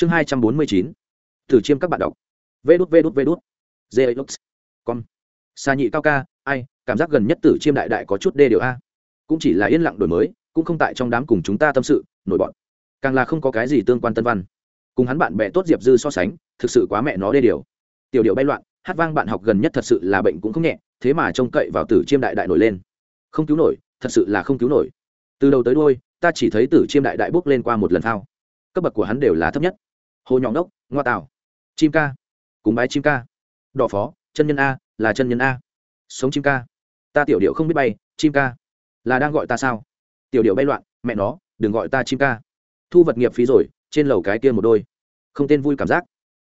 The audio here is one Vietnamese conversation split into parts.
chương hai trăm bốn mươi chín. Thử chiêm các bạn đọc. Vê đút vê đút vê đút. Dê lux con xa nhị cao ca, ai, cảm giác gần nhất tử chiêm đại đại có chút đê điều a. Cũng chỉ là yên lặng đổi mới, cũng không tại trong đám cùng chúng ta tâm sự, nổi bọn càng là không có cái gì tương quan tân văn. Cùng hắn bạn bè tốt diệp dư so sánh, thực sự quá mẹ nó đê điều. Tiểu điệu bay loạn, hát vang bạn học gần nhất thật sự là bệnh cũng không nhẹ, thế mà trông cậy vào tử chiêm đại đại nổi lên. Không cứu nổi, thật sự là không cứu nổi. Từ đầu tới đôi ta chỉ thấy tử chiêm đại đại bước lên qua một lần thao cấp bậc của hắn đều là thấp nhất hồ nhọn đốc, ngoa tảo chim ca. Cúng bái chim ca. Đỏ phó, chân nhân a, là chân nhân a. Sống chim ca. Ta tiểu điệu không biết bay, chim ca. Là đang gọi ta sao? Tiểu điệu bay loạn, mẹ nó, đừng gọi ta chim ca. Thu vật nghiệp phí rồi, trên lầu cái kia một đôi. Không tên vui cảm giác.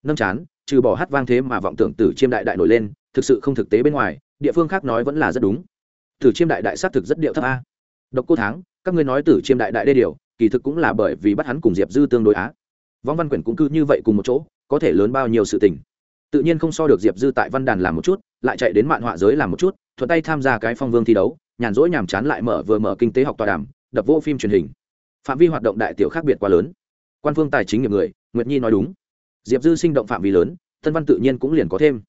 Nâm chán, trừ bỏ hát vang thế mà vọng tưởng tử chiêm đại đại nổi lên, thực sự không thực tế bên ngoài, địa phương khác nói vẫn là rất đúng. Tử chiêm đại đại xác thực rất điệu thấp a. Độc cô tháng các ngươi nói tử chiêm đại đại đê điều, kỳ thực cũng là bởi vì bắt hắn cùng diệp dư tương đối á vong văn quyển cũng cứ như vậy cùng một chỗ, có thể lớn bao nhiêu sự tình. Tự nhiên không so được diệp dư tại văn đàn làm một chút, lại chạy đến mạng họa giới làm một chút, thuận tay tham gia cái phong vương thi đấu, nhàn rỗi nhàm chán lại mở vừa mở kinh tế học tọa đàm, đập vô phim truyền hình. Phạm vi hoạt động đại tiểu khác biệt quá lớn. Quan phương tài chính nghiệp người, nguyệt nhi nói đúng. Diệp dư sinh động phạm vi lớn, thân văn tự nhiên cũng liền có thêm.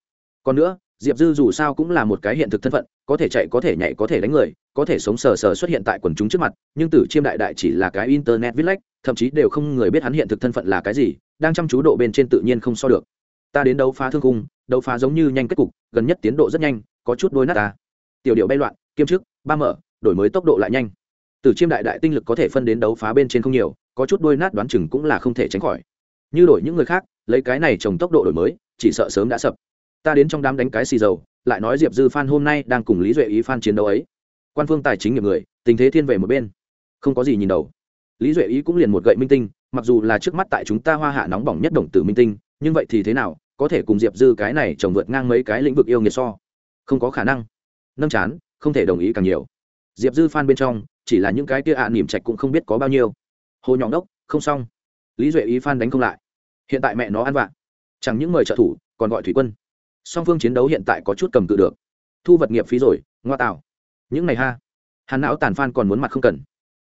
Còn nữa diệp dư dù sao cũng là một cái hiện thực thân phận, có thể chạy, có thể nhảy, có thể đánh người, có thể sống sờ sờ xuất hiện tại quần chúng trước mặt, nhưng tử chiêm đại đại chỉ là cái internet viết lách thậm chí đều không người biết hắn hiện thực thân phận là cái gì, đang chăm chú độ bên trên tự nhiên không so được. Ta đến đấu phá thương cung đấu phá giống như nhanh kết cục, gần nhất tiến độ rất nhanh, có chút đôi nát ta. Tiểu điệu bay loạn, kiêm chức, ba mở, đổi mới tốc độ lại nhanh. Tử chiêm đại đại tinh lực có thể phân đến đấu phá bên trên không nhiều, có chút đôi nát đoán chừng cũng là không thể tránh khỏi. Như đổi những người khác, lấy cái này trồng tốc độ đổi mới, chỉ sợ sớm đã sập ta đến trong đám đánh cái xì dầu lại nói diệp dư phan hôm nay đang cùng lý duệ ý phan chiến đấu ấy. Quan phương tài chính nghiệp người tình thế thiên về một bên. Không có gì nhìn đầu. Lý duệ ý cũng liền một gậy minh tinh mặc dù là trước mắt tại chúng ta hoa hạ nóng bỏng nhất đồng tử minh tinh nhưng vậy thì thế nào có thể cùng diệp dư cái này trồng vượt ngang mấy cái lĩnh vực yêu nghiệt so? Không có khả năng. Nâng chán không thể đồng ý càng nhiều. Diệp dư phan bên trong chỉ là những cái kia ạ à, nỉm trạch cũng không biết có bao nhiêu. Hồ nhọn đốc không xong. Lý duệ ý phan đánh không lại. Hiện tại mẹ nó ăn vạ. Chẳng những mời trợ thủ còn gọi thủy quân song phương chiến đấu hiện tại có chút cầm cự được. Thu vật nghiệp phí rồi, ngoa tạo. Những này ha. Hắn não tàn phan còn muốn mặt không cần.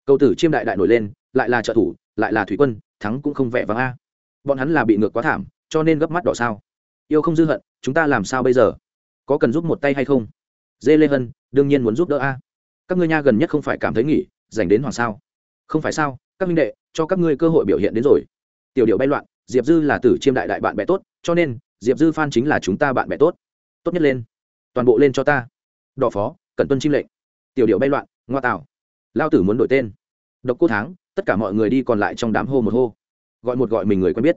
Cầu tử chiêm đại đại nổi lên, lại là trợ thủ, lại là thủy quân, thắng cũng không vẻ vắng a. Bọn hắn là bị ngược quá thảm, cho nên gấp mắt đỏ sao. Yêu không dư hận, chúng ta làm sao bây giờ? Có cần giúp một tay hay không? Dê lê hân, đương nhiên muốn giúp đỡ a. Các ngươi nha gần nhất không phải cảm thấy nghỉ dành đến hoàng sao? Không phải sao, các minh đệ, cho các ngươi cơ hội biểu hiện đến rồi. Tiểu điệu bay loạn diệp dư là tử chiêm đại đại bạn bè tốt, cho nên, diệp dư phan chính là chúng ta bạn bè tốt. Tốt nhất lên. Toàn bộ lên cho ta. Đỏ phó cần tuân chim lệnh. Tiểu điệu bay loạn, ngoa tạo lao tử muốn đổi tên. Độc cô tháng tất cả mọi người đi còn lại trong đám hô một hô. Gọi một gọi mình người quen biết.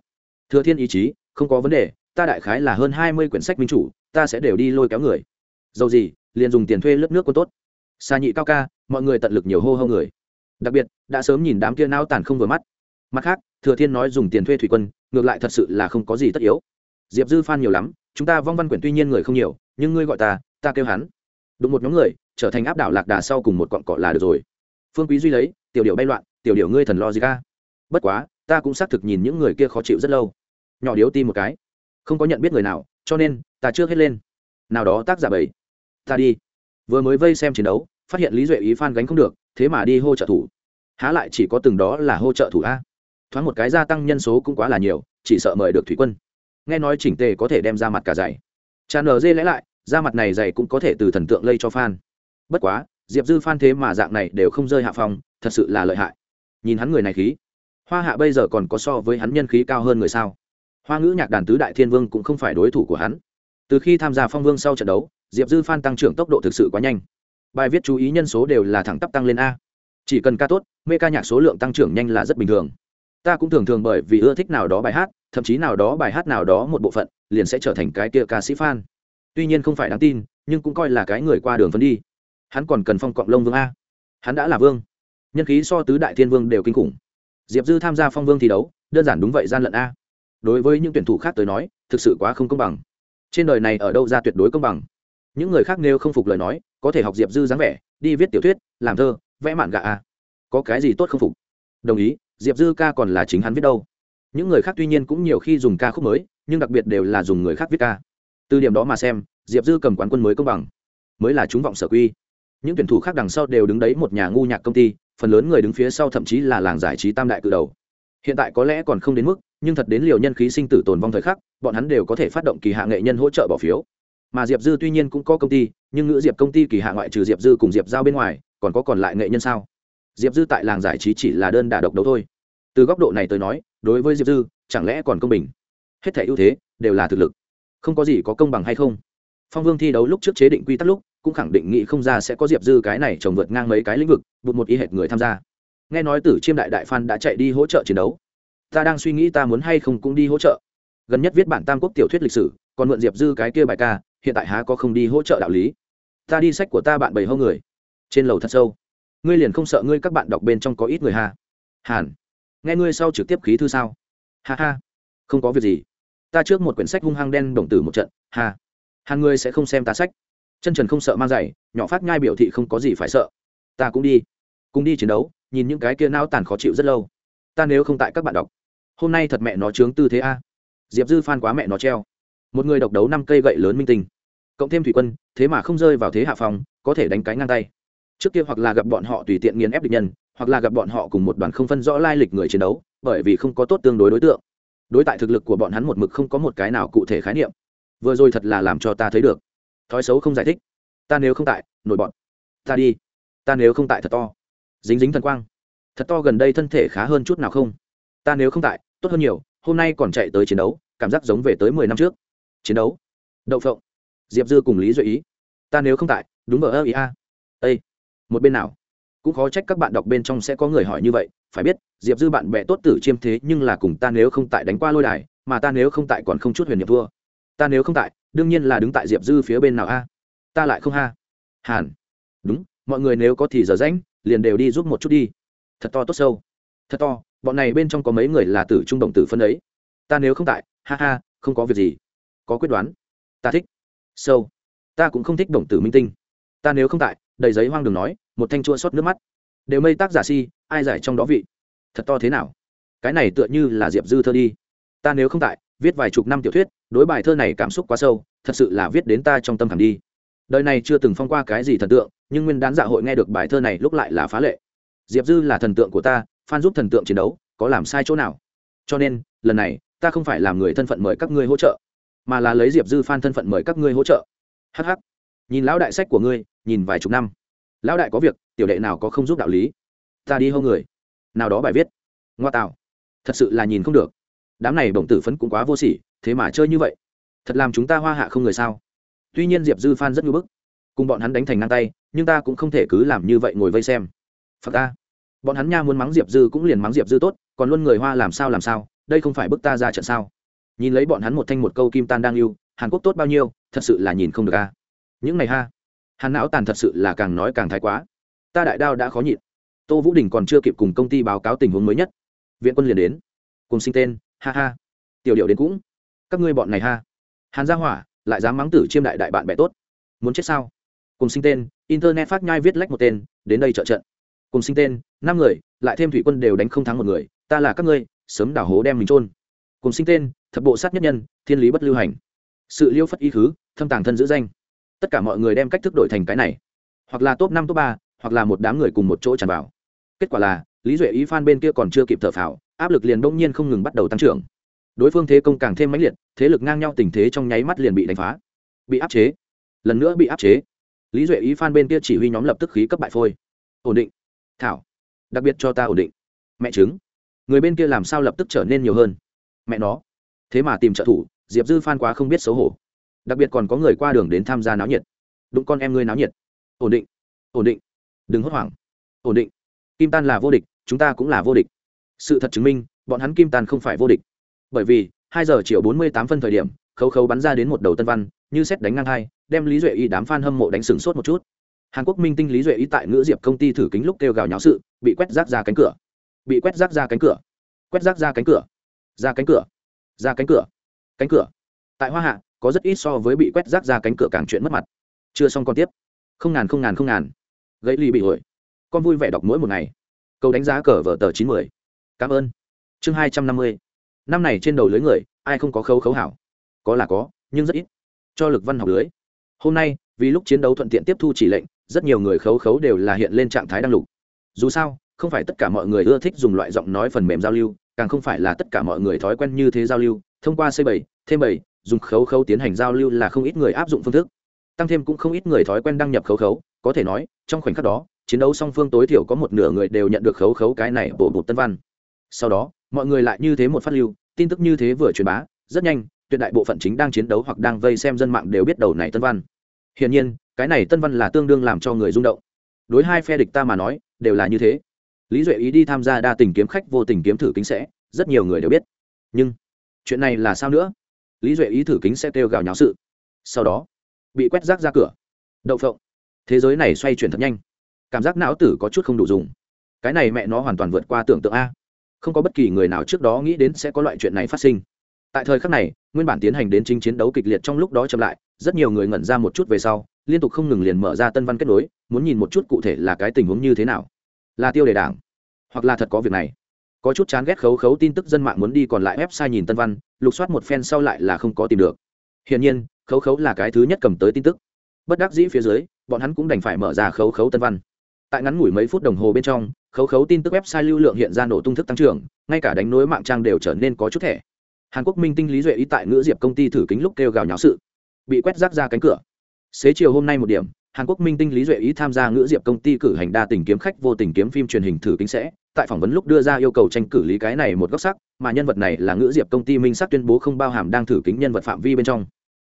Thừa thiên ý chí, không có vấn đề, ta đại khái là hơn hai mươi quyển sách minh chủ, ta sẽ đều đi lôi kéo người. Dầu gì, liền dùng tiền thuê lớp nước quân tốt. Xa nhị cao ca, mọi người tận lực nhiều hô hô người. Đặc biệt, đã sớm nhìn đám kia nao tàn không vừa mắt mặt khác, thừa thiên nói dùng tiền thuê thủy quân, ngược lại thật sự là không có gì tất yếu. Diệp dư phan nhiều lắm, chúng ta vong văn quyển tuy nhiên người không nhiều, nhưng ngươi gọi ta ta kêu hắn. Đụng một nhóm người, trở thành áp đảo lạc đà sau cùng một cọn cọ là được rồi. Phương quý duy lấy, tiểu điệu bay loạn, tiểu điệu ngươi thần lo gì ca bất quá, ta cũng xác thực nhìn những người kia khó chịu rất lâu. Nhỏ điếu tim một cái. Không có nhận biết người nào, cho nên, ta chưa hết lên. Nào đó tác giả bảy ta đi. Vừa mới vây xem chiến đấu, phát hiện lý duệ ý phan gánh không được, thế mà đi hô trợ thủ. Há lại chỉ có từng đó là hô trợ thủ a? Thoáng một cái gia tăng nhân số cũng quá là nhiều, chỉ sợ mời được thủy quân. Nghe nói chỉnh tề có thể đem ra mặt cả giày. Trà nở dê lẽ lại, ra mặt này giày cũng có thể từ thần tượng lây cho phan. Bất quá, diệp dư phan thế mà dạng này đều không rơi hạ phòng, thật sự là lợi hại. Nhìn hắn người này khí, hoa hạ bây giờ còn có so với hắn nhân khí cao hơn người sao? Hoa ngữ nhạc đàn tứ đại thiên vương cũng không phải đối thủ của hắn. Từ khi tham gia phong vương sau trận đấu, diệp dư phan tăng trưởng tốc độ thực sự quá nhanh. Bài viết chú ý nhân số đều là thẳng tắp tăng lên a. Chỉ cần ca tốt, mê ca nhạc số lượng tăng trưởng nhanh là rất bình thường ta cũng thường thường bởi vì ưa thích nào đó bài hát, thậm chí nào đó bài hát nào đó một bộ phận, liền sẽ trở thành cái kia ca sĩ fan. Tuy nhiên không phải đáng tin, nhưng cũng coi là cái người qua đường phân đi. Hắn còn cần phong cọng lông vương a. Hắn đã là vương. Nhân khí so tứ đại thiên vương đều kinh khủng. Diệp dư tham gia phong vương thi đấu, đơn giản đúng vậy gian lận a. Đối với những tuyển thủ khác tới nói, thực sự quá không công bằng. Trên đời này ở đâu ra tuyệt đối công bằng. Những người khác nếu không phục lời nói, có thể học diệp dư dáng vẻ, đi viết tiểu thuyết, làm thơ, vẽ mạn gạ a. Có cái gì tốt không phục? Đồng ý diệp dư ca còn là chính hắn viết đâu. Những người khác tuy nhiên cũng nhiều khi dùng ca khúc mới, nhưng đặc biệt đều là dùng người khác viết ca. Từ điểm đó mà xem, diệp dư cầm quán quân mới công bằng. Mới là chúng vọng sở quy. Những tuyển thủ khác đằng sau đều đứng đấy một nhà ngu nhạc công ty, phần lớn người đứng phía sau thậm chí là làng giải trí tam đại cự đầu. Hiện tại có lẽ còn không đến mức, nhưng thật đến liều nhân khí sinh tử tồn vong thời khắc, bọn hắn đều có thể phát động kỳ hạ nghệ nhân hỗ trợ bỏ phiếu. Mà diệp dư tuy nhiên cũng có công ty, nhưng ngữ diệp công ty kỳ hạ ngoại trừ diệp dư cùng diệp giao bên ngoài, còn có còn lại nghệ nhân sao? Diệp dư tại làng giải trí chỉ là đơn đả độc đấu thôi. Từ góc độ này tới nói, đối với diệp dư, chẳng lẽ còn công bình? Hết thể ưu thế, đều là thực lực. Không có gì có công bằng hay không? Phong vương thi đấu lúc trước chế định quy tắc lúc, cũng khẳng định nghĩ không ra sẽ có diệp dư cái này trồng vượt ngang mấy cái lĩnh vực bụt một ý hệt người tham gia. Nghe nói tử chiêm đại đại phan đã chạy đi hỗ trợ chiến đấu. Ta đang suy nghĩ ta muốn hay không cũng đi hỗ trợ. Gần nhất viết bản tam quốc tiểu thuyết lịch sử, còn mượn diệp dư cái kia bài ca, hiện tại há có không đi hỗ trợ đạo lý. Ta đi sách của ta bạn bày hâu người. Trên lầu thật sâu ngươi liền không sợ ngươi các bạn đọc bên trong có ít người hà hàn nghe ngươi sau trực tiếp khí thư sao? Ha ha không có việc gì. Ta trước một quyển sách hung hăng đen đồng tử một trận hà, hàn ngươi sẽ không xem ta sách. Chân trần không sợ mang giày nhỏ phát nhai biểu thị không có gì phải sợ. Ta cũng đi. Cùng đi chiến đấu nhìn những cái kia nao tàn khó chịu rất lâu. Ta nếu không tại các bạn đọc. Hôm nay thật mẹ nó trướng tư thế a. Diệp dư phan quá mẹ nó treo. Một người độc đấu năm cây gậy lớn minh tinh. Cộng thêm thủy quân thế mà không rơi vào thế hạ phòng có thể đánh cái ngang tay trước kia hoặc là gặp bọn họ tùy tiện nghiền ép địch nhân, hoặc là gặp bọn họ cùng một đoàn không phân rõ lai lịch người chiến đấu, bởi vì không có tốt tương đối đối tượng. Đối tại thực lực của bọn hắn một mực không có một cái nào cụ thể khái niệm. Vừa rồi thật là làm cho ta thấy được. Thói xấu không giải thích. Ta nếu không tại, nổi bọn. Ta đi. Ta nếu không tại thật to. Dính dính thần quang. Thật to gần đây thân thể khá hơn chút nào không? Ta nếu không tại, tốt hơn nhiều, hôm nay còn chạy tới chiến đấu, cảm giác giống về tới mười năm trước. Chiến đấu. Đậu phộng. Diệp dư cùng lý duy ý. Ta nếu không tại, đúng ở ơ ý a. Ây một bên nào. Cũng khó trách các bạn đọc bên trong sẽ có người hỏi như vậy, phải biết, diệp dư bạn bè tốt tử chiêm thế nhưng là cùng ta nếu không tại đánh qua lôi đài, mà ta nếu không tại còn không chút huyền nhiệm thua. Ta nếu không tại, đương nhiên là đứng tại diệp dư phía bên nào a? Ta lại không ha. Hàn. Đúng, mọi người nếu có thì giờ rãnh liền đều đi giúp một chút đi. Thật to tốt sâu. Thật to, bọn này bên trong có mấy người là tử trung đồng tử phân ấy. Ta nếu không tại, ha ha, không có việc gì. Có quyết đoán. Ta thích. Sâu. Ta cũng không thích đồng tử minh tinh. Ta nếu không tại đầy giấy hoang đường nói, một thanh chua xót nước mắt. Đều mây tác giả si, ai giải trong đó vị? Thật to thế nào? Cái này tựa như là diệp dư thơ đi. Ta nếu không tại, viết vài chục năm tiểu thuyết, đối bài thơ này cảm xúc quá sâu, thật sự là viết đến ta trong tâm khảm đi. Đời này chưa từng phong qua cái gì thần tượng, nhưng nguyên đán dạ hội nghe được bài thơ này lúc lại là phá lệ. Diệp dư là thần tượng của ta phan giúp thần tượng chiến đấu, có làm sai chỗ nào? Cho nên, lần này, ta không phải làm người thân phận mời các ngươi hỗ trợ, mà là lấy diệp dư phan thân phận mời các ngươi hỗ trợ. Hh nhìn lão đại sách của ngươi, nhìn vài chục năm. Lão đại có việc, tiểu đệ nào có không giúp đạo lý? Ta đi hâu người. Nào đó bài viết. Ngoa tạo. Thật sự là nhìn không được. Đám này bổng tử phấn cũng quá vô sỉ, thế mà chơi như vậy. Thật làm chúng ta hoa hạ không người sao? Tuy nhiên diệp dư phan rất ngưỡng bức. Cùng bọn hắn đánh thành ngang tay, nhưng ta cũng không thể cứ làm như vậy ngồi vây xem. Phật ta. Bọn hắn nha muốn mắng diệp dư cũng liền mắng diệp dư tốt, còn luôn người hoa làm sao làm sao, đây không phải bức ta ra trận sao? Nhìn lấy bọn hắn một thanh một câu kim tan đang yêu, hàn quốc tốt bao nhiêu, thật sự là nhìn không được a những ngày ha. Hàn não tàn thật sự là càng nói càng thái quá. Ta đại đao đã khó nhịn. Tô vũ đình còn chưa kịp cùng công ty báo cáo tình huống mới nhất. Viện quân liền đến. Cùng sinh tên, ha ha. Tiểu điệu đến cũng. Các ngươi bọn này ha. Hàn gia hỏa, lại dám mắng tử chiêm đại đại bạn bè tốt. Muốn chết sao? Cùng sinh tên, internet phát nhai viết lách một tên, đến đây trợ trận. Cùng sinh tên, năm người, lại thêm thủy quân đều đánh không thắng một người. Ta là các ngươi, sớm đảo hố đem mình trôn cùng sinh tên, thập bộ sát nhất nhân, thiên lý bất lưu hành. Sự liêu phất ý khứ, thâm tàng thân giữ danh tất cả mọi người đem cách thức đổi thành cái này. Hoặc là top năm, top ba, hoặc là một đám người cùng một chỗ tràn vào. Kết quả là, lý duệ ý phan bên kia còn chưa kịp thở phào, áp lực liền đông nhiên không ngừng bắt đầu tăng trưởng. Đối phương thế công càng thêm mãnh liệt, thế lực ngang nhau tình thế trong nháy mắt liền bị đánh phá, bị áp chế, lần nữa bị áp chế. Lý duệ ý phan bên kia chỉ huy nhóm lập tức khí cấp bại phôi. Ổn định. Thảo. Đặc biệt cho ta ổn định. Mẹ chứng người bên kia làm sao lập tức trở nên nhiều hơn? Mẹ nó. Thế mà tìm trợ thủ, diệp dư phan quá không biết xấu hổ đặc biệt còn có người qua đường đến tham gia náo nhiệt. Đụng con em ngươi náo nhiệt. Ổn định ổn định. Đừng hốt hoảng. Ổn định. Kim tan là vô địch, chúng ta cũng là vô địch. Sự thật chứng minh, bọn hắn kim tan không phải vô địch. Bởi vì, hai giờ chiều bốn mươi tám phân thời điểm, khấu khấu bắn ra đến một đầu tân văn, như xét đánh ngang hai, đem lý duệ y đám f a n hâm mộ đánh sừng sốt một chút. Hàn quốc minh tinh lý duệ y tại ngữ diệp công ty thử kính lúc kêu gào nháo sự, bị quét rác ra cánh cửa. Bị quét rác ra cánh cửa. Quét rác ra cánh cửa. Ra cánh cửa. Ra cánh cửa. Cánh cửa. Tại hoa hạ có rất ít so với bị quét rác ra cánh cửa càng chuyện mất mặt. Chưa xong còn tiếp. Không ngàn không ngàn không ngàn. Gãy ly bị hội con vui vẻ đọc mỗi một ngày. Câu đánh giá cờ vở tờ chín mươi cảm ơn. Chương hai trăm năm mươi. Năm này trên đầu lưới người, ai không có khấu khấu hảo? Có là có, nhưng rất ít. Cho lực văn học lưới. Hôm nay, vì lúc chiến đấu thuận tiện tiếp thu chỉ lệnh, rất nhiều người khấu khấu đều là hiện lên trạng thái đăng lục. Dù sao, không phải tất cả mọi người ưa thích dùng loại giọng nói phần mềm giao lưu, càng không phải là tất cả mọi người thói quen như thế giao lưu. Thông qua xây bảy, thêm bảy dùng khấu khấu tiến hành giao lưu là không ít người áp dụng phương thức. Tăng thêm cũng không ít người thói quen đăng nhập khấu khấu, có thể nói, trong khoảnh khắc đó, chiến đấu song phương tối thiểu có một nửa người đều nhận được khấu khấu cái này bổ bụt tân văn. Sau đó, mọi người lại như thế một phát lưu, tin tức như thế vừa truyền bá, rất nhanh, tuyệt đại bộ phận chính đang chiến đấu hoặc đang vây xem dân mạng đều biết đầu này tân văn. Hiển nhiên, cái này tân văn là tương đương làm cho người rung động. Đối hai phe địch ta mà nói, đều là như thế. Lý duệ ý đi tham gia đa tình kiếm khách vô tình kiếm thử kính sẽ, rất nhiều người đều biết. Nhưng, chuyện này là sao nữa? Lý duệ ý thử kính sẽ kêu gào nháo sự. Sau đó, bị quét rác ra cửa. Đậu phộng. Thế giới này xoay chuyển thật nhanh. Cảm giác não tử có chút không đủ dùng. Cái này mẹ nó hoàn toàn vượt qua tưởng tượng a. Không có bất kỳ người nào trước đó nghĩ đến sẽ có loại chuyện này phát sinh. Tại thời khắc này, nguyên bản tiến hành đến chính chiến đấu kịch liệt trong lúc đó chậm lại, rất nhiều người ngẩn ra một chút về sau, liên tục không ngừng liền mở ra tân văn kết nối, muốn nhìn một chút cụ thể là cái tình huống như thế nào. Là tiêu đề đảng, hoặc là thật có việc này có chút chán ghét khấu khấu tin tức dân mạng muốn đi còn lại website nhìn tân văn, lục soát một phen sau lại là không có tìm được. Hiển nhiên, khấu khấu là cái thứ nhất cầm tới tin tức. Bất đắc dĩ phía dưới, bọn hắn cũng đành phải mở ra khấu khấu tân văn. Tại ngắn ngủi mấy phút đồng hồ bên trong, khấu khấu tin tức website lưu lượng hiện ra nổ tung thức tăng trưởng, ngay cả đánh nối mạng trang đều trở nên có chút thẻ. Hàn quốc minh tinh lý duệ ý tại ngữ diệp công ty thử kính lúc kêu gào nháo sự. Bị quét rác ra cánh cửa. Xế chiều hôm nay một điểm, hàn quốc minh tinh lý duệ ý tham gia ngữ diệp công ty cử hành đa tình kiếm khách vô tình kiếm phim truyền hình thử kính sẽ tại phỏng vấn lúc đưa ra yêu cầu tranh cử lý cái này một góc sắc, mà nhân vật này là ngữ diệp công ty minh sắc tuyên bố không bao hàm đang thử kính nhân vật phạm vi bên trong.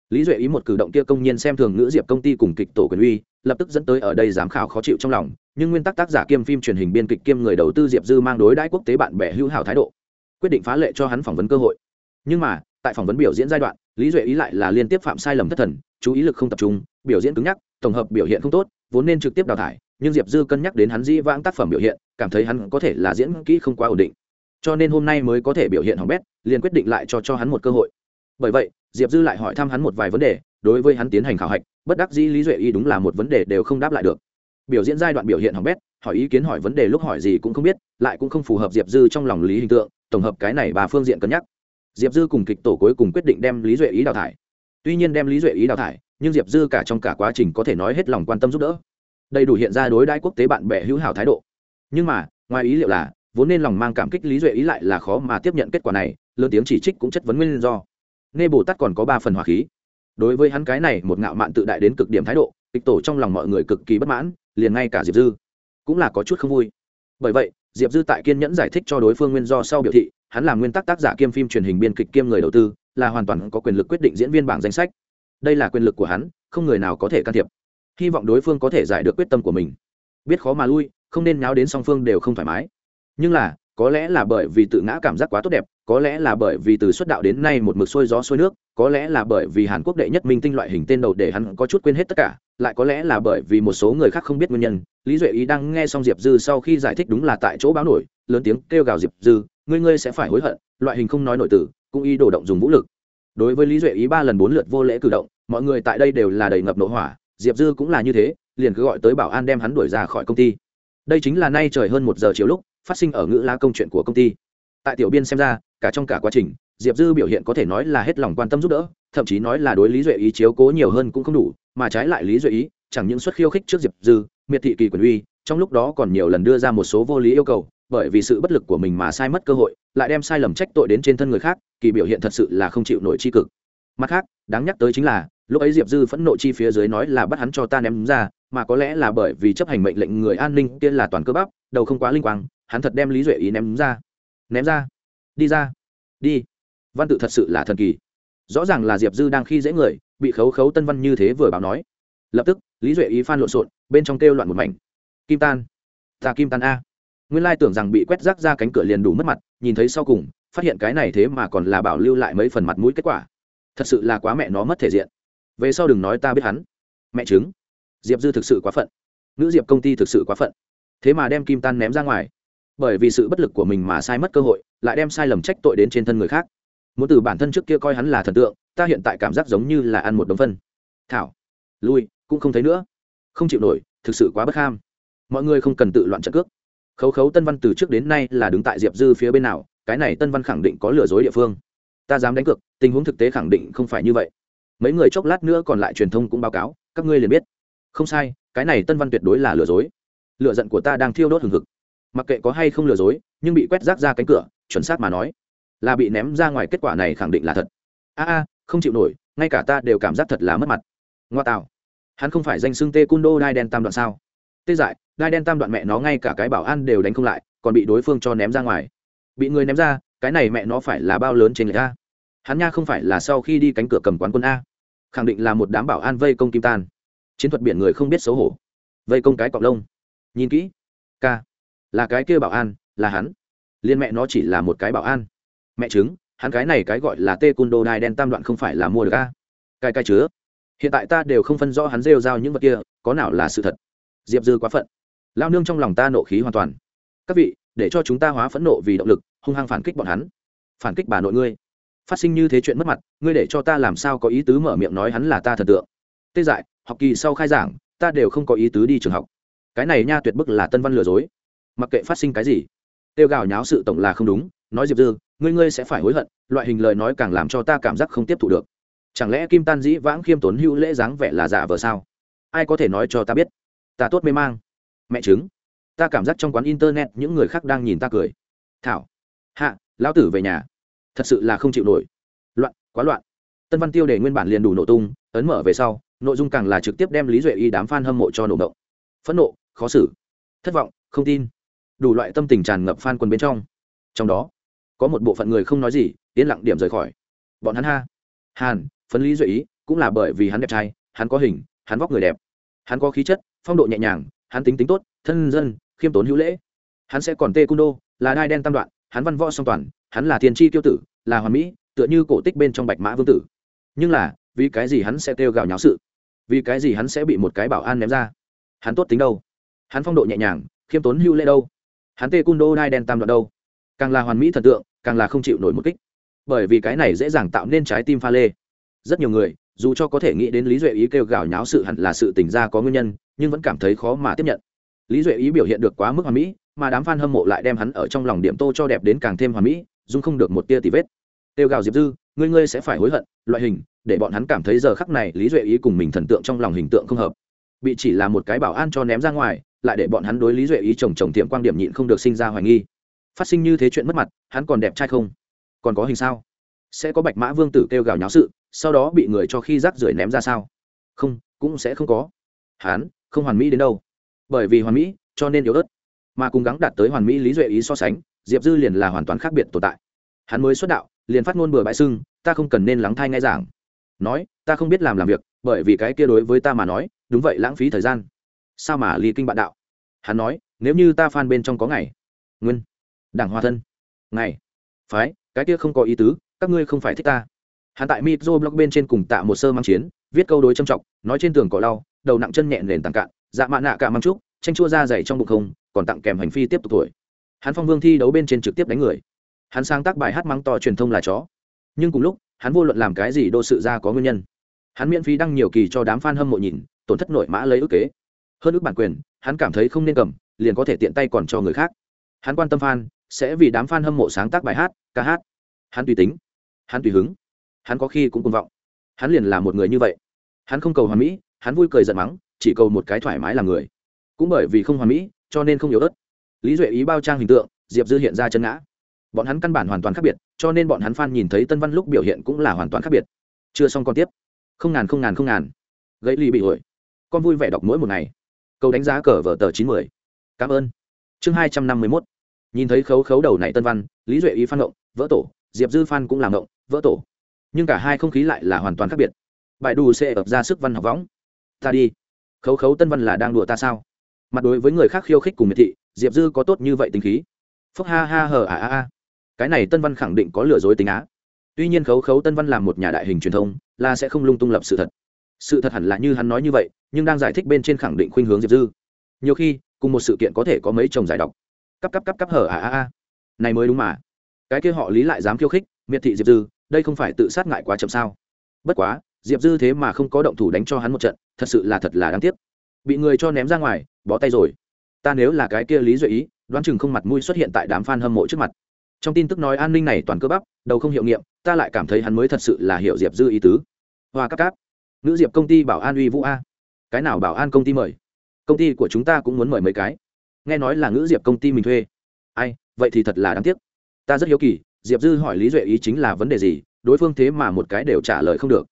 Lý duệ ý một cử động kia công nhiên xem thường ngữ diệp công ty cùng kịch tổ quyền uy, lập tức dẫn tới ở đây giám khảo khó chịu trong lòng, nhưng nguyên tắc tác giả kiêm phim truyền hình biên kịch kiêm người đầu tư diệp dư mang đối đãi quốc tế bạn bè hữu hảo thái độ, quyết định phá lệ cho hắn phỏng vấn cơ hội. Nhưng mà, tại phỏng vấn biểu diễn giai đoạn, lý duệ ý lại là liên tiếp phạm sai lầm thất thần, chú ý lực không tập trung, biểu diễn cứng nhắc, tổng hợp biểu hiện không tốt, vốn nên trực tiếp đào thải nhưng diệp dư cân nhắc đến hắn dĩ vãng tác phẩm biểu hiện, cảm thấy hắn có thể là diễn kỹ không quá ổn định. Cho nên hôm nay mới có thể biểu hiện hỏng bét, liền quyết định lại cho cho hắn một cơ hội. Bởi vậy, diệp dư lại hỏi thăm hắn một vài vấn đề, đối với hắn tiến hành khảo hạch, bất đắc dĩ lý duệ y đúng là một vấn đề đều không đáp lại được. Biểu diễn giai đoạn biểu hiện hỏng bét, hỏi ý kiến hỏi vấn đề lúc hỏi gì cũng không biết, lại cũng không phù hợp diệp dư trong lòng lý hình tượng, tổng hợp cái này bà phương diện cân nhắc. Diệp dư cùng kịch tổ cuối cùng quyết định đem lý duệ ý đào thải. Tuy nhiên đem lý duệ ý đào thải, nhưng diệp dư cả trong cả quá trình có thể nói hết lòng quan tâm giúp đỡ đầy đủ hiện ra đối đãi quốc tế bạn bè hữu hảo thái độ. Nhưng mà, ngoài ý liệu là, vốn nên lòng mang cảm kích lý duệ ý lại là khó mà tiếp nhận kết quả này, lớn tiếng chỉ trích cũng chất vấn nguyên do. Nghe bồ tát còn có ba phần hỏa khí. Đối với hắn cái này, một ngạo mạn tự đại đến cực điểm thái độ, kịch tổ trong lòng mọi người cực kỳ bất mãn, liền ngay cả diệp dư cũng là có chút không vui. Bởi vậy, diệp dư tại kiên nhẫn giải thích cho đối phương nguyên do sau biểu thị, hắn là nguyên tắc tác giả kiêm phim truyền hình biên kịch kiêm người đầu tư, là hoàn toàn có quyền lực quyết định diễn viên bảng danh sách. Đây là quyền lực của hắn, không người nào có thể can thiệp hy vọng đối phương có thể giải được quyết tâm của mình. Biết khó mà lui, không nên nháo đến song phương đều không thoải mái. Nhưng là, có lẽ là bởi vì tự ngã cảm giác quá tốt đẹp, có lẽ là bởi vì từ xuất đạo đến nay một mực sôi gió sôi nước, có lẽ là bởi vì hàn quốc đệ nhất minh tinh loại hình tên đầu để hắn có chút quên hết tất cả, lại có lẽ là bởi vì một số người khác không biết nguyên nhân, lý duệ ý đang nghe xong diệp dư sau khi giải thích đúng là tại chỗ báo nổi, lớn tiếng kêu gào diệp dư, ngươi ngươi sẽ phải hối hận, loại hình không nói nội tử cũng y đổ động dùng vũ lực. Đối với lý duệ ý ba lần bốn lượt vô lễ cử động, mọi người tại đây đều là đầy ngập nội hỏa diệp dư cũng là như thế, liền cứ gọi tới bảo an đem hắn đuổi ra khỏi công ty. Đây chính là nay trời hơn một giờ chiều lúc, phát sinh ở ngữ la công chuyện của công ty. Tại tiểu biên xem ra, cả trong cả quá trình, diệp dư biểu hiện có thể nói là hết lòng quan tâm giúp đỡ, thậm chí nói là đối lý duệ ý chiếu cố nhiều hơn cũng không đủ, mà trái lại lý duệ ý, chẳng những suất khiêu khích trước diệp dư, miệt thị kỳ quyền uy, trong lúc đó còn nhiều lần đưa ra một số vô lý yêu cầu, bởi vì sự bất lực của mình mà sai mất cơ hội, lại đem sai lầm trách tội đến trên thân người khác, kỳ biểu hiện thật sự là không chịu nổi tri cực. Mặt khác, đáng nhắc tới chính là lúc ấy diệp dư phẫn nộ chi phía dưới nói là bắt hắn cho ta ném ra, mà có lẽ là bởi vì chấp hành mệnh lệnh người an ninh kia là toàn cơ bắp, đầu không quá linh quang, hắn thật đem lý duệ ý ném ra. Ném ra. Đi ra. Đi. Văn tự thật sự là thần kỳ. Rõ ràng là diệp dư đang khi dễ người, bị khấu khấu tân văn như thế vừa báo nói. Lập tức, lý duệ ý phan lộn xộn, bên trong kêu loạn một mảnh. Kim tan. Ta kim tan a. Nguyên lai tưởng rằng bị quét rác ra cánh cửa liền đủ mất mặt, nhìn thấy sau cùng, phát hiện cái này thế mà còn là bảo lưu lại mấy phần mặt mũi kết quả. Thật sự là quá mẹ nó mất thể diện về sau đừng nói ta biết hắn. Mẹ chứng diệp dư thực sự quá phận. Nữ diệp công ty thực sự quá phận. Thế mà đem kim tan ném ra ngoài. Bởi vì sự bất lực của mình mà sai mất cơ hội, lại đem sai lầm trách tội đến trên thân người khác. Muốn từ bản thân trước kia coi hắn là thần tượng, ta hiện tại cảm giác giống như là ăn một đống phân. Thảo. Lui, cũng không thấy nữa. Không chịu nổi, thực sự quá bất ham. Mọi người không cần tự loạn trận cước. Khấu khấu tân văn từ trước đến nay là đứng tại diệp dư phía bên nào, cái này tân văn khẳng định có lừa dối địa phương. Ta dám đánh cược, tình huống thực tế khẳng định không phải như vậy mấy người chốc lát nữa còn lại truyền thông cũng báo cáo, các ngươi liền biết. Không sai, cái này tân văn tuyệt đối là lừa dối. Lựa giận của ta đang thiêu đốt hừng hực. Mặc kệ có hay không lừa dối, nhưng bị quét rác ra cánh cửa, chuẩn xác mà nói, là bị ném ra ngoài kết quả này khẳng định là thật. A a, không chịu nổi, ngay cả ta đều cảm giác thật là mất mặt. Ngoa tạo. Hắn không phải danh xưng tê cung đô đai đen tam đoạn sao? Tê dại, đai đen tam đoạn mẹ nó ngay cả cái bảo an đều đánh không lại, còn bị đối phương cho ném ra ngoài. Bị người ném ra, cái này mẹ nó phải là bao lớn trên người a hắn nha không phải là sau khi đi cánh cửa cầm quán quân a khẳng định là một đám bảo an vây công kim tan. Chiến thuật biển người không biết xấu hổ. Vây công cái cọc lông. Nhìn kỹ. K là cái kia bảo an, là hắn. Liên mẹ nó chỉ là một cái bảo an. Mẹ chứng hắn cái này cái gọi là tê cun đô đai đen tam đoạn không phải là mua được a? Cai cai chứa. Hiện tại ta đều không phân rõ hắn rêu rao những vật kia, có nào là sự thật? Diệp dư quá phận. Lao nương trong lòng ta nộ khí hoàn toàn. Các vị, để cho chúng ta hóa phẫn nộ vì động lực, hung hăng phản kích bọn hắn. Phản kích bà nội ngươi phát sinh như thế chuyện mất mặt, ngươi để cho ta làm sao có ý tứ mở miệng nói hắn là ta thần tượng. Tê dại, học kỳ sau khai giảng, ta đều không có ý tứ đi trường học. Cái này nha tuyệt bức là tân văn lừa dối. Mặc kệ phát sinh cái gì, tiêu gào nháo sự tổng là không đúng, nói diệp dư, ngươi ngươi sẽ phải hối hận, loại hình lời nói càng làm cho ta cảm giác không tiếp thu được. Chẳng lẽ kim tan dĩ vãng khiêm tốn hữu lễ dáng vẻ là giả vờ sao? Ai có thể nói cho ta biết? Ta tốt mê mang. Mẹ chứng ta cảm giác trong quán internet những người khác đang nhìn ta cười. Thảo. Hạ, lão tử về nhà thật sự là không chịu nổi. Loạn, quá loạn. Tân văn tiêu để nguyên bản liền đủ nổ tung, ấn mở về sau, nội dung càng là trực tiếp đem lý duệ y đám f a n hâm mộ cho nổ động. Phẫn nộ, khó xử. Thất vọng, không tin. Đủ loại tâm tình tràn ngập f a n quần bên trong. Trong đó, có một bộ phận người không nói gì, yên lặng điểm rời khỏi. Bọn hắn ha. Hàn, phấn lý duệ ý cũng là bởi vì hắn đẹp trai, hắn có hình, hắn vóc người đẹp. Hắn có khí chất, phong độ nhẹ nhàng, hắn tính tính tốt, thân dân, khiêm tốn hữu lễ. Hắn sẽ còn tê cung đô là đai đen tam đoạn hắn văn võ song toàn, hắn là thiên tri tiêu tử, là hoàn mỹ, tựa như cổ tích bên trong bạch mã vương tử. Nhưng là, vì cái gì hắn sẽ kêu gào nháo sự? Vì cái gì hắn sẽ bị một cái bảo an ném ra? Hắn tốt tính đâu? Hắn phong độ nhẹ nhàng, khiêm tốn hưu lễ đâu? Hắn tê cung đô đai đen tam đoạn đâu? Càng là hoàn mỹ thần tượng, càng là không chịu nổi một kích. Bởi vì cái này dễ dàng tạo nên trái tim pha lê. Rất nhiều người, dù cho có thể nghĩ đến lý duệ ý kêu gào nháo sự hẳn là sự tỉnh ra có nguyên nhân, nhưng vẫn cảm thấy khó mà tiếp nhận. Lý duệ ý biểu hiện được quá mức hoàn mỹ mà đám fan hâm mộ lại đem hắn ở trong lòng điểm tô cho đẹp đến càng thêm hoàn mỹ, dung không được một tia tì vết. Tiêu gào diệp dư, ngươi ngươi sẽ phải hối hận, loại hình, để bọn hắn cảm thấy giờ khắc này lý duệ ý cùng mình thần tượng trong lòng hình tượng không hợp. Bị chỉ là một cái bảo an cho ném ra ngoài, lại để bọn hắn đối lý duệ ý chồng chồng tiệm quan điểm nhịn không được sinh ra hoài nghi. Phát sinh như thế chuyện mất mặt, hắn còn đẹp trai không? Còn có hình sao? Sẽ có bạch mã vương tử kêu gào nháo sự, sau đó bị người cho khi rác rưởi ném ra sao? Không, cũng sẽ không có. Hắn, không hoàn mỹ đến đâu. Bởi vì hoàn mỹ, cho nên yếu ớt mà cùng gắng đạt tới hoàn mỹ lý duệ ý so sánh, diệp dư liền là hoàn toàn khác biệt tồn tại. Hắn mới xuất đạo, liền phát ngôn bừa bãi sưng ta không cần nên lắng thai ngay giảng. Nói, ta không biết làm làm việc, bởi vì cái kia đối với ta mà nói, đúng vậy lãng phí thời gian. Sao mà ly kinh bạn đạo? Hắn nói, nếu như ta phan bên trong có ngày, nguyên, đảng hòa thân, ngày, phái, cái kia không có ý tứ, các ngươi không phải thích ta. Hắn tại mitro blog bên trên cùng tạ một sơ mang chiến, viết câu đối trầm trọng, nói trên tường cỏ lau, đầu nặng chân nhẹ nền tàng cạn dạ mạ nạ cả mang trúc tranh chua ra dày trong bụng không còn tặng kèm hành phi tiếp tục tuổi hắn phong vương thi đấu bên trên trực tiếp đánh người. Hắn sáng tác bài hát mắng to truyền thông là chó. Nhưng cùng lúc, hắn vô luận làm cái gì đô sự ra có nguyên nhân. Hắn miễn phí đăng nhiều kỳ cho đám f a n hâm mộ nhìn, tổn thất nội mã lấy ước kế. Hơn ước bản quyền, hắn cảm thấy không nên cầm, liền có thể tiện tay còn cho người khác. Hắn quan tâm f a n sẽ vì đám f a n hâm mộ sáng tác bài hát, ca hát. Hắn tùy tính. Hắn tùy hứng. Hắn có khi cũng cung vọng. Hắn liền là một người như vậy. Hắn không cầu hoàn mỹ, hắn vui cười giận mắng, chỉ cầu một cái thoải mái làm người. Cũng bởi vì không hoàn mỹ cho nên không yếu ớt. Lý duệ ý bao trang hình tượng, diệp dư hiện ra chân ngã. Bọn hắn căn bản hoàn toàn khác biệt, cho nên bọn hắn f a n nhìn thấy tân văn lúc biểu hiện cũng là hoàn toàn khác biệt. Chưa xong còn tiếp. Không ngàn không ngàn không ngàn. Gãy ly bị hủi con vui vẻ đọc mỗi một ngày. Câu đánh giá cờ vở tờ chín mươi cảm ơn. Chương hai trăm năm mươi mốt. Nhìn thấy khấu khấu đầu này tân văn, lý duệ ý phan động vỡ tổ. Diệp dư phan cũng làm động vỡ tổ. Nhưng cả hai không khí lại là hoàn toàn khác biệt. Bài đủ sẽ ập ra sức văn học võng. Ta đi. Khấu khấu tân văn là đang đùa ta sao? Mặt đối với người khác khiêu khích cùng miệt thị, diệp dư có tốt như vậy tính khí. Phúc ha ha hờ à à à. Cái này tân văn khẳng định có lừa dối tính á. Tuy nhiên khấu khấu tân văn làm một nhà đại hình truyền thông, là sẽ không lung tung lập sự thật. Sự thật hẳn là như hắn nói như vậy, nhưng đang giải thích bên trên khẳng định khuynh hướng diệp dư. Nhiều khi, cùng một sự kiện có thể có mấy chồng giải đọc cắp cắp cắp cắp hở à à à. Này mới đúng mà. Cái kia họ lý lại dám khiêu khích, miệt thị diệp dư, đây không phải tự sát ngại quá chậm sao? Bất quá, diệp dư thế mà không có động thủ đánh cho hắn một trận, thật sự là thật là đáng tiếc bị người cho ném ra ngoài, bó tay rồi. Ta nếu là cái kia lý duy ý, đoán chừng không mặt mũi xuất hiện tại đám f a n hâm mộ trước mặt. Trong tin tức nói an ninh này toàn cơ bắp, đầu không hiệu nghiệm, ta lại cảm thấy hắn mới thật sự là hiệu diệp dư ý tứ. Hoa cắp cáp. Nữ diệp công ty bảo an uy vũ a. Cái nào bảo an công ty mời? Công ty của chúng ta cũng muốn mời mấy cái. Nghe nói là ngữ diệp công ty mình thuê. Ai, vậy thì thật là đáng tiếc. Ta rất hiếu kỳ, diệp dư hỏi lý duệ ý chính là vấn đề gì, đối phương thế mà một cái đều trả lời không được.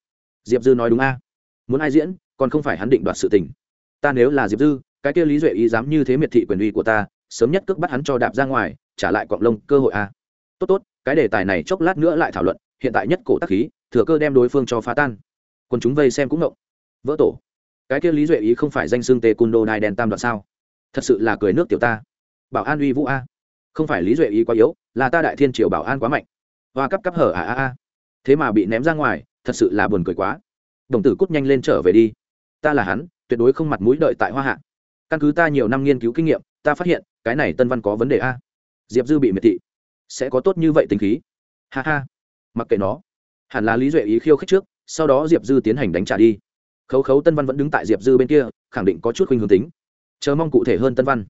Diệp dư nói đúng a. Muốn ai diễn, còn không phải hắn định đoạt sự tình ta nếu là diệp dư, cái kia lý duệ ý dám như thế miệt thị quyền uy của ta, sớm nhất cước bắt hắn cho đạp ra ngoài, trả lại cọng lông, cơ hội a. Tốt tốt, cái đề tài này chốc lát nữa lại thảo luận, hiện tại nhất cổ tắc khí, thừa cơ đem đối phương cho phá tan. Quân chúng vây xem cũng ngộng. Vỡ tổ. Cái kia lý duệ ý không phải danh xương tê cun đô nai đen tam đoạn sao? Thật sự là cười nước tiểu ta. Bảo an uy vũ a. Không phải lý duệ ý quá yếu, là ta đại thiên triều bảo an quá mạnh. Hoa cắp cắp hở à à à thế mà bị ném ra ngoài, thật sự là buồn cười quá. Đồng tử cút nhanh lên trở về đi. Ta là hắn tuyệt đối không mặt mũi đợi tại hoa hạ. Căn cứ ta nhiều năm nghiên cứu kinh nghiệm, ta phát hiện, cái này tân văn có vấn đề a. Diệp dư bị miệt thị. Sẽ có tốt như vậy tính khí. Ha ha. Mặc kệ nó. Hẳn là lý duệ ý khiêu khích trước, sau đó diệp dư tiến hành đánh trả đi. Khấu khấu tân văn vẫn đứng tại diệp dư bên kia, khẳng định có chút khuynh hướng tính. Chờ mong cụ thể hơn tân văn.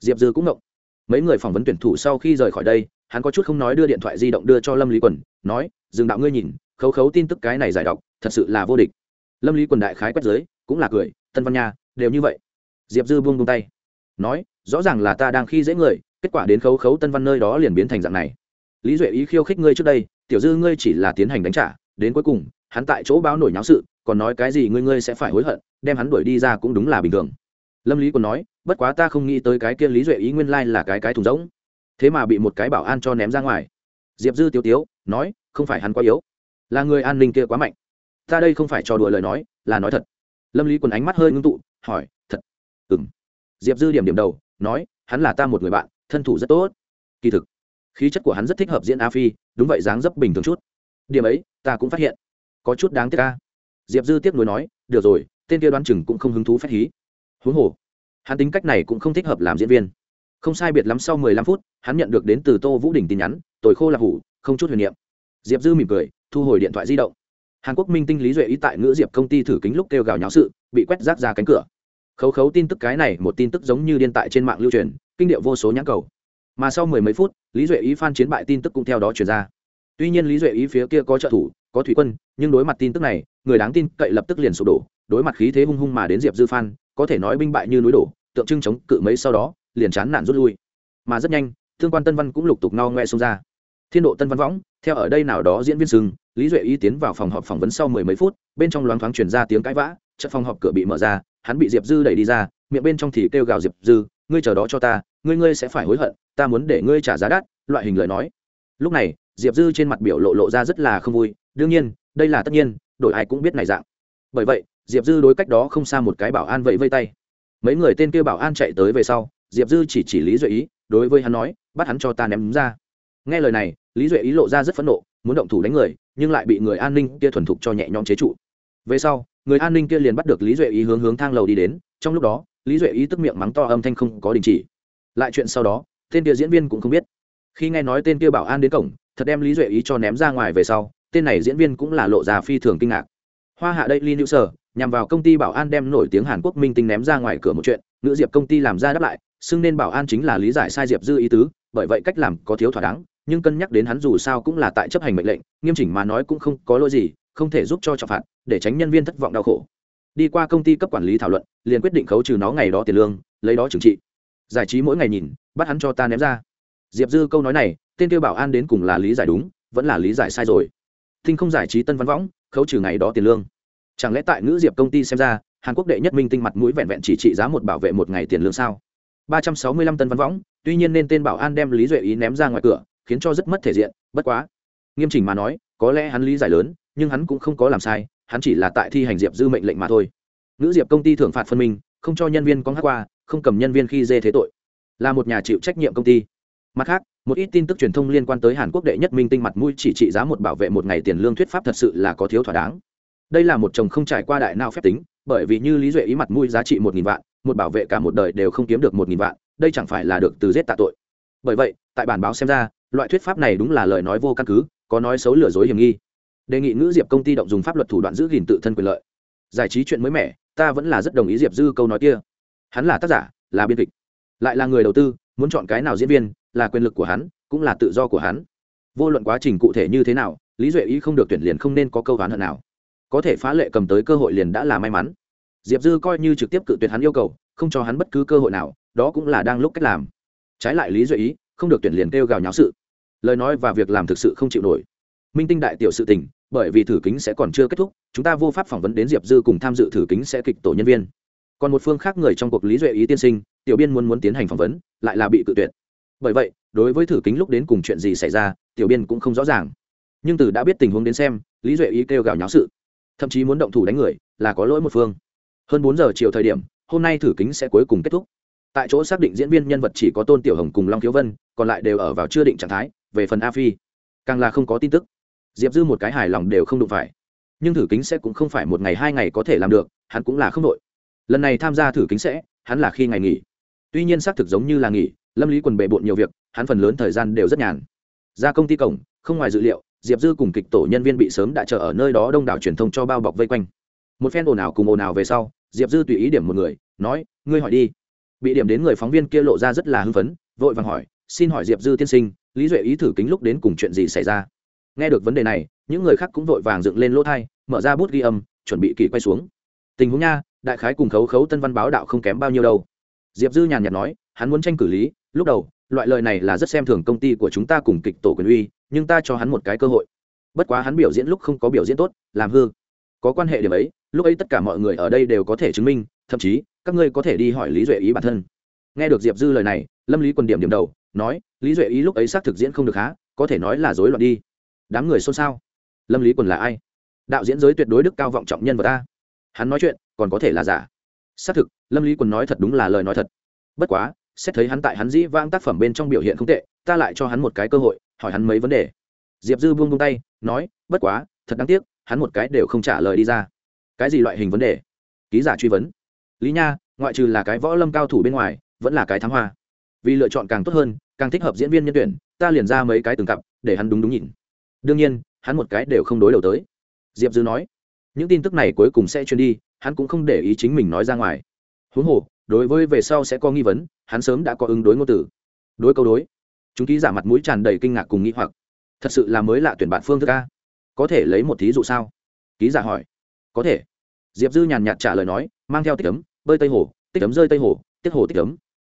Diệp dư cũng ngộng. Mấy người phỏng vấn tuyển thủ sau khi rời khỏi đây, hắn có chút không nói đưa điện thoại di động đưa cho lâm lý quần, nói, dừng đạo ngươi nhìn, khấu khấu tin tức cái này giải đọc, thật sự là vô địch. Lâm lý quần đại khái quét giới, cũng là cười tân văn nha, đều như vậy. Diệp dư buông buông tay. Nói, rõ ràng là ta đang khi dễ người, kết quả đến khấu khấu tân văn nơi đó liền biến thành dạng này. Lý duệ ý khiêu khích ngươi trước đây, tiểu dư ngươi chỉ là tiến hành đánh trả, đến cuối cùng, hắn tại chỗ báo nổi nháo sự, còn nói cái gì ngươi ngươi sẽ phải hối hận, đem hắn đuổi đi ra cũng đúng là bình thường. Lâm lý còn nói, bất quá ta không nghĩ tới cái kia lý duệ ý nguyên lai là cái cái thùng rỗng. Thế mà bị một cái bảo an cho ném ra ngoài. Diệp dư tiêu tiếu, nói, không phải hắn quá yếu. Là người an ninh kia quá mạnh. Ta đây không phải trò đùa lời nói, là nói thật lâm lý quần ánh mắt hơi ngưng tụ, hỏi, thật? Ừ m diệp dư điểm điểm đầu, nói, hắn là ta một người bạn, thân thủ rất tốt. Kỳ thực, khí chất của hắn rất thích hợp diễn a phi, đúng vậy, dáng dấp bình thường chút. Điểm ấy, ta cũng phát hiện. Có chút đáng tiếc ca diệp dư tiếp nối nói, được rồi, tên kia đoán chừng cũng không hứng thú phép hí. Huống hồ, hắn tính cách này cũng không thích hợp làm diễn viên. Không sai biệt lắm sau mười lăm phút, hắn nhận được đến từ tô vũ đình tin nhắn tồi khô là hủ, không chút huyền niệm. Diệp dư mỉm cười, thu hồi điện thoại di động hàn quốc minh tinh lý duệ ý tại ngữ diệp công ty thử kính lúc kêu gào nháo sự, bị quét rác ra cánh cửa. Khấu khấu tin tức cái này một tin tức giống như điên tại trên mạng lưu truyền, kinh điệu vô số nhãn cầu. Mà sau mười mấy phút, lý duệ ý phan chiến bại tin tức cũng theo đó truyền ra. Tuy nhiên lý duệ ý phía kia có trợ thủ, có thủy quân, nhưng đối mặt tin tức này, người đáng tin cậy lập tức liền sụp đổ, đối mặt khí thế hung hung mà đến diệp dư phan, có thể nói binh bại như núi đổ, tượng trưng chống cự mấy sau đó, liền chán nản rút lui. Mà rất nhanh, thương quan tân văn cũng lục tục no ngoe xông ra thiên độ tân văn võng, theo ở đây nào đó diễn viên sừng lý duệ ý tiến vào phòng họp phỏng vấn sau mười mấy phút, bên trong loáng thoáng chuyển ra tiếng cãi vã chợ phòng họp cửa bị mở ra, hắn bị diệp dư đẩy đi ra, miệng bên trong thì kêu gào diệp dư, ngươi chờ đó cho ta, ngươi ngươi sẽ phải hối hận, ta muốn để ngươi trả giá đắt, loại hình lời nói. Lúc này, diệp dư trên mặt biểu lộ lộ ra rất là không vui, đương nhiên, đây là tất nhiên, đổi ai cũng biết này dạng. Bởi vậy, diệp dư đối cách đó không xa một cái bảo an vậy vây tay. Mấy người tên kia bảo an chạy tới về sau, diệp dư chỉ chỉ lý duệ ý đối với hắn nói, bắt hắn cho ta ném ra nghe lời này, lý duệ ý lộ ra rất phẫn nộ, muốn động thủ đánh người, nhưng lại bị người an ninh kia thuần thục cho nhẹ nhõm chế trụ. Về sau, người an ninh kia liền bắt được lý duệ ý hướng hướng thang lầu đi đến, trong lúc đó, lý duệ ý tức miệng mắng to âm thanh không có đình chỉ. Lại chuyện sau đó, tên kia diễn viên cũng không biết. Khi nghe nói tên kia bảo an đến cổng, thật đem lý duệ ý cho ném ra ngoài về sau, tên này diễn viên cũng là lộ ra phi thường kinh ngạc. Hoa hạ đây ly nữ sở, nhằm vào công ty bảo an đem nổi tiếng hàn quốc minh tinh ném ra ngoài cửa một chuyện nữ diệp công ty làm ra đáp lại, xưng nên bảo an chính là lý giải sai diệp dư ý tứ, bởi vậy cách làm có thiếu thỏa đáng nhưng cân nhắc đến hắn dù sao cũng là tại chấp hành mệnh lệnh, nghiêm chỉnh mà nói cũng không có lỗi gì, không thể giúp cho trọng phạt, để tránh nhân viên thất vọng đau khổ. Đi qua công ty cấp quản lý thảo luận, liền quyết định khấu trừ nó ngày đó tiền lương, lấy đó trừng trị. Giải trí mỗi ngày nhìn, bắt hắn cho ta ném ra. Diệp dư câu nói này, tên kêu bảo an đến cùng là lý giải đúng, vẫn là lý giải sai rồi. Thinh không giải trí tân văn võng, khấu trừ ngày đó tiền lương. Chẳng lẽ tại ngữ diệp công ty xem ra, hàn quốc đệ nhất minh tinh mặt mũi vẹn vẹn chỉ trị giá một bảo vệ một ngày tiền lương sao? Ba trăm sáu mươi lăm tân văn võng, tuy nhiên nên tên bảo an đem lý duệ ý ném ra ngoài cửa khiến cho rất mất thể diện, bất quá. Nghiêm chỉnh mà nói, có lẽ hắn lý giải lớn, nhưng hắn cũng không có làm sai, hắn chỉ là tại thi hành diệp dư mệnh lệnh mà thôi. Nữ diệp công ty thưởng phạt phân minh, không cho nhân viên có hát qua, không cầm nhân viên khi dê thế tội. Là một nhà chịu trách nhiệm công ty. Mặt khác, một ít tin tức truyền thông liên quan tới hàn quốc đệ nhất minh tinh mặt mũi chỉ trị giá một bảo vệ một ngày tiền lương thuyết pháp thật sự là có thiếu thỏa đáng. Đây là một chồng không trải qua đại nào phép tính, bởi vì như lý duệ ý mặt mũi giá trị một nghìn vạn, một bảo vệ cả một đời đều không kiếm được một nghìn vạn, đây chẳng phải là được từ giết tạ tội. Bởi vậy tại bản báo xem ra, loại thuyết pháp này đúng là lời nói vô căn cứ, có nói xấu lừa dối hiểm nghi. Đề nghị ngữ diệp công ty động dùng pháp luật thủ đoạn giữ gìn tự thân quyền lợi. Giải trí chuyện mới mẻ, ta vẫn là rất đồng ý diệp dư câu nói kia. Hắn là tác giả, là biên kịch. Lại là người đầu tư, muốn chọn cái nào diễn viên, là quyền lực của hắn, cũng là tự do của hắn. Vô luận quá trình cụ thể như thế nào, lý duệ ý không được tuyển liền không nên có câu hán hận nào. Có thể phá lệ cầm tới cơ hội liền đã là may mắn. Diệp dư coi như trực tiếp cự tuyệt hắn yêu cầu, không cho hắn bất cứ cơ hội nào, đó cũng là đang lúc cách làm. Trái lại lý duệ ý không được tuyển liền kêu gào nháo sự. Lời nói và việc làm thực sự không chịu nổi. Minh tinh đại tiểu sự tình, bởi vì thử kính sẽ còn chưa kết thúc, chúng ta vô pháp phỏng vấn đến diệp dư cùng tham dự thử kính sẽ kịch tổ nhân viên. Còn một phương khác người trong cuộc lý duệ ý tiên sinh, tiểu biên muốn muốn tiến hành phỏng vấn, lại là bị cự tuyệt. Bởi vậy, đối với thử kính lúc đến cùng chuyện gì xảy ra, tiểu biên cũng không rõ ràng. Nhưng từ đã biết tình huống đến xem, lý duệ ý kêu gào nháo sự, thậm chí muốn động thủ đánh người, là có lỗi một phương. Hơn bốn giờ chiều thời điểm, hôm nay thử kính sẽ cuối cùng kết thúc tại chỗ xác định diễn viên nhân vật chỉ có tôn tiểu hồng cùng long thiếu vân, còn lại đều ở vào chưa định trạng thái, về phần a phi. Càng là không có tin tức. Diệp dư một cái hài lòng đều không đụng phải. Nhưng thử kính sẽ cũng không phải một ngày hai ngày có thể làm được, hắn cũng là không đội. Lần này tham gia thử kính sẽ, hắn là khi ngày nghỉ. Tuy nhiên xác thực giống như là nghỉ, lâm lý quần bề bộn nhiều việc, hắn phần lớn thời gian đều rất nhàn. Ra công ty cổng, không ngoài dự liệu, diệp dư cùng kịch tổ nhân viên bị sớm đã chờ ở nơi đó đông đảo truyền thông cho bao bọc vây quanh. Một phen ồn ào cùng ồn ào về sau, diệp dư tùy ý điểm một người, nói, ngươi hỏi đi bị điểm đến người phóng viên kia lộ ra rất là hưng phấn, vội vàng hỏi, xin hỏi diệp dư tiên sinh, lý duệ ý thử kính lúc đến cùng chuyện gì xảy ra? Nghe được vấn đề này, những người khác cũng vội vàng dựng lên lỗ thai, mở ra bút ghi âm, chuẩn bị kỳ quay xuống. Tình huống nha, đại khái cùng khấu khấu tân văn báo đạo không kém bao nhiêu đâu. Diệp dư nhàn nhạt nói, hắn muốn tranh cử lý, lúc đầu, loại lời này là rất xem thường công ty của chúng ta cùng kịch tổ quyền uy, nhưng ta cho hắn một cái cơ hội. Bất quá hắn biểu diễn lúc không có biểu diễn tốt, làm hư. Có quan hệ điểm ấy, lúc ấy tất cả mọi người ở đây đều có thể chứng minh, thậm chí các ngươi có thể đi hỏi lý duệ ý bản thân. Nghe được diệp dư lời này, lâm lý quân điểm điểm đầu, nói, lý duệ ý lúc ấy xác thực diễn không được há, có thể nói là dối loạn đi. Đám người xôn xao. Lâm lý quân là ai? Đạo diễn giới tuyệt đối đức cao vọng trọng nhân vật ta hắn nói chuyện, còn có thể là giả. Xác thực, lâm lý quân nói thật đúng là lời nói thật. Bất quá, xét thấy hắn tại hắn dĩ vang tác phẩm bên trong biểu hiện không tệ, ta lại cho hắn một cái cơ hội, hỏi hắn mấy vấn đề. Diệp dư buông buông tay, nói, bất quá, thật đáng tiếc, hắn một cái đều không trả lời đi ra. Cái gì loại hình vấn đề? Ký giả truy vấn lý nha, ngoại trừ là cái võ lâm cao thủ bên ngoài, vẫn là cái thám hoa. Vì lựa chọn càng tốt hơn, càng thích hợp diễn viên nhân tuyển, ta liền ra mấy cái từng cặp, để hắn đúng đúng nhìn. Đương nhiên, hắn một cái đều không đối đầu tới. Diệp dư nói, những tin tức này cuối cùng sẽ truyền đi, hắn cũng không để ý chính mình nói ra ngoài. Huống hồ, đối với về sau sẽ có nghi vấn, hắn sớm đã có ứng đối ngôn từ. Đối câu đối, chúng ký giả mặt mũi tràn đầy kinh ngạc cùng nghĩ hoặc. Thật sự là mới lạ tuyển bạn phương thức a. Có thể lấy một thí dụ sao? Ký giả hỏi. Có thể. Diệp dư nhàn nhạt trả lời nói, mang theo tích ấm bơi tây hồ, tích ấm rơi tây hồ, tiết hồ tích ấm.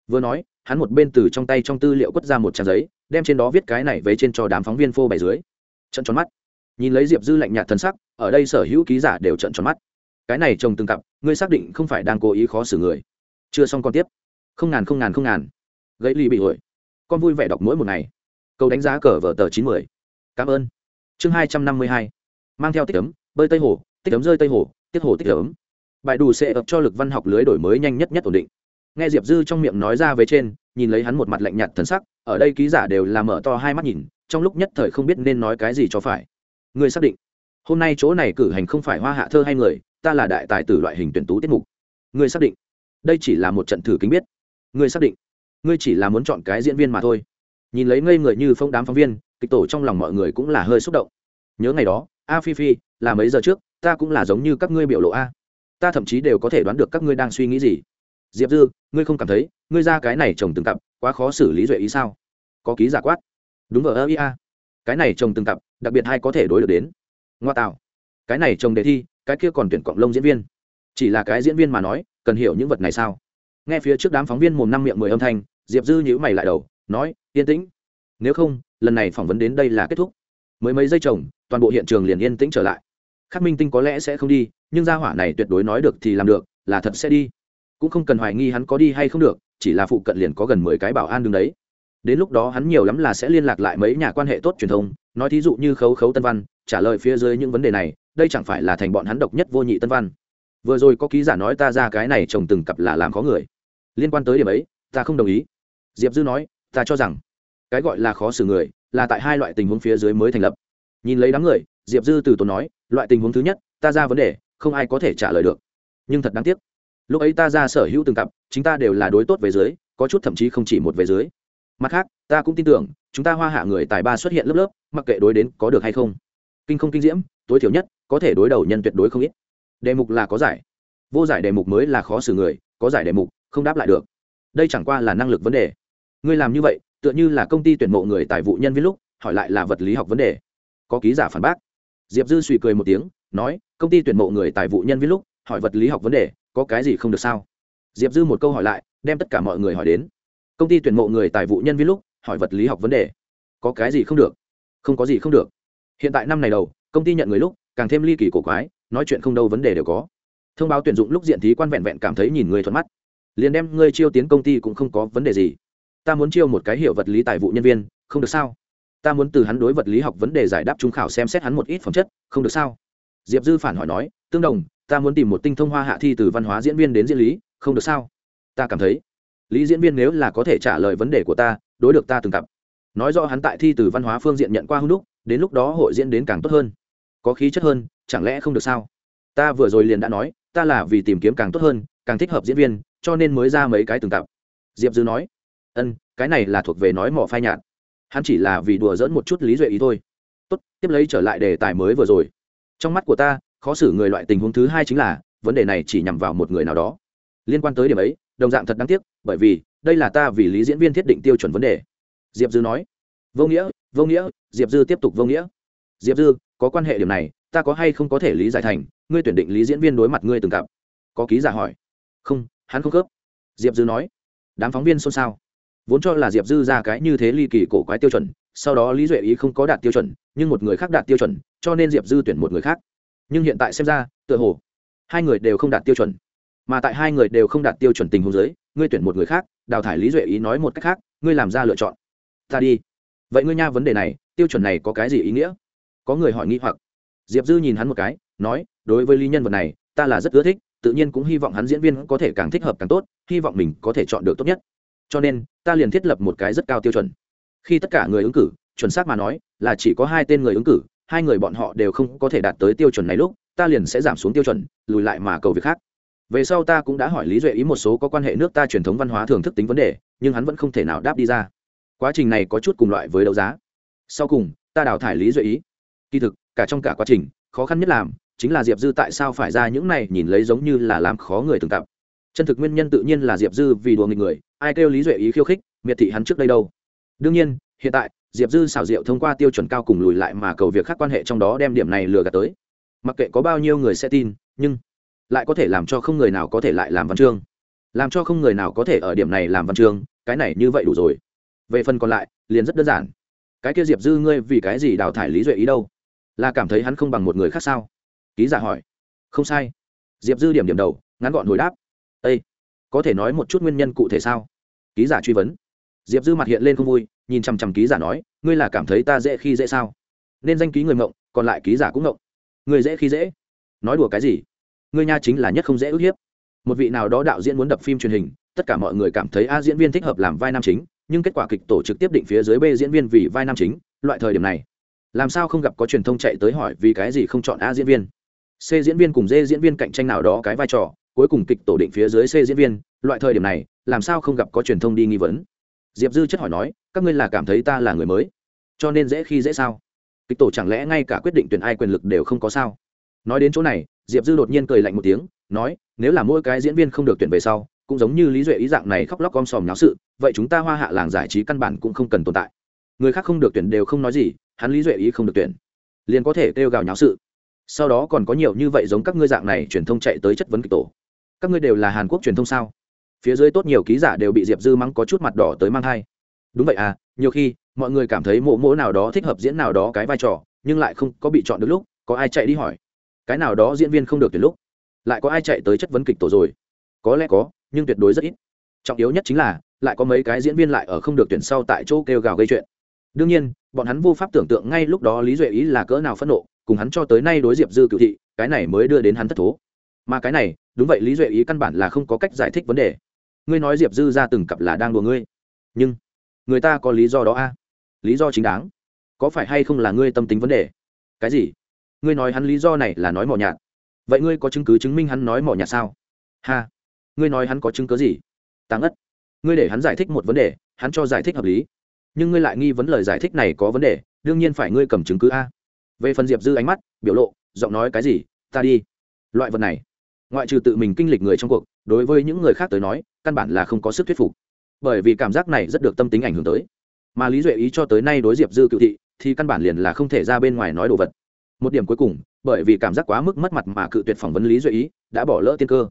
Vừa nói, hắn một bên từ trong tay trong tư liệu quất ra một trang giấy, đem trên đó viết cái này về trên cho đám phóng viên phô bày dưới. Trận tròn mắt. Nhìn lấy diệp dư lạnh nhạt thân sắc, ở đây sở hữu ký giả đều trận tròn mắt. Cái này trồng từng cặp, ngươi xác định không phải đang cố ý khó xử người. Chưa xong con tiếp. Không ngàn không ngàn không ngàn. Gãy ly bị hồi con vui vẻ đọc mỗi một ngày. Câu đánh giá cờ vở tờ chín mươi cảm ơn. Chương hai trăm năm mươi hai. Mang theo tích ấm, bơi tây hồ, tích ấm rơi tây hồ, tiết hồ tích ấm bài đủ sẽ ập cho lực văn học lưới đổi mới nhanh nhất nhất ổn định. Nghe diệp dư trong miệng nói ra về trên, nhìn lấy hắn một mặt lạnh nhạt thần sắc, ở đây ký giả đều làm mở to hai mắt nhìn, trong lúc nhất thời không biết nên nói cái gì cho phải. Người xác định, hôm nay chỗ này cử hành không phải hoa hạ thơ hay người, ta là đại tài tử loại hình tuyển tú tiết mục. Người xác định, đây chỉ là một trận thử kính biết. Người xác định, ngươi chỉ là muốn chọn cái diễn viên mà thôi. Nhìn lấy ngây người như phong đám phóng viên, kịch tổ trong lòng mọi người cũng là hơi xúc động. Nhớ ngày đó, a phi phi, là mấy giờ trước, ta cũng là giống như các ngươi biểu lộ a ta thậm chí đều có thể đoán được các ngươi đang suy nghĩ gì. Diệp dư, ngươi không cảm thấy, ngươi ra cái này chồng từng cặp, quá khó xử lý duệ ý sao? Có ký giả quát. Đúng ở ơ, ia. Cái này chồng từng cặp, đặc biệt hay có thể đối được đến. Ngoa tạo. Cái này chồng đề thi, cái kia còn tuyển cộng lông diễn viên. Chỉ là cái diễn viên mà nói, cần hiểu những vật này sao? Nghe phía trước đám phóng viên mồm năm miệng mười âm thanh, diệp dư nhữ mày lại đầu, nói, yên tĩnh. Nếu không, lần này phỏng vấn đến đây là kết thúc. Mới mấy giây chồng toàn bộ hiện trường liền yên tĩnh trở lại khắc minh tinh có lẽ sẽ không đi, nhưng gia hỏa này tuyệt đối nói được thì làm được, là thật sẽ đi. Cũng không cần hoài nghi hắn có đi hay không được, chỉ là phụ cận liền có gần mười cái bảo an đứng đấy. Đến lúc đó hắn nhiều lắm là sẽ liên lạc lại mấy nhà quan hệ tốt truyền thông, nói thí dụ như khấu khấu tân văn, trả lời phía dưới những vấn đề này, đây chẳng phải là thành bọn hắn độc nhất vô nhị tân văn. Vừa rồi có ký giả nói ta ra cái này trồng từng cặp là làm khó người. Liên quan tới điểm ấy, ta không đồng ý. Diệp dư nói, ta cho rằng, cái gọi là khó xử người, là tại hai loại tình huống phía dưới mới thành lập. Nhìn lấy đám người diệp dư từ tốn nói, loại tình huống thứ nhất, ta ra vấn đề, không ai có thể trả lời được. Nhưng thật đáng tiếc, lúc ấy ta ra sở hữu từng cặp, chính ta đều là đối tốt về dưới, có chút thậm chí không chỉ một về dưới. Mặt khác, ta cũng tin tưởng, chúng ta hoa hạ người tài ba xuất hiện lớp lớp, mặc kệ đối đến có được hay không. Kinh không kinh diễm, tối thiểu nhất, có thể đối đầu nhân tuyệt đối không ít. Đề mục là có giải. Vô giải đề mục mới là khó xử người, có giải đề mục, không đáp lại được. Đây chẳng qua là năng lực vấn đề. Ngươi làm như vậy, tựa như là công ty tuyển mộ người tài vụ nhân viên lúc, hỏi lại là vật lý học vấn đề. Có ký giả phản bác diệp dư suy cười một tiếng, nói, công ty tuyển mộ người tài vụ nhân viên lúc, hỏi vật lý học vấn đề, có cái gì không được sao? Diệp dư một câu hỏi lại, đem tất cả mọi người hỏi đến, công ty tuyển mộ người tài vụ nhân viên lúc, hỏi vật lý học vấn đề, có cái gì không được? Không có gì không được. Hiện tại năm này đầu, công ty nhận người lúc, càng thêm ly kỳ cổ quái, nói chuyện không đâu vấn đề đều có. Thông báo tuyển dụng lúc diện thí quan vẹn vẹn cảm thấy nhìn người thuận mắt. Liền đem ngươi chiêu tiến công ty cũng không có vấn đề gì. Ta muốn chiêu một cái hiệu vật lý tài vụ nhân viên, không được sao? Ta muốn từ hắn đối vật lý học vấn đề giải đáp trung khảo xem xét hắn một ít phẩm chất, không được sao? Diệp dư phản hỏi nói, tương đồng, ta muốn tìm một tinh thông hoa hạ thi từ văn hóa diễn viên đến diễn lý, không được sao? Ta cảm thấy, lý diễn viên nếu là có thể trả lời vấn đề của ta, đối được ta từng cặp. Nói rõ hắn tại thi từ văn hóa phương diện nhận qua hưng đúc, đến lúc đó hội diễn đến càng tốt hơn. Có khí chất hơn, chẳng lẽ không được sao? Ta vừa rồi liền đã nói, ta là vì tìm kiếm càng tốt hơn, càng thích hợp diễn viên, cho nên mới ra mấy cái từng cặp. Diệp dư nói ân cái này là thuộc về nói mỏ phai nhạt hắn chỉ là vì đùa dỡn một chút lý duệ ý thôi. Tốt, tiếp lấy trở lại đề tài mới vừa rồi. Trong mắt của ta, khó xử người loại tình huống thứ hai chính là, vấn đề này chỉ nhằm vào một người nào đó. Liên quan tới điểm ấy, đồng dạng thật đáng tiếc, bởi vì, đây là ta vì lý diễn viên thiết định tiêu chuẩn vấn đề. Diệp dư nói. Vô nghĩa vô nghĩa, diệp dư tiếp tục vô nghĩa. Diệp dư, có quan hệ điểm này, ta có hay không có thể lý giải thành, ngươi tuyển định lý diễn viên đối mặt ngươi từng cặp có ký giả hỏi. Không, hắn không khớp. Diệp dư nói. Đám phóng viên xôn xao vốn cho là diệp dư ra cái như thế ly kỳ cổ quái tiêu chuẩn, sau đó lý duệ ý không có đạt tiêu chuẩn, nhưng một người khác đạt tiêu chuẩn, cho nên diệp dư tuyển một người khác. Nhưng hiện tại xem ra, tựa hồ, hai người đều không đạt tiêu chuẩn. Mà tại hai người đều không đạt tiêu chuẩn tình huống giới ngươi tuyển một người khác, đào thải lý duệ ý nói một cách khác, ngươi làm ra lựa chọn. Ta đi. Vậy ngươi nha vấn đề này, tiêu chuẩn này có cái gì ý nghĩa? Có người hỏi nghi hoặc. Diệp dư nhìn hắn một cái, nói, đối với lý nhân vật này, ta là rất ưa thích, tự nhiên cũng hy vọng hắn diễn viên có thể càng thích hợp càng tốt, hy vọng mình có thể chọn được tốt nhất cho nên, ta liền thiết lập một cái rất cao tiêu chuẩn. Khi tất cả người ứng cử, chuẩn xác mà nói, là chỉ có hai tên người ứng cử, hai người bọn họ đều không có thể đạt tới tiêu chuẩn này lúc, ta liền sẽ giảm xuống tiêu chuẩn, lùi lại mà cầu việc khác. Về sau ta cũng đã hỏi lý duệ ý một số có quan hệ nước ta truyền thống văn hóa thường thức tính vấn đề, nhưng hắn vẫn không thể nào đáp đi ra. Quá trình này có chút cùng loại với đấu giá. Sau cùng, ta đào thải lý duệ ý. Kỳ thực, cả trong cả quá trình, khó khăn nhất làm, chính là diệp dư tại sao phải ra những này nhìn lấy giống như là làm khó người từng tập chân thực nguyên nhân tự nhiên là diệp dư vì đùa nghịch người, ai kêu lý duệ ý khiêu khích, miệt thị hắn trước đây đâu. Đương nhiên, hiện tại, diệp dư xảo diệu thông qua tiêu chuẩn cao cùng lùi lại mà cầu việc khác quan hệ trong đó đem điểm này lừa gạt tới. Mặc kệ có bao nhiêu người sẽ tin, nhưng lại có thể làm cho không người nào có thể lại làm văn chương. Làm cho không người nào có thể ở điểm này làm văn chương, cái này như vậy đủ rồi. Về phần còn lại, liền rất đơn giản. Cái kia diệp dư ngươi vì cái gì đào thải lý duệ ý đâu? Là cảm thấy hắn không bằng một người khác sao? Ký giả hỏi. Không sai. Diệp dư điểm điểm đầu, ngắn gọn hồi đáp. Ê! có thể nói một chút nguyên nhân cụ thể sao? Ký giả truy vấn. Diệp dư mặt hiện lên không vui, nhìn chằm chằm ký giả nói, ngươi là cảm thấy ta dễ khi dễ sao? Nên danh ký người mộng, còn lại ký giả cũng mộng. Người dễ khi dễ? Nói đùa cái gì? Ngươi nha chính là nhất không dễ ức hiếp. Một vị nào đó đạo diễn muốn đập phim truyền hình, tất cả mọi người cảm thấy a diễn viên thích hợp làm vai nam chính, nhưng kết quả kịch tổ trực tiếp định phía dưới b diễn viên vì vai nam chính, loại thời điểm này. Làm sao không gặp có truyền thông chạy tới hỏi vì cái gì không chọn a diễn viên? C diễn viên cùng d diễn viên cạnh tranh nào đó cái vai trò cuối cùng kịch tổ định phía dưới c diễn viên, loại thời điểm này, làm sao không gặp có truyền thông đi nghi vấn? Diệp dư chất hỏi nói, các ngươi là cảm thấy ta là người mới, cho nên dễ khi dễ sao? Kịch tổ chẳng lẽ ngay cả quyết định tuyển ai quyền lực đều không có sao? Nói đến chỗ này, diệp dư đột nhiên cười lạnh một tiếng, nói, nếu là mỗi cái diễn viên không được tuyển về sau, cũng giống như lý duệ ý dạng này khóc lóc om sòm nháo sự, vậy chúng ta hoa hạ làng giải trí căn bản cũng không cần tồn tại. Người khác không được tuyển đều không nói gì, hắn lý duệ ý không được tuyển. Liền có thể kêu gào nháo sự. Sau đó còn có nhiều như vậy giống các ngươi dạng này truyền thông chạy tới chất vấn kịch tổ các ngươi đều là hàn quốc truyền thông sao? Phía dưới tốt nhiều ký giả đều bị diệp dư mắng có chút mặt đỏ tới mang thai. Đúng vậy à nhiều khi, mọi người cảm thấy mộ mỗ nào đó thích hợp diễn nào đó cái vai trò, nhưng lại không có bị chọn được lúc, có ai chạy đi hỏi? Cái nào đó diễn viên không được tuyển lúc, lại có ai chạy tới chất vấn kịch tổ rồi? Có lẽ có, nhưng tuyệt đối rất ít. Trọng yếu nhất chính là, lại có mấy cái diễn viên lại ở không được tuyển sau tại chỗ kêu gào gây chuyện. Đương nhiên, bọn hắn vô pháp tưởng tượng ngay lúc đó lý duệ ý là cỡ nào phẫn nộ, cùng hắn cho tới nay đối diệp dư cựu thị, cái này mới đưa đến hắn thất thố. Mà cái này đúng vậy, lý duệ ý căn bản là không có cách giải thích vấn đề. Ngươi nói diệp dư ra từng cặp là đang đùa ngươi. Nhưng, người ta có lý do đó a à? lý do chính đáng. Có phải hay không là ngươi tâm tính vấn đề? Cái gì? Ngươi nói hắn lý do này là nói mỏ nhạt. Vậy ngươi có chứng cứ chứng minh hắn nói mỏ nhạt sao? Ha. Ngươi nói hắn có chứng cứ gì? Tăng ất. Ngươi để hắn giải thích một vấn đề, hắn cho giải thích hợp lý. Nhưng ngươi lại nghi vấn lời giải thích này có vấn đề, đương nhiên phải ngươi cầm chứng cứ a. Về phần diệp dư ánh mắt, biểu lộ, giọng nói cái gì, ta đi. Loại vật này ngoại trừ tự mình kinh lịch người trong cuộc, đối với những người khác tới nói, căn bản là không có sức thuyết phục. Bởi vì cảm giác này rất được tâm tính ảnh hưởng tới. Mà lý duệ ý cho tới nay đối diệp dư cựu thị, thì căn bản liền là không thể ra bên ngoài nói đồ vật. Một điểm cuối cùng, bởi vì cảm giác quá mức mất mặt mà cự tuyệt phỏng vấn lý duệ ý, đã bỏ lỡ tiên cơ.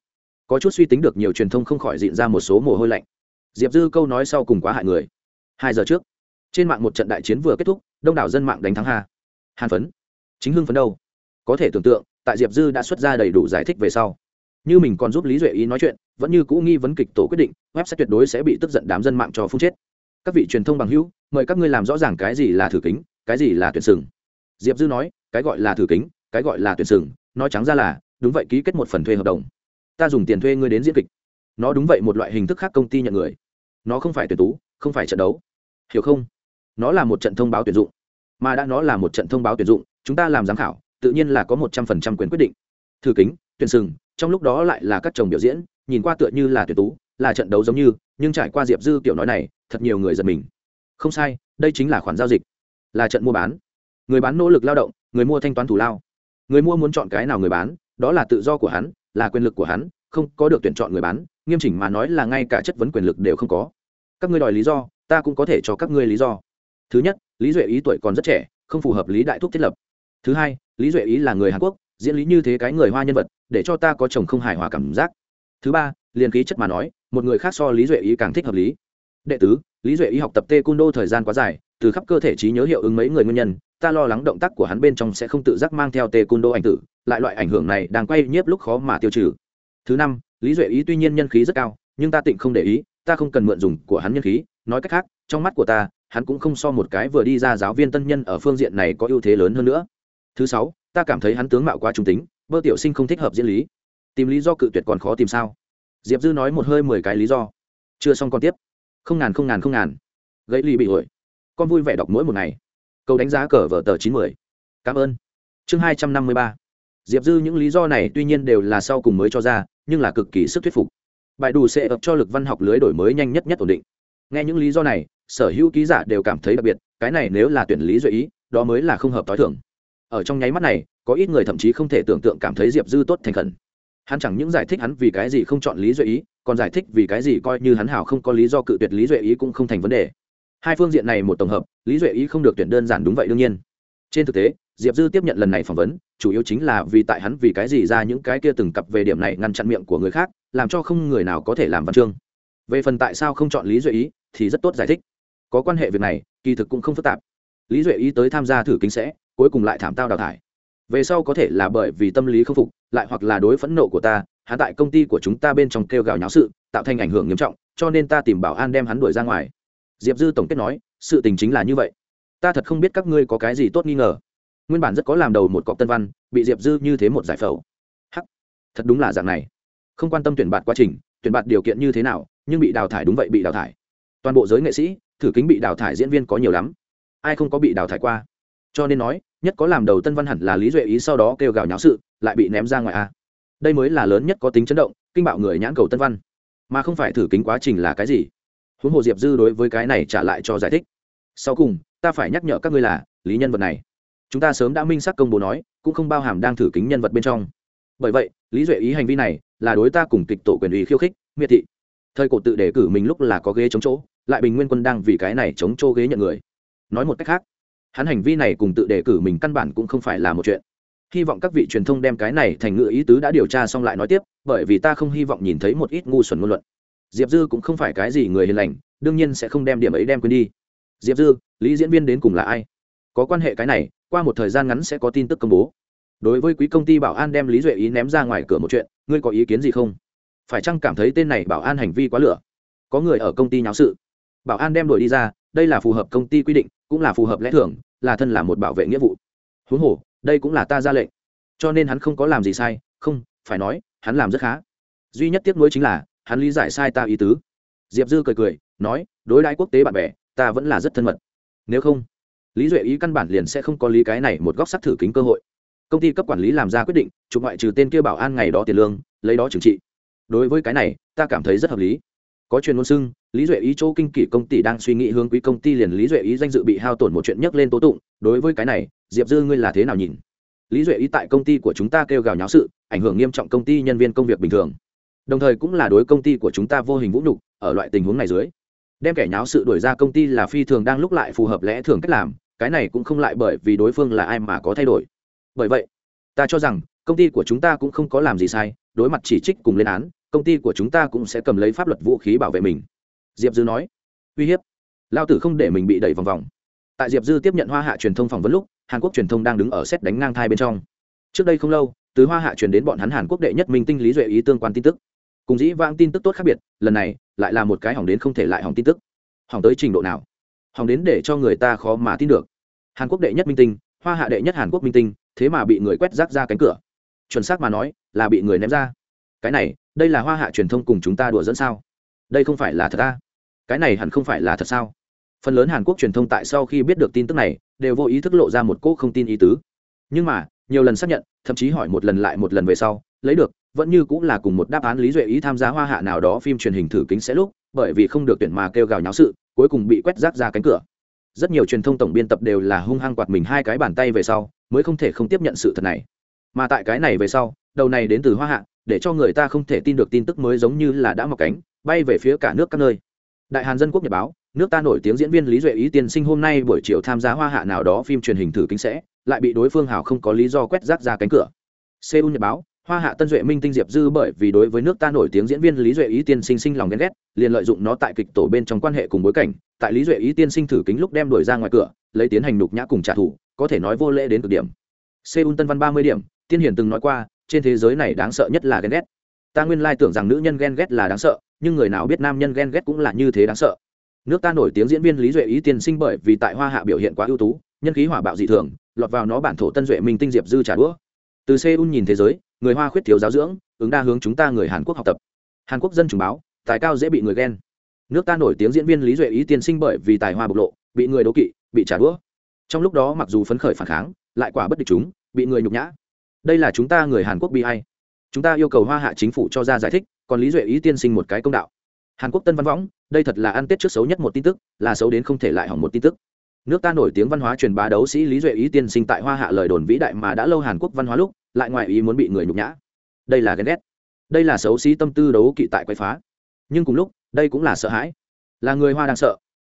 Có chút suy tính được nhiều truyền thông không khỏi diện ra một số mồ hôi lạnh. Diệp dư câu nói sau cùng quá hại người. Hai giờ trước, trên mạng một trận đại chiến vừa kết thúc, đông đảo dân mạng đánh thắng hà hàn phấn. Chính hưng phấn đâu? Có thể tưởng tượng, tại diệp dư đã xuất ra đầy đủ giải thích về sau như mình còn giúp lý duệ ý nói chuyện, vẫn như cũ nghi vấn kịch tổ quyết định, web sẽ tuyệt đối sẽ bị tức giận đám dân mạng cho phun chết. Các vị truyền thông bằng hữu, mời các ngươi làm rõ ràng cái gì là thử kính, cái gì là tuyển sừng. Diệp dư nói, cái gọi là thử kính, cái gọi là tuyển sừng, nói trắng ra là, đúng vậy ký kết một phần thuê hợp đồng. Ta dùng tiền thuê ngươi đến diễn kịch. Nó đúng vậy một loại hình thức khác công ty nhận người. Nó không phải tuyển tú, không phải trận đấu. Hiểu không? Nó là một trận thông báo tuyển dụng. Mà đã nó là một trận thông báo tuyển dụng, chúng ta làm giám khảo, tự nhiên là có một trăm phần trăm quyền quyết định. Thử kính tuyển sừng, trong lúc đó lại là các chồng biểu diễn, nhìn qua tựa như là tuyển tú, là trận đấu giống như, nhưng trải qua diệp dư kiểu nói này, thật nhiều người giật mình. Không sai, đây chính là khoản giao dịch. Là trận mua bán. Người bán nỗ lực lao động, người mua thanh toán thủ lao. Người mua muốn chọn cái nào người bán, đó là tự do của hắn, là quyền lực của hắn, không có được tuyển chọn người bán, nghiêm chỉnh mà nói là ngay cả chất vấn quyền lực đều không có. Các ngươi đòi lý do, ta cũng có thể cho các ngươi lý do. Thứ nhất, lý duệ ý tuổi còn rất trẻ, không phù hợp lý đại thúc thiết lập. Thứ hai, lý duệ ý là người hàn quốc diễn lý như thế cái người hoa nhân vật, để cho ta có chồng không hài hòa cảm giác. Thứ ba, liền khí chất mà nói, một người khác so lý duệ ý càng thích hợp lý. Đệ tứ, lý duệ ý học tập tê cung đô thời gian quá dài, từ khắp cơ thể trí nhớ hiệu ứng mấy người nguyên nhân, ta lo lắng động tác của hắn bên trong sẽ không tự giác mang theo tê cung đô ảnh tử, lại loại ảnh hưởng này đang quay nhiếp lúc khó mà tiêu trừ. Thứ năm, lý duệ ý tuy nhiên nhân khí rất cao, nhưng ta tịnh không để ý, ta không cần mượn dùng của hắn nhân khí. Nói cách khác, trong mắt của ta, hắn cũng không so một cái vừa đi ra giáo viên tân nhân ở phương diện này có ưu thế lớn hơn nữa. Thứ sáu ta cảm thấy hắn tướng mạo quá trung tính, bơ tiểu sinh không thích hợp diễn lý. Tìm lý do cự tuyệt còn khó tìm sao? Diệp dư nói một hơi mười cái lý do. Chưa xong còn tiếp. Không ngàn không ngàn không ngàn. Gãy ly bị ổi con vui vẻ đọc mỗi một ngày. Câu đánh giá cờ vở tờ chín mươi cảm ơn. Chương hai trăm năm mươi ba. Diệp dư những lý do này tuy nhiên đều là sau cùng mới cho ra, nhưng là cực kỳ sức thuyết phục. Bài đủ sẽ ập cho lực văn học lưới đổi mới nhanh nhất nhất ổn định. Nghe những lý do này, sở hữu ký giả đều cảm thấy đặc biệt, cái này nếu là tuyển lý duy ý, đó mới là không hợp t h i thưởng ở trong nháy mắt này, có ít người thậm chí không thể tưởng tượng cảm thấy diệp dư tốt thành khẩn. Hắn chẳng những giải thích hắn vì cái gì không chọn lý Duệ ý, còn giải thích vì cái gì coi như hắn hảo không có lý do cự tuyệt lý Duệ ý cũng không thành vấn đề. Hai phương diện này một tổng hợp, lý Duệ ý không được tuyển đơn giản đúng vậy đương nhiên. Trên thực tế, diệp dư tiếp nhận lần này phỏng vấn, chủ yếu chính là vì tại hắn vì cái gì ra những cái kia từng cặp về điểm này ngăn chặn miệng của người khác, làm cho không người nào có thể làm văn chương. Về phần tại sao không chọn lý Duệ ý, thì rất tốt giải thích. Có quan hệ việc này, kỳ thực cũng không phức tạp. Lý Duệ ý tới tham gia thử kính sẽ cuối cùng lại thảm tao đào thải. Về sau có thể là bởi vì tâm lý không phục, lại hoặc là đối phẫn nộ của ta, hắn tại công ty của chúng ta bên trong kêu gào nháo sự, tạo thành ảnh hưởng nghiêm trọng, cho nên ta tìm bảo an đem hắn đuổi ra ngoài. Diệp dư tổng kết nói, sự tình chính là như vậy. Ta thật không biết các ngươi có cái gì tốt nghi ngờ. Nguyên bản rất có làm đầu một cọc tân văn, bị diệp dư như thế một giải phẫu. Hắc, thật đúng là dạng này. Không quan tâm tuyển bạt quá trình, tuyển bạt điều kiện như thế nào, nhưng bị đào thải đúng vậy bị đào thải. Toàn bộ giới nghệ sĩ, thử kính bị đào thải diễn viên có nhiều lắm. Ai không có bị đào thải qua? Cho nên nói, nhất có làm đầu tân văn hẳn là lý duệ ý sau đó kêu gào nháo sự, lại bị ném ra ngoài a đây mới là lớn nhất có tính chấn động, kinh bạo người nhãn cầu tân văn. Mà không phải thử kính quá trình là cái gì? Huống hồ diệp dư đối với cái này trả lại cho giải thích. Sau cùng, ta phải nhắc nhở các ngươi là, lý nhân vật này. Chúng ta sớm đã minh xác công bố nói, cũng không bao hàm đang thử kính nhân vật bên trong. Bởi vậy, lý duệ ý hành vi này là đối ta cùng kịch tổ quyền ủy khiêu khích, miệt thị. Thời cổ tự đề cử mình lúc là có ghế chống chỗ, lại bình nguyên quân đang vì cái này chống chỗ ghế nhận người. Nói một cách khác hắn hành vi này cùng tự đề cử mình căn bản cũng không phải là một chuyện. Hy vọng các vị truyền thông đem cái này thành ngữ ý tứ đã điều tra xong lại nói tiếp, bởi vì ta không hy vọng nhìn thấy một ít ngu xuẩn ngôn luận. Diệp dư cũng không phải cái gì người hiền lành, đương nhiên sẽ không đem điểm ấy đem quên đi. Diệp dư, lý diễn viên đến cùng là ai? Có quan hệ cái này, qua một thời gian ngắn sẽ có tin tức công bố. Đối với quý công ty bảo an đem lý duệ ý ném ra ngoài cửa một chuyện, ngươi có ý kiến gì không? Phải chăng cảm thấy tên này bảo an hành vi quá lửa? Có người ở công ty nháo sự. Bảo an đem đuổi đi ra, đây là phù hợp công ty quy định cũng là phù hợp lẽ thường, là thân là một bảo vệ nghĩa vụ. Huống hồ, đây cũng là ta ra lệnh. Cho nên hắn không có làm gì sai, không, phải nói, hắn làm rất khá. Duy nhất tiếc nuối chính là, hắn lý giải sai ta ý tứ. Diệp dư cười cười, nói, đối đãi quốc tế bạn bè, ta vẫn là rất thân mật. Nếu không, lý duệ ý căn bản liền sẽ không có lý cái này một góc sắc thử kính cơ hội. Công ty cấp quản lý làm ra quyết định, chụp ngoại trừ tên kia bảo an ngày đó tiền lương, lấy đó trừng trị. Đối với cái này, ta cảm thấy rất hợp lý có truyền ngôn xưng, lý duệ ý chỗ kinh kỷ công ty đang suy nghĩ hướng quý công ty liền lý duệ ý danh dự bị hao tổn một chuyện nhắc lên tố tụng, đối với cái này, diệp dư ngươi là thế nào nhìn? Lý duệ ý tại công ty của chúng ta kêu gào nháo sự, ảnh hưởng nghiêm trọng công ty nhân viên công việc bình thường. Đồng thời cũng là đối công ty của chúng ta vô hình vũ nhục, ở loại tình huống này dưới. Đem kẻ nháo sự đuổi ra công ty là phi thường đang lúc lại phù hợp lẽ thường cách làm, cái này cũng không lại bởi vì đối phương là ai mà có thay đổi. Bởi vậy, ta cho rằng, công ty của chúng ta cũng không có làm gì sai, đối mặt chỉ trích cùng lên án công ty của chúng ta cũng sẽ cầm lấy pháp luật vũ khí bảo vệ mình. Diệp dư nói. Uy hiếp. Lao tử không để mình bị đẩy vòng vòng. Tại diệp dư tiếp nhận hoa hạ truyền thông phỏng vấn lúc, hàn quốc truyền thông đang đứng ở xét đánh ngang thai bên trong. Trước đây không lâu, từ hoa hạ truyền đến bọn hắn hàn quốc đệ nhất minh tinh lý duệ ý tương quan tin tức. Cùng dĩ vãng tin tức tốt khác biệt, lần này, lại là một cái hỏng đến không thể lại hỏng tin tức. Hỏng tới trình độ nào? Hỏng đến để cho người ta khó mà tin được. Hàn quốc đệ nhất minh tinh, hoa hạ đệ nhất hàn quốc minh tinh, thế mà bị người quét rác ra cánh cửa. Chuẩn xác mà nói, là bị người ném ra. Cái này đây là hoa hạ truyền thông cùng chúng ta đùa dẫn sao? Đây không phải là thật ta? Cái này hẳn không phải là thật sao? Phần lớn hàn quốc truyền thông tại sau khi biết được tin tức này, đều vô ý thức lộ ra một cỗ không tin ý tứ. Nhưng mà, nhiều lần xác nhận, thậm chí hỏi một lần lại một lần về sau, lấy được, vẫn như cũng là cùng một đáp án lý duệ ý tham gia hoa hạ nào đó phim truyền hình thử kính sẽ lúc, bởi vì không được tuyển mà kêu gào nháo sự, cuối cùng bị quét rác ra cánh cửa. Rất nhiều truyền thông tổng biên tập đều là hung hăng quạt mình hai cái bàn tay về sau, mới không thể không tiếp nhận sự thật này. Mà tại cái này về sau, đầu này đến từ hoa hạ để cho người ta không thể tin được tin tức mới giống như là đã mọc cánh, bay về phía cả nước các nơi. Đại hàn dân quốc nhật báo, nước ta nổi tiếng diễn viên lý duệ ý tiên sinh hôm nay buổi chiều tham gia hoa hạ nào đó phim truyền hình thử kính sẽ, lại bị đối phương hào không có lý do quét rác ra cánh cửa. Seoul nhật báo, hoa hạ tân duệ minh tinh diệp dư bởi vì đối với nước ta nổi tiếng diễn viên lý duệ ý tiên sinh sinh lòng ghen ghét, liền lợi dụng nó tại kịch tổ bên trong quan hệ cùng bối cảnh, tại lý duệ ý tiên sinh thử kính lúc đem đuổi ra ngoài cửa, lấy tiến hành nục nhã cùng trả thù, có thể nói vô lễ đến cực điểm. Seoul tân văn ba mươi điểm, tiên hiển từng nói qua trên thế giới này đáng sợ nhất là ghen ghét. Ta nguyên lai tưởng rằng nữ nhân ghen ghét là đáng sợ, nhưng người nào biết nam nhân ghen ghét cũng là như thế đáng sợ. Nước ta nổi tiếng diễn viên lý duệ ý tiên sinh bởi vì tại hoa hạ biểu hiện quá ưu tú, nhân khí hỏa bạo dị thường, lọt vào nó bản thổ tân duệ minh tinh diệp dư trả đũa. Từ seoul nhìn thế giới, người hoa khuyết thiếu giáo dưỡng, ứng đa hướng chúng ta người hàn quốc học tập. Hàn quốc dân chủ báo, tài cao dễ bị người ghen. Nước ta nổi tiếng diễn viên lý duệ ý tiên sinh bởi vì tài hoa bộc lộ, bị người đố kỵ, bị trả đũa. Trong lúc đó mặc dù phấn khởi phản kháng, lại quả bất địch chúng, bị người nhục nhã đây là chúng ta người hàn quốc bị hay chúng ta yêu cầu hoa hạ chính phủ cho ra giải thích, còn lý duệ ý tiên sinh một cái công đạo. Hàn quốc tân văn võng, đây thật là ăn tết trước xấu nhất một tin tức, là xấu đến không thể lại hỏng một tin tức. Nước ta nổi tiếng văn hóa truyền bá đấu sĩ lý duệ ý tiên sinh tại hoa hạ lời đồn vĩ đại mà đã lâu hàn quốc văn hóa lúc, lại ngoài ý muốn bị người nhục nhã. Đây là ghen ghét. Đây là xấu xí tâm tư đấu kỵ tại quay phá. Nhưng cùng lúc, đây cũng là sợ hãi. Là người hoa đang sợ.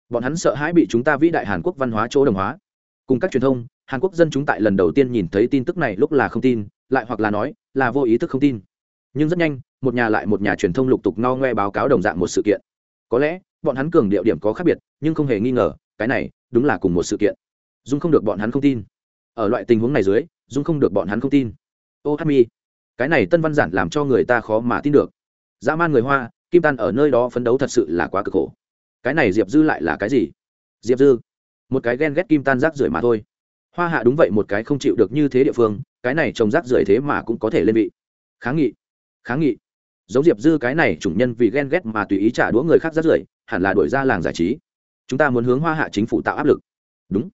Bọn hắn sợ hãi bị chúng ta vĩ đại hàn quốc văn hóa chỗ đồng hóa. Cùng các truyền thông hàn quốc dân chúng tại lần đầu tiên nhìn thấy tin tức này lúc là không tin, lại hoặc là nói, là vô ý thức không tin. Nhưng rất nhanh, một nhà lại một nhà truyền thông lục tục no ngoe báo cáo đồng dạng một sự kiện. Có lẽ, bọn hắn cường điệu điểm có khác biệt, nhưng không hề nghi ngờ, cái này, đúng là cùng một sự kiện. Dung không được bọn hắn không tin. Ở loại tình huống này dưới, dung không được bọn hắn không tin. Ô hát mi, cái này tân văn giản làm cho người ta khó mà tin được. Dã man người hoa, kim tan ở nơi đó phấn đấu thật sự là quá cực khổ. Cái này diệp dư lại là cái gì? Diệp dư, một cái ghen ghét kim tan rác rưởi mà thôi hoa hạ đúng vậy một cái không chịu được như thế địa phương, cái này trồng rác rưởi thế mà cũng có thể lên vị. Kháng nghị kháng nghị. Giống diệp dư cái này chủng nhân vì ghen ghét mà tùy ý trả đũa người khác rác rưởi, hẳn là đổi ra làng giải trí. Chúng ta muốn hướng hoa hạ chính phủ tạo áp lực. Đúng.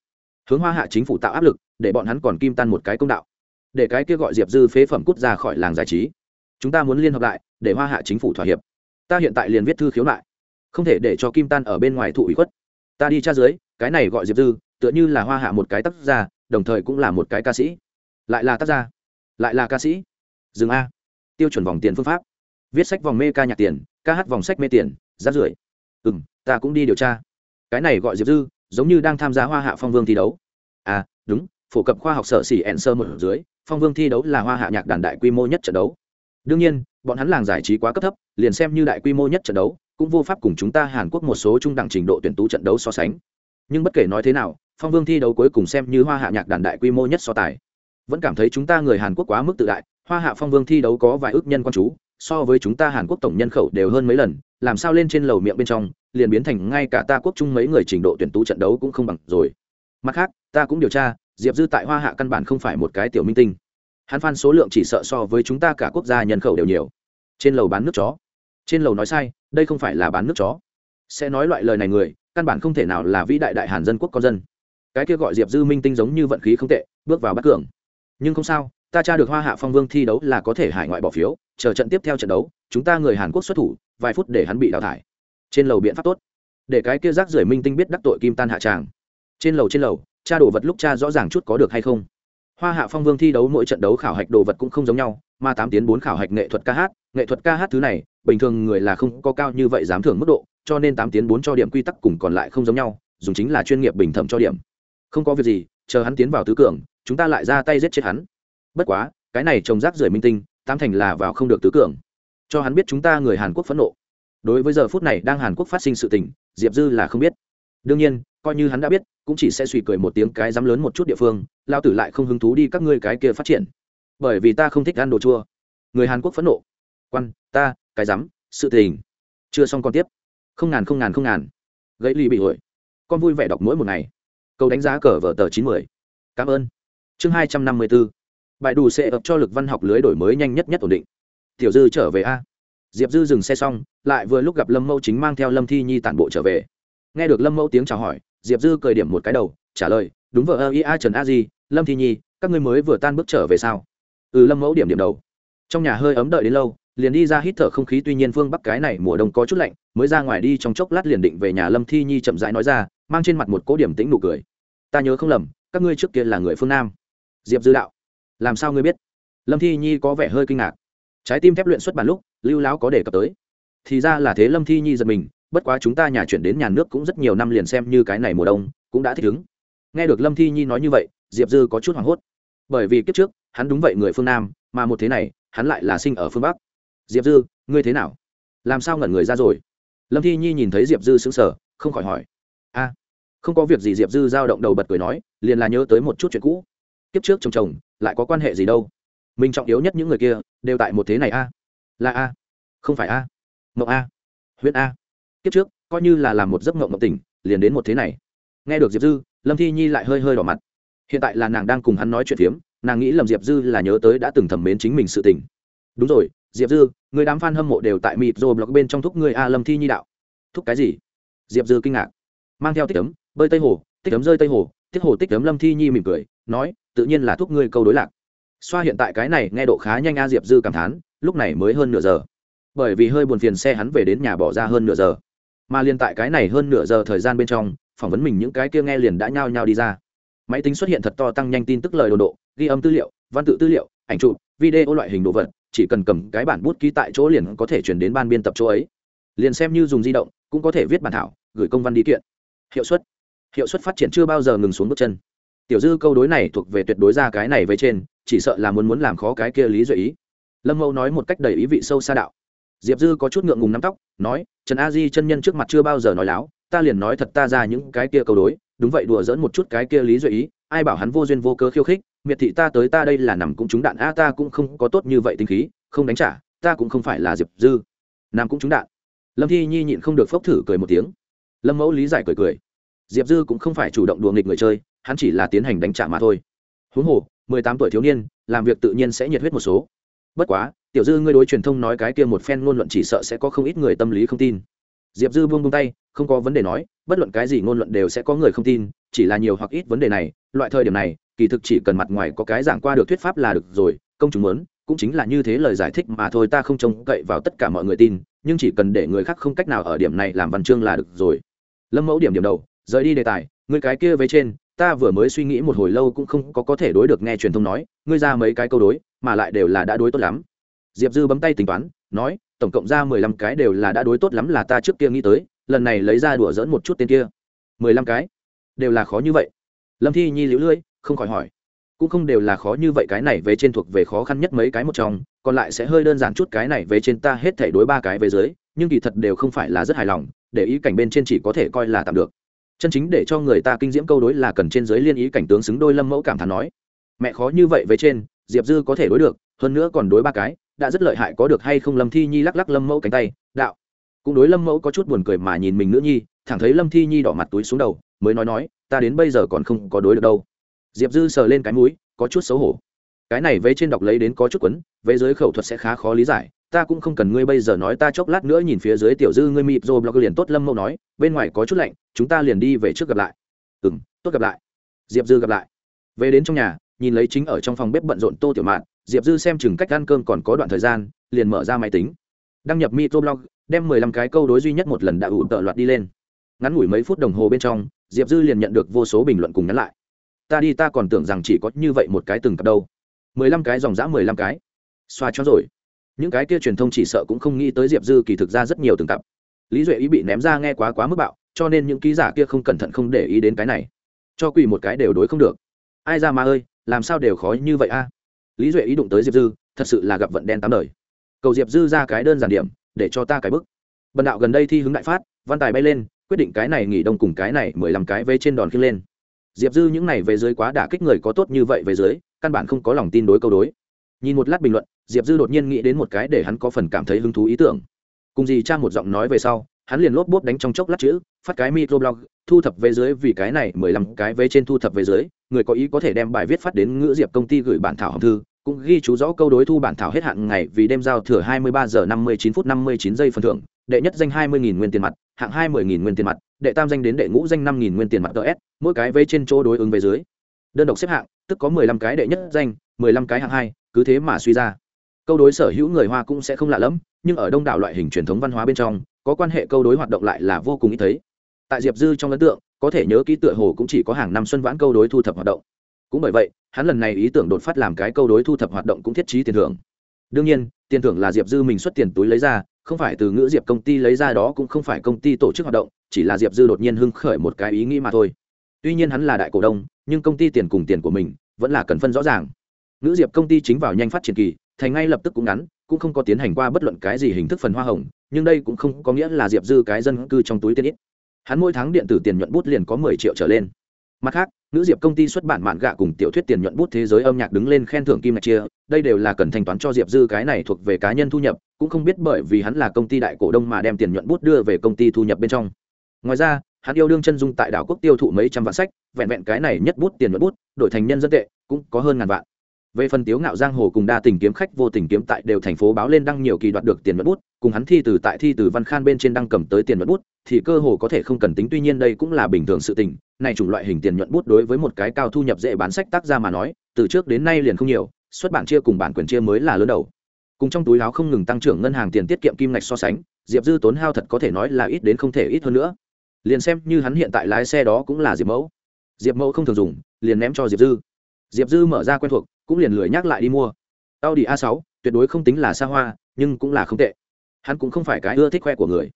Hướng hoa hạ chính phủ tạo áp lực, để bọn hắn còn kim tan một cái công đạo. Để cái kia gọi diệp dư phế phẩm cút ra khỏi làng giải trí. Chúng ta muốn liên hợp lại, để hoa hạ chính phủ thỏa hiệp. Ta hiện tại liền viết thư khiếu nại. Không thể để cho kim tan ở bên ngoài thụ ủy khuất. Ta đi tra dưới, cái này gọi diệp dư tựa như là hoa hạ một cái tác gia, đồng thời cũng là một cái ca sĩ. Lại là tác gia. Lại là ca sĩ. Dừng a. Tiêu chuẩn vòng tiền phương pháp. Viết sách vòng mê ca nhạc tiền, ca hát vòng sách mê tiền rát rưởi. Ừ m ta cũng đi điều tra. Cái này gọi diệp dư, giống như đang tham gia hoa hạ phong vương thi đấu. À đúng, phổ cập khoa học sở xỉ ẹn sơ một dưới, phong vương thi đấu là hoa hạ nhạc đàn đại quy mô nhất trận đấu. Đương nhiên, bọn hắn làng giải trí quá cấp thấp, liền xem như đại quy mô nhất trận đấu, cũng vô pháp cùng chúng ta hàn quốc một số trung đẳng trình độ tuyển tú trận đấu so sánh. Nhưng bất kể nói thế nào phong vương thi đấu cuối cùng xem như hoa hạ nhạc đàn đại quy mô nhất so tài. Vẫn cảm thấy chúng ta người hàn quốc quá mức tự đại, hoa hạ phong vương thi đấu có vài ước nhân quan chú, so với chúng ta hàn quốc tổng nhân khẩu đều hơn mấy lần, làm sao lên trên lầu miệng bên trong, liền biến thành ngay cả ta quốc chung mấy người trình độ tuyển tú trận đấu cũng không bằng rồi. Mặt khác, ta cũng điều tra, diệp dư tại hoa hạ căn bản không phải một cái tiểu minh tinh. Hắn phan số lượng chỉ sợ so với chúng ta cả quốc gia nhân khẩu đều nhiều. Trên lầu bán nước chó. Trên lầu nói sai, đây không phải là bán nước chó. Sẽ nói loại lời này người, căn bản không thể nào là vĩ đại đại hàn dân quốc con dân cái kia gọi diệp dư minh tinh giống như vận khí không tệ, bước vào bắt cường. Nhưng không sao, ta tra được hoa hạ phong vương thi đấu là có thể hải ngoại bỏ phiếu, chờ trận tiếp theo trận đấu, chúng ta người hàn quốc xuất thủ, vài phút để hắn bị đào thải. Trên lầu biện pháp tốt. Để cái kia rác rưởi minh tinh biết đắc tội kim tan hạ tràng. Trên lầu trên lầu cha đồ vật lúc cha rõ ràng chút có được hay không. Hoa hạ phong vương thi đấu mỗi trận đấu khảo hạch đồ vật cũng không giống nhau, mà tám tiến bốn khảo hạch nghệ thuật ca hát, nghệ thuật ca hát thứ này, bình thường người là không có cao như vậy dám thưởng mức độ, cho nên tám tiến bốn cho điểm quy tắc cùng còn lại không giống nhau, dùng chính là chuyên nghiệp bình thẩm cho điểm không có việc gì, chờ hắn tiến vào tứ cường, chúng ta lại ra tay giết chết hắn. Bất quá, cái này trồng rác rưởi minh tinh tam thành là vào không được tứ cường. Cho hắn biết chúng ta người hàn quốc phẫn nộ. Đối với giờ phút này đang hàn quốc phát sinh sự tình, diệp dư là không biết. Đương nhiên, coi như hắn đã biết, cũng chỉ sẽ suy cười một tiếng cái dám lớn một chút địa phương, lao tử lại không hứng thú đi các ngươi cái kia phát triển. Bởi vì ta không thích ăn đồ chua. Người hàn quốc phẫn nộ. Quan, ta, cái dám, sự tình. Chưa xong còn tiếp. Không ngàn không ngàn không ngàn. Gãy ly bị hội con vui vẻ đọc mỗi một ngày câu đánh giá cờ vở tờ chín mươi cảm ơn. Chương hai trăm năm mươi bốn. Bài đủ sẽ ập cho lực văn học lưới đổi mới nhanh nhất nhất ổn định. Tiểu dư trở về a. Diệp dư dừng xe xong, lại vừa lúc gặp lâm mẫu chính mang theo lâm thi nhi tản bộ trở về. Nghe được lâm mẫu tiếng chào hỏi, diệp dư cười điểm một cái đầu, trả lời, đúng vợ, ơ ia trần a di, lâm thi nhi, các ngươi mới vừa tan bước trở về sao? Ừ lâm mẫu điểm điểm đầu. Trong nhà hơi ấm đợi đến lâu, liền đi ra hít thở không khí, tuy nhiên phương bắc cái này mùa đông có chút lạnh, mới ra ngoài đi trong chốc lát liền định về nhà lâm thi nhi chậm rãi nói ra, mang trên mặt một cố điểm tĩnh nụ cười ta nhớ không lầm, các ngươi trước kia là người phương nam. Diệp dư đạo, làm sao ngươi biết? Lâm thi nhi có vẻ hơi kinh ngạc. Trái tim thép luyện xuất bản lúc, lưu lão có đề cập tới. Thì ra là thế, lâm thi nhi giật mình, bất quá chúng ta nhà chuyển đến nhà nước cũng rất nhiều năm liền xem như cái này mùa đông, cũng đã thích ứng. Nghe được lâm thi nhi nói như vậy, diệp dư có chút hoảng hốt. Bởi vì kiếp trước, hắn đúng vậy người phương nam, mà một thế này, hắn lại là sinh ở phương bắc. Diệp dư, ngươi thế nào? Làm sao ngẩn người ra rồi? Lâm thi nhi nhìn thấy diệp dư sững sở không khỏi hỏi. A không có việc gì, diệp dư giao động đầu bật cười nói, liền là nhớ tới một chút chuyện cũ. Kiếp trước chồng chồng, lại có quan hệ gì đâu? Mình trọng yếu nhất những người kia, đều tại một thế này a. Là a. Không phải a. Mộng a. Huyện a. Kiếp trước, coi như là làm một giấc mộng mộng tỉnh, liền đến một thế này. Nghe được diệp dư, lâm thi nhi lại hơi hơi đỏ mặt. Hiện tại là nàng đang cùng hắn nói chuyện phiếm, nàng nghĩ lầm diệp dư là nhớ tới đã từng thẩm mến chính mình sự tình. Đúng rồi, diệp dư, người đám f a n hâm mộ đều tại mịp rồi blog bên trong thúc người a, lâm thi nhi đạo. Thúc cái gì? Diệp dư kinh ngạc. Mang theo tích ấm bơi tây hồ tích ấm rơi tây hồ tiết hồ tích ấm lâm thi nhi mỉm cười, nói, tự nhiên là thúc ngươi câu đối lạc. Xoa hiện tại cái này, nghe độ khá nhanh a diệp dư cảm thán, lúc này mới hơn nửa giờ. Bởi vì hơi buồn phiền xe hắn về đến nhà bỏ ra hơn nửa giờ. Mà liền tại cái này hơn nửa giờ thời gian bên trong, phỏng vấn mình những cái kia nghe liền đã nhao nhao đi ra. Máy tính xuất hiện thật to tăng nhanh tin tức lời đồn độ, ghi âm tư liệu, văn tự tư liệu, ảnh chụp, video loại hình đồ vật, chỉ cần cầm cái bản bút ký tại chỗ liền có thể chuyển đến ban biên tập chỗ ấy. Liền xem như dùng di động, cũng có thể viết bản thảo, gửi công văn đi kiện. Hiệu suất hiệu suất phát triển chưa bao giờ ngừng xuống bước chân. Tiểu dư câu đối này thuộc về tuyệt đối ra cái này với trên, chỉ sợ là muốn muốn làm khó cái kia lý duy ý. Lâm mẫu nói một cách đầy ý vị sâu xa đạo. Diệp dư có chút ngượng ngùng nắm tóc, nói, trần a di chân nhân trước mặt chưa bao giờ nói láo, ta liền nói thật ta ra những cái kia câu đối, đúng vậy đùa dỡn một chút cái kia lý duy ý, ai bảo hắn vô duyên vô cớ khiêu khích, miệt thị ta tới ta đây là nằm cũng trúng đạn, a ta cũng không có tốt như vậy tinh khí, không đánh trả, ta cũng không phải là diệp dư. Nam cũng trúng đạn. Lâm thi nhi nhịn không được phốc thử cười một tiếng. Lâm mẫu lý giải cười cười diệp dư cũng không phải chủ động đùa nghịch người chơi, hắn chỉ là tiến hành đánh trả mà thôi. Huống hồ, mười tám tuổi thiếu niên, làm việc tự nhiên sẽ nhiệt huyết một số. Bất quá, tiểu dư ngươi đối truyền thông nói cái kia một phen ngôn luận chỉ sợ sẽ có không ít người tâm lý không tin. Diệp dư buông buông tay, không có vấn đề nói, bất luận cái gì ngôn luận đều sẽ có người không tin, chỉ là nhiều hoặc ít vấn đề này, loại thời điểm này, kỳ thực chỉ cần mặt ngoài có cái giảng qua được thuyết pháp là được rồi, công chúng muốn, cũng chính là như thế lời giải thích mà thôi, ta không trông cậy vào tất cả mọi người tin, nhưng chỉ cần để người khác không cách nào ở điểm này làm văn chương là được rồi. Lâm mẫu điểm điểm đầu rời đi đề tài người cái kia với trên, ta vừa mới suy nghĩ một hồi lâu cũng không có có thể đối được nghe truyền thông nói, ngươi ra mấy cái câu đối, mà lại đều là đã đối tốt lắm. Diệp dư bấm tay tính toán, nói, tổng cộng ra mười lăm cái đều là đã đối tốt lắm là ta trước kia nghĩ tới, lần này lấy ra đùa dỡn một chút tên kia. mười lăm cái? Đều là khó như vậy. Lâm thi nhi liễu lưỡi, không khỏi hỏi. Cũng không đều là khó như vậy cái này về trên thuộc về khó khăn nhất mấy cái một trong, còn lại sẽ hơi đơn giản chút cái này về trên ta hết thể đối ba cái về dưới, nhưng kỳ thật đều không phải là rất hài lòng, để ý cảnh bên trên chỉ có thể coi là tạm được chân chính để cho người ta kinh diễm câu đối là cần trên giới liên ý cảnh tướng xứng đôi lâm mẫu cảm thán nói, mẹ khó như vậy với trên, diệp dư có thể đối được, hơn nữa còn đối ba cái, đã rất lợi hại có được hay không lâm thi nhi lắc lắc lâm mẫu cánh tay, đạo. Cũng đối lâm mẫu có chút buồn cười mà nhìn mình nữ nhi, thẳng thấy lâm thi nhi đỏ mặt túi xuống đầu, mới nói nói, ta đến bây giờ còn không có đối được đâu. Diệp dư sờ lên cái mũi, có chút xấu hổ. Cái này vế trên đọc lấy đến có chút quấn vế dưới khẩu thuật sẽ khá khó lý giải ta cũng không cần ngươi bây giờ nói, ta chốc lát nữa nhìn phía dưới tiểu dư ngươi mịp rồi blog liền tốt lâm mẫu nói, bên ngoài có chút lạnh, chúng ta liền đi về trước gặp lại. Ừ m tốt gặp lại. Diệp dư gặp lại. Về đến trong nhà, nhìn lấy chính ở trong phòng bếp bận rộn tô tiểu mạn, diệp dư xem chừng cách ăn cơm còn có đoạn thời gian, liền mở ra máy tính. Đăng nhập microblog đem mười lăm cái câu đối duy nhất một lần đã ủ tợ loạt đi lên. Ngắn ngủi mấy phút đồng hồ bên trong, diệp dư liền nhận được vô số bình luận cùng nhắn lại. Ta đi, ta còn tưởng rằng chỉ có như vậy một cái từng cặp đâu. mười lăm cái dòng dã mười lăm cái. Xoa cho rồi những cái kia truyền thông chỉ sợ cũng không nghĩ tới diệp dư kỳ thực ra rất nhiều từng cặp. Lý duệ ý bị ném ra nghe quá quá mức bạo, cho nên những ký giả kia không cẩn thận không để ý đến cái này. Cho quỳ một cái đều đối không được. Ai ra mà ơi, làm sao đều khó như vậy a? Lý duệ ý đụng tới diệp dư, thật sự là gặp vận đen tám đời. Cầu diệp dư ra cái đơn giản điểm, để cho ta cái bức. Bần đạo gần đây thi hướng đại phát, văn tài bay lên, quyết định cái này nghỉ đông cùng cái này mười lăm cái vây trên đòn khi lên. Diệp dư những này về dưới quá đả kích người có tốt như vậy về dưới, căn bản không có lòng tin đối câu đối. Nhìn một lát bình luận diệp dư đột nhiên nghĩ đến một cái để hắn có phần cảm thấy hứng thú ý tưởng. Cùng gì cha một giọng nói về sau, hắn liền lốp bốp đánh trong chốc lát chữ, phát cái microblog, thu thập về dưới vì cái này, mười lăm cái về trên thu thập về dưới, người có ý có thể đem bài viết phát đến ngữ diệp công ty gửi bản thảo hồng thư, cũng ghi chú rõ câu đối thu bản thảo hết hạn ngày vì đêm giao thừa 23 giờ 59 phút 59 giây phần thưởng, đệ nhất danh 20.000 nguyên tiền mặt, hạng hai 10.000 nguyên tiền mặt, đệ tam danh đến đệ ngũ danh 5.000 nguyên tiền mặt ts mỗi cái vế trên chỗ đối ứng về dưới. Đơn độc xếp hạng, tức có 15 cái đệ nhất danh 15 cái hạng hai, cứ thế mà suy ra câu đối sở hữu người hoa cũng sẽ không lạ lẫm, nhưng ở đông đảo loại hình truyền thống văn hóa bên trong, có quan hệ câu đối hoạt động lại là vô cùng ít thấy. Tại diệp dư trong ấn tượng, có thể nhớ ký tựa hồ cũng chỉ có hàng năm xuân vãn câu đối thu thập hoạt động. Cũng bởi vậy, hắn lần này ý tưởng đột phát làm cái câu đối thu thập hoạt động cũng thiết trí tiền thưởng. Đương nhiên, tiền thưởng là diệp dư mình xuất tiền túi lấy ra, không phải từ ngữ diệp công ty lấy ra đó cũng không phải công ty tổ chức hoạt động, chỉ là diệp dư đột nhiên hưng khởi một cái ý nghĩ mà thôi. Tuy nhiên hắn là đại cổ đông, nhưng công ty tiền cùng tiền của mình vẫn là cần phân rõ ràng. Ngữ diệp công ty chính vào nhanh phát triển kỳ thành ngay lập tức cũng ngắn, cũng không có tiến hành qua bất luận cái gì hình thức phần hoa hồng, nhưng đây cũng không có nghĩa là diệp dư cái dân cư trong túi tiền ít. Hắn mỗi tháng điện tử tiền nhuận bút liền có mười triệu trở lên. Mặt khác, nữ diệp công ty xuất bản mạn gạ cùng tiểu thuyết tiền nhuận bút thế giới âm nhạc đứng lên khen thưởng kim ngạch chia, đây đều là cần thanh toán cho diệp dư cái này thuộc về cá nhân thu nhập, cũng không biết bởi vì hắn là công ty đại cổ đông mà đem tiền nhuận bút đưa về công ty thu nhập bên trong. Ngoài ra, hắn yêu đương chân dung tại đảo quốc tiêu thụ mấy trăm vạn sách, vẹn vẹn cái này nhất bút tiền nhuận bút, đổi thành nhân dân tệ, cũng có hơn ngàn vạn về phần tiếu ngạo giang hồ cùng đa tình kiếm khách, vô tình kiếm tại đều thành phố báo lên đăng nhiều kỳ đoạt được tiền nhuận bút, cùng hắn thi từ tại thi từ văn khan bên trên đăng cầm tới tiền nhuận bút, thì cơ hồ có thể không cần tính, tuy nhiên đây cũng là bình thường sự tình. Này chủng loại hình tiền nhuận bút đối với một cái cao thu nhập dễ bán sách tác ra mà nói, từ trước đến nay liền không nhiều, xuất bản chia cùng bản quyền chia mới là lớn đầu. Cùng trong túi áo không ngừng tăng trưởng ngân hàng tiền tiết kiệm kim ngạch so sánh, diệp dư tốn hao thật có thể nói là ít đến không thể ít hơn nữa. Liền xem như hắn hiện tại lái xe đó cũng là diệp mẫu. Diệp mẫu không thường dùng, liền ném cho diệp dư. Diệp dư mở ra quen thuộc cũng liền lười nhắc lại đi mua. Audi a 6 tuyệt đối không tính là xa hoa, nhưng cũng là không tệ. Hắn cũng không phải cái ưa thích khoe của người.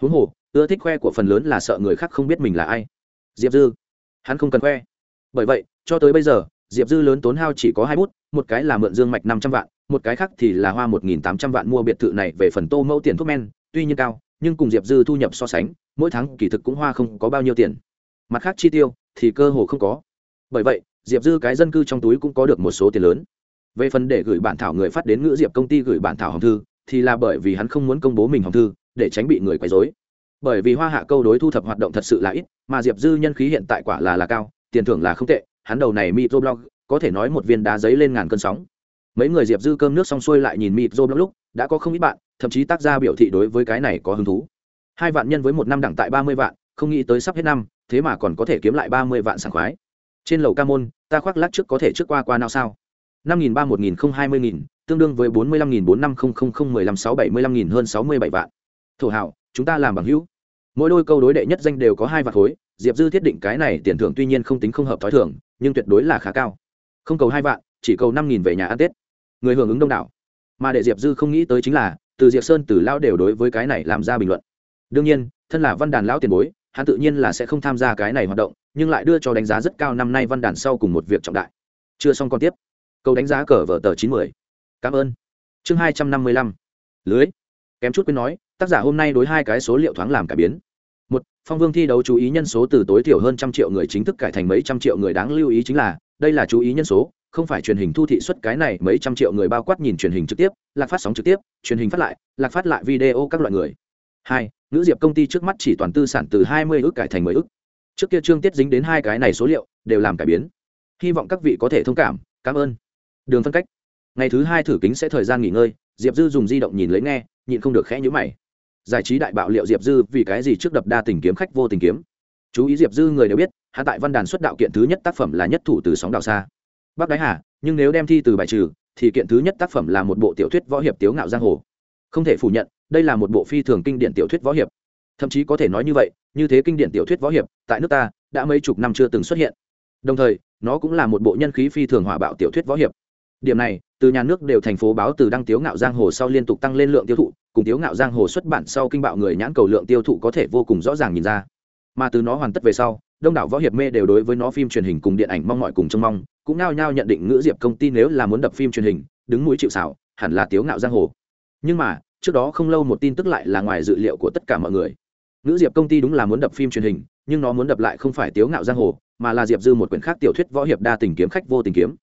Huống hồ, ưa thích khoe của phần lớn là sợ người khác không biết mình là ai. Diệp dư. Hắn không cần khoe. Bởi vậy, cho tới bây giờ, diệp dư lớn tốn hao chỉ có hai bút, một cái là mượn dương mạch năm trăm vạn, một cái khác thì là hoa một nghìn tám trăm vạn mua biệt thự này về phần tô mẫu tiền thuốc men, tuy nhiên cao, nhưng cùng diệp dư thu nhập so sánh, mỗi tháng kỳ thực cũng hoa không có bao nhiêu tiền. Mặt khác chi tiêu thì cơ hồ không có. Bởi vậy diệp dư cái dân cư trong túi cũng có được một số tiền lớn. Về phần để gửi bản thảo người phát đến ngữ diệp công ty gửi bản thảo hồng thư, thì là bởi vì hắn không muốn công bố mình hồng thư, để tránh bị người quấy dối bởi vì hoa hạ câu đối thu thập hoạt động thật sự là ít, mà diệp dư nhân khí hiện tại quả là là cao, tiền thưởng là không tệ, hắn đầu này microblog, có thể nói một viên đá giấy lên ngàn cơn sóng. Mấy người diệp dư cơm nước xong xuôi lại nhìn microblog lúc, đã có không ít bạn, thậm chí tác gia biểu thị đối với cái này có hứng thú. Hai vạn nhân với một năm đẳng tại ba mươi vạn, không nghĩ tới sắp hết năm, thế mà còn có thể kiếm lại ba mươi vạn sảng khoái trên lầu ca môn, ta khoác lát trước có thể trước qua qua nào sao? năm nghìn ba một nghìn không hai mươi nghìn, tương đương với bốn mươi lăm nghìn bốn năm không không không mười lăm sáu bảy mươi lăm nghìn hơn sáu mươi bảy vạn. Thổ hảo, chúng ta làm bằng hữu. Mỗi đôi câu đối đệ nhất danh đều có hai vạn khối, diệp dư thiết định cái này tiền thưởng tuy nhiên không tính không hợp t h ó i thưởng nhưng tuyệt đối là khá cao. Không cầu hai vạn, chỉ cầu năm nghìn về nhà ăn tết. Người hưởng ứng đông đảo. Mà để diệp dư không nghĩ tới chính là, từ diệp sơn từ lao đều đối với cái này làm ra bình luận. Đương nhiên, thân là văn đàn lão tiền bối hắn tự nhiên là sẽ không tham gia cái này hoạt động, nhưng lại đưa cho đánh giá rất cao năm nay văn đàn sau cùng một việc trọng đại. Chưa xong còn tiếp. Câu đánh giá cờ vở tờ chín mươi cảm ơn. Chương hai trăm năm mươi lăm. Lưới. Kém chút quên nói, tác giả hôm nay đối hai cái số liệu thoáng làm cải biến. Một, phong vương thi đấu chú ý nhân số từ tối thiểu hơn trăm triệu người chính thức cải thành mấy trăm triệu người đáng lưu ý chính là, đây là chú ý nhân số, không phải truyền hình thu thị suất cái này mấy trăm triệu người bao quát nhìn truyền hình trực tiếp, lạc phát sóng trực tiếp, truyền hình phát lại, lạc phát lại video các loại người. Hai nữ diệp công ty trước mắt chỉ toàn tư sản từ hai mươi ước cải thành mười ước trước kia trương tiết dính đến hai cái này số liệu, đều làm cải biến. Hy vọng các vị có thể thông cảm cảm ơn. Đường phân cách. Ngày thứ hai thử kính sẽ thời gian nghỉ ngơi, diệp dư dùng di động nhìn lấy nghe, nhịn không được khẽ nhữ mày. Giải trí đại bạo liệu diệp dư vì cái gì trước đập đa tình kiếm khách vô tình kiếm? Chú ý diệp dư người đều biết hạ tại văn đàn xuất đạo kiện thứ nhất tác phẩm là nhất thủ từ sóng đào xa bác đái hà, nhưng nếu đem thi từ bài trừ, thì kiện thứ nhất tác phẩm là một bộ tiểu thuyết võ hiệp tiếu ngạo giang hồ. Không thể phủ nhận đây là một bộ phi thường kinh điển tiểu thuyết võ hiệp. Thậm chí có thể nói như vậy, như thế kinh điển tiểu thuyết võ hiệp, tại nước ta, đã mấy chục năm chưa từng xuất hiện. Đồng thời, nó cũng là một bộ nhân khí phi thường hòa bạo tiểu thuyết võ hiệp. Điểm này, từ nhà nước đều thành phố báo từ đăng tiếu ngạo giang hồ sau liên tục tăng lên lượng tiêu thụ, cùng tiếu ngạo giang hồ xuất bản sau kinh bạo người nhãn cầu lượng tiêu thụ có thể vô cùng rõ ràng nhìn ra. Mà từ nó hoàn tất về sau, đông đảo võ hiệp mê đều đối với nó phim truyền hình cùng điện ảnh mong mọi cùng trông mong, cũng nao nhao nhận định ngữ diệp công ty nếu là muốn đập phim truyền hình, đứng mũi chịu xảo hẳn là tiếu ngạo giang hồ. Nhưng mà trước đó không lâu một tin tức lại là ngoài dự liệu của tất cả mọi người. Nữ diệp công ty đúng là muốn đập phim truyền hình, nhưng nó muốn đập lại không phải tiếu ngạo giang hồ, mà là diệp dư một quyển khác tiểu thuyết võ hiệp đa tình kiếm khách vô tình kiếm.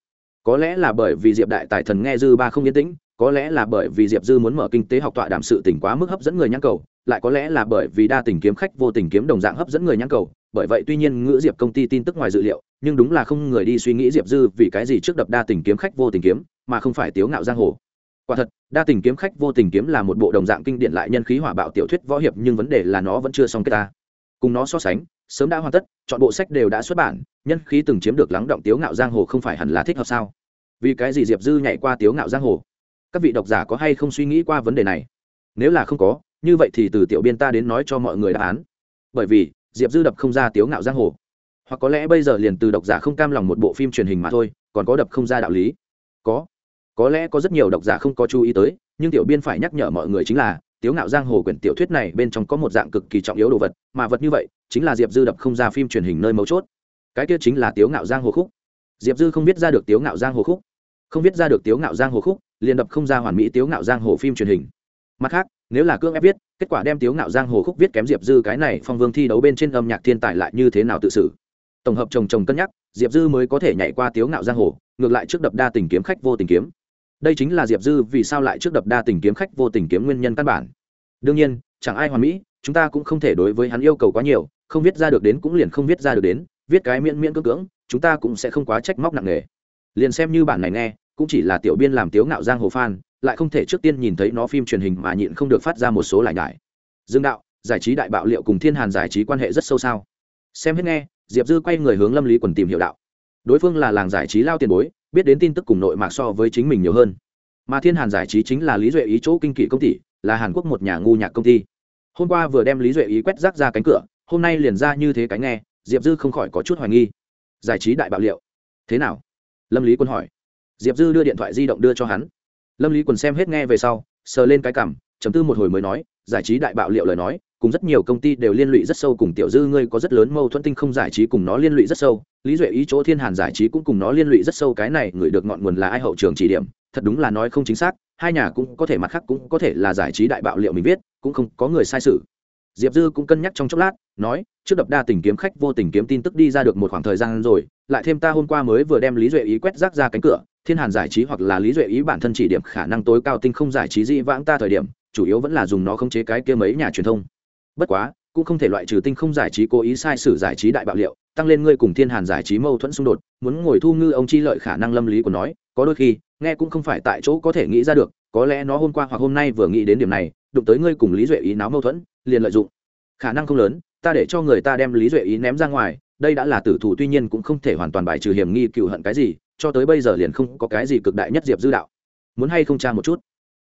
Có lẽ là bởi vì diệp đại tài thần nghe dư ba không yên tĩnh, có lẽ là bởi vì diệp dư muốn mở kinh tế học tọa đàm sự tỉnh quá mức hấp dẫn người nhãn cầu, lại có lẽ là bởi vì đa tình kiếm khách vô tình kiếm đồng dạng hấp dẫn người nhãn cầu, bởi vậy tuy nhiên ngữ diệp công ty tin tức ngoài dự liệu, nhưng đúng là không người đi suy nghĩ diệp dư vì cái gì trước đập đa tình kiếm khách vô tình kiếm, mà không phải tiếu ngạo giang hồ quả thật, đa tình kiếm khách vô tình kiếm là một bộ đồng dạng kinh điển lại nhân khí hỏa bạo tiểu thuyết võ hiệp, nhưng vấn đề là nó vẫn chưa xong kết ta. Cùng nó so sánh, sớm đã hoàn tất, chọn bộ sách đều đã xuất bản, nhân khí từng chiếm được lắng động tiếu ngạo giang hồ không phải hẳn là thích hợp sao? Vì cái gì diệp dư nhảy qua tiếu ngạo giang hồ? Các vị độc giả có hay không suy nghĩ qua vấn đề này? Nếu là không có, như vậy thì từ tiểu biên ta đến nói cho mọi người đáp án. Bởi vì, diệp dư đập không ra tiếu ngạo giang hồ. Hoặc có lẽ bây giờ liền từ độc giả không cam lòng một bộ phim truyền hình mà thôi, còn có đập không ra đạo lý. Có có lẽ có rất nhiều độc giả không có chú ý tới, nhưng tiểu biên phải nhắc nhở mọi người chính là, tiếu ngạo giang hồ quyển tiểu thuyết này bên trong có một dạng cực kỳ trọng yếu đồ vật, mà vật như vậy, chính là diệp dư đập không ra phim truyền hình nơi mấu chốt. Cái kia chính là tiếu ngạo giang hồ khúc. Diệp dư không viết ra được tiếu ngạo giang hồ khúc. Không viết ra được tiếu ngạo giang hồ khúc, liền đập không ra hoàn mỹ tiếu ngạo giang hồ phim truyền hình. Mặt khác, nếu là cương ép viết, kết quả đem tiếu ngạo giang hồ khúc viết kém diệp dư cái này phong vương thi đấu bên trên âm nhạc thiên tài lại như thế nào tự xử? Tổng hợp chồng chồng cân nhắc, diệp dư mới có thể nhảy qua tiếu ngạo giang hồ, ngược lại trước đập đa tình kiếm khách vô tình kiếm đây chính là diệp dư vì sao lại trước đập đa tình kiếm khách vô tình kiếm nguyên nhân căn bản. Đương nhiên, chẳng ai hoàn mỹ, chúng ta cũng không thể đối với hắn yêu cầu quá nhiều, không viết ra được đến cũng liền không viết ra được đến, viết cái miễn miễn cưỡng cưỡng, chúng ta cũng sẽ không quá trách móc nặng nề. Liền xem như bản này nghe, cũng chỉ là tiểu biên làm tiếu ngạo giang hồ phan lại không thể trước tiên nhìn thấy nó phim truyền hình mà nhịn không được phát ra một số lại nhải. Dương đạo, giải trí đại bạo liệu cùng thiên hàn giải trí quan hệ rất sâu sao? Xem hết nghe, diệp dư quay người hướng lâm lý quần tìm hiểu đạo. Đối phương là làng giải trí lao tiền bối biết đến tin tức cùng nội mạc so với chính mình nhiều hơn. Mà thiên hàn giải trí chính là lý duệ ý chỗ kinh kỷ công ty, là hàn quốc một nhà ngu nhạc công ty. Hôm qua vừa đem lý duệ ý quét rác ra cánh cửa, hôm nay liền ra như thế cánh nghe, diệp dư không khỏi có chút hoài nghi. Giải trí đại bạo liệu. Thế nào? Lâm lý quân hỏi. Diệp dư đưa điện thoại di động đưa cho hắn. Lâm lý quân xem hết nghe về sau, sờ lên cái cảm chấm tư một hồi mới nói, giải trí đại bạo liệu lời nói cùng rất nhiều công ty đều liên lụy rất sâu cùng tiểu dư ngươi có rất lớn mâu thuẫn tinh không giải trí cùng nó liên lụy rất sâu. Lý duệ ý chỗ thiên hàn giải trí cũng cùng nó liên lụy rất sâu, cái này người được ngọn nguồn là ai hậu trường chỉ điểm, thật đúng là nói không chính xác, hai nhà cũng có thể mặt khác cũng có thể là giải trí đại bạo liệu mình viết, cũng không có người sai sự. Diệp dư cũng cân nhắc trong chốc lát, nói, trước đập đa tình kiếm khách vô tình kiếm tin tức đi ra được một khoảng thời gian rồi, lại thêm ta hôm qua mới vừa đem lý duệ ý quét rác ra cánh cửa, thiên hàn giải trí hoặc là lý duệ ý bản thân chỉ điểm khả năng tối cao tinh không giải trí dĩ vãng ta thời điểm, chủ yếu vẫn là dùng nó khống chế cái kia mấy nhà truyền thông bất quá, cũng không thể loại trừ tinh không giải trí cố ý sai sử giải trí đại bạo liệu, tăng lên ngươi cùng thiên hàn giải trí mâu thuẫn xung đột, muốn ngồi thu ngư ông chi lợi khả năng lâm lý của nói, có đôi khi, nghe cũng không phải tại chỗ có thể nghĩ ra được, có lẽ nó hôm qua hoặc hôm nay vừa nghĩ đến điểm này, đụng tới ngươi cùng lý duệ ý náo mâu thuẫn, liền lợi dụng. Khả năng không lớn, ta để cho người ta đem lý duệ ý ném ra ngoài, đây đã là tử thủ tuy nhiên cũng không thể hoàn toàn bài trừ hiểm nghi cựu hận cái gì, cho tới bây giờ liền không có cái gì cực đại nhất diệp dư đạo. Muốn hay không tra một chút?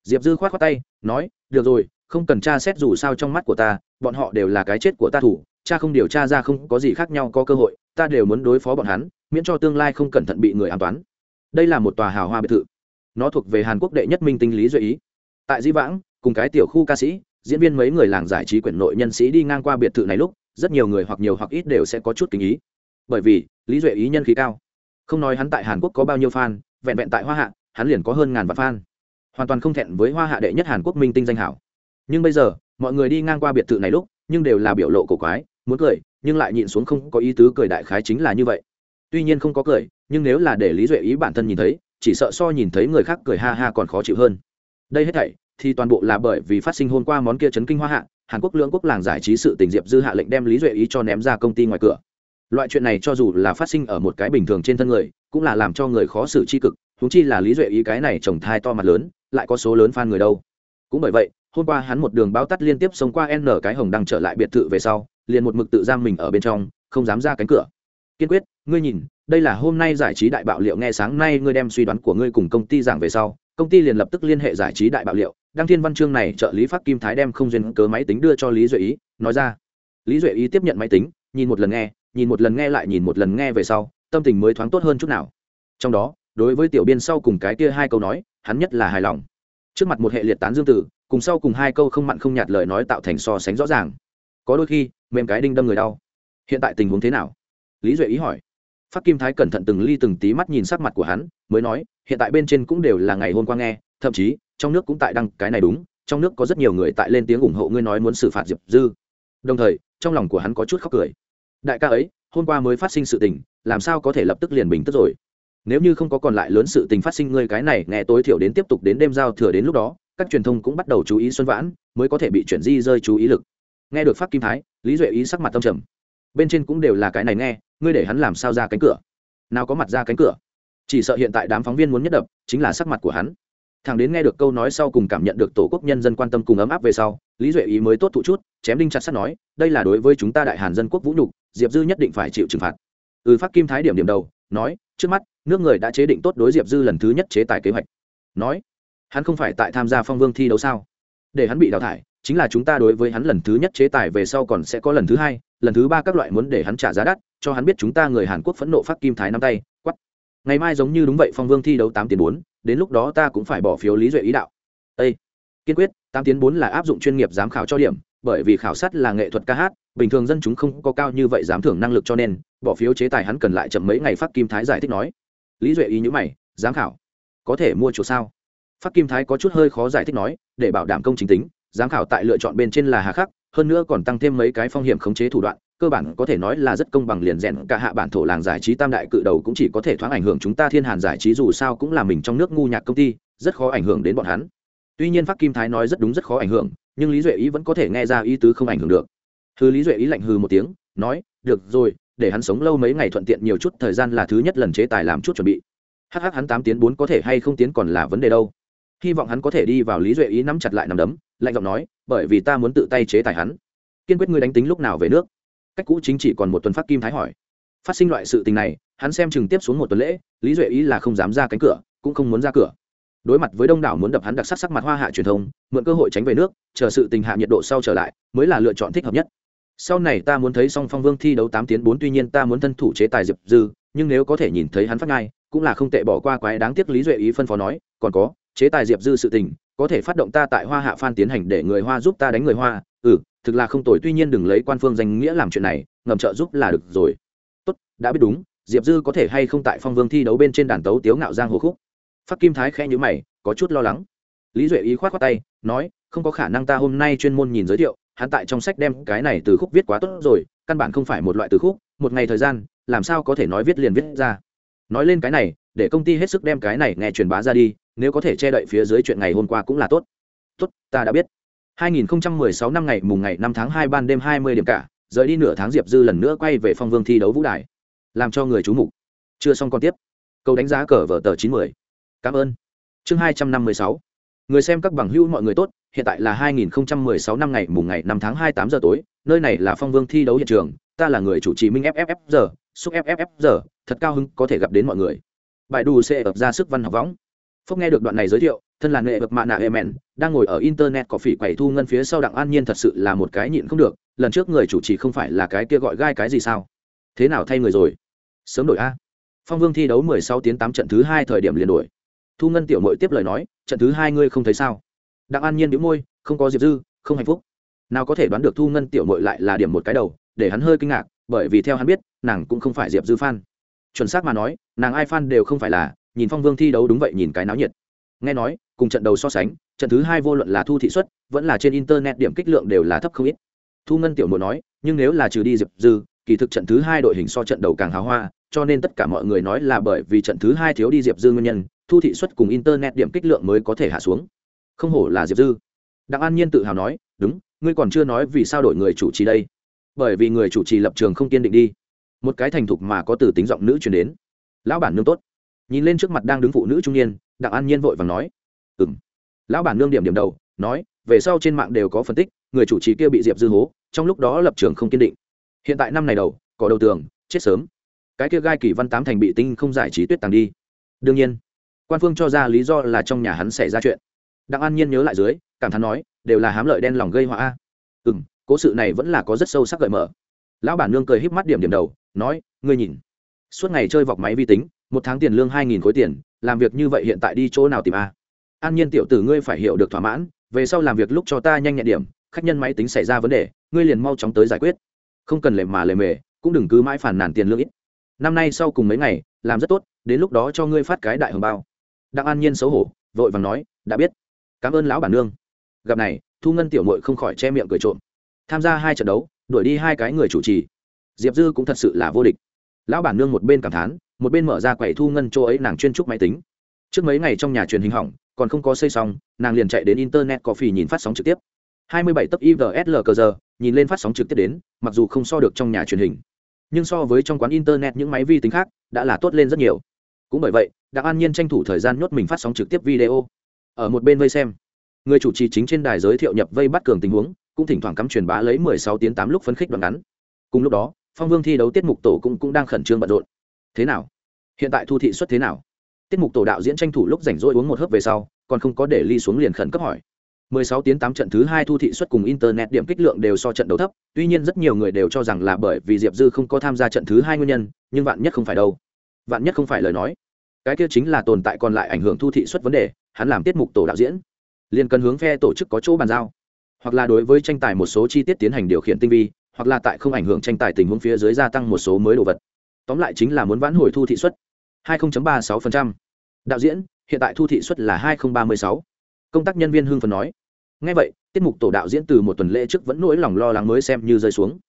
Diệp dư k h o á t khoác tay, nói, được rồi, không cần tra xét dù sao trong mắt của ta bọn họ đều là cái chết của ta thủ, cha không điều tra ra không có gì khác nhau, có cơ hội, ta đều muốn đối phó bọn hắn, miễn cho tương lai không cẩn thận bị người an toán. Đây là một tòa hào hoa biệt thự. Nó thuộc về hàn quốc đệ nhất minh tinh lý duy ý. Tại di vãng, cùng cái tiểu khu ca sĩ, diễn viên mấy người làng giải trí quyển nội nhân sĩ đi ngang qua biệt thự này lúc, rất nhiều người hoặc nhiều hoặc ít đều sẽ có chút kính ý. Bởi vì, lý duệ ý nhân khí cao. Không nói hắn tại hàn quốc có bao nhiêu fan, vẹn vẹn tại hoa hạ, hắn liền có hơn ngàn vạn fan. Hoàn toàn không thẹn với hoa hạ đệ nhất hàn quốc minh tinh danh hảo. Nhưng bây giờ mọi người đi ngang qua biệt thự này lúc, nhưng đều là biểu lộ cổ quái, muốn cười, nhưng lại nhịn xuống không có ý tứ cười đại khái chính là như vậy. Tuy nhiên không có cười, nhưng nếu là để lý duệ ý bản thân nhìn thấy, chỉ sợ so nhìn thấy người khác cười ha ha còn khó chịu hơn. Đây hết thảy, thì toàn bộ là bởi vì phát sinh hôm qua món kia chấn kinh hoa hạ, hàn quốc lưỡng quốc làng giải trí sự tình diệp dư hạ lệnh đem lý duệ ý cho ném ra công ty ngoài cửa. Loại chuyện này cho dù là phát sinh ở một cái bình thường trên thân người, cũng là làm cho người khó xử c h i cực húng chi là lý duệ ý cái này trồng thai to mặt lớn, lại có số lớn f a n người đâu. Cũng bởi vậy hôm qua hắn một đường báo tắt liên tiếp xông qua n cái hồng đang trở lại biệt thự về sau, liền một mực tự giam mình ở bên trong, không dám ra cánh cửa. Kiên quyết, ngươi nhìn, đây là hôm nay giải trí đại bạo liệu, nghe sáng nay ngươi đem suy đoán của ngươi cùng công ty giảng về sau, công ty liền lập tức liên hệ giải trí đại bạo liệu. Đăng thiên văn chương này trợ lý phát kim thái đem không duyên cớ máy tính đưa cho lý duệ ý, nói ra. Lý duệ ý tiếp nhận máy tính, nhìn một lần nghe, nhìn một lần nghe lại nhìn một lần nghe về sau, tâm tình mới thoáng tốt hơn chút nào. Trong đó, đối với tiểu biên sau cùng cái kia hai câu nói, hắn nhất là hài lòng. Trước mặt một hệ liệt tán dương tử cùng sau cùng hai câu không mặn không nhạt lời nói tạo thành so sánh rõ ràng. Có đôi khi, mềm cái đinh đâm người đau. Hiện tại tình huống thế nào? Lý duệ ý hỏi. Phát kim thái cẩn thận từng ly từng tí mắt nhìn sắc mặt của hắn, mới nói, hiện tại bên trên cũng đều là ngày hôm qua nghe, thậm chí, trong nước cũng tại đăng cái này đúng, trong nước có rất nhiều người tại lên tiếng ủng hộ ngươi nói muốn xử phạt diệp dư. Đồng thời, trong lòng của hắn có chút khóc cười. Đại ca ấy, hôm qua mới phát sinh sự tình, làm sao có thể lập tức liền bình tức rồi? Nếu như không có còn lại lớn sự tình phát sinh, ngươi cái này nghe tối thiểu đến tiếp tục đến đêm giao thừa đến lúc đó các truyền thông cũng bắt đầu chú ý xuân vãn, mới có thể bị chuyển di rơi chú ý lực. Nghe được pháp kim thái, lý duệ ý sắc mặt tâm trầm. Bên trên cũng đều là cái này nghe, ngươi để hắn làm sao ra cánh cửa? Nào có mặt ra cánh cửa? Chỉ sợ hiện tại đám phóng viên muốn nhất đập, chính là sắc mặt của hắn. Thằng đến nghe được câu nói sau cùng cảm nhận được tổ quốc nhân dân quan tâm cùng ấm áp về sau, lý duệ ý mới tốt thụ chút, chém đinh chặt sắt nói, đây là đối với chúng ta đại hàn dân quốc vũ nhục, diệp dư nhất định phải chịu trừng phạt. Ừ phát kim thái điểm điểm đầu, nói, trước mắt, nước người đã chế định tốt đối diệp dư lần thứ nhất chế tài kế hoạch. Nói hắn không phải tại tham gia phong vương thi đấu sao? Để hắn bị đào thải, chính là chúng ta đối với hắn lần thứ nhất chế tài về sau còn sẽ có lần thứ hai, lần thứ ba các loại muốn để hắn trả giá đắt, cho hắn biết chúng ta người hàn quốc phẫn nộ phát kim thái năm tay quắt ngày mai giống như đúng vậy phong vương thi đấu tám tiền bốn, đến lúc đó ta cũng phải bỏ phiếu lý duệ ý đạo. Â kiên quyết, tám tiến bốn là áp dụng chuyên nghiệp giám khảo cho điểm, bởi vì khảo sát là nghệ thuật ca hát, bình thường dân chúng không có cao như vậy dám thưởng năng lực cho nên, bỏ phiếu chế tài hắn cần lại chậm mấy ngày phát kim thái giải thích nói. Lý duệ ý nhữ mày, giám khảo, có thể mua chỗ sao? Phát kim thái có chút hơi khó giải thích nói, để bảo đảm công chính tính, giám khảo tại lựa chọn bên trên là hà khắc, hơn nữa còn tăng thêm mấy cái phong hiểm khống chế thủ đoạn, cơ bản có thể nói là rất công bằng liền rèn cả hạ bản thổ làng giải trí tam đại cự đầu cũng chỉ có thể thoáng ảnh hưởng chúng ta thiên hàn giải trí dù sao cũng là mình trong nước ngu nhạc công ty, rất khó ảnh hưởng đến bọn hắn. Tuy nhiên phát kim thái nói rất đúng rất khó ảnh hưởng, nhưng lý duệ ý vẫn có thể nghe ra ý tứ không ảnh hưởng được. Hư lý duệ ý lạnh hư một tiếng, nói, được rồi, để hắn sống lâu mấy ngày thuận tiện nhiều chút thời gian là thứ nhất lần chế tài làm chút chuẩn bị. Hh hắn tám tiến bốn có thể hay không tiến còn là vấn đề đâu hy vọng hắn có thể đi vào lý duệ ý nắm chặt lại nằm đấm, lạnh giọng nói, bởi vì ta muốn tự tay chế tài hắn. Kiên quyết ngươi đánh tính lúc nào về nước. Cách cũ chính trị còn một tuần phát kim thái hỏi. Phát sinh loại sự tình này, hắn xem chừng tiếp xuống một tuần lễ, lý duệ ý là không dám ra cánh cửa, cũng không muốn ra cửa. Đối mặt với đông đảo muốn đập hắn đặc sắc sắc mặt hoa hạ truyền thông, mượn cơ hội tránh về nước, chờ sự tình hạ nhiệt độ sau trở lại, mới là lựa chọn thích hợp nhất. Sau này ta muốn thấy song phong vương thi đấu tám tiến bốn, tuy nhiên ta muốn thân thủ chế tài diệp dư, nhưng nếu có thể nhìn thấy hắn phát ngay cũng là không tệ bỏ qua quái đáng tiếc lý duệ ý phân phó nói, còn có chế tài diệp dư sự tình, có thể phát động ta tại hoa hạ phan tiến hành để người hoa giúp ta đánh người hoa. Ừ thực là không tồi, tuy nhiên đừng lấy quan phương danh nghĩa làm chuyện này, ngầm trợ giúp là được rồi. Tốt, đã biết đúng, diệp dư có thể hay không tại phong vương thi đấu bên trên đàn tấu tiếu ngạo giang hồ khúc. Phát kim thái khẽ nhữ mày, có chút lo lắng. Lý duệ ý k h o á t khoác tay, nói, không có khả năng ta hôm nay chuyên môn nhìn giới thiệu, hắn tại trong sách đem cái này từ khúc viết quá tốt rồi, căn bản không phải một loại từ khúc, một ngày thời gian, làm sao có thể nói viết liền viết ra nói lên cái này, để công ty hết sức đem cái này nghe truyền bá ra đi, nếu có thể che đậy phía dưới chuyện ngày hôm qua cũng là tốt. Tốt, ta đã biết. 2016 năm ngày, mùng ngày 5 tháng 2 ban đêm 20 điểm cả, rời đi nửa tháng diệp dư lần nữa quay về phong vương thi đấu vũ đài. Làm cho người chú mục. Chưa xong còn tiếp. Câu đánh giá cờ vở tờ 90 cảm ơn. Chương 256 người xem các bằng hữu mọi người tốt, hiện tại là 2016 năm ngày, mùng ngày 5 tháng 2 8 giờ tối, nơi này là phong vương thi đấu hiện trường ta là người chủ trì minh fff giờ xúc fff giờ thật cao hứng có thể gặp đến mọi người. Bài đù sẽ ập ra sức văn học võng. Phúc nghe được đoạn này giới thiệu, thân là nghệ vực mạ nạ êm mẹn, đang ngồi ở internet có phỉ quầy thu ngân phía sau đặng an nhiên thật sự là một cái nhịn không được, lần trước người chủ trì không phải là cái kia gọi gai cái gì sao? Thế nào thay người rồi? Sớm đổi a. Phong vương thi đấu mười sáu tiếng tám trận thứ hai thời điểm liền đổi. Thu ngân tiểu mội tiếp lời nói, trận thứ hai ngươi không thấy sao? Đặng an nhiên đĩu môi, không có diệp dư, không hạnh phúc. Nào có thể đoán được thu ngân tiểu mội lại là điểm một cái đầu để hắn hơi kinh ngạc, bởi vì theo hắn biết, nàng cũng không phải diệp dư Phan. chuẩn xác mà nói, nàng ai phan đều không phải là, nhìn phong vương thi đấu đúng vậy nhìn cái náo nhiệt. Nghe nói, cùng trận đầu so sánh, trận thứ hai vô luận là thu thị xuất vẫn là trên internet điểm kích lượng đều là thấp không ít. Thu ngân tiểu mộ nói, nhưng nếu là trừ đi diệp dư, kỳ thực trận thứ hai đội hình so trận đầu càng hào hoa, cho nên tất cả mọi người nói là bởi vì trận thứ hai thiếu đi diệp dư nguyên nhân, thu thị xuất cùng internet điểm kích lượng mới có thể hạ xuống. Không hổ là diệp dư. Đặng an nhiên tự hào nói, đúng, ngươi còn chưa nói vì sao đổi người chủ trì đây bởi vì người chủ trì lập trường không kiên định đi. Một cái thành thục mà có từ tính giọng nữ chuyển đến. Lão bản nương tốt. Nhìn lên trước mặt đang đứng phụ nữ trung niên, đặng an nhiên vội và nói. Ừ m lão bản nương điểm điểm đầu, nói, về sau trên mạng đều có phân tích, người chủ trì kia bị diệp dư hố, trong lúc đó lập trường không kiên định. Hiện tại năm này đầu, có đầu tường, chết sớm. Cái kia gai kỳ văn tám thành bị tinh không giải trí tuyết tàng đi. Đương nhiên, quan phương cho ra lý do là trong nhà hắn xảy ra chuyện. Đặng an nhiên nhớ lại dưới, cảm thán nói, đều là hám lợi đen lòng gây họa a. Ừ m cố sự này vẫn là có rất sâu sắc gợi mở. Lão bản nương cười híp mắt điểm điểm đầu, nói, ngươi nhìn, suốt ngày chơi vọc máy vi tính, một tháng tiền lương hai nghìn khối tiền, làm việc như vậy hiện tại đi chỗ nào tìm a? An nhiên tiểu tử ngươi phải hiểu được thỏa mãn, về sau làm việc lúc cho ta nhanh nhẹn điểm, khách nhân máy tính xảy ra vấn đề, ngươi liền mau chóng tới giải quyết. Không cần lề mà lề mề, cũng đừng cứ mãi phản nản tiền lương ít. Năm nay sau cùng mấy ngày, làm rất tốt, đến lúc đó cho ngươi phát cái đại hồng bao. Đặng an nhiên xấu hổ, vội vàng nói, đã biết. Cảm ơn lão bản nương. Gặp này, thu ngân tiểu mội không khỏi che miệng cười trộm tham gia hai trận đấu, đuổi đi hai cái người chủ trì. Diệp dư cũng thật sự là vô địch. Lão bản nương một bên cảm thán, một bên mở ra quầy thu ngân chỗ ấy nàng chuyên trúc máy tính. Trước mấy ngày trong nhà truyền hình hỏng, còn không có xây xong, nàng liền chạy đến internet coffee nhìn phát sóng trực tiếp. 27 tấc ivsl cờ giờ, nhìn lên phát sóng trực tiếp đến, mặc dù không so được trong nhà truyền hình. Nhưng so với trong quán internet những máy vi tính khác, đã là tốt lên rất nhiều. Cũng bởi vậy, đặng an nhiên tranh thủ thời gian nhốt mình phát sóng trực tiếp video. Ở một bên vây xem, người chủ trì chính trên đài giới thiệu nhập vây bắt cường tình huống cũng thỉnh thoảng cắm truyền bá lấy 16 tiếng 8 lúc phấn khích đoạn ngắn. Cùng lúc đó phong vương thi đấu tiết mục tổ cũng cũng đang khẩn trương bận rộn. Thế nào? Hiện tại thu thị suất thế nào? Tiết mục tổ đạo diễn tranh thủ lúc rảnh rỗi uống một hớp về sau còn không có để ly xuống liền khẩn cấp hỏi. 16 tiếng 8 trận thứ hai thu thị suất cùng internet điểm kích lượng đều so trận đấu thấp, tuy nhiên rất nhiều người đều cho rằng là bởi vì Diệp Dư không có tham gia trận thứ hai nguyên nhân, nhưng vạn nhất không phải đâu. Vạn nhất không phải lời nói. Cái kia chính là tồn tại còn lại ảnh hưởng thu thị suất vấn đề, hắn làm tiết mục tổ đạo diễn, liền cần hướng phe tổ chức có chỗ bàn giao, hoặc là đối với tranh tài một số chi tiết tiến hành điều khiển tinh vi, hoặc là tại không ảnh hưởng tranh tài tình huống phía dưới gia tăng một số mới đồ vật. Tóm lại chính là muốn vãn hồi thu thị xuất. 20.36%. Đạo diễn, hiện tại thu thị suất là 2036. Công tác nhân viên hưng phấn nói. Nghe vậy, tiết mục tổ đạo diễn từ một tuần lễ trước vẫn nỗi lòng lo lắng mới xem như rơi xuống.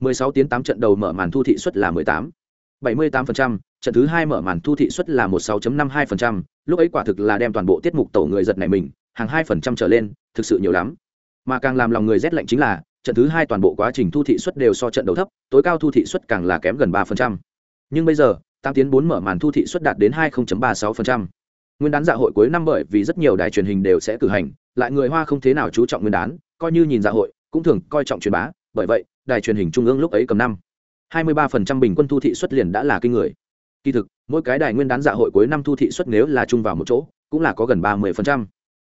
16 tiếng 8 trận đầu mở màn thu thị suất là 18. 78%, trận thứ hai mở màn thu thị suất là 16.52%, lúc ấy quả thực là đem toàn bộ tiết mục tổ người giật này mình, hàng 2% trở lên, thực sự nhiều lắm. Mà càng làm lòng người rét lạnh chính là, trận thứ hai toàn bộ quá trình thu thị suất đều so trận đầu thấp, tối cao thu thị suất càng là kém gần ba Nhưng bây giờ, tăng tiến bốn mở màn thu thị suất đạt đến 20.36%. Nguyên đán dạ hội cuối năm bởi vì rất nhiều đài truyền hình đều sẽ cử hành, lại người Hoa không thế nào chú trọng nguyên đán, coi như nhìn dạ hội, cũng thường coi trọng truyền bá, bởi vậy, đài truyền hình trung ương lúc ấy cầm năm 23% bình quân thu thị suất liền đã là kinh người. Kỳ thực, mỗi cái đài nguyên đán dạ hội cuối năm thu thị suất nếu là chung vào một chỗ, cũng là có gần 30%.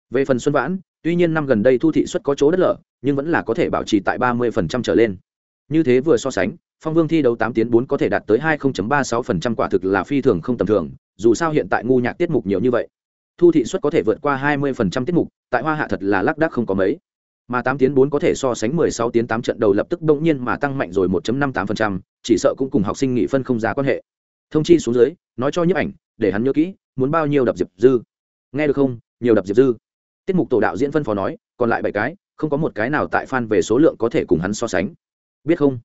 Về phần xuân vãn, tuy nhiên năm gần đây thu thị suất có chỗ đất lở, nhưng vẫn là có thể bảo trì tại 30% trở lên. Như thế vừa so sánh, Phong Vương thi đấu 8 tiến 4 có thể đạt tới 20.36% quả thực là phi thường không tầm thường, dù sao hiện tại ngu nhạc tiết mục nhiều như vậy. Thu thị suất có thể vượt qua 20% tiết mục, tại Hoa Hạ thật là lác đác không có mấy. Mà 8 tiến 4 có thể so sánh 16 tiến 8 trận đầu lập tức bỗng nhiên mà tăng mạnh rồi 1.58%, chỉ sợ cũng cùng học sinh nghỉ phân không giá quan hệ. Thông chi xuống dưới, nói cho nhiếp ảnh, để hắn nhớ kỹ, muốn bao nhiêu đập diệp dư. Nghe được không? Nhiều đập diệp dư. Tiết mục tổ đạo diễn phân phó nói, còn lại bảy cái, không có một cái nào tại fan về số lượng có thể cùng hắn so sánh. Biết không?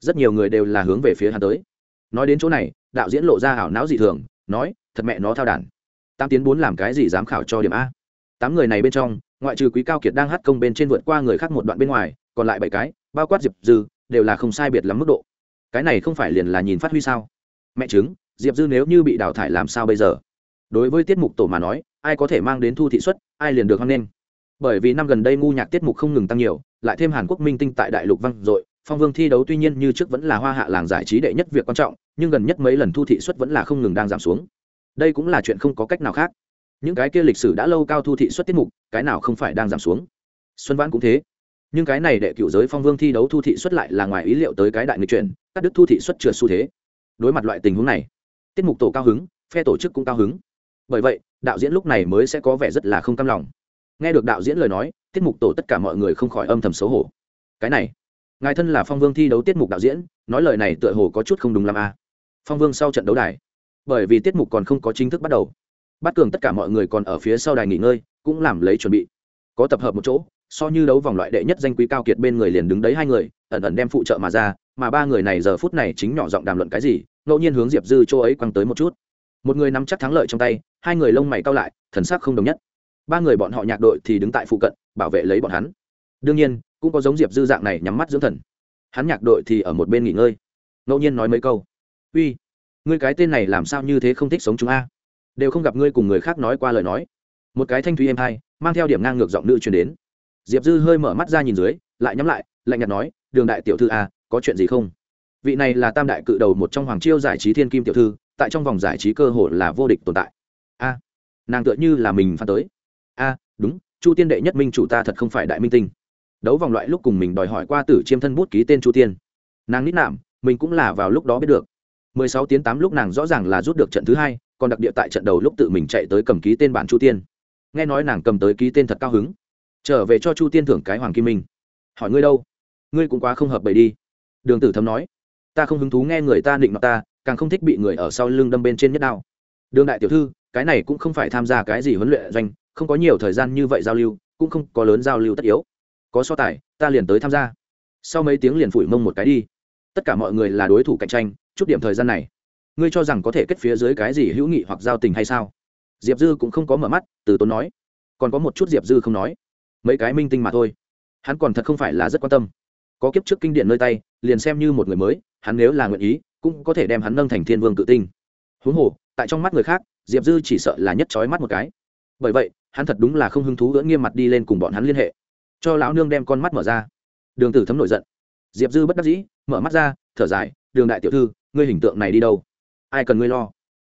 rất nhiều người đều là hướng về phía hắn tới. Nói đến chỗ này đạo diễn lộ ra ảo não dị thường nói thật mẹ nó thao đản. Tám tiến bốn làm cái gì dám khảo cho điểm a? Tám người này bên trong ngoại trừ quý cao kiệt đang hát công bên trên vượt qua người khác một đoạn bên ngoài còn lại bảy cái bao quát diệp dư đều là không sai biệt lắm mức độ. Cái này không phải liền là nhìn phát huy sao? Mẹ chứng diệp dư nếu như bị đào thải làm sao bây giờ? Đối với tiết mục tổ mà nói ai có thể mang đến thu thị xuất ai liền được hoan nghênh. Bởi vì năm gần đây ngu nhạc tiết mục không ngừng tăng nhiều, lại thêm hàn quốc minh tinh tại đại lục văng dội, phong vương thi đấu tuy nhiên như trước vẫn là hoa hạ làng giải trí đệ nhất việc quan trọng, nhưng gần nhất mấy lần thu thị suất vẫn là không ngừng đang giảm xuống. Đây cũng là chuyện không có cách nào khác. Những cái kia lịch sử đã lâu cao thu thị suất tiết mục, cái nào không phải đang giảm xuống? Xuân vãn cũng thế. Nhưng cái này đệ cựu giới phong vương thi đấu thu thị suất lại là ngoài ý liệu tới cái đại nghịch chuyển các đức thu thị suất trượt xu thế. Đối mặt loại tình huống này, tiết mục tổ cao hứng, phe tổ chức cũng cao hứng bởi vậy, đạo diễn lúc này mới sẽ có vẻ rất là không cam lòng. Nghe được đạo diễn lời nói, tiết mục tổ tất cả mọi người không khỏi âm thầm xấu hổ. Cái này, ngài thân là phong vương thi đấu tiết mục đạo diễn, nói lời này tựa hồ có chút không đúng làm a à. phong vương sau trận đấu đài. Bởi vì tiết mục còn không có chính thức bắt đầu. Bắt cường tất cả mọi người còn ở phía sau đài nghỉ ngơi, cũng làm lấy chuẩn bị. Có tập hợp một chỗ, so như đấu vòng loại đệ nhất danh quý cao kiệt bên người liền đứng đấy hai người, ẩn ẩn đem phụ trợ mà ra, mà ba người này giờ phút này chính nhỏ giọng đàm luận cái gì, ngẫu nhiên hướng diệp dư chỗ ấy quăng tới một chút một người nắm chắc thắng lợi trong tay, hai người lông mày cao lại, thần sắc không đồng nhất. Ba người bọn họ nhạc đội thì đứng tại phụ cận, bảo vệ lấy bọn hắn. Đương nhiên, cũng có giống diệp dư dạng này nhắm mắt dưỡng thần. Hắn nhạc đội thì ở một bên nghỉ ngơi. Ngẫu nhiên nói mấy câu. Uy, ngươi cái tên này làm sao như thế không thích sống chúng a? Đều không gặp ngươi cùng người khác nói qua lời nói. Một cái thanh thúy êm hai, mang theo điểm ngang ngược giọng nữ truyền đến. Diệp dư hơi mở mắt ra nhìn dưới, lại nhắm lại, lạnh nhạt nói, đường đại tiểu thư a, có chuyện gì không? Vị này là tam đại cự đầu một trong hoàng chiêu giải trí thiên kim tiểu thư tại trong vòng giải trí cơ hội là vô địch tồn tại. A, nàng tựa như là mình phan tới. A, đúng, chu tiên đệ nhất minh chủ ta thật không phải đại minh tinh. Đấu vòng loại lúc cùng mình đòi hỏi qua tử chiêm thân bút ký tên chu tiên. Nàng nít nạm, mình cũng là vào lúc đó biết được. 16 tiếng 8 lúc nàng rõ ràng là rút được trận thứ hai, còn đặc địa tại trận đầu lúc tự mình chạy tới cầm ký tên bản chu tiên. Nghe nói nàng cầm tới ký tên thật cao hứng. Trở về cho chu tiên thưởng cái hoàng kim minh. Hỏi ngươi đâu? Ngươi cũng quá không hợp bầy đi. Đường tử thấm nói. Ta không hứng thú nghe người ta định mặt ta càng không thích bị người ở sau lưng đâm bên trên nhất đao. Đường đại tiểu thư, cái này cũng không phải tham gia cái gì huấn luyện doanh, không có nhiều thời gian như vậy giao lưu, cũng không có lớn giao lưu tất yếu. Có so tài, ta liền tới tham gia. Sau mấy tiếng liền phủi mông một cái đi. Tất cả mọi người là đối thủ cạnh tranh, chút điểm thời gian này. Ngươi cho rằng có thể kết phía dưới cái gì hữu nghị hoặc giao tình hay sao? Diệp dư cũng không có mở mắt, từ tốn nói. Còn có một chút diệp dư không nói. Mấy cái minh tinh mà thôi. Hắn còn thật không phải là rất quan tâm. Có kiếp trước kinh điển nơi tay, liền xem như một người mới, hắn nếu là nguyện ý cũng có thể đem hắn nâng thành thiên vương tự tinh. Huống hồ, tại trong mắt người khác, diệp dư chỉ sợ là nhất trói mắt một cái. Bởi vậy, hắn thật đúng là không hứng thú gỡ nghiêm mặt đi lên cùng bọn hắn liên hệ. Cho lão nương đem con mắt mở ra. Đường tử thấm nổi giận. Diệp dư bất đắc dĩ, mở mắt ra, thở dài, đường đại tiểu thư, ngươi hình tượng này đi đâu? Ai cần ngươi lo?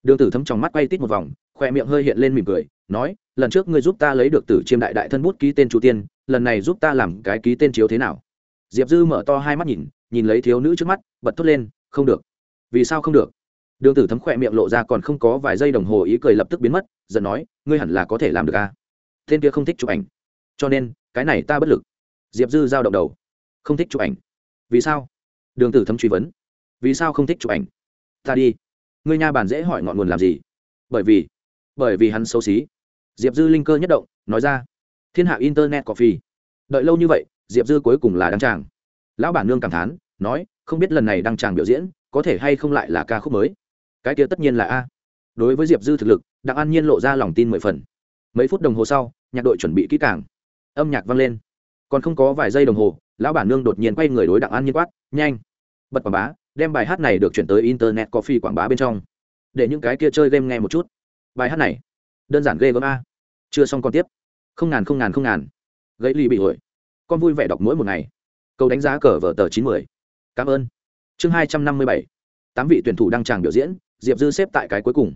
Đường tử thấm trong mắt quay tít một vòng, khoe miệng hơi hiện lên mỉm cười, nói, lần trước ngươi giúp ta lấy được tử chiêm đại đại thân bút ký tên chu tiên, lần này giúp ta làm cái ký tên chiếu thế nào? Diệp dư mở to hai mắt nhìn nhìn lấy thiếu nữ trước mắt, bật thốt lên, không được vì sao không được? Đường tử thấm khỏe miệng lộ ra còn không có vài giây đồng hồ ý cười lập tức biến mất, giận nói, ngươi hẳn là có thể làm được à? tên kia không thích chụp ảnh. Cho nên, cái này ta bất lực. Diệp dư giao động đầu. Không thích chụp ảnh. Vì sao? Đường tử thấm truy vấn. Vì sao không thích chụp ảnh? Ta đi. Ngươi nha bàn dễ hỏi ngọn nguồn làm gì? Bởi vì bởi vì hắn xấu xí. Diệp dư linh cơ nhất động, nói ra. Thiên hạ internet có phi. Đợi lâu như vậy, diệp dư cuối cùng là đăng tràng. Lão bản nương cảm thán, nói, không biết lần này đăng tràng biểu diễn có thể hay không lại là ca khúc mới? Cái kia tất nhiên là a. Đối với diệp dư thực lực, đặng an nhiên lộ ra lòng tin mười phần. Mấy phút đồng hồ sau, nhạc đội chuẩn bị kỹ càng. Âm nhạc vang lên. Còn không có vài giây đồng hồ, lão bản nương đột nhiên quay người đối đặng an nhiên quát, nhanh! Bật quảng bá, đem bài hát này được chuyển tới internet coffee quảng bá bên trong. Để những cái kia chơi game nghe một chút. Bài hát này, đơn giản ghê gớm a. Chưa xong còn tiếp. Không ngàn không ngàn không ngàn. Gãy ly bị hồi con vui vẻ đọc mỗi một ngày. Câu đánh giá cờ vở tờ chín mươi cảm ơn chương hai trăm năm mươi bảy, tám vị tuyển thủ đăng tràng biểu diễn, diệp dư xếp tại cái cuối cùng.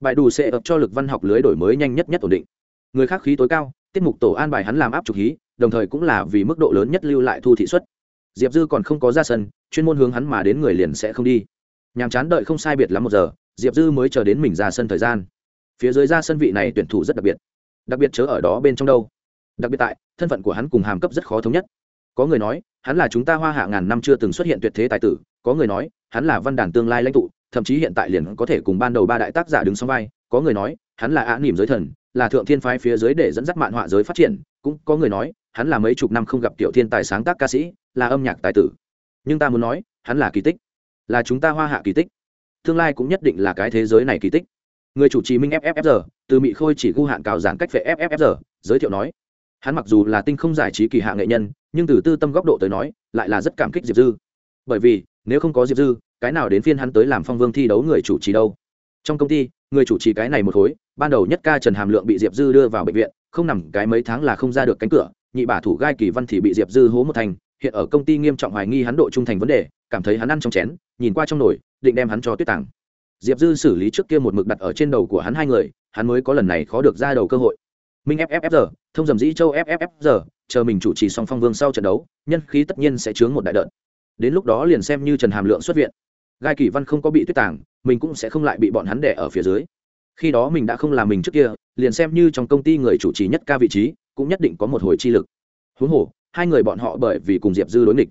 Bài đủ sẽ ập cho lực văn học lưới đổi mới nhanh nhất nhất ổn định. Người khác khí tối cao, tiết mục tổ an bài hắn làm áp trục hí đồng thời cũng là vì mức độ lớn nhất lưu lại thu thị xuất diệp dư còn không có ra sân, chuyên môn hướng hắn mà đến người liền sẽ không đi. Nhàm chán đợi không sai biệt lắm một giờ, diệp dư mới chờ đến mình ra sân thời gian. Phía dưới ra sân vị này tuyển thủ rất đặc biệt. Đặc biệt chớ ở đó bên trong đâu. Đặc biệt tại, thân phận của hắn cùng hàm cấp rất khó thống nhất có người nói, hắn là chúng ta hoa hạ ngàn năm chưa từng xuất hiện tuyệt thế tài tử, có người nói, hắn là văn đàn tương lai lãnh tụ, thậm chí hiện tại liền có thể cùng ban đầu ba đại tác giả đứng sau vai, có người nói, hắn là ạ nỉm giới thần, là thượng thiên phái phía dưới để dẫn dắt mạng họa giới phát triển, cũng có người nói, hắn là mấy chục năm không gặp tiểu thiên tài sáng tác ca sĩ, là âm nhạc tài tử. Nhưng ta muốn nói, hắn là kỳ tích, là chúng ta hoa hạ kỳ tích. Tương lai cũng nhất định là cái thế giới này kỳ tích. Người chủ trì minh fffr từ mỹ khôi chỉ gu hạn cào giảng cách về fffr giới thiệu nói, hắn mặc dù là tinh không giải trí kỳ hạ nghệ nhân nhưng từ tư tâm góc độ tới nói, lại là rất cảm kích diệp dư. Bởi vì, nếu không có diệp dư, cái nào đến phiên hắn tới làm phong vương thi đấu người chủ trì đâu? Trong công ty, người chủ trì cái này một khối, ban đầu nhất ca trần hàm lượng bị diệp dư đưa vào bệnh viện, không nằm cái mấy tháng là không ra được cánh cửa, nhị bả thủ gai kỳ văn thì bị diệp dư hố một thành, hiện ở công ty nghiêm trọng hoài nghi hắn độ trung thành vấn đề, cảm thấy hắn ăn trong chén, nhìn qua trong nồi, định đem hắn cho tuyết tàng. Diệp dư xử lý trước kia một mực đặt ở trên đầu của hắn hai người, hắn mới có lần này khó được ra đầu cơ hội. Minh fffr thông dầm dĩ châu fffr chờ mình chủ trì xong phong vương sau trận đấu, nhân khí tất nhiên sẽ chướng một đại đợt. Đến lúc đó liền xem như trần hàm lượng xuất viện. Gai kỳ văn không có bị tuyết tàng, mình cũng sẽ không lại bị bọn hắn đẻ ở phía dưới. Khi đó mình đã không làm mình trước kia, liền xem như trong công ty người chủ trì nhất ca vị trí, cũng nhất định có một hồi chi lực. Huống hồ, hai người bọn họ bởi vì cùng diệp dư đối nghịch.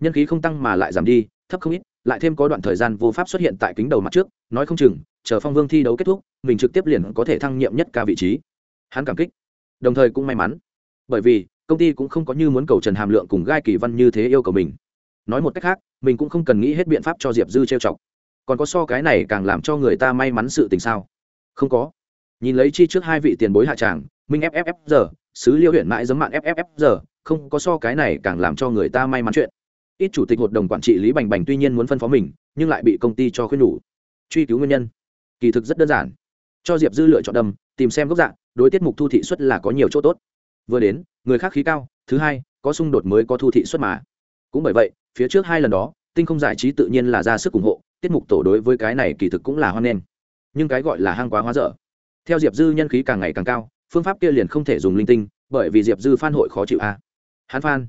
Nhân khí không tăng mà lại giảm đi, thấp không ít, lại thêm có đoạn thời gian vô pháp xuất hiện tại kính đầu mặt trước, nói không chừng, chờ phong vương thi đấu kết thúc, mình trực tiếp liền có thể thăng nhiệm nhất ca vị trí. Hắn cảm kích. Đồng thời cũng may mắn. Bởi vì công ty cũng không có như muốn cầu trần hàm lượng cùng gai kỳ văn như thế yêu cầu mình. Nói một cách khác, mình cũng không cần nghĩ hết biện pháp cho diệp dư trêu chọc. Còn có so cái này càng làm cho người ta may mắn sự tình sao? Không có. Nhìn lấy chi trước hai vị tiền bối hạ tràng, minh fff giờ sứ liêu huyện mãi giấm mạng fff giờ không có so cái này càng làm cho người ta may mắn chuyện. Ít chủ tịch hội đồng quản trị lý bành bành tuy nhiên muốn phân phó mình, nhưng lại bị công ty cho khuyên nhủ. Truy cứu nguyên nhân. Kỳ thực rất đơn giản. Cho diệp dư lựa chọn đâm, tìm xem gốc dạng, đối tiết mục thu thị xuất là có nhiều chỗ tốt. Vừa đến người khác khí cao thứ hai có xung đột mới có thu thị xuất mà. Cũng bởi vậy phía trước hai lần đó tinh không giải trí tự nhiên là ra sức ủng hộ tiết mục tổ đối với cái này kỳ thực cũng là hoan nghênh. Nhưng cái gọi là hang quá hóa dở. Theo diệp dư nhân khí càng ngày càng cao phương pháp kia liền không thể dùng linh tinh bởi vì diệp dư phan hội khó chịu a. À. phan,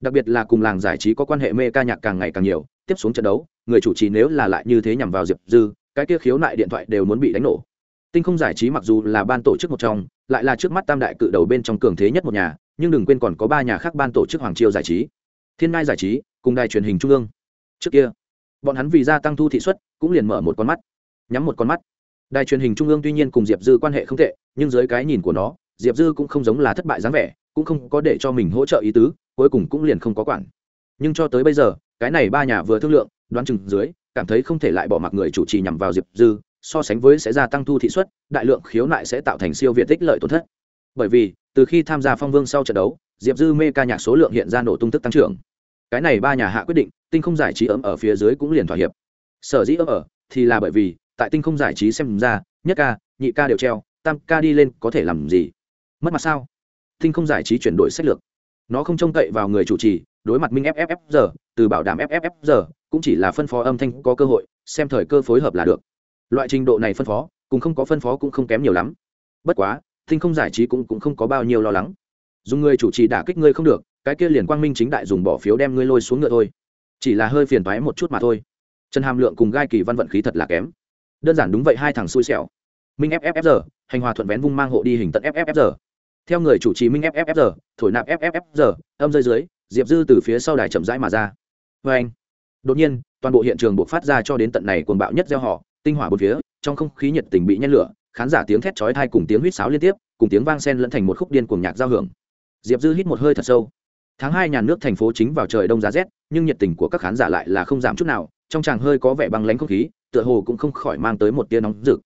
đặc biệt là cùng làng giải trí có quan hệ mê ca nhạc càng ngày càng nhiều tiếp xuống trận đấu người chủ trì nếu là lại như thế nhằm vào diệp dư cái kia khiếu nại điện thoại đều muốn bị đánh nổ tinh không giải trí mặc dù là ban tổ chức một trong, lại là trước mắt tam đại cự đầu bên trong cường thế nhất một nhà, nhưng đừng quên còn có ba nhà khác ban tổ chức hoàng triều giải trí. Thiên Nai giải trí, cùng đài truyền hình trung ương. Trước kia, bọn hắn vì gia tăng thu thị suất, cũng liền mở một con mắt, nhắm một con mắt. Đài truyền hình trung ương tuy nhiên cùng diệp dư quan hệ không tệ, nhưng dưới cái nhìn của nó, diệp dư cũng không giống là thất bại dáng vẻ, cũng không có để cho mình hỗ trợ ý tứ, cuối cùng cũng liền không có quản. Nhưng cho tới bây giờ, cái này ba nhà vừa thương lượng, đoán chừng dưới, cảm thấy không thể lại bỏ mặc người chủ trì nhằm vào diệp dư so sánh với sẽ gia tăng thu thị suất, đại lượng khiếu nại sẽ tạo thành siêu việt tích lợi tổn thất. Bởi vì, từ khi tham gia phong vương sau trận đấu, diệp dư mê ca nhạc số lượng hiện ra nổ tung tức tăng trưởng. Cái này ba nhà hạ quyết định, tinh không giải trí ấm ở phía dưới cũng liền thỏa hiệp. Sở dĩ ấm ở, thì là bởi vì, tại tinh không giải trí xem ra, nhất ca, nhị ca đều treo, tam ca đi lên có thể làm gì? Mất mặt sao? Tinh không giải trí chuyển đổi sách lược. Nó không trông cậy vào người chủ trì, đối mặt minh fff giờ từ bảo đảm fff giờ cũng chỉ là phân phó âm thanh có cơ hội, xem thời cơ phối hợp là được loại trình độ này phân phó cùng không có phân phó cũng không kém nhiều lắm. Bất quá tinh không giải trí cũng, cũng không có bao nhiêu lo lắng. Dùng người chủ trì đả kích ngươi không được cái kia liền quang minh chính đại dùng bỏ phiếu đem ngươi lôi xuống ngựa thôi. Chỉ là hơi phiền toái một chút mà thôi. Trần hàm lượng cùng gai kỳ văn vận khí thật là kém. Đơn giản đúng vậy hai thằng xui xẻo. Minh fffr hành hòa thuận vén vung mang hộ đi hình tận fffr theo người chủ trì minh fffr thổi nạp fffr âm rơi dưới diệp dư từ phía sau đài chậm rãi mà ra. Vê anh đột nhiên toàn bộ hiện trường buộc phát ra cho đến tận này cuồng bạo nhất gieo họ tinh hỏa bốn phía, trong không khí nhiệt tình bị nhen lửa, khán giả tiếng thét chói tai cùng tiếng huýt sáo liên tiếp, cùng tiếng vang sen lẫn thành một khúc điên cuồng nhạc giao hưởng. Diệp dư hít một hơi thật sâu. Tháng hai nhà nước thành phố chính vào trời đông giá rét, nhưng nhiệt tình của các khán giả lại là không giảm chút nào, trong chàng hơi có vẻ băng lánh không khí, tựa hồ cũng không khỏi mang tới một tia nóng rực.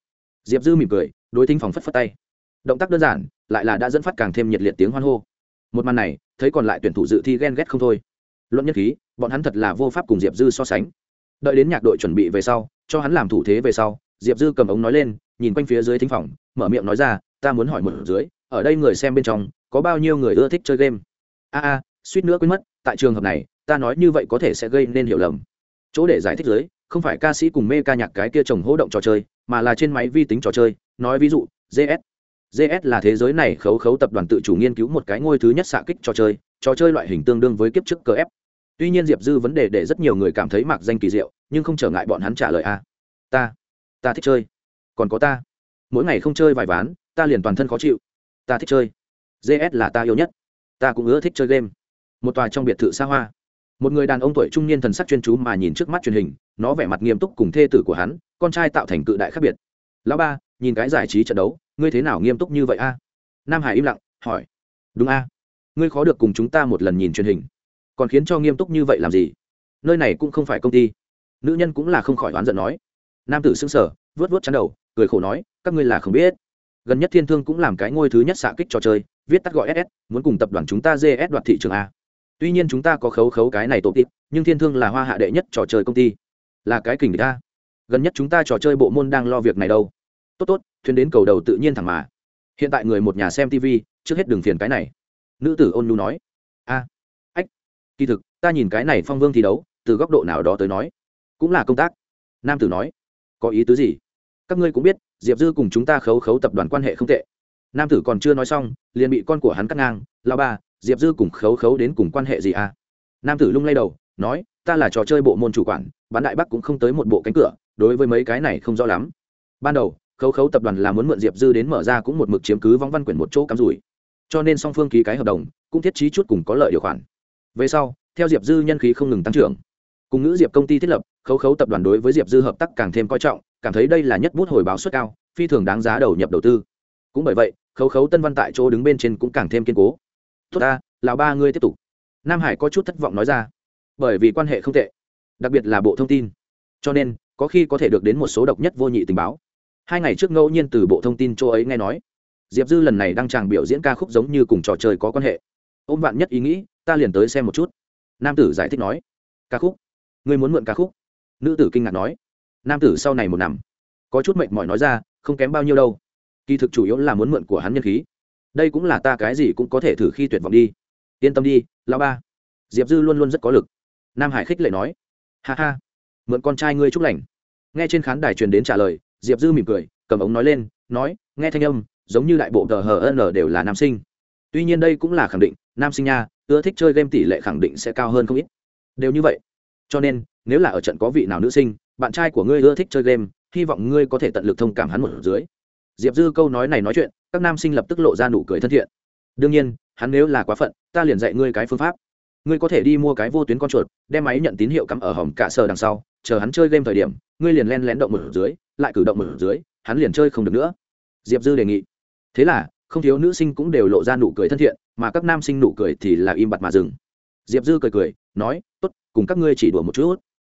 Diệp dư mỉm cười, đối thính phòng phất phất tay. Động tác đơn giản, lại là đã dẫn phát càng thêm nhiệt liệt tiếng hoan hô. Một màn này, thấy còn lại tuyển thủ dự thi ghen ghét không thôi. Luận nhất khí, bọn hắn thật là vô pháp cùng diệp dư so sánh đợi đến nhạc đội chuẩn bị về sau, cho hắn làm thủ thế về sau, diệp dư cầm ống nói lên, nhìn quanh phía dưới thính phòng, mở miệng nói ra, ta muốn hỏi một dưới, ở đây người xem bên trong, có bao nhiêu người ưa thích chơi game? A a, suýt nữa quên mất, tại trường hợp này, ta nói như vậy có thể sẽ gây nên hiểu lầm. Chỗ để giải thích dưới, không phải ca sĩ cùng mê ca nhạc cái kia trồng hỗ động trò chơi, mà là trên máy vi tính trò chơi, nói ví dụ gs gs là thế giới này khấu khấu tập đoàn tự chủ nghiên cứu một cái ngôi thứ nhất xạ kích trò chơi trò chơi loại hình tương đương với kiếp trước cờ ép tuy nhiên diệp dư vấn đề để rất nhiều người cảm thấy mặc danh kỳ diệu, nhưng không trở ngại bọn hắn trả lời a ta ta thích chơi. Còn có ta. Mỗi ngày không chơi vài ván, ta liền toàn thân khó chịu. Ta thích chơi. Gs là ta yêu nhất. Ta cũng ưa thích chơi game. Một tòa trong biệt thự xa hoa. Một người đàn ông tuổi trung niên thần sắc chuyên chú mà nhìn trước mắt truyền hình, nó vẻ mặt nghiêm túc cùng thê tử của hắn, con trai tạo thành cự đại khác biệt. Lão ba, nhìn cái giải trí trận đấu, ngươi thế nào nghiêm túc như vậy a? Nam hải im lặng, hỏi. Đúng a. Ngươi khó được cùng chúng ta một lần nhìn truyền hình còn khiến cho nghiêm túc như vậy làm gì? Nơi này cũng không phải công ty. Nữ nhân cũng là không khỏi oán giận nói. Nam tử xưng sở vớt vớt chắn đầu, cười khổ nói, các ngươi là không biết. Gần nhất thiên thương cũng làm cái ngôi thứ nhất xạ kích trò chơi, viết tắt gọi ss muốn cùng tập đoàn chúng ta gs đoạt thị trường a. Tuy nhiên chúng ta có khấu khấu cái này tổ tịp nhưng thiên thương là hoa hạ đệ nhất trò chơi công ty. Là cái kình ta gần nhất chúng ta trò chơi bộ môn đang lo việc này đâu. Tốt tốt, thuyền đến cầu đầu tự nhiên thẳng mà. Hiện tại người một nhà xem tv trước hết đừng phiền cái này. Nữ tử ôn nhu nói. A kỳ thực, ta nhìn cái này phong vương thi đấu, từ góc độ nào đó tới nói, cũng là công tác. Nam tử nói, có ý tứ gì? Các ngươi cũng biết, diệp dư cùng chúng ta khấu khấu tập đoàn quan hệ không tệ. Nam tử còn chưa nói xong, liền bị con của hắn cắt ngang lao ba diệp dư cùng khấu khấu đến cùng quan hệ gì à? Nam tử lung lay đầu, nói, ta là trò chơi bộ môn chủ quản, bán đại bắc cũng không tới một bộ cánh cửa, đối với mấy cái này không rõ lắm. Ban đầu, khấu khấu tập đoàn là muốn mượn diệp dư đến mở ra cũng một mực chiếm cứ vong văn quyển một chỗ cắm rủi. Cho nên song phương ký cái hợp đồng, cũng thiết trí chút cùng có lợi điều khoản về sau, theo diệp dư nhân khí không ngừng tăng trưởng, cùng ngữ diệp công ty thiết lập, khấu khấu tập đoàn đối với diệp dư hợp tác càng thêm coi trọng, cảm thấy đây là nhất bút hồi báo suất cao, phi thường đáng giá đầu nhập đầu tư. Cũng bởi vậy, khấu khấu tân văn tại chỗ đứng bên trên cũng càng thêm kiên cố. Tốt ta, lão ba ngươi tiếp tục. Nam hải có chút thất vọng nói ra. Bởi vì quan hệ không tệ, đặc biệt là bộ thông tin. Cho nên, có khi có thể được đến một số độc nhất vô nhị tình báo. Hai ngày trước ngẫu nhiên từ bộ thông tin chỗ ấy nghe nói, diệp dư lần này đang tràng biểu diễn ca khúc giống như cùng trò chơi có quan hệ. Ôm vạn nhất ý nghĩ ta liền tới xem một chút. Nam tử giải thích nói. Ca khúc. Ngươi muốn mượn ca khúc? Nữ tử kinh ngạc nói. Nam tử sau này một nằm. Có chút mệnh mỏi nói ra, không kém bao nhiêu đâu. Kỳ thực chủ yếu là muốn mượn của hắn nhân khí. Đây cũng là ta cái gì cũng có thể thử khi tuyệt vọng đi. Yên tâm đi lao ba. Diệp dư luôn luôn rất có lực. Nam hải khích lệ nói. Ha ha. Mượn con trai ngươi chúc lành. Nghe trên khán đài truyền đến trả lời, diệp dư mỉm cười, cầm ống nói lên, nói, nghe thanh âm, giống như đại bộ tờ hn đều là nam sinh. Tuy nhiên đây cũng là khẳng định nam sinh nha, ưa thích chơi game tỷ lệ khẳng định sẽ cao hơn không ít. Đều như vậy. Cho nên, nếu là ở trận có vị nào nữ sinh, bạn trai của ngươi ưa thích chơi game, hy vọng ngươi có thể tận lực thông cảm hắn một dưới. Diệp dư câu nói này nói chuyện, các nam sinh lập tức lộ ra nụ cười thân thiện. Đương nhiên, hắn nếu là quá phận, ta liền dạy ngươi cái phương pháp. Ngươi có thể đi mua cái vô tuyến con chuột, đem máy nhận tín hiệu cắm ở hòm cả sờ đằng sau, chờ hắn chơi game thời điểm, ngươi liền len lén động một dưới, lại cử động một dưới, hắn liền chơi không được nữa. Diệp dư đề nghị. Thế là không thiếu nữ sinh cũng đều lộ ra nụ cười thân thiện, mà các nam sinh nụ cười thì là im bặt mà dừng. Diệp dư cười cười, nói, tốt, cùng các ngươi chỉ đùa một chút.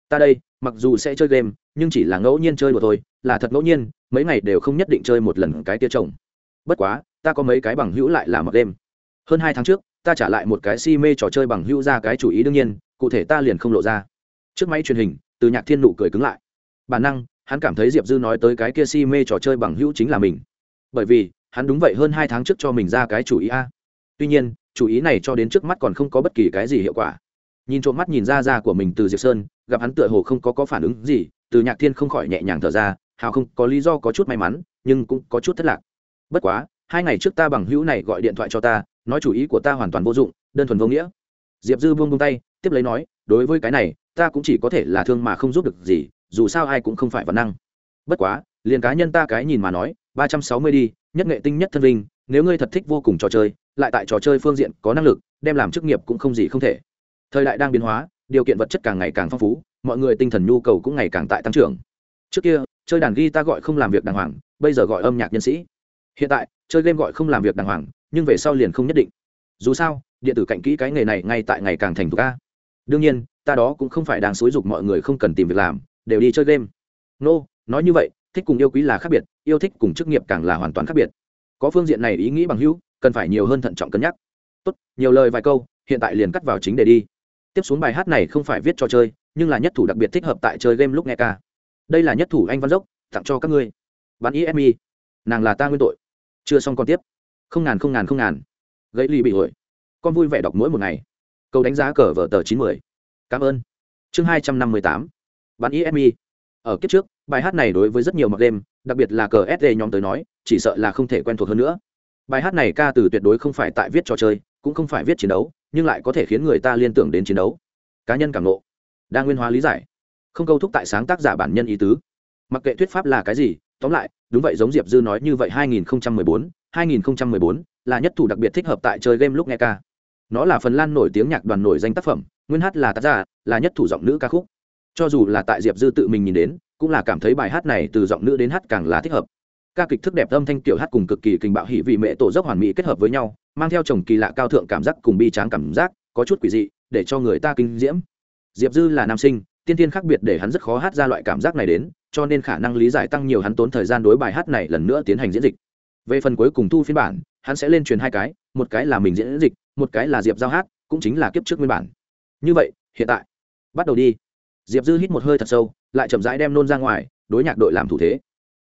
Ta đây, mặc dù sẽ chơi game, nhưng chỉ là ngẫu nhiên chơi đùa thôi, là thật ngẫu nhiên, mấy ngày đều không nhất định chơi một lần cái tia trồng bất quá, ta có mấy cái bằng hữu lại là mặc đêm. hơn hai tháng trước, ta trả lại một cái si mê trò chơi bằng hữu ra cái chủ ý đương nhiên, cụ thể ta liền không lộ ra. Trước máy truyền hình, từ nhạc thiên nụ cười cứng lại. Bản năng, hắn cảm thấy diệp dư nói tới cái kia si mê trò chơi bằng hữu chính là mình. Bởi vì hắn đúng vậy hơn hai tháng trước cho mình ra cái chủ ý a. Tuy nhiên, chủ ý này cho đến trước mắt còn không có bất kỳ cái gì hiệu quả. Nhìn trộm mắt nhìn ra ra của mình từ diệp sơn, gặp hắn tựa hồ không có có phản ứng gì, từ nhạc thiên không khỏi nhẹ nhàng thở ra, hào không, có lý do có chút may mắn, nhưng cũng có chút thất lạc. Bất quá, hai ngày trước ta bằng hữu này gọi điện thoại cho ta, nói chủ ý của ta hoàn toàn vô dụng, đơn thuần vô nghĩa. Diệp dư buông buông tay, tiếp lấy nói, đối với cái này, ta cũng chỉ có thể là thương mà không giúp được gì, dù sao ai cũng không phải văn năng. Bất quá, liền cá nhân ta cái nhìn mà nói ba trăm sáu mươi đi nhất nghệ tinh nhất thân vinh nếu ngươi thật thích vô cùng trò chơi lại tại trò chơi phương diện có năng lực đem làm chức nghiệp cũng không gì không thể. Thời đại đang biến hóa điều kiện vật chất càng ngày càng phong phú mọi người tinh thần nhu cầu cũng ngày càng tại tăng trưởng. Trước kia chơi đàn ghi ta gọi không làm việc đàng hoàng bây giờ gọi âm nhạc nhân sĩ. Hiện tại chơi game gọi không làm việc đàng hoàng nhưng về sau liền không nhất định. Dù sao điện tử cạnh kỹ cái nghề này ngay tại ngày càng thành thục a. Đương nhiên ta đó cũng không phải đang xúi dục mọi người không cần tìm việc làm đều đi chơi game. Nô、no, nói như vậy thích cùng yêu quý là khác biệt, yêu thích cùng chức nghiệp càng là hoàn toàn khác biệt. Có phương diện này ý nghĩ bằng hữu, cần phải nhiều hơn thận trọng cân nhắc. Tốt, nhiều lời vài câu, hiện tại liền cắt vào chính để đi. Tiếp xuống bài hát này không phải viết cho chơi, nhưng là nhất thủ đặc biệt thích hợp tại chơi game lúc nghe ca. Đây là nhất thủ anh văn dốc, tặng cho các ngươi. Bắn ismi nàng là ta nguyên tội. Chưa xong còn tiếp. Không ngàn không ngàn không ngàn. Gãy ly bị hội con vui vẻ đọc mỗi một ngày. Câu đánh giá cờ vở tờ chín mươi. Cảm ơn. Chương hai trăm năm mươi tám. Bắn ismi ở kiếp trước bài hát này đối với rất nhiều mặc đêm đặc biệt là cờ sd nhóm tới nói chỉ sợ là không thể quen thuộc hơn nữa. Bài hát này ca từ tuyệt đối không phải tại viết trò chơi cũng không phải viết chiến đấu nhưng lại có thể khiến người ta liên tưởng đến chiến đấu. Cá nhân cảm nộ đa nguyên hóa lý giải. Không câu thúc tại sáng tác giả bản nhân ý tứ. Mặc kệ thuyết pháp là cái gì tóm lại đúng vậy giống diệp dư nói như vậy 2014, 2014 là nhất thủ đặc biệt thích hợp tại chơi game lúc nghe ca. Nó là phần lan nổi tiếng nhạc đoàn nổi danh tác phẩm nguyên hát là tác giả là nhất thủ giọng nữ ca khúc cho dù là tại diệp dư tự mình nhìn đến, cũng là cảm thấy bài hát này từ giọng nữ đến hát càng là thích hợp. Ca kịch thức đẹp âm thanh tiểu hát cùng cực kỳ kinh bạo hỉ vị mẹ tổ dốc hoàn mỹ kết hợp với nhau, mang theo chồng kỳ lạ cao thượng cảm giác cùng bi tráng cảm giác, có chút quỷ dị, để cho người ta kinh diễm. Diệp dư là nam sinh, tiên tiên khác biệt để hắn rất khó hát ra loại cảm giác này đến, cho nên khả năng lý giải tăng nhiều hắn tốn thời gian đối bài hát này lần nữa tiến hành diễn dịch. Về phần cuối cùng thu phiên bản, hắn sẽ lên truyền hai cái, một cái là mình diễn dịch, một cái là diệp giao hát, cũng chính là kiếp trước nguyên bản. Như vậy, hiện tại, bắt đầu đi diệp dư hít một hơi thật sâu, lại chậm rãi đem nôn ra ngoài, đối nhạc đội làm thủ thế.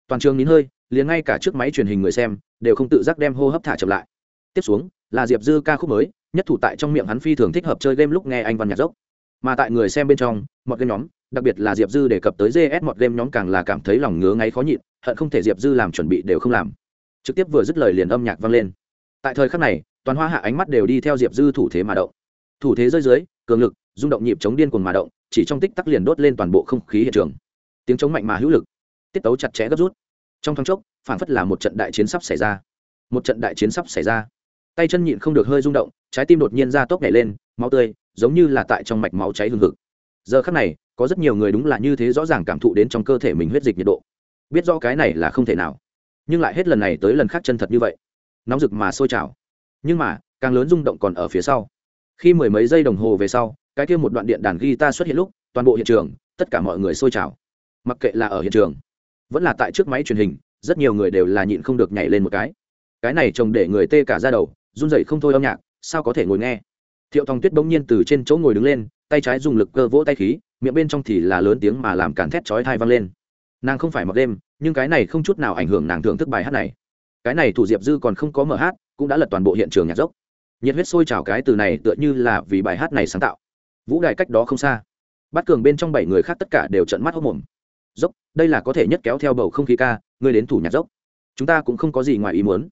Toàn trường nín hơi, liền ngay cả trước máy truyền hình người xem, đều không tự giác đem hô hấp thả chậm lại. Tiếp xuống, là diệp dư ca khúc mới, nhất thủ tại trong miệng hắn phi thường thích hợp chơi game lúc nghe anh văn nhạc dốc. Mà tại người xem bên trong, một game nhóm, đặc biệt là diệp dư đề cập tới gs một game nhóm càng là cảm thấy lòng ngứa ngáy khó nhịn, hận không thể diệp dư làm chuẩn bị đều không làm. Trực tiếp vừa dứt lời liền âm nhạc vang lên. Tại thời khắc này, toàn hoa hạ ánh mắt đều đi theo diệp dư thủ thế mà động. Thủ thế rơi dưới, cường lực, rung động nhịp chống điên cuồng mà động chỉ trong tích tắc liền đốt lên toàn bộ không khí hiện trường. Tiếng chống mạnh mà hữu lực, tiết tấu chặt chẽ gấp rút. Trong thoáng chốc phản phất là một trận đại chiến sắp xảy ra. Một trận đại chiến sắp xảy ra. Tay chân nhịn không được hơi rung động, trái tim đột nhiên ra tốc nhảy lên, máu tươi, giống như là tại trong mạch máu cháy hừng hực. Giờ khắc này, có rất nhiều người đúng là như thế rõ ràng cảm thụ đến trong cơ thể mình huyết dịch nhiệt độ. Biết rõ cái này là không thể nào. Nhưng lại hết lần này tới lần khác chân thật như vậy. Nóng rực mà sôi trào. Nhưng mà, càng lớn rung động còn ở phía sau khi mười mấy giây đồng hồ về sau, cái kia một đoạn điện đàn guitar xuất hiện lúc, toàn bộ hiện trường, tất cả mọi người sôi trào. Mặc kệ là ở hiện trường, vẫn là tại trước máy truyền hình, rất nhiều người đều là nhịn không được nhảy lên một cái. Cái này trông để người tê cả ra đầu, run rẩy không thôi âm nhạc, sao có thể ngồi nghe? Thiệu thong tuyết bỗng nhiên từ trên chỗ ngồi đứng lên, tay trái dùng lực cơ vỗ tay khí, miệng bên trong thì là lớn tiếng mà làm cản thét chói thai vang lên. Nàng không phải mặc đêm, nhưng cái này không chút nào ảnh hưởng nàng thưởng thức bài hát này. Cái này thủ diệp dư còn không có mở hát, cũng đã lật toàn bộ hiện trường nhạc dốc nhiệt huyết sôi trào cái từ này tựa như là vì bài hát này sáng tạo. Vũ đài cách đó không xa, bát cường bên trong bảy người khác tất cả đều trận mắt hốc mồm. Dốc, đây là có thể nhất kéo theo bầu không khí ca, ngươi đến thủ nhạc dốc. Chúng ta cũng không có gì ngoài ý muốn.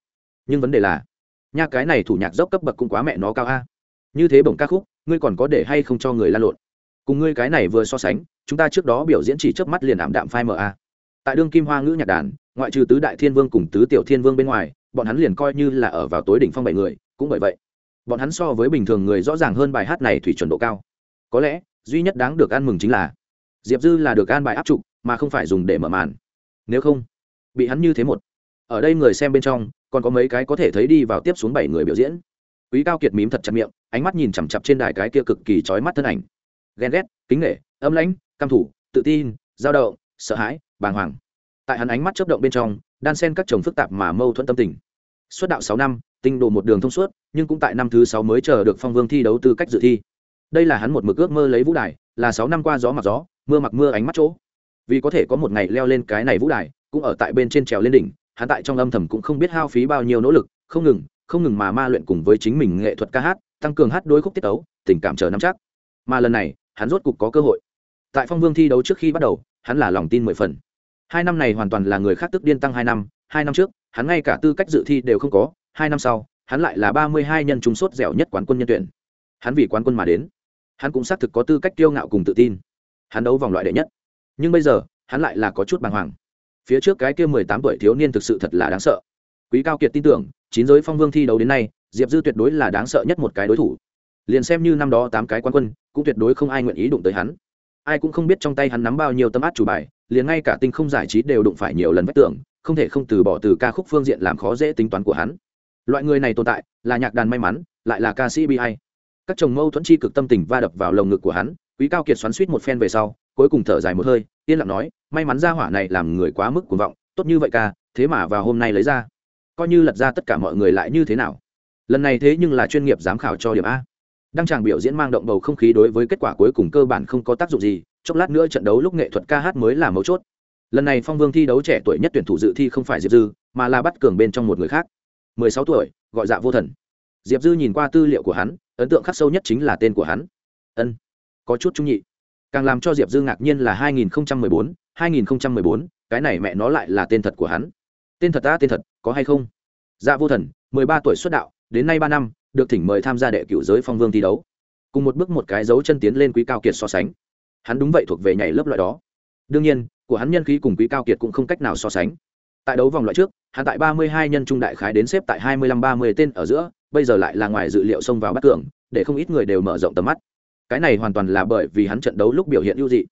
Nhưng vấn đề là, nha, cái này thủ nhạc dốc cấp bậc cũng quá mẹ nó cao a. Như thế bổng ca khúc, ngươi còn có để hay không cho người lan lộn? Cùng ngươi cái này vừa so sánh, chúng ta trước đó biểu diễn chỉ trước mắt liền ảm đạm phai ma tại đương kim hoa ngữ nhạc đàn, ngoại trừ tứ đại thiên vương cùng tứ tiểu thiên vương bên ngoài, bọn hắn liền coi như là ở vào tối đỉnh phong bảy người, cũng bởi vậy bọn hắn so với bình thường người rõ ràng hơn bài hát này thủy chuẩn độ cao. Có lẽ, duy nhất đáng được ăn mừng chính là, diệp dư là được an bài áp trục, mà không phải dùng để mở màn. Nếu không, bị hắn như thế một. Ở đây người xem bên trong, còn có mấy cái có thể thấy đi vào tiếp xuống bảy người biểu diễn. Quý cao kiệt mím thật chặt miệng, ánh mắt nhìn chằm chặp trên đài cái kia cực kỳ trói mắt thân ảnh. Ghen ghét, kính nghệ âm lãnh, căm thủ, tự tin giao động, sợ hãi, bàng hoàng. Tại hắn ánh mắt chấp động bên trong, đan sen các chồng phức tạp mà mâu thuẫn tâm tình. Suốt đạo sáu năm, tinh đồ một đường thông suốt nhưng cũng tại năm thứ sáu mới chờ được phong vương thi đấu tư cách dự thi. Đây là hắn một mực ước mơ lấy vũ đài, là sáu năm qua gió mặc gió, mưa mặc mưa ánh mắt chỗ. Vì có thể có một ngày leo lên cái này vũ đài, cũng ở tại bên trên trèo lên đỉnh, hắn tại trong âm thầm cũng không biết hao phí bao nhiêu nỗ lực, không ngừng không ngừng mà ma luyện cùng với chính mình nghệ thuật ca hát, tăng cường hát đối khúc tiết tấu, tình cảm chờ nắm chắc. Mà lần này, hắn rốt cục có cơ hội. Tại phong vương thi đấu trước khi bắt đầu, hắn là lòng tin mười phần. Hai năm này hoàn toàn là người khác tức điên tăng hai năm hai năm trước, hắn ngay cả tư cách dự thi đều không có, hai năm sau hắn lại là ba mươi hai nhân trung sốt dẻo nhất quán quân nhân tuyển. Hắn vì quán quân mà đến. Hắn cũng xác thực có tư cách kiêu ngạo cùng tự tin. Hắn đấu vòng loại đệ nhất. Nhưng bây giờ, hắn lại là có chút bàng hoàng. Phía trước cái kia mười tám tuổi thiếu niên thực sự thật là đáng sợ. Quý cao kiệt tin tưởng, chín giới phong vương thi đấu đến nay, diệp dư tuyệt đối là đáng sợ nhất một cái đối thủ. Liền xem như năm đó tám cái quán quân, cũng tuyệt đối không ai nguyện ý đụng tới hắn. Ai cũng không biết trong tay hắn nắm bao nhiêu tấm át chủ bài, liền ngay cả tinh không giải trí đều đụng phải nhiều lần vách tưởng không thể không từ bỏ từ ca khúc phương diện làm khó dễ tính toán của hắn loại người này tồn tại, là nhạc đàn may mắn, lại là ca sĩ bi hay các chồng mâu thuẫn chi cực tâm tình va đập vào lồng ngực của hắn, quý cao kiệt xoắn suýt một phen về sau, cuối cùng thở dài một hơi, yên lặng nói, may mắn ra hỏa này làm người quá mức cuồng vọng, tốt như vậy ca, thế mà vào hôm nay lấy ra. Coi như lật ra tất cả mọi người lại như thế nào? Lần này thế nhưng là chuyên nghiệp giám khảo cho điểm a. Đăng tràng biểu diễn mang động bầu không khí đối với kết quả cuối cùng cơ bản không có tác dụng gì, chốc lát nữa trận đấu lúc nghệ thuật ca hát mới là mấu chốt. Lần này phong vương thi đấu trẻ tuổi nhất tuyển thủ dự thi không phải diệp dư, mà là bắt cường bên trong một người khác mười sáu tuổi gọi dạ vô thần. Diệp dư nhìn qua tư liệu của hắn ấn tượng khắc sâu nhất chính là tên của hắn. Ân có chút trung nhị. Càng làm cho diệp dư ngạc nhiên là 2014, 2014, cái này mẹ nó lại là tên thật của hắn. Tên thật ta tên thật có hay không? Dạ vô thần 13 tuổi xuất đạo đến nay ba năm được thỉnh mời tham gia đệ cựu giới phong vương thi đấu. Cùng một bước một cái dấu chân tiến lên quý cao kiệt so sánh. Hắn đúng vậy thuộc về nhảy lớp loại đó. Đương nhiên của hắn nhân khí cùng quý cao kiệt cũng không cách nào so sánh. Tại đấu vòng loại trước hắn tại 32 nhân trung đại khái đến xếp tại 25-30 tên ở giữa, bây giờ lại là ngoài dự liệu xông vào bắt cường, để không ít người đều mở rộng tầm mắt. Cái này hoàn toàn là bởi vì hắn trận đấu lúc biểu hiện ưu dị.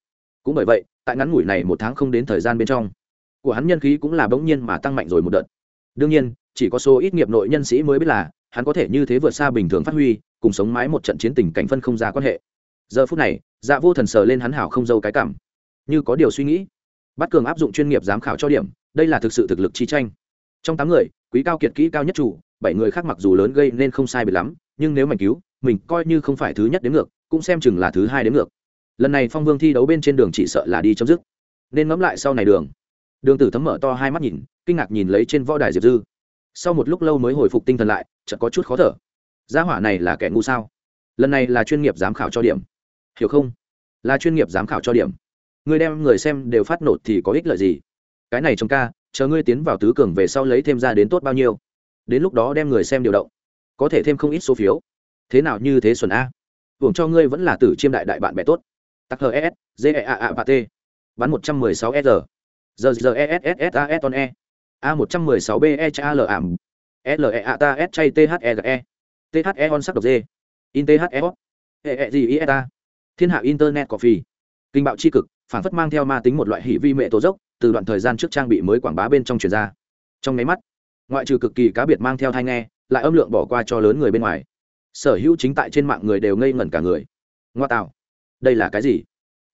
Cũng bởi vậy, tại ngắn ngủi này một tháng không đến thời gian bên trong, của hắn nhân khí cũng là bỗng nhiên mà tăng mạnh rồi một đợt. Đương nhiên, chỉ có số ít nghiệp nội nhân sĩ mới biết là, hắn có thể như thế vượt xa bình thường phát huy, cùng sống mái một trận chiến tình cảnh phân không ra quan hệ. Giờ phút này dạ vô thần sờ lên hắn hảo không dâu cái cảm. Như có điều suy nghĩ, bắt cường áp dụng chuyên nghiệp giám khảo cho điểm, đây là thực sự thực lực chi tranh trong tám người, quý cao kiệt kỹ cao nhất chủ, bảy người khác mặc dù lớn gây nên không sai biệt lắm, nhưng nếu mạnh cứu, mình coi như không phải thứ nhất đến ngược, cũng xem chừng là thứ hai đến ngược. Lần này phong vương thi đấu bên trên đường chỉ sợ là đi chấm dứt. Nên ngẫm lại sau này đường. Đường tử thấm mở to hai mắt nhìn, kinh ngạc nhìn lấy trên võ đài diệp dư. Sau một lúc lâu mới hồi phục tinh thần lại, chợt có chút khó thở. Gia hỏa này là kẻ ngu sao? Lần này là chuyên nghiệp giám khảo cho điểm. Hiểu không? Là chuyên nghiệp giám khảo cho điểm. Người đem người xem đều phát nổ thì có ích lợi gì? Cái này trong ca chờ ngươi tiến vào tứ cường về sau lấy thêm ra đến tốt bao nhiêu. Đến lúc đó đem người xem điều động. Có thể thêm không ít số phiếu. Thế nào như thế xuân a? Hưởng cho ngươi vẫn là tử chiêm đại đại bạn bè tốt. Tắc hờ e s g e a a và t bắn một trăm mười sáu e e, s giờ giờ e s s a, s, on e. A một trăm mười sáu b e cha l ảm l e a ta s chay t, h e g e. T, h e on sắc độc d in t, h e o. E e gì i e ta thiên hạ internet coffee kinh bạo c h i cực phản phất mang theo ma tính một loại hỷ vi mệ tổ dốc từ đoạn thời gian trước trang bị mới quảng bá bên trong truyền ra. Trong máy mắt, ngoại trừ cực kỳ cá biệt mang theo thai nghe, lại âm lượng bỏ qua cho lớn người bên ngoài. Sở hữu chính tại trên mạng người đều ngây ngẩn cả người. Ngoa tạo, đây là cái gì?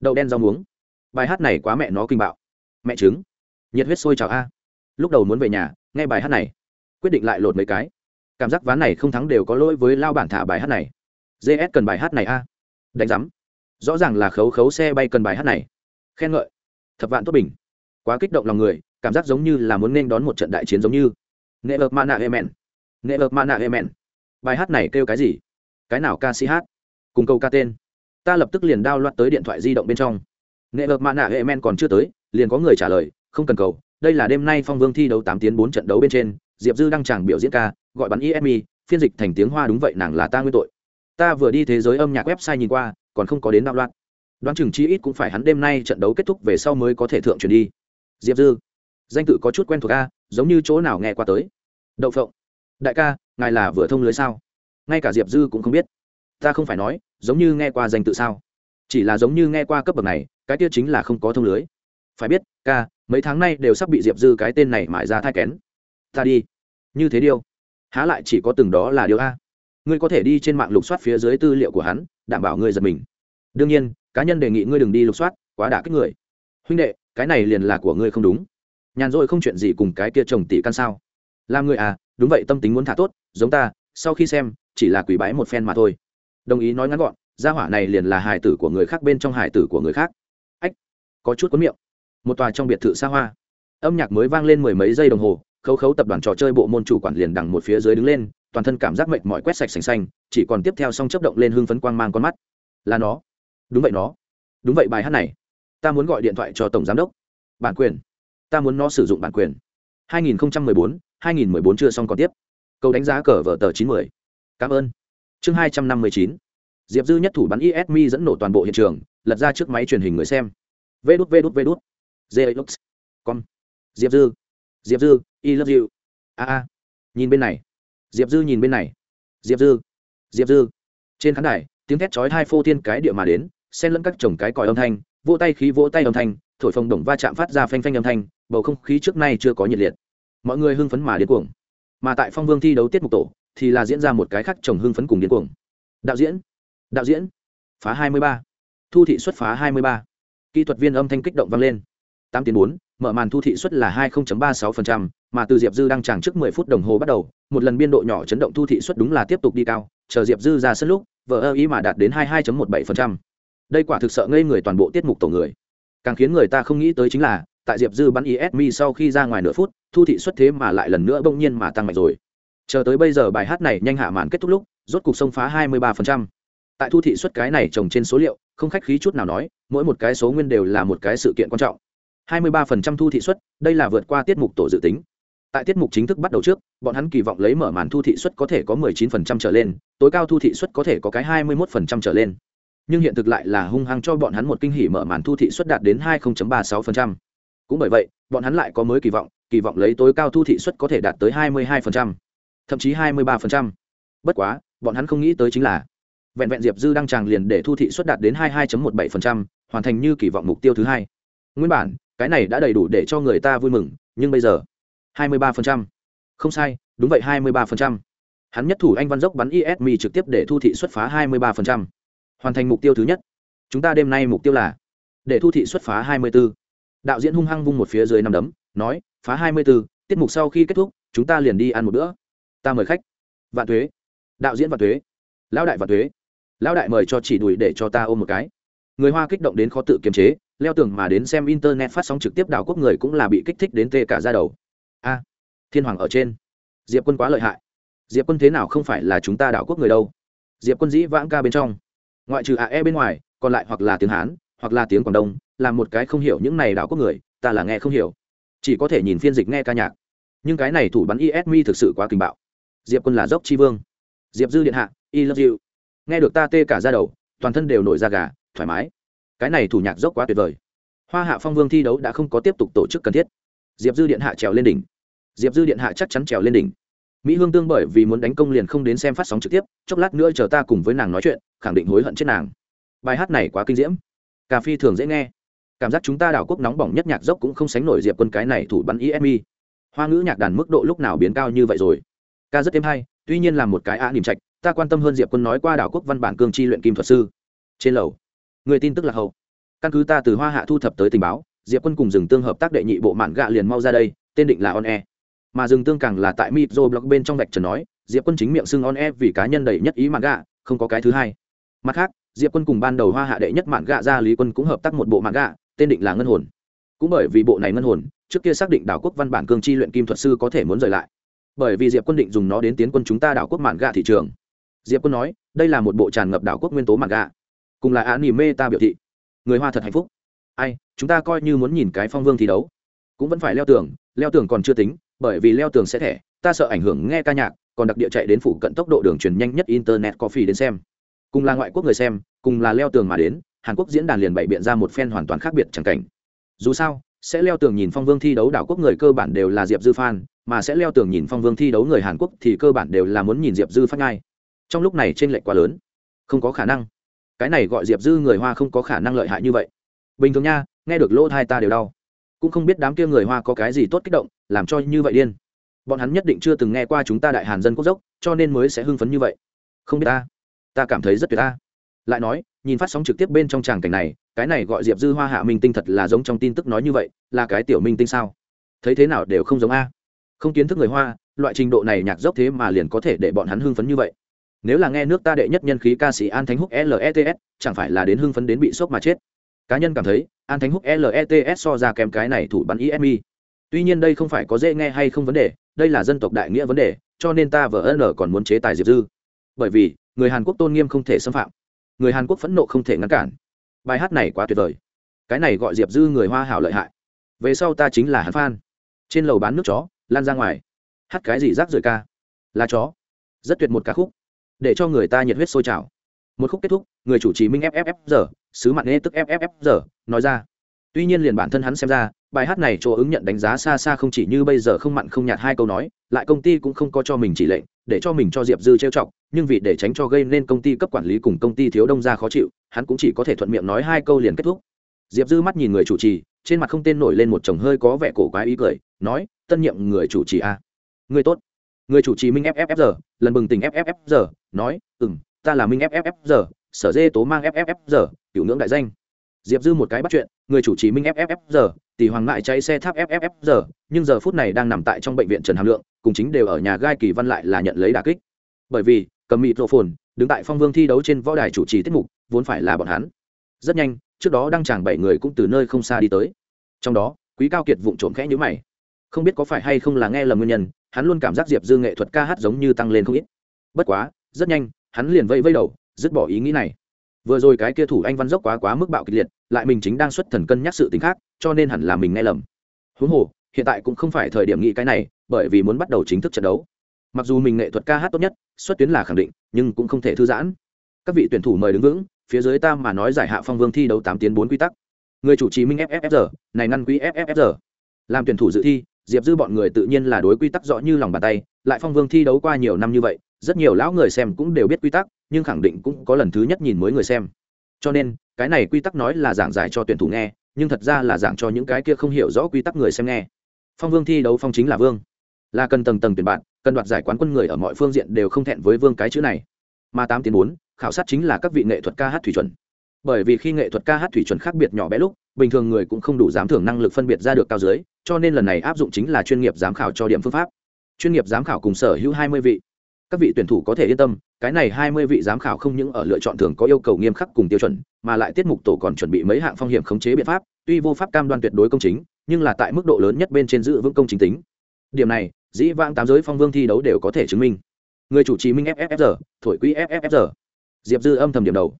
Đậu đen rau muống. Bài hát này quá mẹ nó kinh bạo. Mẹ trứng. Nhiệt huyết sôi chào a. Lúc đầu muốn về nhà, nghe bài hát này, quyết định lại lột mấy cái. Cảm giác ván này không thắng đều có lỗi với lao bản thả bài hát này. Gs cần bài hát này a. Đánh giám. Rõ ràng là khấu khấu xe bay cần bài hát này. Khen ngợi. Thập vạn tốt bình quá kích động lòng người, cảm giác giống như là muốn nên đón một trận đại chiến giống như. Nệ ợp mana emen nệ ợp mana emen bài hát này kêu cái gì? Cái nào ca sĩ hát? Cùng câu ca tên. Ta lập tức liền đao loạt tới điện thoại di động bên trong. Nệ ợp mana emen còn chưa tới, liền có người trả lời, không cần cầu, đây là đêm nay phong vương thi đấu tám tiếng bốn trận đấu bên trên, diệp dư đăng tràng biểu diễn ca, gọi bắn imi phiên dịch thành tiếng hoa đúng vậy, nàng là ta nguyên tội. Ta vừa đi thế giới âm nhạc website nhìn qua, còn không có đến đạo loạn đoán chừng chi ít cũng phải hắn đêm nay trận đấu kết thúc về sau mới có thể thượng chuyển đi diệp dư, danh tự có chút quen thuộc a, giống như chỗ nào nghe qua tới. Đậu phộng, đại ca, ngài là vừa thông lưới sao? Ngay cả diệp dư cũng không biết. Ta không phải nói, giống như nghe qua danh tự sao? Chỉ là giống như nghe qua cấp bậc này, cái tiêu chính là không có thông lưới. Phải biết, ca, mấy tháng nay đều sắp bị diệp dư cái tên này mãi ra thai kén. Ta đi. Như thế điêu. Há lại chỉ có từng đó là điều a. Ngươi có thể đi trên mạng lục soát phía dưới tư liệu của hắn, đảm bảo ngươi giật mình. Đương nhiên, cá nhân đề nghị ngươi đừng đi lục soát, quá đả kích người. Huynh đệ cái này liền là của ngươi không đúng. Nhàn rỗi không chuyện gì cùng cái kia chồng tỷ căn sao? Làm người à đúng vậy, tâm tính muốn thả tốt, giống ta, sau khi xem, chỉ là quỷ bái một phen mà thôi. Đồng ý nói ngắn gọn, gia hỏa này liền là hải tử của người khác bên trong hải tử của người khác. Ách, có chút cuốn miệng. Một tòa trong biệt thự xa hoa. Âm nhạc mới vang lên mười mấy giây đồng hồ, khấu khấu tập đoàn trò chơi bộ môn chủ quản liền đằng một phía dưới đứng lên, toàn thân cảm giác mệt mỏi quét sạch sành xanh, chỉ còn tiếp theo xong chấp động lên hương phấn quang mang con mắt. Là nó. Đúng vậy nó. Đúng vậy bài hát này ta muốn gọi điện thoại cho tổng giám đốc. Bản quyền. Ta muốn nó sử dụng bản quyền. 2014, 2014 chưa xong còn tiếp. Câu đánh giá cờ vở tờ 90. cảm ơn. Chương 259. diệp dư nhất thủ bắn ismi dẫn nổ toàn bộ hiện trường lật ra trước máy truyền hình người xem. Vê đút vê đút vê đút zlux con diệp dư. Diệp dư i love you. A a. Nhìn bên này. Diệp dư nhìn bên này. Diệp dư. Diệp dư. Trên khán đài tiếng thét chói hai phô thiên cái địa mà đến xen lẫn các chồng cái còi âm thanh vỗ tay khí vỗ tay âm thanh, thổi phồng đồng va chạm phát ra phanh phanh âm thanh, bầu không khí trước nay chưa có nhiệt liệt. Mọi người hưng phấn mà điên cuồng. Mà tại phong vương thi đấu tiết mục tổ, thì là diễn ra một cái khác chồng hưng phấn cùng điên cuồng. Đạo diễn đạo diễn, phá hai mươi ba. Thu thị xuất phá hai mươi ba. Kỹ thuật viên âm thanh kích động vang lên. Tám tiếng bốn, mở màn thu thị suất là hai ba sáu mà từ diệp dư đang tràng trước mười phút đồng hồ bắt đầu, một lần biên độ nhỏ chấn động thu thị suất đúng là tiếp tục đi cao, chờ diệp dư ra sân lúc vợ ơ ý mà đạt đến hai hai một bảy đây quả thực sợ ngây người toàn bộ tiết mục tổ người. Càng khiến người ta không nghĩ tới chính là, tại diệp dư bắn ismi sau khi ra ngoài nửa phút, thu thị xuất thế mà lại lần nữa bỗng nhiên mà tăng mạnh rồi. Chờ tới bây giờ bài hát này nhanh hạ màn kết thúc lúc, rốt cục sông phá 23%. tại thu thị xuất cái này trồng trên số liệu, không khách khí chút nào nói, mỗi một cái số nguyên đều là một cái sự kiện quan trọng. 23% thu thị xuất đây là vượt qua tiết mục tổ dự tính. Tại tiết mục chính thức bắt đầu trước, bọn hắn kỳ vọng lấy mở màn thu thị xuất có thể có 19% trở lên, tối cao thu thị xuất có thể có cái 21% trở lên nhưng hiện thực lại là hung hăng cho bọn hắn một kinh hỉ mở màn thu thị suất đạt đến 20.36%. cũng bởi vậy bọn hắn lại có mới kỳ vọng kỳ vọng lấy tối cao thu thị suất có thể đạt tới 22%, thậm chí 23%. bất quá bọn hắn không nghĩ tới chính là vẹn vẹn diệp dư đăng tràng liền để thu thị suất đạt đến 22.17%, hoàn thành như kỳ vọng mục tiêu thứ hai nguyên bản cái này đã đầy đủ để cho người ta vui mừng nhưng bây giờ 23%. không sai đúng vậy 23%. hắn nhất thủ anh văn dốc bắn Ism trực tiếp để thu thị xuất phá 23% hoàn thành mục tiêu thứ nhất. Chúng ta đêm nay mục tiêu là để thu thị xuất phá 24. đạo diễn hung hăng vung một phía dưới năm đấm nói phá 24, tiết mục sau khi kết thúc chúng ta liền đi ăn một bữa. Ta mời khách. Vạn thuế. Đạo diễn vạn thuế. Lão đại vạn thuế. Lão đại mời cho chỉ đùi để cho ta ôm một cái. Người hoa kích động đến khó tự kiềm chế leo tường mà đến xem internet phát sóng trực tiếp đảo quốc người cũng là bị kích thích đến tê cả ra đầu. A thiên hoàng ở trên. Diệp quân quá lợi hại. Diệp quân thế nào không phải là chúng ta đảo quốc người đâu. Diệp quân dĩ vãng ca bên trong ngoại trừ ae bên ngoài, còn lại hoặc là tiếng hán, hoặc là tiếng quảng đông, là một cái không hiểu những này đảo quốc người, ta là nghe không hiểu. Chỉ có thể nhìn phiên dịch nghe ca nhạc. Nhưng cái này thủ bắn ismi thực sự quá kinh bạo. Diệp quân là dốc chi vương. Diệp dư điện hạ, i love you. Nghe được ta tê cả ra đầu, toàn thân đều nổi da gà, thoải mái. Cái này thủ nhạc dốc quá tuyệt vời. Hoa hạ phong vương thi đấu đã không có tiếp tục tổ chức cần thiết. Diệp dư điện hạ trèo lên đỉnh. Diệp dư điện hạ chắc chắn trèo lên đỉnh. Mỹ hương tương bởi vì muốn đánh công liền không đến xem phát sóng trực tiếp, chốc lát nữa chờ ta cùng với nàng nói chuyện khẳng định hối hận chết nàng. Bài hát này quá kinh diễm. Cà phi thường dễ nghe. Cảm giác chúng ta đảo quốc nóng bỏng nhất nhạc dốc cũng không sánh nổi diệp quân cái này thủ bắn imi hoa ngữ nhạc đàn mức độ lúc nào biến cao như vậy rồi? Ca rất êm hay, tuy nhiên là một cái á niềm trạch, ta quan tâm hơn diệp quân nói qua đảo quốc văn bản cương chi luyện kim thuật sư. Trên lầu, người tin tức là hậu. Căn cứ ta từ hoa hạ thu thập tới tình báo, diệp quân cùng rừng tương hợp tác đệ nhị bộ mạn gạ liền mau ra đây, tên định là on e mà rừng tương càng là tại mitro blog bên trong vạch trần nói, diệp quân chính miệng xưng on e vì cá nhân đầy nhất ý mạn gạ, không có cái thứ hai mặt khác, diệp quân cùng ban đầu hoa hạ đệ nhất mạn gạ ra lý quân cũng hợp tác một bộ mạn gạ, tên định là ngân hồn. Cũng bởi vì bộ này ngân hồn, trước kia xác định đảo quốc văn bản cương chi luyện kim thuật sư có thể muốn rời lại. Bởi vì diệp quân định dùng nó đến tiến quân chúng ta đảo quốc mạn gạ thị trường. Diệp quân nói, đây là một bộ tràn ngập đảo quốc nguyên tố mạn gạ. Cùng là án nỉ mê ta biểu thị. Người hoa thật hạnh phúc. Ai, chúng ta coi như muốn nhìn cái phong vương thi đấu. Cũng vẫn phải leo tường leo tường còn chưa tính, bởi vì leo tường sẽ thẻ, ta sợ ảnh hưởng nghe ca nhạc, còn đặc địa chạy đến phủ cận tốc độ đường truyền nhanh nhất internet coffee đến xem cùng là ngoại quốc người xem, cùng là leo tường mà đến, hàn quốc diễn đàn liền bày biện ra một phen hoàn toàn khác biệt chẳng cảnh. Dù sao, sẽ leo tường nhìn phong vương thi đấu đảo quốc người cơ bản đều là diệp dư phan mà sẽ leo tường nhìn phong vương thi đấu người hàn quốc thì cơ bản đều là muốn nhìn diệp dư phát ngay. Trong lúc này t r ê n lệch quá lớn. Không có khả năng. Cái này gọi diệp dư người hoa không có khả năng lợi hại như vậy. Bình thường nha, nghe được lỗ thai ta đều đau. Cũng không biết đám kia người hoa có cái gì tốt kích động, làm cho như vậy điên. Bọn hắn nhất định chưa từng nghe qua chúng ta đại hàn dân quốc dốc, cho nên mới sẽ hưng phấn như vậy. Không biết ta ta cảm thấy rất tuyệt ta. Lại nói, nhìn phát sóng trực tiếp bên trong tràng cảnh này, cái này gọi diệp dư hoa hạ minh tinh thật là giống trong tin tức nói như vậy, là cái tiểu minh tinh sao? Thấy thế nào đều không giống a. Không kiến thức người hoa, loại trình độ này nhạc dốc thế mà liền có thể để bọn hắn hưng phấn như vậy. Nếu là nghe nước ta đệ nhất nhân khí ca sĩ an thánh húc lets chẳng phải là đến hưng phấn đến bị sốc mà chết. Cá nhân cảm thấy, an thánh húc lets so ra kèm cái này thủ bắn imi tuy nhiên đây không phải có dễ nghe hay không vấn đề, đây là dân tộc đại nghĩa vấn đề, cho nên ta vợ n còn muốn chế tài diệp dư bởi vì người hàn quốc tôn nghiêm không thể xâm phạm, người hàn quốc phẫn nộ không thể ngăn cản. Bài hát này quá tuyệt vời. Cái này gọi diệp dư người hoa hảo lợi hại. Về sau ta chính là hắn phan. Trên lầu bán nước chó, lan ra ngoài. Hát cái gì rác rời ca? Là chó. Rất tuyệt một ca khúc. Để cho người ta nhiệt huyết sôi trào. Một khúc kết thúc, người chủ trì minh fff giờ, sứ mạng nghe tức fff giờ, nói ra. Tuy nhiên liền bản thân hắn xem ra, bài hát này chỗ ứng nhận đánh giá xa xa không chỉ như bây giờ không mặn không nhạt hai câu nói, lại công ty cũng không có cho mình chỉ lệnh để cho mình cho diệp dư trêu chọc nhưng vì để tránh cho gây nên công ty cấp quản lý cùng công ty thiếu đông ra khó chịu hắn cũng chỉ có thể thuận miệng nói hai câu liền kết thúc diệp dư mắt nhìn người chủ trì trên mặt không tên nổi lên một chồng hơi có vẻ cổ quái ý cười nói tân nhiệm người chủ trì a người tốt người chủ trì minh fffr giờ lần bừng tỉnh fffr giờ nói ừ m ta là minh fffr giờ sở dê tố mang fffr giờ cựu ngưỡng đại danh diệp dư một cái bắt chuyện người chủ trì minh fffr giờ tỷ hoàng ngại cháy xe tháp fffr giờ nhưng giờ phút này đang nằm tại trong bệnh viện trần hàm lượng cùng chính đều ở nhà gai kỳ văn lại là nhận lấy đà kích. Bởi vì, cầm mịt rộ phồn đứng tại phong vương thi đấu trên võ đài chủ trì tiết mục, vốn phải là bọn hắn. Rất nhanh, trước đó đăng tràng bảy người cũng từ nơi không xa đi tới. Trong đó, quý cao kiệt vụng trộm khẽ nhữ mày. Không biết có phải hay không là nghe lầm nguyên nhân, hắn luôn cảm giác diệp dư nghệ thuật ca hát giống như tăng lên không ít. Bất quá, rất nhanh, hắn liền vây vây đầu, dứt bỏ ý nghĩ này. Vừa rồi cái kia thủ anh văn dốc quá quá mức bạo kịch liệt, lại mình chính đang xuất thần cân nhắc sự tính khác, cho nên hẳn là mình nghe lầm. Huống hồ, hiện tại cũng không phải thời điểm nghĩ cái này bởi vì muốn bắt đầu chính thức trận đấu. Mặc dù mình nghệ thuật ca hát tốt nhất, xuất tuyến là khẳng định, nhưng cũng không thể thư giãn. Các vị tuyển thủ mời đứng vững, phía dưới ta mà nói giải hạ phong vương thi đấu tám tiến bốn quy tắc. Người chủ trì minh fffr này ngăn quý fffr làm tuyển thủ dự thi, diệp dư bọn người tự nhiên là đối quy tắc rõ như lòng bàn tay, lại phong vương thi đấu qua nhiều năm như vậy, rất nhiều lão người xem cũng đều biết quy tắc, nhưng khẳng định cũng có lần thứ nhất nhìn mới người xem. Cho nên, cái này quy tắc nói là giảng giải cho tuyển thủ nghe, nhưng thật ra là giảng cho những cái kia không hiểu rõ quy tắc người xem nghe. Phong vương thi đấu phong chính là vương là cần tầng tầng tuyển bạn, cần đoạt giải quán quân người ở mọi phương diện đều không thẹn với vương cái chữ này. Mà tám tiến bốn, khảo sát chính là các vị nghệ thuật ca hát thủy chuẩn. Bởi vì khi nghệ thuật ca hát thủy chuẩn khác biệt nhỏ bé lúc, bình thường người cũng không đủ dám thưởng năng lực phân biệt ra được cao dưới, cho nên lần này áp dụng chính là chuyên nghiệp giám khảo cho điểm phương pháp. Chuyên nghiệp giám khảo cùng sở hữu hai mươi vị. Các vị tuyển thủ có thể yên tâm, cái này hai mươi vị giám khảo không những ở lựa chọn thường có yêu cầu nghiêm khắc cùng tiêu chuẩn, mà lại tiết mục tổ còn chuẩn bị mấy hạng phong hiểm khống chế biện pháp, tuy vô pháp cam đoan tuyệt đối công chính, nhưng là tại mức độ lớn nhất bên trên giữ vững công chính tính. Điểm này dĩ vãng tám giới phong vương thi đấu đều có thể chứng minh. Người chủ trì minh fffr thổi quỹ fffr diệp dư âm thầm điểm đầu.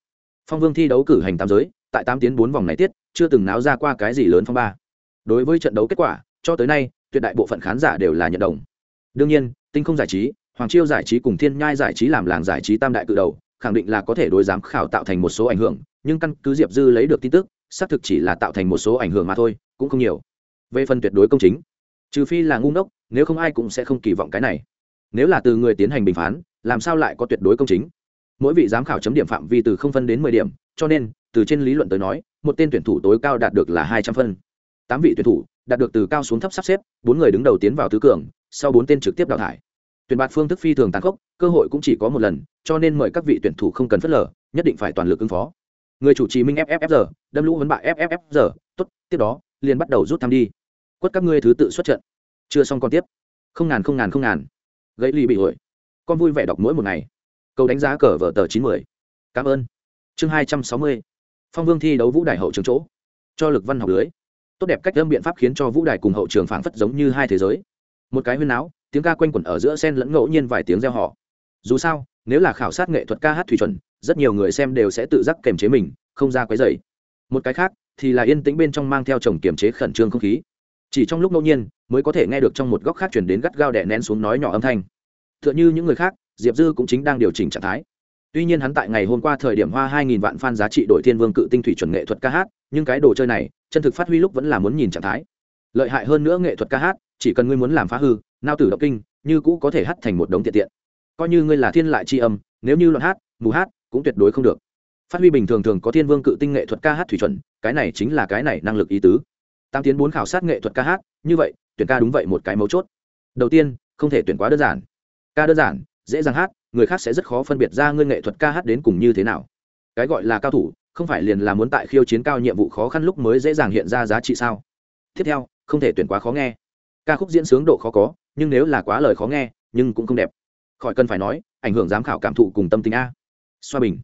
Phong vương thi đấu cử hành tám giới, tại tám tiến bốn vòng này tiết, chưa từng náo ra qua cái gì lớn phong ba. Đối với trận đấu kết quả, cho tới nay, tuyệt đại bộ phận khán giả đều là nhận đồng. Đương nhiên, tinh không giải trí, hoàng chiêu giải trí cùng thiên nhai giải trí làm làng giải trí tam đại cự đầu, khẳng định là có thể đối giám khảo tạo thành một số ảnh hưởng, nhưng căn cứ diệp dư lấy được tin tức, xác thực chỉ là tạo thành một số ảnh hưởng mà thôi, cũng không nhiều. Về phần tuyệt đối công chính, trừ phi là ngu ngốc nếu không ai cũng sẽ không kỳ vọng cái này. Nếu là từ người tiến hành bình phán, làm sao lại có tuyệt đối công chính? Mỗi vị giám khảo chấm điểm phạm vi từ không phân đến mười điểm, cho nên, từ trên lý luận tới nói, một tên tuyển thủ tối cao đạt được là hai trăm phân. Tám vị tuyển thủ đạt được từ cao xuống thấp sắp xếp, bốn người đứng đầu tiến vào tứ cường, sau bốn tên trực tiếp đào thải. Tuyển bạt phương thức phi thường tàn khốc, cơ hội cũng chỉ có một lần, cho nên mời các vị tuyển thủ không cần phớt lờ, nhất định phải toàn lực ứng phó. Người chủ trì minh fffr đâm lũ vấn bại fffr tốt, tiếp đó, liền bắt đầu rút thăm đi. Quất các ngươi thứ tự xuất trận chưa xong còn tiếp. Không ngàn không ngàn không ngàn. Gãy ly bị hội con vui vẻ đọc mỗi một ngày. Câu đánh giá cờ vở tờ chín mươi cảm ơn. Chương hai trăm sáu mươi. Phong vương thi đấu vũ đài hậu trường chỗ. Cho lực văn học lưới. Tốt đẹp cách âm biện pháp khiến cho vũ đài cùng hậu trường phảng phất giống như hai thế giới. Một cái huyên áo tiếng ca quanh quẩn ở giữa sen lẫn ngẫu nhiên vài tiếng reo họ dù sao, nếu là khảo sát nghệ thuật ca hát thủy chuẩn, rất nhiều người xem đều sẽ tự giác kềm chế mình, không ra quấy dày một cái khác thì là yên tĩnh bên trong mang theo chồng kiềm chế khẩn trương không khí chỉ trong lúc ngẫu nhiên, mới có thể nghe được trong một góc khác chuyển đến gắt gao đè nén xuống nói nhỏ âm thanh. T h ư ợ n h ư những người khác, diệp dư cũng chính đang điều chỉnh trạng thái. Tuy nhiên hắn tại ngày hôm qua thời điểm hoa hai nghìn vạn f a n giá trị đội thiên vương cự tinh thủy chuẩn nghệ thuật ca hát, nhưng cái đồ chơi này, chân thực phát huy lúc vẫn là muốn nhìn trạng thái. Lợi hại hơn nữa nghệ thuật ca hát, chỉ cần ngươi muốn làm phá hư, nao tử động kinh, như cũ có thể hát thành một đống tiện tiện. Coi như ngươi là thiên lại tri âm, nếu như luận hát, mù hát, cũng tuyệt đối không được. Phát huy bình thường thường có thiên vương cự tinh nghệ thuật ca hát thủy chuẩn, cái này chính là cái này năng lực ý tứ tám tiến bốn khảo sát nghệ thuật ca hát, như vậy, tuyển ca đúng vậy một cái mấu chốt. Đầu tiên, không thể tuyển quá đơn giản. Ca đơn giản, dễ dàng hát, người khác sẽ rất khó phân biệt ra ngươi nghệ thuật ca hát đến cùng như thế nào. Cái gọi là cao thủ, không phải liền là muốn tại khiêu chiến cao nhiệm vụ khó khăn lúc mới dễ dàng hiện ra giá trị sao? Tiếp theo, không thể tuyển quá khó nghe. Ca khúc diễn sướng độ khó có, nhưng nếu là quá lời khó nghe, nhưng cũng không đẹp. Khỏi cần phải nói, ảnh hưởng giám khảo cảm thụ cùng tâm tình a. Xoa bình.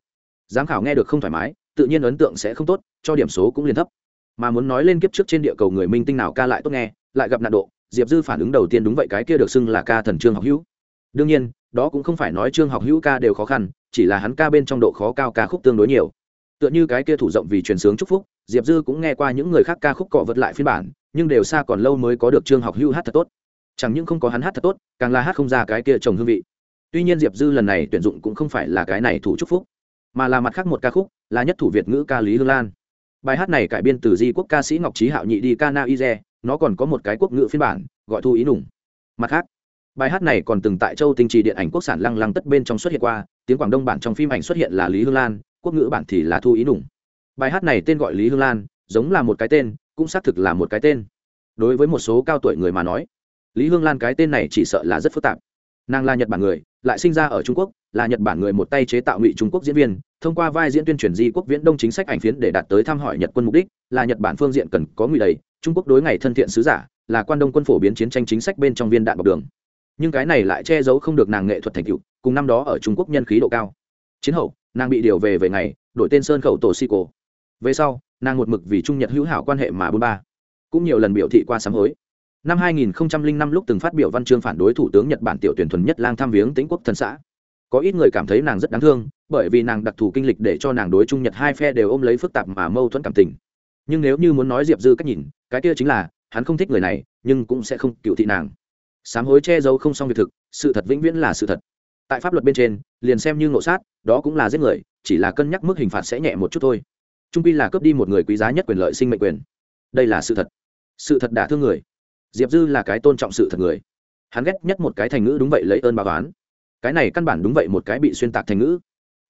Giám khảo nghe được không thoải mái, tự nhiên ấn tượng sẽ không tốt, cho điểm số cũng liền thấp mà muốn nói lên kiếp trước trên địa cầu người minh tinh nào ca lại tốt nghe, lại gặp nạn độ, diệp dư phản ứng đầu tiên đúng vậy cái kia được xưng là ca thần trương học hữu. Đương nhiên, đó cũng không phải nói trương học hữu ca đều khó khăn, chỉ là hắn ca bên trong độ khó cao ca khúc tương đối nhiều. Tựa như cái kia thủ rộng vì truyền sướng chúc phúc, diệp dư cũng nghe qua những người khác ca khúc cọ vật lại phiên bản, nhưng đều xa còn lâu mới có được trương học hữu hát thật tốt. Chẳng những không có hắn hát thật tốt, càng là hát không ra cái kia trồng hương vị. Tuy nhiên diệp dư lần này tuyển dụng cũng không phải là cái này thủ chúc phúc, mà là mặt khác một ca khúc, là nhất thủ việt ngữ ca lý hương lan bài hát này cải biên từ di quốc ca sĩ ngọc trí hạo nhị đi ca na ize nó còn có một cái quốc ngữ phiên bản, gọi thu ý nùng. Mặt khác, bài hát này còn từng tại châu tinh trì điện ảnh quốc sản lăng lăng tất bên trong xuất hiện qua, tiếng quảng đông bản trong phim ảnh xuất hiện là lý hương lan, quốc ngữ bản thì là thu ý nùng. Bài hát này tên gọi lý hương lan, giống là một cái tên, cũng xác thực là một cái tên. Đối với một số cao tuổi người mà nói, lý hương lan cái tên này chỉ sợ là rất phức tạp. Nàng là nhật bản người lại sinh ra ở trung quốc, là nhật bản người một tay chế tạo ngụy trung quốc diễn viên, thông qua vai diễn tuyên truyền di quốc viễn đông chính sách ảnh phiến để đạt tới thăm hỏi nhật quân mục đích, là nhật bản phương diện cần có ngụy đầy, trung quốc đối ngày thân thiện sứ giả, là quan đông quân phổ biến chiến tranh chính sách bên trong viên đạn bọc đường. Nhưng cái này lại che giấu không được nàng nghệ thuật thành tựu, cùng năm đó ở trung quốc nhân khí độ cao. Chiến hậu, nàng bị điều về về ngày, đổi tên sơn khẩu tổ si cổ. Về sau, nàng một mực vì trung nhật hữu hảo quan hệ mà bốn ba, cũng nhiều lần biểu thị qua sám hối năm 2005 lúc từng phát biểu văn chương phản đối thủ tướng nhật bản tiểu tuyển thuần nhất lang tham viếng tĩnh quốc thần xã. Có ít người cảm thấy nàng rất đáng thương, bởi vì nàng đặc thù kinh lịch để cho nàng đối trung nhật hai phe đều ôm lấy phức tạp mà mâu thuẫn cảm tình. Nhưng nếu như muốn nói diệp dư cách nhìn, cái kia chính là, hắn không thích người này, nhưng cũng sẽ không cựu thị nàng. Sám hối che giấu không xong việc thực, sự thật vĩnh viễn là sự thật. Tại pháp luật bên trên, liền xem như ngộ sát, đó cũng là giết người, chỉ là cân nhắc mức hình phạt sẽ nhẹ một chút thôi. Trung quy là cướp đi một người quý giá nhất quyền lợi sinh mệnh quyền. Đây là sự thật. Sự thật đả thương người diệp dư là cái tôn trọng sự thật người. Hắn ghét nhất một cái thành ngữ đúng vậy lấy ơn báo toán cái này căn bản đúng vậy một cái bị xuyên tạc thành ngữ.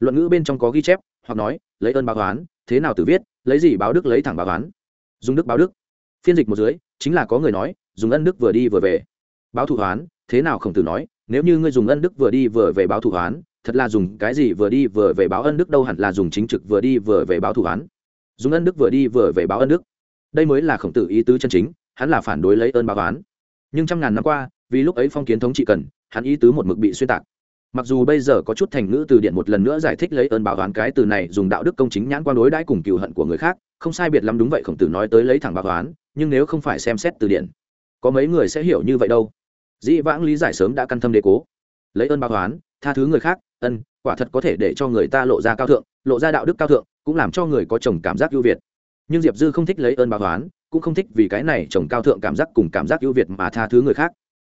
Luận ngữ bên trong có ghi chép, hoặc nói, lấy ơn báo toán thế nào tự viết, lấy gì báo đức lấy thẳng báo toán dùng đức báo đức. Phiên dịch một dưới, chính là có người nói, dùng ân đức vừa đi vừa về. Báo thủ toán thế nào khổng tử nói, nếu như ngươi dùng ân đức vừa đi vừa về báo thủ toán thật là dùng cái gì vừa đi vừa về báo ân đức đâu hẳn là dùng chính trực vừa đi vừa về báo thủ toán dùng ân đức vừa đi vừa về báo ân đức. Đây mới là khổng tử ý tứ chân chính hắn là phản đối lấy ơn báo oán. Nhưng trăm ngàn năm qua, vì lúc ấy phong kiến thống trị cần, hắn ý tứ một mực bị xuyên tạc. Mặc dù bây giờ có chút thành ngữ từ điển một lần nữa giải thích lấy ơn báo oán cái từ này dùng đạo đức công chính nhãn quan đối đãi cùng cựu hận của người khác, không sai biệt lắm đúng vậy khổng tử nói tới lấy thẳng báo oán, nhưng nếu không phải xem xét từ điển, có mấy người sẽ hiểu như vậy đâu. Dĩ vãng lý giải sớm đã căn thâm đế cố. Lấy ơn báo oán, tha thứ người khác, ân, quả thật có thể để cho người ta lộ ra cao thượng, lộ ra đạo đức cao thượng, cũng làm cho người có chồng cảm giác ưu việt. Nhưng diệp dư không thích lấy ơn báo oán cũng không thích vì cái này chồng cao thượng cảm giác cùng cảm giác ưu việt mà tha thứ người khác.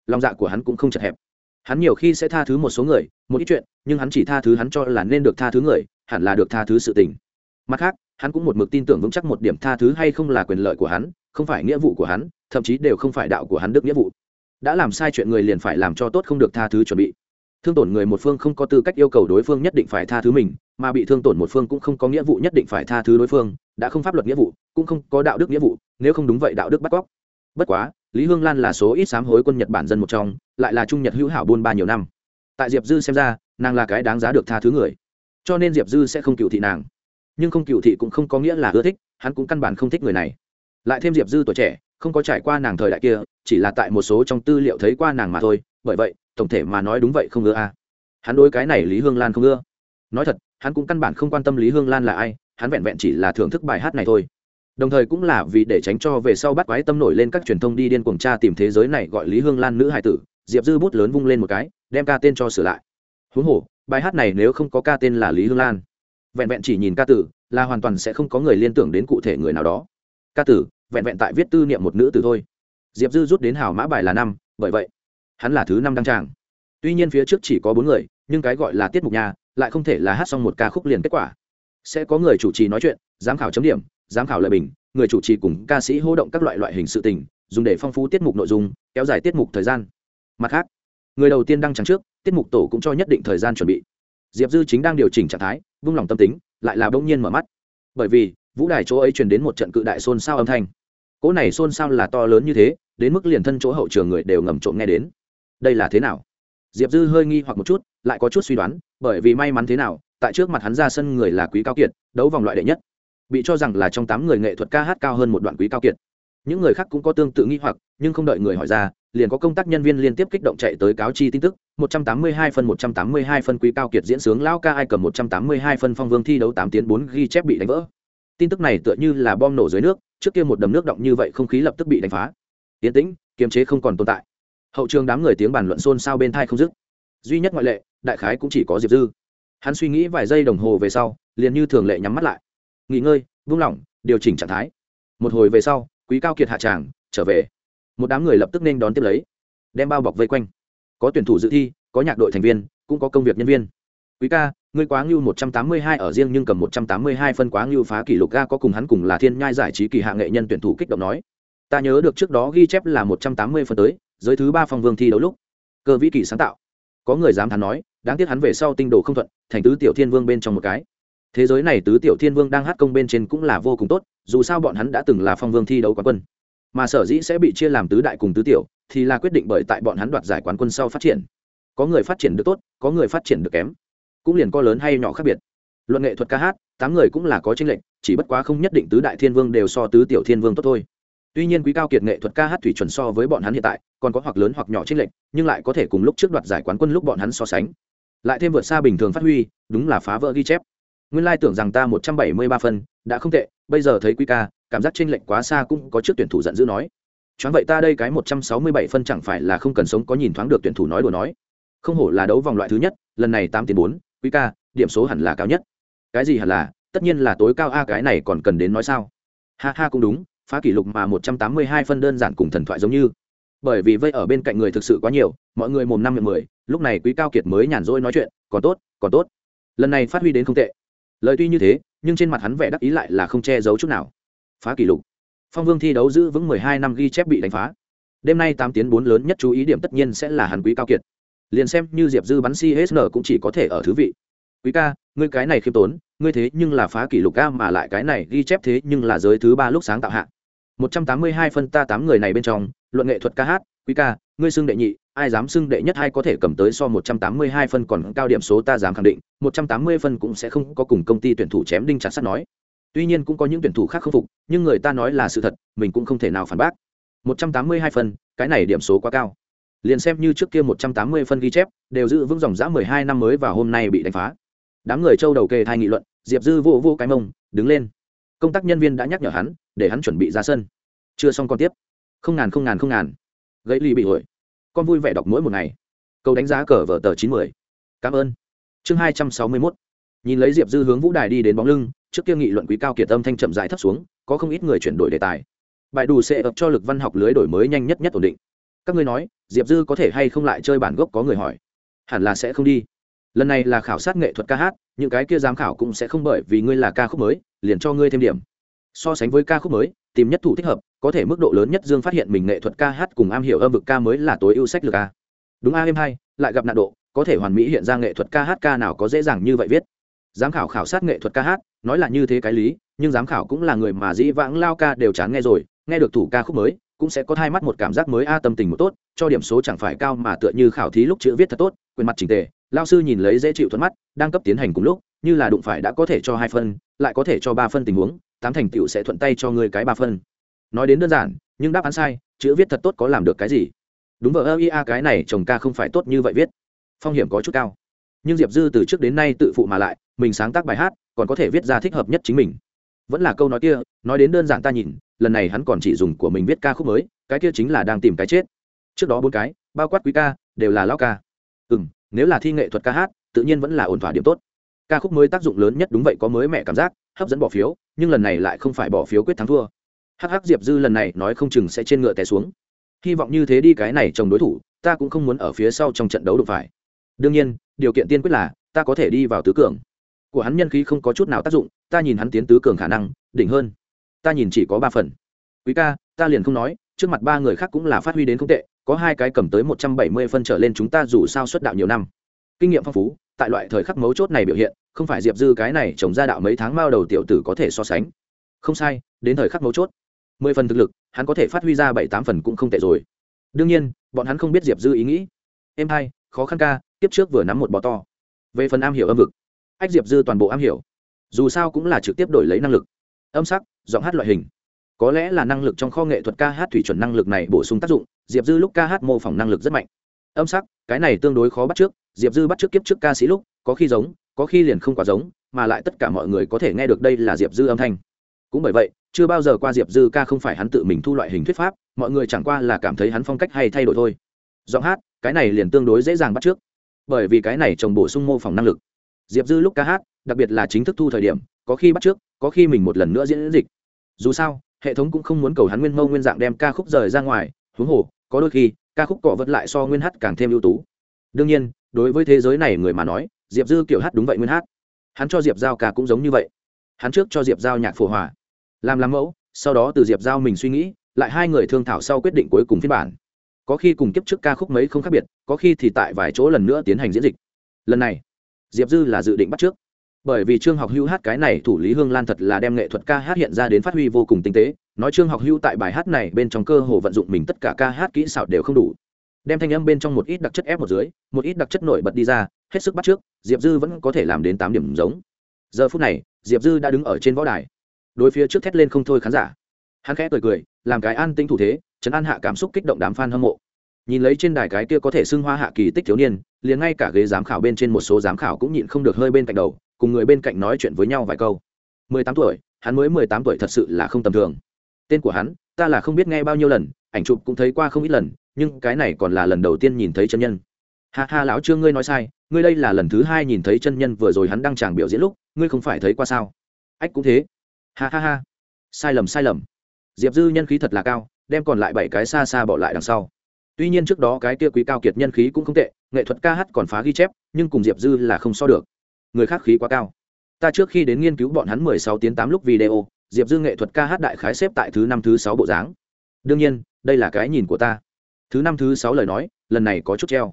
Lòng dạ của hắn cũng không chật hẹp. Hắn nhiều khi sẽ tha thứ một số người, một ít chuyện, nhưng hắn chỉ tha thứ hắn cho là nên được tha thứ người, hẳn là được tha thứ sự tình. Mặt khác, hắn cũng một mực tin tưởng vững chắc một điểm tha thứ hay không là quyền lợi của hắn, không phải nghĩa vụ của hắn, thậm chí đều không phải đạo của hắn đức nghĩa vụ. Đã làm sai chuyện người liền phải làm cho tốt không được tha thứ chuẩn bị thương tổn người một phương không có tư cách yêu cầu đối phương nhất định phải tha thứ mình, mà bị thương tổn một phương cũng không có nghĩa vụ nhất định phải tha thứ đối phương, đã không pháp luật nghĩa vụ, cũng không có đạo đức nghĩa vụ, nếu không đúng vậy đạo đức bắt cóc. Bất quá, lý hương lan là số ít sám hối quân nhật bản dân một trong, lại là trung nhật hữu hảo buôn ba nhiều năm. Tại diệp dư xem ra, nàng là cái đáng giá được tha thứ người. Cho nên diệp dư sẽ không cựu thị nàng. Nhưng không cựu thị cũng không có nghĩa là ưa thích, hắn cũng căn bản không thích người này. Lại thêm diệp dư tuổi trẻ, không có trải qua nàng thời đại kia, chỉ là tại một số trong tư liệu thấy qua nàng mà thôi, bởi vậy tổng thể mà nói đúng vậy không ưa a. Hắn đối cái này lý hương lan không ưa. Nói thật, hắn cũng căn bản không quan tâm lý hương lan là ai, hắn vẹn vẹn chỉ là thưởng thức bài hát này thôi. Đồng thời cũng là vì để tránh cho về sau bắt quái tâm nổi lên các truyền thông đi điên cuồng tra tìm thế giới này gọi lý hương lan nữ hải tử, diệp dư bút lớn vung lên một cái, đem ca tên cho sửa lại. Huống hồ, bài hát này nếu không có ca tên là lý hương lan, vẹn vẹn chỉ nhìn ca tử là hoàn toàn sẽ không có người liên tưởng đến cụ thể người nào đó. Ca tử, vẹn vẹn tại viết tư niệm một nữ tử thôi. Diệp dư rút đến hào mã bài là năm, bởi vậy hắn là thứ năm đăng tràng. Tuy nhiên phía trước chỉ có bốn người, nhưng cái gọi là tiết mục nhà lại không thể là hát xong một ca khúc liền kết quả. Sẽ có người chủ trì nói chuyện, giám khảo chấm điểm, giám khảo lời bình, người chủ trì cùng ca sĩ hô động các loại loại hình sự tình, dùng để phong phú tiết mục nội dung, kéo dài tiết mục thời gian. Mặt khác, người đầu tiên đăng tràng trước, tiết mục tổ cũng cho nhất định thời gian chuẩn bị. Diệp dư chính đang điều chỉnh trạng thái, vung lòng tâm tính, lại là bỗng nhiên mở mắt. Bởi vì, vũ đài chỗ ấy truyền đến một trận cự đại xôn xao âm thanh. Cỗ này xôn xao là to lớn như thế, đến mức liền thân chỗ hậu trường người đều ngầm trộm nghe đến đây là thế nào? Diệp dư hơi nghi hoặc một chút, lại có chút suy đoán, bởi vì may mắn thế nào, tại trước mặt hắn ra sân người là quý cao kiệt, đấu vòng loại đệ nhất. Bị cho rằng là trong tám người nghệ thuật ca hát cao hơn một đoạn quý cao kiệt. Những người khác cũng có tương tự nghi hoặc, nhưng không đợi người hỏi ra, liền có công tác nhân viên liên tiếp kích động chạy tới cáo chi tin tức. 182 phân 182 phân quý cao kiệt diễn sướng, lão ca ai cầm 182 phân phong vương thi đấu 8 tiến 4 ghi chép bị đánh vỡ. Tin tức này tựa như là bom nổ dưới nước, trước kia một đầm nước động như vậy không khí lập tức bị đánh phá. Tiến tĩnh, kiềm chế không còn tồn tại hậu trường đám người tiếng bàn luận xôn xao bên thai không dứt. Duy nhất ngoại lệ, đại khái cũng chỉ có diệp dư. Hắn suy nghĩ vài giây đồng hồ về sau, liền như thường lệ nhắm mắt lại. Nghỉ ngơi, vung lỏng, điều chỉnh trạng thái. Một hồi về sau, quý cao kiệt hạ tràng, trở về. Một đám người lập tức nên đón tiếp lấy. Đem bao bọc vây quanh. Có tuyển thủ dự thi, có nhạc đội thành viên, cũng có công việc nhân viên. Quý ca, ngươi quá ngưu một trăm tám mươi hai ở riêng nhưng cầm một trăm tám mươi hai phân quá ngưu phá kỷ lục ga, có cùng hắn cùng là thiên nhai giải trí kỳ hạ nghệ nhân tuyển thủ kích động nói. Ta nhớ được trước đó ghi chép là một trăm tám mươi phân tới giới thứ ba phong vương thi đấu lúc, cơ vĩ kỳ sáng tạo. Có người dám thắn nói, đáng tiếc hắn về sau tinh đồ không thuận, thành tứ tiểu thiên vương bên trong một cái. Thế giới này tứ tiểu thiên vương đang hát công bên trên cũng là vô cùng tốt, dù sao bọn hắn đã từng là phong vương thi đấu quán quân. Mà sở dĩ sẽ bị chia làm tứ đại cùng tứ tiểu, thì là quyết định bởi tại bọn hắn đoạt giải quán quân sau phát triển. Có người phát triển được tốt, có người phát triển được kém. Cũng liền co lớn hay nhỏ khác biệt. Luận nghệ thuật ca hát, tám người cũng là có tranh lệch, chỉ bất quá không nhất định tứ đại thiên vương đều so tứ tiểu thiên vương tốt thôi tuy nhiên quý cao kiệt nghệ thuật ca hát thủy chuẩn so với bọn hắn hiện tại, còn có hoặc lớn hoặc nhỏ trên lệch, nhưng lại có thể cùng lúc trước đoạt giải quán quân lúc bọn hắn so sánh. Lại thêm vượt xa bình thường phát huy, đúng là phá vỡ ghi chép. Nguyên lai tưởng rằng ta một trăm bảy mươi ba phân, đã không tệ, bây giờ thấy quý ca, cảm giác trên lệch quá xa cũng có trước tuyển thủ giận dữ nói. Choáng vậy ta đây cái một trăm sáu mươi bảy phân chẳng phải là không cần sống có nhìn thoáng được tuyển thủ nói đùa nói. Không hổ là đấu vòng loại thứ nhất, lần này tám tiền bốn, quý ca, điểm số hẳn là cao nhất. Cái gì hẳn là, tất nhiên là tối cao a cái này còn cần đến nói sao. Ha ha cũng đúng phá kỷ lục mà một trăm tám mươi hai phân đơn giản cùng thần thoại giống như. Bởi vì vây ở bên cạnh người thực sự quá nhiều, mọi người mồm năm miệng mười, lúc này quý cao kiệt mới nhàn rỗi nói chuyện, còn tốt còn tốt. Lần này phát huy đến không tệ. Lời tuy như thế, nhưng trên mặt hắn vẻ đắc ý lại là không che giấu chút nào. Phá kỷ lục. Phong vương thi đấu giữ vững mười hai năm ghi chép bị đánh phá. Đêm nay tám tiến bốn lớn nhất chú ý điểm tất nhiên sẽ là hắn quý cao kiệt. Liền xem như diệp dư bắn csn cũng chỉ có thể ở thứ vị. Quý ca, ngươi cái này khiêm tốn, ngươi thế nhưng là phá kỷ lục ca mà lại cái này ghi chép thế nhưng là giới thứ ba lúc sáng tạo hạ một trăm tám mươi hai phân ta tám người này bên trong, luận nghệ thuật ca hát, quý ca, ngươi xưng đệ nhị, ai dám xưng đệ nhất hay có thể cầm tới so một trăm tám mươi hai phân còn cao điểm số ta dám khẳng định, một trăm tám mươi phân cũng sẽ không có cùng công ty tuyển thủ chém đinh chặt sắt nói. Tuy nhiên cũng có những tuyển thủ khác không phục, nhưng người ta nói là sự thật, mình cũng không thể nào phản bác. một trăm tám mươi hai phân, cái này điểm số quá cao. Liền xem như trước kia một trăm tám mươi phân ghi chép, đều giữ vững dòng dã mười hai năm mới và hôm nay bị đánh phá. Đám người châu đầu kề thai nghị luận, diệp dư vô vô cái mông, đứng lên. Công tác nhân viên đã nhắc nhở hắn để hắn chuẩn bị ra sân. Chưa xong còn tiếp. Không ngàn không ngàn không ngàn. Gãy ly bị hội con vui vẻ đọc mỗi một ngày. Câu đánh giá cờ vở tờ chín mươi cảm ơn. Chương hai trăm sáu mươi mốt. Nhìn lấy diệp dư hướng vũ đài đi đến bóng lưng, trước kia nghị luận quý cao kiệt âm thanh chậm rãi thấp xuống, có không ít người chuyển đổi đề tài. Bài đủ sẽ ập cho lực văn học lưới đổi mới nhanh nhất nhất ổn định. Các ngươi nói, diệp dư có thể hay không lại chơi bản gốc có người hỏi? Hẳn là sẽ không đi. Lần này là khảo sát nghệ thuật ca hát, những cái kia giám khảo cũng sẽ không bởi vì ngươi là ca khúc mới, liền cho ngươi thêm điểm so sánh với ca khúc mới, tìm nhất thủ thích hợp, có thể mức độ lớn nhất dương phát hiện mình nghệ thuật ca hát cùng am hiểu âm vực ca mới là tối ưu sách lược ca đúng a, em hay lại gặp nạn độ, có thể hoàn mỹ hiện ra nghệ thuật ca hát ca nào có dễ dàng như vậy viết. Giám khảo khảo sát nghệ thuật ca hát, nói là như thế cái lý, nhưng giám khảo cũng là người mà dĩ vãng lao ca đều chán nghe rồi, nghe được thủ ca khúc mới, cũng sẽ có thay mắt một cảm giác mới a, tâm tình một tốt, cho điểm số chẳng phải cao mà tựa như khảo thí lúc chữ viết thật tốt, quyền mặt trình tề, lao sư nhìn lấy dễ chịu thuận mắt, đang cấp tiến hành cùng lúc, như là đụng phải đã có thể cho hai phân, lại có thể cho ba phân tình huống tám thành tựu sẽ thuận tay cho ngươi cái ba phân. Nói đến đơn giản, nhưng đáp án sai, chữ viết thật tốt có làm được cái gì? Đúng vợ ơ ia cái này chồng ca không phải tốt như vậy viết. Phong hiểm có chút cao. Nhưng diệp dư từ trước đến nay tự phụ mà lại, mình sáng tác bài hát, còn có thể viết ra thích hợp nhất chính mình. Vẫn là câu nói kia, nói đến đơn giản ta nhìn, lần này hắn còn chỉ dùng của mình viết ca khúc mới, cái kia chính là đang tìm cái chết. Trước đó bốn cái, bao quát quý ca, đều là lao ca. Ừ m nếu là thi nghệ thuật ca hát, tự nhiên vẫn là ổn thỏa điểm tốt. Ca khúc mới tác dụng lớn nhất đúng vậy có mới mẹ cảm giác hấp dẫn bỏ phiếu, nhưng lần này lại không phải bỏ phiếu quyết thắng thua. Hắc hắc diệp dư lần này nói không chừng sẽ trên ngựa té xuống. Hy vọng như thế đi cái này chồng đối thủ, ta cũng không muốn ở phía sau trong trận đấu được phải. Đương nhiên, điều kiện tiên quyết là, ta có thể đi vào tứ cường. Của hắn nhân khí không có chút nào tác dụng, ta nhìn hắn tiến tứ cường khả năng, đỉnh hơn. Ta nhìn chỉ có ba phần. Quý ca, ta liền không nói, trước mặt ba người khác cũng là phát huy đến không tệ, có hai cái cầm tới một trăm bảy mươi phân trở lên chúng ta dù sao xuất đạo nhiều năm. Kinh nghiệm phong phú tại loại thời khắc mấu chốt này biểu hiện, không phải diệp dư cái này trồng ra đạo mấy tháng mao đầu tiểu tử có thể so sánh. Không sai, đến thời khắc mấu chốt. Mười phần thực lực, hắn có thể phát huy ra bảy tám phần cũng không tệ rồi. Đương nhiên, bọn hắn không biết diệp dư ý nghĩ. Em hai, khó khăn ca, tiếp trước vừa nắm một bò to. Về phần am hiểu âm vực, ách diệp dư toàn bộ am hiểu. Dù sao cũng là trực tiếp đổi lấy năng lực. Âm sắc, giọng hát loại hình. Có lẽ là năng lực trong kho nghệ thuật ca hát thủy chuẩn năng lực này bổ sung tác dụng, diệp dư lúc ca hát mô phỏng năng lực rất mạnh. Âm sắc, cái này tương đối khó bắt trước diệp dư bắt trước kiếp trước ca sĩ lúc, có khi giống, có khi liền không quá giống, mà lại tất cả mọi người có thể nghe được đây là diệp dư âm thanh. Cũng bởi vậy, chưa bao giờ qua diệp dư ca không phải hắn tự mình thu loại hình thuyết pháp, mọi người chẳng qua là cảm thấy hắn phong cách hay thay đổi thôi. Giọng hát, cái này liền tương đối dễ dàng bắt trước. Bởi vì cái này trồng bổ sung mô phỏng năng lực. Diệp dư lúc ca hát, đặc biệt là chính thức thu thời điểm, có khi bắt trước, có khi mình một lần nữa diễn dịch. Dù sao, hệ thống cũng không muốn cầu hắn nguyên mâu nguyên dạng đem ca khúc rời ra ngoài, huống hồ, có đôi khi, ca khúc cọ vẫn lại so nguyên hát càng thêm ưu tú. Đương nhiên đối với thế giới này người mà nói, diệp dư kiểu hát đúng vậy nguyên hát. Hắn cho diệp giao ca cũng giống như vậy. Hắn trước cho diệp giao nhạc phổ hòa, làm làm mẫu, sau đó từ diệp giao mình suy nghĩ, lại hai người thương thảo sau quyết định cuối cùng phiên bản. Có khi cùng kiếp trước ca khúc mấy không khác biệt, có khi thì tại vài chỗ lần nữa tiến hành diễn dịch. Lần này, diệp dư là dự định bắt trước. Bởi vì trương học Hưu hát cái này thủ lý hương lan thật là đem nghệ thuật ca hát hiện ra đến phát huy vô cùng tinh tế. Nói trương học Hưu tại bài hát này bên trong cơ hồ vận dụng mình tất cả ca hát kỹ xảo đều không đủ đem thanh âm bên trong một ít đặc chất ép một dưới, một ít đặc chất nổi bật đi ra, hết sức bắt trước diệp dư vẫn có thể làm đến tám điểm giống. Giờ phút này, diệp dư đã đứng ở trên võ đài. Đối phía trước thét lên không thôi khán giả. Hắn khẽ cười cười, làm cái an tinh thủ thế chấn an hạ cảm xúc kích động đám f a n hâm mộ. Nhìn lấy trên đài cái kia có thể xưng hoa hạ kỳ tích thiếu niên, liền ngay cả ghế giám khảo bên trên một số giám khảo cũng nhịn không được hơi bên cạnh đầu, cùng người bên cạnh nói chuyện với nhau vài câu. Mười tám tuổi, hắn mới mười tám tuổi thật sự là không tầm thường. Tên của hắn, ta là không biết nghe bao nhiêu lần ảnh chụp cũng thấy qua không ít lần, nhưng cái này còn là lần đầu tiên nhìn thấy chân nhân. Ha ha lão trương, ngươi nói sai, ngươi đây là lần thứ hai nhìn thấy chân nhân vừa rồi hắn đang tràng biểu diễn lúc, ngươi không phải thấy qua sao? Ách cũng thế. Ha ha ha. Sai lầm sai lầm. Diệp dư nhân khí thật là cao, đem còn lại bảy cái xa xa bỏ lại đằng sau. Tuy nhiên trước đó cái kia quý cao kiệt nhân khí cũng không tệ, nghệ thuật ca hát còn phá ghi chép, nhưng cùng diệp dư là không so được. Người khác khí quá cao. Ta trước khi đến nghiên cứu bọn hắn mười sáu tiếng tám lúc video, diệp dư nghệ thuật ca hát đại khái xếp tại thứ năm, thứ sáu bộ dáng đương nhiên, đây là cái nhìn của ta. Thứ năm, thứ sáu lời nói, lần này có chút treo.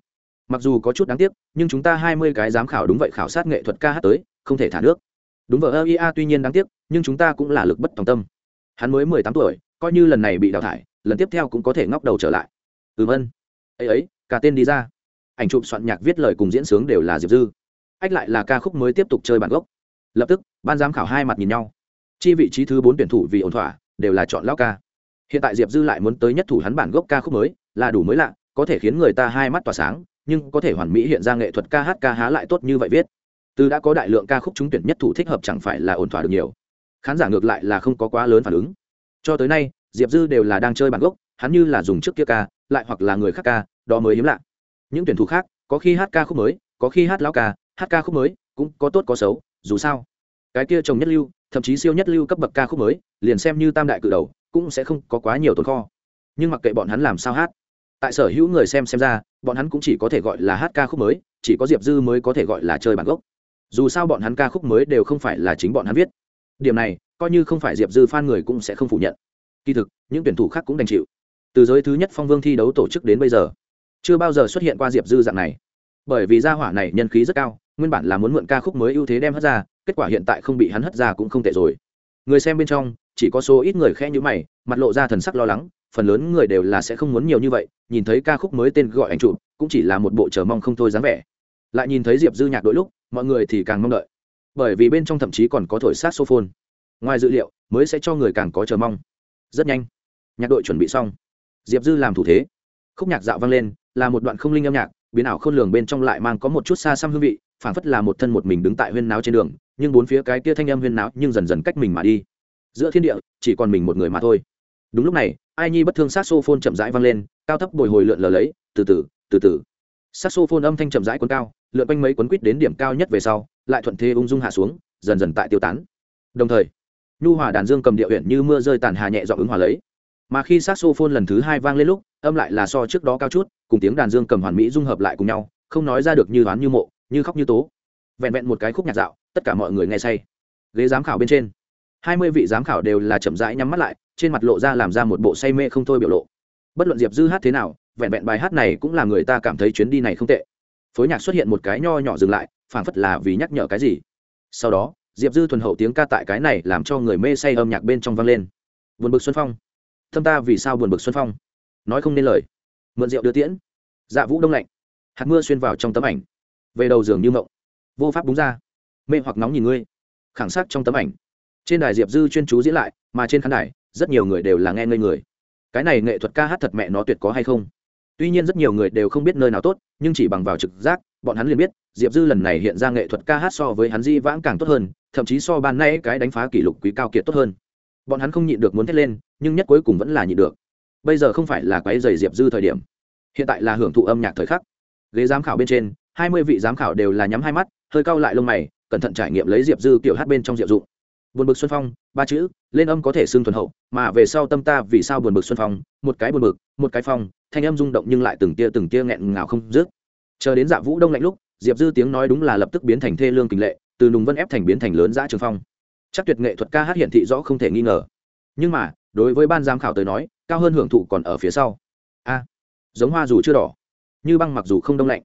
Mặc dù có chút đáng tiếc, nhưng chúng ta hai mươi cái giám khảo đúng vậy khảo sát nghệ thuật ca hát tới, không thể thả nước. Đúng vợ ơ ia tuy nhiên đáng tiếc, nhưng chúng ta cũng là lực bất tòng tâm. Hắn mới mười tám tuổi, coi như lần này bị đào thải, lần tiếp theo cũng có thể ngóc đầu trở lại. Ừm ân. Ấy ấy, cả tên đi ra. Ảnh chụp soạn nhạc viết lời cùng diễn sướng đều là diệp dư. Ách lại là ca khúc mới tiếp tục chơi bản gốc. Lập tức, ban giám khảo hai mặt nhìn nhau. Chi vị trí thứ bốn tuyển thủ vì ổn thỏa, đều là chọn lao ca hiện tại diệp dư lại muốn tới nhất thủ hắn bản gốc ca khúc mới, là đủ mới lạ, có thể khiến người ta hai mắt tỏa sáng, nhưng có thể hoàn mỹ hiện ra nghệ thuật ca hát ca há lại tốt như vậy viết. Từ đã có đại lượng ca khúc trúng tuyển nhất thủ thích hợp chẳng phải là ổn thỏa được nhiều. Khán giả ngược lại là không có quá lớn phản ứng. Cho tới nay, diệp dư đều là đang chơi bản gốc, hắn như là dùng trước kia ca, lại hoặc là người khác ca, đó mới hiếm lạ. Những tuyển thủ khác, có khi hát ca khúc mới, có khi hát lão ca, hát ca khúc mới, cũng có tốt có xấu, dù sao. Cái kia trồng nhất lưu, thậm chí siêu nhất lưu cấp bậc ca khúc mới, liền xem như tam đại cự đầu cũng sẽ không có quá nhiều tồn kho. Nhưng mặc kệ bọn hắn làm sao hát, tại sở hữu người xem xem ra, bọn hắn cũng chỉ có thể gọi là hát ca khúc mới, chỉ có diệp dư mới có thể gọi là chơi bản gốc. Dù sao bọn hắn ca khúc mới đều không phải là chính bọn hắn viết. Điểm này, coi như không phải diệp dư f người cũng sẽ không phủ nhận. Kỳ thực, những tuyển thủ khác cũng đành chịu. Từ giới thứ nhất phong vương thi đấu tổ chức đến bây giờ, chưa bao giờ xuất hiện qua diệp dư dạng này. Bởi vì gia hỏa này nhân khí rất cao, nguyên bản là muốn mượn ca khúc mới ưu thế đem hất ra, kết quả hiện tại không bị hắn hất ra cũng không tệ rồi người xem bên trong, chỉ có số ít người khẽ như mày, mặt lộ ra thần sắc lo lắng, phần lớn người đều là sẽ không muốn nhiều như vậy, nhìn thấy ca khúc mới tên gọi anh chụp, cũng chỉ là một bộ chờ mong không thôi dáng vẻ. Lại nhìn thấy diệp dư nhạc đội lúc, mọi người thì càng mong đợi. Bởi vì bên trong thậm chí còn có thổi sát sophone. Ngoài dự liệu, mới sẽ cho người càng có chờ mong. Rất nhanh, nhạc đội chuẩn bị xong. Diệp dư làm thủ thế. Khúc nhạc dạo vang lên, là một đoạn không linh âm nhạc, biến ảo khôn lường bên trong lại mang có một chút xa xăm hương vị phảng phất là một thân một mình đứng tại huyên náo trên đường, nhưng bốn phía cái kia thanh âm huyên náo nhưng dần dần cách mình mà đi. Giữa thiên địa, chỉ còn mình một người mà thôi. Đúng lúc này, ai nhi bất thương sát xô phôn chậm rãi vang lên, cao thấp bồi hồi lượn lờ lấy, từ từ từ từ. Sát xô phôn âm thanh chậm rãi cuốn cao, lượn quanh mấy quấn quýt đến điểm cao nhất về sau, lại thuận thế ung dung hạ xuống, dần dần tại tiêu tán. Đồng thời, nhu hòa đàn dương cầm điệu huyện như mưa rơi tàn hà nhẹ dọn ứng hòa lấy. Mà khi sát xô phôn lần thứ hai vang lên lúc, âm lại là so trước đó cao chút, cùng tiếng đàn dương cầm hoàn mỹ dung hợp lại cùng nhau, không nói ra được như đoán như mộ như khóc như tố. Vẹn vẹn một cái khúc nhạc dạo, tất cả mọi người nghe say. Ghế giám khảo bên trên, hai mươi vị giám khảo đều là chậm rãi nhắm mắt lại, trên mặt lộ ra làm ra một bộ say mê không thôi biểu lộ. Bất luận diệp dư hát thế nào, vẹn vẹn bài hát này cũng là người ta cảm thấy chuyến đi này không tệ. Phối nhạc xuất hiện một cái nho nhỏ dừng lại, phảng phất là vì nhắc nhở cái gì. Sau đó, diệp dư thuần hậu tiếng ca tại cái này làm cho người mê say âm nhạc bên trong vang lên. Buồn bực xuân phong. Thâm ta vì sao buồn bực xuân phong? Nói không nên lời. Mượn rượu đưa tiễn. Dạ vũ đông lạnh. Hạt mưa xuyên vào trong tấm ảnh về đầu giường như mộng. Vô pháp búng ra. Mê hoặc nóng nhìn ngươi. Khẳng sắc trong tấm ảnh. Trên đài diệp dư chuyên chú diễn lại, mà trên khán đài, rất nhiều người đều là nghe ngây người. Cái này nghệ thuật ca hát thật mẹ nó tuyệt có hay không? Tuy nhiên rất nhiều người đều không biết nơi nào tốt, nhưng chỉ bằng vào trực giác, bọn hắn liền biết, diệp dư lần này hiện ra nghệ thuật ca hát so với hắn di vãng càng tốt hơn, thậm chí so ban nay cái đánh phá kỷ lục quý cao kiệt tốt hơn. Bọn hắn không nhịn được muốn thét lên, nhưng nhất cuối cùng vẫn là nhịn được. Bây giờ không phải là quái dày diệp dư thời điểm. Hiện tại là hưởng thụ âm nhạc thời khắc. Ghế giám khảo bên trên hai mươi vị giám khảo đều là nhắm hai mắt, hơi cau lại lông mày, cẩn thận trải nghiệm lấy diệp dư kiểu hát bên trong diệu dụng. Buồn bực xuân phong, ba chữ, lên âm có thể xưng thuần hậu, mà về sau tâm ta vì sao buồn bực xuân phong, một cái buồn bực, một cái phong, thanh âm rung động nhưng lại từng tia từng tia nghẹn ngào không dứt. Chờ đến dạ vũ đông lạnh lúc, diệp dư tiếng nói đúng là lập tức biến thành thê lương kình lệ, từ nùng vân ép thành biến thành lớn giã trường phong. Chắc tuyệt nghệ thuật ca hát hiển thị rõ không thể nghi ngờ. Nhưng mà, đối với ban giám khảo tới nói, cao hơn hưởng thụ còn ở phía sau. A, giống hoa dù chưa đỏ, như băng mặc dù không đông lạnh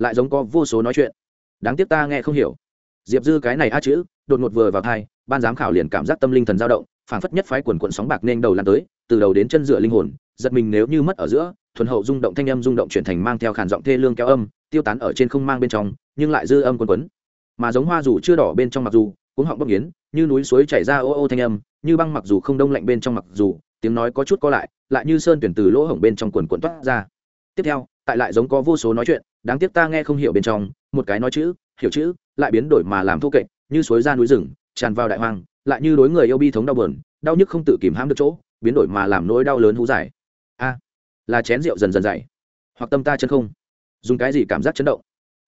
lại giống có vô số nói chuyện. Đáng tiếc ta nghe không hiểu. Diệp dư cái này a chữ, đột ngột vừa vào thai ban giám khảo liền cảm giác tâm linh thần dao động, phảng phất nhất phái quần quận sóng bạc nên đầu lan tới, từ đầu đến chân dựa linh hồn, giật mình nếu như mất ở giữa, thuần hậu rung động thanh âm rung động chuyển thành mang theo khản giọng thê lương kéo âm, tiêu tán ở trên không mang bên trong, nhưng lại dư âm quần quấn. Mà giống hoa dù chưa đỏ bên trong mặc dù cũng họng bốc nghiến như núi suối chảy ra ô ô thanh âm, như băng mặc dù không đông lạnh bên trong mặc dù, tiếng nói có chút co lại lại như sơn tuyển từ lỗ hổng bên trong quần quần toát ra. Tiếp theo, tại lại giống có vô số nói chuyện đáng tiếc ta nghe không hiểu bên trong, một cái nói chữ, hiểu chữ, lại biến đổi mà làm thô kệch, như suối ra núi rừng, tràn vào đại hoang, lại như đối người yêu bi thống đau buồn, đau nhức không tự kìm hãm được chỗ, biến đổi mà làm nỗi đau lớn hú dài. A, là chén rượu dần dần dày hoặc tâm ta chân không. Dùng cái gì cảm giác chấn động?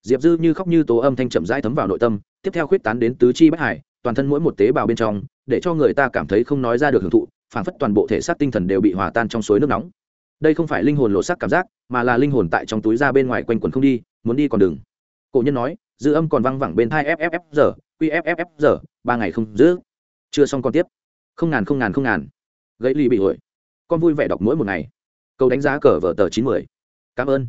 Diệp dư như khóc như tố âm thanh chậm rãi thấm vào nội tâm, tiếp theo khuyết tán đến tứ chi bất hải, toàn thân mỗi một tế bào bên trong, để cho người ta cảm thấy không nói ra được hưởng thụ phản phất toàn bộ thể xác tinh thần đều bị hòa tan trong suối nước nóng đây không phải linh hồn lộ sắc cảm giác, mà là linh hồn tại trong túi ra bên ngoài quanh quần không đi, muốn đi còn đừng. Cổ nhân nói, dư âm còn văng vẳng bên thai fff giờ qff giờ ba ngày không giữ. Chưa xong còn tiếp. Không ngàn không ngàn không ngàn. Gãy ly bị hội con vui vẻ đọc mỗi một ngày. Câu đánh giá cờ vở tờ chín mươi cảm ơn.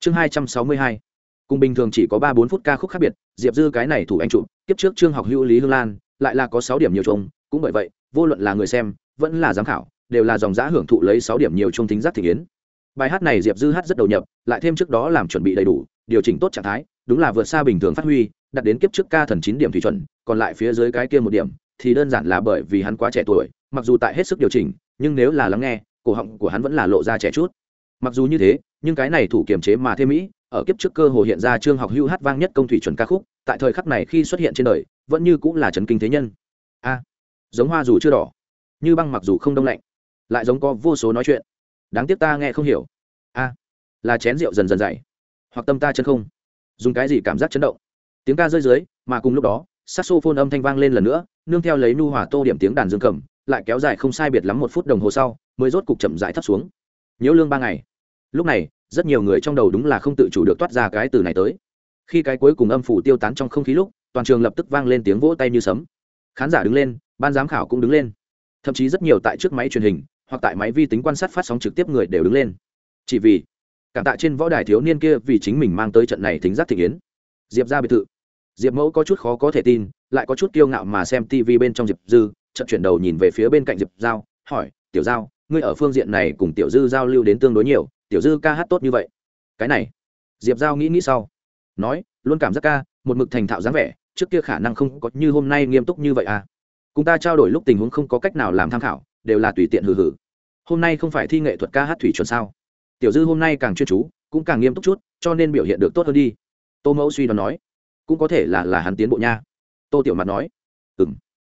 Chương hai trăm sáu mươi hai. Cùng bình thường chỉ có ba bốn phút ca khúc khác biệt, diệp dư cái này thủ anh trụ tiếp trước trương học hữu lý hương lan, lại là có sáu điểm nhiều chung cũng bởi vậy, vô luận là người xem, vẫn là giám khảo đều là dòng giã hưởng thụ lấy sáu điểm nhiều trung thính giác thị yến bài hát này diệp dư hát rất đầu nhập, lại thêm trước đó làm chuẩn bị đầy đủ, điều chỉnh tốt trạng thái, đúng là vượt xa bình thường phát huy, đặt đến kiếp trước ca thần chín điểm thủy chuẩn, còn lại phía dưới cái kia một điểm, thì đơn giản là bởi vì hắn quá trẻ tuổi, mặc dù tại hết sức điều chỉnh, nhưng nếu là lắng nghe, cổ họng của hắn vẫn là lộ ra trẻ chút. Mặc dù như thế, nhưng cái này thủ kiềm chế mà thêm mỹ, ở kiếp trước cơ hồ hiện ra trương học hữu hát vang nhất công thủy chuẩn ca khúc, tại thời khắc này khi xuất hiện trên đời, vẫn như cũng là trấn kinh thế nhân. A, giống hoa dù chưa đỏ. Như băng mặc dù không đông lạnh lại giống có vô số nói chuyện. Đáng tiếc ta nghe không hiểu. A, là chén rượu dần dần dày. Hoặc tâm ta chân không. Dùng cái gì cảm giác chấn động? Tiếng ca rơi dưới, mà cùng lúc đó, saxophone âm thanh vang lên lần nữa, nương theo lấy nu hỏa tô điểm tiếng đàn dương cầm, lại kéo dài không sai biệt lắm một phút đồng hồ sau, mới rốt cục chậm rãi thấp xuống. Nhiễu lương ba ngày. Lúc này, rất nhiều người trong đầu đúng là không tự chủ được toát ra cái từ này tới. Khi cái cuối cùng âm phủ tiêu tán trong không khí lúc, toàn trường lập tức vang lên tiếng vỗ tay như sấm. Khán giả đứng lên, ban giám khảo cũng đứng lên. Thậm chí rất nhiều tại trước máy truyền hình hoặc tại máy vi tính quan sát phát sóng trực tiếp người đều đứng lên. Chỉ vì, cảm tạ trên võ đài thiếu niên kia vì chính mình mang tới trận này thính giác thị kiến diệp ra biệt thự. Diệp mẫu có chút khó có thể tin, lại có chút kiêu ngạo mà xem tv bên trong diệp dư trận chuyển đầu nhìn về phía bên cạnh diệp giao, hỏi, tiểu giao, ngươi ở phương diện này cùng tiểu dư giao lưu đến tương đối nhiều, tiểu dư ca hát tốt như vậy. Cái này? Diệp giao nghĩ nghĩ sau, nói, luôn cảm giác ca, một mực thành thạo dáng vẻ, trước kia khả năng không có như hôm nay nghiêm túc như vậy à. Cùng ta trao đổi lúc tình huống không có cách nào làm tham khảo đều là tùy tiện hừ hừ. Hôm nay không phải thi nghệ thuật ca hát thủy chuẩn sao? Tiểu dư hôm nay càng chuyên chú, cũng càng nghiêm túc chút, cho nên biểu hiện được tốt hơn đi. Tô mẫu suy đoán nói, cũng có thể là là hắn tiến bộ nha. Tô tiểu mặt nói ừ m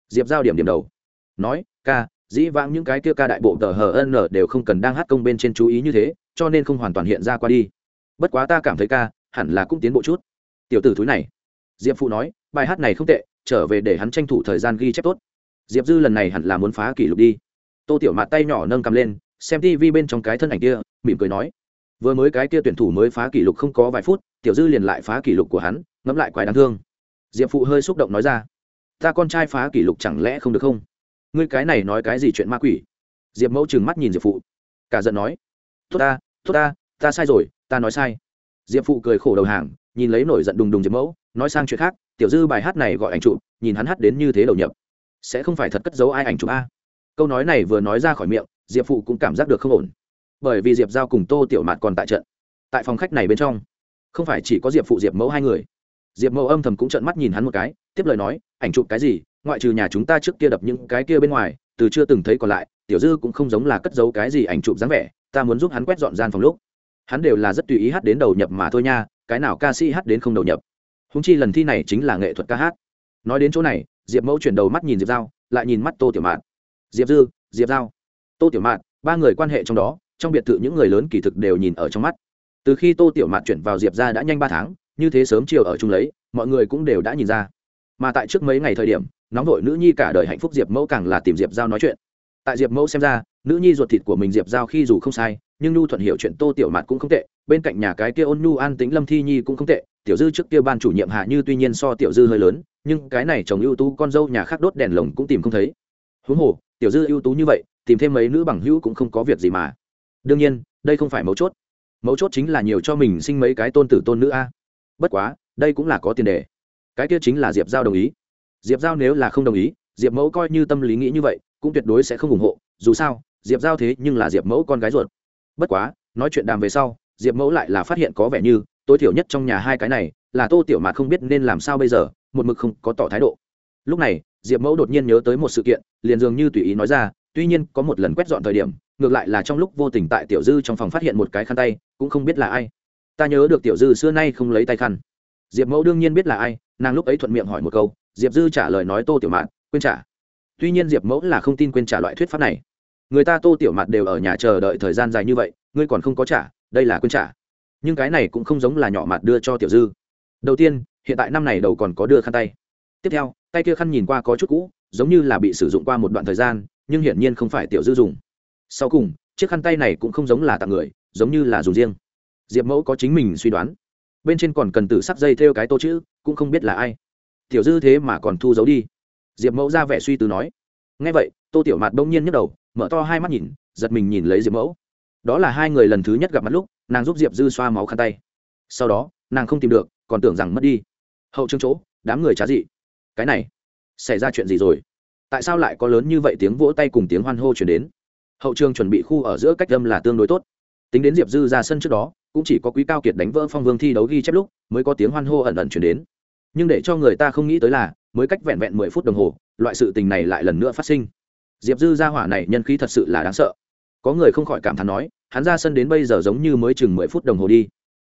diệp giao điểm điểm đầu, nói, ca, dĩ vãng những cái kia ca đại bộ tờ hờ n đều không cần đang hát công bên trên chú ý như thế, cho nên không hoàn toàn hiện ra qua đi. Bất quá ta cảm thấy ca, hẳn là cũng tiến bộ chút. Tiểu tử thúi này, diệp phụ nói, bài hát này không tệ, trở về để hắn tranh thủ thời gian ghi chép tốt. Diệp dư lần này hẳn là muốn phá kỷ lục đi tô tiểu mạt tay nhỏ nâng cầm lên, xem tv bên trong cái thân ảnh kia, mỉm cười nói, vừa mới cái kia tuyển thủ mới phá kỷ lục không có vài phút, tiểu dư liền lại phá kỷ lục của hắn, ngẫm lại quái đáng thương. Diệp phụ hơi xúc động nói ra, ta con trai phá kỷ lục chẳng lẽ không được không? Ngươi cái này nói cái gì chuyện ma quỷ? Diệp mẫu trừng mắt nhìn diệp phụ, cả giận nói, tốt ta tốt ta ta sai rồi, ta nói sai. Diệp phụ cười khổ đầu hàng, nhìn lấy nổi giận đùng đùng diệp mẫu, nói sang chuyện khác, tiểu dư bài hát này gọi ảnh chụp, nhìn hắn hát đến như thế đầu nhập, sẽ không phải thật cất giấu ai ảnh chụp a câu nói này vừa nói ra khỏi miệng, diệp phụ cũng cảm giác được không ổn. Bởi vì diệp giao cùng tô tiểu mạt còn tại trận. Tại phòng khách này bên trong, không phải chỉ có diệp phụ, diệp mẫu hai người. Diệp mẫu âm thầm cũng trợn mắt nhìn hắn một cái, tiếp lời nói, ảnh chụp cái gì? Ngoại trừ nhà chúng ta trước kia đập những cái kia bên ngoài, từ chưa từng thấy còn lại, tiểu dư cũng không giống là cất giấu cái gì ảnh chụp dáng vẻ, ta muốn giúp hắn quét dọn gian phòng lúc. Hắn đều là rất tùy ý hát đến đầu nhập mà thôi nha, cái nào ca sĩ hát đến không đầu nhập. Húng chi lần thi này chính là nghệ thuật ca hát. Nói đến chỗ này, diệp mẫu chuyển đầu mắt nhìn diệp giao, lại nhìn mắt tô tiểu mạn diệp dư, diệp giao, tô tiểu mạn ba người quan hệ trong đó, trong biệt thự những người lớn kỳ thực đều nhìn ở trong mắt. Từ khi tô tiểu mạn chuyển vào diệp ra đã nhanh ba tháng, như thế sớm chiều ở chung lấy, mọi người cũng đều đã nhìn ra. Mà tại trước mấy ngày thời điểm, nóng vội nữ nhi cả đời hạnh phúc diệp mẫu càng là tìm diệp giao nói chuyện. Tại diệp mẫu xem ra, nữ nhi ruột thịt của mình diệp giao khi dù không sai, nhưng nhu thuận hiểu chuyện tô tiểu mạt cũng không tệ, bên cạnh nhà cái kia ôn nhu an tính lâm thi nhi cũng không tệ, tiểu dư trước kia ban chủ nhiệm hạ như tuy nhiên so tiểu dư hơi lớn, nhưng cái này chồng ưu tú con dâu nhà khác đốt đèn lồng cũng tìm không thấy. Huống hồ tiểu dư ưu tú như vậy, tìm thêm mấy nữ bằng hữu cũng không có việc gì mà. Đương nhiên, đây không phải mấu chốt. Mấu chốt chính là nhiều cho mình sinh mấy cái tôn tử tôn nữ a. Bất quá, đây cũng là có tiền đề. Cái kia chính là diệp giao đồng ý. Diệp giao nếu là không đồng ý, diệp mẫu coi như tâm lý nghĩ như vậy, cũng tuyệt đối sẽ không ủng hộ. Dù sao, diệp giao thế nhưng là diệp mẫu con gái ruột. Bất quá, nói chuyện đàm về sau, diệp mẫu lại là phát hiện có vẻ như, tối thiểu nhất trong nhà hai cái này, là tô tiểu mạt không biết nên làm sao bây giờ, một mực không có tỏ thái độ lúc này, diệp mẫu đột nhiên nhớ tới một sự kiện, liền dường như tùy ý nói ra, tuy nhiên có một lần quét dọn thời điểm, ngược lại là trong lúc vô tình tại tiểu dư trong phòng phát hiện một cái khăn tay, cũng không biết là ai. Ta nhớ được tiểu dư xưa nay không lấy tay khăn. Diệp mẫu đương nhiên biết là ai, nàng lúc ấy thuận miệng hỏi một câu, diệp dư trả lời nói tô tiểu mạn, quên trả. Tuy nhiên diệp mẫu là không tin quên trả loại thuyết pháp này. Người ta tô tiểu mạt đều ở nhà chờ đợi thời gian dài như vậy, ngươi còn không có trả, đây là quên trả. Nhưng cái này cũng không giống là nhỏ mặt đưa cho tiểu dư. Đầu tiên, hiện tại năm này đầu còn có đưa khăn tay. Tiếp theo tay kia khăn nhìn qua có chút cũ, giống như là bị sử dụng qua một đoạn thời gian, nhưng hiển nhiên không phải tiểu dư dùng. Sau cùng, chiếc khăn tay này cũng không giống là tặng người, giống như là dùng riêng. Diệp mẫu có chính mình suy đoán. Bên trên còn cần tử sắc dây theo cái tô chữ, cũng không biết là ai. Tiểu dư thế mà còn thu giấu đi. Diệp mẫu ra vẻ suy tư nói. Ngay vậy, tô tiểu mạt bỗng nhiên nhức đầu, mở to hai mắt nhìn, giật mình nhìn lấy diệp mẫu. Đó là hai người lần thứ nhất gặp mặt lúc, nàng giúp diệp dư xoa máu khăn tay. Sau đó, nàng không tìm được, còn tưởng rằng mất đi. Hậu trương chỗ, đám người trá dị cái này xảy ra chuyện gì rồi? Tại sao lại có lớn như vậy tiếng vỗ tay cùng tiếng hoan hô chuyển đến? Hậu trường chuẩn bị khu ở giữa cách đâm là tương đối tốt. Tính đến diệp dư ra sân trước đó, cũng chỉ có quý cao kiệt đánh vỡ phong vương thi đấu ghi chép lúc mới có tiếng hoan hô ẩn ẩn chuyển đến. Nhưng để cho người ta không nghĩ tới là, mới cách vẹn vẹn mười phút đồng hồ, loại sự tình này lại lần nữa phát sinh. Diệp dư ra hỏa này nhân khí thật sự là đáng sợ. Có người không khỏi cảm thán nói, hắn ra sân đến bây giờ giống như mới chừng mười phút đồng hồ đi.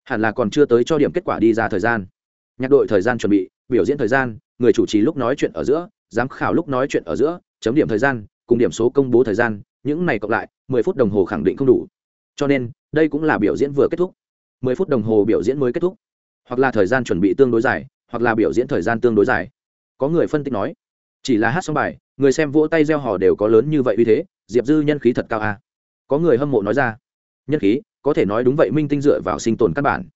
Hẳn là còn chưa tới cho điểm kết quả đi ra thời gian nhạc đội thời gian chuẩn bị, biểu diễn thời gian, người chủ trì lúc nói chuyện ở giữa, giám khảo lúc nói chuyện ở giữa, chấm điểm thời gian, cùng điểm số công bố thời gian, những này cộng lại, mười phút đồng hồ khẳng định không đủ. Cho nên, đây cũng là biểu diễn vừa kết thúc. Mười phút đồng hồ biểu diễn mới kết thúc. Hoặc là thời gian chuẩn bị tương đối dài, hoặc là biểu diễn thời gian tương đối dài. Có người phân tích nói, chỉ là hát xong bài, người xem vỗ tay gieo hò đều có lớn như vậy uy thế, diệp dư nhân khí thật cao à. có người hâm mộ nói ra, nhân khí, có thể nói đúng vậy, minh tinh dựa vào sinh tồn căn bản.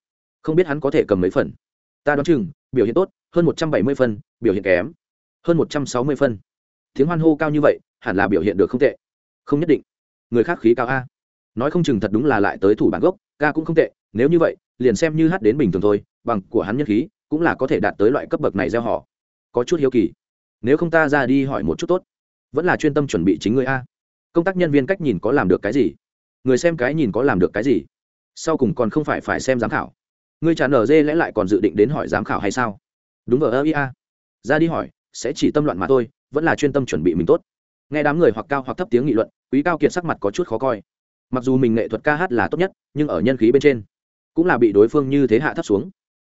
Không biết hắn có thể cầm mấy phần ta đoán chừng, biểu hiện tốt, hơn một trăm bảy mươi phân, biểu hiện kém. Hơn một trăm sáu mươi phân. Tiếng hoan hô cao như vậy, hẳn là biểu hiện được không tệ. Không nhất định. Người khác khí cao a. Nói không chừng thật đúng là lại tới thủ bản gốc, ca cũng không tệ, nếu như vậy, liền xem như hát đến bình thường thôi, bằng của hắn nhân khí, cũng là có thể đạt tới loại cấp bậc này gieo họ. Có chút hiếu kỳ. Nếu không ta ra đi hỏi một chút tốt. Vẫn là chuyên tâm chuẩn bị chính người a. Công tác nhân viên cách nhìn có làm được cái gì? Người xem cái nhìn có làm được cái gì? Sau cùng còn không phải phải xem giám khảo. Ngươi trả nở dê lẽ lại còn dự định đến hỏi giám khảo hay sao? Đúng vờ ơ ia ra đi hỏi, sẽ chỉ tâm loạn mà thôi, vẫn là chuyên tâm chuẩn bị mình tốt. Nghe đám người hoặc cao hoặc thấp tiếng nghị luận, quý cao kiệt sắc mặt có chút khó coi. Mặc dù mình nghệ thuật ca hát là tốt nhất, nhưng ở nhân khí bên trên, cũng là bị đối phương như thế hạ thấp xuống.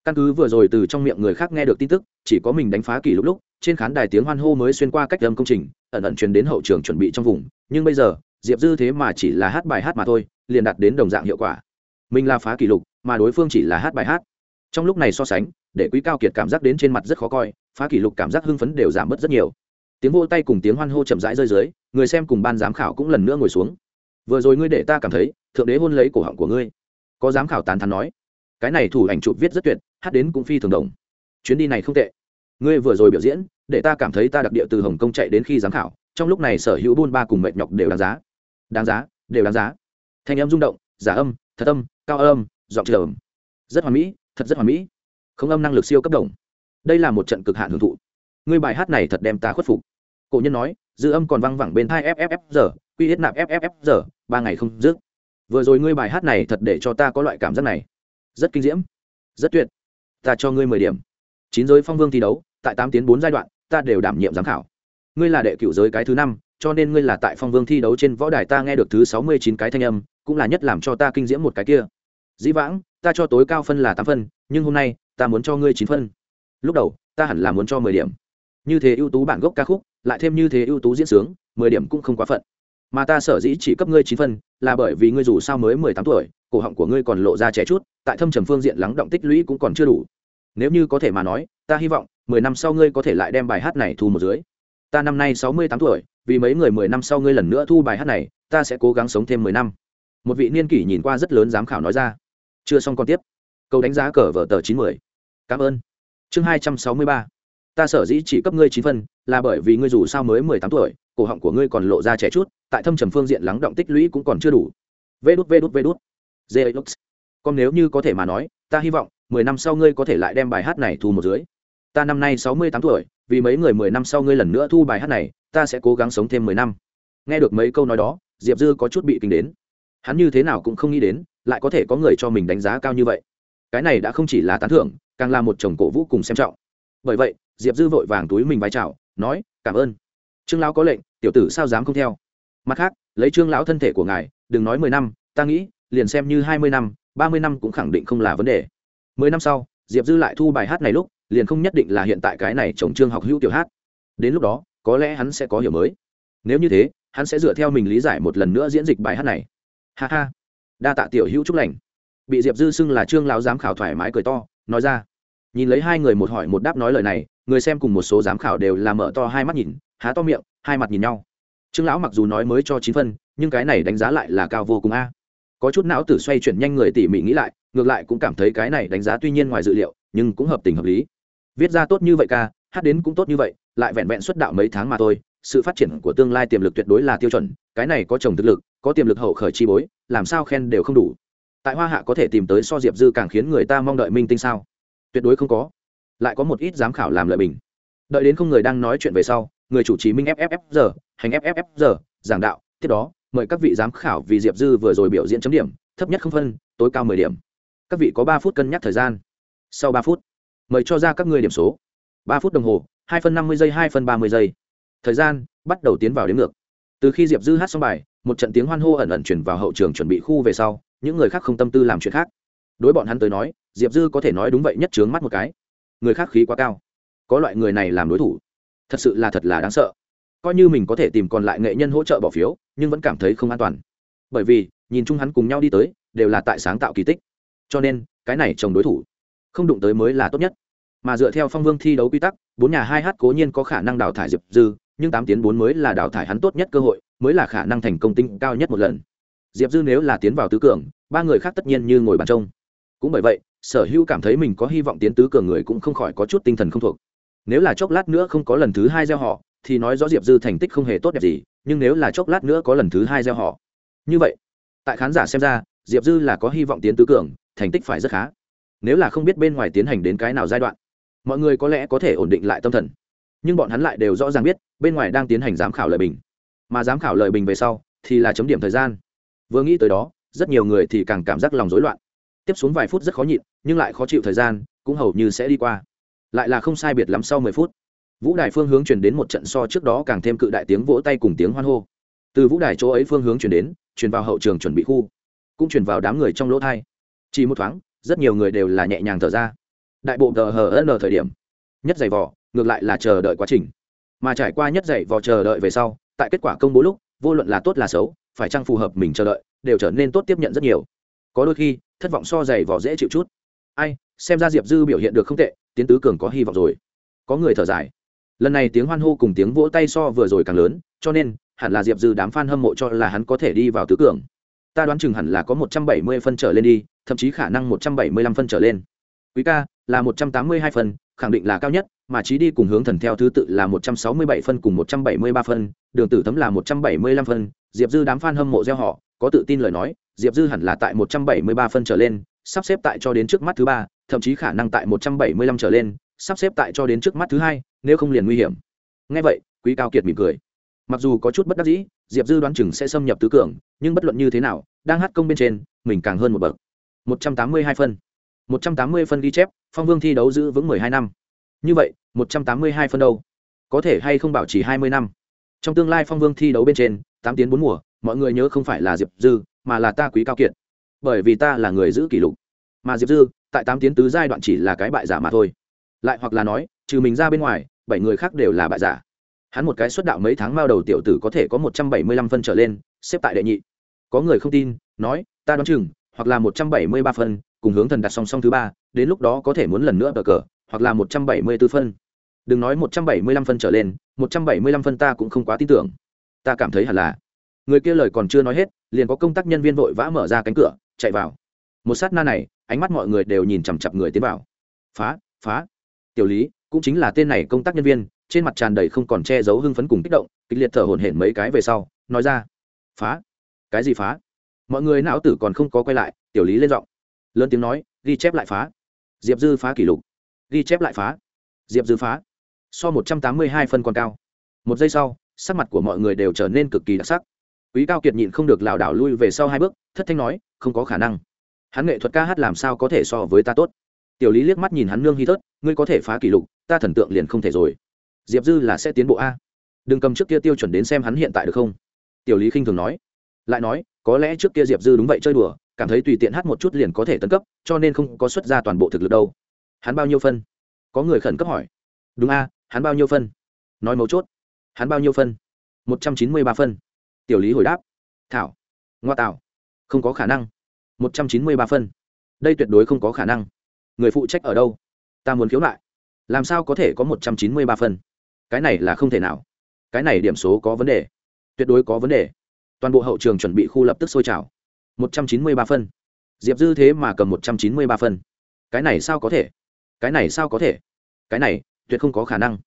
Căn cứ vừa rồi từ trong miệng người khác nghe được tin tức, chỉ có mình đánh phá kỷ lúc lúc, trên khán đài tiếng hoan hô mới xuyên qua cách âm công trình, ẩn ẩn truyền đến hậu trường chuẩn bị trong vùng. Nhưng bây giờ, diệp dư thế mà chỉ là hát bài hát mà thôi, liền đạt đến đồng dạng hiệu quả. Mình là phá kỷ lục mà đối phương chỉ là hát bài hát. Trong lúc này so sánh, để quý cao kiệt cảm giác đến trên mặt rất khó coi, phá kỷ lục cảm giác hưng phấn đều giảm bớt rất nhiều. Tiếng vô tay cùng tiếng hoan hô chậm rãi rơi dưới, người xem cùng ban giám khảo cũng lần nữa ngồi xuống. Vừa rồi ngươi để ta cảm thấy, thượng đế hôn lấy cổ họng của ngươi. Có giám khảo tán thắn nói. Cái này thủ ảnh chụp viết rất tuyệt, hát đến cũng phi thường đồng. Chuyến đi này không tệ. Ngươi vừa rồi biểu diễn, để ta cảm thấy ta đặc địa từ hồng kông chạy đến khi giám khảo, trong lúc này sở hữu buôn ba cùng mệt nhọc đều đáng giá. Đáng giá, đều đáng giá. Thanh âm rung động, giả âm, thật âm, cao âm giọng trường rất hoàn mỹ, thật rất hoàn mỹ. Không âm năng lực siêu cấp đồng. Đây là một trận cực hạn hưởng thụ. Ngươi bài hát này thật đem ta khuất phục. Cổ nhân nói, dư âm còn văng vẳng bên thai fff giờ quy hết nạp fff giờ ba ngày không dứt. Vừa rồi ngươi bài hát này thật để cho ta có loại cảm giác này. Rất kinh diễm. Rất tuyệt. Ta cho ngươi mười điểm. Chín giới phong vương thi đấu, tại tám tiến bốn giai đoạn, ta đều đảm nhiệm giám khảo. Ngươi là đệ cựu giới cái thứ năm, cho nên ngươi là tại phong vương thi đấu trên võ đài ta nghe được thứ sáu mươi chín cái thanh âm, cũng là nhất làm cho ta kinh diễm một cái kia dĩ vãng, ta cho tối cao phân là tám phân, nhưng hôm nay, ta muốn cho ngươi chín phân. Lúc đầu, ta hẳn là muốn cho mười điểm. Như thế ưu tú bản gốc ca khúc, lại thêm như thế ưu tú diễn sướng, mười điểm cũng không quá phận. Mà ta sở dĩ chỉ cấp ngươi chín phân, là bởi vì ngươi dù sao mới mười tám tuổi, cổ họng của ngươi còn lộ ra trẻ chút, tại thâm trầm phương diện lắng động tích lũy cũng còn chưa đủ. Nếu như có thể mà nói, ta hy vọng, mười năm sau ngươi có thể lại đem bài hát này thu một dưới. Ta năm nay sáu mươi tám tuổi, vì mấy người mười năm sau ngươi lần nữa thu bài hát này, ta sẽ cố gắng sống thêm mười năm. Một vị niên kỷ nhìn qua rất lớn giám khảo nói ra chưa xong còn tiếp. Câu đánh giá cờ vở tờ chín mươi cảm ơn. Chương hai trăm sáu mươi ba. Ta sở dĩ chỉ cấp ngươi chín phân, là bởi vì ngươi dù sao mới mười tám tuổi, cổ họng của ngươi còn lộ ra trẻ chút, tại thâm trầm phương diện lắng động tích lũy cũng còn chưa đủ. Vê đút vê đút vê đút. Jlux còn nếu như có thể mà nói, ta hy vọng mười năm sau ngươi có thể lại đem bài hát này thu một dưới. Ta năm nay sáu mươi tám tuổi, vì mấy người mười năm sau ngươi lần nữa thu bài hát này, ta sẽ cố gắng sống thêm mười năm. Nghe được mấy câu nói đó, diệp dư có chút bị kinh đến. Hắn như thế nào cũng không nghĩ đến lại có thể có người cho mình đánh giá cao như vậy. Cái này đã không chỉ là tán thưởng, càng là một chồng cổ vũ cùng xem trọng. Bởi vậy, diệp dư vội vàng túi mình vai trào nói, cảm ơn. Trương lão có lệnh, tiểu tử sao dám không theo? Mặt khác, lấy trương lão thân thể của ngài, đừng nói mười năm, ta nghĩ, liền xem như hai mươi năm, ba mươi năm cũng khẳng định không là vấn đề. Mười năm sau, diệp dư lại thu bài hát này lúc, liền không nhất định là hiện tại cái này chồng trương học hữu tiểu hát. Đến lúc đó, có lẽ hắn sẽ có hiểu mới. Nếu như thế, hắn sẽ dựa theo mình lý giải một lần nữa diễn dịch bài hát này. Ha ha đa tạ tiểu hữu chúc lành. Bị diệp dư xưng là trương lão giám khảo thoải mái cười to, nói ra. Nhìn lấy hai người một hỏi một đáp nói lời này, người xem cùng một số giám khảo đều là mở to hai mắt nhìn, há to miệng, hai mặt nhìn nhau. Trương lão mặc dù nói mới cho chín phân, nhưng cái này đánh giá lại là cao vô cùng a. Có chút não tử xoay chuyển nhanh người tỉ mỉ nghĩ lại, ngược lại cũng cảm thấy cái này đánh giá tuy nhiên ngoài dự liệu, nhưng cũng hợp tình hợp lý. Viết ra tốt như vậy ca, hát đến cũng tốt như vậy, lại vẹn vẹn xuất đạo mấy tháng mà thôi, sự phát triển của tương lai tiềm lực tuyệt đối là tiêu chuẩn cái này có chồng thực lực, có tiềm lực hậu khởi chi bối, làm sao khen đều không đủ. Tại hoa hạ có thể tìm tới so diệp dư càng khiến người ta mong đợi minh tinh sao? Tuyệt đối không có. Lại có một ít giám khảo làm lợi bình. Đợi đến không người đang nói chuyện về sau, người chủ trì minh fff giờ hành fff giờ giảng đạo, tiếp đó, mời các vị giám khảo vì diệp dư vừa rồi biểu diễn chấm điểm, thấp nhất không phân, tối cao mười điểm. Các vị có ba phút cân nhắc thời gian. Sau ba phút, mời cho ra các người điểm số. Ba phút đồng hồ, hai phân năm mươi giây, hai phân ba mươi giây. Thời gian bắt đầu tiến vào đến ngược từ khi diệp dư hát xong bài, một trận tiếng hoan hô ẩn ẩn chuyển vào hậu trường chuẩn bị khu về sau, những người khác không tâm tư làm chuyện khác. Đối bọn hắn tới nói, diệp dư có thể nói đúng vậy nhất trướng mắt một cái. Người khác khí quá cao. Có loại người này làm đối thủ. Thật sự là thật là đáng sợ. Coi như mình có thể tìm còn lại nghệ nhân hỗ trợ bỏ phiếu, nhưng vẫn cảm thấy không an toàn. Bởi vì, nhìn chung hắn cùng nhau đi tới, đều là tại sáng tạo kỳ tích. Cho nên, cái này chồng đối thủ, không đụng tới mới là tốt nhất. Mà dựa theo phong vương thi đấu quy tắc, bốn nhà hai h cố nhiên có khả năng đào thải diệp dư nhưng tám tiến bốn mới là đào thải hắn tốt nhất cơ hội, mới là khả năng thành công tinh cao nhất một lần. Diệp dư nếu là tiến vào tứ cường, ba người khác tất nhiên như ngồi bàn trông. Cũng bởi vậy, sở hữu cảm thấy mình có hy vọng tiến tứ cường người cũng không khỏi có chút tinh thần không thuộc. Nếu là chốc lát nữa không có lần thứ hai gieo họ, thì nói rõ diệp dư thành tích không hề tốt đẹp gì, nhưng nếu là chốc lát nữa có lần thứ hai gieo họ. Như vậy, tại khán giả xem ra, diệp dư là có hy vọng tiến tứ cường, thành tích phải rất khá. Nếu là không biết bên ngoài tiến hành đến cái nào giai đoạn, mọi người có lẽ có thể ổn định lại tâm thần nhưng bọn hắn lại đều rõ ràng biết, bên ngoài đang tiến hành giám khảo lời bình. Mà giám khảo lời bình về sau, thì là chấm điểm thời gian. Vừa nghĩ tới đó, rất nhiều người thì càng cảm giác lòng rối loạn. Tiếp xuống vài phút rất khó nhịn, nhưng lại khó chịu thời gian, cũng hầu như sẽ đi qua. Lại là không sai biệt lắm sau mười phút. Vũ đài phương hướng chuyển đến một trận so trước đó càng thêm cự đại tiếng vỗ tay cùng tiếng hoan hô. Từ vũ đài chỗ ấy phương hướng chuyển đến, chuyển vào hậu trường chuẩn bị khu, cũng chuyển vào đám người trong lỗ thai. Chỉ một thoáng, rất nhiều người đều là nhẹ nhàng thở ra. Đại bộ tờ hờ n thời điểm, nhất giày vỏ ngược lại là chờ đợi quá trình. Mà trải qua nhất dạy vò chờ đợi về sau, tại kết quả công bố lúc, vô luận là tốt là xấu, phải chăng phù hợp mình chờ đợi, đều trở nên tốt tiếp nhận rất nhiều. Có đôi khi, thất vọng so dày vò dễ chịu chút. Ai, xem ra diệp dư biểu hiện được không tệ, tiến tứ cường có hy vọng rồi. Có người thở dài. Lần này tiếng hoan hô cùng tiếng vỗ tay so vừa rồi càng lớn, cho nên, hẳn là diệp dư đám f a n hâm mộ cho là hắn có thể đi vào tứ cường. Ta đoán chừng hẳn là có một trăm bảy mươi phân trở lên đi, thậm chí khả năng một trăm bảy mươi lăm phân trở lên. Quý ca, là một trăm tám mươi hai phân khẳng định là cao nhất, mà trí đi cùng hướng thần theo thứ tự là một trăm sáu mươi bảy phân cùng một trăm bảy mươi ba phân, đường tử thấm là một trăm bảy mươi lăm phân, diệp dư đám f a n hâm mộ gieo họ, có tự tin lời nói, diệp dư hẳn là tại một trăm bảy mươi ba phân trở lên, sắp xếp tại cho đến trước mắt thứ ba, thậm chí khả năng tại một trăm bảy mươi lăm trở lên, sắp xếp tại cho đến trước mắt thứ hai, nếu không liền nguy hiểm. Ngay vậy, quý cao kiệt mỉm cười. Mặc dù có chút bất đắc dĩ, diệp dư đoán chừng sẽ xâm nhập tứ cường, nhưng bất luận như thế nào, đang hát công bên trên, mình càng hơn một bậc. một trăm tám mươi hai phân một trăm tám mươi phân ghi chép, phong vương thi đấu giữ vững mười hai năm. Như vậy, một trăm tám mươi hai phân đâu? Có thể hay không bảo trì hai mươi năm? Trong tương lai phong vương thi đấu bên trên, tám tiến bốn mùa, mọi người nhớ không phải là diệp dư, mà là ta quý cao kiệt. Bởi vì ta là người giữ kỷ lục. Mà diệp dư, tại tám tiến tứ giai đoạn chỉ là cái bại giả mà thôi. Lại hoặc là nói, trừ mình ra bên ngoài, bảy người khác đều là bại giả. Hắn một cái xuất đạo mấy tháng mao đầu tiểu tử có thể có một trăm bảy mươi lăm phân trở lên, xếp tại đệ nhị. Có người không tin, nói, ta đoán chừng, hoặc là một trăm bảy mươi ba phân cùng hướng thần đặt song song thứ ba, đến lúc đó có thể muốn lần nữa cờ cờ, hoặc là một trăm bảy mươi b ố phân. Đừng nói một trăm bảy mươi lăm phân trở lên, một trăm bảy mươi lăm phân ta cũng không quá tin tưởng. Ta cảm thấy hẳn là. Người kia lời còn chưa nói hết, liền có công tác nhân viên vội vã mở ra cánh cửa, chạy vào. Một sát na này, ánh mắt mọi người đều nhìn chằm chặp người tiến vào. Phá phá. Tiểu lý, cũng chính là tên này công tác nhân viên, trên mặt tràn đầy không còn che giấu hưng phấn cùng kích động, kịch liệt thở hổn hển mấy cái về sau, nói ra. Phá. Cái gì phá? Mọi người não tử còn không có quay lại, tiểu lý lên giọng lớn tiếng nói, ghi chép lại phá. Diệp dư phá kỷ lục. Ghi chép lại phá. Diệp dư phá. So một trăm tám mươi hai phân còn cao. Một giây sau, sắc mặt của mọi người đều trở nên cực kỳ đặc sắc. Quý cao kiệt nhịn không được lảo đảo lui về sau hai bước, thất thanh nói, không có khả năng. Hắn nghệ thuật ca hát làm sao có thể so với ta tốt? Tiểu lý liếc mắt nhìn hắn nương hy thớt, ngươi có thể phá kỷ lục, ta thần tượng liền không thể rồi. Diệp dư là sẽ tiến bộ a. Đừng cầm trước kia tiêu chuẩn đến xem hắn hiện tại được không? Tiểu lý khinh thường nói. Lại nói, có lẽ trước kia diệp dư đúng vậy chơi đùa cảm thấy tùy tiện hát một chút liền có thể tấn cấp, cho nên không có xuất ra toàn bộ thực lực đâu. Hắn bao nhiêu phân? Có người khẩn cấp hỏi. Đúng a, hắn bao nhiêu phân? Nói mấu chốt. Hắn bao nhiêu phân? Một trăm chín mươi ba phân. Tiểu lý hồi đáp. Thảo. Ngoa tạo. Không có khả năng. Một trăm chín mươi ba phân. Đây tuyệt đối không có khả năng. Người phụ trách ở đâu? Ta muốn khiếu nại. Làm sao có thể có một trăm chín mươi ba phân? Cái này là không thể nào. Cái này điểm số có vấn đề. Tuyệt đối có vấn đề. Toàn bộ hậu trường chuẩn bị khu lập tức sôi trào một trăm chín mươi ba phân. Diệp dư thế mà cầm một trăm chín mươi ba phân. Cái này sao có thể? Cái này sao có thể? Cái này, tuyệt không có khả năng.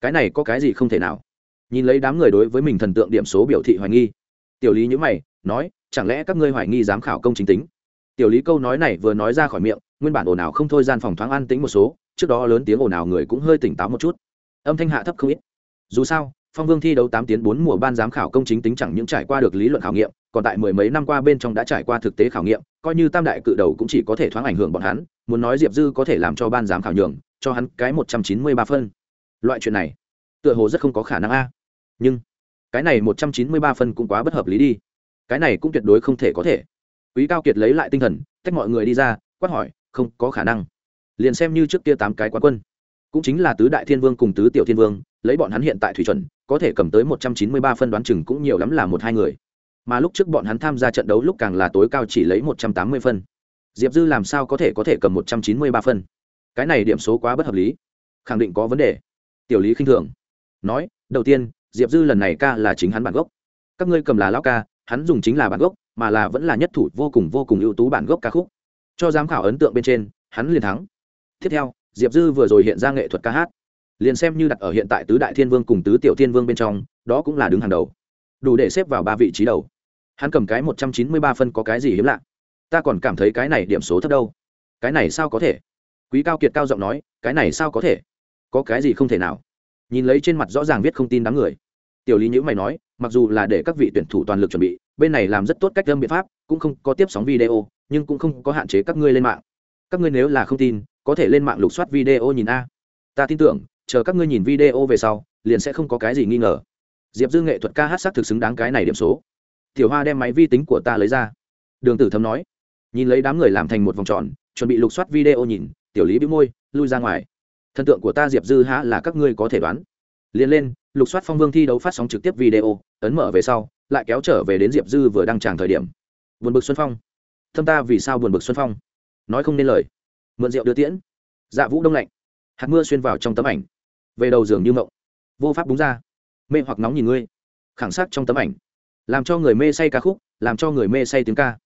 Cái này có cái gì không thể nào? Nhìn lấy đám người đối với mình thần tượng điểm số biểu thị hoài nghi. Tiểu lý nhữ mày, nói, chẳng lẽ các ngươi hoài nghi giám khảo công chính tính? Tiểu lý câu nói này vừa nói ra khỏi miệng, nguyên bản ồn ào không thôi gian phòng thoáng an tính một số, trước đó lớn tiếng ồn ào người cũng hơi tỉnh táo một chút. Âm thanh hạ thấp không ít. Dù sao, phong vương thi đấu tám tiếng bốn mùa ban giám khảo công chính tính chẳng những trải qua được lý luận khảo nghiệm còn tại mười mấy năm qua bên trong đã trải qua thực tế khảo nghiệm, coi như tam đại cự đầu cũng chỉ có thể thoáng ảnh hưởng bọn hắn, muốn nói diệp dư có thể làm cho ban giám khảo nhường, cho hắn cái một trăm chín mươi ba phân. Loại chuyện này, tựa hồ rất không có khả năng a. Nhưng, cái này một trăm chín mươi ba phân cũng quá bất hợp lý đi. Cái này cũng tuyệt đối không thể có thể. Quý cao kiệt lấy lại tinh thần, tách mọi người đi ra, quát hỏi, không có khả năng. Liền xem như trước kia tám cái quán quân, cũng chính là tứ đại thiên vương cùng tứ tiểu thiên vương, lấy bọn hắn hiện tại thủy chuẩn, có thể cầm tới một trăm chín mươi ba phân đoán chừng cũng nhiều lắm là một hai người mà lúc trước bọn hắn tham gia trận đấu lúc càng là tối cao chỉ lấy một trăm tám mươi phân. Diệp dư làm sao có thể có thể cầm một trăm chín mươi ba phân? Cái này điểm số quá bất hợp lý. Khẳng định có vấn đề. Tiểu lý khinh thường. Nói, đầu tiên, diệp dư lần này ca là chính hắn bản gốc. Các ngươi cầm là lao ca, hắn dùng chính là bản gốc, mà là vẫn là nhất thủ, vô cùng vô cùng ưu tú bản gốc ca khúc. Cho giám khảo ấn tượng bên trên, hắn liền thắng. Tiếp theo, diệp dư vừa rồi hiện ra nghệ thuật ca hát. Liền xem như đặt ở hiện tại tứ đại thiên vương cùng tứ tiểu thiên vương bên trong, đó cũng là đứng hàng đầu đủ để xếp vào ba vị trí đầu. Hắn cầm cái một trăm chín mươi ba phân có cái gì hiếm lạ? Ta còn cảm thấy cái này điểm số thấp đâu. Cái này sao có thể? Quý cao kiệt cao giọng nói, cái này sao có thể? Có cái gì không thể nào? Nhìn lấy trên mặt rõ ràng viết không tin đám người. Tiểu lý nhữ mày nói, mặc dù là để các vị tuyển thủ toàn lực chuẩn bị, bên này làm rất tốt cách âm biện pháp, cũng không có tiếp sóng video, nhưng cũng không có hạn chế các ngươi lên mạng. Các ngươi nếu là không tin, có thể lên mạng lục soát video nhìn a. Ta tin tưởng, chờ các ngươi nhìn video về sau, liền sẽ không có cái gì nghi ngờ diệp dư nghệ thuật ca hát sắc thực xứng đáng cái này điểm số. Tiểu hoa đem máy vi tính của ta lấy ra. Đường tử thấm nói. Nhìn lấy đám người làm thành một vòng tròn, chuẩn bị lục soát video nhìn, tiểu lý bị môi, lui ra ngoài. Thần tượng của ta diệp dư há là các ngươi có thể đoán. Liền lên, lục soát phong vương thi đấu phát sóng trực tiếp video, ấn mở về sau, lại kéo trở về đến diệp dư vừa đăng tràng thời điểm. Buồn bực xuân phong. Thâm ta vì sao buồn bực xuân phong? Nói không nên lời. Mượn rượu đưa tiễn. Dạ vũ đông lạnh. Hạt mưa xuyên vào trong tấm ảnh. Về đầu giường như mộng. Vô pháp búng ra mê hoặc nóng nhìn ngươi. Khẳng sắc trong tấm ảnh. Làm cho người mê say ca khúc, làm cho người mê say tiếng ca.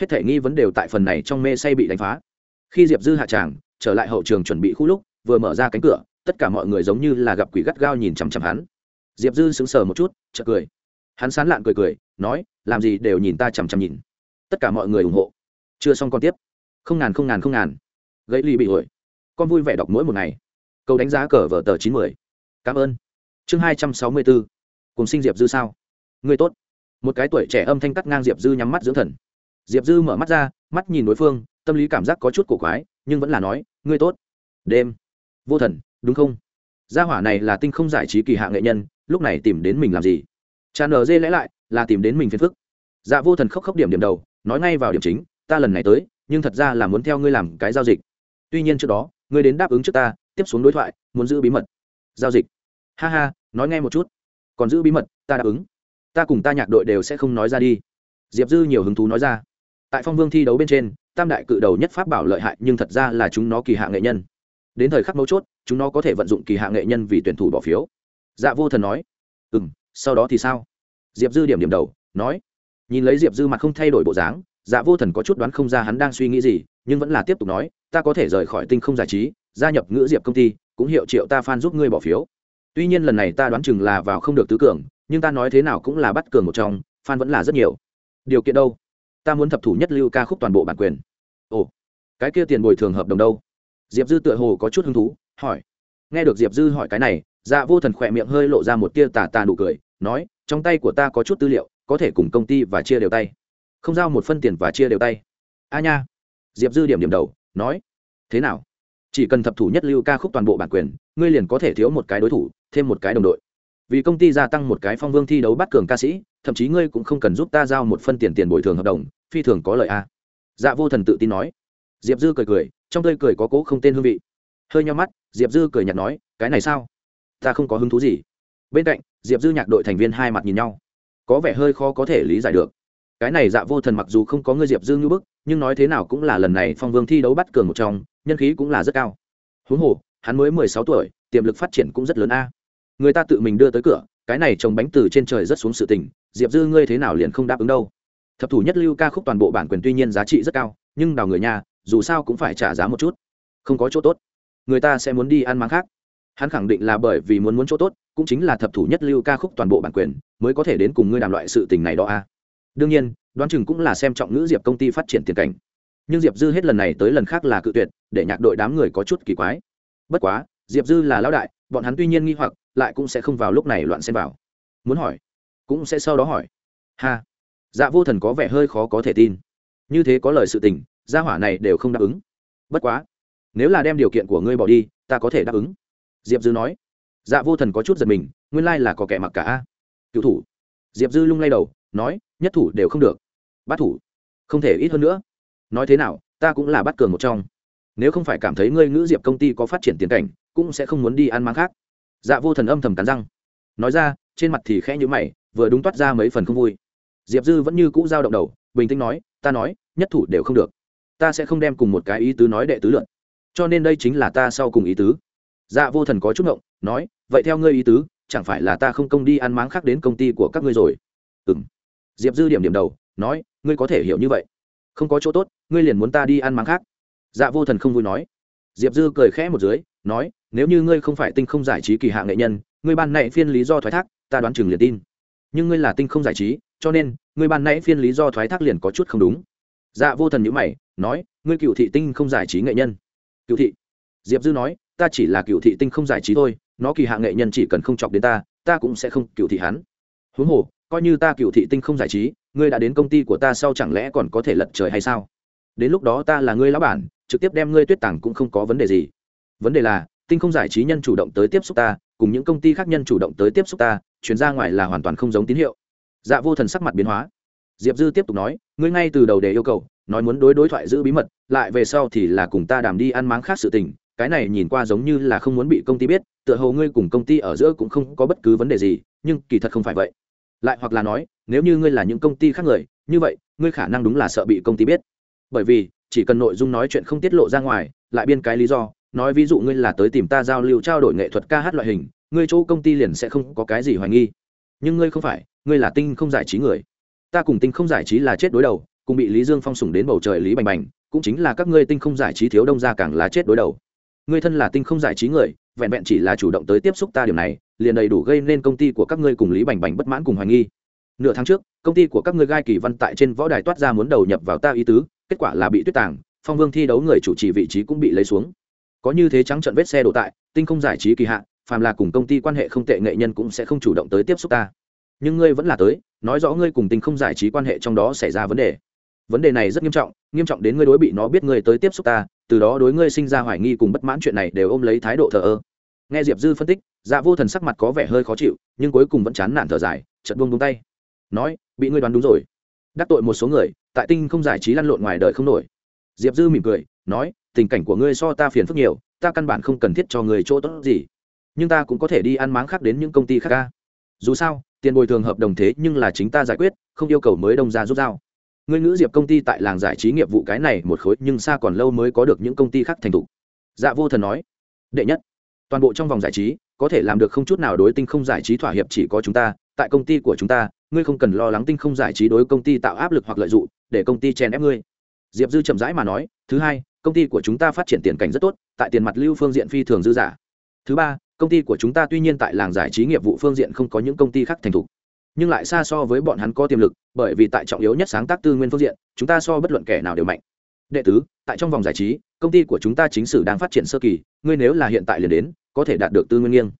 Hết thể nghi vấn đều tại phần này trong mê say bị đánh phá. Khi diệp dư hạ tràng, trở lại hậu trường chuẩn bị khu lúc, vừa mở ra cánh cửa, tất cả mọi người giống như là gặp quỷ gắt gao nhìn chằm chằm hắn. Diệp dư sững sờ một chút, chợt cười. Hắn sán lạn cười cười, nói, làm gì đều nhìn ta chằm chằm nhìn. Tất cả mọi người ủng hộ. Chưa xong còn tiếp. Không ngàn không ngàn không ngàn. Gãy ly bị ổi con vui vẻ đọc mỗi một ngày. Câu đánh giá cờ vở tờ chín mươi cảm ơn chương hai trăm sáu mươi bốn cùng sinh diệp dư sao? Người tốt. Một cái tuổi trẻ âm thanh cắt ngang diệp dư nhắm mắt dưỡng thần. Diệp dư mở mắt ra, mắt nhìn đối phương, tâm lý cảm giác có chút cổ quái, nhưng vẫn là nói ngươi tốt. Đêm. Vô thần, đúng không? Gia hỏa này là tinh không giải trí kỳ hạ nghệ nhân, lúc này tìm đến mình làm gì? Tràn nở dê lẽ lại, là tìm đến mình phiền phức. Dạ vô thần khóc khóc điểm điểm đầu, nói ngay vào điểm chính, ta lần này tới, nhưng thật ra là muốn theo ngươi làm cái giao dịch. Tuy nhiên trước đó, ngươi đến đáp ứng trước ta, tiếp xuống đối thoại, muốn giữ bí mật. Giao dịch? Ha ha, nói nghe một chút. Còn giữ bí mật, ta đáp ứng. Ta cùng ta nhạc đội đều sẽ không nói ra đi. Diệp dư nhiều hứng thú nói ra. Tại phong vương thi đấu bên trên, tam đại cự đầu nhất pháp bảo lợi hại, nhưng thật ra là chúng nó kỳ hạ nghệ nhân. Đến thời khắc mấu chốt, chúng nó có thể vận dụng kỳ hạ nghệ nhân vì tuyển thủ bỏ phiếu. Dạ vô thần nói. Ừ m sau đó thì sao? Diệp dư điểm điểm đầu, nói. Nhìn lấy diệp dư mặt không thay đổi bộ dáng dạ vô thần có chút đoán không ra hắn đang suy nghĩ gì, nhưng vẫn là tiếp tục nói, ta có thể rời khỏi tinh không giải trí, gia nhập ngữ diệp công ty, cũng hiệu triệu ta f giúp ngươi bỏ phiếu tuy nhiên lần này ta đoán chừng là vào không được tứ cường, nhưng ta nói thế nào cũng là bắt cường một trong, fan vẫn là rất nhiều. Điều kiện đâu? Ta muốn thập thủ nhất lưu ca khúc toàn bộ bản quyền. Ồ, cái kia tiền bồi thường hợp đồng đâu? Diệp dư tựa hồ có chút hứng thú, hỏi. Nghe được diệp dư hỏi cái này dạ vô thần khỏe miệng hơi lộ ra một tia tà tà nụ cười, nói, trong tay của ta có chút tư liệu, có thể cùng công ty và chia đều tay. Không giao một phân tiền và chia đều tay. A nha. Diệp dư điểm điểm đầu, nói. Thế nào? Chỉ cần thập thủ nhất lưu ca khúc toàn bộ bản quyền ngươi liền có thể thiếu một cái đối thủ, thêm một cái đồng đội. Vì công ty gia tăng một cái phong vương thi đấu bắt cường ca sĩ, thậm chí ngươi cũng không cần giúp ta giao một phân tiền tiền bồi thường hợp đồng, phi thường có lợi a. Dạ vô thần tự tin nói. Diệp dư cười cười, trong tơi cười có cố không tên hương vị. Hơi nhau mắt, diệp dư cười nhạt nói, cái này sao? Ta không có hứng thú gì. Bên cạnh, diệp dư nhạc đội thành viên hai mặt nhìn nhau. Có vẻ hơi khó có thể lý giải được. Cái này dạ vô thần mặc dù không có ngươi diệp dư như bức, nhưng nói thế nào cũng là lần này phong vương thi đấu bắt cường một trong, nhân khí cũng là rất cao. Huống hồ hắn mới mười sáu tuổi, tiềm lực phát triển cũng rất lớn a. Người ta tự mình đưa tới cửa, cái này trồng bánh từ trên trời rất xuống sự tình, diệp dư ngươi thế nào liền không đáp ứng đâu. Thập thủ nhất lưu ca khúc toàn bộ bản quyền tuy nhiên giá trị rất cao, nhưng đào người nhà, dù sao cũng phải trả giá một chút. Không có chỗ tốt. Người ta sẽ muốn đi ăn máng khác. Hắn khẳng định là bởi vì muốn muốn chỗ tốt, cũng chính là thập thủ nhất lưu ca khúc toàn bộ bản quyền, mới có thể đến cùng ngươi làm loại sự tình này đó a. Đương nhiên, đoán chừng cũng là xem trọng ngữ diệp công ty phát triển tiền cảnh. Nhưng diệp dư hết lần này tới lần khác là cự tuyệt, để nhạc đội đám người có chút kỳ quái bất quá, diệp dư là lão đại, bọn hắn tuy nhiên nghi hoặc, lại cũng sẽ không vào lúc này loạn xem vào. Muốn hỏi, cũng sẽ sau đó hỏi. Ha. Dạ vô thần có vẻ hơi khó có thể tin. Như thế có lời sự tình, gia hỏa này đều không đáp ứng. Bất quá, nếu là đem điều kiện của ngươi bỏ đi, ta có thể đáp ứng. Diệp dư nói. Dạ vô thần có chút giật mình, nguyên lai là có kẻ mặc cả a. Cựu thủ. Diệp dư lung lay đầu, nói, nhất thủ đều không được. Bắt thủ. Không thể ít hơn nữa. Nói thế nào, ta cũng là bắt cường một trong nếu không phải cảm thấy ngươi ngữ diệp công ty có phát triển tiến cảnh, cũng sẽ không muốn đi ăn mang khác. Dạ vô thần âm thầm cắn răng. Nói ra, trên mặt thì khẽ nhữ mày, vừa đúng toát ra mấy phần không vui. Diệp dư vẫn như cũ giao động đầu, bình tĩnh nói, ta nói, nhất thủ đều không được. Ta sẽ không đem cùng một cái ý tứ nói đệ tứ luận. Cho nên đây chính là ta sau cùng ý tứ. Dạ vô thần có chút ngộng, nói, vậy theo ngươi ý tứ, chẳng phải là ta không công đi ăn máng khác đến công ty của các ngươi rồi? Ừ m diệp dư điểm điểm đầu, nói, ngươi có thể hiểu như vậy. Không có chỗ tốt, ngươi liền muốn ta đi ăn máng khác dạ vô thần không vui nói. Diệp dư cười khẽ một dưới, nói, nếu như ngươi không phải tinh không giải trí kỳ hạ nghệ nhân, ngươi ban nãy phiên lý do thoái thác, ta đoán chừng liền tin. Nhưng ngươi là tinh không giải trí, cho nên, ngươi ban nãy phiên lý do thoái thác liền có chút không đúng. Dạ vô thần nhữ mày, nói, ngươi cựu thị tinh không giải trí nghệ nhân. Cựu thị? Diệp dư nói, ta chỉ là cựu thị tinh không giải trí thôi, nó kỳ hạ nghệ nhân chỉ cần không chọc đến ta ta cũng sẽ không cựu thị hắn. Huống hồ, coi như ta cựu thị tinh không giải trí, ngươi đã đến công ty của ta sau chẳng lẽ còn có thể lật trời hay sao? Đến lúc đó ta là ngươi lão bản trực tiếp đem ngươi tuyết tàng cũng không có vấn đề gì. Vấn đề là, tinh không giải trí nhân chủ động tới tiếp xúc ta, cùng những công ty khác nhân chủ động tới tiếp xúc ta, chuyển ra ngoài là hoàn toàn không giống tín hiệu. Dạ vô thần sắc mặt biến hóa. Diệp dư tiếp tục nói, ngươi ngay từ đầu để yêu cầu, nói muốn đối đối thoại giữ bí mật, lại về sau thì là cùng ta đàm đi ăn máng khác sự tình, cái này nhìn qua giống như là không muốn bị công ty biết, tựa hồ ngươi cùng công ty ở giữa cũng không có bất cứ vấn đề gì, nhưng kỳ thật không phải vậy. Lại hoặc là nói, nếu như ngươi là những công ty khác người, như vậy, ngươi khả năng đúng là sợ bị công ty biết. Bởi vì chỉ cần nội dung nói chuyện không tiết lộ ra ngoài, lại biên cái lý do, nói ví dụ ngươi là tới tìm ta giao lưu trao đổi nghệ thuật ca hát loại hình, ngươi chỗ công ty liền sẽ không có cái gì hoài nghi. Nhưng ngươi không phải, ngươi là tinh không giải trí người. Ta cùng tinh không giải trí là chết đối đầu, cùng bị lý dương phong sủng đến bầu trời lý bành bành, cũng chính là các ngươi tinh không giải trí thiếu đông ra càng là chết đối đầu. Ngươi thân là tinh không giải trí người, vẹn vẹn chỉ là chủ động tới tiếp xúc ta điểm này, liền đầy đủ gây nên công ty của các ngươi cùng lý bành bành bất mãn cùng hoài nghi. Nửa tháng trước, công ty của các ngươi gai kỳ văn tại trên võ đài toát ra muốn đầu nhập vào ta ý tứ kết quả là bị tuyết tàng, phong vương thi đấu người chủ trì vị trí cũng bị lấy xuống. Có như thế trắng trận vết xe đổ tại, tinh không giải trí kỳ hạn phàm là cùng công ty quan hệ không tệ nghệ nhân cũng sẽ không chủ động tới tiếp xúc ta. Nhưng ngươi vẫn là tới, nói rõ ngươi cùng tinh không giải trí quan hệ trong đó xảy ra vấn đề. Vấn đề này rất nghiêm trọng nghiêm trọng đến ngươi đối bị nó biết ngươi tới tiếp xúc ta, từ đó đối ngươi sinh ra hoài nghi cùng bất mãn chuyện này đều ôm lấy thái độ thờ ơ. Nghe diệp dư phân tích dạ vô thần sắc mặt có vẻ hơi khó chịu, nhưng cuối cùng vẫn chán nản thở dài chật buông buông tay. Nói, bị ngươi đoán đúng rồi. Đắc tội một số người tại tinh không giải trí lăn lộn ngoài đời không nổi. Diệp dư mỉm cười, nói, tình cảnh của ngươi so ta phiền phức nhiều, ta căn bản không cần thiết cho người chỗ tốt gì. Nhưng ta cũng có thể đi ăn máng khác đến những công ty khác ca dù sao, tiền bồi thường hợp đồng thế nhưng là chính ta giải quyết, không yêu cầu mới đông ra rút dao ngươi ngữ diệp công ty tại làng giải trí nghiệp vụ cái này một khối nhưng xa còn lâu mới có được những công ty khác thành thục. Dạ vô thần nói, đệ nhất, toàn bộ trong vòng giải trí, có thể làm được không chút nào đối tinh không giải trí thỏa hiệp chỉ có chúng ta, tại công ty của chúng ta ngươi không cần lo lắng tinh không giải trí đối công ty tạo áp lực hoặc lợi dụng, để công ty chèn ép ngươi. Diệp dư chậm rãi mà nói, thứ hai, công ty của chúng ta phát triển tiền cảnh rất tốt, tại tiền mặt lưu phương diện phi thường dư giả thứ ba, công ty của chúng ta tuy nhiên tại làng giải trí nghiệp vụ phương diện không có những công ty khác thành thục, nhưng lại xa so với bọn hắn có tiềm lực, bởi vì tại trọng yếu nhất sáng tác tư nguyên phương diện, chúng ta so bất luận kẻ nào đều mạnh. Đệ tứ, tại trong vòng giải trí, công ty của chúng ta chính sử đang phát triển sơ kỳ, ngươi nếu là hiện tại liền đến, có thể đạt được tư nguyên nghiêng.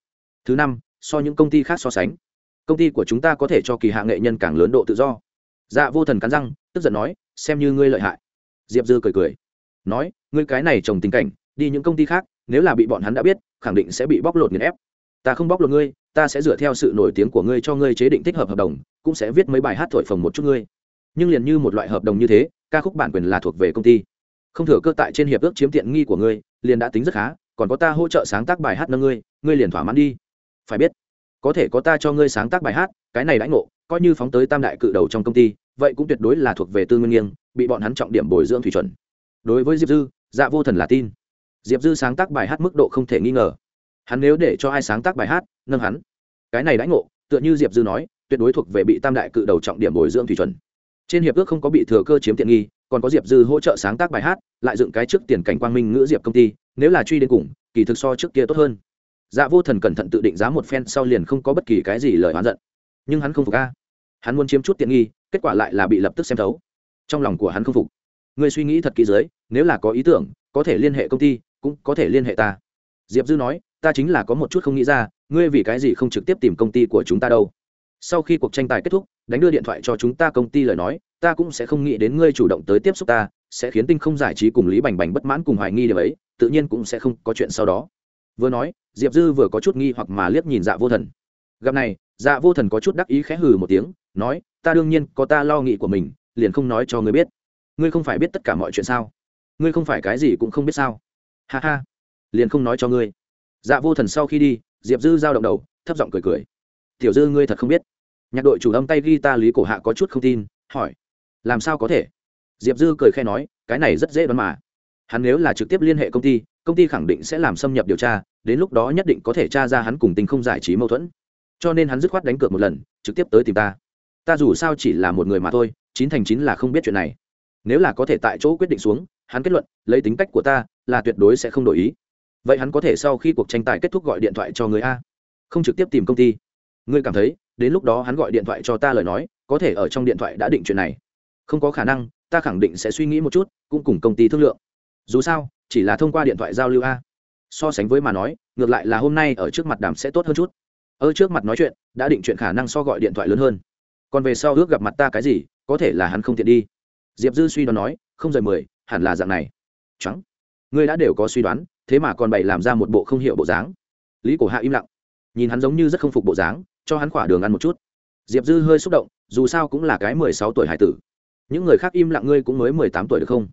Thứ năm, so những công ty khác so sánh công ty của chúng ta có thể cho kỳ hạ nghệ nhân càng lớn độ tự do. Dạ vô thần cắn răng, tức giận nói, xem như ngươi lợi hại. Diệp dư cười cười, nói, ngươi cái này trồng tình cảnh, đi những công ty khác, nếu là bị bọn hắn đã biết, khẳng định sẽ bị bóc lột nghiền ép. Ta không bóc lột ngươi, ta sẽ dựa theo sự nổi tiếng của ngươi cho ngươi chế định thích hợp hợp đồng, cũng sẽ viết mấy bài hát thổi phồng một chút ngươi. Nhưng liền như một loại hợp đồng như thế, ca khúc bản quyền là thuộc về công ty. Không thừa cơ tại trên hiệp ước chiếm tiện nghi của ngươi, liền đã tính rất khá, còn có ta hỗ trợ sáng tác bài hát nâng ngươi ngươi liền thỏa mãn đi. Phải biết có thể có ta cho ngươi sáng tác bài hát, cái này đãi ngộ, coi như phóng tới tam đại cự đầu trong công ty, vậy cũng tuyệt đối là thuộc về tư nguyên nghiêng, bị bọn hắn trọng điểm bồi dưỡng thủy chuẩn. Đối với diệp dư dạ vô thần là tin. Diệp dư sáng tác bài hát mức độ không thể nghi ngờ. Hắn nếu để cho ai sáng tác bài hát, nâng hắn. Cái này đãi ngộ, tựa như diệp dư nói, tuyệt đối thuộc về bị tam đại cự đầu trọng điểm bồi dưỡng thủy chuẩn. Trên hiệp ước không có bị thừa cơ chiếm tiện nghi, còn có diệp dư hỗ trợ sáng tác bài hát, lại dựng cái trước tiền cảnh quang minh ngữ diệp công ty, nếu là truy đến cùng, kỳ thực so trước kia tốt hơn dạ vô thần cẩn thận tự định giá một phen sau liền không có bất kỳ cái gì lời oán giận. Nhưng hắn không phục a. Hắn muốn chiếm chút tiện nghi, kết quả lại là bị lập tức xem thấu. Trong lòng của hắn không phục. Ngươi suy nghĩ thật kỹ dưới, nếu là có ý tưởng, có thể liên hệ công ty, cũng có thể liên hệ ta. Diệp dư nói, ta chính là có một chút không nghĩ ra, ngươi vì cái gì không trực tiếp tìm công ty của chúng ta đâu. Sau khi cuộc tranh tài kết thúc, đánh đưa điện thoại cho chúng ta công ty lời nói, ta cũng sẽ không nghĩ đến ngươi chủ động tới tiếp xúc ta, sẽ khiến tinh không giải trí cùng lý bành bành bất mãn cùng hoài nghi điều ấy, tự nhiên cũng sẽ không có chuyện sau đó vừa nói, diệp dư vừa có chút nghi hoặc mà liếc nhìn dạ vô thần. Gặp này dạ vô thần có chút đắc ý khẽ hừ một tiếng, nói, ta đương nhiên có ta lo nghĩ của mình, liền không nói cho ngươi biết. Ngươi không phải biết tất cả mọi chuyện sao? Ngươi không phải cái gì cũng không biết sao? Ha ha, liền không nói cho ngươi. Dạ vô thần sau khi đi, diệp dư giao động đầu, thấp giọng cười cười. Tiểu dư ngươi thật không biết. Nhạc đội chủ âm tay ghi ta lý cổ hạ có chút không tin, hỏi, làm sao có thể? Diệp dư cười khe nói, cái này rất dễ đoán mà. Hắn nếu là trực tiếp liên hệ công ty công ty khẳng định sẽ làm xâm nhập điều tra, đến lúc đó nhất định có thể tra ra hắn cùng tình không giải trí mâu thuẫn. Cho nên hắn dứt khoát đánh cược một lần, trực tiếp tới tìm ta. Ta dù sao chỉ là một người mà thôi, chín thành chín là không biết chuyện này. Nếu là có thể tại chỗ quyết định xuống, hắn kết luận, lấy tính cách của ta, là tuyệt đối sẽ không đổi ý. Vậy hắn có thể sau khi cuộc tranh tài kết thúc gọi điện thoại cho người a? Không trực tiếp tìm công ty. Ngươi cảm thấy, đến lúc đó hắn gọi điện thoại cho ta lời nói, có thể ở trong điện thoại đã định chuyện này. Không có khả năng, ta khẳng định sẽ suy nghĩ một chút, cũng cùng công ty thương lượng. Dù sao chỉ là thông qua điện thoại giao lưu a. So sánh với mà nói, ngược lại là hôm nay ở trước mặt đàm sẽ tốt hơn chút. Ở trước mặt nói chuyện, đã định chuyện khả năng so gọi điện thoại lớn hơn. Còn về sau ước gặp mặt ta cái gì, có thể là hắn không tiện đi. Diệp dư suy đoán nói, không rời mười, hẳn là dạng này. Trắng ngươi đã đều có suy đoán, thế mà còn bày làm ra một bộ không hiểu bộ dáng. Lý cổ hạ im lặng. Nhìn hắn giống như rất không phục bộ dáng, cho hắn khỏa đường ăn một chút. Diệp dư hơi xúc động, dù sao cũng là cái mười sáu tuổi hải tử. Những người khác im lặng ngươi cũng mới mười tám tuổi được không?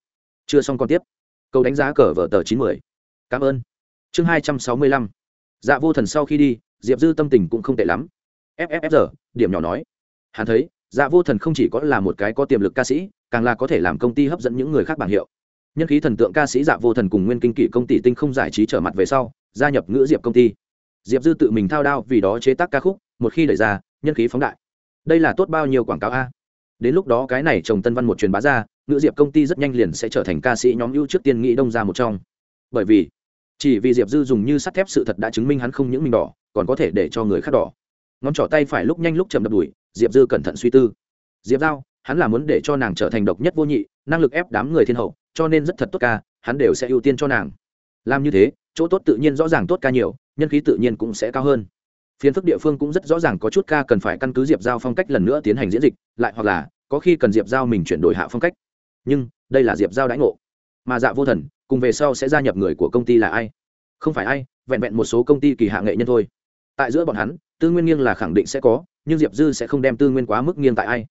Chưa xong còn tiếp câu đánh giá cờ vở tờ chín mươi cảm ơn. Chương hai trăm sáu mươi lăm. Dạ vô thần sau khi đi, diệp dư tâm tình cũng không tệ lắm. Fffr giờ điểm nhỏ nói. Hắn thấy dạ vô thần không chỉ có là một cái có tiềm lực ca sĩ, càng là có thể làm công ty hấp dẫn những người khác bảng hiệu. Nhân khí thần tượng ca sĩ dạ vô thần cùng nguyên kinh kỷ công ty tinh không giải trí trở mặt về sau, gia nhập ngữ diệp công ty. Diệp dư tự mình thao đao vì đó chế tác ca khúc, một khi đẩy ra, nhân khí phóng đại. Đây là tốt bao nhiêu quảng cáo a? Đến lúc đó cái này trồng tân văn một truyền bá ra nữ diệp công ty rất nhanh liền sẽ trở thành ca sĩ nhóm ưu trước tiên nghĩ đông ra một trong. Bởi vì, chỉ vì diệp dư dùng như sắt thép sự thật đã chứng minh hắn không những mình đỏ, còn có thể để cho người khác đỏ. Ngón trỏ tay phải lúc nhanh lúc chậm đập đùi, diệp dư cẩn thận suy tư. Diệp giao, hắn là muốn để cho nàng trở thành độc nhất vô nhị, năng lực ép đám người thiên hậu, cho nên rất thật tốt ca, hắn đều sẽ ưu tiên cho nàng. Làm như thế, chỗ tốt tự nhiên rõ ràng tốt ca nhiều, nhân khí tự nhiên cũng sẽ cao hơn. Phiến phức địa phương cũng rất rõ ràng có chút ca cần phải căn cứ diệp giao phong cách lần nữa tiến hành diễn dịch, lại hoặc là, có khi cần diệp giao mình chuyển đổi hạ phong cách nhưng đây là diệp giao đãi ngộ mà dạ vô thần cùng về sau sẽ gia nhập người của công ty là ai không phải ai vẹn vẹn một số công ty kỳ hạ nghệ nhân thôi tại giữa bọn hắn tư nguyên nghiêng là khẳng định sẽ có nhưng diệp dư sẽ không đem tư nguyên quá mức nghiêng tại ai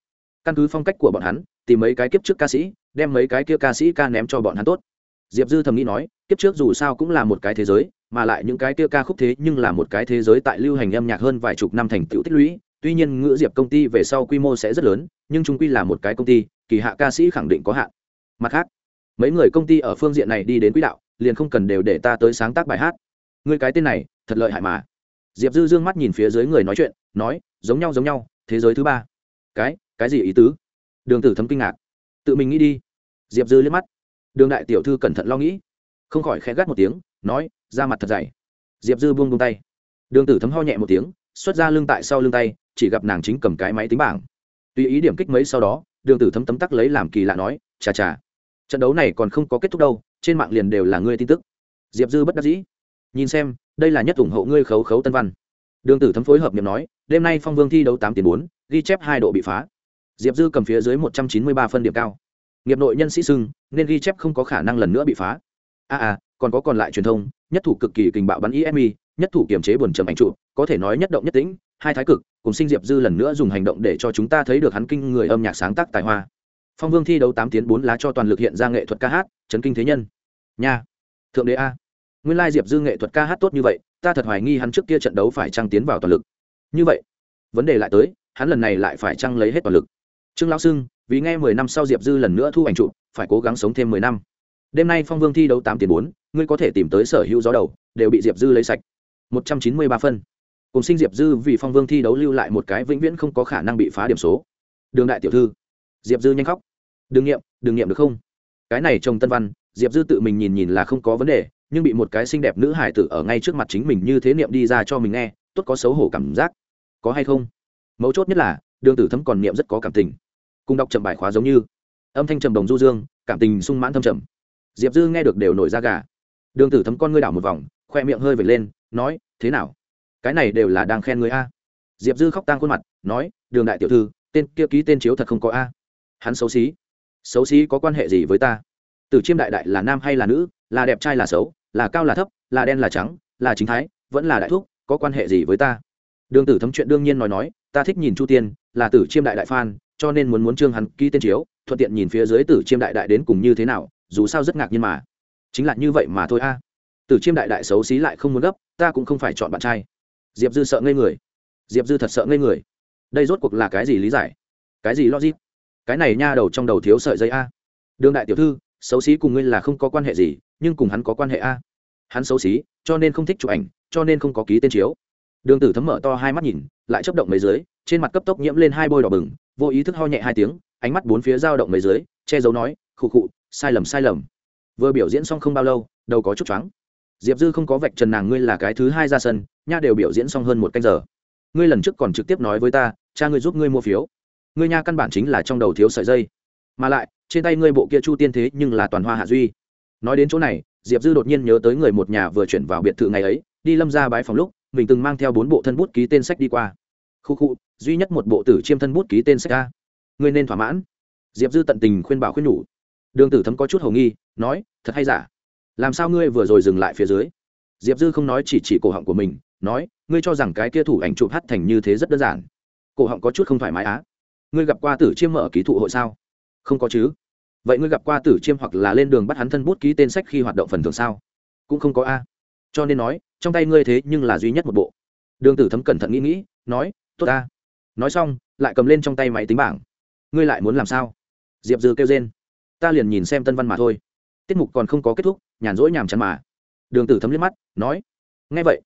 căn cứ phong cách của bọn hắn tìm mấy cái kiếp trước ca sĩ đem mấy cái kia ca sĩ ca ném cho bọn hắn tốt diệp dư thầm nghĩ nói kiếp trước dù sao cũng là một cái thế giới mà lại những cái kia ca khúc thế nhưng là một cái thế giới tại lưu hành âm nhạc hơn vài chục năm thành tựu tích lũy tuy nhiên, ngữ diệp công ty về sau quy mô sẽ rất lớn, nhưng chúng quy là một cái công ty, kỳ hạ ca sĩ khẳng định có hạn. Mặt khác, mấy người công ty ở phương diện này đi đến quỹ đạo, liền không cần đều để ta tới sáng tác bài hát. Người cái tên này, thật lợi hại mà. Diệp dư dương mắt nhìn phía dưới người nói chuyện, nói, giống nhau giống nhau, thế giới thứ ba. Cái cái gì ý tứ? Đường tử thấm kinh ngạc. Tự mình nghĩ đi. Diệp dư liếc mắt. Đường đại tiểu thư cẩn thận lo nghĩ. Không khỏi khẽ gắt một tiếng, nói ra mặt thật dày. Diệp dư buông buông tay. Đường tử thấm ho nhẹ một tiếng, xuất ra lưng tại sau lưng tay chỉ gặp nàng chính cầm cái máy tính bảng. Tùy ý điểm kích mấy sau đó đường tử thấm tấm tắc lấy làm kỳ lạ nói chà chà trận đấu này còn không có kết thúc đâu trên mạng liền đều là ngươi tin tức. Diệp dư bất đắc dĩ nhìn xem đây là nhất ủng hộ ngươi khấu khấu tân văn. Đường tử thấm phối hợp n nói đêm nay phong vương thi đấu tám tiền bốn ghi chép hai độ bị phá. Diệp dư cầm phía dưới một trăm chín mươi ba phân điểm cao. Nghiệp nội nhân sĩ sưng nên ghi chép không có khả năng lần nữa bị phá. A à, à còn có còn lại truyền thông nhất thủ cực kỳ kình bạo bắn imi nhất thủ kiềm chế buồn trầm ảnh trụ có thể nói nhất động nhất tĩnh, hai thái cực, cùng sinh diệp dư lần nữa dùng hành động để cho chúng ta thấy được hắn kinh người âm nhạc sáng tác tài hoa. Phong vương thi đấu tám tiến bốn lá cho toàn lực hiện ra nghệ thuật ca hát, chấn kinh thế nhân. Nha. Thượng đế a. Nguyên lai diệp dư nghệ thuật ca hát tốt như vậy, ta thật hoài nghi hắn trước kia trận đấu phải trăng tiến vào toàn lực. Như vậy, vấn đề lại tới, hắn lần này lại phải trăng lấy hết toàn lực. Trương lão sưng, vì nghe mười năm sau diệp dư lần nữa thu ảnh chụp, phải cố gắng sống thêm mười năm. Đêm nay phong vương thi đấu tám tiền bốn, ngươi có thể tìm tới sở hữu gió đầu, đều bị diệp dư lấy sạch một trăm chín mươi ba phân. Cùng sinh diệp dư vì phong vương thi đấu lưu lại một cái vĩnh viễn không có khả năng bị phá điểm số. Đường đại tiểu thư, diệp dư nhanh khóc. Đừng nghiệm đừng nghiệm được không? Cái này trông tân văn, diệp dư tự mình nhìn nhìn là không có vấn đề, nhưng bị một cái xinh đẹp nữ hải tử ở ngay trước mặt chính mình như thế niệm đi ra cho mình nghe, tốt có xấu hổ cảm giác. Có hay không? Mấu chốt nhất là, đường tử thấm còn niệm rất có cảm tình. Cùng đọc chậm bài khóa giống như, âm thanh trầm đồng du dương, cảm tình sung mãn thâm trầm. Diệp dư nghe được đều nổi da gà. Đường tử thấm con ngươi đảo một vòng khoe miệng hơi vệt lên, nói, thế nào? Cái này đều là đang khen người a? Diệp dư khóc tang khuôn mặt, nói, đường đại tiểu thư, tên kia ký tên chiếu thật không có a. Hắn xấu xí. Xấu xí có quan hệ gì với ta? Tử chiêm đại đại là nam hay là nữ? Là đẹp trai là xấu? Là cao là thấp? Là đen là trắng? Là chính thái? Vẫn là đại thúc, có quan hệ gì với ta? Đường tử thấm chuyện đương nhiên nói nói, ta thích nhìn chu tiên, là tử chiêm đại đại phan cho nên muốn muốn trương hắn ký tên chiếu, thuận tiện nhìn phía dưới tử chiêm đại đại đến cùng như thế nào, dù sao rất ngạc nhiên mà. Chính là như vậy mà thôi a tử chiêm đại đại xấu xí lại không muốn gấp, ta cũng không phải chọn bạn trai. Diệp dư sợ ngây người. Diệp dư thật sợ ngây người. Đây rốt cuộc là cái gì lý giải? Cái gì logic? Cái này nha đầu trong đầu thiếu sợi dây a. Đường đại tiểu thư, xấu xí cùng ngươi là không có quan hệ gì, nhưng cùng hắn có quan hệ a. Hắn xấu xí, cho nên không thích chụp ảnh, cho nên không có ký tên chiếu. Đường tử thấm mở to hai mắt nhìn, lại chấp động mấy dưới, trên mặt cấp tốc nhiễm lên hai bôi đỏ bừng, vô ý thức ho nhẹ hai tiếng, ánh mắt bốn phía dao động mấy dưới, che giấu nói, khụ khụ, sai lầm sai lầm. Vừa biểu diễn xong không bao lâu, đầu có chút choáng diệp dư không có vạch trần nàng ngươi là cái thứ hai ra sân, nha đều biểu diễn xong hơn một canh giờ. Ngươi lần trước còn trực tiếp nói với ta, cha ngươi giúp ngươi mua phiếu. Ngươi nha căn bản chính là trong đầu thiếu sợi dây. Mà lại, trên tay ngươi bộ kia chu tiên thế nhưng là toàn hoa hạ duy. Nói đến chỗ này, diệp dư đột nhiên nhớ tới người một nhà vừa chuyển vào biệt thự ngày ấy, đi lâm ra bái phòng lúc, mình từng mang theo bốn bộ thân bút ký tên sách đi qua. Khu khu, duy nhất một bộ tử chiêm thân bút ký tên sách ca ngươi nên thỏa mãn. Diệp dư tận tình khuyên bảo khuyên nhủ. Đường tử thấm có chút hầu nghi, nói, thật hay giả? Làm sao ngươi vừa rồi dừng lại phía dưới? Diệp dư không nói chỉ chỉ cổ họng của mình, nói, ngươi cho rằng cái kia thủ ảnh chụp hát thành như thế rất đơn giản. Cổ họng có chút không thoải mái á. Ngươi gặp qua tử chiêm mở ký thụ hội sao? Không có chứ. Vậy ngươi gặp qua tử chiêm hoặc là lên đường bắt hắn thân bút ký tên sách khi hoạt động phần thưởng sao? Cũng không có a cho nên nói, trong tay ngươi thế nhưng là duy nhất một bộ. Đường tử thấm cẩn thận nghĩ nghĩ, nói, tốt ta. nói xong, lại cầm lên trong tay máy tính bảng. Ngươi lại muốn làm sao? Diệp dư kêu trên ta liền nhìn xem tân văn mà thôi tiết mục còn không có kết thúc, nhàn rỗi nhàm chán mà. Đường tử thấm liếc mắt, nói ngay vậy.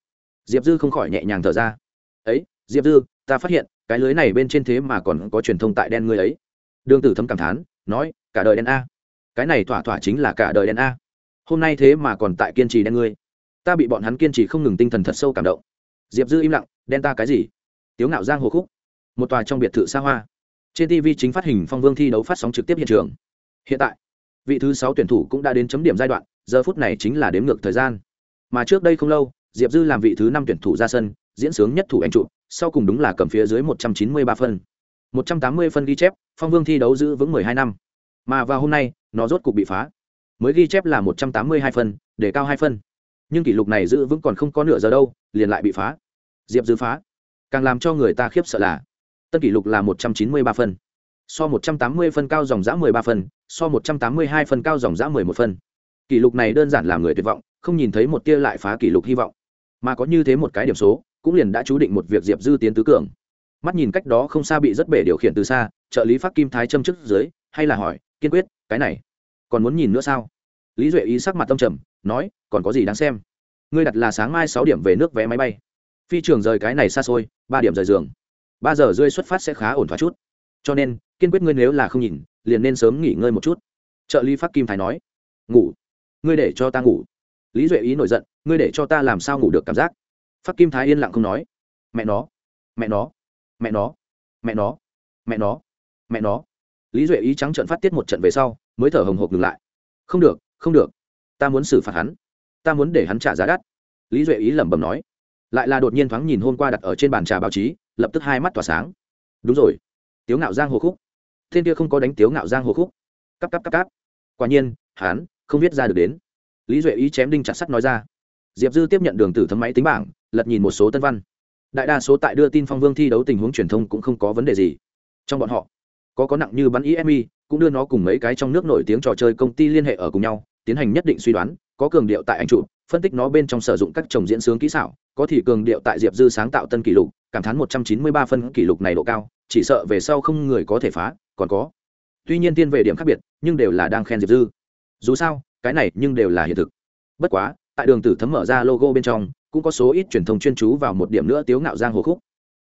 Diệp dư không khỏi nhẹ nhàng thở ra. Ấy, diệp dư, ta phát hiện, cái lưới này bên trên thế mà còn có truyền thông tại đen ngươi ấy. Đường tử thấm cảm thán, nói, cả đời đen a. Cái này thỏa thỏa chính là cả đời đen a. Hôm nay thế mà còn tại kiên trì đen ngươi. Ta bị bọn hắn kiên trì không ngừng tinh thần thật sâu cảm động. Diệp dư im lặng, đen ta cái gì? Tiếu ngạo giang hồ khúc. Một tòa trong biệt thự xa hoa. Trên tv chính phát hình phong vương thi đấu phát sóng trực tiếp hiện trường. Hiện tại vị thứ sáu tuyển thủ cũng đã đến chấm điểm giai đoạn, giờ phút này chính là đếm ngược thời gian. Mà trước đây không lâu, diệp dư làm vị thứ năm tuyển thủ ra sân, diễn sướng nhất thủ anh trụ, sau cùng đúng là cầm phía dưới một trăm chín mươi ba phân. một trăm tám mươi phân ghi chép, phong vương thi đấu giữ vững mười hai năm. Mà vào hôm nay, nó rốt cục bị phá. Mới ghi chép là một trăm tám mươi hai phân, để cao hai phân. Nhưng kỷ lục này giữ vững còn không có nửa giờ đâu, liền lại bị phá. Diệp dư phá. Càng làm cho người ta khiếp sợ là, tân kỷ lục là một trăm chín mươi ba phân so một trăm tám mươi phân cao dòng dã 13 phân, so một trăm tám mươi hai phân cao dòng dã 11 phân. Kỷ lục này đơn giản làm người tuyệt vọng, không nhìn thấy một tia lại phá kỷ lục hy vọng. Mà có như thế một cái điểm số, cũng liền đã chú định một việc diệp dư tiến tứ cường. Mắt nhìn cách đó không xa bị rất bể điều khiển từ xa, trợ lý phát kim thái châm chức dưới, hay là hỏi, kiên quyết, cái này, còn muốn nhìn nữa sao? Lý duệ ý sắc mặt tâm trầm, nói, còn có gì đáng xem? Ngươi đặt là sáng mai sáu điểm về nước vé máy bay. Phi trường rời cái này xa xôi, ba điểm rời giường. Ba giờ rơi xuất phát sẽ khá ổn thỏa chút cho nên, kiên quyết ngươi nếu là không nhìn, liền nên sớm nghỉ ngơi một chút. Trợ lý phát kim thái nói. Ngủ. Ngươi để cho ta ngủ. Lý duệ ý nổi giận. Ngươi để cho ta làm sao ngủ được cảm giác? Phát kim thái yên lặng không nói. Mẹ nó. Mẹ nó. Mẹ nó. Mẹ nó. Mẹ nó. Mẹ nó. Lý duệ ý trắng trận phát tiết một trận về sau, mới thở hồng hộc ngừng lại. Không được không được. Ta muốn xử phạt hắn. Ta muốn để hắn trả giá đắt. Lý duệ ý lẩm bẩm nói. Lại là đột nhiên thoáng nhìn hôm qua đặt ở trên bàn trà báo chí, lập tức hai mắt tỏa sáng. Đúng rồi tiếu ngạo giang hồ khúc. Thiên kia không có đánh tiếu ngạo giang hồ khúc. Cắp cắp cắp cắp quả nhiên, hắn không viết ra được đến. Lý duệ ý chém đinh chặt sắt nói ra. Diệp dư tiếp nhận đường tử thấm máy tính bảng, lật nhìn một số tân văn. Đại đa số tại đưa tin phong vương thi đấu tình huống truyền thông cũng không có vấn đề gì. Trong bọn họ, có có nặng như bắn imi cũng đưa nó cùng mấy cái trong nước nổi tiếng trò chơi công ty liên hệ ở cùng nhau, tiến hành nhất định suy đoán, có cường điệu tại ảnh trụ phân tích nó bên trong sử dụng các chồng diễn sướng kỹ xảo, có thì cường điệu tại diệp dư sáng tạo tân kỷ lục, cảm thán một trăm chín mươi ba phân kỷ lục này độ cao chỉ sợ về sau không người có thể phá, còn có. Tuy nhiên tiên về điểm khác biệt, nhưng đều là đang khen diệp dư. Dù sao, cái này nhưng đều là hiện thực. Bất quá, tại đường tử thấm mở ra logo bên trong, cũng có số ít truyền thông chuyên chú vào một điểm nữa tiếu ngạo giang hồ khúc.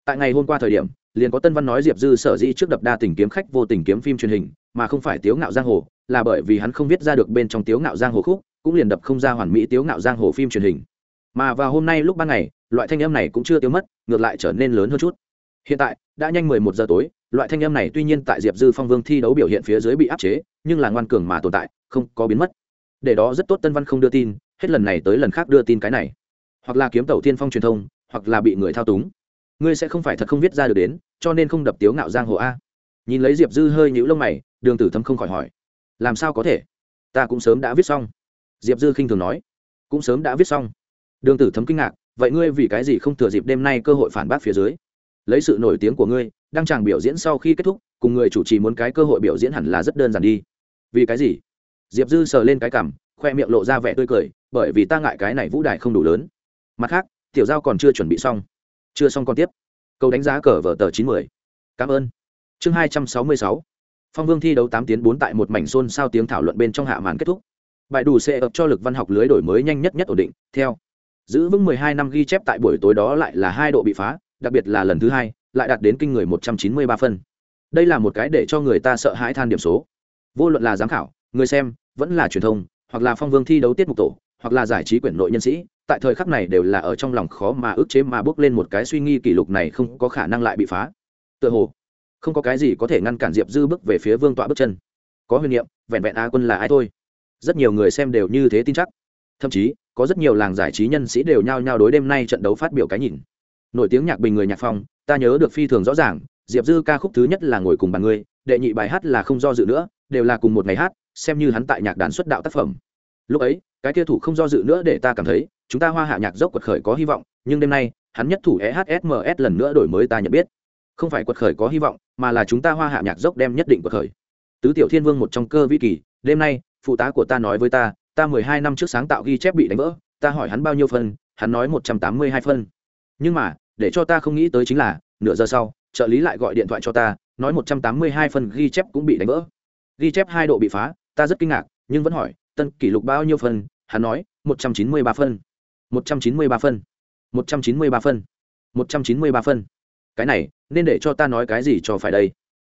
Tại ngày hôm qua thời điểm, liền có tân văn nói diệp dư sở dĩ trước đập đa tình kiếm khách vô tình kiếm phim truyền hình, mà không phải tiếu ngạo giang hồ, là bởi vì hắn không viết ra được bên trong tiếu ngạo giang hồ khúc, cũng liền đập không ra hoàn mỹ tiếu ngạo giang hồ phim truyền hình. Mà vào hôm nay lúc ban ngày, loại thanh âm này cũng chưa tiêu mất, ngược lại trở nên lớn hơn chút hiện tại, đã nhanh mười một giờ tối, loại thanh âm này tuy nhiên tại diệp dư phong vương thi đấu biểu hiện phía dưới bị áp chế, nhưng là ngoan cường mà tồn tại, không có biến mất. Để đó rất tốt tân văn không đưa tin, hết lần này tới lần khác đưa tin cái này. Hoặc là kiếm tàu tiên phong truyền thông, hoặc là bị người thao túng. Ngươi sẽ không phải thật không viết ra được đến, cho nên không đập tiếu ngạo giang hồ a. Nhìn lấy diệp dư hơi nhũ lông mày, đường tử thâm không khỏi hỏi. Làm sao có thể? Ta cũng sớm đã viết xong. Diệp dư khinh thường nói. Cũng sớm đã viết xong. Đường tử thấm kinh ngạc, vậy ngươi vì cái gì không thừa dịp đêm nay cơ hội phản bác phía dưới? Lấy sự nổi tiếng của ngươi, đăng tràng biểu diễn sau khi kết thúc, cùng người chủ trì muốn cái cơ hội biểu diễn hẳn là rất đơn giản đi. Vì cái gì? Diệp dư sờ lên cái cằm, khoe miệng lộ ra vẻ tươi cười, bởi vì ta ngại cái này vũ đài không đủ lớn. Mặt khác, tiểu giao còn chưa chuẩn bị xong. Chưa xong còn tiếp. Câu đánh giá cờ vở tờ chín mươi cảm ơn. Chương hai trăm sáu mươi sáu. Phong vương thi đấu tám tiến bốn tại một mảnh xôn sao tiếng thảo luận bên trong hạ màn kết thúc. Bài đủ sẽ ập cho lực văn học lưới đổi mới nhanh nhất nhất ổn định. Theo. Giữ vững mười hai năm ghi chép tại buổi tối đó lại là hai độ bị phá đặc biệt là lần thứ hai, lại đạt đến kinh người một trăm chín mươi ba phân. Đây là một cái để cho người ta sợ hãi than điểm số. Vô luận là giám khảo, người xem, vẫn là truyền thông, hoặc là phong vương thi đấu tiết mục tổ, hoặc là giải trí quyển nội nhân sĩ, tại thời khắc này đều là ở trong lòng khó mà ức chế mà bước lên một cái suy nghi kỷ lục này không có khả năng lại bị phá. Tựa hồ, không có cái gì có thể ngăn cản diệp dư bước về phía vương tọa bước chân. Có huyền niệm, vẹn vẹn a quân là ai thôi? Rất nhiều người xem đều như thế tin chắc. Thậm chí, có rất nhiều làng giải trí nhân sĩ đều nhao nhao đối đêm nay trận đấu phát biểu cái nhìn nổi tiếng nhạc bình người nhạc phong, ta nhớ được phi thường rõ ràng, diệp dư ca khúc thứ nhất là ngồi cùng bàn người đệ nhị bài hát là không do dự nữa, đều là cùng một ngày hát, xem như hắn tại nhạc đàn xuất đạo tác phẩm. Lúc ấy, cái kia thủ không do dự nữa để ta cảm thấy, chúng ta hoa hạ nhạc dốc quật khởi có hy vọng, nhưng đêm nay, hắn nhất thủ ehsms lần nữa đổi mới ta nhận biết. Không phải quật khởi có hy vọng, mà là chúng ta hoa hạ nhạc dốc đem nhất định quật khởi. Tứ tiểu thiên vương một trong cơ vi kỳ, đêm nay, phụ tá của ta nói với ta ta mười hai năm trước sáng tạo ghi chép bị đánh vỡ, ta hỏi hắn bao nhiêu phân hắn nói một trăm tám mươi hai phân nhưng mà, để cho ta không nghĩ tới chính là, nửa giờ sau, trợ lý lại gọi điện thoại cho ta, nói một trăm tám mươi hai phần ghi chép cũng bị đánh vỡ. Ghi chép hai độ bị phá, ta rất kinh ngạc, nhưng vẫn hỏi, tân kỷ lục bao nhiêu phần? Hắn nói, một trăm chín mươi ba phân một trăm chín mươi ba phân một trăm chín mươi ba phân một trăm chín mươi ba phân cái này, nên để cho ta nói cái gì cho phải đây?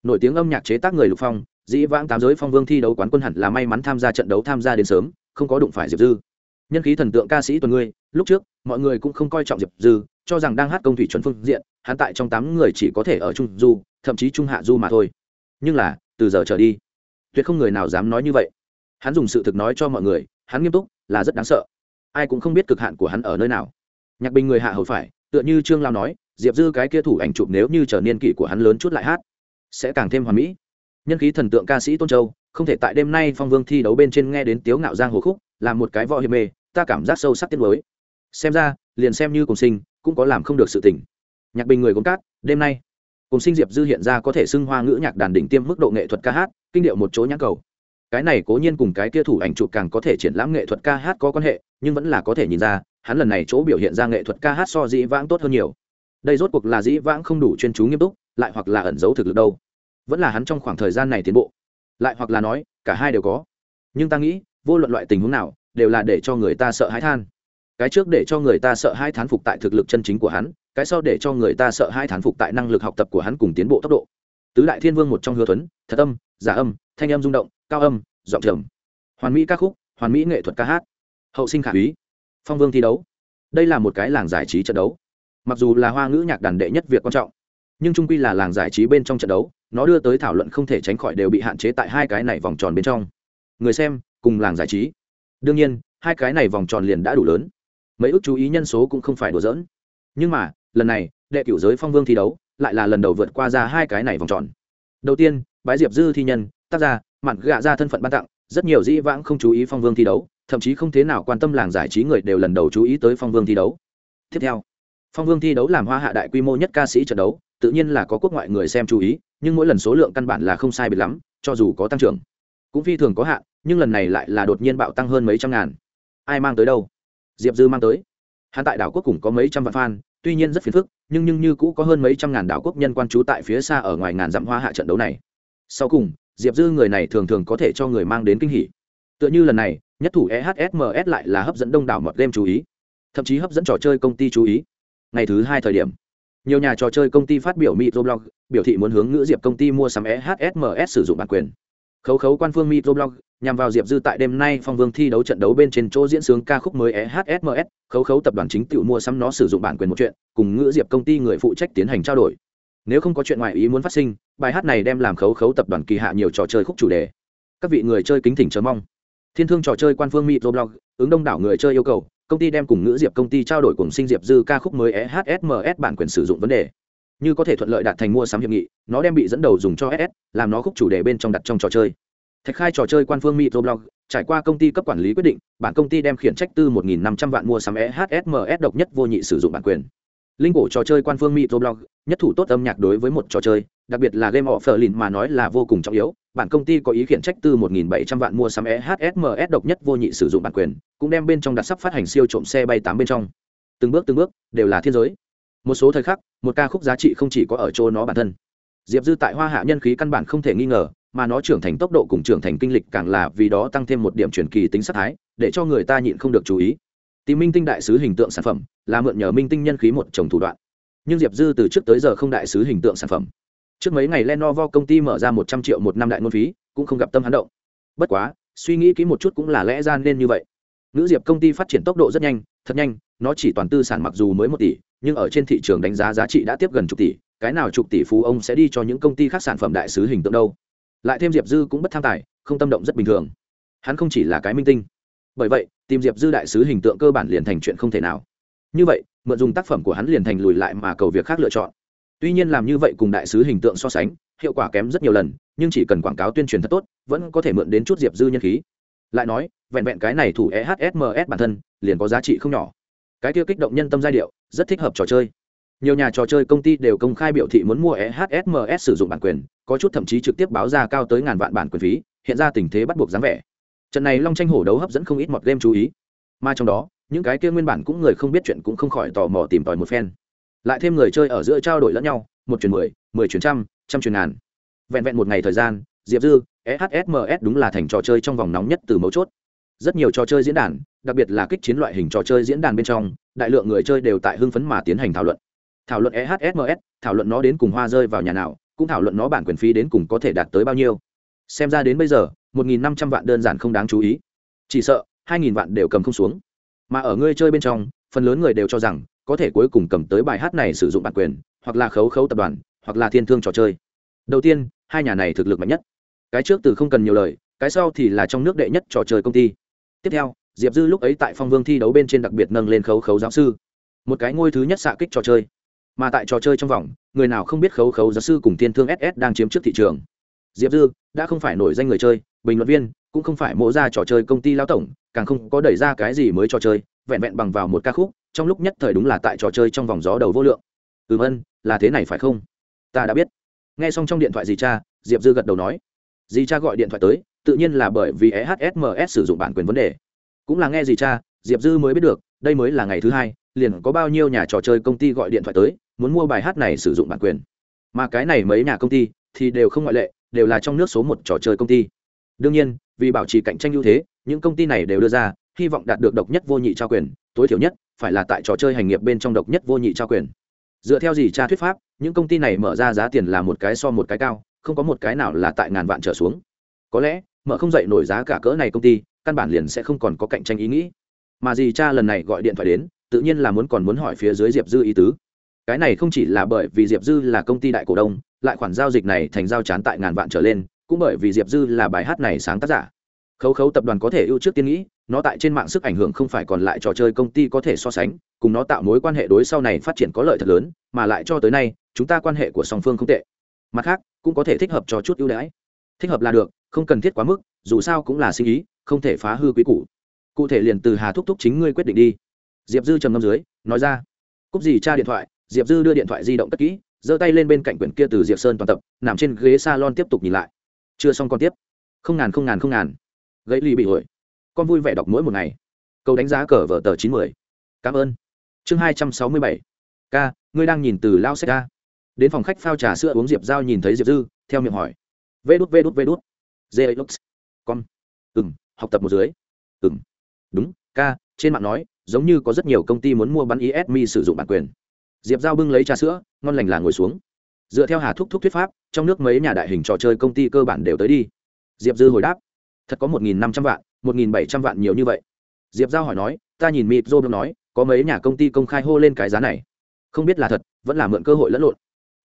Nổi tiếng âm nhạc chế tác người lục phong, dĩ vãng tám giới phong vương thi đấu quán quân hẳn là may mắn tham gia trận đấu tham gia đến sớm, không có đụng phải diệp dư. Nhân khí thần tượng ca sĩ tuần ngươi, lúc trước, mọi người cũng không coi trọng diệp dư cho rằng đang hát công thủy chuẩn phương diện, hắn tại trong tám người chỉ có thể ở trung du, thậm chí trung hạ du mà thôi. Nhưng là, từ giờ trở đi, tuyệt không người nào dám nói như vậy. Hắn dùng sự thực nói cho mọi người, hắn nghiêm túc, là rất đáng sợ. Ai cũng không biết cực hạn của hắn ở nơi nào. Nhạc bình người hạ hầu phải, tựa như trương lao nói, diệp dư cái kia thủ ảnh chụp nếu như trở niên kỷ của hắn lớn chút lại hát, sẽ càng thêm hoàn mỹ. Nhân khí thần tượng ca sĩ tôn châu, không thể tại đêm nay phong vương thi đấu bên trên nghe đến tiếu ngạo giang hồ khúc làm một cái võ hiệp mê, ta cảm giác sâu sắc tiết mới xem ra liền xem như cùng sinh, cũng có làm không được sự tỉnh nhạc bình người gốm cát, đêm nay, cùng sinh diệp dư hiện ra có thể xưng hoa ngữ nhạc đàn đỉnh tiêm mức độ nghệ thuật ca hát, kinh điệu một chỗ nhãn cầu. Cái này cố nhiên cùng cái kia thủ ảnh chụp càng có thể triển lãm nghệ thuật ca hát có quan hệ, nhưng vẫn là có thể nhìn ra, hắn lần này chỗ biểu hiện ra nghệ thuật ca hát so dĩ vãng tốt hơn nhiều. Đây rốt cuộc là dĩ vãng không đủ chuyên chú nghiêm túc, lại hoặc là ẩn giấu thực lực đâu. Vẫn là hắn trong khoảng thời gian này tiến bộ. Lại hoặc là nói, cả hai đều có. Nhưng ta nghĩ, vô luận loại tình huống nào, đều là để cho người ta sợ hãi than cái trước để cho người ta sợ hai thán phục tại thực lực chân chính của hắn, cái sau để cho người ta sợ hai thán phục tại năng lực học tập của hắn cùng tiến bộ tốc độ. Tứ đại thiên vương một trong hứa tuấn, thật âm, giả âm, thanh âm rung động, cao âm, giọng trầm. Hoàn mỹ ca khúc, hoàn mỹ nghệ thuật ca hát. Hậu sinh khả úy. Phong vương thi đấu. Đây là một cái làng giải trí trận đấu. Mặc dù là hoa ngữ nhạc đàn đệ nhất việc quan trọng, nhưng trung quy là làng giải trí bên trong trận đấu, nó đưa tới thảo luận không thể tránh khỏi đều bị hạn chế tại hai cái này vòng tròn bên trong. Người xem, cùng làng giải trí. Đương nhiên, hai cái này vòng tròn liền đã đủ lớn mấy ước chú ý nhân số cũng không phải đùa dỡn nhưng mà, lần này, đệ cửu giới phong vương thi đấu lại là lần đầu vượt qua ra hai cái này vòng tròn. Đầu tiên, bái diệp dư thi nhân, tác ra mặn gạ ra thân phận ban tặng, rất nhiều dĩ vãng không chú ý phong vương thi đấu, thậm chí không thế nào quan tâm làng giải trí người đều lần đầu chú ý tới phong vương thi đấu. Tiếp theo, phong vương thi đấu làm hoa hạ đại quy mô nhất ca sĩ trận đấu, tự nhiên là có quốc ngoại người xem chú ý, nhưng mỗi lần số lượng căn bản là không sai biệt lắm, cho dù có tăng trưởng, cũng phi thường có hạn, nhưng lần này lại là đột nhiên bạo tăng hơn mấy trăm ngàn. Ai mang tới đâu? Diệp dư mang tới. Hắn tại đảo quốc cũng có mấy trăm vạn fan, tuy nhiên rất phiền phức, nhưng nhưng như cũ có hơn mấy trăm ngàn đảo quốc nhân quan trú tại phía xa ở ngoài ngàn dặm hoa hạ trận đấu này. Sau cùng, diệp dư người này thường thường có thể cho người mang đến kinh hỉ. Tựa như lần này, nhất thủ ehsms lại là hấp dẫn đông đảo mọt game chú ý. Thậm chí hấp dẫn trò chơi công ty chú ý. Ngày thứ hai thời điểm, nhiều nhà trò chơi công ty phát biểu microblog, biểu thị muốn hướng ngữ diệp công ty mua sắm ehsms sử dụng bản quyền khấu khấu quan phương microblog nhằm vào diệp dư tại đêm nay phong vương thi đấu trận đấu bên trên chỗ diễn sướng ca khúc mới ehsms khấu khấu tập đoàn chính tự mua sắm nó sử dụng bản quyền một chuyện, cùng ngữ diệp công ty người phụ trách tiến hành trao đổi. Nếu không có chuyện ngoại ý muốn phát sinh, bài hát này đem làm khấu khấu tập đoàn kỳ hạ nhiều trò chơi khúc chủ đề. Các vị người chơi kính thỉnh chờ mong. Thiên thương trò chơi quan phương microblog ứng đông đảo người chơi yêu cầu, công ty đem cùng ngữ diệp công ty trao đổi cùng sinh diệp dư ca khúc mới ehsms bản quyền sử dụng vấn đề như có thể thuận lợi đạt thành mua sắm hiệp nghị, nó đem bị dẫn đầu dùng cho ss làm nó khúc chủ đề bên trong đặt trong trò chơi. Thạch khai trò chơi quan phương microblog, trải qua công ty cấp quản lý quyết định, bản công ty đem khiển trách tư 1.500 vạn mua sắm ehsms độc nhất vô nhị sử dụng bản quyền. Linh cổ trò chơi quan phương microblog, nhất thủ tốt âm nhạc đối với một trò chơi, đặc biệt là game of lin mà nói là vô cùng trọng yếu, bản công ty có ý khiển trách tư 1.700 vạn mua sắm ehsms độc nhất vô nhị sử dụng bản quyền, cũng đem bên trong đặt sắp phát hành siêu trộm xe bay tám bên trong. Từng bước từng bước, đều là thiên giới một số thời khắc, một ca khúc giá trị không chỉ có ở chỗ nó bản thân. Diệp dư tại hoa hạ nhân khí căn bản không thể nghi ngờ, mà nó trưởng thành tốc độ cùng trưởng thành kinh lịch càng là vì đó tăng thêm một điểm truyền kỳ tính sắc thái, để cho người ta nhịn không được chú ý. Tìm minh tinh đại sứ hình tượng sản phẩm, là mượn nhờ minh tinh nhân khí một chồng thủ đoạn. Nhưng diệp dư từ trước tới giờ không đại sứ hình tượng sản phẩm. Trước mấy ngày lenovo công ty mở ra một trăm triệu một năm đại ngôn phí, cũng không gặp tâm hắn động. Bất quá, suy nghĩ kỹ một chút cũng là lẽ ra nên như vậy nữ diệp công ty phát triển tốc độ rất nhanh, thật nhanh, nó chỉ toàn tư sản mặc dù mới một tỷ, nhưng ở trên thị trường đánh giá giá trị đã tiếp gần chục tỷ, cái nào chục tỷ phú ông sẽ đi cho những công ty khác sản phẩm đại sứ hình tượng đâu. Lại thêm diệp dư cũng bất tham tài, không tâm động rất bình thường. Hắn không chỉ là cái minh tinh. Bởi vậy, tìm diệp dư đại sứ hình tượng cơ bản liền thành chuyện không thể nào. Như vậy, mượn dùng tác phẩm của hắn liền thành lùi lại mà cầu việc khác lựa chọn. Tuy nhiên làm như vậy cùng đại sứ hình tượng so sánh, hiệu quả kém rất nhiều lần, nhưng chỉ cần quảng cáo tuyên truyền thật tốt, vẫn có thể mượn đến chút diệp dư nhân khí. Lại nói vẹn vẹn cái này thủ ehsms bản thân, liền có giá trị không nhỏ. Cái kia kích động nhân tâm giai điệu, rất thích hợp trò chơi. Nhiều nhà trò chơi công ty đều công khai biểu thị muốn mua ehsms sử dụng bản quyền, có chút thậm chí trực tiếp báo ra cao tới ngàn vạn bản quyền phí, hiện ra tình thế bắt buộc dáng vẻ. Trận này long tranh hổ đấu hấp dẫn không ít mọt game chú ý. Mà trong đó, những cái kia nguyên bản cũng người không biết chuyện cũng không khỏi tò mò tìm tòi một phen. Lại thêm người chơi ở giữa trao đổi lẫn nhau, một chuyển mười mười chuyển trăm trăm chuyển ngàn. Vẹn vẹn một ngày thời gian, diệp dư ehsms đúng là thành trò chơi trong vòng nóng nhất từ mấu chốt rất nhiều trò chơi diễn đàn, đặc biệt là kích chiến loại hình trò chơi diễn đàn bên trong, đại lượng người chơi đều tại hưng phấn mà tiến hành thảo luận. Thảo luận ehsms thảo luận nó đến cùng hoa rơi vào nhà nào, cũng thảo luận nó bản quyền phí đến cùng có thể đạt tới bao nhiêu. Xem ra đến bây giờ, một nghìn năm trăm vạn đơn giản không đáng chú ý. Chỉ sợ, hai nghìn vạn đều cầm không xuống. Mà ở ngươi chơi bên trong, phần lớn người đều cho rằng, có thể cuối cùng cầm tới bài hát này sử dụng bản quyền, hoặc là khấu khấu tập đoàn, hoặc là thiên thương trò chơi. Đầu tiên, hai nhà này thực lực mạnh nhất. Cái trước từ không cần nhiều lời, cái sau thì là trong nước đệ nhất trò chơi công ty tiếp theo, diệp dư lúc ấy tại phong vương thi đấu bên trên đặc biệt nâng lên khấu khấu giáo sư. Một cái ngôi thứ nhất xạ kích trò chơi. Mà tại trò chơi trong vòng, người nào không biết khấu khấu giáo sư cùng tiên thương ss đang chiếm trước thị trường. Diệp dư, đã không phải nổi danh người chơi, bình luận viên, cũng không phải mộ ra trò chơi công ty lao tổng, càng không có đẩy ra cái gì mới trò chơi, vẹn vẹn bằng vào một ca khúc, trong lúc nhất thời đúng là tại trò chơi trong vòng gió đầu vô lượng. Ừm ân, là thế này phải không? Ta đã biết. Nghe xong trong điện thoại dì cha, diệp dư gật đầu nói. Dì cha gọi điện thoại tới tự nhiên là bởi vì ehsms sử dụng bản quyền vấn đề. Cũng là nghe gì cha, diệp dư mới biết được, đây mới là ngày thứ hai, liền có bao nhiêu nhà trò chơi công ty gọi điện thoại tới, muốn mua bài hát này sử dụng bản quyền. Mà cái này mấy nhà công ty thì đều không ngoại lệ, đều là trong nước số một trò chơi công ty. Đương nhiên, vì bảo trì cạnh tranh ưu thế, những công ty này đều đưa ra, hy vọng đạt được độc nhất vô nhị trao quyền, tối thiểu nhất phải là tại trò chơi hành nghiệp bên trong độc nhất vô nhị trao quyền. Dựa theo gì cha thuyết pháp, những công ty này mở ra giá tiền là một cái so một cái cao, không có một cái nào là tại ngàn vạn trở xuống. Có lẽ mở không dậy nổi giá cả cỡ này công ty, căn bản liền sẽ không còn có cạnh tranh ý nghĩ. Mà gì cha lần này gọi điện thoại đến, tự nhiên là muốn còn muốn hỏi phía dưới diệp dư ý tứ. Cái này không chỉ là bởi vì diệp dư là công ty đại cổ đông, lại khoản giao dịch này thành giao chán tại ngàn vạn trở lên, cũng bởi vì diệp dư là bài hát này sáng tác giả. Khấu khấu tập đoàn có thể ưu trước tiên nghĩ, nó tại trên mạng sức ảnh hưởng không phải còn lại trò chơi công ty có thể so sánh, cùng nó tạo mối quan hệ đối sau này phát triển có lợi thật lớn, mà lại cho tới nay, chúng ta quan hệ của song phương không tệ. Mặt khác, cũng có thể thích hợp cho chút ưu đãi. Thích hợp là được không cần thiết quá mức, dù sao cũng là sinh ý, không thể phá hư quý củ. Cụ thể liền từ hà thúc thúc chính ngươi quyết định đi. Diệp dư trầm ngâm dưới, nói ra. Cúc gì tra điện thoại, diệp dư đưa điện thoại di động cất kỹ, giơ tay lên bên cạnh quyển kia từ diệp sơn toàn tập, nằm trên ghế s a lon tiếp tục nhìn lại. Chưa xong còn tiếp. Không ngàn không ngàn không ngàn. Gãy ly bị hồi con vui vẻ đọc mỗi một ngày. Câu đánh giá cờ vở tờ chín mươi cảm ơn. Chương hai trăm sáu mươi bảy. K ngươi đang nhìn từ lao sách ra đến phòng khách phao trà sữa uống diệp giao nhìn thấy diệp dư, theo miệng hỏi. Vê đút vê đút vê đút dê lux con ừ m học tập một dưới. Ừ m đúng, ca, trên mạng nói, giống như có rất nhiều công ty muốn mua bắn ismi sử dụng bản quyền. Diệp giao bưng lấy trà sữa, ngon lành là ngồi xuống. Dựa theo hà thúc thúc thuyết pháp, trong nước mấy nhà đại hình trò chơi công ty cơ bản đều tới đi. Diệp dư hồi đáp, thật có một nghìn năm trăm vạn, một nghìn bảy trăm vạn nhiều như vậy. Diệp giao hỏi nói, ta nhìn mịp dô nói, có mấy nhà công ty công khai hô lên cái giá này. Không biết là thật, vẫn là mượn cơ hội lẫn lộn.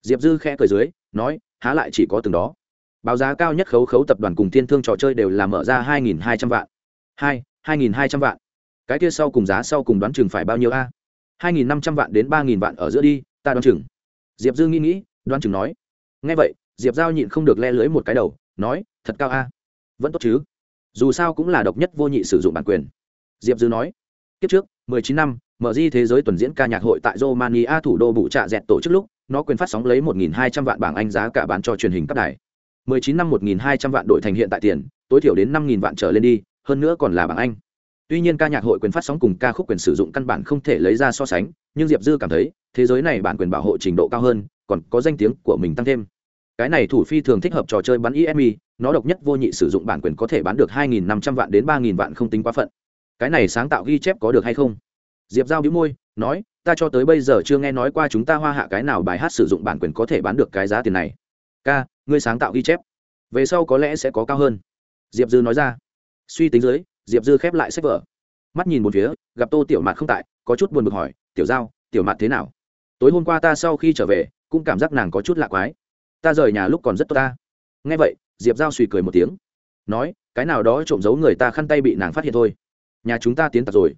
Diệp dư khẽ cười dưới, nói, há lại chỉ có từng đó báo giá cao nhất khấu khấu tập đoàn cùng thiên thương trò chơi đều là mở ra hai nghìn hai trăm vạn. Hai hai nghìn hai trăm vạn. Cái kia sau cùng giá sau cùng đoán chừng phải bao nhiêu a? hai nghìn năm trăm vạn đến ba nghìn vạn ở giữa đi, ta đoán chừng. Diệp dư nghĩ nghĩ, đoán chừng nói. Ngay vậy, diệp giao nhịn không được le lưới một cái đầu, nói, thật cao a? Vẫn tốt chứ. Dù sao cũng là độc nhất vô nhị sử dụng bản quyền. Diệp dư nói. Kiếp trước, mười chín năm, mở di thế giới tuần diễn ca nhạc hội tại romania thủ đô bụ trạ dẹt tổ chức lúc, nó quyền phát sóng lấy một nghìn hai trăm vạn bảng anh giá cả bán cho truyền hình các đài mười chín năm một nghìn hai trăm vạn đổi thành hiện tại tiền tối thiểu đến năm nghìn vạn trở lên đi hơn nữa còn là bảng anh. Tuy nhiên ca nhạc hội quyền phát sóng cùng ca khúc quyền sử dụng căn bản không thể lấy ra so sánh nhưng diệp dư cảm thấy thế giới này bản quyền bảo hộ trình độ cao hơn còn có danh tiếng của mình tăng thêm. Cái này thủ phi thường thích hợp trò chơi bắn EMI, nó độc nhất vô nhị sử dụng bản quyền có thể bán được hai nghìn năm trăm vạn đến 3000 vạn không tính quá phận. Cái này sáng tạo ghi chép có được hay không? Diệp giao bĩu môi nói ta cho tới bây giờ chưa nghe nói qua chúng ta hoa hạ cái nào bài hát sử dụng bản quyền có thể bán được cái giá tiền này. Ca ngươi sáng tạo ghi chép, về sau có lẽ sẽ có cao hơn. Diệp dư nói ra. Suy tính dưới, diệp dư khép lại sách vở. Mắt nhìn một phía, gặp tô tiểu mạt không tại, có chút buồn bực hỏi, tiểu giao, tiểu mạt thế nào? Tối hôm qua ta sau khi trở về, cũng cảm giác nàng có chút lạ quái. Ta rời nhà lúc còn rất tốt ta. Nghe vậy, diệp giao suy cười một tiếng. Nói, cái nào đó trộm giấu người ta khăn tay bị nàng phát hiện thôi. Nhà chúng ta tiến tặc rồi.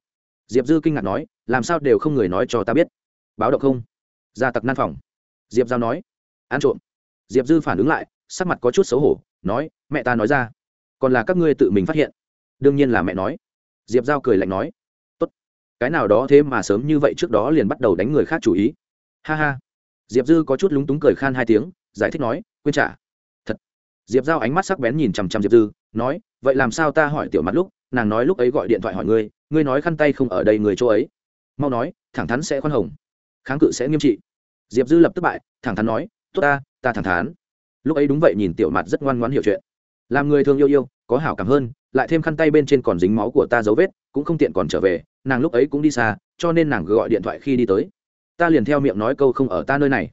Diệp dư kinh ngạc nói, làm sao đều không người nói cho ta biết? Báo động không? Ra tặc nan phòng. Diệp giao nói, ăn trộm diệp dư phản ứng lại, sắc mặt có chút xấu hổ, nói, mẹ ta nói ra, còn là các ngươi tự mình phát hiện. Đương nhiên là mẹ nói. Diệp giao cười lạnh nói, tốt, cái nào đó thế mà sớm như vậy trước đó liền bắt đầu đánh người khác chủ ý. Ha ha. Diệp dư có chút lúng túng cười khan hai tiếng, giải thích nói, quên trả. Thật. Diệp giao ánh mắt sắc bén nhìn chằm chằm diệp dư, nói, vậy làm sao ta hỏi tiểu mặt lúc, nàng nói lúc ấy gọi điện thoại hỏi ngươi ngươi nói khăn tay không ở đây người chỗ ấy. Mau nói, thẳng thắn sẽ khoan hồng, kháng cự sẽ nghiêm trị. Diệp dư lập tức bại, thẳng thắn nói tốt ta ta thẳng thắn. Lúc ấy đúng vậy nhìn tiểu mặt rất ngoan ngoãn hiểu chuyện. Làm người thương yêu yêu, có hảo cảm hơn, lại thêm khăn tay bên trên còn dính máu của ta dấu vết, cũng không tiện còn trở về, nàng lúc ấy cũng đi xa, cho nên nàng gọi điện thoại khi đi tới. Ta liền theo miệng nói câu không ở ta nơi này.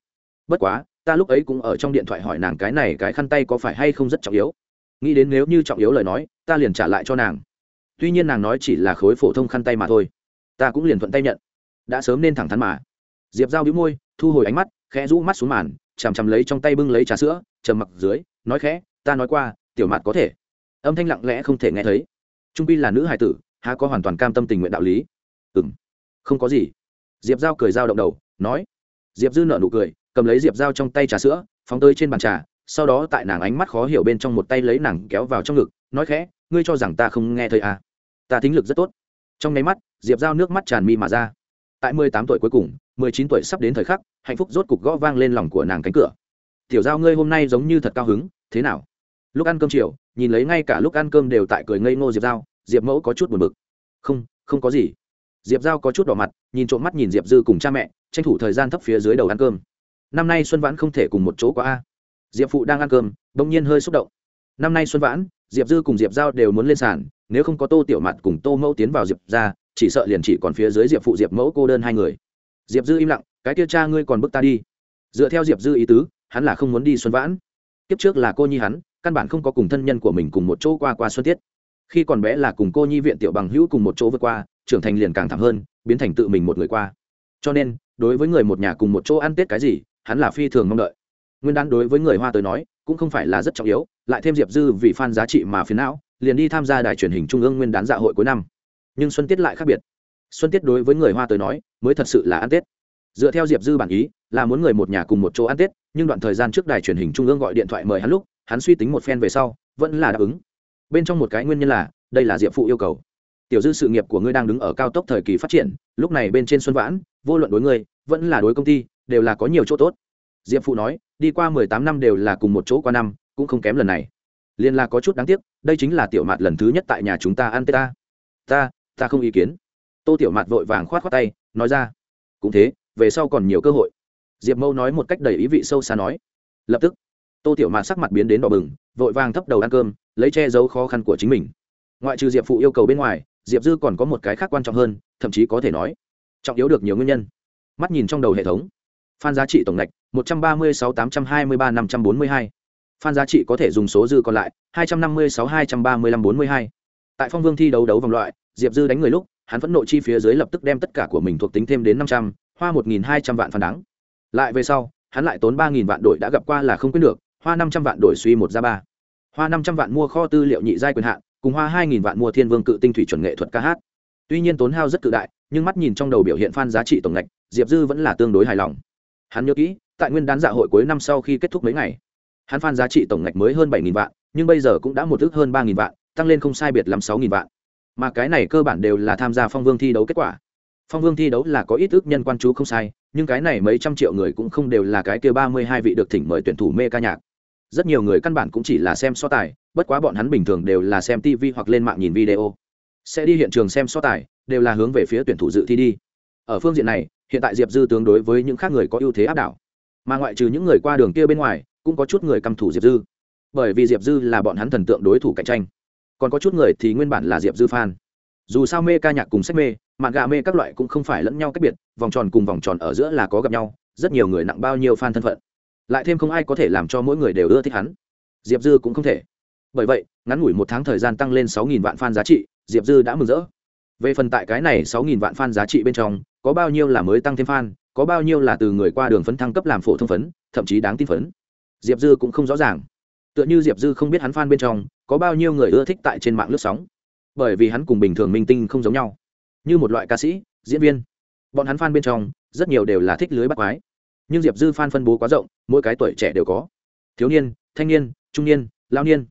Bất quá, ta lúc ấy cũng ở trong điện thoại hỏi nàng cái này cái khăn tay có phải hay không rất trọng yếu. Nghĩ đến nếu như trọng yếu lời nói, ta liền trả lại cho nàng. Tuy nhiên nàng nói chỉ là khối phổ thông khăn tay mà thôi. Ta cũng liền thuận tay nhận. Đã sớm nên thẳng thắn mà. Diệp giao bĩu môi, thu hồi ánh mắt, khẽ rũ mắt xuống màn chằm chằm lấy trong tay bưng lấy trà sữa, trầm mặc dưới, nói khẽ, ta nói qua, tiểu mạt có thể. Âm thanh lặng lẽ không thể nghe thấy. Trung pi là nữ hài tử, há có hoàn toàn cam tâm tình nguyện đạo lý. Ừ m không có gì. Diệp giao cười dao động đầu, nói. Diệp dư nợ nụ cười, cầm lấy diệp dao trong tay trà sữa, phóng tơi trên bàn trà, sau đó tại nàng ánh mắt khó hiểu bên trong một tay lấy nàng kéo vào trong ngực, nói khẽ, ngươi cho rằng ta không nghe thấy à? Ta thính lực rất tốt. Trong nháy mắt, diệp giao nước mắt tràn mi mà ra. Tại mười tám tuổi cuối cùng mười chín tuổi sắp đến thời khắc, hạnh phúc rốt cục gõ vang lên lòng của nàng cánh cửa. Tiểu giao ngươi hôm nay giống như thật cao hứng, thế nào? Lúc ăn cơm chiều, nhìn lấy ngay cả lúc ăn cơm đều tại cười ngây ngô diệp giao, diệp mẫu có chút buồn bực. Không không có gì. Diệp giao có chút đỏ mặt, nhìn trộm mắt nhìn diệp dư cùng cha mẹ, tranh thủ thời gian thấp phía dưới đầu ăn cơm. Năm nay xuân vãn không thể cùng một chỗ quá a. Diệp phụ đang ăn cơm, bỗng nhiên hơi xúc động. Năm nay xuân vãn, diệp dư cùng diệp giao đều muốn lên sàn, nếu không có tô tiểu mặt cùng tô mẫu tiến vào diệp ra chỉ sợ liền chỉ còn phía dưới diệp phụ diệp mẫu cô đơn hai người diệp dư im lặng, cái kia cha ngươi còn bước ta đi. Dựa theo diệp dư ý tứ, hắn là không muốn đi xuân vãn. Kiếp trước là cô nhi hắn, căn bản không có cùng thân nhân của mình cùng một chỗ qua qua xuân tiết. Khi còn bé là cùng cô nhi viện tiểu bằng hữu cùng một chỗ vượt qua, trưởng thành liền càng thảm hơn, biến thành tự mình một người qua. Cho nên, đối với người một nhà cùng một chỗ ăn tết cái gì, hắn là phi thường mong đợi. Nguyên đán đối với người hoa tới nói, cũng không phải là rất trọng yếu, lại thêm diệp dư vì f giá trị mà phiến não, liền đi tham gia đài truyền hình trung ương nguyên đán dạ hội cuối năm. Nhưng xuân tiết lại khác biệt xuân tiết đối với người hoa tới nói, mới thật sự là ăn tết. Dựa theo diệp dư bản ý, là muốn người một nhà cùng một chỗ ăn tết, nhưng đoạn thời gian trước đài truyền hình trung ương gọi điện thoại mời hắn lúc, hắn suy tính một phen về sau, vẫn là đáp ứng. Bên trong một cái nguyên nhân là, đây là diệp phụ yêu cầu. Tiểu dư sự nghiệp của ngươi đang đứng ở cao tốc thời kỳ phát triển, lúc này bên trên xuân vãn, vô luận đối ngươi, vẫn là đối công ty, đều là có nhiều chỗ tốt. Diệp phụ nói, đi qua mười tám năm đều là cùng một chỗ qua năm, cũng không kém lần này. Liên là có chút đáng tiếc, đây chính là tiểu mạt lần thứ nhất tại nhà chúng ta ăn tết ta. Ta ta không ý kiến tô tiểu mạt vội vàng khoát khoát tay, nói ra, cũng thế, về sau còn nhiều cơ hội. Diệp mâu nói một cách đầy ý vị sâu xa nói. Lập tức, tô tiểu mạt sắc mặt biến đến đỏ bừng, vội vàng thấp đầu ăn cơm, lấy che giấu khó khăn của chính mình. Ngoại trừ diệp phụ yêu cầu bên ngoài, diệp dư còn có một cái khác quan trọng hơn, thậm chí có thể nói, trọng yếu được nhiều nguyên nhân. Mắt nhìn trong đầu hệ thống. Phan giá trị tổng lệch, một trăm ba mươi sáu tám trăm hai mươi ba năm trăm bốn mươi hai. Phan giá trị có thể dùng số dư còn lại, hai trăm năm mươi sáu hai trăm ba mươi năm bốn mươi hai. Tại phong vương thi đấu đấu vòng loại, diệp dư đánh người lúc hắn phẫn nộ chi phía dưới lập tức đem tất cả của mình thuộc tính thêm đến năm trăm, hoa một nghìn hai trăm vạn phản đáng. Lại về sau, hắn lại tốn ba nghìn vạn đội đã gặp qua là không quyết được, hoa năm trăm vạn đổi suy một ra ba. Hoa năm trăm vạn mua kho tư liệu nhị giai quyền hạn, cùng hoa hai nghìn vạn mua thiên vương cự tinh thủy chuẩn nghệ thuật ca hát. Tuy nhiên tốn hao rất cự đại, nhưng mắt nhìn trong đầu biểu hiện phan giá trị tổng ngạch, diệp dư vẫn là tương đối hài lòng. Hắn nhớ kỹ, tại nguyên đán dạ hội cuối năm sau khi kết thúc mấy ngày, hắn phan giá trị tổng ngạch mới hơn bảy nghìn vạn, nhưng bây giờ cũng đã một ước hơn ba nghìn vạn, tăng lên không sai biệt lắm sáu nghìn vạn mà cái này cơ bản đều là tham gia phong vương thi đấu kết quả. Phong vương thi đấu là có ít ước nhân quan chú không sai, nhưng cái này mấy trăm triệu người cũng không đều là cái kia ba mươi hai vị được thỉnh mời tuyển thủ mê ca nhạc. Rất nhiều người căn bản cũng chỉ là xem so tài, bất quá bọn hắn bình thường đều là xem tv hoặc lên mạng nhìn video. Sẽ đi hiện trường xem so tài, đều là hướng về phía tuyển thủ dự thi đi. Ở phương diện này, hiện tại diệp dư tương đối với những khác người có ưu thế áp đảo. Mà ngoại trừ những người qua đường kia bên ngoài, cũng có chút người căm thủ diệp dư. Bởi vì diệp dư là bọn hắn thần tượng đối thủ cạnh tranh còn có chút người thì nguyên bản là diệp dư fan dù sao mê ca nhạc cùng sách mê, mạn gà mê các loại cũng không phải lẫn nhau cách biệt, vòng tròn cùng vòng tròn ở giữa là có gặp nhau, rất nhiều người nặng bao nhiêu fan thân phận. Lại thêm không ai có thể làm cho mỗi người đều ưa thích hắn. Diệp dư cũng không thể. Bởi vậy, ngắn ngủi một tháng thời gian tăng lên sáu nghìn vạn fan giá trị, diệp dư đã mừng rỡ. Về phần tại cái này sáu nghìn vạn fan giá trị bên trong, có bao nhiêu là mới tăng thêm fan, có bao nhiêu là từ người qua đường phấn thăng cấp làm phổ thông phấn, thậm chí đáng tin phấn. Diệp dư cũng không rõ ràng tựa như diệp dư không biết hắn fan bên trong có bao nhiêu người ưa thích tại trên mạng lướt sóng. Bởi vì hắn cùng bình thường minh tinh không giống nhau. Như một loại ca sĩ, diễn viên, bọn hắn fan bên trong rất nhiều đều là thích lưới bắt quái. Nhưng diệp dư fan phân bố quá rộng, mỗi cái tuổi trẻ đều có. Thiếu niên, thanh niên, trung niên, lao niên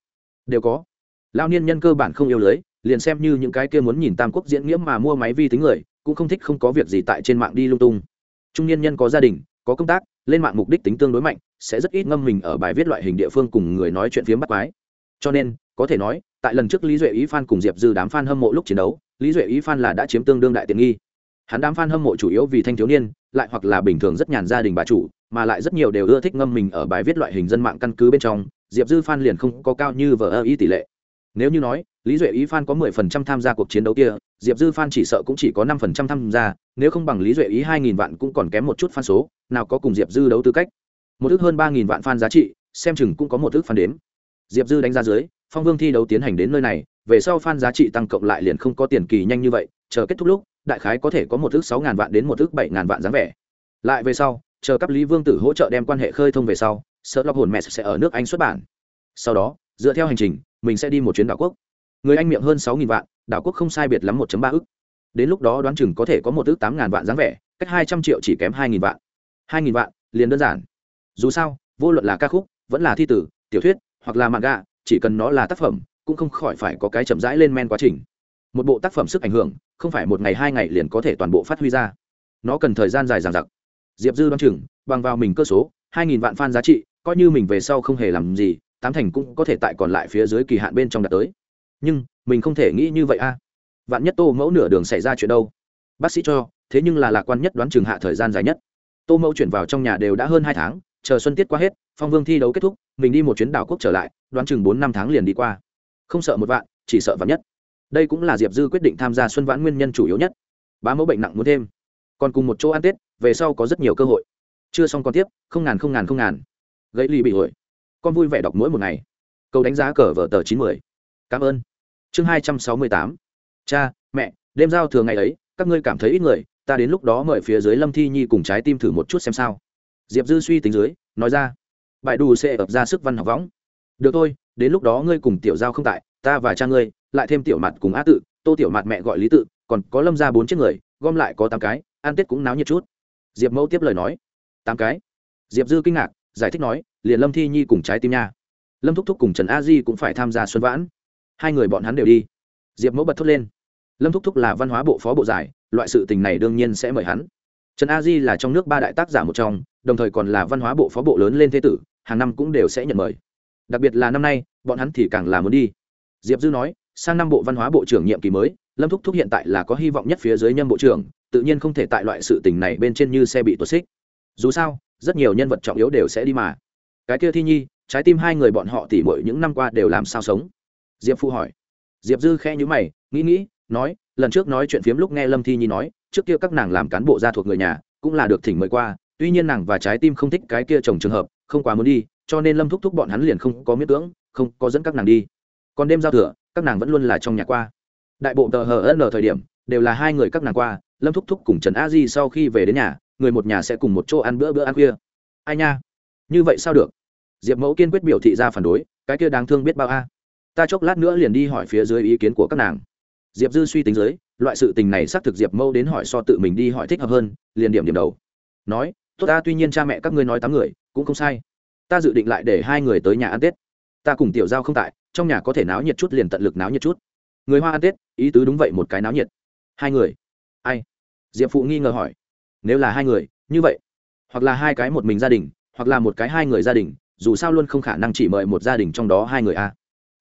đều có. Lao niên nhân cơ bản không yêu lưới, liền xem như những cái kia muốn nhìn tam quốc diễn nghĩa mà mua máy vi tính người, cũng không thích không có việc gì tại trên mạng đi lung tung. Trung niên nhân có gia đình, có công tác, lên mạng mục đích tính tương đối mạnh sẽ rất ít ngâm mình ở bài viết loại hình địa phương cùng người nói chuyện phiếm bắt quái. Cho nên, có thể nói, tại lần trước lý duệ ý phan cùng diệp dư đám f hâm mộ lúc chiến đấu, lý duệ ý phan là đã chiếm tương đương đại tiện nghi. Hắn đám f hâm mộ chủ yếu vì thanh thiếu niên, lại hoặc là bình thường rất nhàn gia đình bà chủ, mà lại rất nhiều đều ưa thích ngâm mình ở bài viết loại hình dân mạng căn cứ bên trong, diệp dư phan liền không có cao như vờ ơ ý tỷ lệ. Nếu như nói, lý duệ ý phan có mười phần trăm tham gia cuộc chiến đấu kia, diệp dư phan chỉ sợ cũng chỉ có năm phần trăm tham gia, nếu không bằng lý duệ ý hai nghìn vạn cũng còn kém một chút phan số, nào có cùng diệp dư đấu tư cách một ước hơn ba nghìn vạn fan giá trị, xem chừng cũng có một ước fan đếm. Diệp dư đánh giá dưới, phong vương thi đấu tiến hành đến nơi này, về sau fan giá trị tăng cộng lại liền không có tiền kỳ nhanh như vậy, chờ kết thúc lúc, đại khái có thể có một ước sáu ngàn vạn đến một ước bảy ngàn vạn dáng vẻ. Lại về sau, chờ cấp lý vương tử hỗ trợ đem quan hệ khơi thông về sau, sợ lọc hồn mẹ sẽ ở nước anh xuất bản. Sau đó, dựa theo hành trình, mình sẽ đi một chuyến đảo quốc. Người anh miệng hơn sáu nghìn vạn, đảo quốc không sai biệt lắm một ba ức. Đến lúc đó đoán chừng có thể có một ước tám ngàn vạn dáng vẻ, cách hai trăm triệu chỉ kém hai nghìn vạn. Hai nghìn vạn, liền đơn giản dù sao, vô luận là ca khúc, vẫn là thi tử, tiểu thuyết, hoặc là mạng gạ chỉ cần nó là tác phẩm, cũng không khỏi phải có cái chậm rãi lên men quá trình. Một bộ tác phẩm sức ảnh hưởng, không phải một ngày hai ngày liền có thể toàn bộ phát huy ra. Nó cần thời gian dài dằng dặc. Diệp dư đoán chừng, bằng vào mình cơ số, hai nghìn vạn fan giá trị, coi như mình về sau không hề làm gì, tám thành cũng có thể tại còn lại phía dưới kỳ hạn bên trong đạt tới. Nhưng, mình không thể nghĩ như vậy a. Vạn nhất tô mẫu nửa đường xảy ra chuyện đâu? Bác sĩ cho, thế nhưng là lạc quan nhất đoán chừng hạ thời gian dài nhất. Tô mẫu chuyển vào trong nhà đều đã hơn hai tháng chờ xuân tiết qua hết, phong vương thi đấu kết thúc, mình đi một chuyến đảo quốc trở lại, đoán chừng bốn năm tháng liền đi qua. Không sợ một vạn, chỉ sợ vạn nhất. Đây cũng là diệp dư quyết định tham gia xuân vãn nguyên nhân chủ yếu nhất. Bá mẫu bệnh nặng muốn thêm. Còn cùng một chỗ ăn tết, về sau có rất nhiều cơ hội. Chưa xong còn tiếp, không ngàn không ngàn không ngàn. Gãy ly bị hội con vui vẻ đọc mỗi một ngày. Câu đánh giá cờ vở tờ chín mươi cảm ơn. Chương hai trăm sáu mươi tám. Cha, mẹ, đêm giao thường ngày ấy, các ngươi cảm thấy ít người, ta đến lúc đó mời phía dưới lâm thi nhi cùng trái tim thử một chút xem sao diệp dư suy tính dưới, nói ra bài đủ sẽ ập ra sức văn học võng. Được thôi, đến lúc đó ngươi cùng tiểu giao không tại, ta và cha ngươi, lại thêm tiểu mặt cùng á tự, tô tiểu mặt mẹ gọi lý tự, còn có lâm ra bốn chiếc người, gom lại có tám cái, ăn tết cũng náo nhiệt chút. Diệp mẫu tiếp lời nói, tám cái? Diệp dư kinh ngạc, giải thích nói, liền lâm thi nhi cùng trái tim nha. Lâm thúc thúc cùng trần a di cũng phải tham gia xuân vãn. Hai người bọn hắn đều đi. Diệp mẫu bật thốt lên, lâm thúc thúc là văn hóa bộ phó bộ giải, loại sự tình này đương nhiên sẽ mời hắn trần a di là trong nước ba đại tác giả một trong, đồng thời còn là văn hóa bộ phó bộ lớn lên thế tử, hàng năm cũng đều sẽ nhận mời. Đặc biệt là năm nay, bọn hắn thì càng là muốn đi. Diệp dư nói, sang năm bộ văn hóa bộ trưởng nhiệm kỳ mới, lâm thúc thúc hiện tại là có hy vọng nhất phía dưới nhân bộ trưởng, tự nhiên không thể tại loại sự tình này bên trên như xe bị tuột xích. Dù sao, rất nhiều nhân vật trọng yếu đều sẽ đi mà. Cái kia thi nhi, trái tim hai người bọn họ tỉ mội những năm qua đều làm sao sống? Diệp phu hỏi. Diệp dư khe nhữ mày, nghĩ nghĩ, nói, lần trước nói chuyện phiếm lúc nghe lâm thi nhi nói trước kia các nàng làm cán bộ gia thuộc người nhà, cũng là được thỉnh mời qua, tuy nhiên nàng và trái tim không thích cái kia chồng trường hợp, không quá muốn đi, cho nên lâm thúc thúc bọn hắn liền không có miết cưỡng, không có dẫn các nàng đi. Còn đêm giao thừa, các nàng vẫn luôn là trong nhà qua. Đại bộ tờ hờ n thời điểm, đều là hai người các nàng qua, lâm thúc thúc cùng trần a di sau khi về đến nhà, người một nhà sẽ cùng một chỗ ăn bữa bữa ăn khuya. Ai nha? Như vậy sao được? Diệp mẫu kiên quyết biểu thị ra phản đối, cái kia đáng thương biết bao a. Ta chốc lát nữa liền đi hỏi phía dưới ý kiến của các nàng. Diệp dư suy tính dưới loại sự tình này xác thực diệp mâu đến hỏi so tự mình đi hỏi thích hợp hơn, liền điểm điểm đầu. Nói, tốt ta, tuy nhiên cha mẹ các ngươi nói tám người, cũng không sai. Ta dự định lại để hai người tới nhà ăn tết. Ta cùng tiểu giao không tại, trong nhà có thể náo nhiệt chút liền tận lực náo nhiệt chút. Người hoa ăn tết, ý tứ đúng vậy một cái náo nhiệt. Hai người? Ai? Diệp phụ nghi ngờ hỏi. Nếu là hai người, như vậy, hoặc là hai cái một mình gia đình, hoặc là một cái hai người gia đình, dù sao luôn không khả năng chỉ mời một gia đình trong đó hai người a.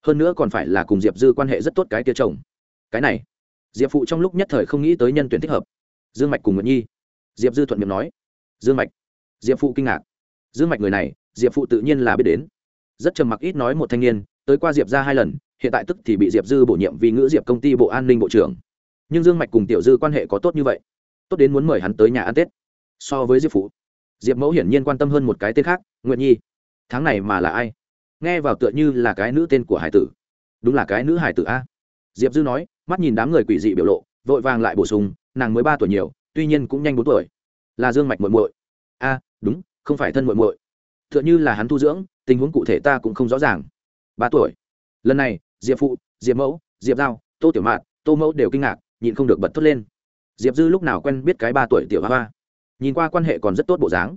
Hơn nữa còn phải là cùng diệp dư quan hệ rất tốt cái kia chồng. Cái này diệp phụ trong lúc nhất thời không nghĩ tới nhân tuyển thích hợp dương mạch cùng nguyện nhi diệp dư thuận miệng nói dương mạch diệp phụ kinh ngạc dương mạch người này diệp phụ tự nhiên là biết đến rất trầm mặc ít nói một thanh niên tới qua diệp ra hai lần hiện tại tức thì bị diệp dư bổ nhiệm vì ngữ diệp công ty bộ an ninh bộ trưởng nhưng dương mạch cùng tiểu dư quan hệ có tốt như vậy tốt đến muốn mời hắn tới nhà ăn tết so với diệp phụ diệp mẫu hiển nhiên quan tâm hơn một cái tên khác nguyện nhi tháng này mà là ai nghe vào tựa như là cái nữ tên của hải tử đúng là cái nữ hải tử a diệp dư nói mắt nhìn đám người quỷ dị biểu lộ vội vàng lại bổ sung nàng mới ba tuổi nhiều tuy nhiên cũng nhanh bốn tuổi. Là dương mạch muội muội. A đúng không phải thân muội muội. T h ư ợ n h ư là hắn tu dưỡng tình huống cụ thể ta cũng không rõ ràng. Ba tuổi. Lần này diệp phụ diệp mẫu diệp giao tô tiểu Mạn, tô mẫu đều kinh ngạc nhịn không được bật thốt lên. Diệp dư lúc nào quen biết cái ba tuổi tiểu hoa nhìn qua quan hệ còn rất tốt bộ dáng.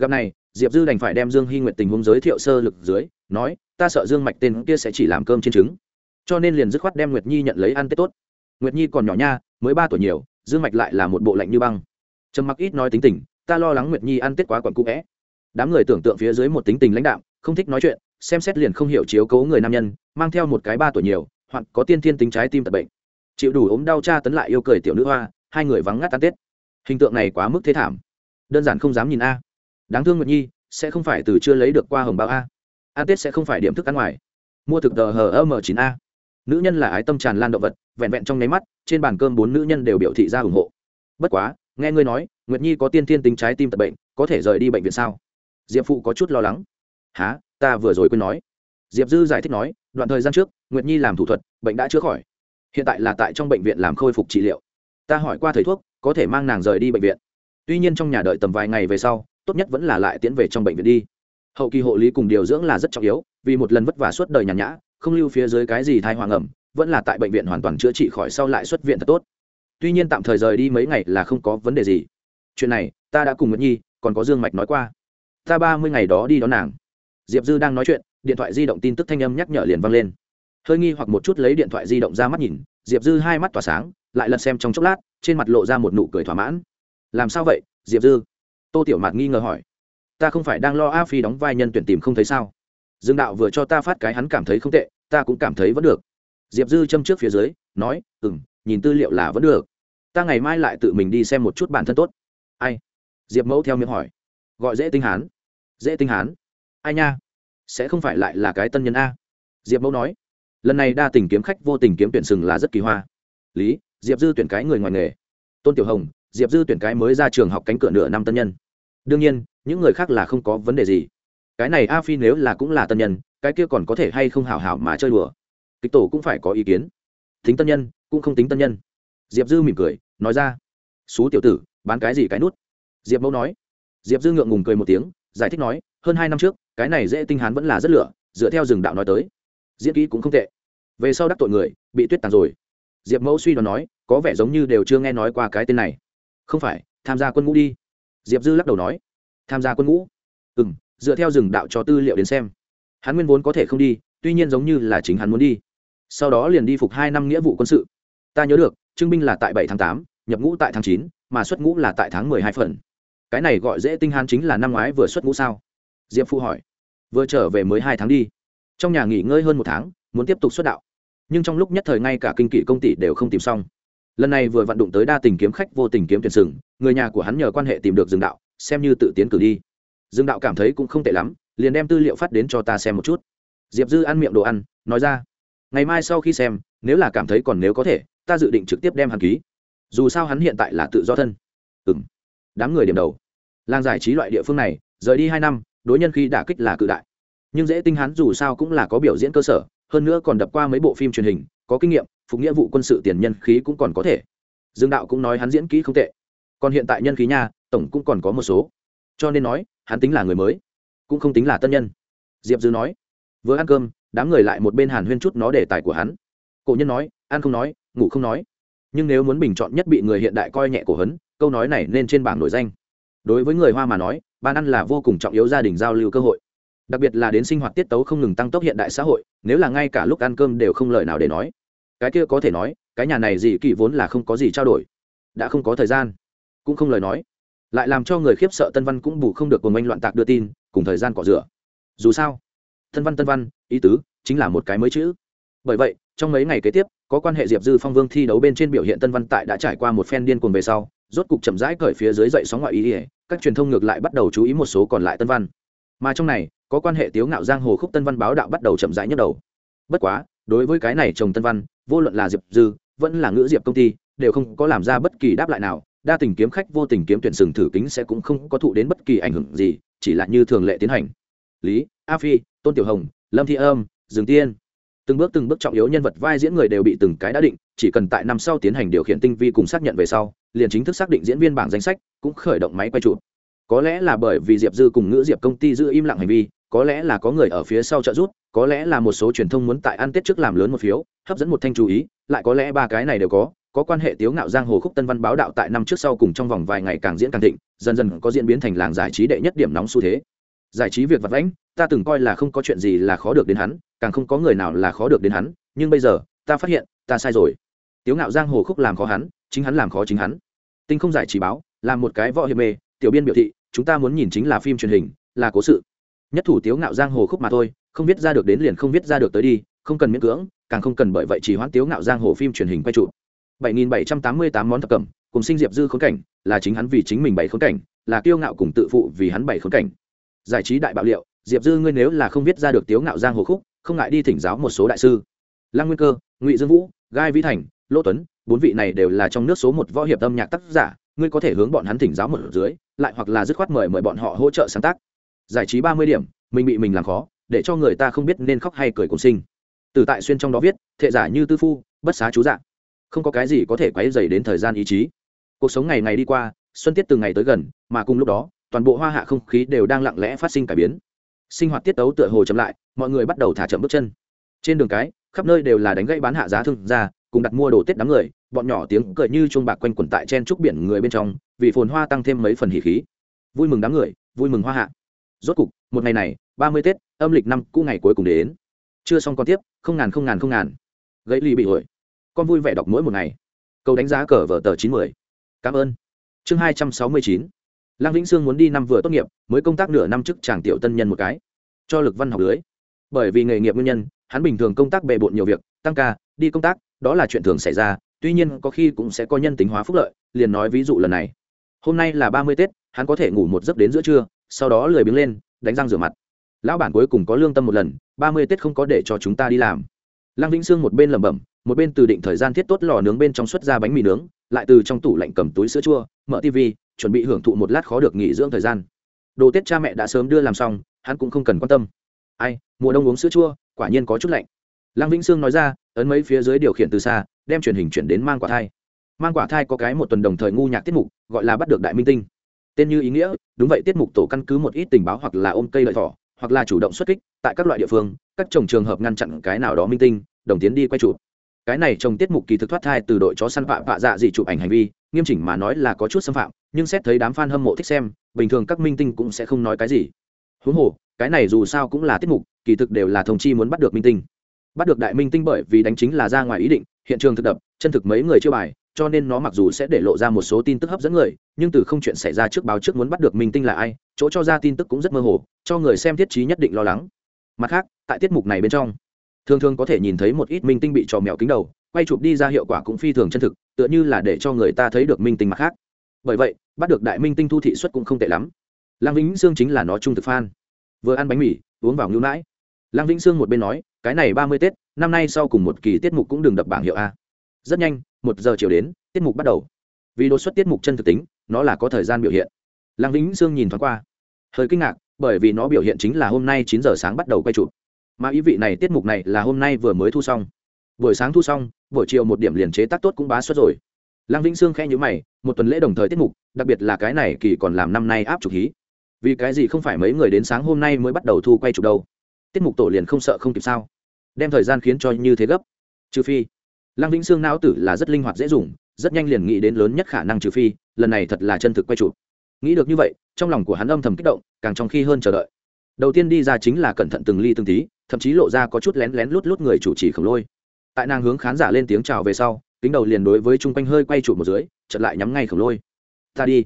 Gặp này diệp dư đành phải đem dương hy nguyện tình huống giới thiệu sơ lực dưới nói ta sợ dương mạch tên kia sẽ chỉ làm cơm trên trứng cho nên liền dứt khoát đem nguyệt nhi nhận lấy ăn tết tốt nguyệt nhi còn nhỏ nha mới ba tuổi nhiều dương mạch lại là một bộ lạnh như băng trầm mặc ít nói tính tình ta lo lắng nguyệt nhi ăn tết quá còn cụ vẽ. đám người tưởng tượng phía dưới một tính tình lãnh đạm không thích nói chuyện xem xét liền không hiểu chiếu cố người nam nhân mang theo một cái ba tuổi nhiều hoặc có tiên thiên tính trái tim tật bệnh chịu đủ ốm đau cha tấn lại yêu cười tiểu nữ hoa hai người vắng ngắt ăn tết hình tượng này quá mức thế thảm đơn giản không dám nhìn a đáng thương nguyệt nhi sẽ không phải từ chưa lấy được qua hồng bao a ăn tết sẽ không phải điểm thức ăn ngoài mua thực tờ hờ m chín a nữ nhân là ái tâm tràn lan động vật, vẹn vẹn trong nháy mắt, trên bàn cơm bốn nữ nhân đều biểu thị ra ủng hộ. Bất quá, nghe ngươi nói, nguyệt nhi có tiên tiên tính trái tim tật bệnh, có thể rời đi bệnh viện sao? Diệp phụ có chút lo lắng. Há ta vừa rồi quên nói. Diệp dư giải thích nói, đoạn thời gian trước, nguyệt nhi làm thủ thuật, bệnh đã chữa khỏi. Hiện tại là tại trong bệnh viện làm khôi phục trị liệu. Ta hỏi qua thầy thuốc, có thể mang nàng rời đi bệnh viện. Tuy nhiên trong nhà đợi tầm vài ngày về sau, tốt nhất vẫn là lại tiến về trong bệnh viện đi. Hậu kỳ hộ lý cùng điều dưỡng là rất trọng yếu, vì một lần vất vả suốt đời nhàn nhã không lưu phía dưới cái gì thai hoàng ẩm, vẫn là tại bệnh viện hoàn toàn chữa trị khỏi sau lại xuất viện thật tốt. Tuy nhiên tạm thời rời đi mấy ngày là không có vấn đề gì. Chuyện này, ta đã cùng nguyễn nhi, còn có dương mạch nói qua. Ta ba mươi ngày đó đi đón nàng. Diệp dư đang nói chuyện, điện thoại di động tin tức thanh âm nhắc nhở liền vang lên. Hơi nghi hoặc một chút lấy điện thoại di động ra mắt nhìn, diệp dư hai mắt tỏa sáng, lại lật xem trong chốc lát, trên mặt lộ ra một nụ cười thỏa mãn. Làm sao vậy, diệp dư? Tô tiểu mạt nghi ngờ hỏi. Ta không phải đang lo a phi đóng vai nhân tuyển tìm không thấy sao? Dương đạo vừa cho ta phát cái hắn cảm thấy không tệ, ta cũng cảm thấy vẫn được. Diệp dư châm trước phía dưới, nói ừ m nhìn tư liệu là vẫn được. Ta ngày mai lại tự mình đi xem một chút bản thân tốt. Ai? Diệp mẫu theo miệng hỏi. Gọi dễ tinh hán. Dễ tinh hán? Ai nha? Sẽ không phải lại là cái tân nhân a. Diệp mẫu nói. Lần này đa tình kiếm khách vô tình kiếm tuyển sừng là rất kỳ hoa. Lý, diệp dư tuyển cái người ngoài nghề. Tôn tiểu hồng, diệp dư tuyển cái mới ra trường học cánh cửa nửa năm tân nhân. Đương nhiên, những người khác là không có vấn đề gì cái này a phi nếu là cũng là tân nhân, cái kia còn có thể hay không hào hảo mà chơi đùa? Kịch tổ cũng phải có ý kiến. Tính tân nhân, cũng không tính tân nhân. Diệp dư mỉm cười, nói ra. Xú tiểu tử, bán cái gì cái nút? Diệp mẫu nói. Diệp dư ngượng ngùng cười một tiếng, giải thích nói, hơn hai năm trước, cái này dễ tinh hán vẫn là rất lửa, dựa theo rừng đạo nói tới. Diễn kỹ cũng không tệ. Về sau đắc tội người, bị tuyết tàn rồi. Diệp mẫu suy đoán nói, có vẻ giống như đều chưa nghe nói qua cái tên này. Không phải, tham gia quân ngũ đi. Diệp dư lắc đầu nói. Tham gia quân ngũ? Ừ m dựa theo rừng đạo cho tư liệu đến xem. Hắn nguyên vốn có thể không đi, tuy nhiên giống như là chính hắn muốn đi. Sau đó liền đi phục hai năm nghĩa vụ quân sự. Ta nhớ được trưng binh là tại bảy tháng tám, nhập ngũ tại tháng chín, mà xuất ngũ là tại tháng mười hai phần. Cái này gọi dễ tinh hắn chính là năm ngoái vừa xuất ngũ sao? Diệp phu hỏi. Vừa trở về mới hai tháng đi. Trong nhà nghỉ ngơi hơn một tháng, muốn tiếp tục xuất đạo. Nhưng trong lúc nhất thời ngay cả kinh kỷ công ty đều không tìm xong. Lần này vừa vận động tới đa tình kiếm khách vô tình kiếm tuyển sừng, người nhà của hắn nhờ quan hệ tìm được rừng đạo, xem như tự tiến cử đi dương đạo cảm thấy cũng không tệ lắm, liền đem tư liệu phát đến cho ta xem một chút. Diệp dư ăn miệng đồ ăn, nói ra, ngày mai sau khi xem, nếu là cảm thấy còn nếu có thể, ta dự định trực tiếp đem hắn ký. Dù sao hắn hiện tại là tự do thân. Ừ m đám người điểm đầu. Làng giải trí loại địa phương này, rời đi hai năm, đối nhân khi đả kích là cự đại. Nhưng dễ tinh hắn dù sao cũng là có biểu diễn cơ sở, hơn nữa còn đập qua mấy bộ phim truyền hình, có kinh nghiệm, phục nghĩa vụ quân sự tiền nhân khí cũng còn có thể. Dương đạo cũng nói hắn diễn kỹ không tệ. Còn hiện tại nhân khí nha, tổng cũng còn có một số. Cho nên nói hắn tính là người mới, cũng không tính là tân nhân. Diệp dư nói, vừa ăn cơm, đám người lại một bên hàn huyên chút nó đề tài của hắn. Cổ nhân nói, ăn không nói, ngủ không nói. Nhưng nếu muốn bình chọn nhất bị người hiện đại coi nhẹ cổ hấn, câu nói này nên trên bảng nổi danh. Đối với người hoa mà nói, ban ăn là vô cùng trọng yếu gia đình giao lưu cơ hội. Đặc biệt là đến sinh hoạt tiết tấu không ngừng tăng tốc hiện đại xã hội, nếu là ngay cả lúc ăn cơm đều không lời nào để nói. Cái kia có thể nói, cái nhà này gì kỳ vốn là không có gì trao đổi. Đã không có thời gian, cũng không lời nói lại làm cho người khiếp sợ tân văn cũng bù không được cùng anh loạn tạc đưa tin, cùng thời gian cỏ rửa. Dù sao, tân văn tân văn, ý tứ chính là một cái mới chữ. Bởi vậy, trong mấy ngày kế tiếp, có quan hệ diệp dư phong vương thi đấu bên trên biểu hiện tân văn tại đã trải qua một phen điên cuồng về sau, rốt cục chậm rãi cởi phía dưới dậy sóng ngoại ý ỉa các truyền thông ngược lại bắt đầu chú ý một số còn lại tân văn. Mà trong này, có quan hệ tiếu ngạo giang hồ khúc tân văn báo đạo bắt đầu chậm rãi nhức đầu. Bất quá, đối với cái này chồng tân văn, vô luận là diệp dư, vẫn là ngữ diệp công ty, đều không có làm ra bất kỳ đáp lại nào đa tình kiếm khách vô tình kiếm tuyển sừng thử kính sẽ cũng không có thụ đến bất kỳ ảnh hưởng gì, chỉ là như thường lệ tiến hành. Lý, a phi, tôn tiểu hồng, lâm thi âm, dương tiên. Từng bước từng bước trọng yếu nhân vật vai diễn người đều bị từng cái đã định, chỉ cần tại năm sau tiến hành điều khiển tinh vi cùng xác nhận về sau, liền chính thức xác định diễn viên bảng danh sách, cũng khởi động máy quay chụp. Có lẽ là bởi vì diệp dư cùng ngữ diệp công ty giữ im lặng hành vi, có lẽ là có người ở phía sau trợ giúp, có lẽ là một số truyền thông muốn tại ăn tết trước làm lớn một phiếu, hấp dẫn một thanh chú ý, lại có lẽ ba cái này đều có có quan hệ tiếu ngạo giang hồ khúc tân văn báo đạo tại năm trước sau cùng trong vòng vài ngày càng diễn càng thịnh, dần dần có diễn biến thành làng giải trí đệ nhất điểm nóng xu thế. Giải trí việc vật lãnh ta từng coi là không có chuyện gì là khó được đến hắn, càng không có người nào là khó được đến hắn, nhưng bây giờ, ta phát hiện, ta sai rồi. Tiếu ngạo giang hồ khúc làm khó hắn, chính hắn làm khó chính hắn. Tinh không giải trí báo làm một cái võ hiệp mê, tiểu biên biểu thị, chúng ta muốn nhìn chính là phim truyền hình, là cố sự. Nhất thủ tiếu ngạo giang hồ khúc mà thôi, không viết ra được đến liền không viết ra được tới đi, không cần miễn cưỡng, càng không cần bởi vậy chỉ hoãn tiếu ngạo giang hồ phim truyền hình quay trụ 7788 món thập cẩm, cùng sinh diệp dư khốn cảnh, là chính hắn vì chính mình bảy khốn cảnh, là kiêu ngạo cùng tự phụ vì hắn bảy khốn cảnh. Giải trí đại bạo liệu, diệp dư ngươi nếu là không viết ra được tiếu ngạo giang hồ khúc, không ngại đi thỉnh giáo một số đại sư. Lăng nguyên cơ, ngụy dương vũ, gai vĩ thành lỗ tuấn, bốn vị này đều là trong nước số một võ hiệp âm nhạc tác giả, ngươi có thể hướng bọn hắn thỉnh giáo một dưới, lại hoặc là dứt khoát mời mời bọn họ hỗ trợ sáng tác. Giải trí ba mươi điểm, mình bị mình làm khó, để cho người ta không biết nên khóc hay cười cùng sinh. Từ tại xuyên trong đó viết, thệ giả như tư phu, bất xá chú dạng không có cái gì có thể quấy dày đến thời gian ý chí. Cuộc sống ngày ngày đi qua, xuân tiết từng ngày tới gần, mà cùng lúc đó, toàn bộ hoa hạ không khí đều đang lặng lẽ phát sinh cải biến. Sinh hoạt tiết tấu tựa hồ chậm lại, mọi người bắt đầu thả chậm bước chân. Trên đường cái, khắp nơi đều là đánh gãy bán hạ giá thương ra cùng đặt mua đồ tết đám người, bọn nhỏ tiếng cười như chuông bạc quanh quẩn tại chen trúc biển người bên trong, vì phồn hoa tăng thêm mấy phần hỉ khí. Vui mừng đám người, vui mừng hoa hạ. Rốt cục, một ngày này, ba mươi tết, âm lịch năm cũ ngày cuối cùng đến. Chưa xong còn tiếp, không ngàn không ngàn không ngàn. Gãy ly bị hồi con vui vẻ đọc mỗi một ngày. Câu đánh giá cờ vở tờ chín mươi cảm ơn. Chương hai trăm sáu mươi chín. Lăng vĩnh sương muốn đi năm vừa tốt nghiệp, mới công tác nửa năm trước chàng tiểu tân nhân một cái. Cho lực văn học lưới. Bởi vì nghề nghiệp nguyên nhân, hắn bình thường công tác bề bộn nhiều việc, tăng ca, đi công tác, đó là chuyện thường xảy ra, tuy nhiên có khi cũng sẽ có nhân tính hóa phúc lợi, liền nói ví dụ lần này. Hôm nay là ba mươi tết, hắn có thể ngủ một giấc đến giữa trưa, sau đó lười biếng lên, đánh răng rửa mặt. Lão bản cuối cùng có lương tâm một lần, ba mươi tết không có để cho chúng ta đi làm. Lăng vĩnh sương một bên lẩm bẩm một bên từ định thời gian thiết tốt lò nướng bên trong xuất ra bánh mì nướng, lại từ trong tủ lạnh cầm túi sữa chua, mở tv chuẩn bị hưởng thụ một lát khó được nghỉ dưỡng thời gian. Đồ tết cha mẹ đã sớm đưa làm xong, hắn cũng không cần quan tâm. Ai, mùa đông uống sữa chua, quả nhiên có chút lạnh. Lăng vĩnh sương nói ra, ấn mấy phía dưới điều khiển từ xa, đem truyền hình chuyển đến mang quả thai. Mang quả thai có cái một tuần đồng thời ngu nhạc tiết mục, gọi là bắt được đại minh tinh. Tên như ý nghĩa, đúng vậy tiết mục tổ căn cứ một ít tình báo hoặc là ôm cây lợi thỏ, hoặc là chủ động xuất kích, tại các loại địa phương, các trồng trường hợp ngăn chặn cái nào đó minh tinh, đồng tiến đi quay chụp cái này trong tiết mục kỳ thực thoát thai từ đội chó săn vạ vạ dạ dị chụp ảnh hành vi, nghiêm chỉnh mà nói là có chút xâm phạm, nhưng xét thấy đám f a n hâm mộ thích xem, bình thường các minh tinh cũng sẽ không nói cái gì. Huống hồ, cái này dù sao cũng là tiết mục, kỳ thực đều là thông chi muốn bắt được minh tinh. Bắt được đại minh tinh bởi vì đánh chính là ra ngoài ý định, hiện trường thực đập, chân thực mấy người chưa bài, cho nên nó mặc dù sẽ để lộ ra một số tin tức hấp dẫn người, nhưng từ không chuyện xảy ra trước báo trước muốn bắt được minh tinh là ai, chỗ cho ra tin tức cũng rất mơ hồ, cho người xem thiết trí nhất định lo lắng. Mặt khác, tại tiết mục này bên trong thường thường có thể nhìn thấy một ít minh tinh bị trò mèo kính đầu, quay chụp đi ra hiệu quả cũng phi thường chân thực, tựa như là để cho người ta thấy được minh tinh mặt khác. Bởi vậy, bắt được đại minh tinh thu thị xuất cũng không tệ lắm. Lăng vĩnh sương chính là nó trung thực phan vừa ăn bánh mì, uống vào ngưu nãi. Lăng vĩnh sương một bên nói, cái này ba mươi tết, năm nay sau cùng một kỳ tiết mục cũng đừng đập bảng hiệu a. Rất nhanh, một giờ chiều đến, tiết mục bắt đầu. Vì đột xuất tiết mục chân thực tính, nó là có thời gian biểu hiện. Lăng vĩnh sương nhìn thoáng qua. Hơi kinh ngạc, bởi vì nó biểu hiện chính là hôm nay chín giờ sáng bắt đầu quay chụp mà ý vị này tiết mục này là hôm nay vừa mới thu xong. Buổi sáng thu xong, buổi chiều một điểm liền chế tác tốt cũng bá xuất rồi. Lăng vĩnh sương khẽ nhữ mày, một tuần lễ đồng thời tiết mục, đặc biệt là cái này kỳ còn làm năm nay áp chụp hí vì cái gì không phải mấy người đến sáng hôm nay mới bắt đầu thu quay chụp đâu? Tiết mục tổ liền không sợ không kịp sao? Đem thời gian khiến cho như thế gấp. Trừ phi, lăng vĩnh sương não tử là rất linh hoạt dễ dùng, rất nhanh liền nghĩ đến lớn nhất khả năng trừ phi, lần này thật là chân thực quay chụp. Nghĩ được như vậy, trong lòng của hắn âm thầm kích động, càng trong khi hơn chờ đợi đầu tiên đi ra chính là cẩn thận từng ly từng tí, thậm chí lộ ra có chút lén lén lút lút người chủ trì khổng lôi. Tại nàng hướng khán giả lên tiếng chào về sau, kính đầu liền đối với chung quanh hơi quay trụ một dưới chật lại nhắm ngay khổng lôi. Ta đi.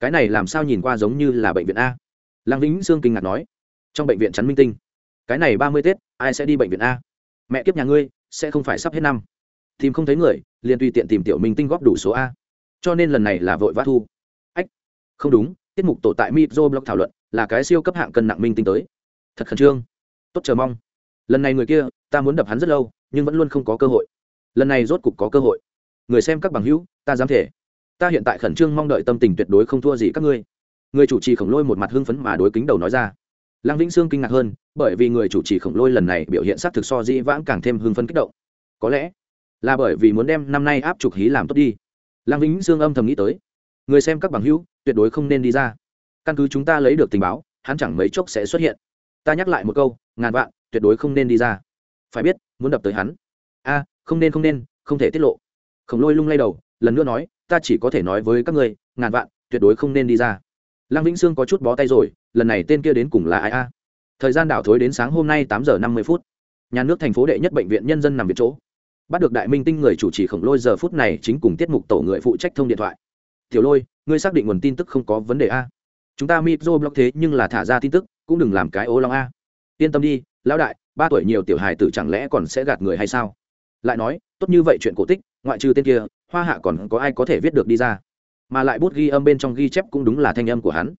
Cái này làm sao nhìn qua giống như là bệnh viện a? Lăng vĩnh sương kinh ngạc nói. Trong bệnh viện chắn minh tinh. Cái này ba mươi tết, ai sẽ đi bệnh viện a? Mẹ kiếp nhà ngươi, sẽ không phải sắp hết năm. Tìm không thấy người, liền tùy tiện tìm tiểu minh tinh góp đủ số a. Cho nên lần này là vội vã thu. Ách, không đúng, tiết mục tổ tại mitro blog thảo luận là cái siêu cấp hạng cân nặng minh tinh tới. Thật khẩn trương. Tốt chờ mong. Lần này người kia, ta muốn đập hắn rất lâu, nhưng vẫn luôn không có cơ hội. Lần này rốt cục có cơ hội. Người xem các bằng hữu, ta dám thể ta hiện tại khẩn trương mong đợi tâm tình tuyệt đối không thua gì các ngươi. Người chủ trì khổng lôi một mặt hưng phấn mà đối kính đầu nói ra. Lăng vĩnh sương kinh ngạc hơn, bởi vì người chủ trì khổng lôi lần này biểu hiện s á c thực so dĩ vãng càng thêm hưng phấn kích động. Có lẽ là bởi vì muốn đem năm nay áp trục hí làm tốt đi. Lăng vĩnh sương âm thầm nghĩ tới. Người xem các bằng hữu, tuyệt đối không nên đi ra căn cứ chúng ta lấy được tình báo, hắn chẳng mấy chốc sẽ xuất hiện. Ta nhắc lại một câu, ngàn vạn, tuyệt đối không nên đi ra. Phải biết, muốn đập tới hắn. A, không nên không nên, không thể tiết lộ. Khổng lôi lung lay đầu, lần nữa nói, ta chỉ có thể nói với các ngươi, ngàn vạn, tuyệt đối không nên đi ra. Lăng vĩnh sương có chút bó tay rồi, lần này tên kia đến cùng là ai a? Thời gian đảo thối đến sáng hôm nay tám giờ năm mươi phút. Nhà nước thành phố đệ nhất bệnh viện nhân dân nằm viện chỗ. Bắt được đại minh tinh người chủ trì khổng lôi giờ phút này chính cùng tiết mục tổ người phụ trách thông điện thoại. Tiểu lôi, ngươi xác định nguồn tin tức không có vấn đề a? Chúng ta mitro blog thế nhưng là thả ra tin tức, cũng đừng làm cái ố long a. Yên tâm đi, lão đại, ba tuổi nhiều tiểu hài tử chẳng lẽ còn sẽ gạt người hay sao? Lại nói, tốt như vậy chuyện cổ tích, ngoại trừ tên kia, hoa hạ còn có ai có thể viết được đi ra? Mà lại bút ghi âm bên trong ghi chép cũng đúng là thanh âm của hắn.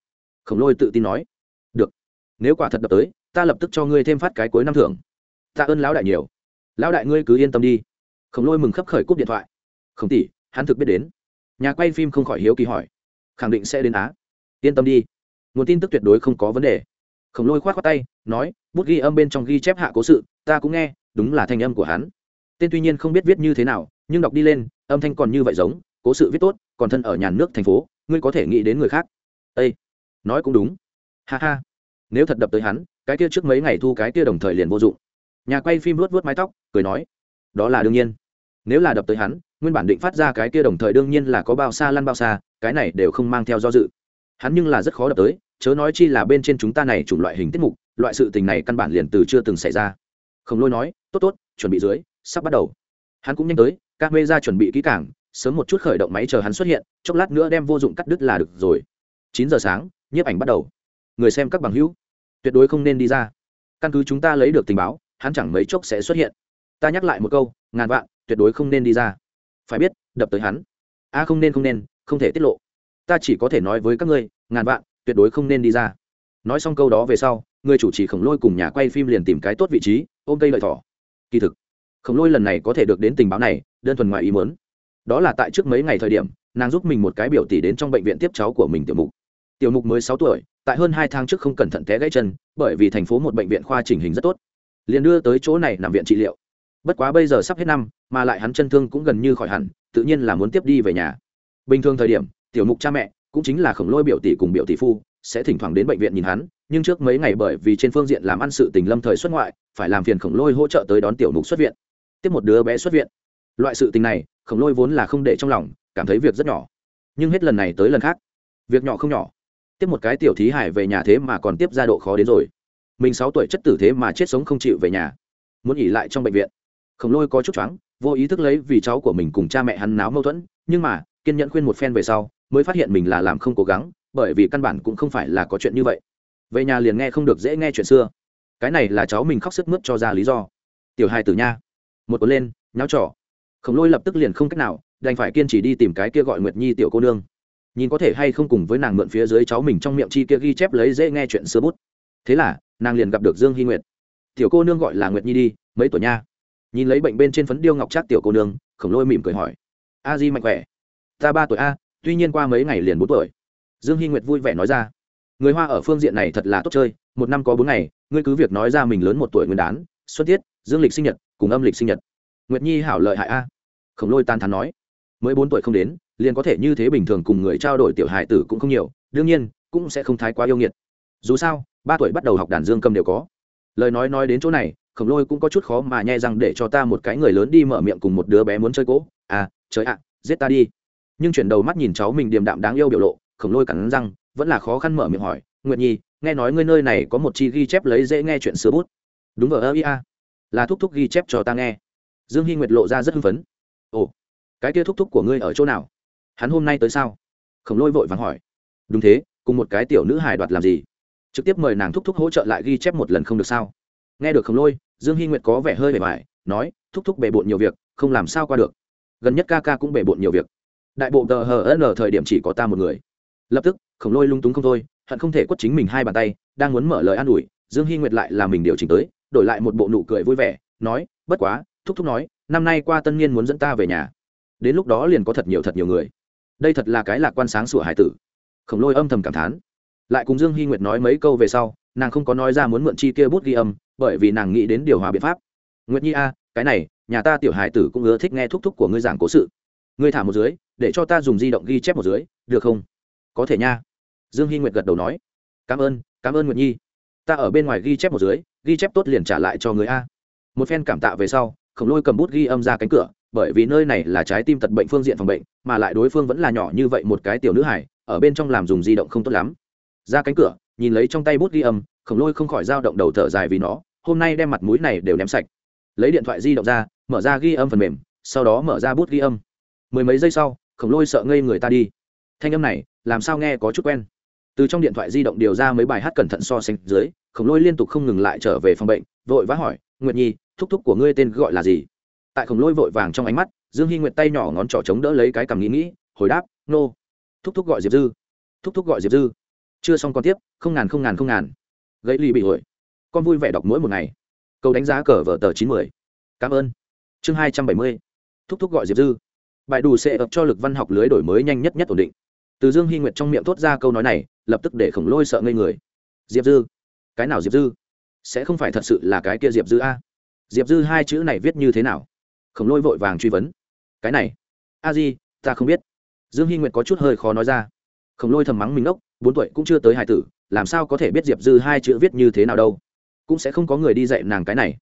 Khổng lôi tự tin nói, được, nếu quả thật đập tới, ta lập tức cho ngươi thêm phát cái cuối năm thưởng. Tạ ơn lão đại nhiều. Lão đại ngươi cứ yên tâm đi. Khổng lôi mừng khấp khởi cúp điện thoại. Khổng tỷ, hắn thực biết đến. Nhà quay phim không khỏi hiếu kỳ hỏi, khẳng định sẽ đến á? Yên tâm đi. Nguồn tin tức tuyệt đối không có vấn đề. Khổng lôi k h o á t k tay, nói, bút ghi âm bên trong ghi chép hạ cố sự, ta cũng nghe, đúng là thanh âm của hắn. Tên tuy nhiên không biết viết như thế nào, nhưng đọc đi lên, âm thanh còn như vậy giống, cố sự viết tốt, còn thân ở nhà nước thành phố, ngươi có thể nghĩ đến người khác. Â nói cũng đúng. Ha ha. Nếu thật đập tới hắn, cái kia trước mấy ngày thu cái kia đồng thời liền vô dụng. Nhà quay phim luốt vớt mái tóc, cười nói, đó là đương nhiên. Nếu là đập tới hắn, nguyên bản định phát ra cái kia đồng thời đương nhiên là có bao xa lăn bao xa, cái này đều không mang theo do dự hắn nhưng là rất khó đập tới, chớ nói chi là bên trên chúng ta này chủng loại hình tiết mục, loại sự tình này căn bản liền từ chưa từng xảy ra. Khổng lôi nói, tốt tốt, chuẩn bị dưới, sắp bắt đầu. Hắn cũng nhanh tới, các mê ra chuẩn bị kỹ càng, sớm một chút khởi động máy chờ hắn xuất hiện, chốc lát nữa đem vô dụng cắt đứt là được rồi. Chín giờ sáng, nhiếp ảnh bắt đầu. Người xem các bằng hữu, tuyệt đối không nên đi ra. Căn cứ chúng ta lấy được tình báo, hắn chẳng mấy chốc sẽ xuất hiện. Ta nhắc lại một câu, ngàn vạn, tuyệt đối không nên đi ra. Phải biết, đập tới hắn. A, không nên không nên, không thể tiết lộ ta chỉ có thể nói với các ngươi, ngàn vạn, tuyệt đối không nên đi ra. Nói xong câu đó về sau, người chủ trì khổng lôi cùng nhà quay phim liền tìm cái tốt vị trí, ôm cây lợi thỏ. Kỳ thực, khổng lôi lần này có thể được đến tình báo này, đơn thuần ngoài ý muốn. Đó là tại trước mấy ngày thời điểm, nàng giúp mình một cái biểu tỷ đến trong bệnh viện tiếp cháu của mình tiểu mục. Tiểu mục mới sáu tuổi, tại hơn hai tháng trước không cẩn thận té gãy chân, bởi vì thành phố một bệnh viện khoa chỉnh hình rất tốt. Liền đưa tới chỗ này nằm viện trị liệu. Bất quá bây giờ sắp hết năm, mà lại hắn chân thương cũng gần như khỏi hẳn, tự nhiên là muốn tiếp đi về nhà. Bình thường thời điểm tiểu mục cha mẹ, cũng chính là khổng lôi biểu tỷ cùng biểu tỷ phu, sẽ thỉnh thoảng đến bệnh viện nhìn hắn, nhưng trước mấy ngày bởi vì trên phương diện làm ăn sự tình lâm thời xuất ngoại, phải làm phiền khổng lôi hỗ trợ tới đón tiểu mục xuất viện. Tiếp một đứa bé xuất viện. Loại sự tình này, khổng lôi vốn là không để trong lòng, cảm thấy việc rất nhỏ. Nhưng hết lần này tới lần khác, việc nhỏ không nhỏ. Tiếp một cái tiểu thí hải về nhà thế mà còn tiếp ra độ khó đến rồi. Mình sáu tuổi chất tử thế mà chết sống không chịu về nhà. Muốn nghỉ lại trong bệnh viện. Khổng lôi có chút choáng, vô ý thức lấy vì cháu của mình cùng cha mẹ hắn náo mâu thuẫn, nhưng mà, kiên nhẫn khuyên một phen về sau mới phát hiện mình là làm không cố gắng, bởi vì căn bản cũng không phải là có chuyện như vậy. Về nhà liền nghe không được dễ nghe chuyện xưa. Cái này là cháu mình khóc sức mướt cho ra lý do. Tiểu hai tử nha. Một cuốn lên, nháo trỏ khổng lôi lập tức liền không cách nào, đành phải kiên trì đi tìm cái kia gọi nguyệt nhi tiểu cô nương. Nhìn có thể hay không cùng với nàng mượn phía dưới cháu mình trong miệng chi kia ghi chép lấy dễ nghe chuyện xưa bút. Thế là, nàng liền gặp được dương hy nguyệt. Tiểu cô nương gọi là nguyệt nhi đi, mấy tuổi nha? Nhìn lấy bệnh bên trên phấn điêu ngọc trác tiểu cô nương, khổng lôi mỉm cười hỏi. A di mạnh khỏe. Ta ba tuổi a tuy nhiên qua mấy ngày liền bốn tuổi. Dương hy nguyệt vui vẻ nói ra, người hoa ở phương diện này thật là tốt chơi, một năm có bốn ngày, ngươi cứ việc nói ra mình lớn một tuổi nguyên đán xuất tiết, dương lịch sinh nhật, cùng âm lịch sinh nhật. Nguyệt nhi hảo lợi hại a. Khổng lôi tan thắn nói, mới bốn tuổi không đến, liền có thể như thế bình thường cùng người trao đổi tiểu hài tử cũng không nhiều, đương nhiên, cũng sẽ không thái quá yêu nghiệt. Dù sao, ba tuổi bắt đầu học đàn dương cầm đều có. Lời nói nói đến chỗ này, khổng lôi cũng có chút khó mà nhai rằng để cho ta một cái người lớn đi mở miệng cùng một đứa bé muốn chơi cỗ à trời ạ, giết ta đi nhưng chuyển đầu mắt nhìn cháu mình điềm đạm đáng yêu biểu lộ, khổng lôi cắn răng, vẫn là khó khăn mở miệng hỏi, nguyệt nhi, nghe nói ngươi nơi này có một chi ghi chép lấy dễ nghe chuyện xưa bút. Đúng vờ ơ ia là thúc thúc ghi chép cho ta nghe. Dương hy nguyệt lộ ra rất hưng phấn. Ồ, cái kia thúc thúc của ngươi ở chỗ nào? Hắn hôm nay tới sao? Khổng lôi vội vàng hỏi. Đúng thế, cùng một cái tiểu nữ hài đoạt làm gì? Trực tiếp mời nàng thúc thúc hỗ trợ lại ghi chép một lần không được sao? Nghe được khổng lôi, dương hy nguyệt có vẻ hơi bề bài nói, thúc thúc bề bộn nhiều việc, không làm sao qua được. Gần nhất ca ca cũng bề bộn nhiều việc đại bộ tờ hờ n thời điểm chỉ có ta một người. Lập tức, khổng lôi lung túng không thôi, hận không thể quất chính mình hai bàn tay, đang muốn mở lời an ủi, dương hy nguyệt lại là mình điều chỉnh tới, đổi lại một bộ nụ cười vui vẻ, nói, bất quá, thúc thúc nói, năm nay qua tân niên muốn dẫn ta về nhà. Đến lúc đó liền có thật nhiều thật nhiều người. Đây thật là cái lạc quan sáng sủa hải tử. Khổng lôi âm thầm cảm thán. Lại cùng dương hy nguyệt nói mấy câu về sau, nàng không có nói ra muốn mượn chi kia bút ghi âm, bởi vì nàng nghĩ đến điều hòa biện pháp. Nguyệt nhi a, cái này, nhà ta tiểu hải tử cũng ưa thích nghe thúc thúc của ngươi giảng cố sự ngươi thả một dưới, để cho ta dùng di động ghi chép một dưới, được không? Có thể nha. Dương hy nguyệt gật đầu nói. Cảm ơn cảm ơn nguyệt nhi. Ta ở bên ngoài ghi chép một dưới, ghi chép tốt liền trả lại cho người a. Một phen cảm tạ về sau, khổng lôi cầm bút ghi âm ra cánh cửa, bởi vì nơi này là trái tim tật bệnh phương diện phòng bệnh, mà lại đối phương vẫn là nhỏ như vậy một cái tiểu nữ hải ở bên trong làm dùng di động không tốt lắm. Ra cánh cửa, nhìn lấy trong tay bút ghi âm, khổng lôi không khỏi dao động đầu thở dài vì nó, hôm nay đem mặt mũi này đều ném sạch. Lấy điện thoại di động ra, mở ra ghi âm phần mềm, sau đó mở ra bút ghi âm mười mấy giây sau, khổng lôi sợ ngây người ta đi. Thanh âm này, làm sao nghe có chút quen? Từ trong điện thoại di động điều ra mấy bài hát cẩn thận so sánh dưới, khổng lôi liên tục không ngừng lại trở về phòng bệnh, vội vã hỏi, nguyệt nhi, thúc thúc của ngươi tên gọi là gì? Tại khổng lôi vội vàng trong ánh mắt, dương hy nguyệt tay nhỏ ngón trỏ chống đỡ lấy cái cằm nghĩ nghĩ, hồi đáp, nô. Thúc thúc gọi diệp dư. Thúc thúc gọi diệp dư. Chưa xong còn tiếp, không ngàn không ngàn không ngàn. Gãy ly bị hồi con vui vẻ đọc mỗi một ngày. Câu đánh giá cờ vở tờ chín mươi. Cảm ơn. Chương hai trăm bảy mươi. Thúc thúc gọi diệp dư bài đủ sẽ ập cho lực văn học lưới đổi mới nhanh nhất nhất ổn định. Từ dương hy nguyệt trong miệng thốt ra câu nói này, lập tức để khổng lôi sợ ngây người. Diệp dư, cái nào diệp dư? Sẽ không phải thật sự là cái kia diệp dư a? Diệp dư hai chữ này viết như thế nào? Khổng lôi vội vàng truy vấn. Cái này, a di, ta không biết. Dương hy nguyệt có chút hơi khó nói ra. Khổng lôi thầm mắng mình ốc bốn tuổi cũng chưa tới hai tử, làm sao có thể biết diệp dư hai chữ viết như thế nào đâu? Cũng sẽ không có người đi dạy nàng cái này.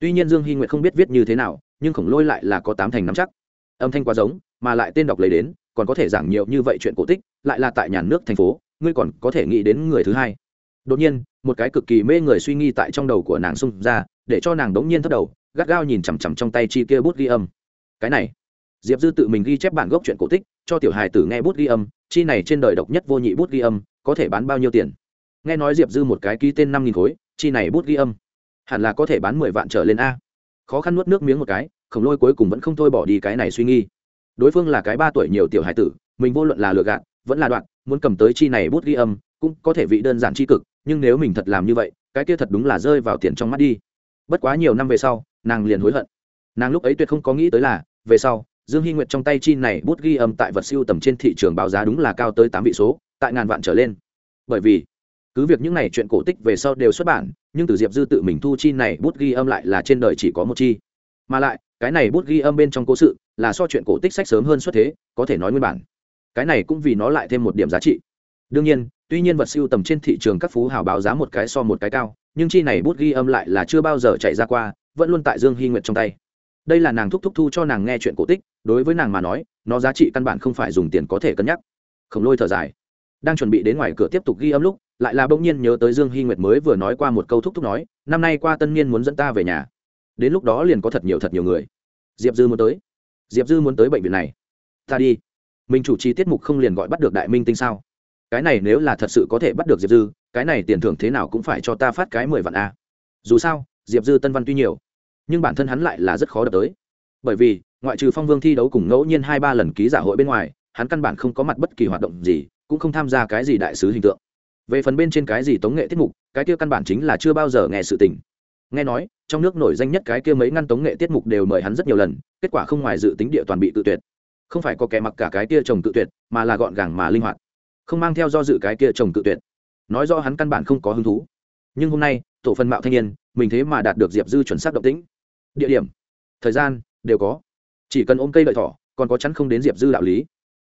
Tuy nhiên dương hy nguyệt không biết viết như thế nào, nhưng khổng lôi lại là có tám thành nắm chắc âm thanh quá giống, mà lại tên đọc lấy đến, còn có thể giảng nhiều như vậy chuyện cổ tích, lại là tại nhà nước thành phố, ngươi còn có thể nghĩ đến người thứ hai. Đột nhiên, một cái cực kỳ mê người suy nghi tại trong đầu của nàng xung ra, để cho nàng đống nhiên thất đầu, gắt gao nhìn chằm chằm trong tay chi kia bút ghi âm. Cái này, diệp dư tự mình ghi chép bản gốc chuyện cổ tích, cho tiểu hài tử nghe bút ghi âm, chi này trên đời độc nhất vô nhị bút ghi âm, có thể bán bao nhiêu tiền? Nghe nói diệp dư một cái ký tên năm nghìn khối, chi này bút ghi âm, hẳn là có thể bán mười vạn trở lên a. Khó khăn nuốt nước miếng một cái khổng lôi cuối cùng vẫn không thôi bỏ đi cái này suy nghi. Đối phương là cái ba tuổi nhiều tiểu hải tử, mình vô luận là lừa gạt, vẫn là đoạn muốn cầm tới chi này bút ghi âm, cũng có thể vị đơn giản chi cực, nhưng nếu mình thật làm như vậy, cái kia thật đúng là rơi vào tiền trong mắt đi. Bất quá nhiều năm về sau, nàng liền hối hận. Nàng lúc ấy tuyệt không có nghĩ tới là, về sau, dương hy nguyệt trong tay chi này bút ghi âm tại vật siêu tầm trên thị trường báo giá đúng là cao tới tám vị số, tại ngàn vạn trở lên. Bởi vì, cứ việc những này chuyện cổ tích về sau đều xuất bản, nhưng từ diệp dư tự mình thu chi này bút ghi âm lại là trên đời chỉ có một chi. Mà lại cái này bút ghi âm bên trong cố sự là so chuyện cổ tích sách sớm hơn xuất thế, có thể nói nguyên bản. Cái này cũng vì nó lại thêm một điểm giá trị. Đương nhiên, tuy nhiên vật siêu tầm trên thị trường các phú hào báo giá một cái so một cái cao, nhưng chi này bút ghi âm lại là chưa bao giờ chạy ra qua, vẫn luôn tại dương hy nguyệt trong tay. Đây là nàng thúc thúc thu cho nàng nghe chuyện cổ tích, đối với nàng mà nói, nó giá trị căn bản không phải dùng tiền có thể cân nhắc. Khổng lôi thở dài. Đang chuẩn bị đến ngoài cửa tiếp tục ghi âm lúc, lại là bỗng nhiên nhớ tới dương hy nguyệt mới vừa nói qua một câu thúc thúc nói, năm nay qua tân niên muốn dẫn ta về nhà đến lúc đó liền có thật nhiều thật nhiều người. Diệp dư muốn tới. Diệp dư muốn tới bệnh viện này. Ta đi. Mình chủ trì tiết mục không liền gọi bắt được đại minh tinh sao? Cái này nếu là thật sự có thể bắt được diệp dư, cái này tiền thưởng thế nào cũng phải cho ta phát cái mười vạn a. Dù sao, diệp dư tân văn tuy nhiều, nhưng bản thân hắn lại là rất khó đập tới. Bởi vì, ngoại trừ phong vương thi đấu cùng ngẫu nhiên hai ba lần ký giả hội bên ngoài, hắn căn bản không có mặt bất kỳ hoạt động gì, cũng không tham gia cái gì đại sứ hình tượng. Về phần bên trên cái gì tống nghệ tiết mục, cái kia căn bản chính là chưa bao giờ nghe sự tình nghe nói, trong nước nổi danh nhất cái kia mấy ngăn tống nghệ tiết mục đều mời hắn rất nhiều lần, kết quả không ngoài dự tính địa toàn bị tự tuyệt. Không phải có kẻ mặc cả cái kia chồng tự tuyệt, mà là gọn gàng mà linh hoạt. Không mang theo do dự cái kia chồng tự tuyệt. Nói do hắn căn bản không có hứng thú. Nhưng hôm nay, tổ phân mạo thanh niên, mình thế mà đạt được diệp dư chuẩn xác động tĩnh. Địa điểm, thời gian, đều có. Chỉ cần ôm cây đợi thỏ, còn có chắn không đến diệp dư đạo lý.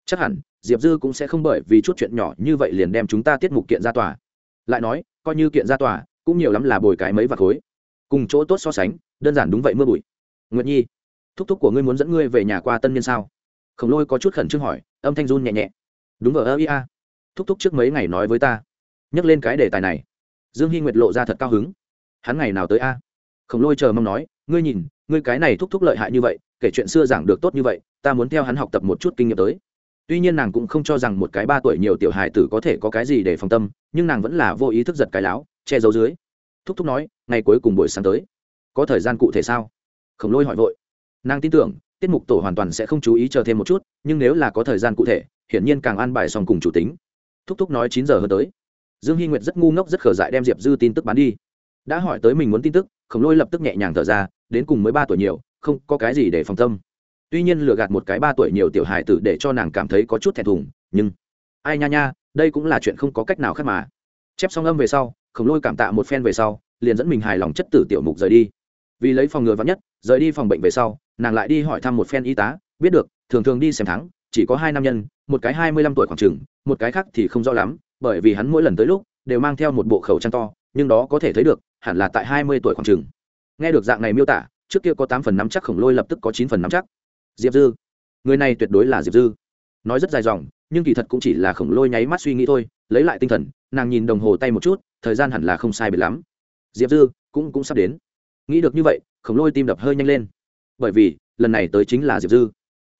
Chắc hẳn, diệp dư cũng sẽ không bởi vì chút chuyện nhỏ như vậy liền đem chúng ta tiết mục kiện ra tòa. Lại nói, coi như kiện ra tòa, cũng nhiều lắm là bồi cái mấy vạt khối cùng chỗ tốt so sánh, đơn giản đúng vậy mưa bụi. Nguyệt nhi, thúc thúc của ngươi muốn dẫn ngươi về nhà qua tân niên sao? Khổng lôi có chút khẩn trương hỏi, âm thanh run nhẹ nhẹ. Đúng vờ ơ ia thúc thúc trước mấy ngày nói với ta, nhắc lên cái đề tài này. Dương hy nguyệt lộ ra thật cao hứng. Hắn ngày nào tới a? Khổng lôi chờ mong nói, ngươi nhìn, ngươi cái này thúc thúc lợi hại như vậy, kể chuyện xưa giảng được tốt như vậy, ta muốn theo hắn học tập một chút kinh nghiệm tới. Tuy nhiên nàng cũng không cho rằng một cái ba tuổi nhiều tiểu hài tử có thể có cái gì để phòng tâm, nhưng nàng vẫn là vô ý thức giật cái láo, che giấu dưới thúc thúc nói, ngày cuối cùng buổi sáng tới, có thời gian cụ thể sao? Khổng lôi hỏi vội. Nàng tin tưởng, tiết mục tổ hoàn toàn sẽ không chú ý chờ thêm một chút, nhưng nếu là có thời gian cụ thể, hiển nhiên càng an bài xong cùng chủ tính. Thúc thúc nói chín giờ hơn tới. Dương hy nguyệt rất ngu ngốc rất khở dại đem diệp dư tin tức bán đi. Đã hỏi tới mình muốn tin tức, khổng lôi lập tức nhẹ nhàng thở ra, đến cùng mới ba tuổi nhiều, không có cái gì để phòng tâm. Tuy nhiên lừa gạt một cái ba tuổi nhiều tiểu hài tử để cho nàng cảm thấy có chút thẹn thùng, nhưng, ai nha nha, đây cũng là chuyện không có cách nào khác mà. Chép xong âm về sau khổng lôi cảm tạ một phen về sau, liền dẫn mình hài lòng chất tử tiểu mục rời đi. Vì lấy phòng ngừa vắn nhất, rời đi phòng bệnh về sau, nàng lại đi hỏi thăm một phen y tá, biết được, thường thường đi xem thắng, chỉ có hai nam nhân, một cái hai mươi lăm tuổi khoảng chừng, một cái khác thì không rõ lắm, bởi vì hắn mỗi lần tới lúc, đều mang theo một bộ khẩu trang to, nhưng đó có thể thấy được, hẳn là tại hai mươi tuổi khoảng chừng. Nghe được dạng này miêu tả, trước kia có tám phần năm chắc khổng lôi lập tức có chín phần năm chắc. Diệp dư. Người này tuyệt đối là diệp dư. Nói rất dài dòng, nhưng kỳ thật cũng chỉ là khổng lôi nháy mắt suy nghĩ thôi, lấy lại tinh thần nàng nhìn đồng hồ tay một chút, thời gian hẳn là không sai biệt lắm. Diệp dư cũng cũng sắp đến. Nghĩ được như vậy, khổng lôi tim đập hơi nhanh lên. Bởi vì, lần này tới chính là diệp dư.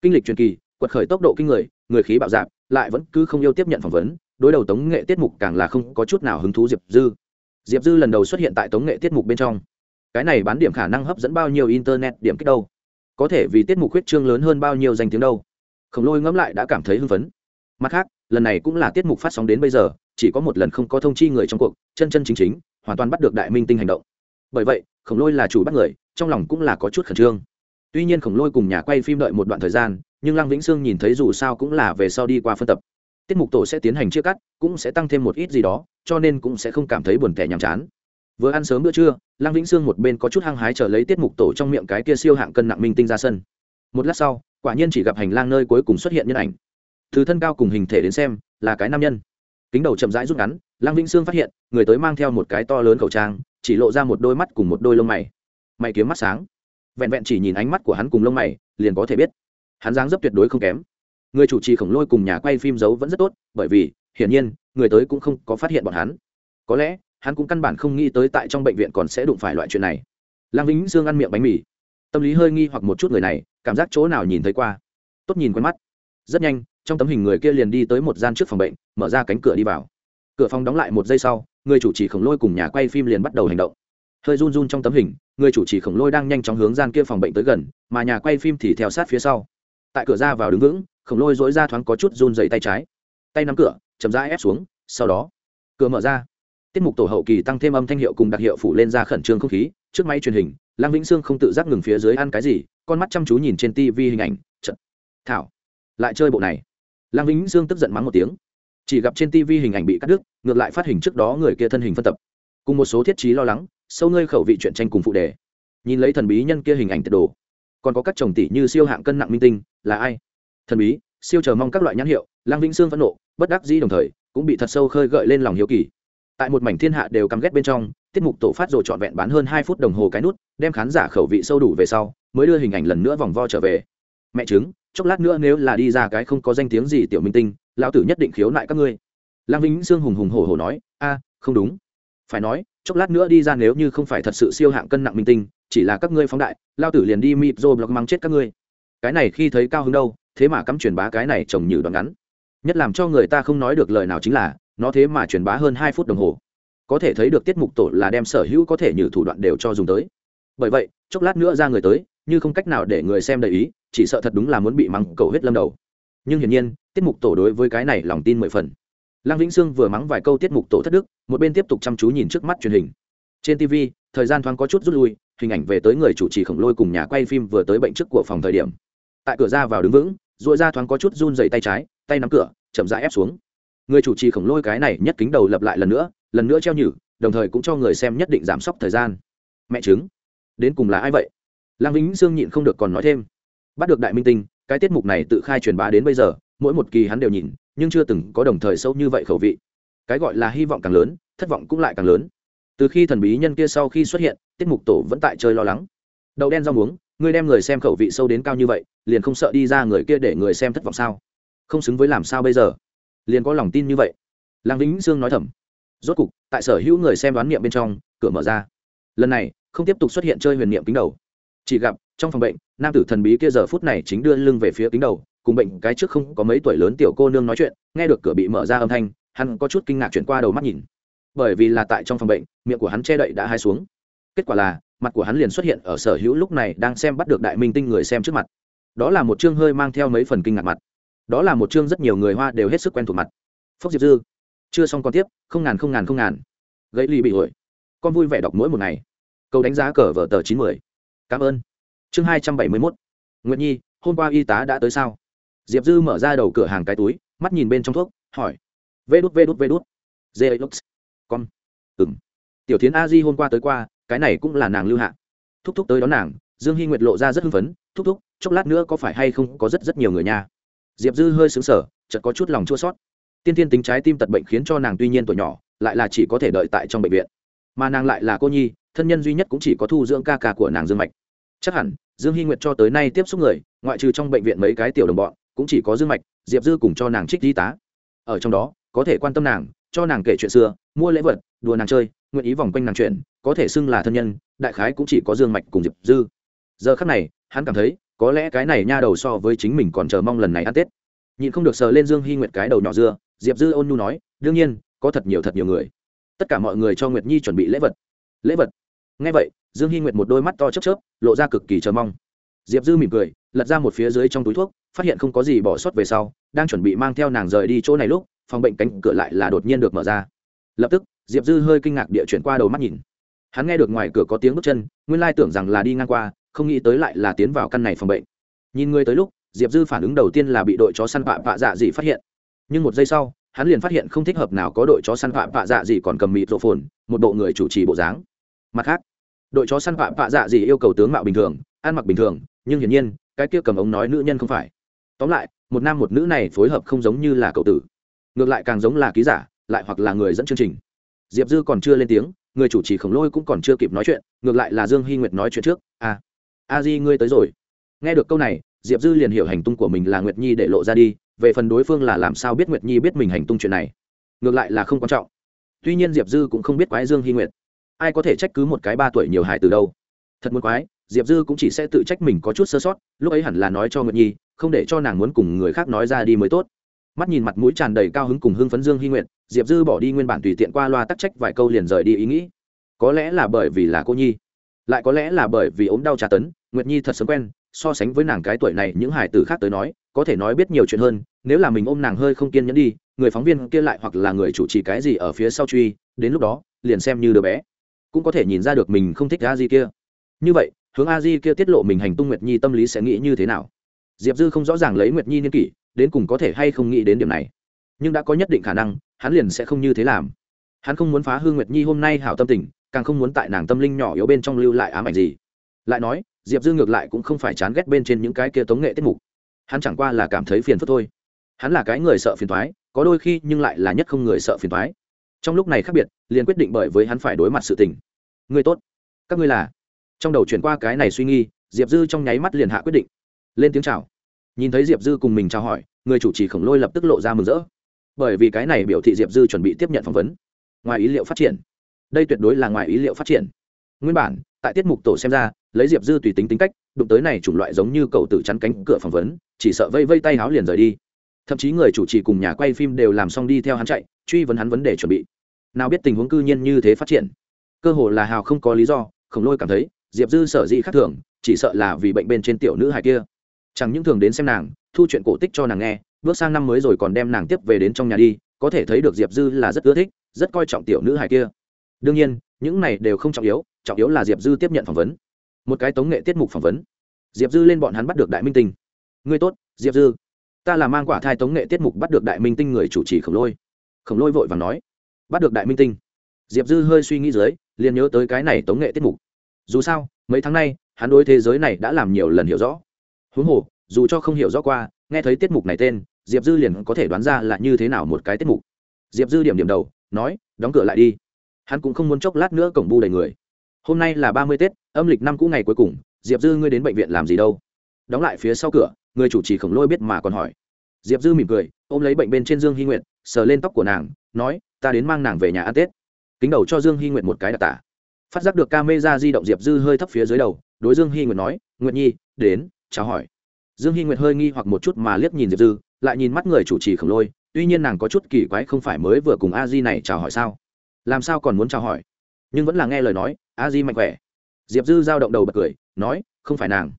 Kinh lịch truyền kỳ, quật khởi tốc độ kinh người người khí bạo dạp lại vẫn cứ không yêu tiếp nhận phỏng vấn, đối đầu tống nghệ tiết mục càng là không có chút nào hứng thú diệp dư. Diệp dư lần đầu xuất hiện tại tống nghệ tiết mục bên trong. Cái này bán điểm khả năng hấp dẫn bao nhiêu internet điểm kích đâu? Có thể vì tiết mục huyết trương lớn hơn bao nhiêu danh tiếng đâu? Khổng lôi ngẫm lại đã cảm thấy hưng phấn. Mặt khác, lần này cũng là tiết mục phát sóng đến bây giờ chỉ có một lần không có thông chi người trong cuộc, chân chân chính chính, hoàn toàn bắt được đại minh tinh hành động. Bởi vậy, khổng lôi là chủ bắt người, trong lòng cũng là có chút khẩn trương. Tuy nhiên khổng lôi cùng nhà quay phim đợi một đoạn thời gian, nhưng lăng vĩnh sương nhìn thấy dù sao cũng là về sau đi qua phân tập. Tiết mục tổ sẽ tiến hành chia cắt, cũng sẽ tăng thêm một ít gì đó, cho nên cũng sẽ không cảm thấy buồn tẻ nhàm chán. Vừa ăn sớm bữa trưa, lăng vĩnh sương một bên có chút hăng hái chờ lấy tiết mục tổ trong miệng cái kia siêu hạng cân nặng minh tinh ra sân. Một lát sau, quả nhiên chỉ gặp hành lang nơi cuối cùng xuất hiện nhân ảnh. Từ thân cao cùng hình thể đến xem, là cái nam nhân kính đầu chậm rãi rút ngắn, lăng vĩnh sương phát hiện, người tới mang theo một cái to lớn khẩu trang, chỉ lộ ra một đôi mắt cùng một đôi lông mày. Mày kiếm mắt sáng. Vẹn vẹn chỉ nhìn ánh mắt của hắn cùng lông mày, liền có thể biết, hắn dáng dấp tuyệt đối không kém. Người chủ trì khổng lôi cùng nhà quay phim giấu vẫn rất tốt, bởi vì, hiển nhiên, người tới cũng không có phát hiện bọn hắn. Có lẽ, hắn cũng căn bản không nghĩ tới tại trong bệnh viện còn sẽ đụng phải loại chuyện này. Lăng vĩnh Sương ăn miệng bánh mì. Tâm lý hơi nghi hoặc một chút người này, cảm giác chỗ nào nhìn thấy qua. Tốt nhìn quen mắt. Rất nhanh trong tấm hình người kia liền đi tới một gian trước phòng bệnh, mở ra cánh cửa đi vào. Cửa phòng đóng lại một giây sau, người chủ trì khổng lôi cùng nhà quay phim liền bắt đầu hành động. Hơi run run trong tấm hình, người chủ trì khổng lôi đang nhanh chóng hướng gian kia phòng bệnh tới gần, mà nhà quay phim thì theo sát phía sau. Tại cửa ra vào đứng vững, khổng lôi dỗi ra thoáng có chút run dày tay trái. Tay nắm cửa, chậm rãi ép xuống, sau đó, cửa mở ra. Tiết mục tổ hậu kỳ tăng thêm âm thanh hiệu cùng đặc hiệu phủ lên ra khẩn trương không khí, trước máy truyền hình, lăng vĩnh sương không tự giác ngừng phía dưới ăn cái gì, con mắt chăm chú nhìn trên tv hình ảnh trận thảo, lại chơi bộ này lăng vĩnh sương tức giận mắng một tiếng. Chỉ gặp trên tv hình ảnh bị cắt đứt, ngược lại phát hình trước đó người kia thân hình phân tập. Cùng một số thiết trí lo lắng, sâu ngơi khẩu vị chuyện tranh cùng phụ đề. Nhìn lấy thần bí nhân kia hình ảnh tiệt đồ. Còn có các chồng tỷ như siêu hạng cân nặng minh tinh, là ai? Thần bí, siêu chờ mong các loại nhãn hiệu lang vĩnh sương phẫn nộ, bất đắc dĩ đồng thời, cũng bị thật sâu khơi gợi lên lòng hiếu kỳ. Tại một mảnh thiên hạ đều căm ghét bên trong, tiết mục tổ phát rồi trọn vẹn bán hơn hai phút đồng hồ cái nút, đem khán giả khẩu vị sâu đủ về sau, mới đưa hình ảnh lần nữa vòng vo trở về. Mẹ chứng chốc lát nữa nếu là đi ra cái không có danh tiếng gì tiểu minh tinh, lão tử nhất định khiếu nại các ngươi. Lang vĩnh sương hùng hùng hổ hổ nói, a, không đúng. Phải nói, chốc lát nữa đi ra nếu như không phải thật sự siêu hạng cân nặng minh tinh, chỉ là các ngươi phóng đại lao tử liền đi mịp rồi blog mắng chết các ngươi. Cái này khi thấy cao hứng đâu, thế mà cắm truyền bá cái này trồng như đoạn ngắn. Nhất làm cho người ta không nói được lời nào chính là, nó thế mà truyền bá hơn hai phút đồng hồ. Có thể thấy được tiết mục tổ là đem sở hữu có thể như thủ đoạn đều cho dùng tới. Bởi vậy, chốc lát nữa ra người tới như không cách nào để người xem đầy ý, chỉ sợ thật đúng là muốn bị mắng cầu huyết lâm đầu. Nhưng hiển nhiên, tiết mục tổ đối với cái này lòng tin mười phần. Lăng vĩnh sương vừa mắng vài câu tiết mục tổ thất đức, một bên tiếp tục chăm chú nhìn trước mắt truyền hình. Trên tv thời gian thoáng có chút rút lui, hình ảnh về tới người chủ trì khổng lôi cùng nhà quay phim vừa tới bệnh trước của phòng thời điểm. Tại cửa ra vào đứng vững dội ra thoáng có chút run dày tay trái, tay nắm cửa, chậm rãi ép xuống. Người chủ trì khổng lôi cái này nhất kính đầu lập lại lần nữa lần nữa treo nhử, đồng thời cũng cho người xem nhất định giảm sốc thời gian. Mẹ chứng. Đến cùng là ai vậy? Lăng vĩnh sương nhịn không được còn nói thêm. Bắt được đại minh tinh, cái tiết mục này tự khai truyền bá đến bây giờ, mỗi một kỳ hắn đều nhìn, nhưng chưa từng có đồng thời sâu như vậy khẩu vị. Cái gọi là hy vọng càng lớn, thất vọng cũng lại càng lớn. Từ khi thần bí nhân kia sau khi xuất hiện, tiết mục tổ vẫn tại chơi lo lắng. Đậu đen rau muống ngươi đem người xem khẩu vị sâu đến cao như vậy, liền không sợ đi ra người kia để người xem thất vọng sao? Không xứng với làm sao bây giờ? Liền có lòng tin như vậy. Làng vĩnh Dương nói thầm. Rốt cục, tại sở hữu người xem đoán niệm bên trong, cửa mở ra. Lần này, không tiếp tục xuất hiện chơi huyền niệm kính đầu chỉ gặp trong phòng bệnh, nam tử thần bí kia giờ phút này chính đưa lưng về phía kính đầu, cùng bệnh cái trước không có mấy tuổi lớn tiểu cô nương nói chuyện, nghe được cửa bị mở ra âm thanh, hắn có chút kinh ngạc chuyển qua đầu mắt nhìn. Bởi vì là tại trong phòng bệnh, miệng của hắn che đậy đã hai xuống. Kết quả là, mặt của hắn liền xuất hiện ở sở hữu lúc này đang xem bắt được đại minh tinh người xem trước mặt. Đó là một chương hơi mang theo mấy phần kinh ngạc mặt. Đó là một chương rất nhiều người hoa đều hết sức quen thuộc mặt. Phốc diệp dư. Chưa xong còn tiếp, không ngàn không ngàn không ngàn. Gãy ly bị ổi con vui vẻ đọc mỗi một ngày. Câu đánh giá cờ vở tờ chín mươi cảm ơn. Chương hai trăm bảy mươi mốt. Nguyện nhi, hôm qua y tá đã tới sao? Diệp dư mở ra đầu cửa hàng cái túi, mắt nhìn bên trong thuốc, hỏi. Vê đút vê đút vê đút. Dê lux con ừng tiểu tiến a di hôm qua tới qua, cái này cũng là nàng lưu hạ. Thúc thúc tới đón nàng, dương hy nguyệt lộ ra rất hưng phấn. Thúc thúc, chốc lát nữa có phải hay không có rất rất nhiều người nha? Diệp dư hơi xứng sở chợt có chút lòng chua sót tiên tiên tính trái tim tật bệnh khiến cho nàng tuy nhiên tuổi nhỏ, lại là chỉ có thể đợi tại trong bệnh viện. Mà nàng lại là cô nhi, thân nhân duy nhất cũng chỉ có thu dưỡng ca ca của nàng dương mạch chắc hẳn, dương hy nguyệt cho tới nay tiếp xúc người, ngoại trừ trong bệnh viện mấy cái tiểu đồng bọn, cũng chỉ có dương mạch, diệp dư cùng cho nàng trích di tá. Ở trong đó, có thể quan tâm nàng, cho nàng kể chuyện xưa, mua lễ vật, đùa nàng chơi, nguyện ý vòng quanh nàng chuyện, có thể xưng là thân nhân, đại khái cũng chỉ có dương mạch cùng diệp dư. Giờ khắc này, hắn cảm thấy, có lẽ cái này nha đầu so với chính mình còn chờ mong lần này ăn tết. Nhịn không được sờ lên dương hy nguyệt cái đầu nhỏ dưa, diệp dư ôn nhu nói, đương nhiên, có thật nhiều thật nhiều người. Tất cả mọi người cho nguyệt nhi chuẩn bị lễ vật. Lễ vật? Ngay vậy, dương hy nguyệt một đôi mắt to chớp chớp, lộ ra cực kỳ chờ mong. Diệp dư mỉm cười, lật ra một phía dưới trong túi thuốc, phát hiện không có gì bỏ sót về sau, đang chuẩn bị mang theo nàng rời đi chỗ này lúc, phòng bệnh cánh cửa lại là đột nhiên được mở ra. Lập tức, diệp dư hơi kinh ngạc địa chuyển qua đầu mắt nhìn. Hắn nghe được ngoài cửa có tiếng bước chân, nguyên lai tưởng rằng là đi ngang qua, không nghĩ tới lại là tiến vào căn này phòng bệnh. Nhìn người tới lúc, diệp dư phản ứng đầu tiên là bị đội chó săn vạ vạ dạ dị phát hiện. Nhưng một giây sau, hắn liền phát hiện không thích hợp nào có đội chó săn vạ vạ dạ dị còn cầm mịt rộ phồn, một bộ người chủ trì bộ dáng. Mặt khác đội chó săn vạ vạ dạ gì yêu cầu tướng mạo bình thường, ăn mặc bình thường, nhưng hiển nhiên, cái kia cầm ống nói nữ nhân không phải. Tóm lại, một nam một nữ này phối hợp không giống như là cậu tử. Ngược lại càng giống là ký giả, lại hoặc là người dẫn chương trình. Diệp dư còn chưa lên tiếng, người chủ trì khổng lôi cũng còn chưa kịp nói chuyện, ngược lại là dương hy nguyệt nói chuyện trước a a di ngươi tới rồi. Nghe được câu này, diệp dư liền hiểu hành tung của mình là nguyệt nhi để lộ ra đi, về phần đối phương là làm sao biết nguyệt nhi biết mình hành tung chuyện này. Ngược lại là không quan trọng. Tuy nhiên diệp dư cũng không biết quái dương hy nguyệt ai có thể trách cứ một cái ba tuổi nhiều hài từ đâu? Thật muốn quái diệp dư cũng chỉ sẽ tự trách mình có chút sơ sót lúc ấy hẳn là nói cho nguyệt nhi không để cho nàng muốn cùng người khác nói ra đi mới tốt. Mắt nhìn mặt mũi tràn đầy cao hứng cùng hưng phấn dương hy nguyện, diệp dư bỏ đi nguyên bản tùy tiện qua loa tắc trách vài câu liền rời đi ý nghĩ. Có lẽ là bởi vì là cô nhi lại có lẽ là bởi vì ốm đau trà tấn nguyệt nhi thật sớm quen so sánh với nàng cái tuổi này những hải tử khác tới nói có thể nói biết nhiều chuyện hơn nếu là mình ôm nàng hơi không kiên nhẫn đi người phóng viên kia lại hoặc là người chủ trì cái gì ở phía sau truy đến lúc đó liền xem như đứa bé cũng có thể nhìn ra được mình không thích a di kia. Như vậy, hướng a di kia tiết lộ mình hành tung nguyệt nhi tâm lý sẽ nghĩ như thế nào? Diệp dư không rõ ràng lấy nguyệt nhi niên kỷ, đến cùng có thể hay không nghĩ đến điểm này. Nhưng đã có nhất định khả năng, hắn liền sẽ không như thế làm. Hắn không muốn phá hương nguyệt nhi hôm nay hảo tâm tình, càng không muốn tại nàng tâm linh nhỏ yếu bên trong lưu lại ám ảnh gì. Lại nói, diệp dư ngược lại cũng không phải chán ghét bên trên những cái kia tống nghệ tiết mục. Hắn chẳng qua là cảm thấy phiền phức thôi. Hắn là cái người sợ phiền thoái có đôi khi nhưng lại là nhất không người sợ phiền thoái trong lúc này khác biệt, liền quyết định bởi với hắn phải đối mặt sự tình. Người tốt. Các ngươi là. Trong đầu chuyển qua cái này suy nghi, diệp dư trong nháy mắt liền hạ quyết định. Lên tiếng chào. Nhìn thấy diệp dư cùng mình chào hỏi, người chủ trì khổng lôi lập tức lộ ra mừng rỡ. Bởi vì cái này biểu thị diệp dư chuẩn bị tiếp nhận phỏng vấn. Ngoài ý liệu phát triển. Đây tuyệt đối là ngoài ý liệu phát triển. Nguyên bản, tại tiết mục tổ xem ra, lấy diệp dư tùy tính tính cách, đụng tới này chủng loại giống như cậu tự chắn cánh cửa phỏng vấn, chỉ sợ vây vây tay háo liền rời đi. Thậm chí người chủ trì cùng nhà quay phim đều làm xong đi theo hắn chạy truy vấn hắn vấn đề chuẩn bị. Nào biết tình huống cư nhiên như thế phát triển. Cơ hồ là hào không có lý do, khổng lôi cảm thấy, diệp dư sở dĩ khác thường, chỉ sợ là vì bệnh bên trên tiểu nữ hài kia. Chẳng những thường đến xem nàng, thu chuyện cổ tích cho nàng nghe, bước sang năm mới rồi còn đem nàng tiếp về đến trong nhà đi, có thể thấy được diệp dư là rất ưa thích, rất coi trọng tiểu nữ hài kia. Đương nhiên, những này đều không trọng yếu trọng yếu là diệp dư tiếp nhận phỏng vấn. Một cái tống nghệ tiết mục phỏng vấn. Diệp dư lên bọn hắn bắt được đại minh tinh. Ngươi tốt, diệp dư. Ta là mang quả thai tống nghệ tiết mục bắt được đại minh tinh người chủ trì khổng lôi khổng lôi vội và nói, bắt được đại minh tinh. Diệp dư hơi suy nghĩ dưới, liền nhớ tới cái này tống nghệ tiết mục. Dù sao, mấy tháng nay, hắn đối thế giới này đã làm nhiều lần hiểu rõ. Huống hồ, dù cho không hiểu rõ qua, nghe thấy tiết mục này tên, diệp dư liền có thể đoán ra là như thế nào một cái tiết mục. Diệp dư điểm điểm đầu, nói, đóng cửa lại đi. Hắn cũng không muốn chốc lát nữa cổng bu đầy người. Hôm nay là ba mươi tết, âm lịch năm cũ ngày cuối cùng, diệp dư ngươi đến bệnh viện làm gì đâu? Đóng lại phía sau cửa, người chủ trì khổng lôi biết mà còn hỏi. Diệp dư mỉm cười, ôm lấy bệnh bên trên dương hy nguyện sờ lên tóc của nàng, nói, ta đến mang nàng về nhà ăn tết. Kính đầu cho dương hy Nguyệt một cái đặc tả. Phát giác được ca mê ra di động diệp dư hơi thấp phía dưới đầu, đối dương hy Nguyệt nói, Nguyệt nhi, đến, chào hỏi. Dương hy Nguyệt hơi nghi hoặc một chút mà liếc nhìn diệp dư, lại nhìn mắt người chủ trì khổng lôi, tuy nhiên nàng có chút kỳ quái không phải mới vừa cùng a di này chào hỏi sao? Làm sao còn muốn chào hỏi? Nhưng vẫn là nghe lời nói, a di mạnh khỏe. Diệp dư giao động đầu bật cười, nói, không phải nàng.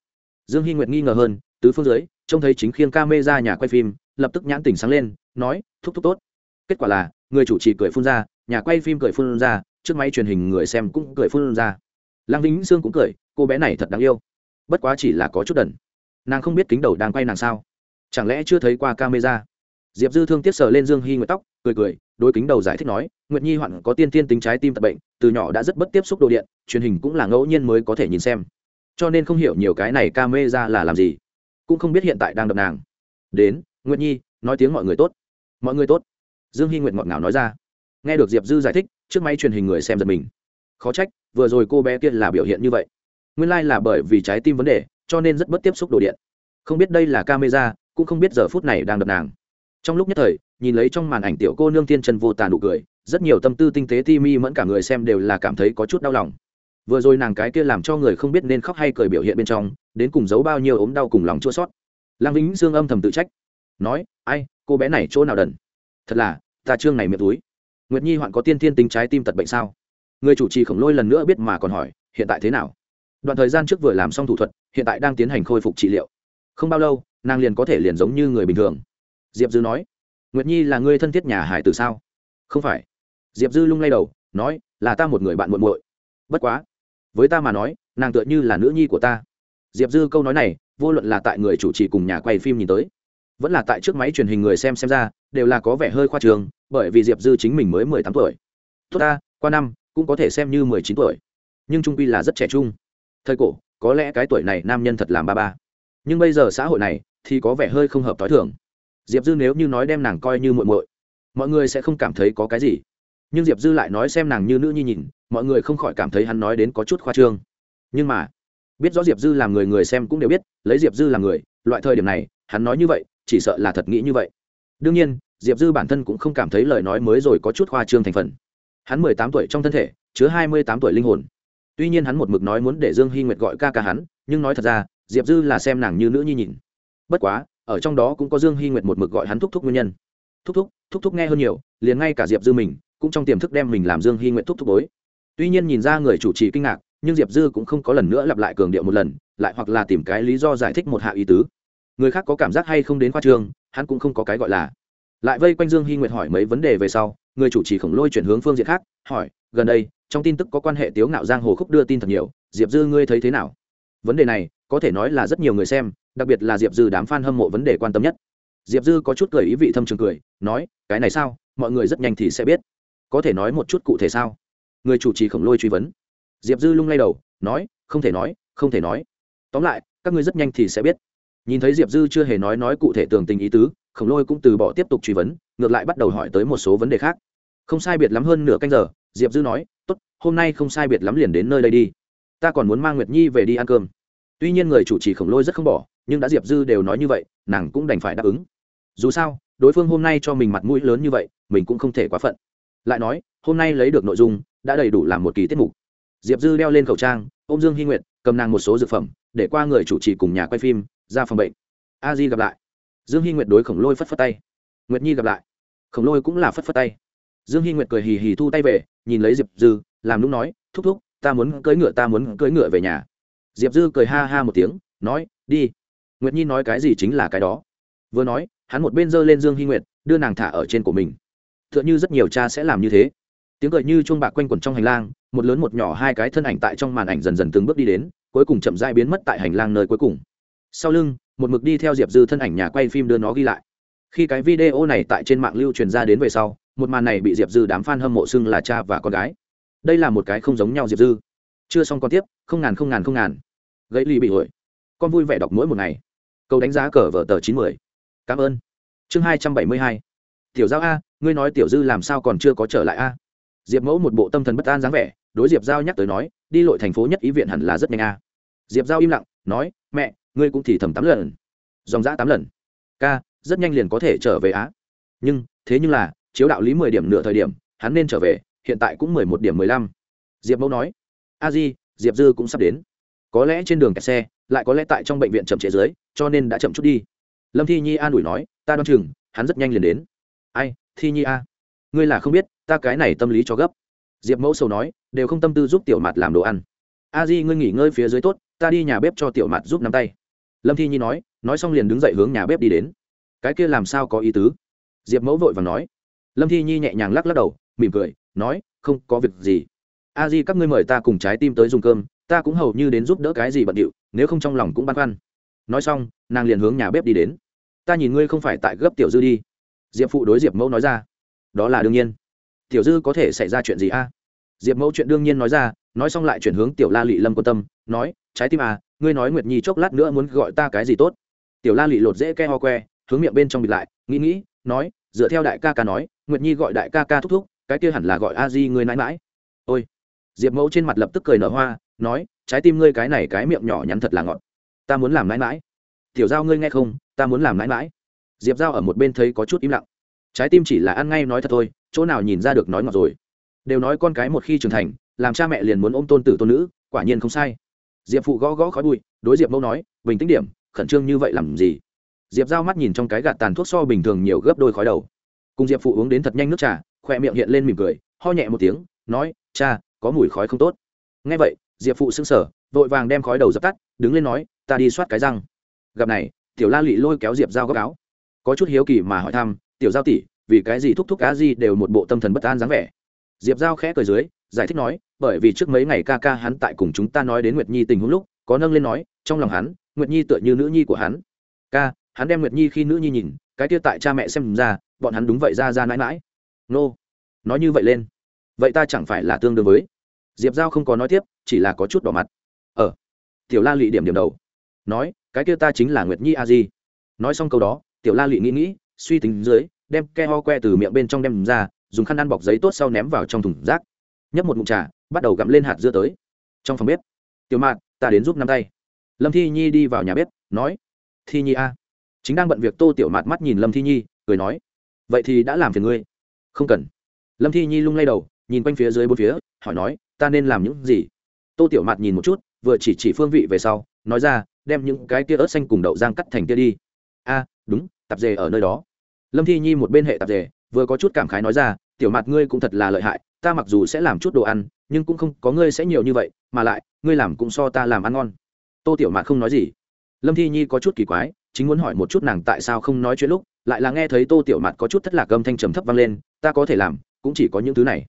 Dương hy nguyệt nghi ngờ hơn, tứ phương dưới, trông thấy chính khiêng ca mê ra nhà quay phim, lập tức nhãn tỉnh sáng lên nói, thúc thúc tốt. Kết quả là, người chủ trì cười phun ra, nhà quay phim cười phun ra, trước máy truyền hình người xem cũng cười phun ra. Lăng vĩnh sương cũng cười, cô bé này thật đáng yêu. Bất quá chỉ là có chút đần. Nàng không biết kính đầu đang quay nàng sao. Chẳng lẽ chưa thấy qua camera? Diệp dư thương tiếp sờ lên dương hy nguyệt tóc, cười cười đôi kính đầu giải thích nói, nguyệt nhi hoạn có tiên tiên tính trái tim tật bệnh, từ nhỏ đã rất bất tiếp xúc đồ điện, truyền hình cũng là ngẫu nhiên mới có thể nhìn xem. Cho nên không hiểu nhiều cái này camera là làm gì. Cũng không biết hiện tại đang đập nàng. Đến, nguyệt nhi nói tiếng mọi người tốt. Mọi người tốt. Dương hy nguyệt ngọt ngào nói ra. Nghe được diệp dư giải thích, trước máy truyền hình người xem giật mình. Khó trách, vừa rồi cô bé kia là biểu hiện như vậy. Nguyên lai、like、là bởi vì trái tim vấn đề, cho nên rất bất tiếp xúc đồ điện. Không biết đây là camera, cũng không biết giờ phút này đang đập nàng. Trong lúc nhất thời, nhìn lấy trong màn ảnh tiểu cô nương tiên chân vô tàn nụ cười, rất nhiều tâm tư tinh tế ti mi mẫn cả người xem đều là cảm thấy có chút đau lòng. Vừa rồi nàng cái kia làm cho người không biết nên khóc hay cười biểu hiện bên trong, đến cùng giấu bao nhiêu ốm đau cùng lòng chua sót lăng vĩnh dương âm thầm tự trách nói, ai, cô bé này chỗ nào đần? Thật là, ta trương này miệng túi. Nguyệt nhi hoạn có tiên thiên tính trái tim tật bệnh sao? Người chủ trì khổng lôi lần nữa biết mà còn hỏi, hiện tại thế nào? Đoạn thời gian trước vừa làm xong thủ thuật, hiện tại đang tiến hành khôi phục trị liệu. Không bao lâu, nàng liền có thể liền giống như người bình thường. Diệp dư nói, nguyệt nhi là người thân thiết nhà hải từ sao? Không phải. Diệp dư lung lay đầu, nói, là ta một người bạn muộn muội. Bất quá. Với ta mà nói, nàng tựa như là nữ nhi của ta. Diệp dư câu nói này, vô luận là tại người chủ trì cùng nhà quay phim nhìn tới vẫn là tại t r ư ớ c máy truyền hình người xem xem ra, đều là có vẻ hơi khoa trường bởi vì diệp dư chính mình mới mười tám tuổi. Tốt ta, qua năm, cũng có thể xem như mười chín tuổi. Nhưng trung quy là rất trẻ trung. Thời cổ, có lẽ cái tuổi này nam nhân thật làm ba ba. Nhưng bây giờ xã hội này, thì có vẻ hơi không hợp t h o i thường. Diệp dư nếu như nói đem nàng coi như muội muội, mọi người sẽ không cảm thấy có cái gì. Nhưng diệp dư lại nói xem nàng như nữ nhi nhìn, mọi người không khỏi cảm thấy hắn nói đến có chút khoa trương. Nhưng mà, biết rõ diệp dư làm người người xem cũng đều biết, lấy diệp dư làm người, loại thời điểm này, hắn nói như vậy chỉ sợ là thật nghĩ như vậy. Đương nhiên, diệp dư bản thân cũng không cảm thấy lời nói mới rồi có chút khoa trương thành phần. Hắn mười tám tuổi trong thân thể, chứa hai mươi tám tuổi linh hồn. Tuy nhiên hắn một mực nói muốn để dương hy nguyệt gọi ca ca hắn, nhưng nói thật ra, diệp dư là xem nàng như nữ nhi nhìn. Bất quá, ở trong đó cũng có dương hy nguyệt một mực gọi hắn thúc thúc nguyên nhân. Thúc thúc thúc thúc nghe hơn nhiều, liền ngay cả diệp dư mình, cũng trong tiềm thức đem mình làm dương hy nguyệt thúc thúc bối. Tuy nhiên nhìn ra người chủ trì kinh ngạc, nhưng diệp dư cũng không có lần nữa lặp lại cường điệu một lần, lại hoặc là tìm cái lý do giải thích một hạ ý tứ người khác có cảm giác hay không đến khoa trường, hắn cũng không có cái gọi là. Lại vây quanh dương hy nguyệt hỏi mấy vấn đề về sau, người chủ trì khổng lôi chuyển hướng phương diện khác, hỏi, gần đây, trong tin tức có quan hệ tiếu ngạo giang hồ khúc đưa tin thật nhiều, diệp dư ngươi thấy thế nào? Vấn đề này, có thể nói là rất nhiều người xem, đặc biệt là diệp dư đám f a n hâm mộ vấn đề quan tâm nhất. Diệp dư có chút cười ý vị thâm trường cười, nói, cái này sao? Mọi người rất nhanh thì sẽ biết. Có thể nói một chút cụ thể sao? Người chủ trì khổng lôi truy vấn. Diệp dư lung lay đầu, nói, không thể nói, không thể nói. Tóm lại, các ngươi rất nhanh thì sẽ biết nhìn thấy diệp dư chưa hề nói nói cụ thể tường tình ý tứ, khổng lôi cũng từ bỏ tiếp tục truy vấn, ngược lại bắt đầu hỏi tới một số vấn đề khác. Không sai biệt lắm hơn nửa canh giờ, diệp dư nói, tốt, hôm nay không sai biệt lắm liền đến nơi đây đi. Ta còn muốn mang nguyệt nhi về đi ăn cơm. Tuy nhiên người chủ trì khổng lôi rất không bỏ, nhưng đã diệp dư đều nói như vậy, nàng cũng đành phải đáp ứng. Dù sao, đối phương hôm nay cho mình mặt mũi lớn như vậy, mình cũng không thể quá phận. Lại nói, hôm nay lấy được nội dung, đã đầy đủ làm một kỳ tiết mục. Diệp dư đeo lên khẩu trang ô m dương hy nguyệt, cầm nàng một số dược phẩm, để qua người chủ trì cùng nhà quay phim ra phòng bệnh. A di gặp lại. Dương hy nguyệt đối khổng lôi phất phất tay. Nguyệt nhi gặp lại. Khổng lôi cũng là phất phất tay. Dương hy nguyệt cười hì hì thu tay về, nhìn lấy diệp dư, làm lúc nói, thúc thúc, ta muốn cưỡi ngựa, ta muốn cưỡi ngựa về nhà. Diệp dư cười ha ha một tiếng, nói, đi. Nguyệt nhi nói cái gì chính là cái đó. Vừa nói, hắn một bên giơ lên dương hy nguyệt, đưa nàng thả ở trên của mình. T h ư ợ n h ư rất nhiều cha sẽ làm như thế. Tiếng cười như chuông bạc quanh quẩn trong hành lang, một lớn một nhỏ hai cái thân ảnh tại trong màn ảnh dần dần từng bước đi đến, cuối cùng chậm dai biến mất tại hành lang nơi cuối cùng sau lưng, một mực đi theo diệp dư thân ảnh nhà quay phim đưa nó ghi lại. Khi cái video này tại trên mạng lưu truyền ra đến về sau, một màn này bị diệp dư đám f a n hâm mộ xưng là cha và con gái. Đây là một cái không giống nhau diệp dư. Chưa xong con tiếp, không ngàn không ngàn không ngàn. Gãy ly bị hội con vui vẻ đọc mỗi một ngày. Câu đánh giá cờ vở tờ chín mươi cảm ơn. Chương hai trăm bảy mươi hai. Tiểu giao a, ngươi nói tiểu dư làm sao còn chưa có trở lại a? Diệp mẫu một bộ tâm thần bất an dáng vẻ, đối diệp giao nhắc tới nói, đi lội thành phố nhất ý viện hẳn là rất nhanh a. Diệp giao im lặng, nói, mẹ ngươi cũng thì thầm tám lần. Dòng dã tám lần. Ca, rất nhanh liền có thể trở về á. Nhưng, thế nhưng là, chiếu đạo lý mười điểm nửa thời điểm, hắn nên trở về, hiện tại cũng mười một điểm mười lăm. Diệp mẫu nói, a di, diệp dư cũng sắp đến. Có lẽ trên đường kẹt xe, lại có lẽ tại trong bệnh viện chậm trễ dưới, cho nên đã chậm chút đi. Lâm thi nhi an ủi nói, ta đoán chừng, hắn rất nhanh liền đến. Ai, thi nhi a? Ngươi là không biết, ta cái này tâm lý cho gấp. Diệp mẫu sầu nói, đều không tâm tư giúp tiểu mặt làm đồ ăn. A di, ngươi nghỉ ngơi phía dưới tốt, ta đi nhà bếp cho tiểu mặt giúp nắm tay lâm thi nhi nói nói xong liền đứng dậy hướng nhà bếp đi đến. Cái kia làm sao có ý tứ? Diệp mẫu vội và nói. Lâm thi nhi nhẹ nhàng lắc lắc đầu, mỉm cười, nói, không có việc gì. A di, các ngươi mời ta cùng trái tim tới dùng cơm, ta cũng hầu như đến giúp đỡ cái gì bận điệu, nếu không trong lòng cũng băn khoăn. Nói xong, nàng liền hướng nhà bếp đi đến. Ta nhìn ngươi không phải tại gấp tiểu dư đi. Diệp phụ đối diệp mẫu nói ra. Đó là đương nhiên. Tiểu dư có thể xảy ra chuyện gì a? Diệp mẫu chuyện đương nhiên nói ra, nói xong lại chuyển hướng tiểu la lị lâm quan tâm, nói, trái tim à ngươi nói nguyệt nhi chốc lát nữa muốn gọi ta cái gì tốt tiểu la lị lột dễ ke ho que hướng miệng bên trong bịt lại nghĩ nghĩ nói dựa theo đại ca ca nói nguyệt nhi gọi đại ca ca thúc thúc cái kia hẳn là gọi a di ngươi nãi mãi ôi diệp mẫu trên mặt lập tức cười nở hoa nói trái tim ngươi cái này cái miệng nhỏ nhắn thật là ngọt ta muốn làm nãi mãi tiểu giao ngươi nghe không ta muốn làm nãi mãi diệp giao ở một bên thấy có chút im lặng trái tim chỉ là ăn ngay nói thật thôi chỗ nào nhìn ra được nói ngọt rồi đều nói con cái một khi trưởng thành làm cha mẹ liền muốn ôm tôn tử tôn nữ quả nhiên không sai diệp phụ gõ gõ khói bụi đối diệp mẫu nói bình tĩnh điểm khẩn trương như vậy làm gì? Diệp giao mắt nhìn trong cái gạt tàn thuốc so bình thường nhiều gấp đôi khói đầu. Cùng diệp phụ uống đến thật nhanh nước trà khoe miệng hiện lên mỉm cười ho nhẹ một tiếng nói cha có mùi khói không tốt. Ngay vậy diệp phụ sững sờ, vội vàng đem khói đầu dập tắt đứng lên nói ta đi soát cái răng. Gặp này tiểu la lị lôi kéo diệp giao góc áo. Có chút hiếu kỳ mà hỏi thăm tiểu giao tỷ vì cái gì thúc thúc cá gì đều một bộ tâm thần bất an dáng vẻ? Diệp giao khẽ cười dưới giải thích nói, bởi vì trước mấy ngày ca ca hắn tại cùng chúng ta nói đến nguyệt nhi tình huống lúc, có nâng lên nói, trong lòng hắn, nguyệt nhi tựa như nữ nhi của hắn. Ca, hắn đem nguyệt nhi khi nữ nhi nhìn, cái kia tại cha mẹ xem ra, bọn hắn đúng vậy ra ra mãi mãi. Nô, nói như vậy lên. Vậy ta chẳng phải là tương đương với? Diệp giao không có nói tiếp, chỉ là có chút đỏ mặt. Ờ tiểu la lụy điểm điểm đầu. Nói, cái kia ta chính là nguyệt nhi a di. Nói xong câu đó, tiểu la lụy nghĩ nghĩ, suy tính dưới, đem ke ho que từ miệng bên trong đem ra, dùng khăn ăn bọc giấy tốt sau ném vào trong thùng rác nhấp một mụn trà, bắt đầu gặm lên hạt dưa tới. Trong phòng bếp, tiểu mạt, ta đến giúp năm tay. Lâm thi nhi đi vào nhà bếp, nói, thi nhi a. Chính đang bận việc tô tiểu mạt mắt nhìn lâm thi nhi, cười nói, vậy thì đã làm phiền ngươi. Không cần. Lâm thi nhi lung lay đầu, nhìn quanh phía dưới bốn phía, hỏi nói, ta nên làm những gì? Tô tiểu mạt nhìn một chút, vừa chỉ chỉ phương vị về sau, nói ra, đem những cái tia ớt xanh cùng đậu giang cắt thành tia đi. A, đúng, tạp dề ở nơi đó. Lâm thi nhi một bên hệ tạp dề, vừa có chút cảm khái nói ra, tiểu mạt ngươi cũng thật là lợi hại ta mặc dù sẽ làm chút đồ ăn, nhưng cũng không có ngươi sẽ nhiều như vậy, mà lại, ngươi làm cũng so ta làm ăn ngon. Tô tiểu mạt không nói gì. Lâm thi nhi có chút kỳ quái, chính muốn hỏi một chút nàng tại sao không nói chuyện lúc, lại là nghe thấy tô tiểu mạt có chút thất lạc âm thanh trầm thấp vang lên, ta có thể làm, cũng chỉ có những thứ này.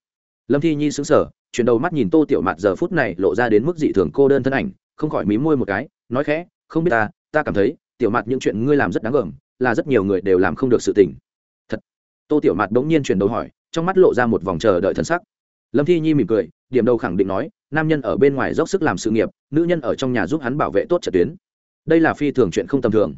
Lâm thi nhi xứng sở chuyển đầu mắt nhìn tô tiểu mạt giờ phút này lộ ra đến mức dị thường cô đơn thân ảnh, không khỏi mí môi một cái, nói khẽ, không biết ta ta cảm thấy, tiểu mạt những chuyện ngươi làm rất đáng gờm, là rất nhiều người đều làm không được sự tình. Thật. Tô tiểu mạt bỗng nhiên chuyển đầu hỏi trong mắt lộ ra một vòng chờ đợi thân sắc. Lâm thi nhi mỉm cười, điểm đầu khẳng định nói, nam nhân ở bên ngoài dốc sức làm sự nghiệp, nữ nhân ở trong nhà giúp hắn bảo vệ tốt trật tuyến. Đây là phi thường chuyện không tầm thường.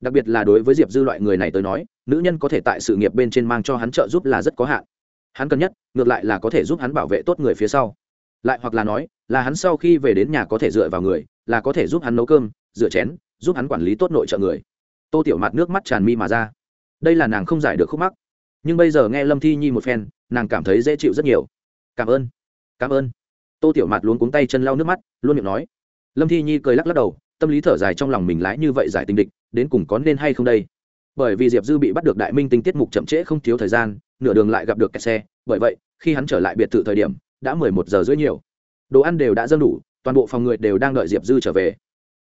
Đặc biệt là đối với diệp dư loại người này tới nói, nữ nhân có thể tại sự nghiệp bên trên mang cho hắn trợ giúp là rất có hạn. Hắn cần nhất, ngược lại là có thể giúp hắn bảo vệ tốt người phía sau. Lại hoặc là nói, là hắn sau khi về đến nhà có thể dựa vào người, là có thể giúp hắn nấu cơm, rửa chén, giúp hắn quản lý tốt nội trợ người. Tô tiểu mặt nước mắt tràn mi mà ra. Đây là nàng không giải được khúc mắc nhưng bây giờ nghe lâm thi nhi một phen, nàng cảm thấy dễ chịu rất nhiều. Cảm ơn cảm ơn. Tô tiểu mạt luôn cuống tay chân lau nước mắt, luôn miệng nói. Lâm thi nhi cười lắc lắc đầu, tâm lý thở dài trong lòng mình lái như vậy giải tình địch, đến cùng có nên hay không đây? Bởi vì diệp dư bị bắt được đại minh tinh tiết mục chậm trễ không thiếu thời gian, nửa đường lại gặp được kẹt xe, bởi vậy, khi hắn trở lại biệt thự thời điểm, đã mười một giờ rưỡi nhiều. Đồ ăn đều đã dâng đủ, toàn bộ phòng người đều đang đợi diệp dư trở về.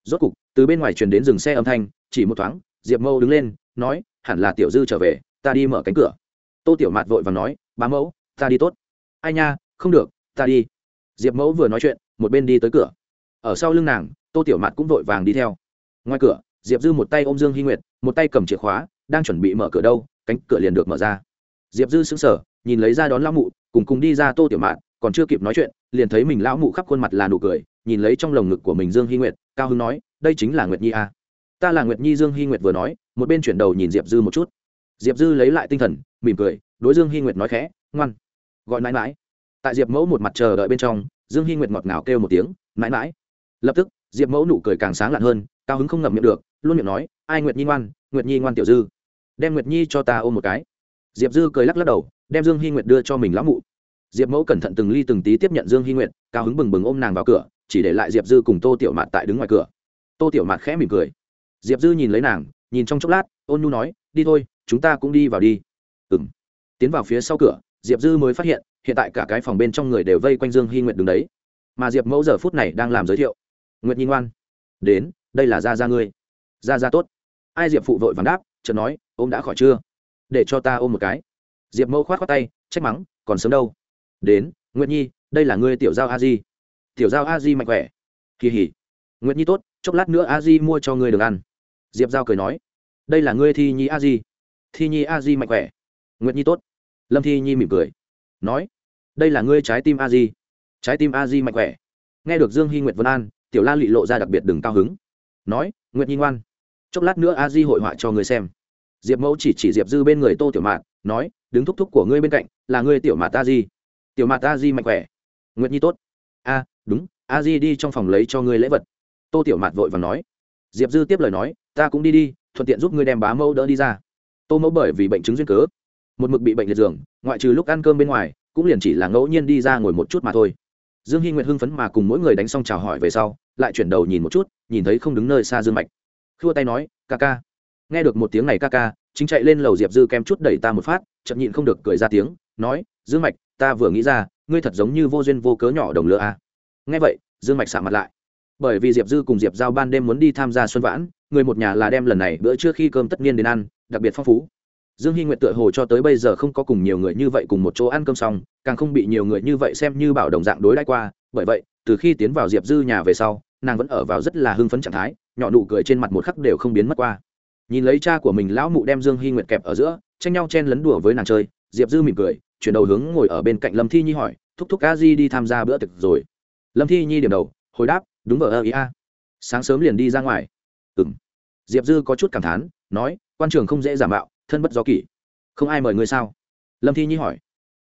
Rốt cục, từ bên ngoài truyền đến dừng xe âm thanh, chỉ một thoáng, diệp mâu đứng lên, nói, hẳn là tiểu dư trở về, ta đi mở cánh cửa tô tiểu mạt vội và nói, bá mẫu, ta đi tốt. Ai nha, không được, ta đi. Diệp mẫu vừa nói chuyện, một bên đi tới cửa. Ở sau lưng nàng, tô tiểu mạt cũng vội vàng đi theo. Ngoài cửa, diệp dư một tay ôm dương hy nguyệt, một tay cầm chìa khóa, đang chuẩn bị mở cửa đâu, cánh cửa liền được mở ra. Diệp dư sững sờ, nhìn lấy ra đón lão mụ, cùng cùng đi ra tô tiểu mạn còn chưa kịp nói chuyện, liền thấy mình lão mụ khắp khuôn mặt là nụ cười, nhìn lấy trong lồng ngực của mình dương hy nguyệt, cao hưng nói, đây chính là nguyệt nhi à. ta là nguyệt nhi, dương hy nguyệt vừa nói, một bên chuyển đầu nhìn diệp dư một chút diệp dư lấy lại tinh thần, mỉm cười, đối dương hy nguyệt nói khẽ, ngoan. Gọi mãi mãi. Tại diệp mẫu một mặt chờ đợi bên trong, dương hy nguyệt ngọt ngào kêu một tiếng, mãi mãi. Lập tức, diệp mẫu nụ cười càng sáng lặn hơn, cao hứng không ngậm miệng được, luôn miệng nói, ai nguyệt nhi ngoan, nguyệt nhi ngoan tiểu dư. Đem nguyệt nhi cho ta ôm một cái. Diệp dư cười lắc lắc đầu, đem dương hy nguyệt đưa cho mình lão mụ. Diệp mẫu cẩn thận từng ly từng tí tiếp nhận dương hy nguyệt, cao hứng bừng bừng ôm nàng vào cửa, chỉ để lại diệp dư cùng tô tiểu mạt tại đứng ngoài cửa. Tô tiểu mạt khẽ mỉm cười. Diệp dư nhìn lấy nàng, nhìn trong chốc lát, ôn nhu nói, đi thôi chúng ta cũng đi vào đi. Ừng tiến vào phía sau cửa, diệp dư mới phát hiện hiện tại cả cái phòng bên trong người đều vây quanh dương hy nguyệt đứng đấy. Mà diệp mẫu giờ phút này đang làm giới thiệu. Nguyệt nhi ngoan. Đến, đây là gia gia ngươi. Gia gia tốt. Ai diệp phụ vội vàng đáp, chợt nói, ôm đã khỏi chưa? Để cho ta ôm một cái. Diệp mẫu khoát khoát tay, trách mắng, còn sớm đâu. Đến, nguyệt nhi, đây là ngươi tiểu giao a di. Tiểu giao a di mạnh khỏe. Kỳ hỉ. Nguyệt nhi tốt, chốc lát nữa a di mua cho ngươi được ăn. Diệp giao cười nói, đây là ngươi thi nhi a di thi nhi a di mạnh khỏe. Nguyệt nhi tốt. Lâm thi nhi mỉm cười. Nói, đây là ngươi trái tim a di. Trái tim a di mạnh khỏe. Nghe được dương hy nguyệt vân an, tiểu la lị lộ ra đặc biệt đừng cao hứng. Nói, nguyệt nhi ngoan. Chốc lát nữa a di hội họa cho ngươi xem. Diệp mẫu chỉ chỉ diệp dư bên người tô tiểu mạt nói, đứng thúc thúc của ngươi bên cạnh, là ngươi tiểu mạt a di. Tiểu mạt a di mạnh khỏe. Nguyệt nhi tốt. A, đúng, a di đi trong phòng lấy cho ngươi lễ vật. Tô tiểu mạt vội và nói. Diệp dư tiếp lời nói, ta cũng đi đi, thuận tiện giúp ngươi đem bá mẫu đỡ đi ra tô mẫu bởi vì bệnh chứng duyên cớ, một mực bị bệnh liệt giường, ngoại trừ lúc ăn cơm bên ngoài, cũng liền chỉ là ngẫu nhiên đi ra ngồi một chút mà thôi. Dương hy nguyệt hưng phấn mà cùng mỗi người đánh xong chào hỏi về sau, lại chuyển đầu nhìn một chút, nhìn thấy không đứng nơi xa dương mạch. Khua tay nói, ca ca. Nghe được một tiếng này ca ca, chính chạy lên lầu diệp dư kem chút đẩy ta một phát, chậm nhịn không được cười ra tiếng, nói, dương mạch, ta vừa nghĩ ra, ngươi thật giống như vô duyên vô cớ nhỏ đồng lửa à. nghe vậy, dương mạch xạ mặt lại. Bởi vì diệp dư cùng diệp giao ban đêm muốn đi tham gia xuân vãn người một nhà là đem lần này bữa trước khi cơm tất niên đến ăn, đặc biệt phong phú. Dương hy nguyện tựa hồ cho tới bây giờ không có cùng nhiều người như vậy cùng một chỗ ăn cơm xong, càng không bị nhiều người như vậy xem như bảo đồng dạng đối đãi qua. Bởi vậy, từ khi tiến vào diệp dư nhà về sau, nàng vẫn ở vào rất là hưng phấn trạng thái, nhỏ nụ cười trên mặt một khắc đều không biến mất qua. Nhìn lấy cha của mình lão mụ đem dương hy nguyệt kẹp ở giữa, tranh nhau chen lấn đùa với nàng chơi, diệp dư mỉm cười, chuyển đầu hướng ngồi ở bên cạnh lâm thi nhi hỏi, thúc thúc a di đi tham gia bữa tiệc rồi? Lâm thi nhi điểm đầu, hồi đáp, đúng vờ ơ ý a. Sáng sớm liền đi ra ngoài. Ừ m diệp dư có chút cảm thán, nói, quan trường không dễ giả mạo, thân bất do kỷ. Không ai mời ngươi sao? Lâm thi nhi hỏi.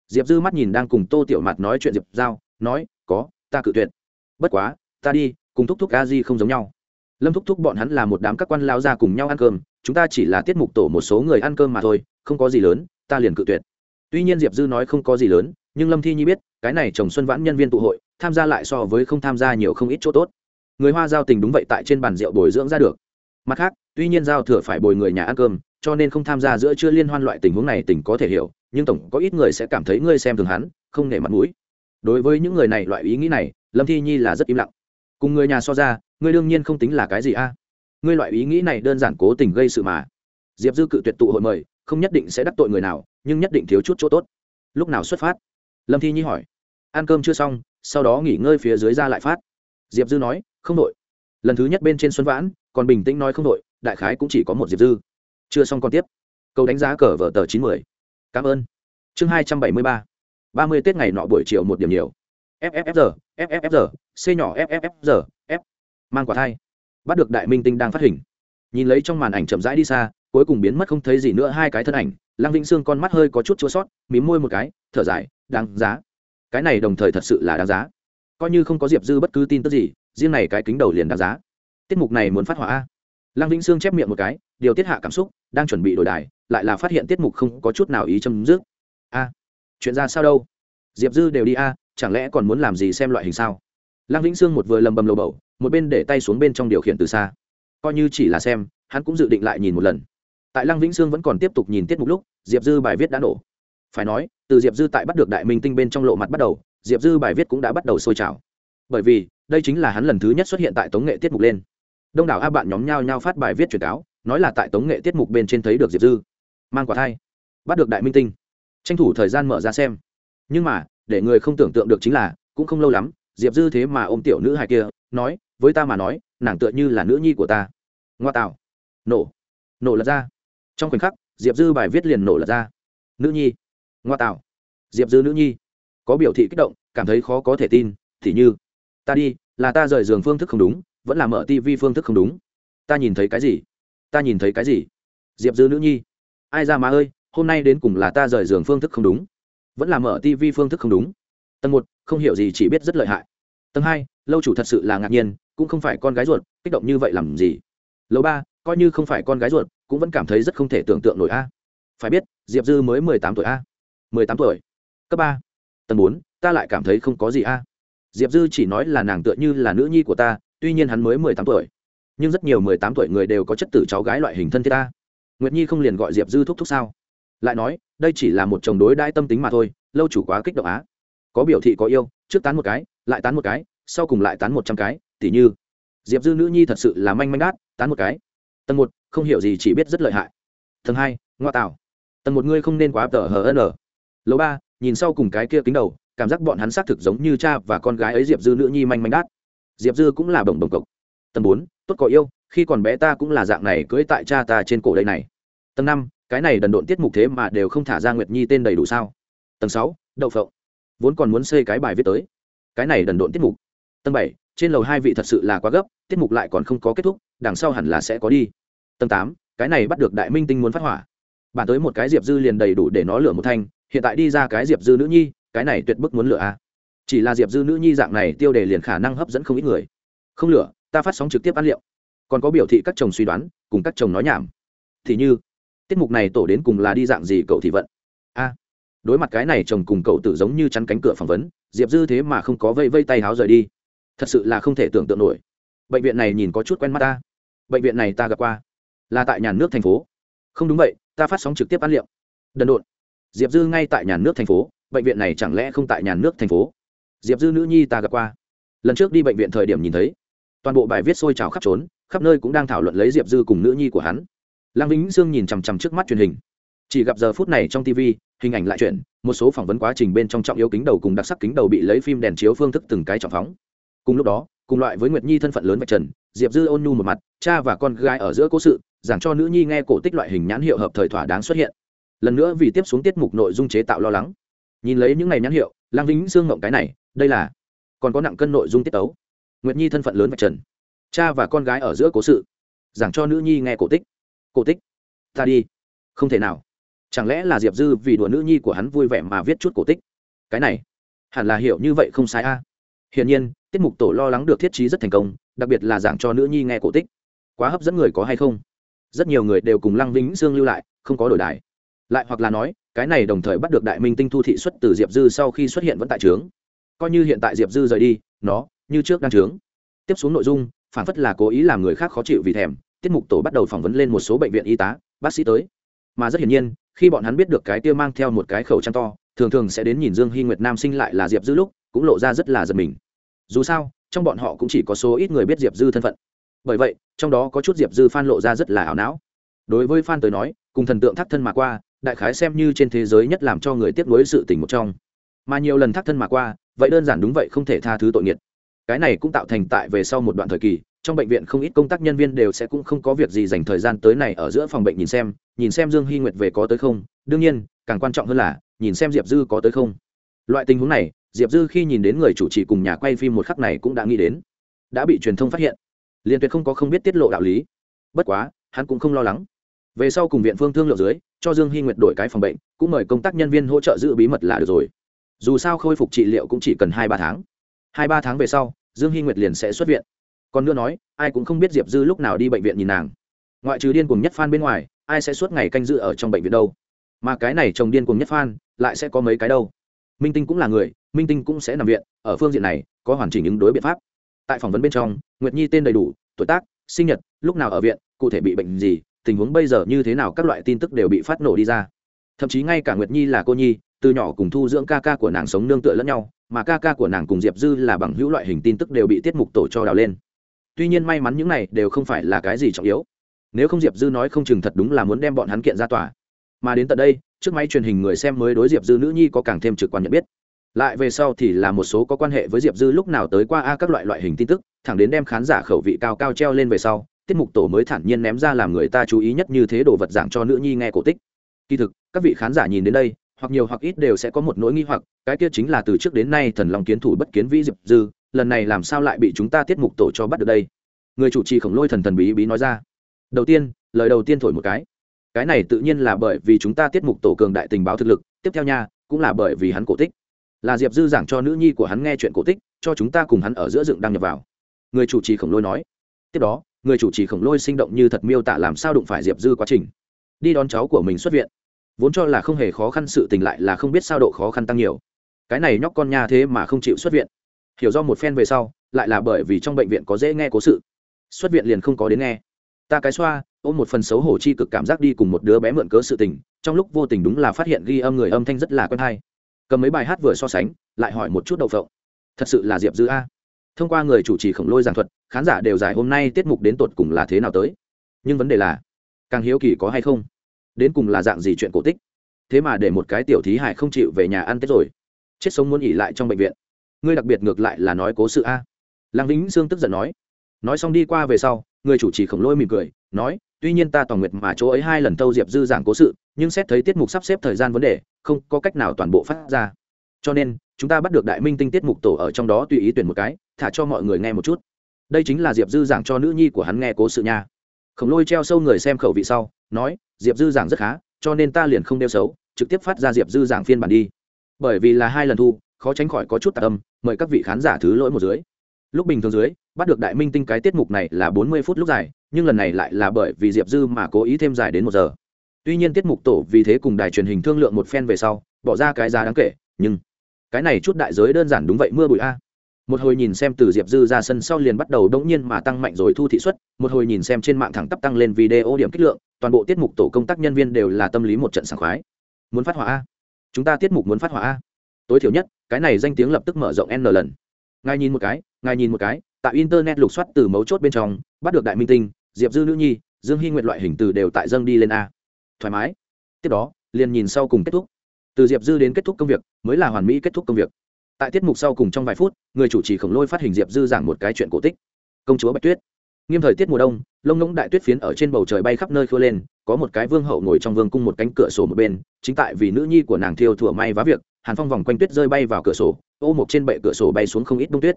Diệp dư mắt nhìn đang cùng tô tiểu mặt nói chuyện diệp giao, nói, có, ta cự tuyệt. Bất quá, ta đi, cùng thúc thúc a di không giống nhau. Lâm thúc thúc bọn hắn là một đám các quan lao ra cùng nhau ăn cơm, chúng ta chỉ là tiết mục tổ một số người ăn cơm mà thôi, không có gì lớn, ta liền cự tuyệt. Tuy nhiên diệp dư nói không có gì lớn, nhưng lâm thi nhi biết, cái này chồng xuân vãn nhân viên tụ hội, tham gia lại so với không tham gia nhiều không ít chỗ tốt. Người hoa giao tình đúng vậy tại trên bàn rượu bồi dưỡng ra được mặt khác, tuy nhiên giao thừa phải bồi người nhà ăn cơm, cho nên không tham gia giữa chưa liên hoan loại tình huống này tỉnh có thể hiểu, nhưng tổng có ít người sẽ cảm thấy ngươi xem thường hắn, không nể mặt mũi. Đối với những người này loại ý nghĩ này, lâm thi nhi là rất im lặng. Cùng người nhà so ra, ngươi đương nhiên không tính là cái gì a. Ngươi loại ý nghĩ này đơn giản cố tình gây sự mà. Diệp dư cự tuyệt tụ hội mời, không nhất định sẽ đắc tội người nào, nhưng nhất định thiếu chút chỗ tốt. Lúc nào xuất phát? Lâm thi nhi hỏi. Ăn cơm chưa xong, sau đó nghỉ ngơi phía dưới ra lại phát. Diệp dư nói, không đội. Lần thứ nhất bên trên xuân vãn còn bình tĩnh nói không đội, đại khái cũng chỉ có một diệp dư. Chưa xong còn tiếp. Câu đánh giá cờ vở tờ chín mươi cảm ơn. Chương hai trăm bảy mươi ba. Ba mươi tết ngày nọ buổi chiều một điểm nhiều. Fffr fffr c nhỏ fffr f. Mang quả thai. Bắt được đại minh tinh đang phát hình. Nhìn lấy trong màn ảnh chậm rãi đi xa, cuối cùng biến mất không thấy gì nữa hai cái thân ảnh. Lăng vĩnh sương con mắt hơi có chút chua sót, mím môi một cái, thở dài, đáng giá. Cái này đồng thời thật sự là đáng giá. Coi như không có diệp dư bất cứ tin tức gì, riêng này cái kính đầu liền đáng giá tiết mục này muốn phát hỏa a. Lăng vĩnh sương chép miệng một cái, điều tiết hạ cảm xúc, đang chuẩn bị đổi đài, lại là phát hiện tiết mục không có chút nào ý châm dứt. A, chuyện ra sao đâu? Diệp dư đều đi a, chẳng lẽ còn muốn làm gì xem loại hình sao? Lăng vĩnh sương một vừa lầm bầm lầu bầu, một bên để tay xuống bên trong điều khiển từ xa. Coi như chỉ là xem, hắn cũng dự định lại nhìn một lần. Tại lăng vĩnh sương vẫn còn tiếp tục nhìn tiết mục lúc, diệp dư bài viết đã nổ. Phải nói, từ diệp dư tại bắt được đại minh tinh bên trong lộ mặt bắt đầu, diệp dư bài viết cũng đã bắt đầu sôi trào. Bởi vì, đây chính là hắn lần thứ nhất xuất hiện tại tống nghệ tiết mục lên đông đảo a bạn nhóm nhau nhau phát bài viết truyền cáo, nói là tại tống nghệ tiết mục bên trên thấy được diệp dư, mang quả thai, bắt được đại minh tinh. Tranh thủ thời gian mở ra xem. Nhưng mà, để người không tưởng tượng được chính là, cũng không lâu lắm, diệp dư thế mà ôm tiểu nữ hài kia, nói, với ta mà nói, nàng tựa như là nữ nhi của ta. Ngoa tạo. Nổ. Nổ lật ra. Trong khoảnh khắc, diệp dư bài viết liền nổ lật ra. Nữ nhi. Ngoa tạo. Diệp dư nữ nhi. Có biểu thị kích động, cảm thấy khó có thể tin, thì như, ta đi, là ta rời giường phương thức không đúng vẫn là mở tv phương thức không đúng. Ta nhìn thấy cái gì? Ta nhìn thấy cái gì? Diệp dư nữ nhi. Ai ra má ơi, hôm nay đến cùng là ta rời giường phương thức không đúng. Vẫn là mở tv phương thức không đúng. Tầng một, không hiểu gì chỉ biết rất lợi hại. Tầng hai, lâu chủ thật sự là ngạc nhiên, cũng không phải con gái ruột, kích động như vậy làm gì? Lầu ba, coi như không phải con gái ruột, cũng vẫn cảm thấy rất không thể tưởng tượng nổi a. Phải biết, diệp dư mới mười tám tuổi a. mười tám tuổi. Cấp ba. Tầng bốn, ta lại cảm thấy không có gì a. Diệp dư chỉ nói là nàng tựa như là nữ nhi của ta tuy nhiên hắn mới mười tám tuổi, nhưng rất nhiều mười tám tuổi người đều có chất tử cháu gái loại hình thân thiết ta. Nguyệt nhi không liền gọi diệp dư thúc thúc sao? Lại nói, đây chỉ là một chồng đối đãi tâm tính mà thôi, lâu chủ quá kích động á. Có biểu thị có yêu, trước tán một cái, lại tán một cái, sau cùng lại tán một trăm cái, tỉ như, diệp dư nữ nhi thật sự là manh manh đát tán một cái. Tầng một, không hiểu gì chỉ biết rất lợi hại. Tầng hai, ngoa tạo. Tầng một, ngươi không nên quá tờ hờ n lầu ba, nhìn sau cùng cái kia kính đầu, cảm giác bọn hắn xác thực giống như cha và con gái ấy diệp dư nữ nhi manh manh đát diệp dư cũng là bồng bồng cộc. Tầng bốn, tốt có yêu, khi còn bé ta cũng là dạng này cưỡi tại cha ta trên cổ đây này. Tầng năm, cái này đần độn tiết mục thế mà đều không thả ra nguyệt nhi tên đầy đủ sao? Tầng sáu, đậu phộng. Vốn còn muốn xây cái bài viết tới. Cái này đần độn tiết mục. Tầng bảy, trên lầu hai vị thật sự là quá gấp, tiết mục lại còn không có kết thúc, đằng sau hẳn là sẽ có đi. Tầng tám, cái này bắt được đại minh tinh muốn phát hỏa. Bản tới một cái diệp dư liền đầy đủ để nó lửa một thanh, hiện tại đi ra cái diệp dư nữ nhi, cái này tuyệt bức muốn lửa a. à chỉ là diệp dư nữ nhi dạng này tiêu đề liền khả năng hấp dẫn không ít người. Không lửa, ta phát sóng trực tiếp ăn liệu. Còn có biểu thị các chồng suy đoán, cùng các chồng nói nhảm. Thì như, tiết mục này tổ đến cùng là đi dạng gì cậu thị vận? A, đối mặt cái này chồng cùng cậu tự giống như chắn cánh cửa phỏng vấn, diệp dư thế mà không có vây vây tay háo rời đi. Thật sự là không thể tưởng tượng nổi. Bệnh viện này nhìn có chút quen mắt ta. Bệnh viện này ta gặp qua. Là tại nhà nước thành phố. Không đúng vậy, ta phát sóng trực tiếp ăn liệu. Đần độn. Diệp dư ngay tại nhà nước thành phố, bệnh viện này chẳng lẽ không tại nhà nước thành phố? Diệp dư nữ nhi ta gặp qua. Lần trước đi bệnh viện thời điểm nhìn thấy. Toàn bộ bài viết sôi trào khắp trốn, khắp nơi cũng đang thảo luận lấy diệp dư cùng nữ nhi của hắn. Lăng vĩnh sương nhìn chằm chằm trước mắt truyền hình. Chỉ gặp giờ phút này trong tv hình ảnh lại chuyển, một số phỏng vấn quá trình bên trong trọng yếu kính đầu cùng đặc sắc kính đầu bị lấy phim đèn chiếu phương thức từng cái trọng phóng. Cùng lúc đó, cùng loại với nguyệt nhi thân phận lớn vạch trần, diệp dư ôn nhu một mặt, cha và con gái ở giữa cố sự, giảng cho nữ nhi nghe cổ tích loại hình nhãn hiệu hợp thời thỏa đáng xuất hiện. Lần nữa vì tiếp xuống tiết mục nội dung chế tạo lo lắng. Nhìn lấy những ngày nhãn hiệu lang vĩnh xương ngộng cái này, đây là, còn có nặng cân nội dung tiết tấu. Nguyệt nhi thân phận lớn vạch trần. Cha và con gái ở giữa cố sự. Giảng cho nữ nhi nghe cổ tích. Cổ tích? Ta đi. Không thể nào. Chẳng lẽ là diệp dư vì đùa nữ nhi của hắn vui vẻ mà viết chút cổ tích? Cái này, hẳn là hiểu như vậy không sai a. Hiển nhiên, tiết mục tổ lo lắng được thiết trí rất thành công, đặc biệt là giảng cho nữ nhi nghe cổ tích. Quá hấp dẫn người có hay không? Rất nhiều người đều cùng lăng vĩnh sương lưu lại, không có đổi đài. Lại hoặc là nói cái này đồng thời bắt được đại minh tinh thu thị xuất từ diệp dư sau khi xuất hiện vẫn tại trướng. Coi như hiện tại diệp dư rời đi, nó, như trước đang trướng. Tiếp xuống nội dung, phản phất là cố ý làm người khác khó chịu vì thèm, tiết mục tổ bắt đầu phỏng vấn lên một số bệnh viện y tá, bác sĩ tới. Mà rất hiển nhiên, khi bọn hắn biết được cái tiêu mang theo một cái khẩu trang to, thường thường sẽ đến nhìn dương hy nguyệt nam sinh lại là diệp dư lúc, cũng lộ ra rất là giật mình. Dù sao, trong bọn họ cũng chỉ có số ít người biết diệp dư thân phận. Bởi vậy, trong đó có chút diệp dư f lộ ra rất là ảo não. Đối với f tới nói, cùng thần tượng thắt thân mà qua đại khái xem như trên thế giới nhất làm cho người tiếp nối sự tình một trong. Mà nhiều lần thác thân mà qua, vậy đơn giản đúng vậy không thể tha thứ tội nghiệt. Cái này cũng tạo thành tại về sau một đoạn thời kỳ, trong bệnh viện không ít công tác nhân viên đều sẽ cũng không có việc gì dành thời gian tới này ở giữa phòng bệnh nhìn xem nhìn xem dương hy nguyệt về có tới không. Đương nhiên, càng quan trọng hơn là, nhìn xem diệp dư có tới không. Loại tình huống này, diệp dư khi nhìn đến người chủ trì cùng nhà quay phim một khắc này cũng đã nghĩ đến. Đã bị truyền thông phát hiện. Liền tuyệt không có không biết tiết lộ đạo lý. Bất quá, hắn cũng không lo lắng về sau cùng viện phương thương lượng dưới, cho dương hy nguyệt đổi cái phòng bệnh, cũng mời công tác nhân viên hỗ trợ giữ bí mật là được rồi. Dù sao khôi phục trị liệu cũng chỉ cần hai ba tháng. Hai ba tháng về sau, dương hy nguyệt liền sẽ xuất viện. Còn nữa nói, ai cũng không biết diệp dư lúc nào đi bệnh viện nhìn nàng. Ngoại trừ điên cùng nhất phan bên ngoài, ai sẽ suốt ngày canh giữ ở trong bệnh viện đâu? Mà cái này chồng điên cùng nhất phan lại sẽ có mấy cái đâu? Minh tinh cũng là người, minh tinh cũng sẽ nằm viện, ở phương diện này, có hoàn chỉnh ứng đối biện pháp. Tại phỏng vấn bên trong, nguyệt nhi tên đầy đủ, tuổi tác, sinh nhật, lúc nào ở viện, cụ thể bị bệnh gì tình huống bây giờ như thế nào các loại tin tức đều bị phát nổ đi ra. Thậm chí ngay cả nguyệt nhi là cô nhi, từ nhỏ cùng thu dưỡng ca ca của nàng sống nương tựa lẫn nhau, mà ca ca của nàng cùng diệp dư là bằng hữu loại hình tin tức đều bị tiết mục tổ cho đào lên. Tuy nhiên may mắn những này đều không phải là cái gì trọng yếu. Nếu không diệp dư nói không chừng thật đúng là muốn đem bọn hắn kiện ra tòa. Mà đến tận đây, trước máy truyền hình người xem mới đối diệp dư nữ nhi có càng thêm trực quan nhận biết. Lại về sau thì là một số có quan hệ với diệp dư lúc nào tới qua a các loại loại hình tin tức, thẳng đến đem khán giả khẩu vị cao cao treo lên về sau tiết mục tổ mới thản nhiên ném ra làm người ta chú ý nhất như thế đồ vật giảng cho nữ nhi nghe cổ tích. Kỳ thực, các vị khán giả nhìn đến đây, hoặc nhiều hoặc ít đều sẽ có một nỗi nghi hoặc, cái kia chính là từ trước đến nay thần long kiến thủ bất kiến vĩ diệp dư, lần này làm sao lại bị chúng ta tiết mục tổ cho bắt được đây? Người chủ trì khổng lôi thần thần bí bí nói ra. Đầu tiên, lời đầu tiên thổi một cái. Cái này tự nhiên là bởi vì chúng ta tiết mục tổ cường đại tình báo thực lực, tiếp theo nha, cũng là bởi vì hắn cổ tích. Là diệp dư giảng cho nữ nhi của hắn nghe chuyện cổ tích, cho chúng ta cùng hắn ở giữa dựng đăng nhập vào. Người chủ trì khổng lôi nói. Tiếp đó người chủ trì khổng lôi sinh động như thật miêu tả làm sao đụng phải diệp dư quá trình. Đi đón cháu của mình xuất viện. Vốn cho là không hề khó khăn sự tình lại là không biết sao độ khó khăn tăng nhiều. Cái này nhóc con nha thế mà không chịu xuất viện. Hiểu do một phen về sau, lại là bởi vì trong bệnh viện có dễ nghe cố sự. Xuất viện liền không có đến nghe. Ta cái xoa, ôm một phần xấu hổ chi cực cảm giác đi cùng một đứa bé mượn cớ sự tình, trong lúc vô tình đúng là phát hiện ghi âm người âm thanh rất là quen hay. Cầm mấy bài hát vừa so sánh, lại hỏi một chút đậu phộng. Thật sự là diệp dư a thông qua người chủ trì khổng lôi giảng thuật, khán giả đều giải hôm nay tiết mục đến tột cùng là thế nào tới. Nhưng vấn đề là, càng hiếu kỳ có hay không? Đến cùng là dạng gì chuyện cổ tích? Thế mà để một cái tiểu thí hải không chịu về nhà ăn tết rồi, chết sống muốn nghỉ lại trong bệnh viện. Ngươi đặc biệt ngược lại là nói cố sự a. Lăng vĩnh sương tức giận nói. Nói xong đi qua về sau, người chủ trì khổng lôi mỉm cười, nói, tuy nhiên ta toàn nguyệt mà chỗ ấy hai lần tâu diệp dư giảng cố sự, nhưng xét thấy tiết mục sắp xếp thời gian vấn đề, không có cách nào toàn bộ phát ra. Cho nên chúng ta bắt được đại minh tinh tiết mục tổ ở trong đó tùy ý tuyển một cái, thả cho mọi người nghe một chút. Đây chính là diệp dư giảng cho nữ nhi của hắn nghe cố sự nha. Khổng lôi treo sâu người xem khẩu vị sau, nói, diệp dư giảng rất khá, cho nên ta liền không đeo xấu, trực tiếp phát ra diệp dư giảng phiên bản đi. Bởi vì là hai lần thu, khó tránh khỏi có chút tạc âm, mời các vị khán giả thứ lỗi một dưới. Lúc bình thường dưới, bắt được đại minh tinh cái tiết mục này là bốn mươi phút lúc dài, nhưng lần này lại là bởi vì diệp dư mà cố ý thêm dài đến một giờ. Tuy nhiên tiết mục tổ vì thế cùng đài truyền hình thương lượng một phen về sau, bỏ ra cái giá đáng kể, nhưng cái này chút đại giới đơn giản đúng vậy, mưa bụi a. Một hồi nhìn xem từ diệp dư ra sân sau liền bắt đầu đống nhiên mà tăng mạnh rồi thu thị suất, một hồi nhìn xem trên mạng thẳng tắp tăng lên video điểm kích lượng, toàn bộ tiết mục tổ công tác nhân viên đều là tâm lý một trận sảng khoái. Muốn phát hỏa a? Chúng ta tiết mục muốn phát hỏa a? Tối thiểu nhất, cái này danh tiếng lập tức mở rộng n lần. Ngài nhìn một cái, ngài nhìn một cái, tại internet lục soát từ mấu chốt bên trong, bắt được đại minh tinh, diệp dư nữ nhi, dương hy nguyện loại hình từ đều tại dâng đi lên a. Thoải mái. Tiếp đó, liền nhìn sau cùng kết thúc từ diệp dư đến kết thúc công việc, mới là hoàn mỹ kết thúc công việc. Tại tiết mục sau cùng trong vài phút, người chủ trì khổng lôi phát hình diệp dư giảng một cái chuyện cổ tích. Công chúa bạch tuyết. Nghiêm thời tiết mùa đông, lông ngỗng đại tuyết phiến ở trên bầu trời bay khắp nơi khua lên, có một cái vương hậu ngồi trong vương cung một cánh cửa sổ một bên, chính tại vì nữ nhi của nàng thiêu thủa may vá việc, hàn phong vòng quanh tuyết rơi bay vào cửa sổ, ô một trên bệ cửa sổ bay xuống không ít bông tuyết.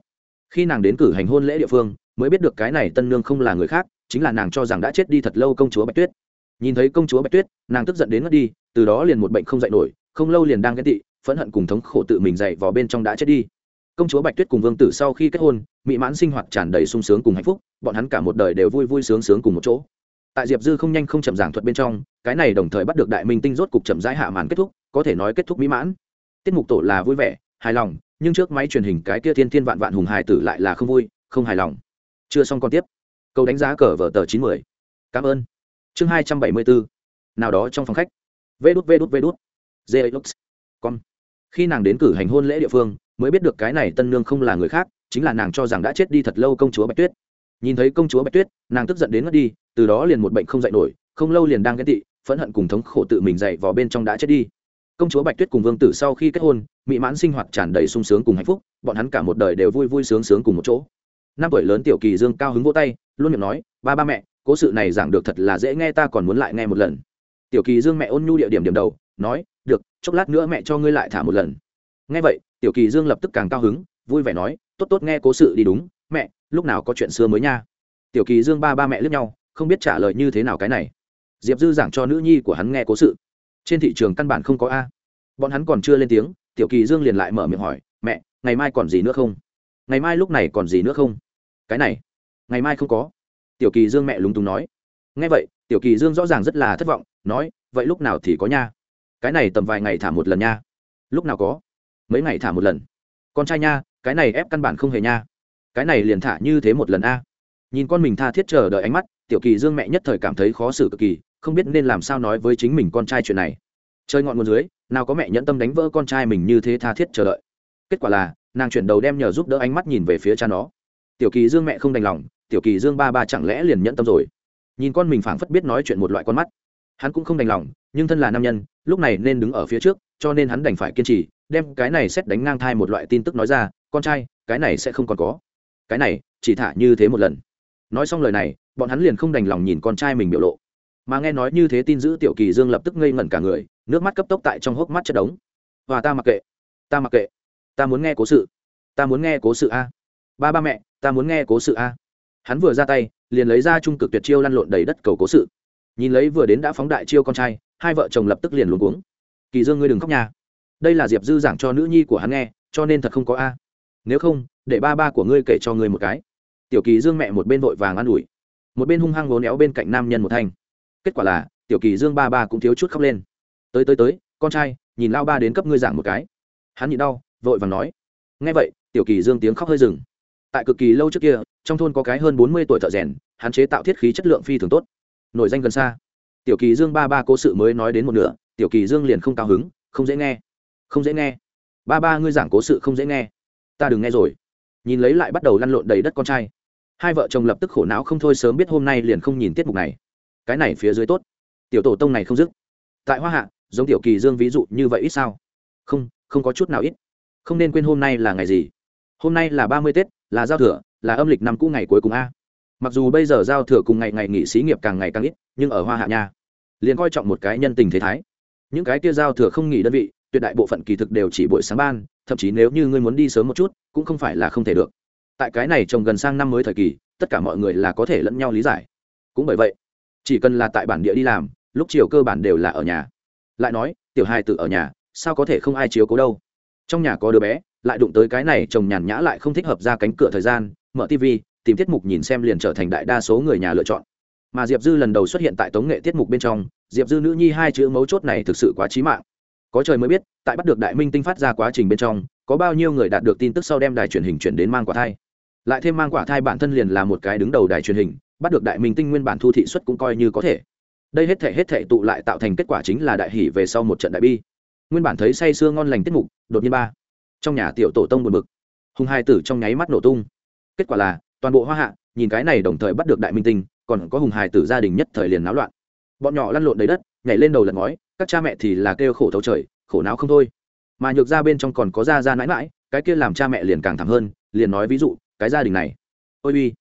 Khi nàng đến cử hành hôn lễ địa phương, mới biết được cái này tân nương không là người khác, chính là nàng cho rằng đã chết đi thật lâu công chúa bạch tuyết. Nhìn thấy công chúa bạch tuyết, nàng tức giận đến mất đi, từ đó liền một bệnh không dạy nổi không lâu liền đang ghen tị, phẫn hận cùng thống khổ tự mình dậy vào bên trong đã chết đi. Công chúa bạch tuyết cùng vương tử sau khi kết hôn, mỹ mãn sinh hoạt tràn đầy sung sướng cùng hạnh phúc, bọn hắn cả một đời đều vui vui sướng sướng cùng một chỗ. Tại diệp dư không nhanh không chậm giảng thuật bên trong, cái này đồng thời bắt được đại minh tinh rốt cục chậm rãi hạ màn kết thúc, có thể nói kết thúc mỹ mãn. Tiết mục tổ là vui vẻ, hài lòng, nhưng trước máy truyền hình cái kia thiên thiên vạn vạn hùng hài tử lại là không vui, không hài lòng. Chưa xong còn tiếp. Câu đánh giá cờ vở tờ chín mươi cảm ơn. Chương hai trăm bảy mươi bốn. Nào đó trong phòng khách. Vê đút vê đút vê đút. Zeus. con khi nàng đến cử hành hôn lễ địa phương, mới biết được cái này tân nương không là người khác, chính là nàng cho rằng đã chết đi thật lâu công chúa bạch tuyết. Nhìn thấy công chúa bạch tuyết, nàng tức giận đến ngất đi, từ đó liền một bệnh không dậy nổi, không lâu liền đang ghen tị, phẫn hận cùng thống khổ tự mình dậy vào bên trong đã chết đi. Công chúa bạch tuyết cùng vương tử sau khi kết hôn, mỹ mãn sinh hoạt tràn đầy sung sướng cùng hạnh phúc, bọn hắn cả một đời đều vui vui sướng sướng cùng một chỗ. Năm tuổi lớn tiểu kỳ dương cao hứng vỗ tay, luôn miệng nói, ba ba mẹ, cố sự này giảng được thật là dễ nghe, ta còn muốn lại nghe một lần. Tiểu kỳ dương mẹ ôn nhu địa điểm điểm đầu, nói được, chốc lát nữa mẹ cho ngươi lại thả một lần. Nghe vậy, tiểu kỳ dương lập tức càng cao hứng, vui vẻ nói, tốt tốt nghe cố sự đi đúng, mẹ, lúc nào có chuyện xưa mới nha. Tiểu kỳ dương ba ba mẹ lướt nhau, không biết trả lời như thế nào cái này. Diệp dư giảng cho nữ nhi của hắn nghe cố sự. Trên thị trường căn bản không có a. Bọn hắn còn chưa lên tiếng, tiểu kỳ dương liền lại mở miệng hỏi, mẹ, ngày mai còn gì nữa không? Ngày mai lúc này còn gì nữa không? Cái này, ngày mai không có. Tiểu kỳ dương mẹ lúng túng nói. Nghe vậy, tiểu kỳ dương rõ ràng rất là thất vọng, nói, vậy lúc nào thì có nha? Cái này tầm vài ngày thả một lần nha. Lúc nào có? Mấy ngày thả một lần. Con trai nha, cái này ép căn bản không hề nha. Cái này liền thả như thế một lần a. Nhìn con mình tha thiết chờ đợi ánh mắt, tiểu kỳ dương mẹ nhất thời cảm thấy khó xử cực kỳ, không biết nên làm sao nói với chính mình con trai chuyện này. Chơi ngọn nguồn dưới, nào có mẹ nhẫn tâm đánh vỡ con trai mình như thế tha thiết chờ đợi. Kết quả là, nàng chuyển đầu đem nhờ giúp đỡ ánh mắt nhìn về phía cha nó. Tiểu kỳ dương mẹ không đành lòng, tiểu kỳ dương ba ba chẳng lẽ liền nhẫn tâm rồi? Nhìn con mình phảng phất biết nói chuyện một loại con mắt. Hắn cũng không đành lòng, nhưng thân là nam nhân lúc này nên đứng ở phía trước, cho nên hắn đành phải kiên trì, đem cái này xét đánh ngang thai một loại tin tức nói ra, con trai, cái này sẽ không còn có. Cái này, chỉ thả như thế một lần. Nói xong lời này, bọn hắn liền không đành lòng nhìn con trai mình biểu lộ. Mà nghe nói như thế tin giữ tiểu kỳ dương lập tức ngây ngẩn cả người, nước mắt cấp tốc tại trong hốc mắt chất đống. Và ta mặc kệ, ta mặc kệ, ta muốn nghe cố sự, ta muốn nghe cố sự a. Ba ba mẹ, ta muốn nghe cố sự a. Hắn vừa ra tay, liền lấy ra trung cực tuyệt chiêu lăn lộn đầy đất cầu cố sự. Nhìn lấy vừa đến đã phóng đại chiêu con trai hai vợ chồng lập tức liền luống cuống. Kỳ dương ngươi đừng khóc nhà đây là diệp dư giảng cho nữ nhi của hắn nghe, cho nên thật không có a. Nếu không, để ba ba của ngươi kể cho ngươi một cái. Tiểu kỳ dương mẹ một bên vội vàng an ủi. Một bên hung hăng vốn éo bên cạnh nam nhân một thanh. Kết quả là, tiểu kỳ dương ba ba cũng thiếu chút khóc lên. Tới tới tới, con trai, nhìn lao ba đến cấp ngươi giảng một cái. Hắn nhịn đau, vội vàng nói. Nghe vậy, tiểu kỳ dương tiếng khóc hơi dừng. Tại cực kỳ lâu trước kia, trong thôn có cái hơn bốn mươi tuổi thợ rèn hắn chế tạo thiết khí chất lượng phi thường tốt. Nổi danh gần xa tiểu kỳ dương ba ba cố sự mới nói đến một nửa, tiểu kỳ dương liền không cao hứng, không dễ nghe. Không dễ nghe. Ba ba ngươi giảng cố sự không dễ nghe. Ta đừng nghe rồi. Nhìn lấy lại bắt đầu lăn lộn đầy đất con trai. Hai vợ chồng lập tức khổ não không thôi sớm biết hôm nay liền không nhìn tiết mục này. Cái này phía dưới tốt. Tiểu tổ tông này không dứt. Tại hoa hạ, giống tiểu kỳ dương ví dụ như vậy ít sao? Không không có chút nào ít. Không nên quên hôm nay là ngày gì? Hôm nay là ba mươi tết, là giao thừa, là âm lịch năm cũ ngày cuối cùng a. Mặc dù bây giờ giao thừa cùng ngày ngày nghỉ xí nghiệp càng ngày càng ít, nhưng ở hoa hạ nha liền coi trọng một cái nhân tình thế thái. Những cái kia giao thừa không nghỉ đơn vị, tuyệt đại bộ phận kỳ thực đều chỉ buổi sáng ban, thậm chí nếu như ngươi muốn đi sớm một chút, cũng không phải là không thể được. Tại cái này trồng gần sang năm mới thời kỳ, tất cả mọi người là có thể lẫn nhau lý giải. Cũng bởi vậy, chỉ cần là tại bản địa đi làm, lúc chiều cơ bản đều là ở nhà. Lại nói, tiểu hai tự ở nhà, sao có thể không ai chiếu cố đâu? Trong nhà có đứa bé, lại đụng tới cái này chồng nhàn nhã lại không thích hợp ra cánh cửa thời gian, mở tv tìm tiết mục nhìn xem liền trở thành đại đa số người nhà lựa chọn mà diệp dư lần đầu xuất hiện tại tống nghệ tiết mục bên trong, diệp dư nữ nhi hai chữ mấu chốt này thực sự quá trí mạng. Có trời mới biết, tại bắt được đại minh tinh phát ra quá trình bên trong, có bao nhiêu người đạt được tin tức sau đem đài truyền hình chuyển đến mang quả thai. Lại thêm mang quả thai bản thân liền là một cái đứng đầu đài truyền hình, bắt được đại minh tinh nguyên bản thu thị xuất cũng coi như có thể. Đây hết thể hết thể tụ lại tạo thành kết quả chính là đại hỷ về sau một trận đại bi. Nguyên bản thấy say sưa ngon lành tiết mục, đột nhiên ba. Trong nhà tiểu tổ tông buồn bực. Hùng hai tử trong nháy mắt nổ tung. Kết quả là, toàn bộ hoa hạ, nhìn cái này đồng thời bắt được đại minh tinh còn có hùng hài tử gia đình nhất thời liền náo loạn. Bọn nhỏ lăn lộn đầy đất, nhảy lên đầu lật ngói, các cha mẹ thì là kêu khổ thấu trời, khổ não không thôi. Mà nhược ra bên trong còn có ra ra mãi mãi cái kia làm cha mẹ liền càng thẳng hơn, liền nói ví dụ, cái gia đình này. Ôi uy,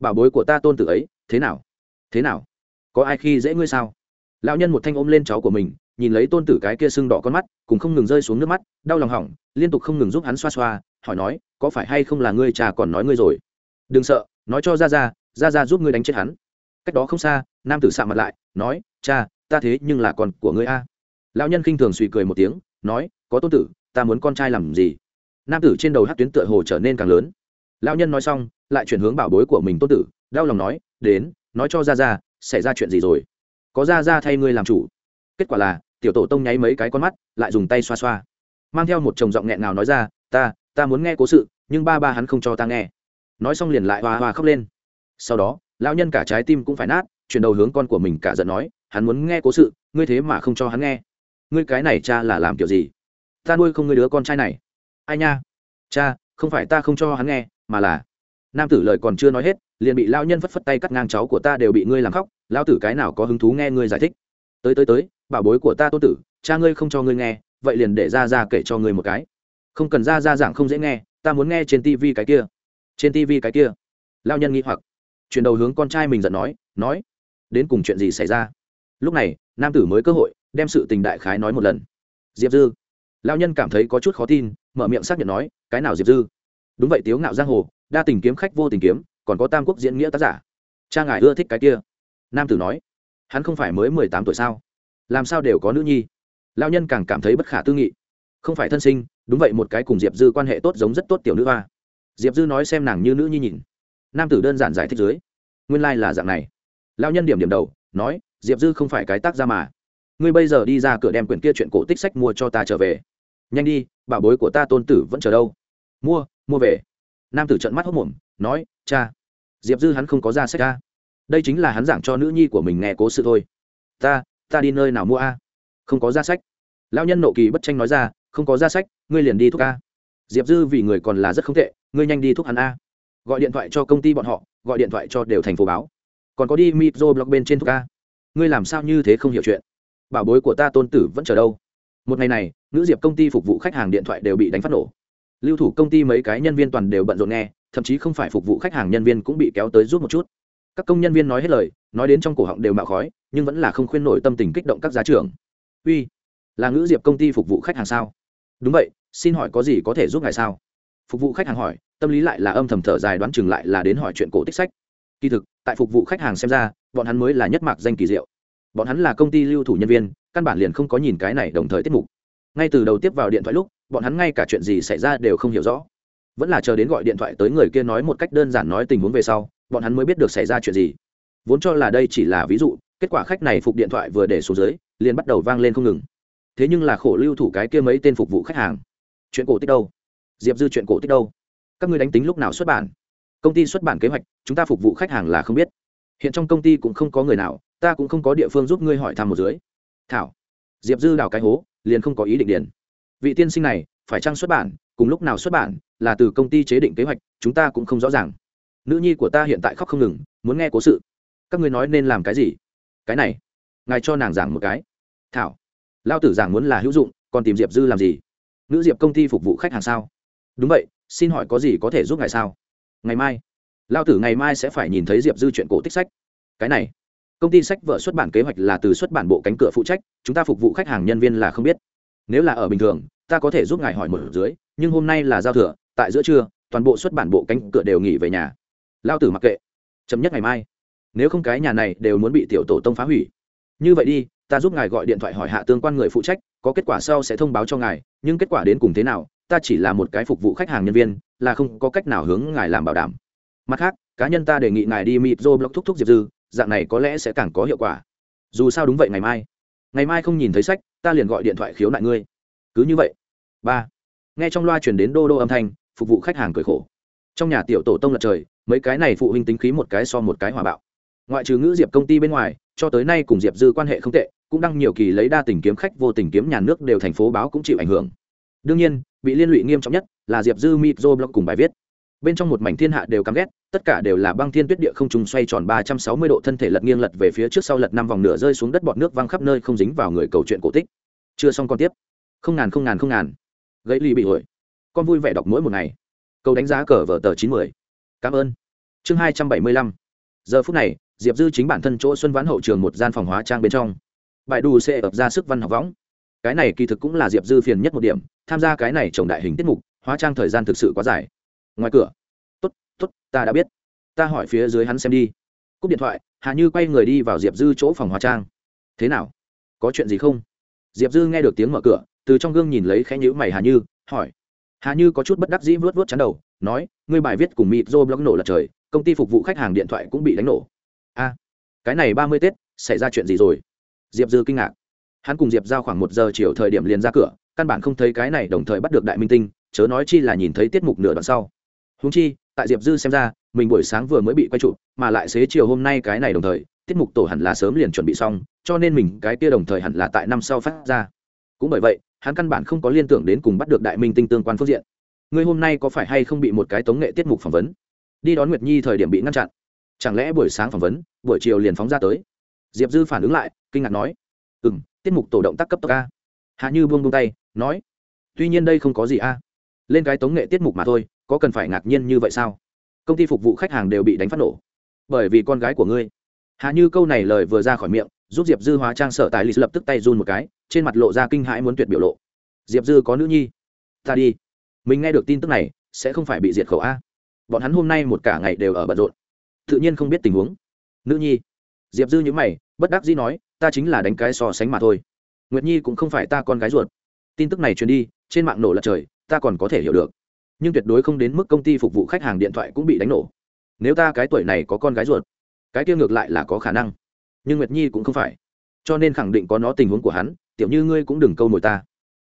bảo bối của ta tôn tử ấy, thế nào? Thế nào? Có ai khi dễ ngươi sao? Lão nhân một thanh ôm lên cháu của mình, nhìn lấy tôn tử cái kia sưng đỏ con mắt, cùng không ngừng rơi xuống nước mắt, đau lòng hỏng, liên tục không ngừng giúp hắn xoa xoa, hỏi nói, có phải hay không là ngươi cha còn nói ngươi rồi? Đừng sợ, nói cho ra ra ra ra giúp ngươi đánh chết hắn cách đó không xa, nam tử sạ mặt lại, nói, cha, ta thế nhưng là con của ngươi a. Lão nhân khinh thường suy cười một tiếng, nói, có tôn tử, ta muốn con trai làm gì? Nam tử trên đầu hát tuyến tựa hồ trở nên càng lớn. Lão nhân nói xong, lại chuyển hướng bảo bối của mình tôn tử, đau lòng nói, đến, nói cho ra ra xảy ra chuyện gì rồi? Có ra ra thay ngươi làm chủ. Kết quả là, tiểu tổ tông nháy mấy cái con mắt, lại dùng tay xoa xoa. Mang theo một chồng giọng nghẹn nào nói ra, ta ta muốn nghe cố sự, nhưng ba ba hắn không cho ta nghe. Nói xong liền lại hoa hoa khóc lên. Sau đó lão nhân cả trái tim cũng phải nát, chuyển đầu hướng con của mình cả giận nói, hắn muốn nghe cố sự, ngươi thế mà không cho hắn nghe. Ngươi cái này cha là làm kiểu gì? Ta nuôi không ngươi đứa con trai này. Ai nha? Cha, không phải ta không cho hắn nghe, mà là nam tử lời còn chưa nói hết, liền bị lao nhân phất phất tay cắt ngang cháu của ta đều bị ngươi làm khóc. Lao tử cái nào có hứng thú nghe ngươi giải thích? Tới tới tới, bảo bối của ta tôn tử, cha ngươi không cho ngươi nghe, vậy liền để ra ra kể cho ngươi một cái. Không cần ra ra giảng không dễ nghe, ta muốn nghe trên tivi cái kia. Trên tivi cái kia. Lao nhân nghĩ hoặc chuyển đầu hướng con trai mình giận nói nói, đến cùng chuyện gì xảy ra? Lúc này, nam tử mới cơ hội, đem sự tình đại khái nói một lần. Diệp dư. Lao nhân cảm thấy có chút khó tin, mở miệng xác nhận nói, cái nào diệp dư? Đúng vậy, tiếu ngạo giang hồ, đa tình kiếm khách vô tình kiếm, còn có tam quốc diễn nghĩa tác giả. Cha ngài ưa thích cái kia. Nam tử nói, hắn không phải mới mười tám tuổi sao? Làm sao đều có nữ nhi? Lao nhân càng cảm thấy bất khả tư nghị. Không phải thân sinh, đúng vậy, một cái cùng diệp dư quan hệ tốt giống rất tốt tiểu nữ hoa. Diệp dư nói xem nàng như nữ nhi nhìn nam tử đơn giản giải thích dưới. Nguyên lai、like、là dạng này. Lao nhân điểm điểm đầu, nói, diệp dư không phải cái tác ra mà. Ngươi bây giờ đi ra cửa đem quyển kia chuyện cổ tích sách mua cho ta trở về. Nhanh đi, bảo bối của ta tôn tử vẫn chờ đâu. Mua mua về. Nam tử trận mắt hốc mồm, nói, cha. Diệp dư hắn không có ra sách a. Đây chính là hắn giảng cho nữ nhi của mình nghe cố sự thôi. Ta ta đi nơi nào mua a? Không có ra sách. Lao nhân nộ kỳ bất tranh nói ra, không có ra sách, ngươi liền đi thuốc a. Diệp dư vì người còn là rất không tệ, ngươi nhanh đi thuốc hắn a gọi điện thoại cho công ty bọn họ, gọi điện thoại cho đều thành phố báo. Còn có đi mitro blog bên trên thuốc ca. ngươi làm sao như thế không hiểu chuyện? Bảo bối của ta tôn tử vẫn chờ đâu? Một ngày này, nữ diệp công ty phục vụ khách hàng điện thoại đều bị đánh phát nổ. Lưu thủ công ty mấy cái nhân viên toàn đều bận rộn nghe, thậm chí không phải phục vụ khách hàng nhân viên cũng bị kéo tới giúp một chút. Các công nhân viên nói hết lời, nói đến trong cổ họng đều mạo khói, nhưng vẫn là không khuyên nổi tâm tình kích động các giá trưởng. Uy, là ngữ diệp công ty phục vụ khách hàng sao? Đúng vậy, xin hỏi có gì có thể giúp ngài sao? Phục vụ khách hàng hỏi, tâm lý lại là âm thầm thở dài đoán chừng lại là đến hỏi chuyện cổ tích sách. Kỳ thực, tại phục vụ khách hàng xem ra, bọn hắn mới là nhất mạc danh kỳ diệu. Bọn hắn là công ty lưu thủ nhân viên, căn bản liền không có nhìn cái này đồng thời tiết mục. Ngay từ đầu tiếp vào điện thoại lúc, bọn hắn ngay cả chuyện gì xảy ra đều không hiểu rõ. Vẫn là chờ đến gọi điện thoại tới người kia nói một cách đơn giản nói tình huống về sau, bọn hắn mới biết được xảy ra chuyện gì. Vốn cho là đây chỉ là ví dụ, kết quả khách này phục điện thoại vừa để xuống dưới, liền bắt đầu vang lên không ngừng. Thế nhưng là khổ lưu thủ cái kia mấy tên phục vụ khách hàng. Chuyện cổ tích đâu? Diệp dư chuyện cổ tích đâu? Các ngươi đánh tính lúc nào xuất bản? Công ty xuất bản kế hoạch, chúng ta phục vụ khách hàng là không biết. Hiện trong công ty cũng không có người nào, ta cũng không có địa phương giúp ngươi hỏi thăm một dưới. Thảo. Diệp dư đào cái hố, liền không có ý định điền. Vị tiên sinh này, phải trang xuất bản, cùng lúc nào xuất bản, là từ công ty chế định kế hoạch, chúng ta cũng không rõ ràng. Nữ nhi của ta hiện tại khóc không ngừng, muốn nghe cố sự. Các ngươi nói nên làm cái gì? Cái này, ngài cho nàng giảng một cái. Thảo. Lao tử giảng muốn là hữu dụng, còn tìm diệp dư làm gì? Nữ diệp công ty phục vụ khách hàng sao? Đúng vậy, xin hỏi có gì có thể giúp ngài sao? Ngày mai. Lao tử ngày mai sẽ phải nhìn thấy diệp dư chuyện cổ tích sách. Cái này. Công ty sách vợ xuất bản kế hoạch là từ xuất bản bộ cánh cửa phụ trách, chúng ta phục vụ khách hàng nhân viên là không biết. Nếu là ở bình thường, ta có thể giúp ngài hỏi một dưới, nhưng hôm nay là giao thừa, tại giữa trưa, toàn bộ xuất bản bộ cánh cửa đều nghỉ về nhà. Lao tử mặc kệ. Chấm nhất ngày mai. Nếu không cái nhà này đều muốn bị tiểu tổ tông phá hủy. Như vậy đi, ta giúp ngài gọi điện thoại hỏi hạ tương quan người phụ trách, có kết quả sau sẽ thông báo cho ngài, nhưng kết quả đến cùng thế nào ta chỉ là một cái phục vụ khách hàng nhân viên, là không có cách nào hướng ngài làm bảo đảm. Mặt khác, cá nhân ta đề nghị ngài đi mịt dô blog thúc thúc diệp dư, dạng này có lẽ sẽ càng có hiệu quả. Dù sao đúng vậy ngày mai. Ngày mai không nhìn thấy sách, ta liền gọi điện thoại khiếu nại ngươi. Cứ như vậy. Ba. Nghe trong loa chuyển đến đô đô âm thanh, phục vụ khách hàng cười khổ. Trong nhà tiểu tổ tông lật trời, mấy cái này phụ huynh tính khí một cái so một cái hòa bạo. Ngoại trừ ngữ diệp công ty bên ngoài, cho tới nay cùng diệp dư quan hệ không tệ, cũng đăng nhiều kỳ lấy đa tình kiếm khách vô tình kiếm nhà nước đều thành phố báo cũng chịu ảnh hưởng. Đương nhiên bị liên lụy nghiêm trọng nhất là diệp dư mitro blog cùng bài viết. Bên trong một mảnh thiên hạ đều căm ghét, tất cả đều là băng thiên tuyết địa không trùng xoay tròn ba trăm sáu mươi độ thân thể lật nghiêng lật về phía trước sau lật năm vòng nửa rơi xuống đất bọt nước văng khắp nơi không dính vào người cầu chuyện cổ tích. Chưa xong con tiếp. Không ngàn không ngàn không ngàn. Gãy ly bị hội con vui vẻ đọc mỗi một ngày. Câu đánh giá cờ vở tờ chín mươi cảm ơn. Chương hai trăm bảy mươi lăm. Giờ phút này, diệp dư chính bản thân chỗ xuân vãn hậu trường một gian phòng hóa trang bên trong. Bài đủ sẽ ập ra sức văn học võng. Cái này kỳ thực cũng là diệp dư phiền nhất một điểm tham gia cái này trồng đại hình tiết mục, hóa trang thời gian thực sự quá dài. Ngoài cửa. T ố t t ố t ta đã biết. Ta hỏi phía dưới hắn xem đi. Cúp điện thoại, hà như quay người đi vào diệp dư chỗ phòng hóa trang. Thế nào? Có chuyện gì không? Diệp dư nghe được tiếng mở cửa, từ trong gương nhìn lấy khẽ nhữ mày hà như, hỏi. Hà như có chút bất đắc dĩ vớt vớt chắn đầu, nói, ngươi bài viết cùng mịt dô blog nổ lật trời, công ty phục vụ khách hàng điện thoại cũng bị đánh nổ. A, cái này ba mươi tết, xảy ra chuyện gì rồi? Diệp dư kinh ngạc. Hắn cùng diệp giao khoảng một giờ chiều thời điểm liền ra cửa căn bản không thấy cái này đồng thời bắt được đại minh tinh, chớ nói chi là nhìn thấy tiết mục nửa đoạn sau. Húng chi, tại diệp dư xem ra, mình buổi sáng vừa mới bị quay trụ mà lại xế chiều hôm nay cái này đồng thời, tiết mục tổ hẳn là sớm liền chuẩn bị xong, cho nên mình cái kia đồng thời hẳn là tại năm sau phát ra. Cũng bởi vậy, hắn căn bản không có liên tưởng đến cùng bắt được đại minh tinh tương quan phương diện. Ngươi hôm nay có phải hay không bị một cái tống nghệ tiết mục phỏng vấn? Đi đón nguyệt nhi thời điểm bị ngăn chặn. Chẳng lẽ buổi sáng phỏng vấn, buổi chiều liền phóng ra tới? Diệp dư phản ứng lại, kinh ngạc nói. Ừ m tiết mục tổ động tác cấp tốc ca hạ như buông buông tay nói, tuy nhiên đây không có gì a. Lên cái tống nghệ tiết mục mà thôi, có cần phải ngạc nhiên như vậy sao? Công ty phục vụ khách hàng đều bị đánh phát nổ. Bởi vì con gái của ngươi. Hạ như câu này lời vừa ra khỏi miệng, giúp diệp dư hóa trang sở tài lý lập tức tay run một cái, trên mặt lộ ra kinh hãi muốn tuyệt biểu lộ. Diệp dư có nữ nhi? Ta đi. Mình nghe được tin tức này, sẽ không phải bị diệt khẩu a. Bọn hắn hôm nay một cả ngày đều ở bận rộn. Tự nhiên không biết tình huống. Nữ nhi? Diệp dư nhữ mày, bất đắc dĩ nói, ta chính là đánh cái so sánh mà thôi. Nguyệt nhi cũng không phải ta con gái ruột tin tức này truyền đi, trên mạng nổ lật trời, ta còn có thể hiểu được. Nhưng tuyệt đối không đến mức công ty phục vụ khách hàng điện thoại cũng bị đánh nổ. Nếu ta cái tuổi này có con gái ruột, cái kia ngược lại là có khả năng. Nhưng nguyệt nhi cũng không phải. Cho nên khẳng định có nó tình huống của hắn, tiểu như ngươi cũng đừng câu nổi ta.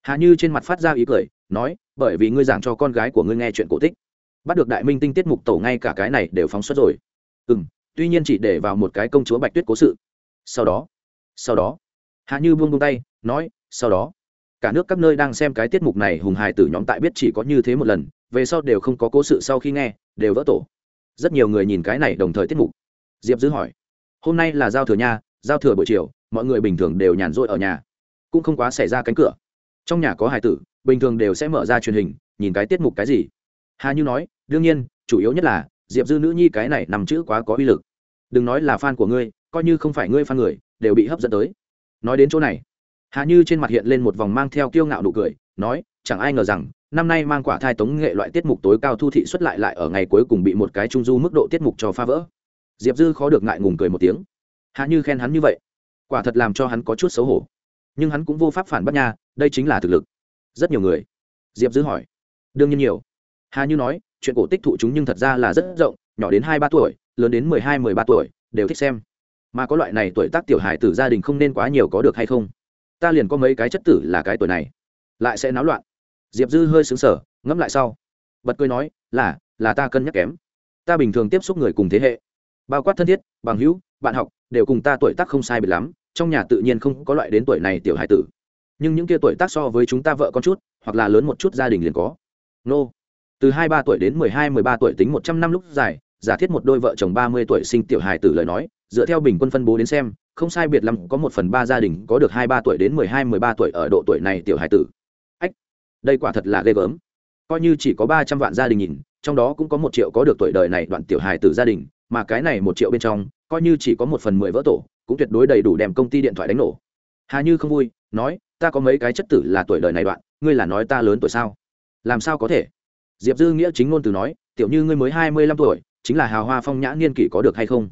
Hà như trên mặt phát ra ý cười, nói, bởi vì ngươi giảng cho con gái của ngươi nghe chuyện cổ tích. Bắt được đại minh tinh tiết mục tổ ngay cả cái này đều phóng xuất rồi. Ừ m tuy nhiên chỉ để vào một cái công chúa bạch tuyết cố sự. Sau đó sau đó hạ như buông buông tay, nói, sau đó cả nước các nơi đang xem cái tiết mục này hùng hài tử nhóm tại biết chỉ có như thế một lần, về sau đều không có cố sự sau khi nghe, đều vỡ tổ. Rất nhiều người nhìn cái này đồng thời tiết mục. Diệp dư hỏi, hôm nay là giao thừa nha, giao thừa buổi chiều, mọi người bình thường đều nhàn rỗi ở nhà. Cũng không quá xảy ra cánh cửa. Trong nhà có hài tử, bình thường đều sẽ mở ra truyền hình, nhìn cái tiết mục cái gì? Hà như nói, đương nhiên, chủ yếu nhất là, diệp dư nữ nhi cái này nằm chữ quá có uy lực. Đừng nói là fan của ngươi, coi như không phải ngươi fan người, đều bị hấp dẫn tới. Nói đến chỗ này hà như trên mặt hiện lên một vòng mang theo kiêu ngạo nụ cười, nói, chẳng ai ngờ rằng, năm nay mang quả thai tống nghệ loại tiết mục tối cao thu thị xuất lại lại ở ngày cuối cùng bị một cái trung du mức độ tiết mục cho phá vỡ. Diệp dư khó được ngại ngùng cười một tiếng. Hà như khen hắn như vậy, quả thật làm cho hắn có chút xấu hổ. Nhưng hắn cũng vô pháp phản bác nha, đây chính là thực lực. Rất nhiều người. Diệp dư hỏi. Đương nhiên nhiều. Hà như nói, chuyện cổ tích thụ chúng nhưng thật ra là rất rộng, nhỏ đến hai ba tuổi, lớn đến mười hai, mười ba tuổi, đều thích xem. Mà có loại này tuổi tác tiểu hài tử gia đình không nên quá nhiều có được hay không? Ta liền có mấy cái chất tử là cái tuổi này. Lại sẽ náo loạn. Diệp dư hơi xứng sở ngẫm lại sau. Bật cười nói, là là ta cân nhắc kém. Ta bình thường tiếp xúc người cùng thế hệ. Bao quát thân thiết, bằng hữu, bạn học, đều cùng ta tuổi tác không sai biệt lắm, trong nhà tự nhiên không có loại đến tuổi này tiểu hải tử. Nhưng những kia tuổi tác so với chúng ta vợ con chút, hoặc là lớn một chút gia đình liền có. Nô. Từ hai ba tuổi đến mười hai, mười ba tuổi tính một trăm năm lúc dài, giả thiết một đôi vợ chồng ba mươi tuổi sinh tiểu hài tử lời nói, dựa theo bình quân phân bố đến xem không sai biệt lắm có một phần ba gia đình có được hai ba tuổi đến mười hai, mười ba tuổi ở độ tuổi này tiểu hải tử. Ách, đây quả thật là ghê gớm. Coi như chỉ có ba trăm vạn gia đình nhìn, trong đó cũng có một triệu có được tuổi đời này đoạn tiểu hải tử gia đình, mà cái này một triệu bên trong, coi như chỉ có một phần mười vỡ tổ, cũng tuyệt đối đầy đủ đem công ty điện thoại đánh nổ. Hà như không vui, nói, ta có mấy cái chất tử là tuổi đời này đoạn, ngươi là nói ta lớn tuổi sao? Làm sao có thể? Diệp dư nghĩa chính ngôn từ nói, tiểu như ngươi mới hai mươi lăm tuổi, chính là hào hoa phong nhã niên kỷ có được hay không?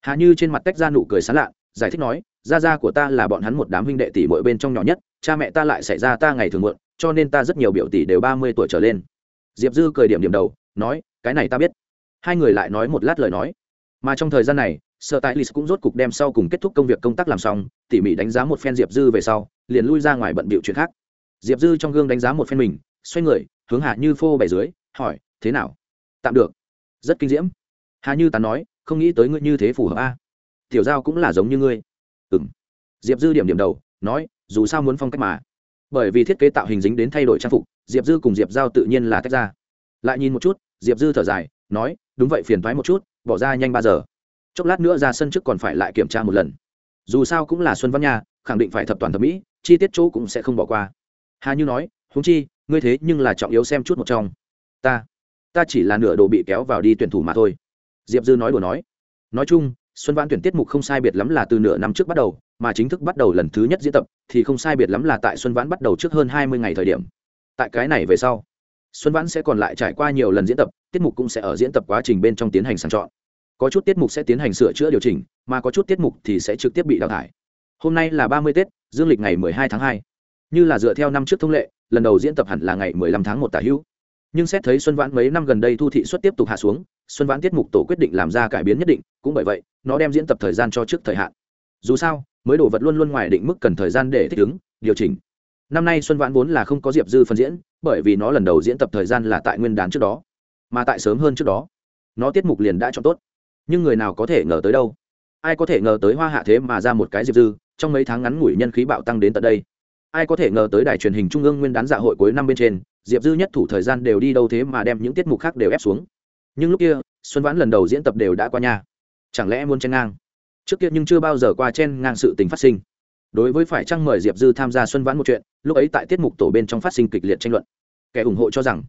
Hà như trên mặt tách ra nụ cười sán lạ giải thích nói, gia gia của ta là bọn hắn một đám huynh đệ tỷ mỗi bên trong nhỏ nhất, cha mẹ ta lại xảy ra ta ngày thường muộn, cho nên ta rất nhiều biểu tỷ đều ba mươi tuổi trở lên. Diệp dư cười điểm điểm đầu, nói, cái này ta biết. Hai người lại nói một lát lời nói. Mà trong thời gian này sợ tại lis cũng rốt cục đem sau cùng kết thúc công việc công tác làm xong, tỉ mỉ đánh giá một phen diệp dư về sau, liền lui ra ngoài bận bịu chuyện khác. Diệp dư trong gương đánh giá một phen mình, xoay người, hướng hạ như phô bày dưới, hỏi, thế nào? Tạm được. Rất kinh diễm. Hà như tán nói, không nghĩ tới ngươi như thế phù hợp a tiểu giao cũng là giống như ngươi. Ừng diệp dư điểm điểm đầu, nói, dù sao muốn phong cách mà. Bởi vì thiết kế tạo hình dính đến thay đổi trang phục, diệp dư cùng diệp giao tự nhiên là tách ra. Lại nhìn một chút, diệp dư thở dài, nói, đúng vậy phiền thoái một chút, bỏ ra nhanh ba giờ. Chốc lát nữa ra sân trước còn phải lại kiểm tra một lần. Dù sao cũng là xuân văn nha, khẳng định phải thập toàn thẩm mỹ, chi tiết chỗ cũng sẽ không bỏ qua. Hà như nói húng chi, ngươi thế nhưng là trọng yếu xem chút một trong. Ta ta chỉ là nửa đồ bị kéo vào đi tuyển thủ mà thôi. Diệp dư nói đùa nói. Nói chung xuân Vãn tuyển tiết mục không sai biệt lắm là từ nửa năm trước bắt đầu, mà chính thức bắt đầu lần thứ nhất diễn tập thì không sai biệt lắm là tại xuân vãn bắt đầu trước hơn hai mươi ngày thời điểm. Tại cái này về sau, xuân vãn sẽ còn lại trải qua nhiều lần diễn tập, tiết mục cũng sẽ ở diễn tập quá trình bên trong tiến hành sàng chọn. Có chút tiết mục sẽ tiến hành sửa chữa điều chỉnh, mà có chút tiết mục thì sẽ trực tiếp bị đào thải. Hôm nay là ba mươi tết, dương lịch ngày mười hai tháng hai. Như là dựa theo năm trước thông lệ, lần đầu diễn tập hẳn là ngày mười lăm tháng một tả hữu nhưng xét thấy xuân vãn mấy năm gần đây thu thị suất tiếp tục hạ xuống, xuân vãn tiết mục tổ quyết định làm ra cải biến nhất định, cũng bởi vậy, nó đem diễn tập thời gian cho trước thời hạn. Dù sao, mới đồ vật luôn luôn ngoài định mức cần thời gian để thích ứng, điều chỉnh. Năm nay xuân vãn vốn là không có diệp dư phân diễn, bởi vì nó lần đầu diễn tập thời gian là tại nguyên đán trước đó, mà tại sớm hơn trước đó, nó tiết mục liền đã chọn tốt. Nhưng người nào có thể ngờ tới đâu? Ai có thể ngờ tới hoa hạ thế mà ra một cái diệp dư, trong mấy tháng ngắn ngủi nhân khí bạo tăng đến tận đây? Ai có thể ngờ tới đài truyền hình trung ương nguyên đán dạ hội cuối năm bên trên diệp dư nhất thủ thời gian đều đi đâu thế mà đem những tiết mục khác đều ép xuống. Nhưng lúc kia, xuân vãn lần đầu diễn tập đều đã qua nhà. Chẳng lẽ muốn chen ngang? Trước kia nhưng chưa bao giờ qua chen ngang sự tình phát sinh. Đối với phải chăng mời diệp dư tham gia xuân vãn một chuyện, lúc ấy tại tiết mục tổ bên trong phát sinh kịch liệt tranh luận. Kẻ ủng hộ cho rằng,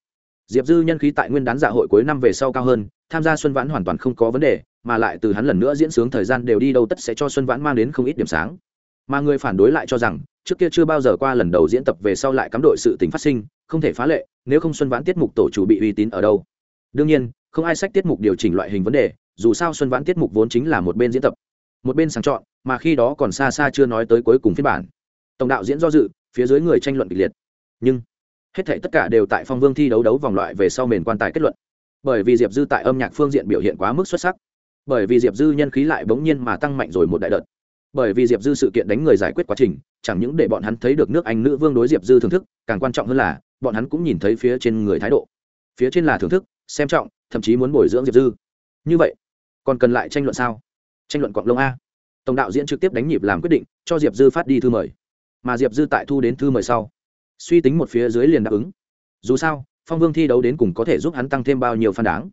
diệp dư nhân khí tại nguyên đán dạ hội cuối năm về sau cao hơn, tham gia xuân vãn hoàn toàn không có vấn đề, mà lại từ hắn lần nữa diễn sướng thời gian đều đi đâu tất sẽ cho xuân vãn mang đến không ít điểm sáng. Mà người phản đối lại cho rằng trước kia chưa bao giờ qua lần đầu diễn tập về sau lại cắm đội sự tình phát sinh, không thể phá lệ, nếu không xuân vãn tiết mục tổ chủ bị uy tín ở đâu? Đương nhiên, không ai sách tiết mục điều chỉnh loại hình vấn đề, dù sao xuân vãn tiết mục vốn chính là một bên diễn tập, một bên sàng chọn, mà khi đó còn xa xa chưa nói tới cuối cùng phiên bản. Tổng đạo diễn do dự, phía dưới người tranh luận kịch liệt. Nhưng, hết thể tất cả đều tại phong vương thi đấu đấu vòng loại về sau mền quan tài kết luận. Bởi vì diệp dư tại âm nhạc phương diện biểu hiện quá mức xuất sắc. Bởi vì diệp dư nhân khí lại bỗng nhiên mà tăng mạnh rồi một đại đợt bởi vì diệp dư sự kiện đánh người giải quyết quá trình, chẳng những để bọn hắn thấy được nước anh nữ vương đối diệp dư thưởng thức, càng quan trọng hơn là, bọn hắn cũng nhìn thấy phía trên người thái độ. Phía trên là thưởng thức, xem trọng, thậm chí muốn bồi dưỡng diệp dư. Như vậy, còn cần lại tranh luận sao? Tranh luận quạng lông a. Tổng đạo diễn trực tiếp đánh nhịp làm quyết định, cho diệp dư phát đi thư mời. Mà diệp dư tại thu đến thư mời sau, suy tính một phía dưới liền đáp ứng. Dù sao, phong vương thi đấu đến cùng có thể giúp hắn tăng thêm bao nhiêu phan đáng.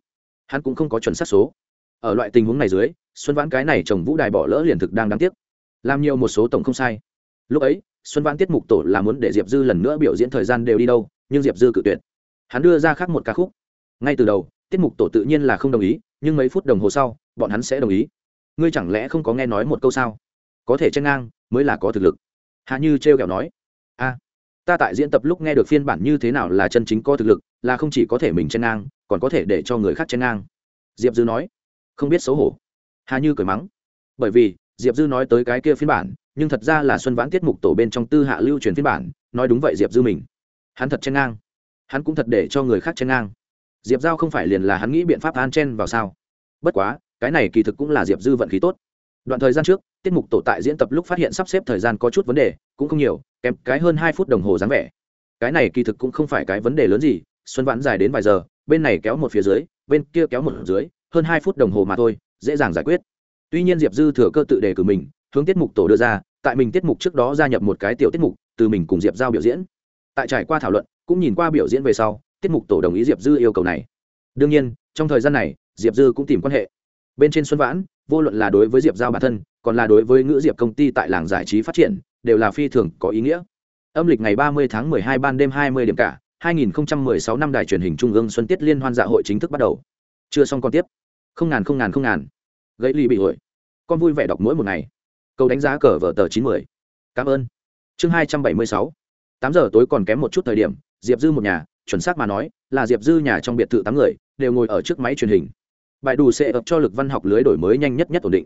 Hắn cũng không có chuẩn xác số. Ở loại tình huống này dưới, xuân vãn cái này chồng vũ đài bỏ lỡ liền thực đang đáng tiếc làm nhiều một số tổng không sai. Lúc ấy, xuân vãn tiết mục tổ là muốn để diệp dư lần nữa biểu diễn thời gian đều đi đâu, nhưng diệp dư cự tuyệt. Hắn đưa ra khác một ca khúc. Ngay từ đầu, tiết mục tổ tự nhiên là không đồng ý, nhưng mấy phút đồng hồ sau, bọn hắn sẽ đồng ý. Ngươi chẳng lẽ không có nghe nói một câu sao? Có thể tranh ngang, mới là có thực lực. Hạ như t r e o kẹo nói. A, ta tại diễn tập lúc nghe được phiên bản như thế nào là chân chính có thực lực, là không chỉ có thể mình tranh ngang, còn có thể để cho người khác tranh ngang. Diệp dư nói. Không biết xấu hổ. Hà như cười mắng. Bởi vì diệp dư nói tới cái kia phiên bản, nhưng thật ra là xuân vãn tiết mục tổ bên trong tư hạ lưu truyền phiên bản, nói đúng vậy diệp dư mình. Hắn thật chen ngang. Hắn cũng thật để cho người khác chen ngang. Diệp giao không phải liền là hắn nghĩ biện pháp an chen vào sao? Bất quá, cái này kỳ thực cũng là diệp dư vận khí tốt. Đoạn thời gian trước, tiết mục tổ tại diễn tập lúc phát hiện sắp xếp thời gian có chút vấn đề, cũng không nhiều, kém cái hơn hai phút đồng hồ dáng vẻ. Cái này kỳ thực cũng không phải cái vấn đề lớn gì, xuân vãn dài đến vài giờ, bên này kéo một phía dưới, bên kia kéo một dưới, hơn hai phút đồng hồ mà thôi, dễ dàng giải quyết tuy nhiên diệp dư thừa cơ tự đề cử mình, hướng tiết mục tổ đưa ra, tại mình tiết mục trước đó gia nhập một cái tiểu tiết mục, từ mình cùng diệp giao biểu diễn. Tại trải qua thảo luận, cũng nhìn qua biểu diễn về sau, tiết mục tổ đồng ý diệp dư yêu cầu này. Đương nhiên, trong thời gian này, diệp dư cũng tìm quan hệ. Bên trên xuân vãn, vô luận là đối với diệp giao bản thân, còn là đối với ngữ diệp công ty tại làng giải trí phát triển, đều là phi thường có ý nghĩa. Âm lịch ngày ba mươi tháng mười hai ban đêm hai mươi điểm cả, hai nghìn sáu năm đài truyền hình trung ương xuân tiết liên hoan dạ hội chính thức bắt đầu. Chưa xong còn tiếp. Không ngàn không ngàn không ngàn gãy ly bị hội. Con vui vẻ đọc mỗi một ngày. Câu đánh giá cờ vở tờ chín mươi cảm ơn. Chương hai trăm bảy mươi sáu. Tám giờ tối còn kém một chút thời điểm, diệp dư một nhà, chuẩn xác mà nói, là diệp dư nhà trong biệt thự tám người, đều ngồi ở trước máy truyền hình. Bài đủ sẽ ập cho lực văn học lưới đổi mới nhanh nhất nhất ổn định.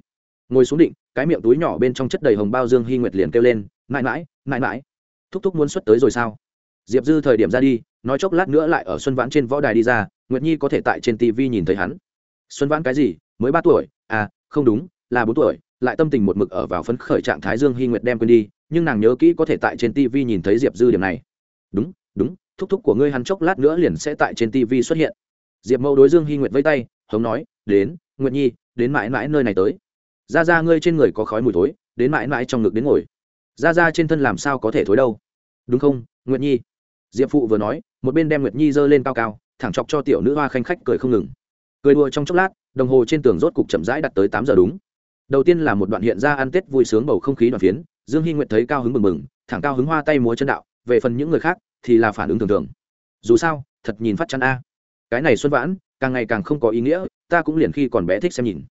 Ngồi xuống định, cái miệng túi nhỏ bên trong chất đầy hồng bao dương hy nguyệt liền kêu lên, mãi mãi mãi mãi. Thúc thúc muốn xuất tới rồi sao? Diệp dư thời điểm ra đi, nói chốc lát nữa lại ở xuân vãn trên võ đài đi ra, nguyệt nhi có thể tại trên tv nhìn thấy hắn. Xuân vãn cái gì? Mới ba tuổi à không đúng, là bốn tuổi, lại tâm tình một mực ở vào phấn khởi trạng thái dương hy nguyệt đem quên đi, nhưng nàng nhớ kỹ có thể tại trên tv nhìn thấy diệp dư điểm này. Đúng đúng, thúc thúc của ngươi hắn chốc lát nữa liền sẽ tại trên tv xuất hiện. Diệp mẫu đối dương hy nguyệt vây tay, hống nói, đến, nguyệt nhi, đến mãi mãi nơi này tới. Ra ra ngươi trên người có khói mùi thối, đến mãi mãi trong ngực đến ngồi. Ra ra trên thân làm sao có thể thối đâu? Đúng không, nguyệt nhi? Diệp phụ vừa nói, một bên đem nguyệt nhi giơ lên cao cao, thẳng chọc cho tiểu nữ hoa khanh khách cười không ngừng cười đùa trong chốc lát, đồng hồ trên tường rốt cục chậm rãi đặt tới tám giờ đúng. Đầu tiên là một đoạn hiện ra ăn tết vui sướng bầu không khí đoàn phiến, dương hy nguyệt thấy cao hứng mừng mừng, thẳng cao hứng hoa tay múa chân đạo, về phần những người khác thì là phản ứng thường thường. Dù sao, thật nhìn phát chăn a. Cái này xuân vãn, càng ngày càng không có ý nghĩa, ta cũng liền khi còn bé thích xem nhìn.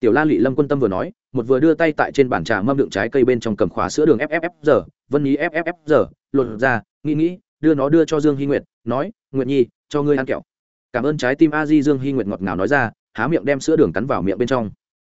Tiểu la lị lâm quân tâm vừa nói, một vừa đưa tay tại trên bàn trà mâm đựng trái cây bên trong cầm khóa sữa đường fff giờ vân ý fff giờ lột ra, nghĩ nghĩ, đưa nó đưa cho dương hy nguyệt, nói, nguyệt nhi, cho ngươi ăn kẹo cảm ơn trái tim a di dương hy nguyệt ngọt ngào nói ra, há miệng đem sữa đường cắn vào miệng bên trong.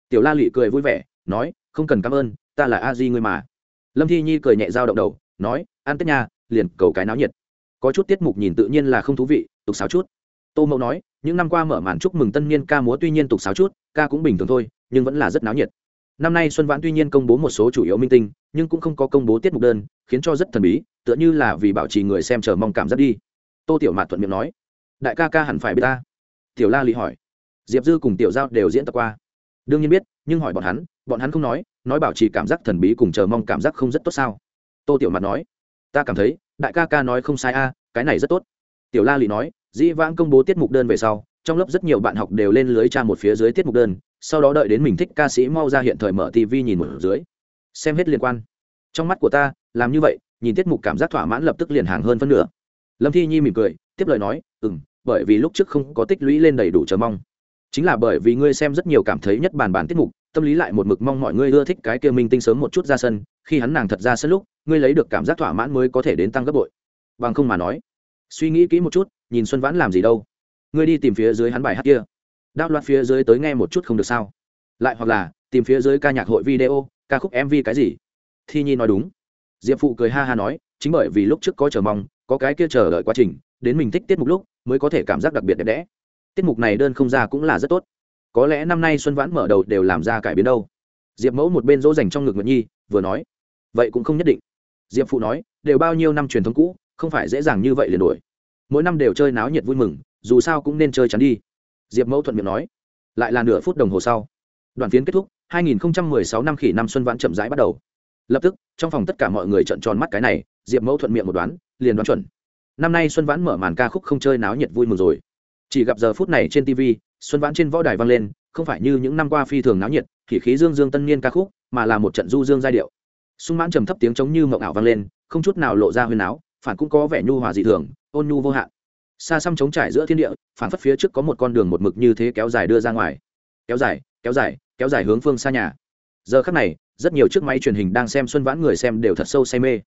Tiểu la lụy cười vui vẻ, nói, không cần cảm ơn, ta là a di ngươi mà. Lâm thi nhi cười nhẹ dao động đầu, nói, ăn tết nha, liền cầu cái náo nhiệt. Có chút tiết mục nhìn tự nhiên là không thú vị, tục sáo chút. Tô mẫu nói, những năm qua mở màn chúc mừng tân niên ca múa tuy nhiên tục sáo chút, ca cũng bình thường thôi, nhưng vẫn là rất náo nhiệt. Năm nay xuân vãn tuy nhiên công bố một số chủ yếu minh tinh, nhưng cũng không có công bố tiết mục đơn, khiến cho rất thần bí, tựa như là vì bảo trì người xem chờ mong cảm giác đi. Tô tiểu mạt thuận miệng nói đại ca ca hẳn phải biết ta. Tiểu la lì hỏi. Diệp dư cùng tiểu giao đều diễn tập qua. Đương nhiên biết, nhưng hỏi bọn hắn bọn hắn không nói nói bảo trì cảm giác thần bí cùng chờ mong cảm giác không rất tốt sao? Tô tiểu mặt nói. Ta cảm thấy, đại ca ca nói không sai a, cái này rất tốt. Tiểu la lì nói, dĩ vãng công bố tiết mục đơn về sau, trong lớp rất nhiều bạn học đều lên lưới tra một phía dưới tiết mục đơn, sau đó đợi đến mình thích ca sĩ mau ra hiện thời mở tv nhìn một dưới. Xem hết liên quan. Trong mắt của ta, làm như vậy, nhìn tiết mục cảm giác thỏa mãn lập tức liền hàng hơn phân nửa lâm thi nhi mỉm cười, tiếp lời nói ừ m bởi vì lúc trước không có tích lũy lên đầy đủ chờ mong. Chính là bởi vì ngươi xem rất nhiều cảm thấy nhất bàn bàn tiết mục, tâm lý lại một mực mong mọi ngươi ưa thích cái kia minh tinh sớm một chút ra sân, khi hắn nàng thật ra sân lúc, ngươi lấy được cảm giác thỏa mãn mới có thể đến tăng gấp bội. Bằng không mà nói, suy nghĩ kỹ một chút, nhìn xuân vãn làm gì đâu. Ngươi đi tìm phía dưới hắn bài hát kia. Đáp loạt phía dưới tới nghe một chút không được sao. Lại hoặc là, tìm phía dưới ca nhạc hội video, ca khúc mv cái gì? Thi nhi nói đúng. Diệp phụ cười ha ha nói, chính bởi vì lúc trước có chờ mong có cái kia chờ đợi quá trình, đến mình thích tiết mục lúc, mới có thể cảm giác đặc biệt đẹp đẽ. Tiết mục này đơn không ra cũng là rất tốt. Có lẽ năm nay xuân vãn mở đầu đều làm ra cải biến đâu. Diệp mẫu một bên dỗ dành trong ngực nguyện nhi, vừa nói, vậy cũng không nhất định. Diệp phụ nói, đều bao nhiêu năm truyền thống cũ, không phải dễ dàng như vậy liền đổi mỗi năm đều chơi náo nhiệt vui mừng, dù sao cũng nên chơi chắn đi. Diệp mẫu thuận miệng nói, lại là nửa phút đồng hồ sau đoàn phiến kết thúc 2016 năm khỉ năm xuân vãn chậm rãi bắt đầu. Lập tức, trong phòng tất cả mọi người trợn tròn mắt cái này diệp mẫu thuận miệng một đoán, liền đoán chuẩn. Năm nay xuân vãn mở màn ca khúc không chơi náo nhiệt vui mừng rồi. Chỉ gặp giờ phút này trên tv xuân vãn trên võ đài vang lên, không phải như những năm qua phi thường náo nhiệt khỉ khí dương dương tân niên ca khúc, mà là một trận du dương giai điệu. Sung mãn trầm thấp tiếng trống như mộng ảo vang lên, không chút nào lộ ra huyền áo, phản cũng có vẻ nhu hòa dị thường, ôn nhu vô hạn. Xa xăm trống trải giữa thiên địa, phản phất phía trước có một con đường một mực như thế kéo dài đưa ra ngoài. Kéo dài kéo dài kéo dài hướng phương xa nhà. Giờ khắc này, rất nhiều chiếc máy truyền hình đang xem xuân vãn người xem đều thật sâu say mê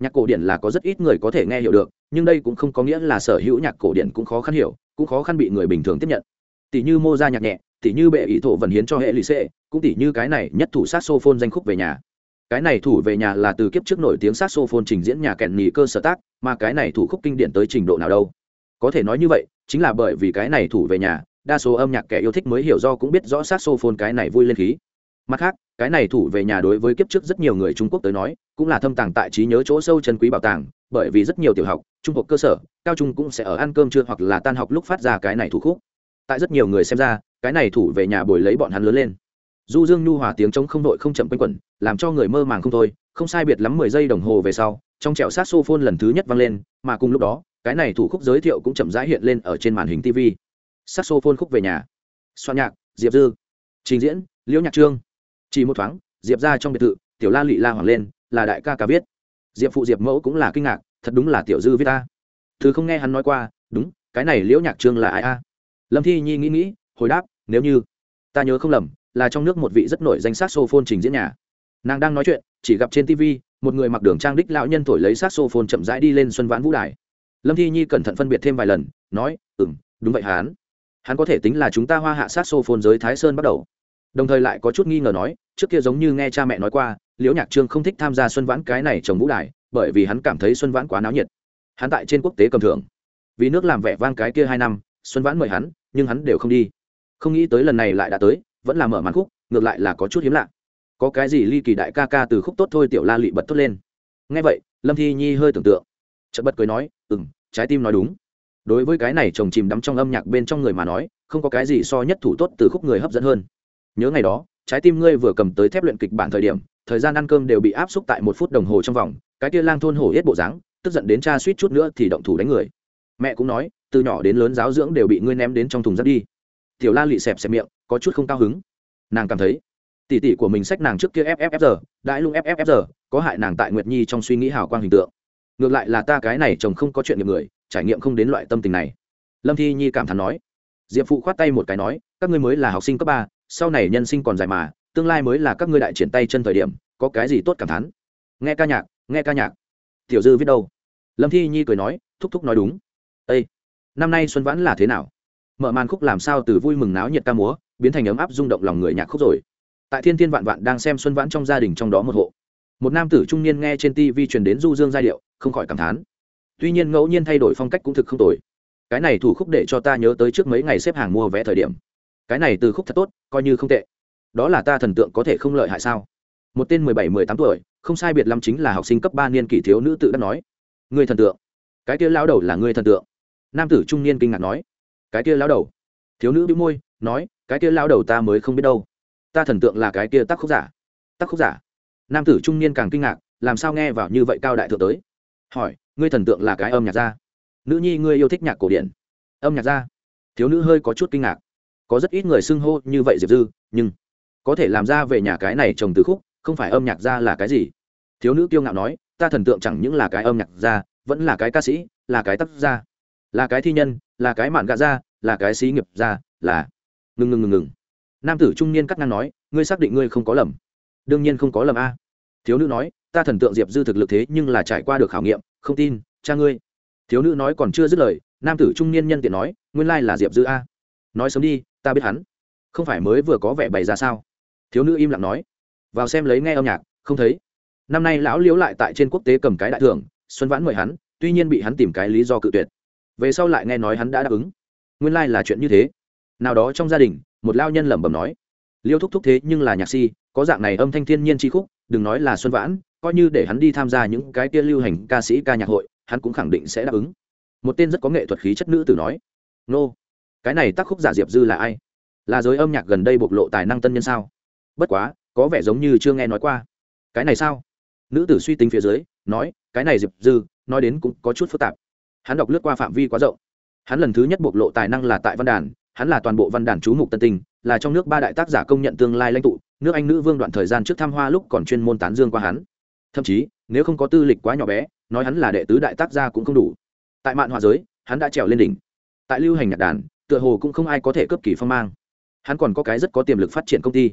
nhạc cổ điển là có rất ít người có thể nghe hiểu được, nhưng đây cũng không có nghĩa là sở hữu nhạc cổ điển cũng khó khăn hiểu, cũng khó khăn bị người bình thường tiếp nhận. Tỷ như mô ra nhạc nhẹ, tỷ như bệ ý thổ vần hiến cho hệ lì xệ, cũng tỷ như cái này nhất thủ sát xô danh khúc về nhà. Cái này thủ về nhà là từ kiếp trước nổi tiếng sát xô trình diễn nhà kèn nhì cơ sở tác, mà cái này thủ khúc kinh điển tới trình độ nào đâu. Có thể nói như vậy, chính là bởi vì cái này thủ về nhà, đa số âm nhạc kẻ yêu thích mới hiểu do cũng biết rõ sát xô cái này vui lên khí. Mặt khác cái này thủ về nhà đối với kiếp trước rất nhiều người trung quốc tới nói, cũng là thâm tàng tại trí nhớ chỗ sâu chân quý bảo tàng, bởi vì rất nhiều tiểu học, trung học cơ sở, cao trung cũng sẽ ở ăn cơm trưa hoặc là tan học lúc phát ra cái này thủ khúc. Tại rất nhiều người xem ra, cái này thủ về nhà bồi lấy bọn hắn lớn lên. Du dương nhu hòa tiếng trống không đội không chậm quanh quẩn, làm cho người mơ màng không thôi, không sai biệt lắm mười giây đồng hồ về sau, trong trẹo sát xô lần thứ nhất vang lên, mà cùng lúc đó, cái này thủ khúc giới thiệu cũng chậm rãi hiện lên ở trên màn hình tv saxophone khúc về nhà. Soạn nhạc, diệp dư. Trình diễn, liễu nhạc trương chỉ một thoáng, diệp ra trong biệt thự, tiểu la lị la hoàng lên, là đại ca ca viết. Diệp phụ diệp mẫu cũng là kinh ngạc, thật đúng là tiểu dư viết ta. Thứ không nghe hắn nói qua, đúng, cái này liễu nhạc trương là ai a? Lâm thi nhi nghĩ nghĩ, hồi đáp, nếu như ta nhớ không lầm, là trong nước một vị rất nổi danh sát xô trình diễn nhà. Nàng đang nói chuyện, chỉ gặp trên tv một người mặc đường trang đích lão nhân thổi lấy sát xô chậm rãi đi lên xuân vãn vũ đài. Lâm thi nhi cẩn thận phân biệt thêm vài lần, nói ừ m đúng vậy hắn. Hắn có thể tính là chúng ta hoa hạ sát xô giới thái sơn bắt đầu đồng thời lại có chút nghi ngờ nói, trước kia giống như nghe cha mẹ nói qua, liễu nhạc trương không thích tham gia xuân vãn cái này trồng vũ đài, bởi vì hắn cảm thấy xuân vãn quá náo nhiệt. Hắn tại trên quốc tế cầm thưởng. Vì nước làm vẻ vang cái kia hai năm, xuân vãn mời hắn, nhưng hắn đều không đi. Không nghĩ tới lần này lại đã tới, vẫn là mở màn khúc, ngược lại là có chút hiếm lạ. Có cái gì ly kỳ đại ca ca từ khúc tốt thôi tiểu la lị bật tốt lên. Nghe vậy, lâm thi nhi hơi tưởng tượng. Chợt bật cười nói ừ m trái tim nói đúng. Đối với cái này chồng chìm đắm trong âm nhạc bên trong người mà nói, không có cái gì so nhất thủ tốt từ khúc người hấp dẫn hơn nhớ ngày đó, trái tim ngươi vừa cầm tới thép luyện kịch bản thời điểm, thời gian ăn cơm đều bị áp xúc tại một phút đồng hồ trong vòng, cái kia lang thôn hổ hết bộ dáng, tức giận đến cha suýt chút nữa thì động thủ đánh người. Mẹ cũng nói, từ nhỏ đến lớn giáo dưỡng đều bị ngươi ném đến trong thùng rác đi. Tiểu la lị xẹp xẹp miệng, có chút không cao hứng. Nàng cảm thấy, tỷ tỷ của mình sách nàng trước kia fffr đãi lung fffr có hại nàng tại nguyệt nhi trong suy nghĩ hào quang hình tượng. Ngược lại là ta cái này chồng không có chuyện nghiệp người, trải nghiệm không đến loại tâm tình này. Lâm thi nhi cảm thán nói. Diệp phụ khoát tay một cái nói, các ngươi mới là học sinh cấp ba sau này nhân sinh còn dài mà, tương lai mới là các ngươi đại triển tay chân thời điểm, có cái gì tốt cảm thán? Nghe ca nhạc, nghe ca nhạc. Tiểu dư viết đâu? Lâm thi nhi cười nói, thúc thúc nói đúng. Ây năm nay xuân vãn là thế nào? Mở màn khúc làm sao từ vui mừng náo nhiệt ca múa, biến thành ấm áp rung động lòng người nhạc khúc rồi. Tại thiên thiên vạn vạn đang xem xuân vãn trong gia đình trong đó một hộ. Một nam tử trung niên nghe trên tv truyền đến du dương giai điệu, không khỏi cảm thán. Tuy nhiên ngẫu nhiên thay đổi phong cách cũng thực không tồi. Cái này thủ khúc để cho ta nhớ tới trước mấy ngày xếp hàng mua vé thời điểm cái này từ khúc thật tốt, coi như không tệ. Đó là ta thần tượng có thể không lợi hại sao? Một tên mười bảy, mười tám tuổi, không sai biệt lắm chính là học sinh cấp ba niên kỷ thiếu nữ tự đã nói. Người thần tượng. Cái kia lao đầu là người thần tượng. Nam tử trung niên kinh ngạc nói. Cái kia lao đầu. Thiếu nữ bị môi, nói, cái kia lao đầu ta mới không biết đâu. Ta thần tượng là cái kia tắc khúc giả. Tắc khúc giả. Nam tử trung niên càng kinh ngạc, làm sao nghe vào như vậy cao đại thượng tới? Hỏi, ngươi thần tượng là cái âm nhạc gia? Nữ nhi ngươi yêu thích nhạc cổ điển. Âm nhạc gia. Thiếu nữ hơi có chút kinh ngạc có rất ít người xưng hô như vậy diệp dư, nhưng có thể làm ra về nhà cái này trồng từ khúc, không phải âm nhạc ra là cái gì? Thiếu nữ kiêu ngạo nói, ta thần tượng chẳng những là cái âm nhạc ra vẫn là cái ca sĩ, là cái tác gia, là cái thi nhân, là cái mạn gạ ra là cái xí nghiệp ra là ngừng ngừng ngừng ngừng nam tử trung niên cắt ngang nói, ngươi xác định ngươi không có lầm. Đương nhiên không có lầm a. Thiếu nữ nói, ta thần tượng diệp dư thực lực thế nhưng là trải qua được khảo nghiệm, không tin, cha ngươi. Thiếu nữ nói còn chưa dứt lời, nam tử trung niên nhân tiện nói, nguyên lai là diệp dư a. Nói sớm đi ta biết hắn. Không phải mới vừa có vẻ bày ra sao? Thiếu nữ im lặng nói. Vào xem lấy nghe âm nhạc, không thấy. Năm nay lão liếu lại tại trên quốc tế cầm cái đại thưởng, xuân vãn mời hắn, tuy nhiên bị hắn tìm cái lý do cự tuyệt. Về sau lại nghe nói hắn đã đáp ứng. Nguyên lai、like、là chuyện như thế. Nào đó trong gia đình, một lao nhân lẩm bẩm nói. Liêu thúc thúc thế nhưng là nhạc si có dạng này âm thanh thiên nhiên tri khúc, đừng nói là xuân vãn, coi như để hắn đi tham gia những cái kia lưu hành ca sĩ ca nhạc hội, hắn cũng khẳng định sẽ đáp ứng. Một tên rất có nghệ thuật khí chất nữ tử nói. Nô cái này tác khúc giả diệp dư là ai? Là giới âm nhạc gần đây bộc lộ tài năng tân nhân sao? Bất quá, có vẻ giống như chưa nghe nói qua. Cái này sao? Nữ tử suy tính phía dưới, nói, cái này diệp dư, nói đến cũng có chút phức tạp. Hắn đọc lướt qua phạm vi quá rộng. Hắn lần thứ nhất bộc lộ tài năng là tại văn đàn, hắn là toàn bộ văn đàn chú mục tân tinh, là trong nước ba đại tác giả công nhận tương lai lãnh tụ, nước anh nữ vương đoạn thời gian trước tham hoa lúc còn chuyên môn tán dương qua hắn. Thậm chí, nếu không có tư lịch quá nhỏ bé, nói hắn là đệ tứ đại tác gia cũng không đủ. Tại mạn hòa giới, hắn đã trèo lên đỉnh. Tại lưu hành nhạc đàn tựa hồ cũng không ai có thể cấp kỳ phong mang. Hắn còn có cái rất có tiềm lực phát triển công ty.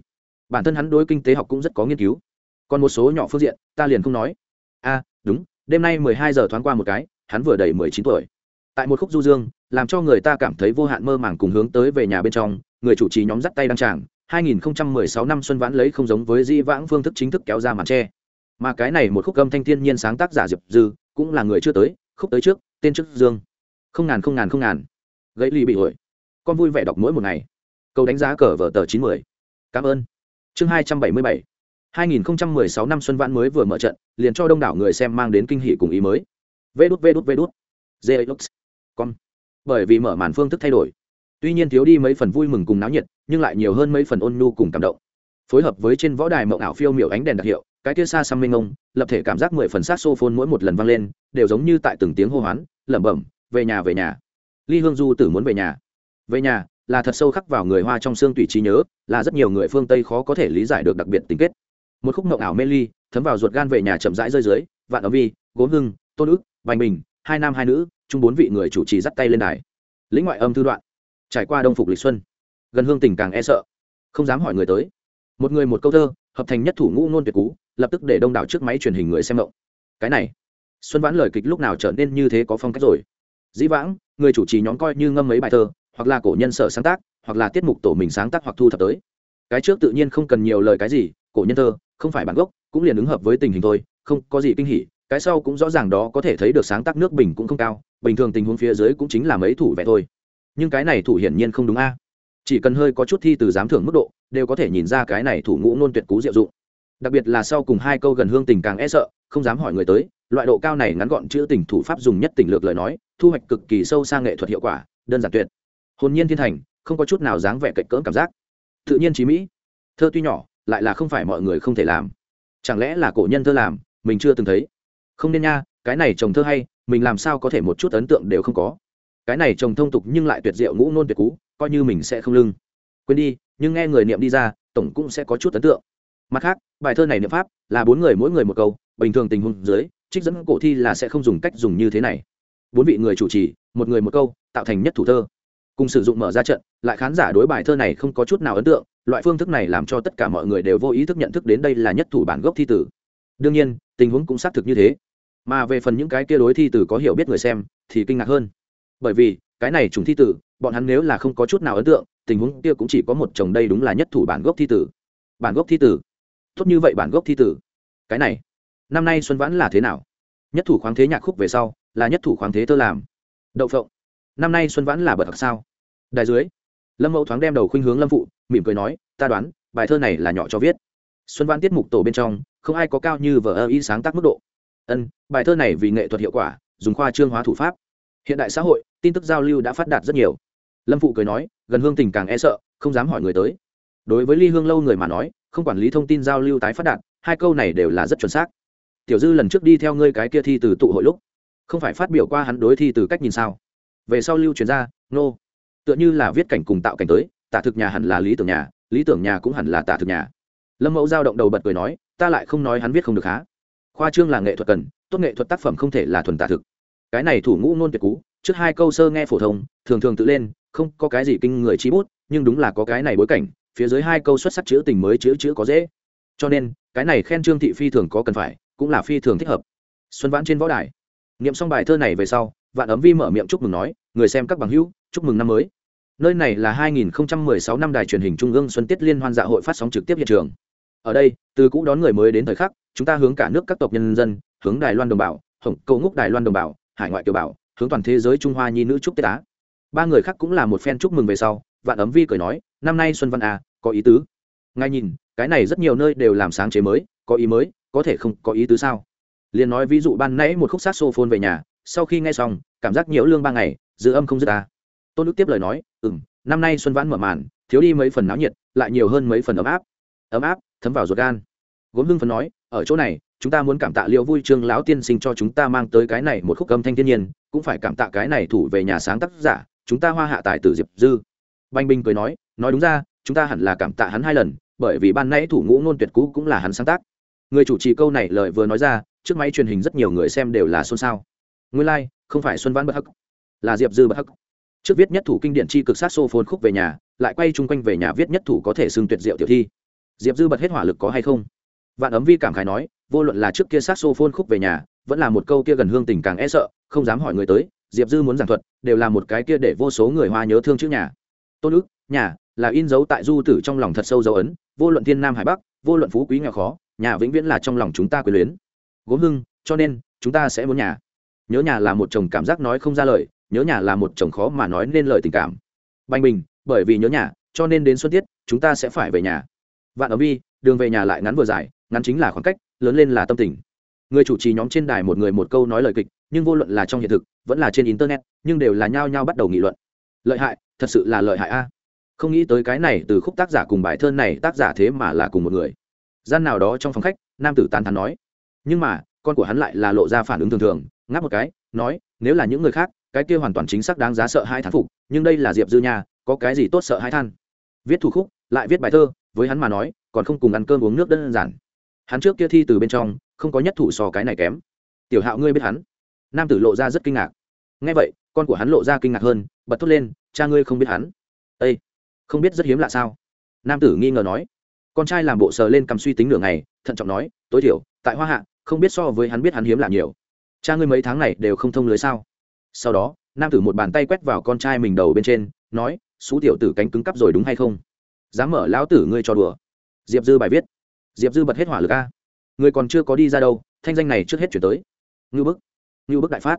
Bản thân hắn đối kinh tế học cũng rất có nghiên cứu. Còn một số nhỏ phương diện, ta liền không nói. A đúng, đêm nay mười hai giờ thoáng qua một cái, hắn vừa đầy mười chín tuổi. Tại một khúc du dương, làm cho người ta cảm thấy vô hạn mơ màng cùng hướng tới về nhà bên trong, người chủ trì nhóm dắt tay đăng tràng 2016 năm xuân vãn lấy không giống với di vãng phương thức chính thức kéo ra màn tre. Mà cái này một khúc âm thanh thiên nhiên sáng tác giả diệp dư, cũng là người chưa tới, khúc tới trước, tên trước dương. Không ngàn không ngàn không ngàn. Gãy ly bị hội con vui vẻ đọc mỗi một ngày câu đánh giá cờ vở tờ chín mươi cảm ơn chương hai trăm bảy mươi bảy 2016 năm xuân vãn mới vừa mở trận liền cho đông đảo người xem mang đến kinh hỷ cùng ý mới vê đút vê đút vê đút Zelux. Con. Bởi vì mở màn phương thức thay đổi. Tuy nhiên thiếu đi mấy phần vui mừng cùng náo nhiệt, nhưng lại nhiều hơn mấy phần ôn nhu cùng cảm động. Phối hợp với trên võ đài mộng ảo phiêu miểu ánh đèn đặc hiệu, cái kia xa xăm minh ông lập thể cảm giác mười phần sát phôn mỗi một lần vang lên, đều giống như tại từng tiếng hô hoán, lẩm bẩm, về nhà về nhà. Ly Hương Du tử muốn về nhà. Về nhà, là thật sâu khắc vào người Hoa trong xương tùy trí nhớ, là rất nhiều người phương Tây khó có thể lý giải được đặc biệt tình kết. Một khúc mộng ảo mê ly, thấm vào ruột gan về nhà chậm rãi rơi dưới, vạn ở vi, gốm hưng, tôn ức, vành bình, hai nam hai nữ chung bốn vị người chủ trì dắt tay lên đài. Lĩnh ngoại âm thư đoạn. Trải qua đông phục lịch xuân gần hương tình càng e sợ. Không dám hỏi người tới. Một người một câu thơ hợp thành nhất thủ ngũ nôn tuyệt cú lập tức để đông đảo trước máy truyền hình người xem động cái này xuân vãn lời kịch lúc nào trở nên như thế có phong cách rồi? Dĩ vãng người chủ trì nhóm coi như ngâm mấy bài thơ hoặc là cổ nhân sở sáng tác, hoặc là tiết mục tổ mình sáng tác hoặc thu thập tới. Cái trước tự nhiên không cần nhiều lời cái gì, cổ nhân thơ, không phải bản gốc, cũng liền ứng hợp với tình hình thôi, không có gì kinh hỉ, cái sau cũng rõ ràng đó có thể thấy được sáng tác nước bình cũng không cao, bình thường tình huống phía dưới cũng chính là mấy thủ vẽ thôi. Nhưng cái này thủ hiển nhiên không đúng a. Chỉ cần hơi có chút thi từ giám thưởng mức độ, đều có thể nhìn ra cái này thủ ngũ nôn tuyệt cú diệu dụng. Đặc biệt là sau cùng hai câu gần hương tình càng e sợ, không dám hỏi người tới, loại độ cao này ngắn gọn chữ tình thủ pháp dùng nhất tình lược lời nói, thu hoạch cực kỳ sâu sang nghệ thuật hiệu quả, đơn giản tuyệt hồn nhiên thiên thành, không có chút nào dáng vẻ cạnh cỡn cảm giác. Tự nhiên trí mỹ. Thơ tuy nhỏ, lại là không phải mọi người không thể làm. Chẳng lẽ là cổ nhân thơ làm, mình chưa từng thấy? Không nên nha, cái này trồng thơ hay, mình làm sao có thể một chút ấn tượng đều không có? Cái này trồng thông tục nhưng lại tuyệt diệu ngũ nôn tuyệt cú, coi như mình sẽ không lưng. Quên đi, nhưng nghe người niệm đi ra, tổng cũng sẽ có chút ấn tượng. Mặt khác, bài thơ này niệm pháp là bốn người mỗi người một câu, bình thường tình huống dưới, trích dẫn cổ thi là sẽ không dùng cách dùng như thế này. Bốn vị người chủ trì, một người một câu, tạo thành nhất thủ thơ cùng sử dụng mở ra trận, lại khán giả đối bài thơ này không có chút nào ấn tượng, loại phương thức này làm cho tất cả mọi người đều vô ý thức nhận thức đến đây là nhất thủ bản gốc thi tử. Đương nhiên, tình huống cũng xác thực như thế. Mà về phần những cái kia đối thi tử có hiểu biết người xem, thì kinh ngạc hơn. Bởi vì, cái này trùng thi tử, bọn hắn nếu là không có chút nào ấn tượng, tình huống kia cũng chỉ có một chồng đây đúng là nhất thủ bản gốc thi tử. Bản gốc thi tử. Tốt như vậy bản gốc thi tử. Cái này, năm nay xuân vãn là thế nào? Nhất thủ khoáng thế nhạc khúc về sau, là nhất thủ khoáng thế thơ làm. Đậu phộng năm nay xuân vãn là bậc sao? Đài dưới, lâm mẫu thoáng đem đầu khuynh hướng lâm phụ, mỉm cười nói, ta đoán, bài thơ này là nhỏ cho viết. Xuân Vãn tiết mục tổ bên trong, không ai có cao như vở ơ y sáng tác mức độ. Ân, bài thơ này vì nghệ thuật hiệu quả, dùng khoa trương hóa thủ pháp. Hiện đại xã hội, tin tức giao lưu đã phát đạt rất nhiều. Lâm phụ cười nói, gần hương tình càng e sợ, không dám hỏi người tới. Đối với ly hương lâu người mà nói, không quản lý thông tin giao lưu tái phát đạt, hai câu này đều là rất chuẩn xác. Tiểu dư lần trước đi theo ngươi cái kia thi từ tụ hội lúc, không phải phát biểu qua hắn đối thi từ cách nhìn sao? Về sau lưu truyền ra nô、no. tựa như là viết cảnh cùng tạo cảnh tới, tả thực nhà hẳn là lý tưởng nhà, lý tưởng nhà cũng hẳn là tả thực nhà. Lâm mẫu giao động đầu bật cười nói, ta lại không nói hắn viết không được há. Khoa trương là nghệ thuật cần, tốt nghệ thuật tác phẩm không thể là thuần tả thực. Cái này thủ ngũ nôn tuyệt cú, trước hai câu sơ nghe phổ thông, thường thường tự lên, không có cái gì kinh người trí bút, nhưng đúng là có cái này bối cảnh, phía dưới hai câu xuất sắc chữ tình mới chữ chữ có dễ. Cho nên, cái này khen trương thị phi thường có cần phải, cũng là phi thường thích hợp. Xuân vãn trên võ đài. Niệm xong bài thơ này về sau vạn ấm vi mở miệng chúc mừng nói, người xem các bằng hữu, chúc mừng năm mới. Nơi này là 2016 năm đài truyền hình trung ương xuân tiết liên hoan dạ hội phát sóng trực tiếp hiện trường. Ở đây, từ cũ đón người mới đến thời khắc, chúng ta hướng cả nước các tộc nhân dân, hướng đài loan đồng bào hồng cầu ngúc đài loan đồng bào, hải ngoại kiều bảo hướng toàn thế giới trung hoa nhi nữ chúc tết á. Ba người khác cũng là một phen chúc mừng về sau, vạn ấm vi cười nói, năm nay xuân văn a có ý tứ. Ngay nhìn, cái này rất nhiều nơi đều làm sáng chế mới, có ý mới, có thể không có ý tứ sao? Liền nói ví dụ ban nãy một khúc sát xô phôn về nhà sau khi nghe xong, cảm giác nhiễu lương ba ngày, dư âm không dứt ta tôn đức tiếp lời nói ừ m năm nay xuân vãn mở màn, thiếu đi mấy phần náo nhiệt, lại nhiều hơn mấy phần ấm áp. Ấm áp? Thấm vào ruột gan. Gốm hưng phấn nói, ở chỗ này, chúng ta muốn cảm tạ liệu vui trương lão tiên sinh cho chúng ta mang tới cái này một khúc âm thanh thiên nhiên, cũng phải cảm tạ cái này thủ về nhà sáng tác giả, chúng ta hoa hạ tài tử diệp dư. Banh binh cười nói nói đúng ra, chúng ta hẳn là cảm tạ hắn hai lần, bởi vì ban nãy thủ ngũ ngôn tuyệt cũ cũng là hắn sáng tác. Người chủ trì câu này lời vừa nói ra, trước máy truyền hình rất nhiều người xem đều là xôn xao nguyên lai、like, không phải xuân văn bất hắc là diệp dư bất hắc. Trước viết nhất thủ kinh điển chi cực sát xô phôn khúc về nhà lại quay chung quanh về nhà viết nhất thủ có thể xưng tuyệt diệu tiểu thi. Diệp dư bật hết hỏa lực có hay không? Vạn ấm vi cảm khái nói vô luận là trước kia sát xô phôn khúc về nhà vẫn là một câu kia gần hương tình càng e sợ không dám hỏi người tới diệp dư muốn giảng thuật đều là một cái kia để vô số người hoa nhớ thương chữ nhà. Tôn ức nhà là in dấu tại du tử trong lòng thật sâu dấu ấn vô luận thiên nam hải bắc vô luận phú quý nghèo khó nhà vĩnh viễn là trong lòng chúng ta quyền luyến. Gốm hưng cho nên chúng ta sẽ muốn nhà nhớ nhà là một chồng cảm giác nói không ra lời, nhớ nhà là một chồng khó mà nói nên lời tình cảm. Banh bình, bởi vì nhớ nhà, cho nên đến xuân tiết, chúng ta sẽ phải về nhà. Vạn ở vi, đường về nhà lại ngắn vừa dài, ngắn chính là khoảng cách, lớn lên là tâm tình. Người chủ trì nhóm trên đài một người một câu nói lời kịch, nhưng vô luận là trong hiện thực, vẫn là trên internet, nhưng đều là nhao nhao bắt đầu nghị luận. Lợi hại, thật sự là lợi hại a. Không nghĩ tới cái này, từ khúc tác giả cùng bài thơ này, tác giả thế mà là cùng một người. Gian nào đó trong phòng khách, nam tử tán thắn nói. Nhưng mà, con của hắn lại là lộ ra phản ứng thường thường ngáp một cái nói nếu là những người khác cái kia hoàn toàn chính xác đáng giá sợ hai thán phục nhưng đây là diệp dư nhà, có cái gì tốt sợ hai than? Viết thủ khúc lại viết bài thơ với hắn mà nói còn không cùng ăn cơm uống nước đơn giản. Hắn trước kia thi từ bên trong không có nhất thủ so cái này kém. Tiểu hạo ngươi biết hắn? Nam tử lộ ra rất kinh ngạc. Ngay vậy con của hắn lộ ra kinh ngạc hơn bật thốt lên cha ngươi không biết hắn? Â không biết rất hiếm lạ sao? Nam tử nghi ngờ nói. Con trai làm bộ sờ lên cầm suy tính nửa ngày thận trọng nói tối thiểu tại hoa hạ không biết so với hắn biết hắn hiếm lạ nhiều cha ngươi mấy tháng này đều không thông lưới sao? Sau đó, nam tử một bàn tay quét vào con trai mình đầu bên trên, nói xú tiểu tử cánh cứng cắp rồi đúng hay không? Dám mở lão tử ngươi cho đùa. Diệp dư bài viết. Diệp dư bật hết hỏa lực a. Người còn chưa có đi ra đâu, thanh danh này trước hết chuyển tới. Ngưu bức. Ngưu bức đại phát.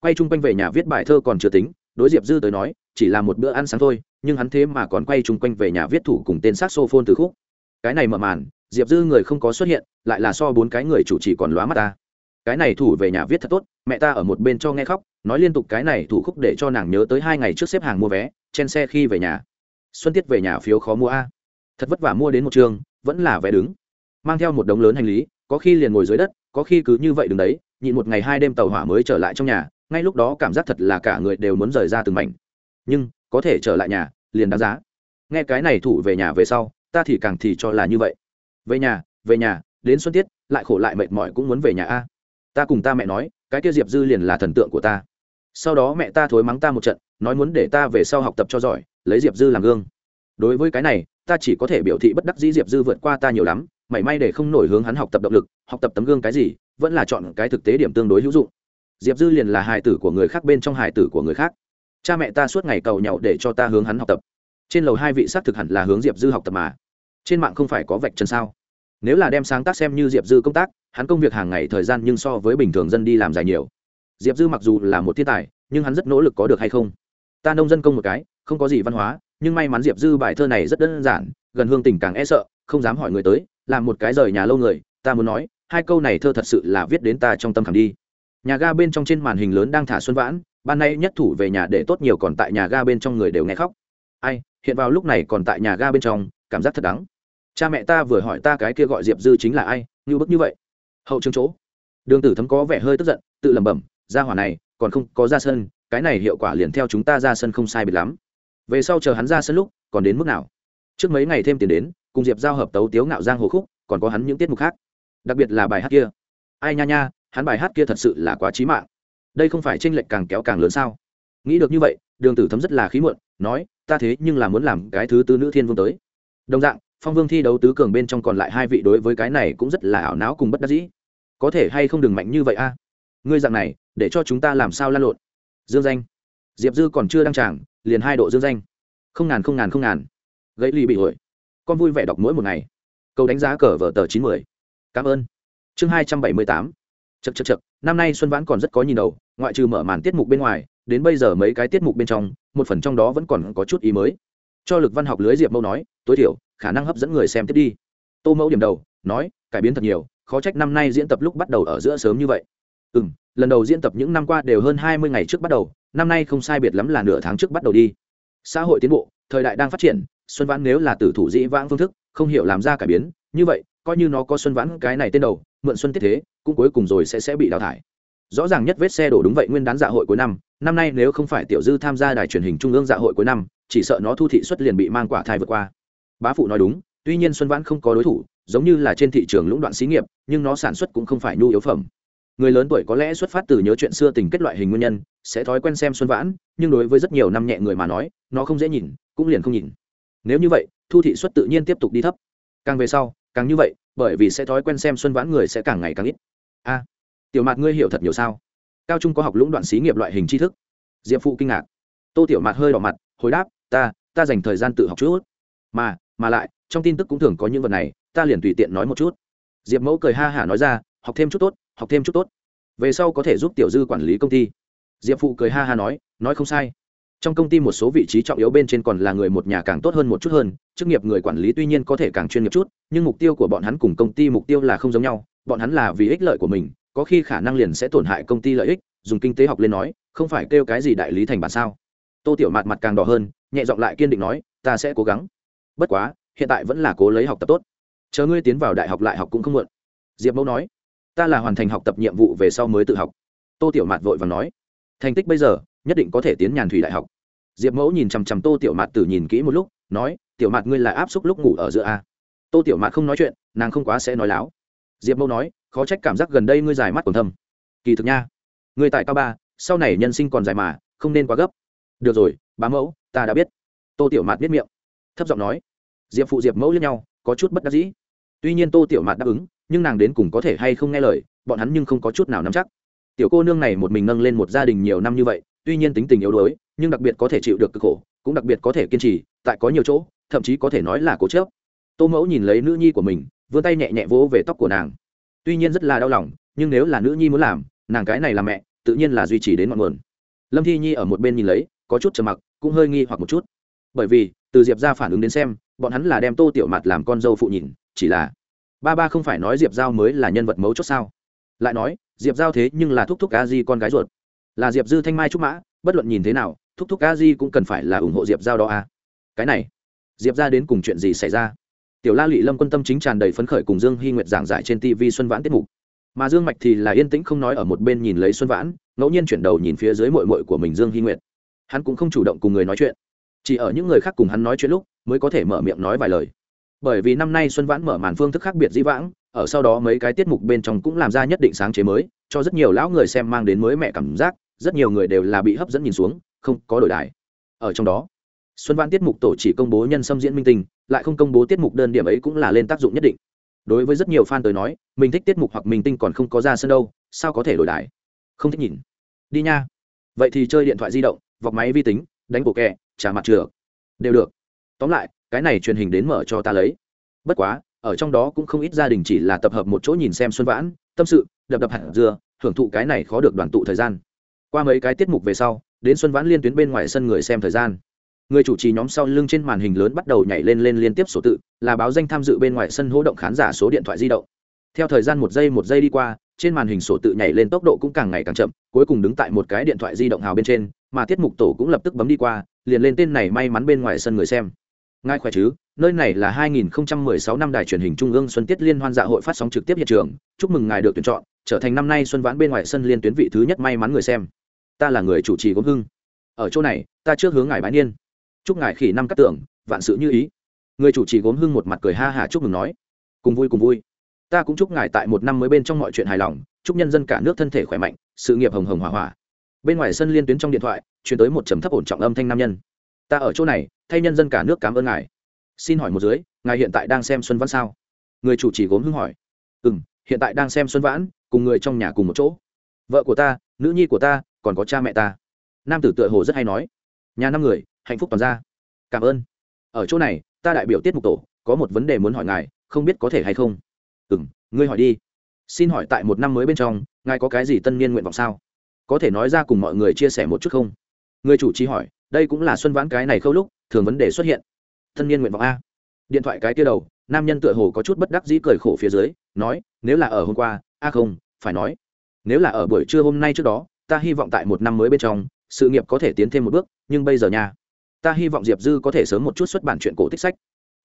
Quay chung quanh về nhà viết bài thơ còn chưa tính, đối diệp dư tới nói, chỉ là một bữa ăn sáng thôi, nhưng hắn thế mà còn quay chung quanh về nhà viết thủ cùng tên sát xô phôn từ khúc. Cái này mở màn, diệp dư người không có xuất hiện, lại là so bốn cái người chủ trì còn lóa mắt ta cái này thủ về nhà viết thật tốt, mẹ ta ở một bên cho nghe khóc, nói liên tục cái này thủ khúc để cho nàng nhớ tới hai ngày trước xếp hàng mua vé, chen xe khi về nhà. Xuân tiết về nhà phiếu khó mua a. Thật vất vả mua đến một trường, vẫn là vé đứng. Mang theo một đống lớn hành lý, có khi liền ngồi dưới đất, có khi cứ như vậy đứng đấy, nhịn một ngày hai đêm tàu hỏa mới trở lại trong nhà, ngay lúc đó cảm giác thật là cả người đều muốn rời ra từng mảnh. Nhưng, có thể trở lại nhà, liền đáng giá. Nghe cái này thủ về nhà về sau, ta thì càng thì cho là như vậy. Về nhà về nhà, đến xuân tiết, lại khổ lại mệt mỏi cũng muốn về nhà a ta cùng ta mẹ nói, cái kia diệp dư liền là thần tượng của ta. Sau đó mẹ ta thối mắng ta một trận, nói muốn để ta về sau học tập cho giỏi, lấy diệp dư làm gương. Đối với cái này, ta chỉ có thể biểu thị bất đắc dĩ diệp dư vượt qua ta nhiều lắm, mảy may để không nổi hướng hắn học tập động lực, học tập tấm gương cái gì, vẫn là chọn cái thực tế điểm tương đối hữu dụng. Diệp dư liền là hài tử của người khác bên trong hài tử của người khác. Cha mẹ ta suốt ngày cầu nhậu để cho ta hướng hắn học tập. Trên lầu hai vị xác thực hẳn là hướng diệp dư học tập mà. Trên mạng không phải có vạch trần sao? Nếu là đem sáng tác xem như diệp dư công tác, hắn công việc hàng ngày thời gian nhưng so với bình thường dân đi làm dài nhiều. Diệp dư mặc dù là một thiên tài, nhưng hắn rất nỗ lực có được hay không? Ta nông dân công một cái, không có gì văn hóa, nhưng may mắn diệp dư bài thơ này rất đơn giản, gần hương tình càng e sợ, không dám hỏi người tới làm một cái rời nhà lâu người, ta muốn nói, hai câu này thơ thật sự là viết đến ta trong tâm khảm đi. Nhà ga bên trong trên màn hình lớn đang thả xuân vãn, ban nay nhất thủ về nhà để tốt nhiều còn tại nhà ga bên trong người đều nghe khóc. Ai, hiện vào lúc này còn tại nhà ga bên trong, cảm giác thật đắng cha mẹ ta vừa hỏi ta cái kia gọi diệp dư chính là ai, như bức như vậy. Hậu trường chỗ. Đường tử thấm có vẻ hơi tức giận, tự lẩm bẩm ra hỏa này, còn không có ra sân, cái này hiệu quả liền theo chúng ta ra sân không sai biệt lắm. Về sau chờ hắn ra sân lúc, còn đến mức nào? Trước mấy ngày thêm tiền đến, cùng diệp giao hợp tấu tiếu ngạo giang hồ khúc, còn có hắn những tiết mục khác. Đặc biệt là bài hát kia. Ai nha nha, hắn bài hát kia thật sự là quá trí mạng. Đây không phải tranh lệch càng kéo càng lớn sao? Nghĩ được như vậy, đường tử thấm rất là khí muộn, nói, ta thế nhưng là muốn làm cái thứ tư nữ thiên vương tới. Đồng dạng phong vương thi đấu tứ cường bên trong còn lại hai vị đối với cái này cũng rất là ảo não cùng bất đắc dĩ. Có thể hay không đừng mạnh như vậy a? Ngươi dạng này, để cho chúng ta làm sao lan lộn? Dương danh. Diệp dư còn chưa đăng tràng, liền hai độ dương danh. Không ngàn không ngàn không ngàn. Gãy ly bị hồi con vui vẻ đọc mỗi một ngày. Câu đánh giá cờ vở tờ chín mươi cảm ơn. Chương hai trăm bảy mươi tám. Chật chật chật năm nay xuân vãn còn rất có nhìn đầu, ngoại trừ mở màn tiết mục bên ngoài, đến bây giờ mấy cái tiết mục bên trong, một phần trong đó vẫn còn có chút ý mới. Cho lực văn học lưới diệp Mâu nói, tối thiểu khả năng hấp dẫn người xem tiếp đi. Tô mẫu điểm đầu, nói, cải biến thật nhiều, khó trách năm nay diễn tập lúc bắt đầu ở giữa sớm như vậy. Ừ m lần đầu diễn tập những năm qua đều hơn hai mươi ngày trước bắt đầu, năm nay không sai biệt lắm là nửa tháng trước bắt đầu đi. Xã hội tiến bộ, thời đại đang phát triển, xuân vãn nếu là tử thủ dĩ vãng phương thức, không hiểu làm ra cải biến, như vậy, coi như nó có xuân vãn cái này tên đầu, mượn xuân tiết thế, cũng cuối cùng rồi sẽ sẽ bị đào thải. Rõ ràng nhất vết xe đổ đúng vậy nguyên đán dạ hội cuối năm năm nay nếu không phải tiểu dư tham gia đài truyền hình trung ương dạ hội cuối năm, chỉ sợ nó thu thị xuất liền bị mang quả thai vượt qua bá phụ nói đúng, tuy nhiên xuân vãn không có đối thủ, giống như là trên thị trường lũng đoạn xí nghiệp, nhưng nó sản xuất cũng không phải nhu yếu phẩm. Người lớn tuổi có lẽ xuất phát từ nhớ chuyện xưa tình kết loại hình nguyên nhân, sẽ thói quen xem xuân vãn, nhưng đối với rất nhiều năm nhẹ người mà nói, nó không dễ nhìn, cũng liền không nhìn. Nếu như vậy, thu thị xuất tự nhiên tiếp tục đi thấp. Càng về sau, càng như vậy, bởi vì sẽ thói quen xem xuân vãn người sẽ càng ngày càng ít. A, tiểu mạt ngươi hiểu thật nhiều sao? Cao trung có học lũng đoạn xí nghiệp loại hình tri thức. Diệp phụ kinh ngạc. Tô tiểu mạt hơi đỏ mặt, hồi đáp, ta ta dành thời gian tự học chút. Mà mà lại, trong tin tức cũng thường có những vật này, ta liền tùy tiện nói một chút. Diệp mẫu cười ha hả nói ra, học thêm chút tốt, học thêm chút tốt. Về sau có thể giúp tiểu dư quản lý công ty. Diệp phụ cười ha ha nói nói không sai. Trong công ty một số vị trí trọng yếu bên trên còn là người một nhà càng tốt hơn một chút hơn, chức nghiệp người quản lý tuy nhiên có thể càng chuyên nghiệp chút, nhưng mục tiêu của bọn hắn cùng công ty mục tiêu là không giống nhau, bọn hắn là vì ích lợi của mình, có khi khả năng liền sẽ tổn hại công ty lợi ích. Dùng kinh tế học lên nói, không phải kêu cái gì đại lý thành bản sao? Tô tiểu mạt mặt càng đỏ hơn, nhẹ giọng lại kiên định nói, ta sẽ cố gắng bất quá, hiện tại vẫn là cố lấy học tập tốt. Chờ ngươi tiến vào đại học lại học cũng không muộn. Diệp mẫu nói, ta là hoàn thành học tập nhiệm vụ về sau mới tự học. Tô tiểu mạt vội và nói, thành tích bây giờ, nhất định có thể tiến nhàn thủy đại học. Diệp mẫu nhìn chằm chằm tô tiểu mạt tử nhìn kỹ một lúc, nói, tiểu mạt ngươi là áp xúc lúc ngủ ở giữa a. Tô tiểu mạt không nói chuyện, nàng không quá sẽ nói láo. Diệp mẫu nói, khó trách cảm giác gần đây ngươi dài mắt còn thâm. Kỳ thực nha, ngươi tại cao ba, sau này nhân sinh còn dài mà, không nên quá gấp. Được rồi, bá mẫu, ta đã biết. Tô tiểu mạt biết miệng thấp giọng nói, diệp phụ diệp mẫu lẫn nhau, có chút bất đắc dĩ. Tuy nhiên tô tiểu mạt đáp ứng, nhưng nàng đến cùng có thể hay không nghe lời, bọn hắn nhưng không có chút nào nắm chắc. Tiểu cô nương này một mình nâng lên một gia đình nhiều năm như vậy, tuy nhiên tính tình yếu đuối, nhưng đặc biệt có thể chịu được cực khổ, cũng đặc biệt có thể kiên trì, tại có nhiều chỗ, thậm chí có thể nói là cố chớp tô mẫu nhìn lấy nữ nhi của mình, vươn tay nhẹ nhẹ vỗ về tóc của nàng. Tuy nhiên rất là đau lòng, nhưng nếu là nữ nhi muốn làm, nàng cái này là mẹ, tự nhiên là duy trì đến ngọn nguồn. Lâm thi nhi ở một bên nhìn lấy, có chút trầm mặc, cũng hơi nghi hoặc một chút. Bởi vì từ diệp ra phản ứng đến xem bọn hắn là đem tô tiểu mặt làm con dâu phụ nhìn chỉ là ba ba không phải nói diệp giao mới là nhân vật mấu chốt sao lại nói diệp giao thế nhưng là thúc thúc a di con gái ruột là diệp dư thanh mai trúc mã bất luận nhìn thế nào thúc thúc a di cũng cần phải là ủng hộ diệp giao đó a cái này diệp ra đến cùng chuyện gì xảy ra tiểu la lị lâm quân tâm chính tràn đầy phấn khởi cùng dương hy nguyệt giảng giải trên tv xuân vãn tiết mục mà dương mạch thì là yên tĩnh không nói ở một bên nhìn lấy xuân vãn ngẫu nhiên chuyển đầu nhìn phía dưới mội mội của mình dương hy nguyệt hắn cũng không chủ động cùng người nói chuyện chỉ ở những người khác cùng hắn nói chuyện lúc, mới có thể mở miệng nói vài lời. Bởi vì năm nay xuân vãn mở màn phương thức khác biệt dĩ vãng, ở sau đó mấy cái tiết mục bên trong cũng làm ra nhất định sáng chế mới, cho rất nhiều lão người xem mang đến mới mẹ cảm giác, rất nhiều người đều là bị hấp dẫn nhìn xuống, không có đổi đài. Ở trong đó, xuân vãn tiết mục tổ chỉ công bố nhân xâm diễn minh tinh, lại không công bố tiết mục đơn điểm ấy cũng là lên tác dụng nhất định. Đối với rất nhiều fan tới nói, mình thích tiết mục hoặc minh tinh còn không có ra sân đâu, sao có thể đổi đài? Không thích nhìn. Đi nha. Vậy thì chơi điện thoại di động, vọc máy vi tính, đánh bộ kẹ trả mặt trượt đều được. Tóm lại, cái này truyền hình đến mở cho ta lấy. Bất quá, ở trong đó cũng không ít gia đình chỉ là tập hợp một chỗ nhìn xem xuân vãn, tâm sự, đập đập hạt dưa hưởng thụ cái này khó được đoàn tụ thời gian. Qua mấy cái tiết mục về sau, đến xuân vãn liên tuyến bên ngoài sân người xem thời gian. Người chủ trì nhóm sau lưng trên màn hình lớn bắt đầu nhảy lên lên liên tiếp số tự, là báo danh tham dự bên ngoài sân hỗ động khán giả số điện thoại di động. Theo thời gian một giây một giây đi qua, trên màn hình sổ tự nhảy lên tốc độ cũng càng ngày càng chậm, cuối cùng đứng tại một cái điện thoại di động hào bên trên, mà tiết mục tổ cũng lập tức bấm đi qua liền lên tên này may mắn bên ngoài sân người xem. Ngài khỏe chứ? Nơi này là 2016 năm đài truyền hình trung ương xuân tiết liên hoan dạ hội phát sóng trực tiếp hiện trường. Chúc mừng ngài được tuyển chọn, trở thành năm nay xuân vãn bên ngoài sân liên tuyến vị thứ nhất may mắn người xem. Ta là người chủ trì gốm hưng. Ở chỗ này, ta trước hướng ngài bái niên. Chúc ngài khỉ năm cắt tưởng vạn sự như ý. Người chủ trì gốm hưng một mặt cười ha hả chúc mừng nói. Cùng vui cùng vui. Ta cũng chúc ngài tại một năm mới bên trong mọi chuyện hài lòng. Chúc nhân dân cả nước thân thể khỏe mạnh, sự nghiệp hồng hồng hỏa hỏa bên ngoài sân liên tuyến trong điện thoại chuyển tới một trầm thấp ổn trọng âm thanh nam nhân. Ta ở chỗ này, thay nhân dân cả nước cảm ơn ngài. Xin hỏi một dưới, ngài hiện tại đang xem xuân vãn sao? Người chủ trì gốm hưng hỏi. Ừ m hiện tại đang xem xuân vãn, cùng người trong nhà cùng một chỗ. Vợ của ta, nữ nhi của ta, còn có cha mẹ ta. Nam tử tựa hồ rất hay nói. Nhà năm người, hạnh phúc toàn ra. Cảm ơn. Ở chỗ này, ta đại biểu tiết mục tổ, có một vấn đề muốn hỏi ngài, không biết có thể hay không? Ừ m ngươi hỏi đi. Xin hỏi tại một năm mới bên trong, ngài có cái gì tân niên nguyện vọng sao? Có thể nói ra cùng mọi người chia sẻ một chút không? Người chủ trì hỏi, đây cũng là xuân vãn cái này khâu lúc, thường vấn đề xuất hiện. Thân niên nguyện vọng a. Điện thoại cái kia đầu, nam nhân tựa hồ có chút bất đắc dĩ cười khổ phía dưới, nói, nếu là ở hôm qua, a không, phải nói. Nếu là ở buổi trưa hôm nay trước đó, ta hy vọng tại một năm mới bên trong, sự nghiệp có thể tiến thêm một bước, nhưng bây giờ nha. Ta hy vọng diệp dư có thể sớm một chút xuất bản chuyện cổ tích sách.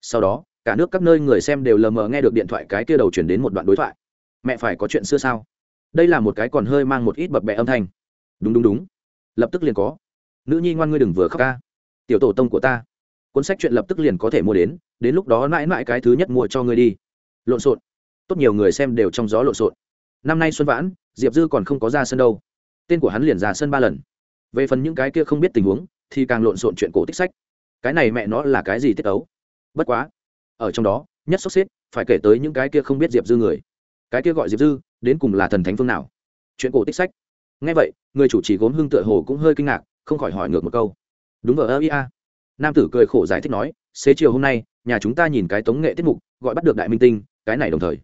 Sau đó, cả nước các nơi người xem đều lờ mờ nghe được điện thoại cái kia đầu chuyển đến một đoạn đối thoại. Mẹ phải có chuyện xưa sao? Đây là một cái còn hơi mang một ít bập bẹ âm thanh. Đúng đúng đúng. Lập tức liền có. Nữ nhi ngoan ngươi đừng vừa khóc ca. Tiểu tổ tông của ta. Cuốn sách chuyện lập tức liền có thể mua đến đến lúc đó mãi mãi cái thứ nhất mua cho ngươi đi. Lộn xộn. Tốt nhiều người xem đều trong gió lộn xộn. Năm nay xuân vãn, diệp dư còn không có ra sân đâu. Tên của hắn liền ra sân ba lần. Về phần những cái kia không biết tình huống, thì càng lộn xộn chuyện cổ tích sách. Cái này mẹ nó là cái gì tiết ấu? Bất quá, ở trong đó, nhất sốc xếp, phải kể tới những cái kia không biết diệp dư người. Cái kia gọi diệp dư đến cùng là thần thánh phương nào? Chuyện cổ tích sách. Ngay vậy, người chủ trì gốm hưng tựa hồ cũng hơi kinh ngạc, không khỏi hỏi ngược một câu. Đúng ở ơ ia nam tử cười khổ giải thích nói, xế chiều hôm nay, nhà chúng ta nhìn cái tống nghệ tiết mục, gọi bắt được đại minh tinh, cái này đồng thời.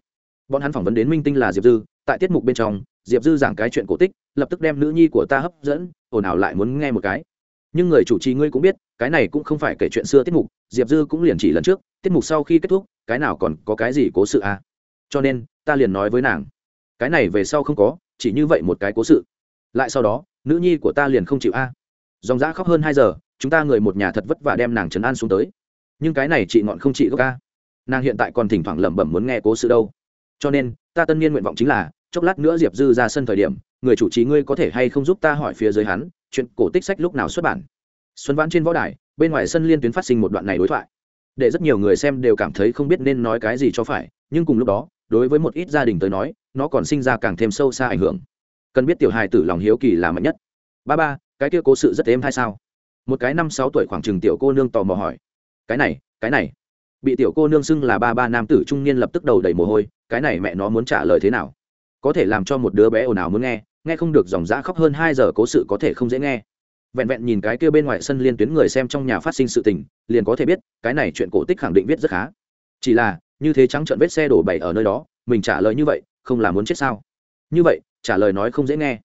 Bọn hắn phỏng vấn đến minh tinh là diệp dư, tại tiết mục bên trong, diệp dư giảng cái chuyện cổ tích, lập tức đem nữ nhi của ta hấp dẫn, ồn ào lại muốn nghe một cái. Nhưng người chủ trì ngươi cũng biết, cái này cũng không phải kể chuyện xưa tiết mục, diệp dư cũng liền chỉ lần trước, tiết mục sau khi kết thúc, cái nào còn có cái gì cố sự à cho nên, ta liền nói với nàng cái này về sau không có, chỉ như vậy một cái cố sự. Lại sau đó, nữ nhi của ta liền không chịu a. Dòng dã khóc hơn hai giờ, chúng ta người một nhà thật vất vả đem nàng trấn an xuống tới. Nhưng cái này chị ngọn không chị gốc a. Nàng hiện tại còn thỉnh thoảng lẩm bẩm muốn nghe cố sự đâu. Cho nên, ta tân niên nguyện vọng chính là, chốc lát nữa diệp dư ra sân thời điểm, người chủ trì ngươi có thể hay không giúp ta hỏi phía dưới hắn, chuyện cổ tích sách lúc nào xuất bản. Xuân vãn trên võ đài, bên ngoài sân liên tuyến phát sinh một đoạn này đối thoại. Để rất nhiều người xem đều cảm thấy không biết nên nói cái gì cho phải, nhưng cùng lúc đó đối với một ít gia đình tới nói, nó còn sinh ra càng thêm sâu xa ảnh hưởng. Cần biết tiểu hài tử lòng hiếu kỳ là mạnh nhất. Ba ba, cái kia cố sự rất êm hay sao? Một cái năm sáu tuổi khoảng chừng tiểu cô nương tò mò hỏi. Cái này cái này. Bị tiểu cô nương xưng là ba ba nam tử trung niên lập tức đầu đầy mồ hôi, cái này mẹ nó muốn trả lời thế nào? Có thể làm cho một đứa bé ồn ào muốn nghe nghe không được dòng dã khóc hơn hai giờ cố sự có thể không dễ nghe. Vẹn vẹn nhìn cái kia bên ngoài sân liên tuyến người xem trong nhà phát sinh sự tình, liền có thể biết, cái này chuyện cổ tích khẳng định viết rất khá. Chỉ là như thế trắng trận vết xe đổ bày ở nơi đó, mình trả lời như vậy, không là muốn chết sao? Như vậy, trả lời nói không dễ nghe.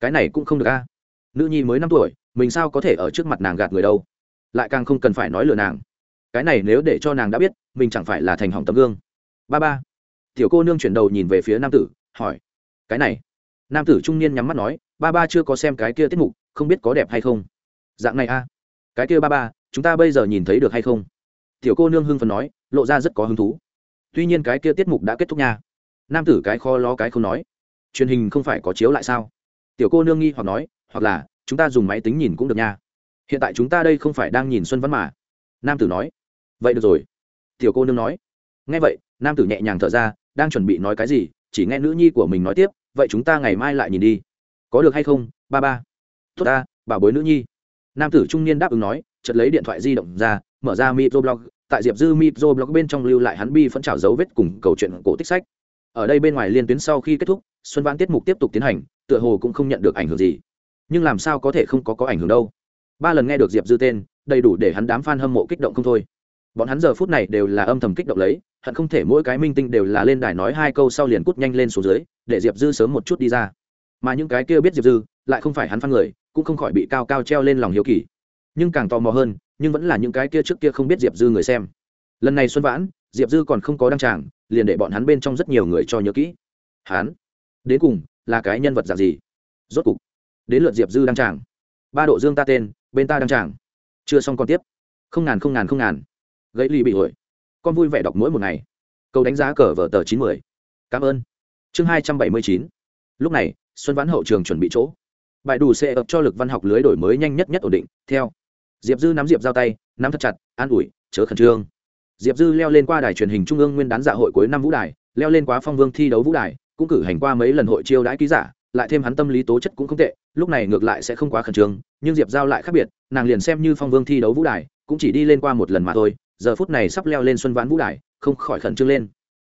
Cái này cũng không được a. À? Nữ nhi mới năm tuổi, mình sao có thể ở trước mặt nàng gạt người đâu? Lại càng không cần phải nói lừa nàng. Cái này nếu để cho nàng đã biết, mình chẳng phải là thành hỏng tấm gương. Ba ba. Tiểu cô nương chuyển đầu nhìn về phía nam tử, hỏi. Cái này. Nam tử trung niên nhắm mắt nói, ba ba chưa có xem cái kia tiết mục, không biết có đẹp hay không. Dạng này a. Cái kia ba ba, chúng ta bây giờ nhìn thấy được hay không? Tiểu cô nương hưng phần nói, lộ ra rất có hứng thú tuy nhiên cái kia tiết mục đã kết thúc nha. Nam tử cái kho lo cái không nói. Truyền hình không phải có chiếu lại sao? Tiểu cô nương nghi hoặc nói, hoặc là, chúng ta dùng máy tính nhìn cũng được nha. Hiện tại chúng ta đây không phải đang nhìn xuân văn mà. Nam tử nói. Vậy được rồi. Tiểu cô nương nói. Nghe vậy, nam tử nhẹ nhàng thở ra, đang chuẩn bị nói cái gì, chỉ nghe nữ nhi của mình nói tiếp, vậy chúng ta ngày mai lại nhìn đi. Có được hay không, ba ba? Tốt ta, bảo bối nữ nhi. Nam tử trung niên đáp ứng nói, chợt lấy điện thoại di động ra, mở ra microblog tại diệp dư microblog bên trong lưu lại hắn bi phẫn trào dấu vết cùng câu chuyện cổ tích sách. Ở đây bên ngoài liên tuyến sau khi kết thúc, xuân vãn tiết mục tiếp tục tiến hành, tựa hồ cũng không nhận được ảnh hưởng gì. Nhưng làm sao có thể không có có ảnh hưởng đâu? Ba lần nghe được diệp dư tên, đầy đủ để hắn đám f a n hâm mộ kích động không thôi. Bọn hắn giờ phút này đều là âm thầm kích động lấy, hận không thể mỗi cái minh tinh đều là lên đài nói hai câu sau liền cút nhanh lên xuống dưới, để diệp dư sớm một chút đi ra. Mà những cái kia biết diệp dư, lại không phải hắn phan người, cũng không khỏi bị cao cao treo lên lòng hiếu kỳ. Nhưng càng tò mò hơn nhưng vẫn là những cái kia trước kia không biết diệp dư người xem. Lần này xuân vãn, diệp dư còn không có đăng tràng, liền để bọn hắn bên trong rất nhiều người cho nhớ kỹ. Hắn, đến cùng là cái nhân vật dạng gì? Rốt cục, đến lượt diệp dư đăng tràng. Ba độ dương ta tên, bên ta đăng tràng. Chưa xong còn tiếp. Không ngàn không ngàn không ngàn. Gãy ly bị ổi con vui vẻ đọc mỗi một ngày. Câu đánh giá cờ vở tờ chín mươi cảm ơn. Chương hai trăm bảy mươi chín. Lúc này, xuân vãn hậu trường chuẩn bị chỗ. Bài đủ sẽ ập cho lực văn học lưới đổi mới nhanh nhất nhất ổn định. Theo diệp dư nắm diệp giao tay, nắm thật chặt, an ủi, chớ khẩn trương. Diệp dư leo lên qua đài truyền hình trung ương nguyên đán dạ hội cuối năm vũ đài, leo lên quá phong vương thi đấu vũ đài, cũng cử hành qua mấy lần hội chiêu đãi ký giả, lại thêm hắn tâm lý tố chất cũng không tệ, lúc này ngược lại sẽ không quá khẩn trương, nhưng diệp giao lại khác biệt, nàng liền xem như phong vương thi đấu vũ đài, cũng chỉ đi lên qua một lần mà thôi, giờ phút này sắp leo lên xuân vãn vũ đài, không khỏi khẩn trương lên.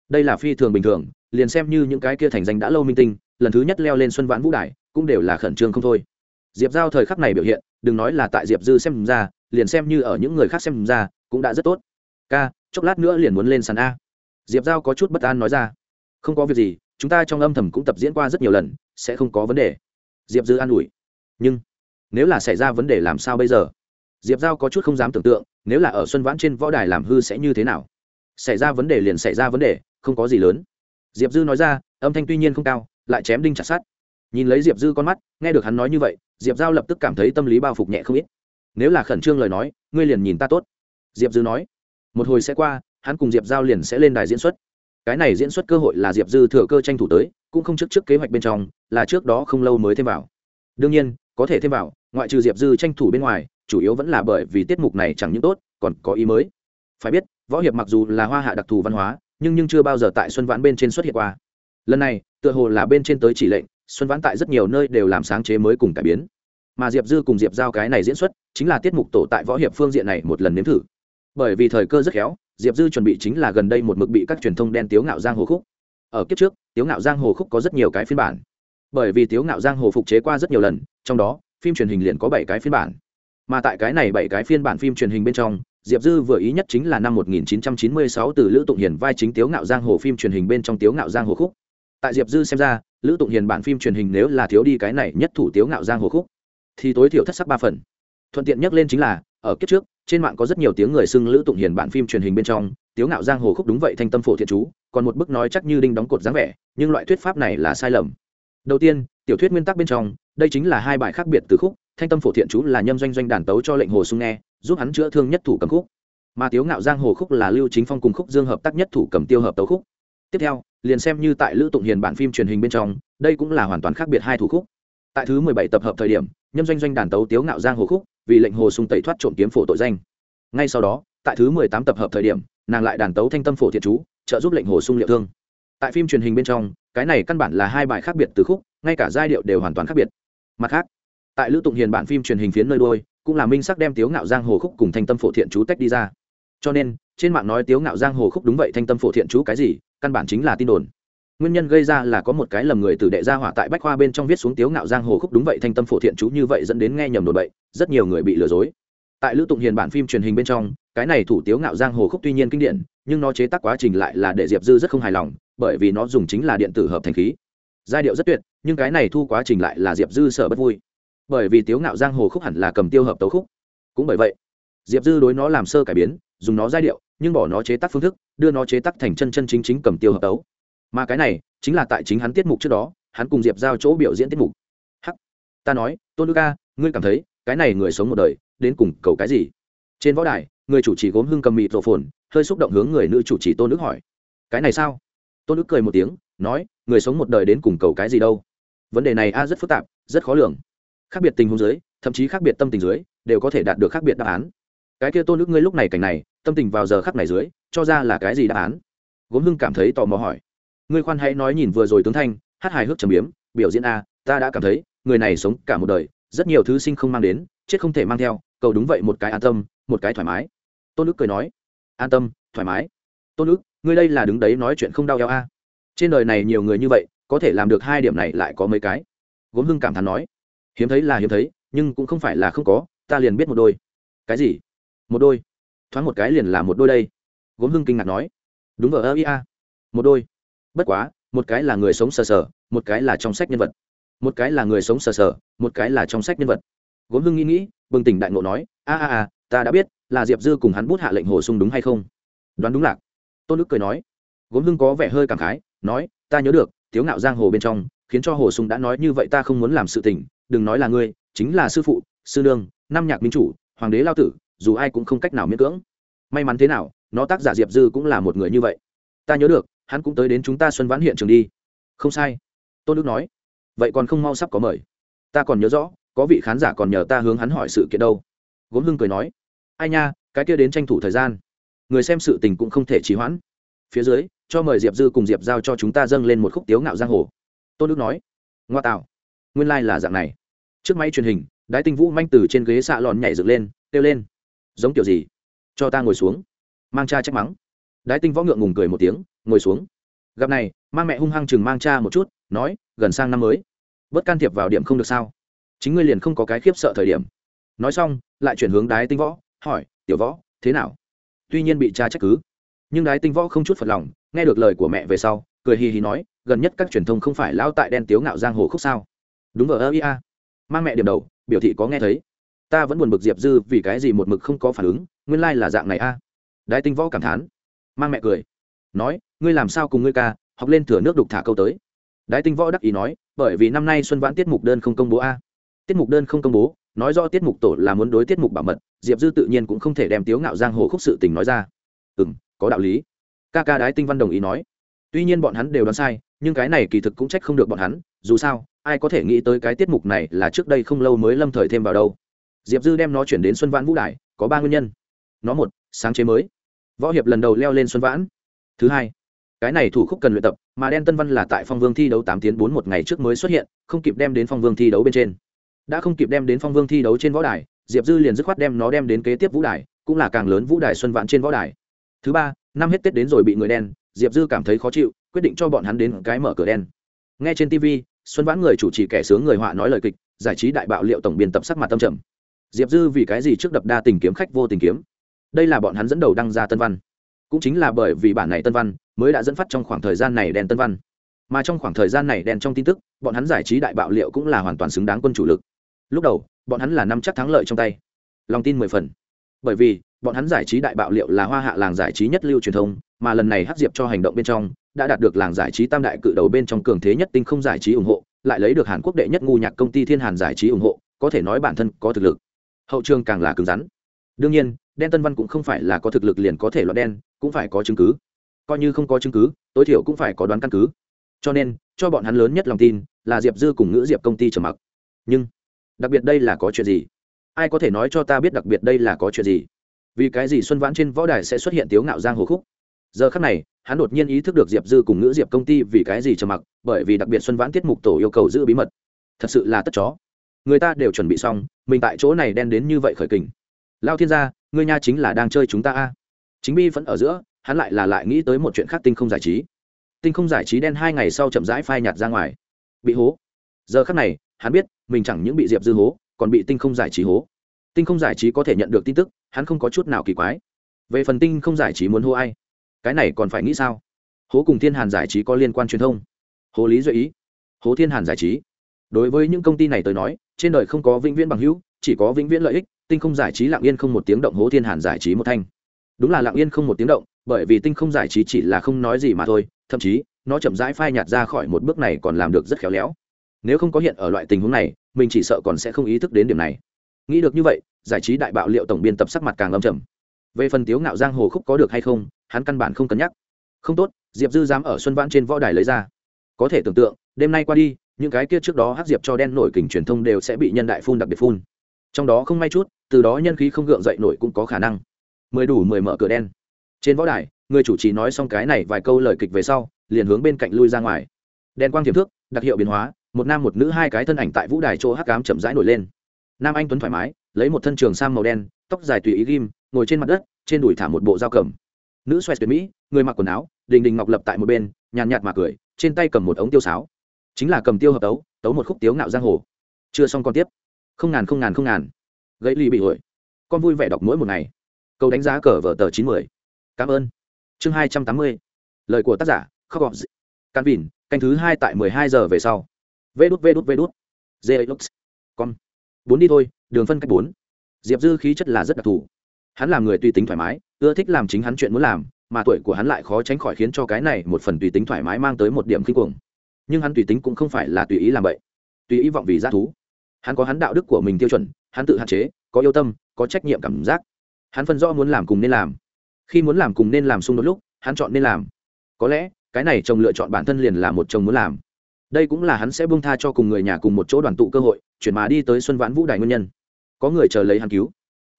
Đây là phi thường bình thường, liền xem như những cái kia thành danh đã lâu minh tinh, lần thứ nhất leo lên xuân vãn vũ đài, cũng đều là khẩn trương không thôi diệp giao thời khắc này biểu hiện, đừng nói là tại diệp dư xem ra, liền xem như ở những người khác xem ra, cũng đã rất tốt. Ca, chốc lát nữa liền muốn lên sàn a. Diệp giao có chút bất an nói ra. Không có việc gì, chúng ta trong âm thầm cũng tập diễn qua rất nhiều lần, sẽ không có vấn đề. Diệp dư an ủi. Nhưng, nếu là xảy ra vấn đề làm sao bây giờ? Diệp giao có chút không dám tưởng tượng, nếu là ở xuân vãn trên võ đài làm hư sẽ như thế nào? Xảy ra vấn đề liền xảy ra vấn đề, không có gì lớn. Diệp dư nói ra, âm thanh tuy nhiên không cao, lại chém đinh chặt sát nhìn lấy diệp dư con mắt, nghe được hắn nói như vậy diệp giao lập tức cảm thấy tâm lý bao phục nhẹ không ít. Nếu là khẩn trương lời nói, ngươi liền nhìn ta tốt. Diệp dư nói. Một hồi sẽ qua, hắn cùng diệp giao liền sẽ lên đài diễn xuất. Cái này diễn xuất cơ hội là diệp dư thừa cơ tranh thủ tới, cũng không trước trước kế hoạch bên trong, là trước đó không lâu mới thêm vào. Đương nhiên, có thể thêm vào, ngoại trừ diệp dư tranh thủ bên ngoài, chủ yếu vẫn là bởi vì tiết mục này chẳng những tốt, còn có ý mới. Phải biết, võ hiệp mặc dù là hoa hạ đặc thù văn hóa, nhưng nhưng chưa bao giờ tại xuân vãn bên trên xuất hiện qua. Lần này, tựa hồ là bên trên tới chỉ lệnh, xuân vãn tại rất nhiều nơi đều làm sáng chế mới cùng cải biến mà diệp dư cùng diệp giao cái này diễn xuất chính là tiết mục tổ tại võ hiệp phương diện này một lần nếm thử. Bởi vì thời cơ rất khéo, diệp dư chuẩn bị chính là gần đây một mực bị các truyền thông đen tiếu ngạo giang hồ khúc. Ở kiếp trước, tiếu ngạo giang hồ khúc có rất nhiều cái phiên bản. Bởi vì tiếu ngạo giang hồ phục chế qua rất nhiều lần, trong đó, phim truyền hình liền có bảy cái phiên bản. Mà tại cái này bảy cái phiên bản phim truyền hình bên trong, diệp dư vừa ý nhất chính là năm 1996 từ lữ tụng hiền vai chính tiếu ngạo giang hồ phim truyền hình bên trong tiếu ngạo giang hồ khúc. Tại diệp dư xem ra, lữ tụng hiền bản phim truyền hình nếu là thiếu đi cái này nhất thủ tiếu ngạo giang hồ khúc thì tối thiểu thất sắc ba phần. Thuận tiện nhắc lên chính là, ở kiếp trước, trên mạng có rất nhiều tiếng người xưng lữ tụng hiền bản phim truyền hình bên trong, tiếu ngạo giang hồ khúc đúng vậy thanh tâm phổ thiện chú, còn một bức nói chắc như đinh đóng cột dáng vẻ, nhưng loại thuyết pháp này là sai lầm. Đầu tiên, tiểu thuyết nguyên tắc bên trong, đây chính là hai bài khác biệt từ khúc, thanh tâm phổ thiện chú là nhâm doanh doanh đàn tấu cho lệnh hồ sung nghe, giúp hắn chữa thương nhất thủ cầm khúc. Mà tiếu ngạo giang hồ khúc là lưu chính phong cùng khúc dương hợp tác nhất thủ cầm tiêu hợp tấu khúc. Tiếp theo, liền xem như tại lữ tụng hiền bản phim truyền hình bên trong, đây cũng là hoàn toàn khác biệt hai thủ khúc. Tại thứ mười bảy tập hợp thời điểm nhâm doanh doanh đàn tấu tiếu ngạo giang hồ khúc, vì lệnh hồ sung tẩy thoát trộm kiếm phổ tội danh. Ngay sau đó, tại thứ mười tám tập hợp thời điểm, nàng lại đàn tấu thanh tâm phổ thiện chú, trợ giúp lệnh hồ sung liệu thương. Tại phim truyền hình bên trong, cái này căn bản là hai bài khác biệt từ khúc, ngay cả giai điệu đều hoàn toàn khác biệt. Mặt khác, tại lữ tụng hiền bản phim truyền hình phiến nơi đôi cũng là minh sắc đem tiếu ngạo giang hồ khúc cùng thanh tâm phổ thiện chú tách đi ra. Cho nên, trên mạng nói tiếu ngạo giang hồ khúc đúng vậy thanh tâm phổ thiện chú cái gì, căn bản chính là tin đồn nguyên nhân gây ra là có một cái lầm người từ đệ gia hỏa tại bách khoa bên trong viết xuống tiếu ngạo giang hồ khúc đúng vậy, thanh tâm phổ thiện chú như vậy dẫn đến nghe nhầm đồn bậy, rất nhiều người bị lừa dối. Tại lữ tụng hiền bản phim truyền hình bên trong, cái này thủ tiếu ngạo giang hồ khúc tuy nhiên kinh điển, nhưng nó chế tác quá trình lại là để diệp dư rất không hài lòng, bởi vì nó dùng chính là điện tử hợp thành khí. Giai điệu rất tuyệt, nhưng cái này thu quá trình lại là diệp dư sợ bất vui. Bởi vì tiếu ngạo giang hồ khúc hẳn là cầm tiêu hợp tấu khúc. Cũng bởi vậy, diệp dư đối nó làm sơ cải biến, dùng nó giai điệu, nhưng bỏ nó chế tác phương thức, đưa nó chế tác thành chân chân chính chính cầm tiêu hợp tấu mà cái này chính là tại chính hắn tiết mục trước đó, hắn cùng diệp giao chỗ biểu diễn tiết mục. Hắc, ta nói, tôn đức ca ngươi cảm thấy cái này người sống một đời đến cùng cầu cái gì? Trên võ đài, người chủ trì gốm hưng cầm mịt rộ phồn hơi xúc động hướng người nữ chủ trì tôn đức hỏi, cái này sao? Tôn đức cười một tiếng, nói, người sống một đời đến cùng cầu cái gì đâu? Vấn đề này a, rất phức tạp, rất khó lường. Khác biệt tình huống dưới, thậm chí khác biệt tâm tình dưới, đều có thể đạt được khác biệt đáp án. Cái kia tôn đức ngươi lúc này cảnh này, tâm tình vào giờ khắc này dưới, cho ra là cái gì đáp án? Gốm hưng cảm thấy tò mò hỏi ngươi khoan hãy nói nhìn vừa rồi tướng thanh, hát hài hước trầm biếm, biểu diễn a, ta đã cảm thấy, người này sống cả một đời, rất nhiều thứ sinh không mang đến, chết không thể mang theo, cầu đúng vậy một cái an tâm, một cái thoải mái. Tôn đức cười nói, an tâm, thoải mái. Tôn đức ngươi đây là đứng đấy nói chuyện không đau eo a. Trên đời này nhiều người như vậy, có thể làm được hai điểm này lại có mấy cái. Gốm hưng cảm thán nói, hiếm thấy là hiếm thấy, nhưng cũng không phải là không có, ta liền biết một đôi. Cái gì? Một đôi. Thoáng một cái liền là một đôi đây. Gốm hưng kinh ngạc nói, đúng vờ ơ ia một đôi bất quá, một cái là người sống sờ sờ, một cái là trong sách nhân vật. Một cái là người sống sờ sờ, một cái là trong sách nhân vật. Gốm hưng nghĩ nghĩ, bừng tỉnh đại ngộ nói, a a a, ta đã biết, là diệp dư cùng hắn bút hạ lệnh hồ sung đúng hay không? Đoán đúng lạc. Tôn đức cười nói. Gốm hưng có vẻ hơi cảm khái, nói, ta nhớ được, tiếu ngạo giang hồ bên trong, khiến cho hồ sung đã nói như vậy ta không muốn làm sự tình, đừng nói là ngươi, chính là sư phụ, sư nương năm nhạc minh chủ, hoàng đế lao tử, dù ai cũng không cách nào miễn cưỡng. May mắn thế nào, nó tác giả diệp dư cũng là một người như vậy. Ta nhớ được hắn cũng tới đến chúng ta xuân vãn hiện trường đi. Không sai. Tôn đức nói. Vậy còn không mau sắp có mời. Ta còn nhớ rõ, có vị khán giả còn nhờ ta hướng hắn hỏi sự kiện đâu. Gốm hưng cười nói. Ai nha, cái kia đến tranh thủ thời gian. Người xem sự tình cũng không thể trì hoãn. Phía dưới, cho mời diệp dư cùng diệp giao cho chúng ta dâng lên một khúc tiếu ngạo giang hồ. Tôn đức nói. Ngoa tạo. Nguyên lai、like、là dạng này. Trước máy truyền hình, đái tinh vũ manh từ trên ghế xạ lòn nhảy dựng lên, kêu lên. Giống kiểu gì? Cho ta ngồi xuống. Mang cha trách mắng đái tinh võ ngượng ngùng cười một tiếng, ngồi xuống. Gặp này mang mẹ hung hăng chừng mang cha một chút, nói, gần sang năm mới. Bớt can thiệp vào điểm không được sao? Chính ngươi liền không có cái khiếp sợ thời điểm. Nói xong, lại chuyển hướng đái tinh võ, hỏi, tiểu võ, thế nào? Tuy nhiên bị cha trách cứ, nhưng đái tinh võ không chút phật lòng, nghe được lời của mẹ về sau, cười hì hì nói, gần nhất các truyền thông không phải lao tại đen tiếu ngạo giang hồ khúc sao? Đúng vờ ơ ia mang mẹ điểm đầu, biểu thị có nghe thấy. Ta vẫn buồn bực diệp dư vì cái gì một mực không có phản ứng, nguyên lai là dạng này a. Đái tinh võ cảm thán mang mẹ cười. Nói, ngươi làm sao cùng ngươi ca, học lên thửa nước đục thả câu tới? Đái tinh võ đắc ý nói, bởi vì năm nay xuân vãn tiết mục đơn không công bố a. Tiết mục đơn không công bố, nói do tiết mục tổ là muốn đối tiết mục bảo mật, diệp dư tự nhiên cũng không thể đem tiếu ngạo giang hồ khúc sự tình nói ra. Ừ m có đạo lý. Ca ca đái tinh văn đồng ý nói. Tuy nhiên bọn hắn đều đoán sai, nhưng cái này kỳ thực cũng trách không được bọn hắn, dù sao, ai có thể nghĩ tới cái tiết mục này là trước đây không lâu mới lâm thời thêm vào đâu. Diệp dư đem nó chuyển đến xuân vãn vũ đại có ba nguyên nhân. Nó một, sáng chế mới võ hiệp lần đầu leo lên xuân vãn. Thứ hai, cái này thủ khúc cần luyện tập, mà đen tân văn là tại phong vương thi đấu tám tiến bốn một ngày trước mới xuất hiện, không kịp đem đến phong vương thi đấu bên trên. Đã không kịp đem đến phong vương thi đấu trên võ đài, diệp dư liền dứt khoát đem nó đem đến kế tiếp vũ đài, cũng là càng lớn vũ đài xuân vãn trên võ đài. Thứ ba, năm hết tết đến rồi bị người đen, diệp dư cảm thấy khó chịu, quyết định cho bọn hắn đến cái mở cửa đen. Nghe trên tv xuân vãn người chủ trì kẻ sướng người họa nói lời kịch, giải trí đại bạo liệu tổng biên tập sắc mặt tâm trầm. Diệp dư vì cái gì trước đập đa tình kiếm khách vô tình kiếm? Đây là bọn hắn dẫn đầu đăng ra tân văn. Cũng chính là bởi vì bản này tân văn mới đã dẫn phát trong khoảng thời gian này đèn tân văn. Mà trong khoảng thời gian này đèn trong tin tức, bọn hắn giải trí đại bạo liệu cũng là hoàn toàn xứng đáng quân chủ lực. Lúc đầu, bọn hắn là năm chắc thắng lợi trong tay. Lòng tin mười phần. Bởi vì, bọn hắn giải trí đại bạo liệu là hoa hạ làng giải trí nhất lưu truyền thông, mà lần này hắc diệp cho hành động bên trong đã đạt được làng giải trí tam đại cự đầu bên trong cường thế nhất tinh không giải trí ủng hộ, lại lấy được hàn quốc đệ nhất ngu nhạc công ty thiên hàn giải trí ủng hộ, có thể nói bản thân có thực lực. Hậu trường càng là cứng rắn đương nhiên, đen tân văn cũng không phải là có thực lực liền có thể loạn đen, cũng phải có chứng cứ. Coi như không có chứng cứ, tối thiểu cũng phải có đoán căn cứ. Cho nên, cho bọn hắn lớn nhất lòng tin là diệp dư cùng ngữ diệp công ty trầm mặc. Nhưng, đặc biệt đây là có chuyện gì? Ai có thể nói cho ta biết đặc biệt đây là có chuyện gì? Vì cái gì xuân vãn trên võ đài sẽ xuất hiện tiếu ngạo giang hồ khúc? Giờ khắc này, hắn đột nhiên ý thức được diệp dư cùng ngữ diệp công ty vì cái gì trầm mặc, bởi vì đặc biệt xuân vãn tiết mục tổ yêu cầu giữ bí mật. Thật sự là tất chó. Người ta đều chuẩn bị xong, mình tại chỗ này đen đến như vậy khởi kình lao thiên gia, ngươi nha chính là đang chơi chúng ta a. Chính bi vẫn ở giữa, hắn lại là lại nghĩ tới một chuyện khác tinh không giải trí. Tinh không giải trí đen hai ngày sau chậm rãi phai nhạt ra ngoài. Bị hố. Giờ khắc này, hắn biết, mình chẳng những bị diệp dư hố, còn bị tinh không giải trí hố. Tinh không giải trí có thể nhận được tin tức, hắn không có chút nào kỳ quái. Về phần tinh không giải trí muốn hô ai? Cái này còn phải nghĩ sao? Hố cùng thiên hàn giải trí có liên quan truyền thông. Hố lý duy ý. Hố thiên hàn giải trí. Đối với những công ty này tới nói, trên đời không có vĩnh viễn bằng hữu, chỉ có vĩnh viễn lợi ích tinh không giải trí lặng yên không một tiếng động hố thiên hàn giải trí một thanh. Đúng là lặng yên không một tiếng động, bởi vì tinh không giải trí chỉ là không nói gì mà thôi, thậm chí, nó chậm rãi phai nhạt ra khỏi một bước này còn làm được rất khéo léo. Nếu không có hiện ở loại tình huống này, mình chỉ sợ còn sẽ không ý thức đến điểm này. Nghĩ được như vậy, giải trí đại bạo liệu tổng biên tập sắc mặt càng âm trầm. Về phần tiếu ngạo giang hồ khúc có được hay không, hắn căn bản không cân nhắc. Không tốt, diệp dư dám ở xuân vãn trên võ đài lấy ra. Có thể tưởng tượng, đêm nay qua đi, những cái kia trước đó hát diệp cho đen nổi kình truyền thông đều sẽ bị nhân đại phun đặc biệt phun trong đó không may chút, từ đó nhân khí không gượng dậy nổi cũng có khả năng. Mười đủ mười mở cửa đen. Trên võ đài, người chủ trì nói xong cái này vài câu lời kịch về sau, liền hướng bên cạnh lui ra ngoài. Đèn quang tiềm thước, đặc hiệu biến hóa, một nam một nữ hai cái thân ảnh tại vũ đài chỗ hắc cám chậm rãi nổi lên. Nam anh tuấn thoải mái, lấy một thân trường sam màu đen, tóc dài tùy ý ghim, ngồi trên mặt đất, trên đùi thả một bộ dao cầm. Nữ xoay tuyệt mỹ, người mặc quần áo, đình đình ngọc lập tại một bên, nhàn nhạt mà cười, trên tay cầm một ống tiêu sáo. Chính là cầm tiêu hợp tấu tấu một khúc tiếu ngạo giang hồ. Chưa xong còn tiếp không ngàn không ngàn không ngàn. Gãy ly bị hội con vui vẻ đọc mỗi một ngày. Câu đánh giá cờ vở tờ chín mươi cảm ơn. Chương hai trăm tám mươi. Lời của tác giả khóc gọn căn vìn canh thứ hai tại mười hai giờ về sau. Vê đút vê đút vê đút. Dê lux con bốn đi thôi, đường phân cách bốn. Diệp dư khí chất là rất đặc thù. Hắn làm người tùy tính thoải mái, ưa thích làm chính hắn chuyện muốn làm, mà tuổi của hắn lại khó tránh khỏi khiến cho cái này một phần tùy tính thoải mái mang tới một điểm khinh cuồng nhưng hắn tùy tính cũng không phải là tùy ý làm vậy. Tùy ý vọng vì g thú hắn có hắn đạo đức của mình tiêu chuẩn, hắn tự hạn chế, có yêu tâm, có trách nhiệm cảm giác. Hắn phân rõ muốn làm cùng nên làm. Khi muốn làm cùng nên làm xung đột lúc, hắn chọn nên làm. Có lẽ, cái này chồng lựa chọn bản thân liền là một chồng muốn làm. Đây cũng là hắn sẽ buông tha cho cùng người nhà cùng một chỗ đoàn tụ cơ hội, chuyển mà đi tới xuân vãn vũ đài nguyên nhân. Có người chờ lấy hắn cứu.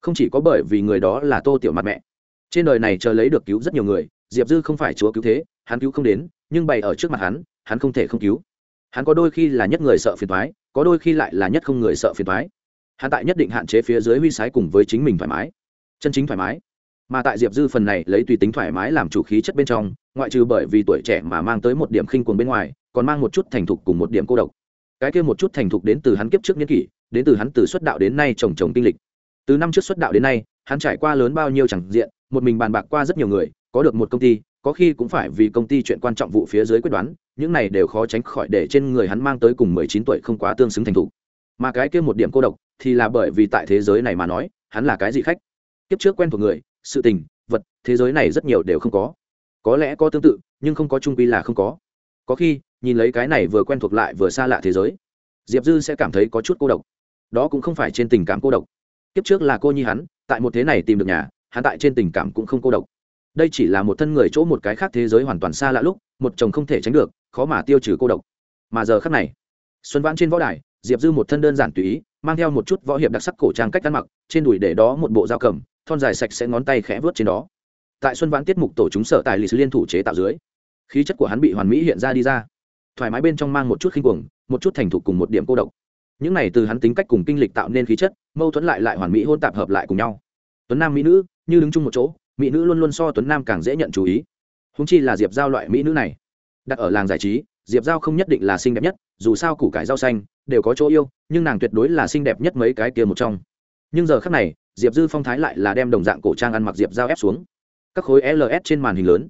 Không chỉ có bởi vì người đó là tô tiểu mặt mẹ. Trên đời này chờ lấy được cứu rất nhiều người, diệp dư không phải chúa cứu thế, hắn cứu không đến, nhưng bày ở trước mặt hắn hắn không thể không cứu hắn có đôi khi là nhất người sợ phiền thoái, có đôi khi lại là nhất không người sợ phiền thoái. Hắn tại nhất định hạn chế phía dưới huy sái cùng với chính mình thoải mái, chân chính thoải mái. Mà tại diệp dư phần này lấy tùy tính thoải mái làm chủ khí chất bên trong, ngoại trừ bởi vì tuổi trẻ mà mang tới một điểm khinh cuồng bên ngoài, còn mang một chút thành thục cùng một điểm cô độc. Cái kia một chút thành thục đến từ hắn kiếp trước nhân kỷ, đến từ hắn từ xuất đạo đến nay trồng trồng kinh lịch. Từ năm trước xuất đạo đến nay, hắn trải qua lớn bao nhiêu chẳng diện, một mình bàn bạc qua rất nhiều người, có được một công ty có khi cũng phải vì công ty chuyện quan trọng vụ phía dưới quyết đoán, những này đều khó tránh khỏi để trên người hắn mang tới cùng mười chín tuổi không quá tương xứng thành thục. Mà cái kia một điểm cô độc thì là bởi vì tại thế giới này mà nói, hắn là cái gì khách? Kiếp trước quen thuộc người, sự tình, vật, thế giới này rất nhiều đều không có. Có lẽ có tương tự, nhưng không có trung quy là không có. Có khi, nhìn lấy cái này vừa quen thuộc lại vừa xa lạ thế giới, diệp dư sẽ cảm thấy có chút cô độc. Đó cũng không phải trên tình cảm cô độc. Kiếp trước là cô nhi hắn, tại một thế này tìm được nhà, hắn tại trên tình cảm cũng không cô độc đây chỉ là một thân người chỗ một cái khác thế giới hoàn toàn xa lạ lúc, một chồng không thể tránh được, khó mà tiêu trừ cô độc. Mà giờ khác này, xuân vãn trên võ đài, diệp dư một thân đơn giản tùy ý, mang theo một chút võ hiệp đặc sắc cổ trang cách ăn mặc, trên đùi để đó một bộ dao cầm, thon dài sạch sẽ ngón tay khẽ vớt trên đó. Tại xuân vãn tiết mục tổ chúng sở tài lịch liên thủ chế tạo dưới, khí chất của hắn bị hoàn mỹ hiện ra đi ra. Thoải mái bên trong mang một chút khinh cuồng, một chút thành thục cùng một điểm cô độc. Những này từ hắn tính cách cùng kinh lịch tạo nên khí chất, mâu thuẫn lại lại hoàn mỹ hôn tạp hợp lại cùng nhau. Tuấn nam mỹ nữ, như đứng chung một chỗ mỹ nữ luôn luôn so tuấn nam càng dễ nhận chú ý. Húng chi là diệp giao loại mỹ nữ này. Đặt ở làng giải trí diệp giao không nhất định là xinh đẹp nhất dù sao củ cải rau xanh đều có chỗ yêu nhưng nàng tuyệt đối là xinh đẹp nhất mấy cái kia một trong. Nhưng giờ khác này diệp dư phong thái lại là đem đồng dạng cổ trang ăn mặc diệp giao ép xuống. Các khối ls trên màn hình lớn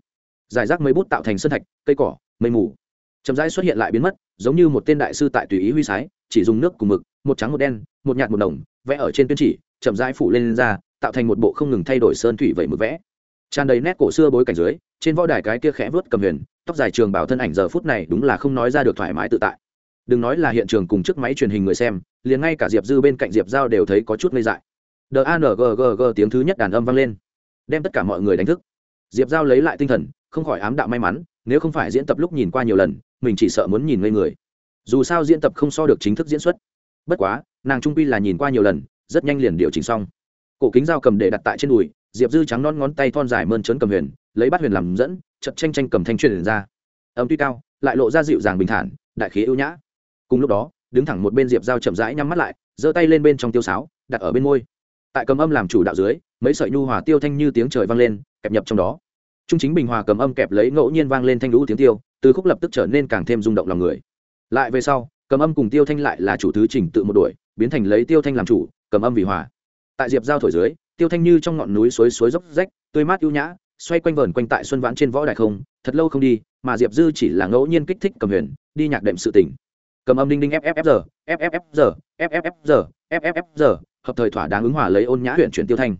giải rác mấy bút tạo thành sân thạch cây cỏ mây mù. Chậm rãi xuất hiện lại biến mất giống như một tên đại sư tại tùy ý huy sái chỉ dùng nước cùng mực một trắng một đen một nhạt một đồng vẽ ở trên tuyên chỉ chậm rãi phủ lên, lên ra tạo thành một bộ không ngừng thay đổi sơn thủy vậy mực vẽ. Tràn đầy nét cổ xưa bối cảnh dưới, trên võ đài cái kia khẽ vớt cầm huyền, tóc dài trường bảo thân ảnh giờ phút này đúng là không nói ra được thoải mái tự tại. Đừng nói là hiện trường cùng chiếc máy truyền hình người xem, liền ngay cả diệp dư bên cạnh diệp giao đều thấy có chút ngây dại. D a n g g g tiếng thứ nhất đàn âm vang lên. Đem tất cả mọi người đánh thức. Diệp giao lấy lại tinh thần, không khỏi ám đạo may mắn, nếu không phải diễn tập lúc nhìn qua nhiều lần, mình chỉ sợ muốn nhìn ngây người. Dù sao diễn tập không so được chính thức diễn xuất. Bất quá, nàng trung pi là nhìn qua nhiều lần, rất nhanh liền điều chỉnh xong cổ kính dao cầm để đặt tại trên đùi, diệp dư trắng non ngón tay thon dài mơn trớn cầm huyền, lấy bát huyền làm dẫn chật tranh tranh cầm thanh truyền ra. Âm tuy cao, lại lộ ra dịu dàng bình thản, đại khí ưu nhã. Cùng lúc đó, đứng thẳng một bên diệp dao chậm rãi nhắm mắt lại, giơ tay lên bên trong tiêu sáo, đặt ở bên môi. Tại cầm âm làm chủ đạo dưới, mấy sợi nhu hòa tiêu thanh như tiếng trời vang lên, kẹp nhập trong đó. Trung chính bình hòa cầm âm kẹp lấy ngẫu nhiên vang lên thanh lũ tiếng tiêu, từ khúc lập tức trở nên càng thêm rung động lòng người. Lại về sau, cầm âm cùng tiêu thanh lại là chủ thứ trình tự một đuổi, biến thành lấy tiêu thanh làm chủ, cầm âm vì hòa tại diệp giao thổi dưới, tiêu thanh như trong ngọn núi suối suối dốc rách, tươi mát ưu nhã, xoay quanh vờn quanh tại xuân vãn trên võ đại không, thật lâu không đi, mà diệp dư chỉ là ngẫu nhiên kích thích cầm huyền, đi nhạc đệm sự tỉnh cầm âm đinh đinh fffr giờ fffr giờ giờ giờ, hợp thời thỏa đáng ứng hòa lấy ôn nhã huyện chuyển tiêu thanh.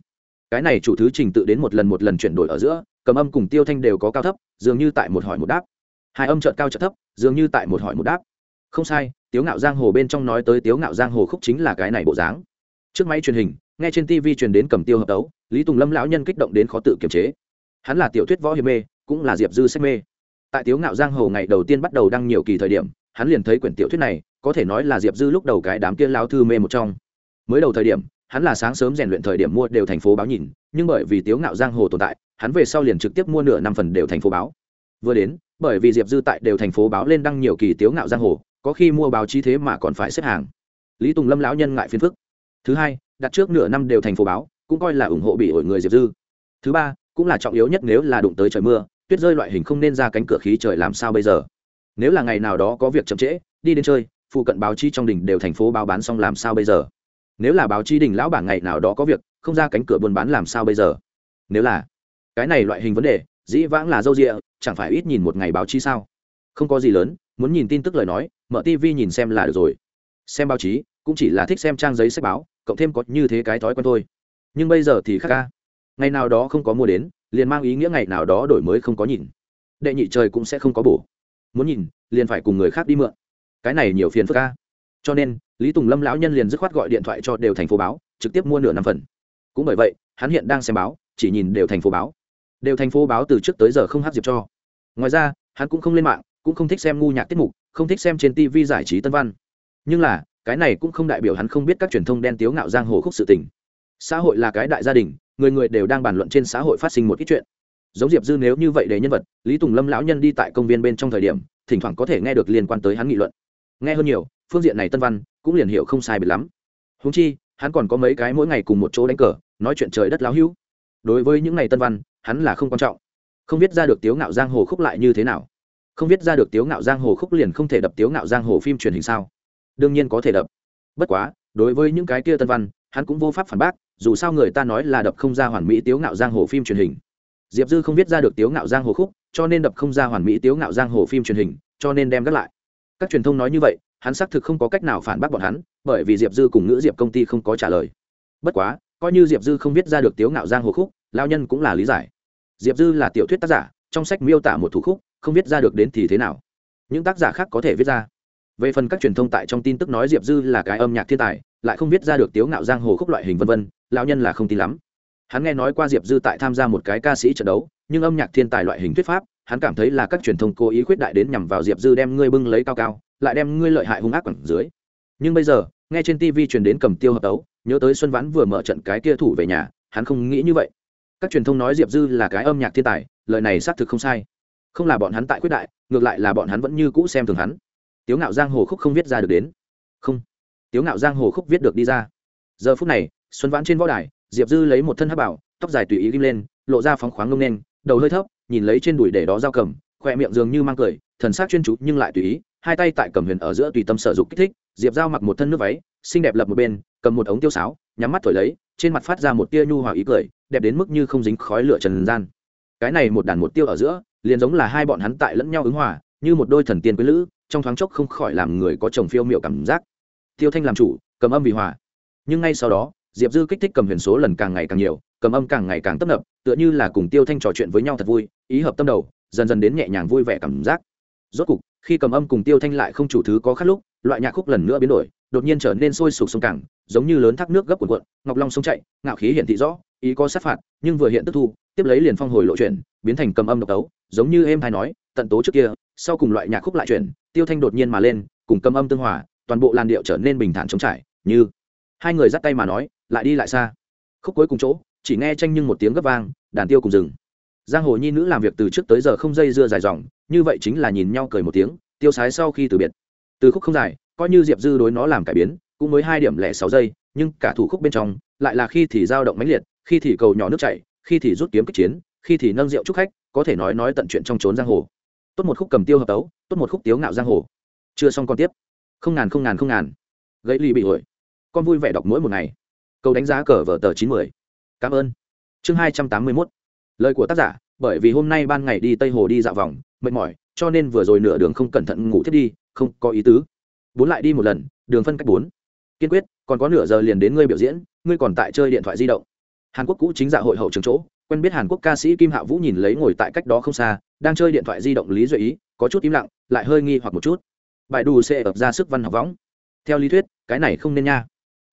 Cái này chủ thứ trình tự đến một lần một lần chuyển đổi ở giữa, cầm âm cùng tiêu thanh đều có cao thấp, dường như tại một hỏi một đáp. Hai âm trợn cao trợn thấp, dường như tại một hỏi một đáp. Không sai, tiếu ngạo giang hồ bên trong nói tới tiếu ngạo giang hồ khúc chính là cái này bộ dáng. Trước máy truyền hình nghe trên tv truyền đến cầm tiêu hợp tấu, lý tùng lâm lão nhân kích động đến khó tự kiềm chế. Hắn là tiểu thuyết võ hiệp mê, cũng là diệp dư sách mê. Tại tiếu ngạo giang hồ ngày đầu tiên bắt đầu đăng nhiều kỳ thời điểm, hắn liền thấy quyển tiểu thuyết này, có thể nói là diệp dư lúc đầu cái đám kia lao thư mê một trong. Mới đầu thời điểm, hắn là sáng sớm rèn luyện thời điểm mua đều thành phố báo nhìn, nhưng bởi vì tiếu ngạo giang hồ tồn tại, hắn về sau liền trực tiếp mua nửa năm phần đều thành phố báo. Vừa đến, bởi vì diệp dư tại đều thành phố báo lên đăng nhiều kỳ tiếu ngạo giang hồ, có khi mua báo chí thế mà còn phải xếp hàng. Lý tùng lâm lão nhân ngại phiền phức. Thứ hai đặt trước nửa năm đều thành phố báo, cũng coi là ủng hộ bị ổi người diệp dư. Thứ ba, cũng là trọng yếu nhất nếu là đụng tới trời mưa, tuyết rơi loại hình không nên ra cánh cửa khí trời làm sao bây giờ? Nếu là ngày nào đó có việc chậm trễ, đi đến chơi, phụ cận báo chí trong đình đều thành phố báo bán xong làm sao bây giờ? Nếu là báo chí đình lão bản ngày nào đó có việc, không ra cánh cửa buôn bán làm sao bây giờ? Nếu là cái này loại hình vấn đề, dĩ vãng là dâu rịa chẳng phải ít nhìn một ngày báo chí sao? Không có gì lớn, muốn nhìn tin tức lời nói, mở tv nhìn xem là được rồi. Xem báo chí cũng chỉ là thích xem trang giấy sách báo, cộng thêm có như thế cái thói quen thôi. Nhưng bây giờ thì khác ca. Ngày nào đó không có mua đến, liền mang ý nghĩa ngày nào đó đổi mới không có nhìn. Đệ nhị trời cũng sẽ không có bổ. Muốn nhìn, liền phải cùng người khác đi mượn. Cái này nhiều phiền phức ca. Cho nên, lý tùng lâm lão nhân liền dứt khoát gọi điện thoại cho đều thành phố báo, trực tiếp mua nửa năm phần. Cũng bởi vậy, hắn hiện đang xem báo, chỉ nhìn đều thành phố báo. Đều thành phố báo từ trước tới giờ không hát diệp cho. Ngoài ra, hắn cũng không lên mạng, cũng không thích xem ngu nhạc tiết mục, không thích xem trên tv giải trí tân văn. Nhưng là cái này cũng không đại biểu hắn không biết các truyền thông đen tiếu ngạo giang hồ khúc sự tình. Xã hội là cái đại gia đình, người người đều đang bàn luận trên xã hội phát sinh một ít chuyện. Giống diệp dư nếu như vậy để nhân vật, lý tùng lâm lão nhân đi tại công viên bên trong thời điểm, thỉnh thoảng có thể nghe được liên quan tới hắn nghị luận. Nghe hơn nhiều, phương diện này tân văn cũng liền hiểu không sai biệt lắm. Húng chi, hắn còn có mấy cái mỗi ngày cùng một chỗ đánh cờ, nói chuyện trời đất láo hữu đối với những ngày tân văn, hắn là không quan trọng. Không viết ra được tiếu ngạo giang hồ khúc lại như thế nào. Không viết ra được tiếu ngạo giang hồ khúc liền không thể đập tiếu ngạo giang hồ phim truyền hình sao đương nhiên có thể đập. Bất quá, đối với những cái kia tân văn, hắn cũng vô pháp phản bác, dù sao người ta nói là đập không ra hoàn mỹ tiếu ngạo giang hồ phim truyền hình. Diệp dư không viết ra được tiếu ngạo giang hồ khúc, cho nên đập không ra hoàn mỹ tiếu ngạo giang hồ phim truyền hình, cho nên đem gác lại. Các truyền thông nói như vậy, hắn xác thực không có cách nào phản bác bọn hắn, bởi vì diệp dư cùng ngữ diệp công ty không có trả lời. Bất quá, coi như diệp dư không viết ra được tiếu ngạo giang hồ khúc lao nhân cũng là lý giải. Diệp dư là tiểu thuyết tác giả, trong sách miêu tả một thủ khúc, không viết ra được đến thì thế nào? Những tác giả khác có thể viết ra về phần các truyền thông tại trong tin tức nói diệp dư là cái âm nhạc thiên tài lại không viết ra được tiếu ngạo giang hồ khúc loại hình vân vân lão nhân là không tin lắm. Hắn nghe nói qua diệp dư tại tham gia một cái ca sĩ trận đấu nhưng âm nhạc thiên tài loại hình thuyết pháp hắn cảm thấy là các truyền thông cố ý khuyết đại đến nhằm vào diệp dư đem ngươi bưng lấy cao cao lại đem ngươi lợi hại hung ác quẳng dưới. Nhưng bây giờ nghe trên tv truyền đến cầm tiêu hợp đấu, nhớ tới xuân vãn vừa mở trận cái kia thủ về nhà hắn không nghĩ như vậy. Các truyền thông nói diệp dư là cái âm nhạc thiên tài lời này xác thực không sai. Không là bọn hắn tại khuyết đại ngược lại là bọn hắn vẫn như cũ xem thường hắn tiếu ngạo giang hồ khúc không viết ra được đến. Không. Tiếu ngạo giang hồ khúc viết được đi ra. Giờ phút này, xuân vãn trên võ đài, diệp dư lấy một thân hát bảo, tóc dài tùy ý ghim lên, lộ ra phóng khoáng ngông đen đầu hơi thấp, nhìn lấy trên đùi để đó dao cầm khoe miệng dường như mang cười, thần sắc chuyên chú nhưng lại tùy ý, hai tay tại cầm huyền ở giữa tùy tâm sở dục kích thích, diệp giao mặc một thân nước váy, xinh đẹp lập một bên, cầm một ống tiêu sáo, nhắm mắt thổi lấy, trên mặt phát ra một tia nhu hòa ý cười, đẹp đến mức như không dính khói lửa trần gian. Cái này một đàn một tiêu ở giữa, liền giống là hai bọn hắn tại lẫn nhau ứng hòa như một đôi thần tiên quý lữ, trong thoáng chốc không khỏi làm người có chồng phiêu miệu cảm giác. Tiêu thanh làm chủ, cầm âm vì hòa. Nhưng ngay sau đó, diệp dư kích thích cầm huyền số lần càng ngày càng nhiều, cầm âm càng ngày càng tấp nập, tựa như là cùng tiêu thanh trò chuyện với nhau thật vui, ý hợp tâm đầu, dần dần đến nhẹ nhàng vui vẻ cảm giác. Rốt cục, khi cầm âm cùng tiêu thanh lại không chủ thứ có khắc lúc, loại nhạc khúc lần nữa biến đổi, đột nhiên trở nên sôi sục sông cảng, giống như lớn thác nước gấp cuộn cuộn, ngọc long sông chạy, ngạo khí hiện thị rõ, ý có sát phạt, nhưng vừa hiện tức thu, tiếp lấy liền phong hồi lộ chuyển, biến thành cầm âm độc tấu giống như em hay nói, tận tố trước kia sau cùng loại nhạc khúc lại chuyển, tiêu thanh đột nhiên mà lên, cùng cầm âm tương hòa, toàn bộ làn điệu trở nên bình thản trống trải, như hai người dắt tay mà nói, lại đi lại xa. Khúc cuối cùng chỗ, chỉ nghe tranh nhưng một tiếng gấp vang, đàn tiêu cùng dừng. giang hồ nhi nữ làm việc từ trước tới giờ không dây dưa dài dòng, như vậy chính là nhìn nhau cười một tiếng, tiêu sái sau khi từ biệt. Từ khúc không dài, coi như diệp dư đối nó làm cải biến, cũng mới hai điểm lẻ sáu giây, nhưng cả thủ khúc bên trong, lại là khi thì dao động mãnh liệt, khi thì cầu nhỏ nước chảy, khi thì rút kiếm kích chiến, khi thì nâng rượu chúc khách, có thể nói nói tận chuyện trong trốn giang hồ tốt một khúc cầm tiêu hợp tấu, tốt một khúc tiếu ngạo giang hồ. Chưa xong còn tiếp. Không ngàn không ngàn không ngàn. Gãy ly bị hủi con vui vẻ đọc mỗi một ngày. Câu đánh giá cờ vở tờ chín mươi cảm ơn. Chương hai trăm tám mươi mốt. Lời của tác giả, bởi vì hôm nay ban ngày đi tây hồ đi dạo vòng, mệt mỏi, cho nên vừa rồi nửa đường không cẩn thận ngủ thiết đi, không có ý tứ. Bốn lại đi một lần, đường phân cách bốn. Kiên quyết, còn có nửa giờ liền đến ngươi biểu diễn, ngươi còn tại chơi điện thoại di động. Hàn quốc cũ chính dạ hội hậu trường chỗ, quen biết hàn quốc ca sĩ kim hạ vũ nhìn lấy ngồi tại cách đó không xa đang chơi điện thoại di động lý duy ý, có chút im lặng, lại hơi nghi hoặc một chút. Bài đủ sẽ ập ra sức văn học võng. Theo lý thuyết, cái này không nên nha.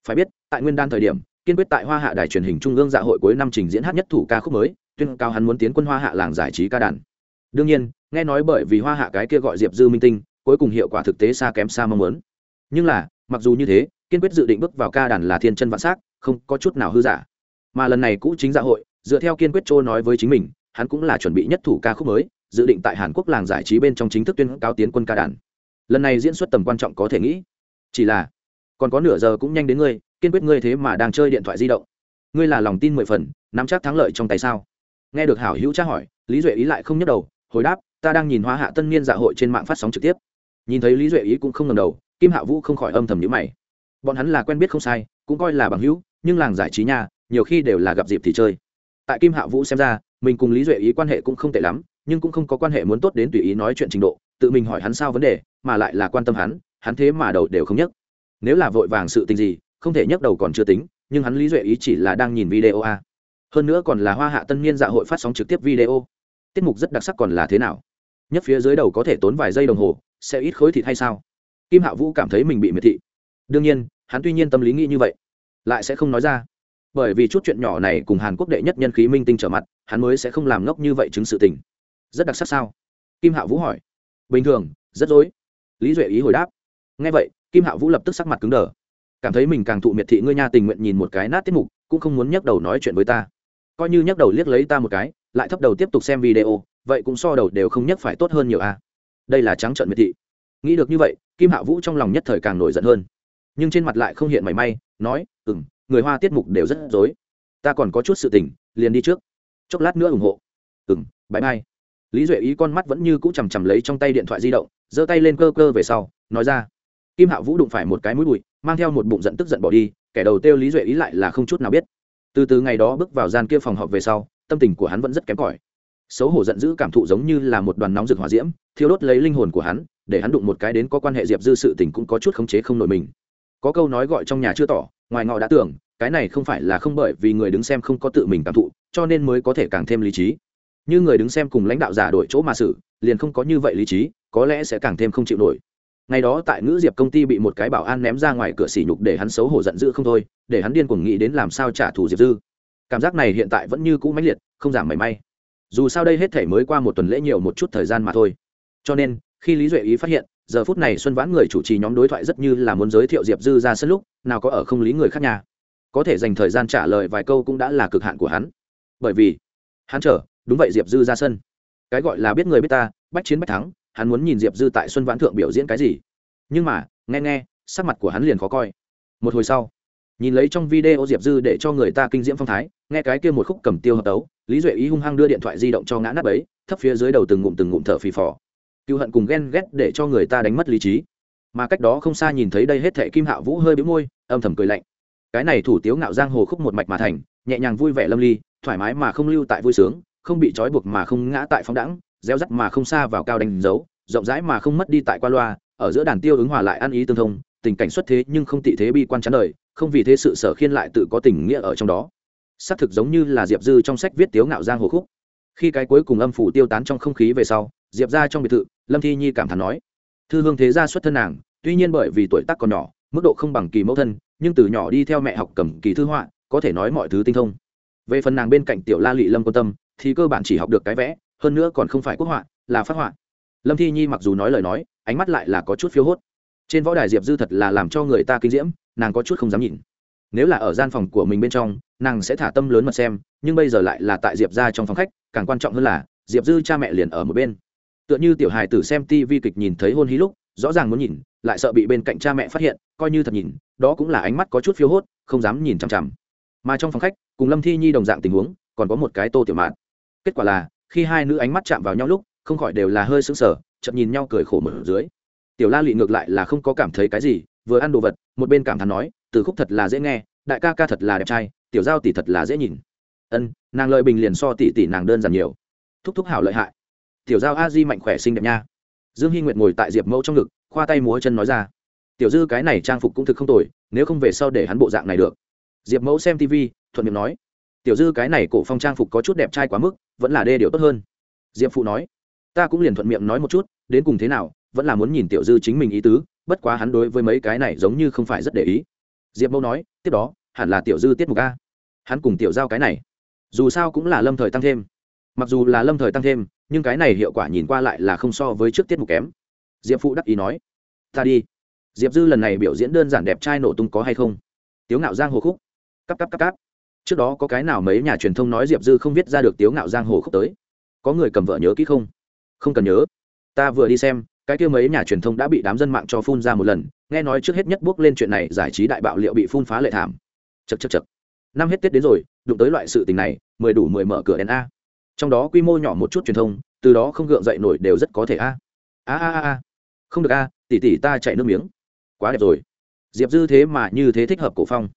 Phải biết, tại nguyên đan thời điểm, kiên quyết tại hoa hạ đài truyền hình trung ương dạ hội cuối năm trình diễn hát nhất thủ ca khúc mới, tuyên cao hắn muốn tiến quân hoa hạ làng giải trí ca đàn. Đương nhiên, nghe nói bởi vì hoa hạ cái kia gọi diệp dư minh tinh, cuối cùng hiệu quả thực tế xa kém xa mong muốn. Nhưng là, mặc dù như thế, kiên quyết dự định bước vào ca đàn là thiên chân vạn s á c không có chút nào hư giả. Mà lần này cũ chính dạ hội, dựa theo kiên quyết châu nói với chính mình, hắn cũng là chuẩn bị nhất thủ ca khúc mới dự định tại hàn quốc làng giải trí bên trong chính thức tuyên cao tiến quân ca đàn. Lần này diễn xuất tầm quan trọng có thể nghĩ. Chỉ là, còn có nửa giờ cũng nhanh đến ngươi, kiên quyết ngươi thế mà đang chơi điện thoại di động. Ngươi là lòng tin mười phần, nắm chắc thắng lợi trong tay sao? Nghe được hảo hữu tra hỏi, lý duệ ý lại không nhấc đầu, hồi đáp, ta đang nhìn hoa hạ tân niên dạ hội trên mạng phát sóng trực tiếp. Nhìn thấy lý duệ ý cũng không ngầm đầu, kim hạ vũ không khỏi âm thầm nhữ mày. Bọn hắn là quen biết không sai, cũng coi là bằng hữu, nhưng làng giải trí nha nhiều khi đều là gặp dịp thì chơi. Tại kim hạ vũ xem ra, mình cùng lý duệ ý quan hệ cũng không tệ lắm nhưng cũng không có quan hệ muốn tốt đến tùy ý nói chuyện trình độ, tự mình hỏi hắn sao vấn đề, mà lại là quan tâm hắn hắn thế mà đầu đều không nhấc. Nếu là vội vàng sự tình gì, không thể nhấc đầu còn chưa tính, nhưng hắn lý duệ ý chỉ là đang nhìn video a. Hơn nữa còn là hoa hạ tân niên dạ hội phát sóng trực tiếp video. Tiết mục rất đặc sắc còn là thế nào? Nhất phía dưới đầu có thể tốn vài giây đồng hồ, sẽ ít khối thịt hay sao? Kim hạ vũ cảm thấy mình bị miệt thị. Đương nhiên, hắn tuy nhiên tâm lý nghĩ như vậy, lại sẽ không nói ra. Bởi vì chút chuyện nhỏ này cùng hàn quốc đệ nhất nhân khí minh tinh trở mặt, hắn mới sẽ không làm ngốc như vậy chứng sự tình rất đặc sắc sao? Kim hạ vũ hỏi. Bình thường, rất dối. Lý duệ ý hồi đáp. Ngay vậy, kim hạ vũ lập tức sắc mặt cứng đờ. Cảm thấy mình càng thụ miệt thị ngươi nha tình nguyện nhìn một cái nát tiết mục, cũng không muốn nhắc đầu nói chuyện với ta. Coi như nhắc đầu liếc lấy ta một cái, lại thấp đầu tiếp tục xem video, vậy cũng so đầu đều không nhắc phải tốt hơn nhiều a. Đây là trắng trợn miệt thị. Nghĩ được như vậy, kim hạ vũ trong lòng nhất thời càng nổi giận hơn. Nhưng trên mặt lại không hiện mảy may, nói ừ m người hoa tiết mục đều rất dối. Ta còn có chút sự tình, liền đi trước. Chốc lát nữa ủng hộ. Ừ m bãi mai lý duệ ý con mắt vẫn như cũ chằm chằm lấy trong tay điện thoại di động, giơ tay lên cơ cơ về sau, nói ra, kim hạ vũ đụng phải một cái mũi bụi, mang theo một bụng giận tức giận bỏ đi, kẻ đầu tiêu lý duệ ý lại là không chút nào biết. Từ từ ngày đó bước vào gian kia phòng họp về sau, tâm tình của hắn vẫn rất kém cỏi. Xấu hổ giận dữ cảm thụ giống như là một đoàn nóng rực hỏa diễm, thiêu đốt lấy linh hồn của hắn, để hắn đụng một cái đến có quan hệ diệp dư sự tình cũng có chút khống chế không nổi mình. Có câu nói gọi trong nhà chưa tỏ, ngoài ngọ đã tưởng, cái này không phải là không bởi vì người đứng xem không có tự mình cảm thụ, cho nên mới có thể càng thêm lý trí như người đứng xem cùng lãnh đạo giả đổi chỗ mà xử, liền không có như vậy lý trí, có lẽ sẽ càng thêm không chịu nổi. Ngày đó tại ngữ diệp công ty bị một cái bảo an ném ra ngoài cửa sỉ nhục để hắn xấu hổ giận dữ không thôi, để hắn điên cuồng nghĩ đến làm sao trả thù diệp dư. Cảm giác này hiện tại vẫn như cũ mãnh liệt, không giảm mảy may. Dù sao đây hết thể mới qua một tuần lễ nhiều một chút thời gian mà thôi. Cho nên, khi lý duệ ý phát hiện, giờ phút này xuân vãn người chủ trì nhóm đối thoại rất như là muốn giới thiệu diệp dư ra sân lúc, nào có ở không lý người khác nhà. Có thể dành thời gian trả lời vài câu cũng đã là cực hạn của hắn. Bởi vì, hắn chờ đúng vậy diệp dư ra sân. Cái gọi là biết người biết ta, bách chiến bách thắng, hắn muốn nhìn diệp dư tại xuân vãn thượng biểu diễn cái gì. Nhưng mà, nghe nghe, sắc mặt của hắn liền khó coi. Một hồi sau, nhìn lấy trong video diệp dư để cho người ta kinh diễm phong thái, nghe cái kia một khúc cầm tiêu hợp tấu, lý duệ ý hung hăng đưa điện thoại di động cho ngã nắp ấy, thấp phía dưới đầu từng ngụm từng ngụm thở phì phò. Cựu hận cùng ghen ghét để cho người ta đánh mất lý trí. Mà cách đó không xa nhìn thấy đây hết thệ kim hạ vũ hơi bĩu môi, âm thầm cười lạnh. Cái này thủ tiếu ngạo giang hồ khúc một mạch mà thành, nhẹ nhàng vui vẻ lâm ly, thoải mái mà không lưu tại vui sướng không bị trói buộc mà không ngã tại phóng đẳng gieo rắt mà không xa vào cao đánh dấu, rộng rãi mà không mất đi tại qua loa, ở giữa đàn tiêu ứng hòa lại ăn ý tương thông, tình cảnh xuất thế nhưng không tị thế bi quan chán đời, không vì thế sự sở khiên lại tự có tình nghĩa ở trong đó. Xác thực giống như là diệp dư trong sách viết tiếu ngạo giang hồ khúc. Khi cái cuối cùng âm phủ tiêu tán trong không khí về sau, diệp ra trong biệt thự, lâm thi nhi cảm thán nói, thư hương thế gia xuất thân nàng, tuy nhiên bởi vì tuổi tác còn nhỏ, mức độ không bằng kỳ mẫu thân, nhưng từ nhỏ đi theo mẹ học cầm kỳ thư họa, có thể nói mọi thứ tinh thông về phần nàng bên cạnh tiểu la lị lâm quan tâm, thì cơ bản chỉ học được cái vẽ, hơn nữa còn không phải quốc họa, là phát họa. Lâm thi nhi mặc dù nói lời nói, ánh mắt lại là có chút phiếu hốt. Trên võ đài diệp dư thật là làm cho người ta kinh diễm, nàng có chút không dám nhìn. Nếu là ở gian phòng của mình bên trong, nàng sẽ thả tâm lớn mật xem, nhưng bây giờ lại là tại diệp ra trong phòng khách, càng quan trọng hơn là, diệp dư cha mẹ liền ở một bên. Tựa như tiểu hài tử xem tv kịch nhìn thấy hôn hí lúc, rõ ràng muốn nhìn, lại sợ bị bên cạnh cha mẹ phát hiện, coi như thật nhìn, đó cũng là ánh mắt có chút phiếu hốt, không dám nhìn chằm chằm mà trong phòng khách, cùng lâm thi nhi đồng dạng tình huống, còn có một cái tô tiểu mạn. Kết quả là, khi hai nữ ánh mắt chạm vào nhau lúc, không khỏi đều là hơi sững sờ chậm nhìn nhau cười khổ mở dưới. Tiểu la lị ngược lại là không có cảm thấy cái gì, vừa ăn đồ vật, một bên cảm thán nói, từ khúc thật là dễ nghe, đại ca ca thật là đẹp trai, tiểu giao tỷ thật là dễ nhìn. Ân, nàng lợi bình liền so tỷ tỷ nàng đơn giản nhiều. Thúc thúc hảo lợi hại. Tiểu giao a di mạnh khỏe xinh đẹp nha. Dương hy nguyệt ngồi tại diệp mẫu trong ngực, khoa tay múa chân nói ra. Tiểu dư cái này trang phục cũng thực không tồi, nếu không về sau để hắn bộ dạng này được diệp mẫu xem tv thuận miệng nói, tiểu dư cái này cổ phong trang phục có chút đẹp trai quá mức, vẫn là đê điều tốt hơn. Diệp phụ nói, ta cũng liền thuận miệng nói một chút, đến cùng thế nào, vẫn là muốn nhìn tiểu dư chính mình ý tứ, bất quá hắn đối với mấy cái này giống như không phải rất để ý. Diệp mẫu nói, tiếp đó, hẳn là tiểu dư tiết mục a. Hắn cùng tiểu giao cái này, dù sao cũng là lâm thời tăng thêm. Mặc dù là lâm thời tăng thêm, nhưng cái này hiệu quả nhìn qua lại là không so với trước tiết mục kém. Diệp phụ đắc ý nói, ta đi. Diệp dư lần này biểu diễn đơn giản đẹp trai nổ tung có hay không? Tiếu ngạo giang hồ khúc cắp cắp cắp cắp. Trước đó có cái nào mấy nhà truyền thông nói diệp dư không viết ra được tiếu ngạo giang hồ khúc tới? Có người cầm vợ nhớ kỹ không? Không cần nhớ. Ta vừa đi xem, cái kia mấy nhà truyền thông đã bị đám dân mạng cho phun ra một lần, nghe nói trước hết nhất bước lên chuyện này giải trí đại bạo liệu bị phun phá lệ thảm. Chật chật chật năm hết tết đến rồi, đụng tới loại sự tình này, mười đủ mười mở cửa na trong đó quy mô nhỏ một chút truyền thông, từ đó không gượng dậy nổi đều rất có thể a. A a a không được a tỷ tỷ ta chạy nước miếng. Quá đẹp rồi. Diệp dư thế mà như thế thích hợp cổ phong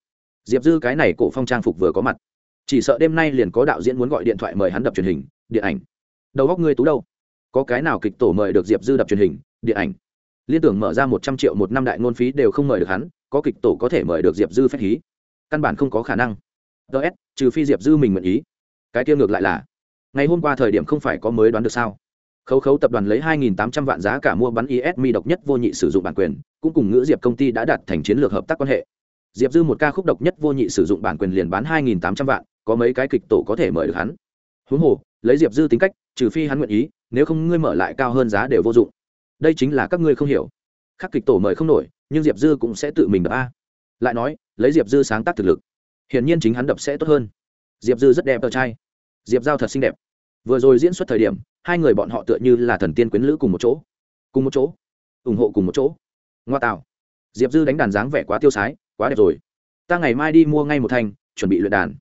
diệp dư cái này cổ phong trang phục vừa có mặt. Chỉ sợ đêm nay liền có đạo diễn muốn gọi điện thoại mời hắn đập truyền hình, điện ảnh. Đầu góc ngươi tú đâu? Có cái nào kịch tổ mời được diệp dư đập truyền hình, điện ảnh? Liên tưởng mở ra một trăm triệu một năm đại ngôn phí đều không mời được hắn, có kịch tổ có thể mời được diệp dư phép hí. Căn bản không có khả năng. Ts trừ phi diệp dư mình nguyện ý. Cái kia ngược lại là, ngày hôm qua thời điểm không phải có mới đoán được sao? Khấu khấu tập đoàn lấy 2.800 vạn giá cả mua bắn ismi độc nhất vô nhị sử dụng bản quyền, cũng cùng ngữ diệp công ty đã đặt thành chiến lược hợp tác quan hệ diệp dư một ca khúc độc nhất vô nhị sử dụng bản quyền liền bán 2.800 vạn, có mấy cái kịch tổ có thể mời được hắn. Huống hồ, lấy diệp dư tính cách, trừ phi hắn nguyện ý, nếu không ngươi mở lại cao hơn giá đều vô dụng. Đây chính là các ngươi không hiểu. Khắc kịch tổ mời không nổi, nhưng diệp dư cũng sẽ tự mình đập a. Lại nói, lấy diệp dư sáng tác thực lực, hiển nhiên chính hắn đập sẽ tốt hơn. Diệp dư rất đẹp tờ trai. Diệp giao thật xinh đẹp. Vừa rồi diễn xuất thời điểm, hai người bọn họ tựa như là thần tiên quyến lữ cùng một chỗ. Cùng một chỗ. Ủng hộ cùng một chỗ. Ngoa tạo. Diệp dư đánh đàn dáng vẻ quá tiêu sái quá đẹp rồi. Ta ngày mai đi mua ngay một thanh, chuẩn bị luyện đàn.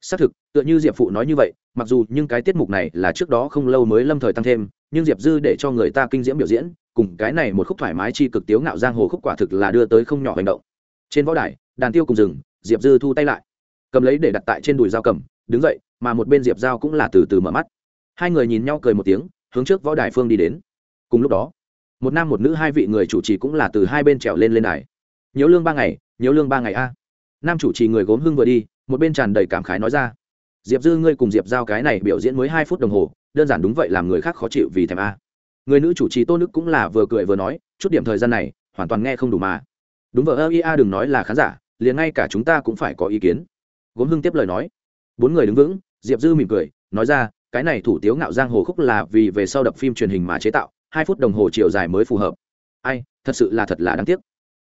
Xác thực, tựa như diệp phụ nói như vậy, mặc dù nhưng cái tiết mục này là trước đó không lâu mới lâm thời tăng thêm, nhưng diệp dư để cho người ta kinh diễm biểu diễn, cùng cái này một khúc thoải mái chi cực tiếu ngạo giang hồ khúc quả thực là đưa tới không nhỏ hành động. Trên võ đài, đàn tiêu cùng rừng, diệp dư thu tay lại. Cầm lấy để đặt tại trên đùi dao cầm, đứng dậy, mà một bên diệp dao cũng là từ từ mở mắt. Hai người nhìn nhau cười một tiếng, hướng trước võ đài phương đi đến. Cùng lúc đó, một nam một nữ hai vị người chủ trì cũng là từ hai bên trèo lên lên đài. Nhớ lương ba ngày nhớ lương ba ngày a. Nam chủ trì người gốm hưng vừa đi, một bên tràn đầy cảm khái nói ra. Diệp dư ngươi cùng diệp giao cái này biểu diễn mới hai phút đồng hồ, đơn giản đúng vậy làm người khác khó chịu vì thèm a. Người nữ chủ trì tô nước cũng là vừa cười vừa nói, chút điểm thời gian này, hoàn toàn nghe không đủ mà. Đúng vợ ơ ia đừng nói là khán giả, liền ngay cả chúng ta cũng phải có ý kiến. Gốm hưng tiếp lời nói. Bốn người đứng vững, diệp dư mỉm cười, nói ra, cái này thủ tiếu ngạo giang hồ khúc là vì về sau đập phim truyền hình mà chế tạo, hai phút đồng hồ chiều dài mới phù hợp. Ai, thật sự là thật là đáng tiếc.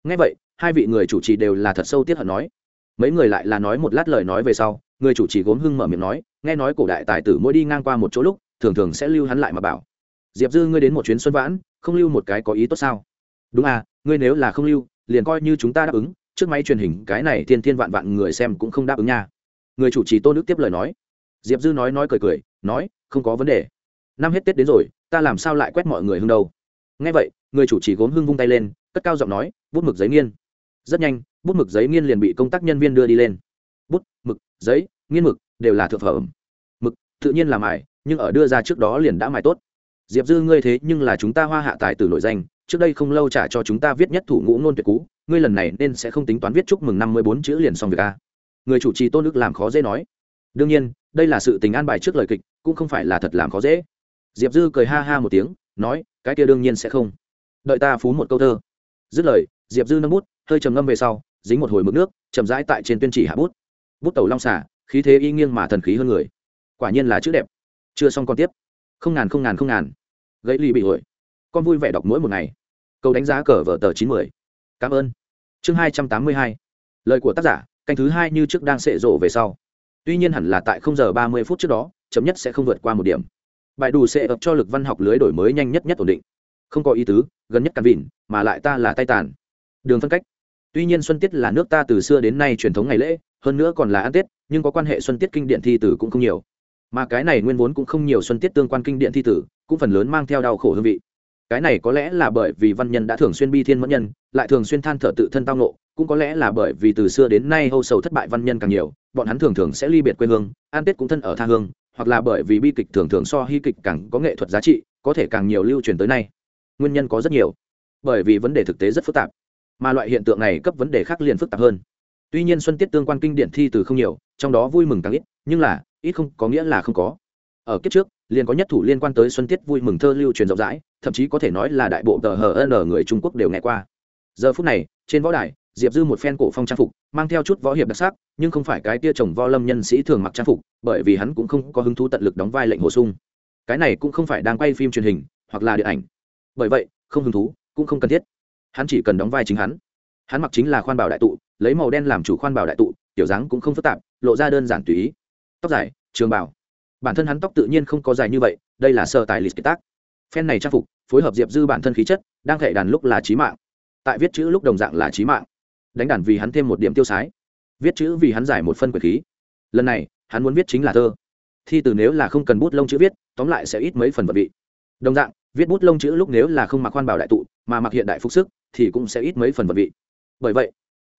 Ngay vậy hai vị người chủ trì đều là thật sâu tiết hận nói. Mấy người lại là nói một lát lời nói về sau, người chủ trì gốm hưng mở miệng nói, nghe nói cổ đại tài tử mỗi đi ngang qua một chỗ lúc, thường thường sẽ lưu hắn lại mà bảo. Diệp dư ngươi đến một chuyến xuân vãn, không lưu một cái có ý tốt sao? Đúng à ngươi nếu là không lưu, liền coi như chúng ta đáp ứng, trước máy truyền hình cái này thiên thiên vạn vạn người xem cũng không đáp ứng nha. Người chủ trì tô đức tiếp lời nói. Diệp dư nói nói cười cười, nói, không có vấn đề. Năm hết tết đến rồi, ta làm sao lại quét mọi người hưng đâu? Ngay vậy, người chủ trì gốm hưng vung tay lên, cất cao giọng nói vút mực giấy nghiên rất nhanh, bút mực giấy nghiên liền bị công tác nhân viên đưa đi lên. Bút, mực, giấy, nghiên mực đều là thực phẩm. Mực, tự nhiên là mài, nhưng ở đưa ra trước đó liền đã mài tốt. Diệp dư, ngươi thế nhưng là chúng ta hoa hạ tài từ nổi danh, trước đây không lâu trả cho chúng ta viết nhất thủ ngũ ngôn tuyệt cú, ngươi lần này nên sẽ không tính toán viết chúc mừng năm mươi bốn chữ liền xong việc a người chủ trì tôn đức làm khó dễ nói. Đương nhiên, đây là sự tình an bài trước lời kịch, cũng không phải là thật làm khó dễ. Diệp dư cười ha ha một tiếng, nói, cái kia đương nhiên sẽ không. Đợi ta phú một câu thơ. Dứt lời, diệp dư nâng bút hơi trầm ngâm về sau, dính một hồi mực nước, chậm rãi tại trên tuyên chỉ hạ bút. Bút tẩu long xả khí thế y nghiêng mà thần khí hơn người. Quả nhiên là chữ đẹp. Chưa xong còn tiếp. Không ngàn không ngàn không ngàn. Gãy ly bị hội con vui vẻ đọc mỗi một ngày. Câu đánh giá cờ vở tờ chín mươi cảm ơn. Chương hai trăm tám mươi hai. Lời của tác giả, canh thứ hai như trước đang sệ rộ về sau. Tuy nhiên hẳn là tại không giờ ba mươi phút trước đó chấm nhất sẽ không vượt qua một điểm. Bài đủ sẽ ập cho lực văn học lưới đổi mới nhanh nhất nhất ổn định. Không có ý tứ, gần nhất càn vịn, mà lại ta là tay tàn. Đường phân cách tuy nhiên xuân tiết là nước ta từ xưa đến nay truyền thống ngày lễ, hơn nữa còn là ăn tết, nhưng có quan hệ xuân tiết kinh điện thi tử cũng không nhiều. Mà cái này nguyên vốn cũng không nhiều xuân tiết tương quan kinh điện thi tử, cũng phần lớn mang theo đau khổ hương vị. Cái này có lẽ là bởi vì văn nhân đã thường xuyên bi thiên mẫn nhân, lại thường xuyên than thở tự thân tao nộ cũng có lẽ là bởi vì từ xưa đến nay hâu sầu thất bại văn nhân càng nhiều, bọn hắn thường thường sẽ ly biệt quê hương an tết cũng thân ở tha hương, hoặc là bởi vì bi kịch thường thường so hy kịch càng có nghệ thuật giá trị, có thể càng nhiều lưu truyền tới nay. Nguyên nhân có rất nhiều, bởi vì vấn đề thực tế rất phức tạp mà loại hiện tượng này cấp vấn đề khác liền phức tạp hơn. Tuy nhiên xuân tiết tương quan kinh điển thi từ không nhiều, trong đó vui mừng càng ít, nhưng là, ít không có nghĩa là không có. Ở kiếp trước, liền có nhất thủ liên quan tới xuân tiết vui mừng thơ lưu truyền rộng rãi, thậm chí có thể nói là đại bộ tờ hờ n người trung quốc đều nghe qua. Giờ phút này, trên võ đài, diệp dư một phen cổ phong trang phục, mang theo chút võ hiệp đặc sắc, nhưng không phải cái tia chồng vo lâm nhân sĩ thường mặc trang phục, bởi vì hắn cũng không có hứng thú tận lực đóng vai lệnh bổ sung. Cái này cũng không phải đang quay phim truyền hình, hoặc là điện ảnh. Bởi vậy, không hứng thú, cũng không cần thiết hắn chỉ cần đóng vai chính hắn. Hắn mặc chính là khoan bảo đại tụ, lấy màu đen làm chủ khoan bảo đại tụ, tiểu dáng cũng không phức tạp, lộ ra đơn giản tùy ý. Tóc dài, trường bảo bản thân hắn tóc tự nhiên không có dài như vậy, đây là sơ tài lịch kiệt tác. Phen này trang phục, phối hợp diệp dư bản thân khí chất, đang thể đàn lúc là trí mạng. Tại viết chữ lúc đồng dạng là trí mạng. Đánh đàn vì hắn thêm một điểm tiêu sái. Viết chữ vì hắn giải một phân quyền khí. Lần này, hắn muốn viết chính là thơ. Thi từ nếu là không cần bút lông chữ viết, tóm lại sẽ ít mấy phần vật vị. Đồng dạng, viết bút lông chữ lúc nếu là không mặc khoan bảo đại tụ, mà mặc hiện đại phúc sức thì cũng sẽ ít mấy phần vật vị. Bởi vậy,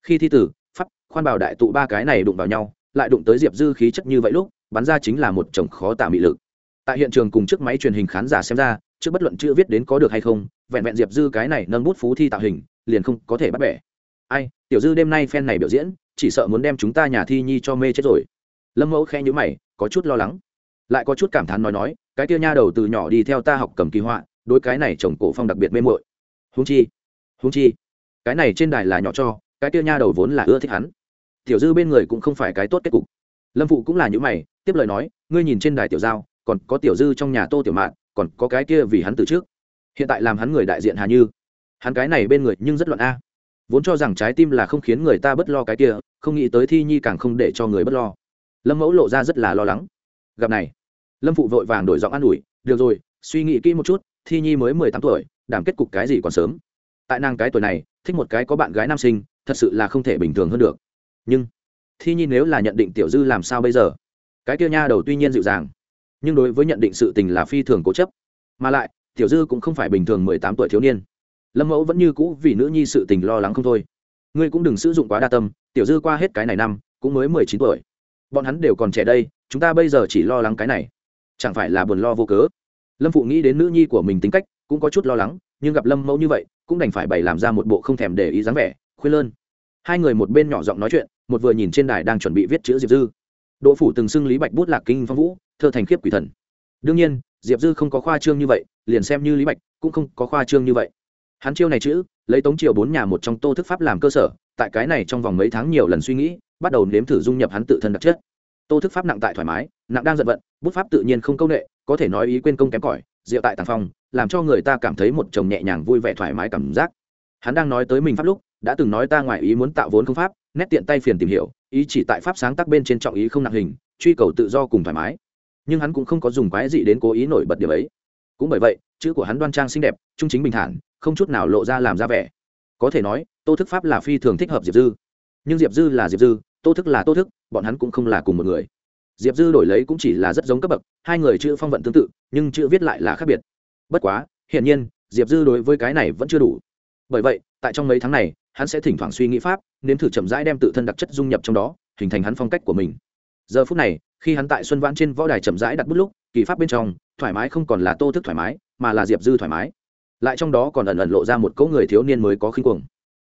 khi thi tử, pháp, khoan bảo đại tụ ba cái này đụng vào nhau, lại đụng tới diệp dư khí chất như vậy lúc, bắn ra chính là một chồng khó tả mị lực. Tại hiện trường cùng chiếc máy truyền hình khán giả xem ra, trước bất luận chữ viết đến có được hay không, vẹn vẹn diệp dư cái này nâng bút phú thi tạo hình, liền không có thể bắt bẻ. Ai, tiểu dư đêm nay phen này biểu diễn, chỉ sợ muốn đem chúng ta nhà thi nhi cho mê chết rồi. Lâm mẫu khe nhữ mày, có chút lo lắng. Lại có chút cảm thán nói nói, cái kia nha đầu từ nhỏ đi theo ta học cầm kỳ họa, đối cái này chồng cổ phong đặc biệt mê mội húng chi húng chi, cái này trên đài là nhỏ cho, cái kia nha đầu vốn là ưa thích hắn. Tiểu dư bên người cũng không phải cái tốt kết cục. Lâm phụ cũng là những mày, tiếp lời nói, ngươi nhìn trên đài tiểu giao, còn có tiểu dư trong nhà tô tiểu mạn, còn có cái kia vì hắn từ trước. Hiện tại làm hắn người đại diện hà như. Hắn cái này bên người nhưng rất loạn a. Vốn cho rằng trái tim là không khiến người ta bất lo cái kia, không nghĩ tới thi nhi càng không để cho người bất lo. Lâm mẫu lộ ra rất là lo lắng. Gặp này, lâm phụ vội vàng đổi giọng an ủi, được rồi, suy nghĩ kỹ một chút, thi nhi mới mười tám tuổi, đảm kết cục cái gì còn sớm tại nàng cái tuổi này, thích một cái có bạn gái nam sinh, thật sự là không thể bình thường hơn được. Nhưng, thi nhi nếu là nhận định tiểu dư làm sao bây giờ? Cái kia nha đầu tuy nhiên dịu dàng, nhưng đối với nhận định sự tình là phi thường cố chấp. Mà lại, tiểu dư cũng không phải bình thường mười tám tuổi thiếu niên. Lâm mẫu vẫn như cũ vì nữ nhi sự tình lo lắng không thôi. Ngươi cũng đừng sử dụng quá đa tâm, tiểu dư qua hết cái này năm, cũng mới mười chín tuổi. Bọn hắn đều còn trẻ đây, chúng ta bây giờ chỉ lo lắng cái này. Chẳng phải là buồn lo vô cớ? Lâm phụ nghĩ đến nữ nhi của mình tính cách, cũng có chút lo lắng, nhưng gặp lâm mẫu như vậy cũng đành phải bày làm ra một bộ không thèm để ý dáng vẻ, khuyên lơn. Hai người một bên nhỏ giọng nói chuyện, một vừa nhìn trên đài đang chuẩn bị viết chữ diệp dư. Đỗ phủ từng xưng lý bạch bút lạc kinh phong vũ, thơ thành khiếp quỷ thần. Đương nhiên, diệp dư không có khoa trương như vậy, liền xem như lý bạch cũng không có khoa trương như vậy. Hắn chiêu này chữ, lấy tống triều bốn nhà một trong tô thức pháp làm cơ sở, tại cái này trong vòng mấy tháng nhiều lần suy nghĩ, bắt đầu nếm thử dung nhập hắn tự thân đặc chất. Tô thức pháp nặng tại thoải mái, nặng đang giận vận, bút pháp tự nhiên không công nghệ có thể nói ý quên công kém cỏi diệu tại tàng phong, làm cho người ta cảm thấy một chồng nhẹ nhàng vui vẻ thoải mái cảm giác. Hắn đang nói tới mình pháp lúc, đã từng nói ta ngoài ý muốn tạo vốn không pháp, nét tiện tay phiền tìm hiểu, ý chỉ tại pháp sáng tác bên trên trọng ý không nặng hình, truy cầu tự do cùng thoải mái. Nhưng hắn cũng không có dùng quái gì đến cố ý nổi bật điểm ấy. Cũng bởi vậy, chữ của hắn đoan trang xinh đẹp, trung chính bình thản, không chút nào lộ ra làm ra vẻ. Có thể nói, tô thức pháp là phi thường thích hợp diệp dư. Nhưng diệp dư là diệp dư, tô thức là tô thức, bọn hắn cũng không là cùng một người. Diệp dư đổi lấy cũng chỉ là rất giống cấp bậc hai người chữ phong vận tương tự, nhưng chữ viết lại là khác biệt. Bất quá, hiển nhiên, diệp dư đối với cái này vẫn chưa đủ. Bởi vậy, tại trong mấy tháng này, hắn sẽ thỉnh thoảng suy nghĩ pháp, nếm thử chậm rãi đem tự thân đặc chất dung nhập trong đó, hình thành hắn phong cách của mình. Giờ phút này, khi hắn tại xuân vãn trên võ đài chậm rãi đặt bút lúc, kỳ pháp bên trong, thoải mái không còn là tô thức thoải mái, mà là diệp dư thoải mái. Lại trong đó còn ẩn ẩn lộ ra một cỗ người thiếu niên mới có khinh cuồng.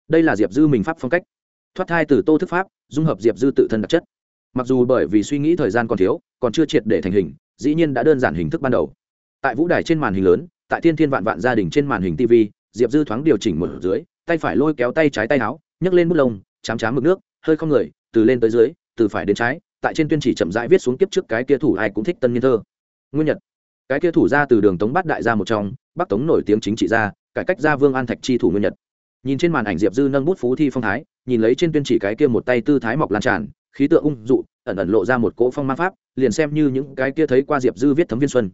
Đây là diệp dư mình pháp phong cách. Thoát thai từ tô thức pháp, dung hợp diệp dư tự thân đặc chất mặc dù bởi vì suy nghĩ thời gian còn thiếu, còn chưa triệt để thành hình, dĩ nhiên đã đơn giản hình thức ban đầu. Tại vũ đài trên màn hình lớn, tại thiên thiên vạn vạn gia đình trên màn hình tv diệp dư thoáng điều chỉnh một dưới, tay phải lôi kéo tay trái tay áo, nhấc lên bút lông, chám chám mực nước, hơi không người, từ lên tới dưới, từ phải đến trái, tại trên tuyên chỉ chậm rãi viết xuống kiếp trước cái kia thủ ai cũng thích tân niên thơ. Nguyên nhật. Cái kia thủ ra từ đường tống bát đại gia một trong, bắc tống nổi tiếng chính trị gia, cải cách gia vương an thạch chi thủ nguyên nhật. Nhìn trên màn ảnh diệp dư nâng bút phú thi phong thái, nhìn lấy trên tuyên chỉ cái kia một tay tư thái mọc lan tràn khí tượng ung dụ, ẩn ẩn lộ ra một cỗ phong ma pháp, liền xem như những cái kia thấy qua diệp dư viết thấm viên xuân.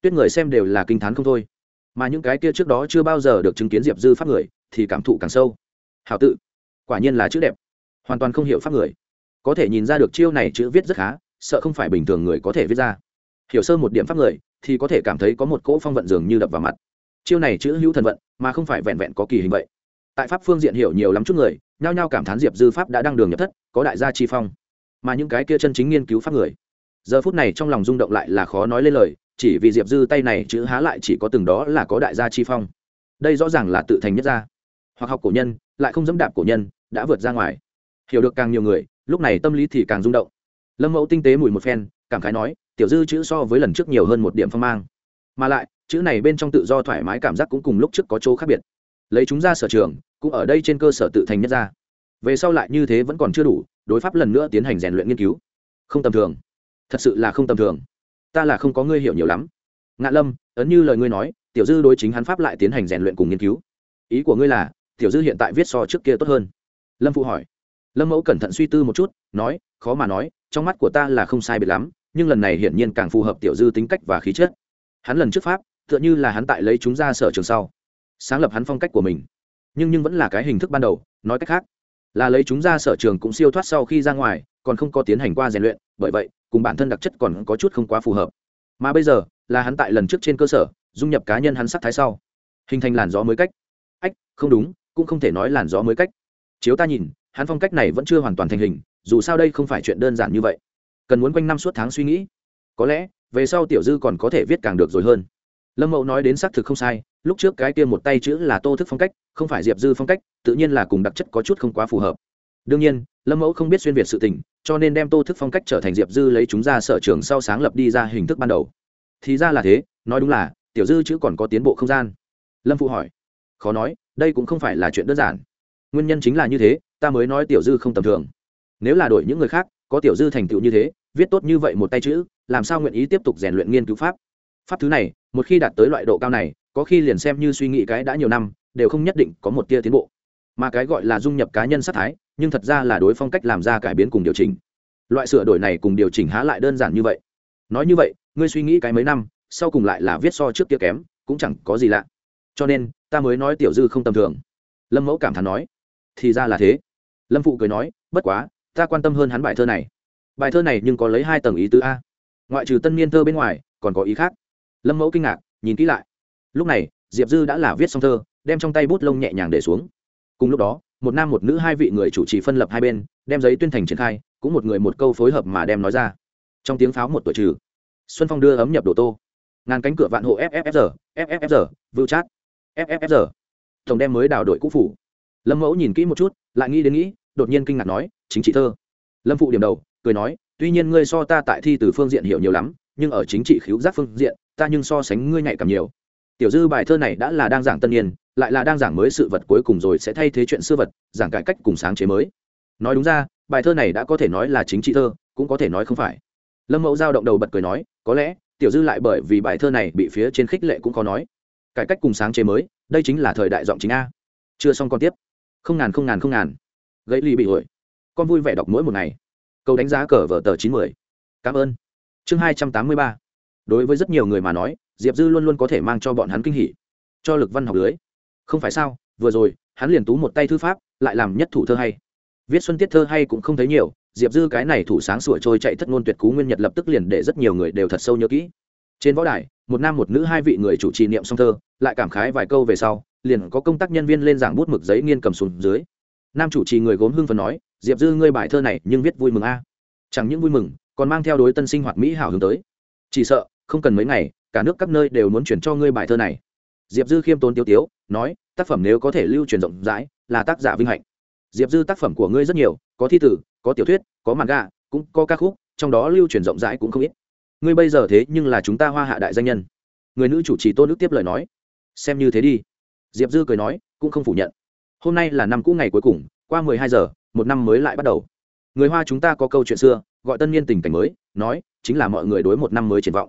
Tuyết người xem đều là kinh t h á n không thôi. Mà những cái kia trước đó chưa bao giờ được chứng kiến diệp dư pháp người, thì cảm thụ càng sâu. Hào tự. Quả nhiên là chữ đẹp. Hoàn toàn không hiểu pháp người. Có thể nhìn ra được chiêu này chữ viết rất khá, sợ không phải bình thường người có thể viết ra. Hiểu sơ một điểm pháp người, thì có thể cảm thấy có một cỗ phong vận dường như đập vào mặt. Chiêu này chữ hữu thần vận, mà không phải vẹn vẹn có kỳ hình vậy. Tại pháp phương diện hiểu nhiều lắm chút người, nhao nhao cảm thán diệp dư pháp đã đăng đường nhập thất, có đại gia chi phong mà những cái kia chân chính nghiên cứu pháp người. Giờ phút này trong lòng rung động lại là khó nói lên lời, chỉ vì diệp dư tay này chữ há lại chỉ có từng đó là có đại gia chi phong. Đây rõ ràng là tự thành nhất gia. Hoặc học cổ nhân, lại không dẫm đạp cổ nhân, đã vượt ra ngoài. Hiểu được càng nhiều người, lúc này tâm lý thì càng rung động. Lâm mẫu tinh tế mùi một phen, cảm khái nói, tiểu dư chữ so với lần trước nhiều hơn một điểm phong mang. Mà lại, chữ này bên trong tự do thoải mái cảm giác cũng cùng lúc trước có chỗ khác biệt. Lấy chúng ra sở trường, cũng ở đây trên cơ sở tự thành nhất gia. Về sau lại như thế vẫn còn chưa đủ đối pháp lần nữa tiến hành rèn luyện nghiên cứu. Không tầm thường. Thật sự là không tầm thường. Ta là không có ngươi hiểu nhiều lắm. Ngạ lâm, ấn như lời ngươi nói, tiểu dư đối chính hắn pháp lại tiến hành rèn luyện cùng nghiên cứu. Ý của ngươi là, tiểu dư hiện tại viết so trước kia tốt hơn. Lâm phụ hỏi. Lâm mẫu cẩn thận suy tư một chút, nói, khó mà nói, trong mắt của ta là không sai biệt lắm, nhưng lần này hiển nhiên càng phù hợp tiểu dư tính cách và khí chất. Hắn lần trước pháp, tựa như là hắn tại lấy chúng ra sở trường sau, sáng lập hắn phong cách của mình. Nhưng nhưng vẫn là cái hình thức ban đầu, nói cách khác là lấy chúng ra sở trường cũng siêu thoát sau khi ra ngoài, còn không có tiến hành qua rèn luyện, bởi vậy, cùng bản thân đặc chất còn có chút không quá phù hợp. Mà bây giờ, là hắn tại lần trước trên cơ sở, dung nhập cá nhân hắn sắc thái sau. Hình thành làn gió mới cách. Ách, không đúng, cũng không thể nói làn gió mới cách. Chiếu ta nhìn, hắn phong cách này vẫn chưa hoàn toàn thành hình, dù sao đây không phải chuyện đơn giản như vậy. Cần muốn quanh năm suốt tháng suy nghĩ. Có lẽ, về sau tiểu dư còn có thể viết càng được rồi hơn. Lâm mậu nói đến xác thực không sai lúc trước cái kia một tay chữ là tô thức phong cách, không phải diệp dư phong cách, tự nhiên là cùng đặc chất có chút không quá phù hợp. Đương nhiên, lâm mẫu không biết xuyên việt sự tình, cho nên đem tô thức phong cách trở thành diệp dư lấy chúng ra sở trường sau sáng lập đi ra hình thức ban đầu. Thì ra là thế, nói đúng là, tiểu dư chữ còn có tiến bộ không gian. Lâm phụ hỏi. Khó nói, đây cũng không phải là chuyện đơn giản. Nguyên nhân chính là như thế, ta mới nói tiểu dư không tầm thường. Nếu là đổi những người khác, có tiểu dư thành tựu như thế, viết tốt như vậy một tay chữ, làm sao nguyện ý tiếp tục rèn luyện nghiên cứu pháp? Pháp thứ này, một khi đạt tới loại độ cao này có khi liền xem như suy nghĩ cái đã nhiều năm, đều không nhất định có một tia tiến bộ. Mà cái gọi là dung nhập cá nhân sát thái, nhưng thật ra là đối phong cách làm ra cải biến cùng điều chỉnh. Loại sửa đổi này cùng điều chỉnh há lại đơn giản như vậy. Nói như vậy, ngươi suy nghĩ cái mấy năm, sau cùng lại là viết so trước kia kém, cũng chẳng có gì lạ. Cho nên, ta mới nói tiểu dư không tầm thường. Lâm mẫu cảm thán nói, thì ra là thế. Lâm phụ cười nói, bất quá, ta quan tâm hơn hắn bài thơ này. Bài thơ này nhưng có lấy hai tầng ý tứ a. Ngoại trừ tân niên thơ bên ngoài, còn có ý khác. Lâm mẫu kinh ngạc, nhìn kỹ lại lúc này, diệp dư đã là viết xong thơ, đem trong tay bút lông nhẹ nhàng để xuống. Cùng lúc đó, một nam một nữ hai vị người chủ trì phân lập hai bên, đem giấy tuyên thành triển khai, cũng một người một câu phối hợp mà đem nói ra. Trong tiếng pháo một tuổi trừ, xuân phong đưa ấm nhập đồ tô. Ngàn cánh cửa vạn hộ fffr fffr vưu chát fffr tổng đem mới đào đội cũ phủ. Lâm mẫu nhìn kỹ một chút, lại nghĩ đến nghĩ, đột nhiên kinh ngạc nói, chính trị thơ. Lâm phụ điểm đầu, cười nói, tuy nhiên ngươi so ta tại thi từ phương diện hiểu nhiều lắm, nhưng ở chính trị khiếu giác phương diện, ta nhưng so sánh ngươi nhạy cảm nhiều tiểu dư bài thơ này đã là đang giảng tân niên, lại là đang giảng mới sự vật cuối cùng rồi sẽ thay thế chuyện xưa vật, giảng cải cách cùng sáng chế mới. Nói đúng ra, bài thơ này đã có thể nói là chính trị thơ, cũng có thể nói không phải. Lâm mẫu giao động đầu bật cười nói, có lẽ, tiểu dư lại bởi vì bài thơ này bị phía trên khích lệ cũng khó nói. Cải cách cùng sáng chế mới, đây chính là thời đại giọng chính a. Chưa xong còn tiếp. Không ngàn không ngàn không ngàn. Gãy ly bị hội con vui vẻ đọc mỗi một ngày. Câu đánh giá cờ vở tờ chín mươi cảm ơn. Chương hai trăm tám mươi ba. Đối với rất nhiều người mà nói diệp dư luôn luôn có thể mang cho bọn hắn kinh hỉ. Cho lực văn học lưới. Không phải sao, vừa rồi, hắn liền tú một tay thư pháp, lại làm nhất thủ thơ hay. Viết xuân tiết thơ hay cũng không thấy nhiều, diệp dư cái này thủ sáng sủa trôi chạy thất ngôn tuyệt cú nguyên nhật lập tức liền để rất nhiều người đều thật sâu nhớ kỹ. Trên võ đài, một nam một nữ hai vị người chủ trì niệm song thơ, lại cảm khái vài câu về sau, liền có công tác nhân viên lên giảng bút mực giấy nghiên cầm xuống dưới. Nam chủ trì người gốm hưng phần nói, diệp dư, ngươi bài thơ này nhưng viết vui mừng a. Chẳng những vui mừng, còn mang theo đối tân sinh hoạt mỹ hảo hướng tới. Chỉ sợ không cần mấy ngày, cả nước các nơi đều muốn chuyển cho ngươi bài thơ này. Diệp dư khiêm tốn tiêu tiếu, nói, tác phẩm nếu có thể lưu truyền rộng rãi, là tác giả vinh hạnh. Diệp dư tác phẩm của ngươi rất nhiều, có thi tử, có tiểu thuyết, có màn gà cũng có ca khúc, trong đó lưu truyền rộng rãi cũng không ít. Ngươi bây giờ thế nhưng là chúng ta hoa hạ đại danh nhân. Người nữ chủ trì tôn đức tiếp lời nói. Xem như thế đi. Diệp dư cười nói, cũng không phủ nhận. Hôm nay là năm cũ ngày cuối cùng, qua mười hai giờ, một năm mới lại bắt đầu. Người hoa chúng ta có câu chuyện xưa, gọi tân niên tình cảnh mới, nói, chính là mọi người đối một năm mới triển vọng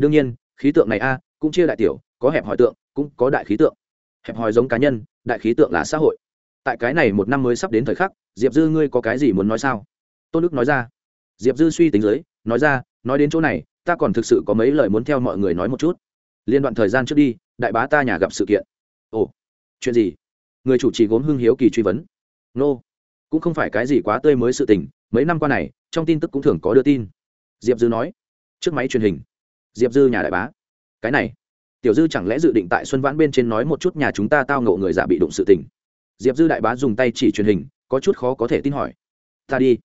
đương nhiên, khí tượng này a, cũng chia đại tiểu, có hẹp hòi tượng, cũng có đại khí tượng. Hẹp hòi giống cá nhân, đại khí tượng là xã hội. Tại cái này một năm mới sắp đến thời khắc, diệp dư ngươi có cái gì muốn nói sao? Tôn đức nói ra. Diệp dư suy tính dưới, nói ra, nói đến chỗ này, ta còn thực sự có mấy lời muốn theo mọi người nói một chút. Liên đoạn thời gian trước đi, đại bá ta nhà gặp sự kiện. Ồ, chuyện gì? Người chủ trì gốm hưng hiếu kỳ truy vấn. Nô、no. cũng không phải cái gì quá tươi mới sự tình, mấy năm qua này, trong tin tức cũng thường có đưa tin. Diệp dư nói. Trước máy truyền hình diệp dư nhà đại bá. Cái này, tiểu dư chẳng lẽ dự định tại xuân vãn bên trên nói một chút nhà chúng ta tao ngộ người giả bị đụng sự tình? Diệp dư đại bá dùng tay chỉ truyền hình, có chút khó có thể tin hỏi. Ta đi.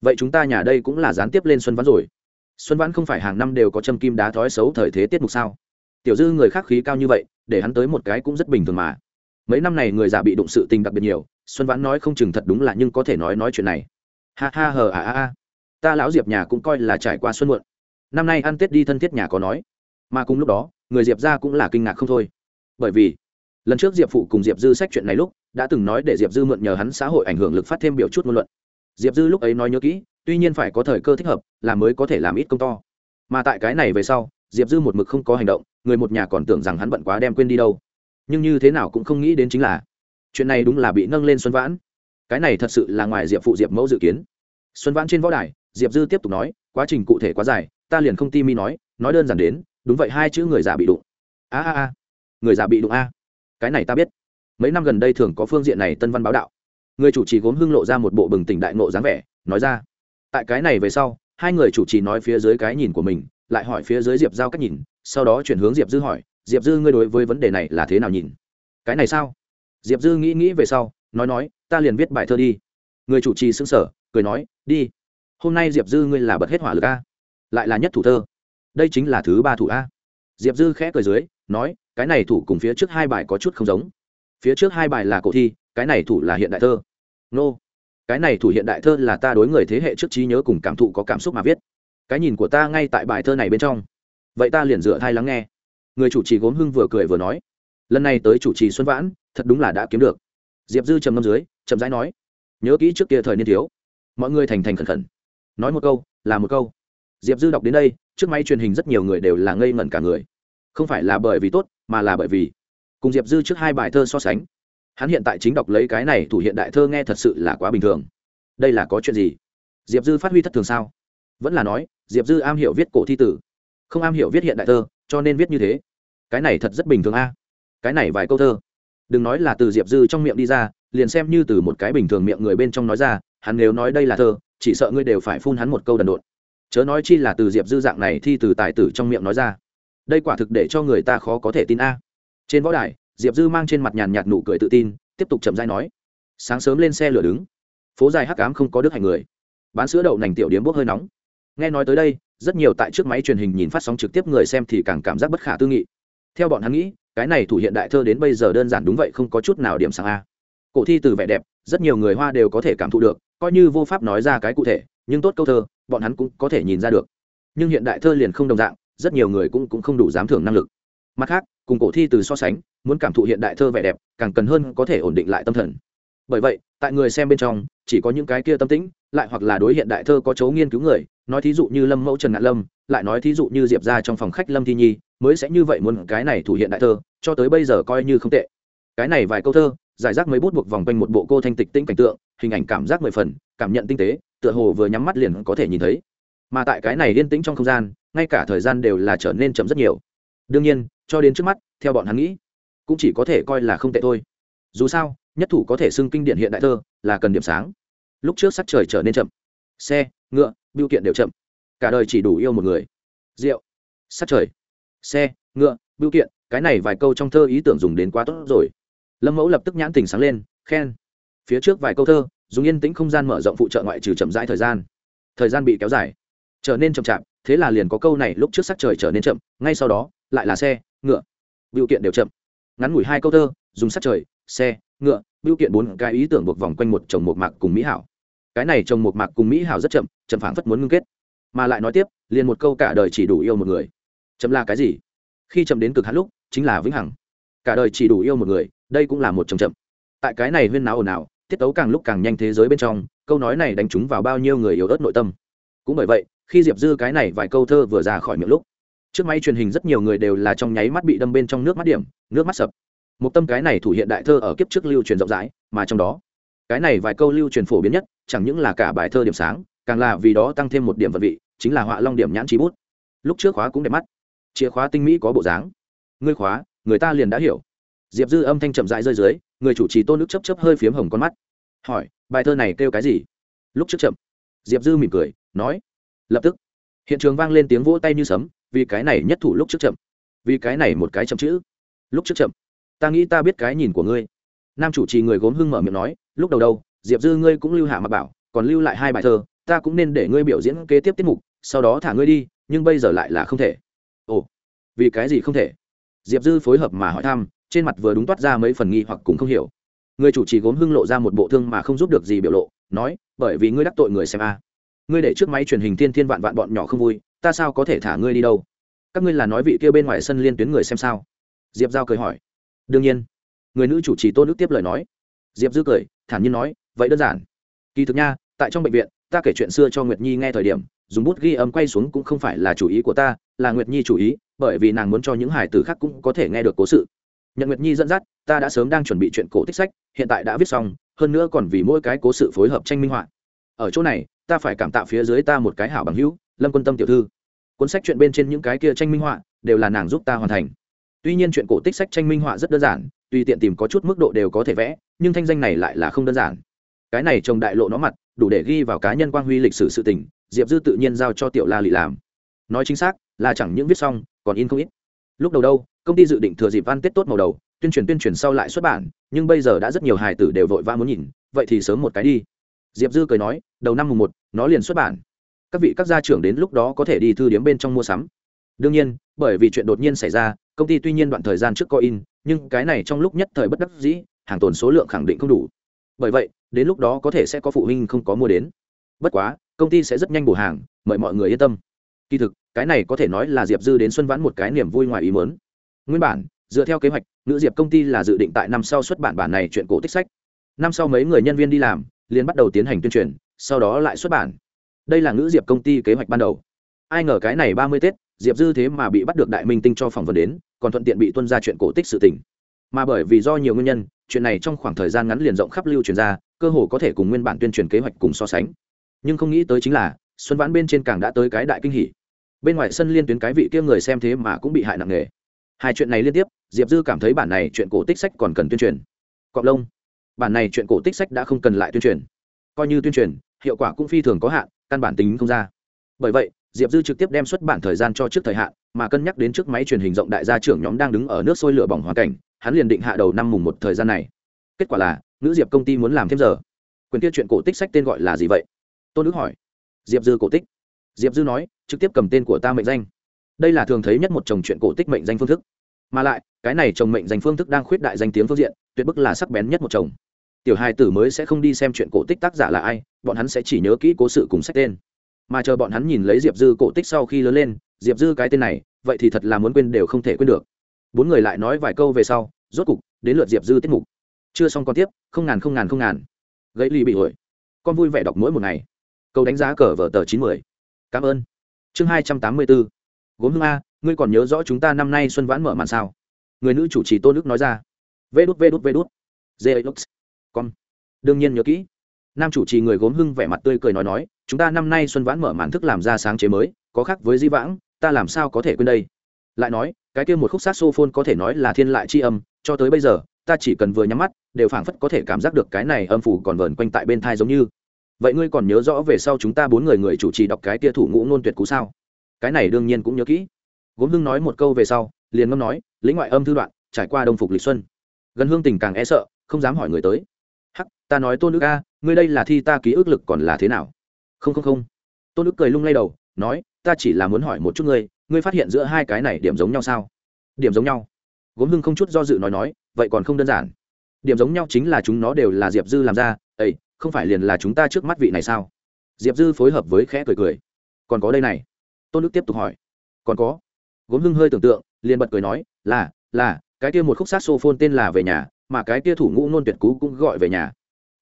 Vậy chúng ta nhà đây cũng là gián tiếp lên xuân vãn rồi. Xuân vãn không phải hàng năm đều có châm kim đá thói xấu thời thế tiết mục sao? Tiểu dư người khác khí cao như vậy, để hắn tới một cái cũng rất bình thường mà. Mấy năm này người già bị đụng sự tình đặc biệt nhiều, xuân vãn nói không chừng thật đúng là nhưng có thể nói nói chuyện này. Ha ha hờ à à à ta lão diệp nhà cũng coi là trải qua xuân muộn năm nay ăn tết đi thân thiết nhà có nói. Mà cùng lúc đó, người diệp ra cũng là kinh ngạc không thôi. Bởi vì, lần trước diệp phụ cùng diệp dư sách chuyện này lúc, đã từng nói để diệp dư mượn nhờ hắn xã hội ảnh hưởng lực phát thêm biểu chút ngôn luận. Diệp dư lúc ấy nói nhớ kỹ, tuy nhiên phải có thời cơ thích hợp, là mới có thể làm ít công to. Mà tại cái này về sau, diệp dư một mực không có hành động, người một nhà còn tưởng rằng hắn bận quá đem quên đi đâu. Nhưng như thế nào cũng không nghĩ đến chính là, chuyện này đúng là bị nâng lên xuân vãn. Cái này thật sự là ngoài diệp phụ diệp mẫu dự kiến. Xuân vãn trên võ đài, diệp dư tiếp tục nói, quá trình cụ thể quá dài ta liền không ti mi nói nói đơn giản đến, đúng vậy hai chữ người già bị đụng. A a a, người già bị đụng a. Cái này ta biết. Mấy năm gần đây thường có phương diện này tân văn báo đạo. Người chủ trì gốm hưng lộ ra một bộ bừng tỉnh đại nộ dáng vẻ, nói ra. Tại cái này về sau, hai người chủ trì nói phía dưới cái nhìn của mình, lại hỏi phía dưới diệp giao cách nhìn, sau đó chuyển hướng diệp dư hỏi, diệp dư ngươi đối với vấn đề này là thế nào nhìn? Cái này sao? Diệp dư nghĩ nghĩ về sau, nói nói, ta liền viết bài thơ đi. Người chủ trì xứng sở cười nói, đi. Hôm nay diệp dư ngươi là bật hết hỏa lực a lại là nhất thủ thơ. Đây chính là thứ ba thủ a. Diệp dư khẽ cười dưới, nói, cái này thủ cùng phía trước hai bài có chút không giống. Phía trước hai bài là cổ thi, cái này thủ là hiện đại thơ. Nô. Cái này thủ hiện đại thơ là ta đối người thế hệ trước trí nhớ cùng cảm thụ có cảm xúc mà viết. Cái nhìn của ta ngay tại bài thơ này bên trong. Vậy ta liền dựa thai lắng nghe. Người chủ trì gốm hưng vừa cười vừa nói, lần này tới chủ trì xuân vãn, thật đúng là đã kiếm được. Diệp dư trầm ngâm dưới, chậm rãi nói, nhớ kỹ trước kia thời niên thiếu. Mọi người thành thành khẩn khẩn. Nói một câu, là một câu diệp dư đọc đến đây, trước máy truyền hình rất nhiều người đều là ngây ngẩn cả người. Không phải là bởi vì tốt, mà là bởi vì cùng diệp dư trước hai bài thơ so sánh, hắn hiện tại chính đọc lấy cái này thủ hiện đại thơ nghe thật sự là quá bình thường. Đây là có chuyện gì? Diệp dư phát huy thất thường sao? Vẫn là nói, diệp dư am hiểu viết cổ thi tử. Không am hiểu viết hiện đại thơ, cho nên viết như thế. Cái này thật rất bình thường a. Cái này vài câu thơ. Đừng nói là từ diệp dư trong miệng đi ra, liền xem như từ một cái bình thường miệng người bên trong nói ra, hắn nếu nói đây là thơ, chỉ sợ ngươi đều phải phun hắn một câu đần độn chớ nói chi là từ diệp dư dạng này thi từ tài tử trong miệng nói ra. Đây quả thực để cho người ta khó có thể tin a. Trên võ đài, diệp dư mang trên mặt nhàn nhạt nụ cười tự tin, tiếp tục chậm dai nói. Sáng sớm lên xe lửa đứng. Phố dài hắc cám không có đức hành người. Bán sữa đậu nành tiểu điếm bốc hơi nóng. Nghe nói tới đây, rất nhiều tại trước máy truyền hình nhìn phát sóng trực tiếp người xem thì càng cảm giác bất khả tư nghị. Theo bọn hắn nghĩ, cái này thủ hiện đại thơ đến bây giờ đơn giản đúng vậy, không có chút nào điểm sáng a. Cổ thi từ vẻ đẹp, rất nhiều người hoa đều có thể cảm thụ được, coi như vô pháp nói ra cái cụ thể nhưng tốt câu thơ bọn hắn cũng có thể nhìn ra được. Nhưng hiện đại thơ liền không đồng dạng rất nhiều người cũng, cũng không đủ dám thưởng năng lực. Mặt khác cùng cổ thi từ so sánh muốn cảm thụ hiện đại thơ vẻ đẹp càng cần hơn có thể ổn định lại tâm thần. Bởi vậy tại người xem bên trong chỉ có những cái kia tâm tĩnh lại hoặc là đối hiện đại thơ có chấu nghiên cứu người nói thí dụ như lâm mẫu trần ngạn lâm lại nói thí dụ như diệp ra trong phòng khách lâm thi nhi mới sẽ như vậy muốn cái này thủ hiện đại thơ cho tới bây giờ coi như không tệ. Cái này vài câu thơ giải rác mấy bút buộc vòng quanh một bộ cô thanh tịch tĩnh cảnh tượng hình ảnh cảm giác mười phần cảm nhận tinh tế tựa hồ vừa nhắm mắt liền có thể nhìn thấy. Mà tại cái này yên tĩnh trong không gian, ngay cả thời gian đều là trở nên chậm rất nhiều. Đương nhiên, cho đến trước mắt, theo bọn hắn nghĩ, cũng chỉ có thể coi là không tệ thôi. Dù sao, nhất thủ có thể xưng kinh điển hiện đại thơ, là cần điểm sáng. Lúc trước sắc trời trở nên chậm. Xe, ngựa biêu kiện đều chậm. Cả đời chỉ đủ yêu một người. Rượu, sắc trời. Xe, ngựa biêu kiện, cái này vài câu trong thơ ý tưởng dùng đến quá tốt rồi. Lâm mẫu lập tức nhãn tình sáng lên, khen. Phía trước vài câu thơ dùng yên tĩnh không gian mở rộng phụ trợ ngoại trừ chậm rãi thời gian. Thời gian bị kéo dài. Trở nên chậm chạp, thế là liền có câu này, lúc trước sắc trời trở nên chậm, ngay sau đó, lại là xe, ngựa. Biểu kiện đều chậm. Ngắn ngủi hai câu thơ, dùng sắc trời, xe, ngựa, biểu kiện bốn cái ý tưởng buộc vòng quanh một chồng một mạc cùng mỹ hảo. Cái này chồng một mạc cùng mỹ hảo rất chậm chậm phảng phất muốn ngưng kết. Mà lại nói tiếp, liền một câu cả đời chỉ đủ yêu một người. Chậm là cái gì? Khi chậm đến cực hạn lúc, chính là vĩnh hằng. Cả đời chỉ đủ yêu một người, đây cũng là một chậm chậm. Tại cái này huyên náo ồn ào tiết tấu càng lúc càng nhanh thế giới bên trong, câu nói này đánh trúng vào bao nhiêu người yếu ớt nội tâm. Cũng bởi vậy, khi diệp dư cái này vài câu thơ vừa ra khỏi miệng lúc, trước máy truyền hình rất nhiều người đều là trong nháy mắt bị đâm bên trong nước mắt điểm, nước mắt sập. Một tâm cái này thủ hiện đại thơ ở kiếp trước lưu truyền rộng rãi, mà trong đó, cái này vài câu lưu truyền phổ biến nhất, chẳng những là cả bài thơ điểm sáng, càng là vì đó tăng thêm một điểm vận vị, chính là họa long điểm nhãn trí bút. Lúc trước khóa cũng đẹp mắt. Chìa khóa tinh mỹ có bộ dáng. Ngươi khóa, người ta liền đã hiểu. Diệp dư âm thanh chậm rãi rơi dưới, người chủ trì tôn nước chấp chấp hơi phiếm hồng con mắt hỏi, bài thơ này kêu cái gì? Lúc trước chậm. Diệp dư mỉm cười, nói, lập tức. Hiện trường vang lên tiếng vỗ tay như sấm, vì cái này nhất thủ lúc trước chậm. Vì cái này một cái chậm chữ. Lúc trước chậm. Ta nghĩ ta biết cái nhìn của ngươi. Nam chủ trì người gốm hưng mở miệng nói, lúc đầu đâu, diệp dư ngươi cũng lưu hạ mà bảo, còn lưu lại hai bài thơ, ta cũng nên để ngươi biểu diễn kế tiếp tiết mục, sau đó thả ngươi đi, nhưng bây giờ lại là không thể. Ồ, vì cái gì không thể? Diệp dư phối hợp mà hỏi thăm, trên mặt vừa đúng toát ra mấy phần nghi hoặc cũng không hiểu người chủ trì gốm hưng lộ ra một bộ thương mà không giúp được gì biểu lộ, nói, bởi vì ngươi đắc tội người xem a. Ngươi để trước máy truyền hình thiên thiên vạn vạn bọn nhỏ không vui, ta sao có thể thả ngươi đi đâu? Các ngươi là nói vị kia bên ngoài sân liên tuyến người xem sao? Diệp giao cười hỏi. Đương nhiên. Người nữ chủ trì tôn đức tiếp lời nói. Diệp dư cười, thản nhiên nói, vậy đơn giản. Kỳ thực nha, tại trong bệnh viện, ta kể chuyện xưa cho nguyệt nhi nghe thời điểm, dùng bút ghi âm quay xuống cũng không phải là chủ ý của ta, là nguyệt nhi chủ ý, bởi vì nàng muốn cho những hải tử khác cũng có thể nghe được cố sự nhận nguyệt nhi dẫn dắt, ta đã sớm đang chuẩn bị chuyện cổ tích sách, hiện tại đã viết xong, hơn nữa còn vì mỗi cái cố sự phối hợp tranh minh họa. Ở chỗ này, ta phải cảm tạ phía dưới ta một cái hảo bằng hữu, lâm quân tâm tiểu thư. Cuốn sách chuyện bên trên những cái kia tranh minh họa, đều là nàng giúp ta hoàn thành. Tuy nhiên chuyện cổ tích sách tranh minh họa rất đơn giản, tùy tiện tìm có chút mức độ đều có thể vẽ, nhưng thanh danh này lại là không đơn giản. Cái này trồng đại lộ nó mặt, đủ để ghi vào cá nhân quang huy lịch sử sự tình, diệp dư tự nhiên giao cho tiểu la lị làm. Nói chính xác, là chẳng những viết xong, còn in không ít. Lúc đầu đâu công ty dự định thừa dịp văn tết tốt màu đầu, tuyên truyền tuyên truyền sau lại xuất bản, nhưng bây giờ đã rất nhiều hài tử đều vội vã muốn nhìn, vậy thì sớm một cái đi. Diệp dư cười nói, đầu năm mùng một, nó liền xuất bản. Các vị các gia trưởng đến lúc đó có thể đi thư điếm bên trong mua sắm. Đương nhiên, bởi vì chuyện đột nhiên xảy ra, công ty tuy nhiên đoạn thời gian trước có in, nhưng cái này trong lúc nhất thời bất đắc dĩ, hàng tồn số lượng khẳng định không đủ. Bởi vậy, đến lúc đó có thể sẽ có phụ huynh không có mua đến. Bất quá, công ty sẽ rất nhanh bổ hàng, mời mọi người yên tâm. Kỳ thực, cái này có thể nói là diệp dư đến xuân vãn một cái niềm vui ngoài ý mớn nguyên bản, dựa theo kế hoạch nữ diệp công ty là dự định tại năm sau xuất bản bản này chuyện cổ tích sách. Năm sau mấy người nhân viên đi làm, liền bắt đầu tiến hành tuyên truyền, sau đó lại xuất bản. Đây là ngữ diệp công ty kế hoạch ban đầu. Ai ngờ cái này ba mươi tết, diệp dư thế mà bị bắt được đại minh tinh cho phỏng vấn đến, còn thuận tiện bị tuân ra chuyện cổ tích sự tình. Mà bởi vì do nhiều nguyên nhân, chuyện này trong khoảng thời gian ngắn liền rộng khắp lưu truyền ra, cơ hồ có thể cùng nguyên bản tuyên truyền kế hoạch cùng so sánh. Nhưng không nghĩ tới chính là, xuân vãn bên trên càng đã tới cái đại kinh hỷ bên ngoài sân liên tuyến cái vị kia người xem thế mà cũng bị hại nặng nề hai chuyện này liên tiếp, diệp dư cảm thấy bản này chuyện cổ tích sách còn cần tuyên truyền. Cọp lông, bản này chuyện cổ tích sách đã không cần lại tuyên truyền. Coi như tuyên truyền, hiệu quả cũng phi thường có hạn, căn bản tính không ra. Bởi vậy, diệp dư trực tiếp đem xuất bản thời gian cho trước thời hạn, mà cân nhắc đến trước máy truyền hình rộng đại gia trưởng nhóm đang đứng ở nước sôi lửa bỏng hoàn cảnh, hắn liền định hạ đầu năm mùng một thời gian này. Kết quả là, nữ diệp công ty muốn làm thêm giờ. Quyền kia chuyện cổ tích sách tên gọi là gì vậy? Tôn đức hỏi. Diệp dư cổ tích. Diệp dư nói, trực tiếp cầm tên của ta mệnh danh. Đây là thường thấy nhất một chồng chuyện cổ tích mệnh danh phương thức mà lại, cái này chồng mệnh danh phương thức đang khuyết đại danh tiếng phương diện, tuyệt bức là sắc bén nhất một chồng. Tiểu hai tử mới sẽ không đi xem chuyện cổ tích tác giả là ai, bọn hắn sẽ chỉ nhớ kỹ cố sự cùng sách tên. Mà chờ bọn hắn nhìn lấy diệp dư cổ tích sau khi lớn lên, diệp dư cái tên này, vậy thì thật là muốn quên đều không thể quên được. Bốn người lại nói vài câu về sau, rốt cục, đến lượt diệp dư tiết mục. Chưa xong còn tiếp, không ngàn không ngàn không ngàn. Gãy ly bị hồi con vui vẻ đọc mỗi một ngày. Câu đánh giá cờ vở tờ chín mươi. Cảm ơn. Chương hai trăm tám mươi bốn gốm hương a, ngươi còn nhớ rõ chúng ta năm nay xuân vãn mở màn sao? Người nữ chủ trì tôn đức nói ra. Vê đút vê đút vê đút. Zelux con đương nhiên nhớ kỹ. Nam chủ trì người gốm hưng vẻ mặt tươi cười nói nói, chúng ta năm nay xuân vãn mở màn thức làm ra sáng chế mới, có khác với di vãng, ta làm sao có thể quên đây? Lại nói, cái kia một khúc sát xô phôn có thể nói là thiên lại c h i âm, cho tới bây giờ, ta chỉ cần vừa nhắm mắt, đều phảng phất có thể cảm giác được cái này âm phủ còn vờn quanh tại bên thai giống như. Vậy ngươi còn nhớ rõ về sau chúng ta bốn người người chủ trì đọc cái kia thủ ngũ ngôn tuyệt cú sao? Cái này đương nhiên cũng nhớ kỹ. Gốm hưng nói một câu về sau, liền ngâm nói, lĩnh ngoại âm thư đoạn, trải qua đông phục lịch xuân. Gần hương tình càng e sợ, không dám hỏi người tới. Hắc, ta nói tôn đức a, ngươi đây là thi ta ký ức lực còn là thế nào? Không không không. Tôn đức cười lung lay đầu, nói, ta chỉ là muốn hỏi một chút ngươi ngươi phát hiện giữa hai cái này điểm giống nhau sao? Điểm giống nhau. Gốm hưng không chút do dự nói nói, vậy còn không đơn giản. Điểm giống nhau chính là chúng nó đều là diệp dư làm ra, ấy, không phải liền là chúng ta trước mắt vị này sao? Diệp dư phối hợp với khẽ cười cười. Còn có đây này tôn đức tiếp tục hỏi. Còn có? Gốm hưng hơi tưởng tượng, liền bật cười nói, là là, cái kia một khúc sát xô phôn tên là về nhà, mà cái kia thủ ngũ nôn tuyệt cú cũng gọi về nhà.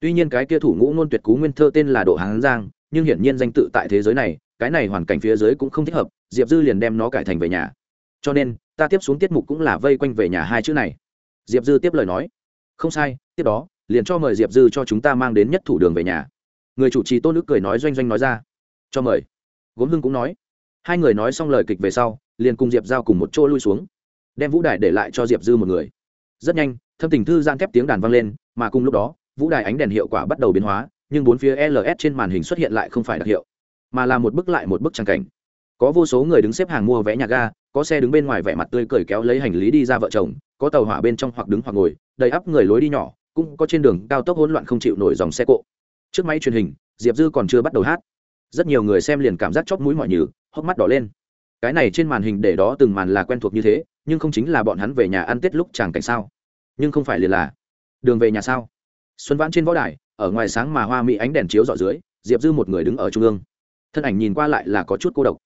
Tuy nhiên cái kia thủ ngũ nôn tuyệt cú nguyên thơ tên là độ hán giang, nhưng hiển nhiên danh tự tại thế giới này, cái này hoàn cảnh phía dưới cũng không thích hợp, diệp dư liền đem nó cải thành về nhà. Cho nên, ta tiếp xuống tiết mục cũng là vây quanh về nhà hai chữ này. Diệp dư tiếp lời nói. Không sai, tiếp đó, liền cho mời diệp dư cho chúng ta mang đến nhất thủ đường về nhà. Người chủ trì tôn đức cười nói doanh doanh nói ra. Cho mời. Gốm hưng cũng nói hai người nói xong lời kịch về sau, liền cùng diệp giao cùng một chỗ lui xuống. Đem vũ đài để lại cho diệp dư một người. Rất nhanh, thâm tình thư gian thép tiếng đàn vang lên, mà cùng lúc đó, vũ đài ánh đèn hiệu quả bắt đầu biến hóa, nhưng bốn phía ls trên màn hình xuất hiện lại không phải đặc hiệu, mà là một bức lại một bức trang cảnh. Có vô số người đứng xếp hàng mua vé nhà ga, có xe đứng bên ngoài vẻ mặt tươi cười kéo lấy hành lý đi ra vợ chồng, có tàu hỏa bên trong hoặc đứng hoặc ngồi, đầy ắp người lối đi nhỏ, cũng có trên đường cao tốc hỗn loạn không chịu nổi dòng xe cộ. Trước máy truyền hình, diệp dư còn chưa bắt đầu hát rất nhiều người xem liền cảm giác chóp mũi mọi nhừ, hốc mắt đỏ lên. Cái này trên màn hình để đó từng màn là quen thuộc như thế, nhưng không chính là bọn hắn về nhà ăn tết lúc chàng cảnh sao? Nhưng không phải liền là đường về nhà sao? Xuân vãn trên võ đài, ở ngoài sáng mà hoa mỹ ánh đèn chiếu dọ dưới, diệp dư một người đứng ở trung ương. Thân ảnh nhìn qua lại là có chút cô độc.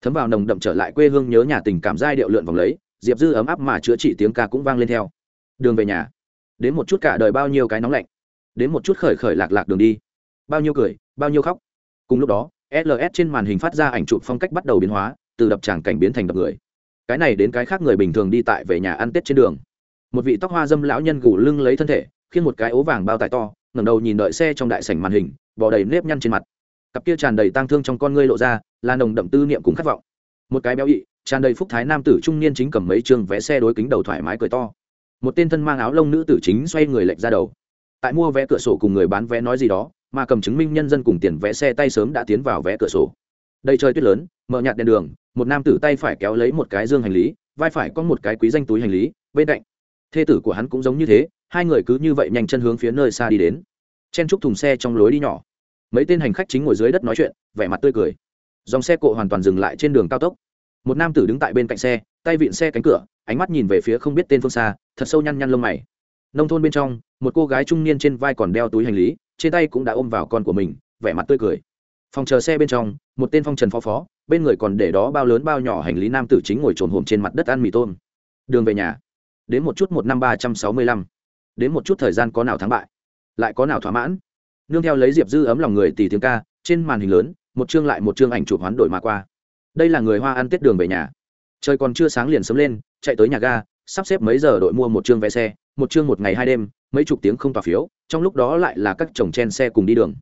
Thấm vào nồng đậm trở lại quê hương nhớ nhà tình cảm giai điệu lượn vòng lấy, diệp dư ấm áp mà chữa trị tiếng ca cũng vang lên theo. Đường về nhà. Đến một chút cả đời bao nhiêu cái nóng lạnh. Đến một chút khởi khởi lạc lạc đường đi. Bao nhiêu cười, bao nhiêu khóc. Cùng lúc đó ls trên màn hình phát ra ảnh chụp phong cách bắt đầu biến hóa, từ đập tràng cảnh biến thành đập người. Cái này đến cái khác người bình thường đi tại về nhà ăn tết trên đường. Một vị tóc hoa dâm lão nhân gù lưng lấy thân thể khiến một cái ố vàng bao tải to, ngẩng đầu nhìn đợi xe trong đại sảnh màn hình, bò đầy nếp nhăn trên mặt. Cặp kia tràn đầy tang thương trong con ngươi lộ ra, là nồng đậm tư niệm cùng khát vọng. Một cái béo ị, tràn đầy phúc thái nam tử trung niên chính cầm mấy chương vé xe đối kính đầu thoải mái cười to. Một tên thân mang áo lông nữ tử chính xoay người lệch ra đầu. Tại mua vé cửa sổ cùng người bán vé nói gì đó mà cầm chứng minh nhân dân cùng tiền vé xe tay sớm đã tiến vào vé cửa sổ. Đây trời tuyết lớn, mở nhạt đèn đường, một nam tử tay phải kéo lấy một cái dương hành lý, vai phải có một cái quý danh túi hành lý, bên cạnh. Thê tử của hắn cũng giống như thế, hai người cứ như vậy nhanh chân hướng phía nơi xa đi đến. Chen chúc thùng xe trong lối đi nhỏ. Mấy tên hành khách chính ngồi dưới đất nói chuyện, vẻ mặt tươi cười. Dòng xe cộ hoàn toàn dừng lại trên đường cao tốc. Một nam tử đứng tại bên cạnh xe, tay vịn xe cánh cửa, ánh mắt nhìn về phía không biết tên phương xa, thật sâu nhăn nhăn lông mày. Nông thôn bên trong, một cô gái trung niên trên vai còn đeo túi hành lý trên tay cũng đã ôm vào con của mình, vẻ mặt tươi cười. Phòng chờ xe bên trong, một tên phong trần phó phó, bên người còn để đó bao lớn bao nhỏ hành lý nam tử chính ngồi trồn hồm trên mặt đất ăn mì tôm. Đường về nhà. Đến một chút một năm ba trăm sáu mươi lăm. Đến một chút thời gian có nào thắng bại, lại có nào thỏa mãn. Nương theo lấy diệp dư ấm lòng người tì tiếng ca, trên màn hình lớn, một chương lại một chương ảnh chụp hoán đổi mà qua. Đây là người hoa ăn tết đường về nhà. Trời còn chưa sáng liền sớm lên, chạy tới nhà ga, sắp xếp mấy giờ đội mua một chương vé xe một chương một ngày hai đêm, mấy chục tiếng không tòa phiếu, trong lúc đó lại là các chồng chen xe cùng đi đường.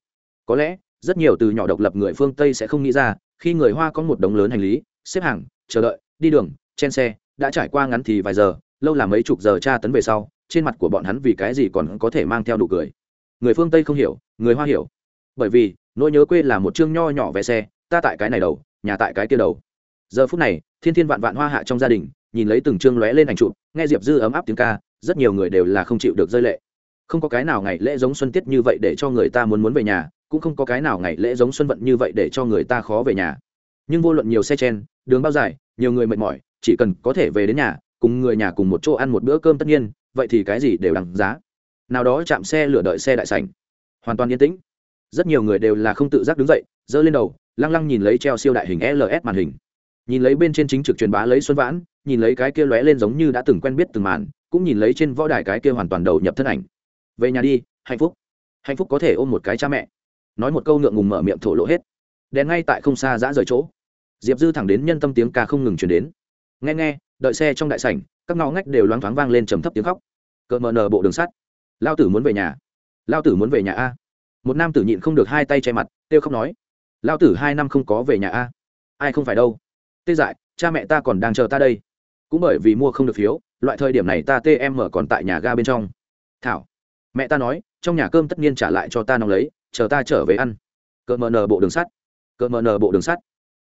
Có lẽ, rất nhiều từ nhỏ độc lập người phương tây sẽ không nghĩ ra, khi người hoa có một đống lớn hành lý, xếp hàng, chờ đợi, đi đường, chen xe, đã trải qua ngắn thì vài giờ, lâu là mấy chục giờ tra tấn về sau, trên mặt của bọn hắn vì cái gì còn có thể mang theo đủ cười. Người phương tây không hiểu, người hoa hiểu. Bởi vì, nỗi nhớ quê là một chương nho nhỏ vé xe, ta tại cái này đầu, nhà tại cái kia đầu. Giờ phút này, thiên thiên vạn vạn hoa hạ trong gia đình, nhìn lấy từng chương lóe lên ảnh chụp, nghe diệp dư ấm áp tiếng ca rất nhiều người đều là không chịu được rơi lệ. Không có cái nào ngày lễ giống xuân tiết như vậy để cho người ta muốn muốn về nhà, cũng không có cái nào ngày lễ giống xuân vận như vậy để cho người ta khó về nhà. Nhưng vô luận nhiều xe chen, đường bao dài, nhiều người mệt mỏi, chỉ cần có thể về đến nhà, cùng người nhà cùng một chỗ ăn một bữa cơm tất nhiên, vậy thì cái gì đều đằng giá. Nào đó chạm xe lửa đợi xe đại sảnh. Hoàn toàn yên tĩnh. Rất nhiều người đều là không tự giác đứng dậy, giơ lên đầu, lăng lăng nhìn lấy treo siêu đại hình ls màn hình. Nhìn lấy bên trên chính trực truyền bá lấy xuân vãn, nhìn lấy cái kia lóe lên giống như đã từng quen biết từng màn cũng nhìn lấy trên võ đài cái kia hoàn toàn đầu nhập thân ảnh. Về nhà đi, hạnh phúc. Hạnh phúc có thể ôm một cái cha mẹ. Nói một câu ngượng ngùng mở miệng thổ lộ hết. Đèn ngay tại không xa giã rời chỗ. Diệp dư thẳng đến nhân tâm tiếng ca không ngừng chuyển đến. Nghe nghe, đợi xe trong đại sảnh, các ngõ ngách đều loáng thoáng vang lên trầm thấp tiếng khóc. Cờ mờ nờ bộ đường sắt. Lao tử muốn về nhà. Lao tử muốn về nhà a. Một nam tử nhịn không được hai tay che mặt, kêu không nói. Lao tử hai năm không có về nhà a. Ai không phải đâu. Tê dại, cha mẹ ta còn đang chờ ta đây. Cũng bởi vì mua không được phiếu loại thời điểm này ta tm còn tại nhà ga bên trong. Thảo, mẹ ta nói, trong nhà cơm tất nhiên trả lại cho ta nóng lấy, chờ ta trở về ăn. Cợt mờ nờ bộ đường sắt. Cợt mờ nờ bộ đường sắt.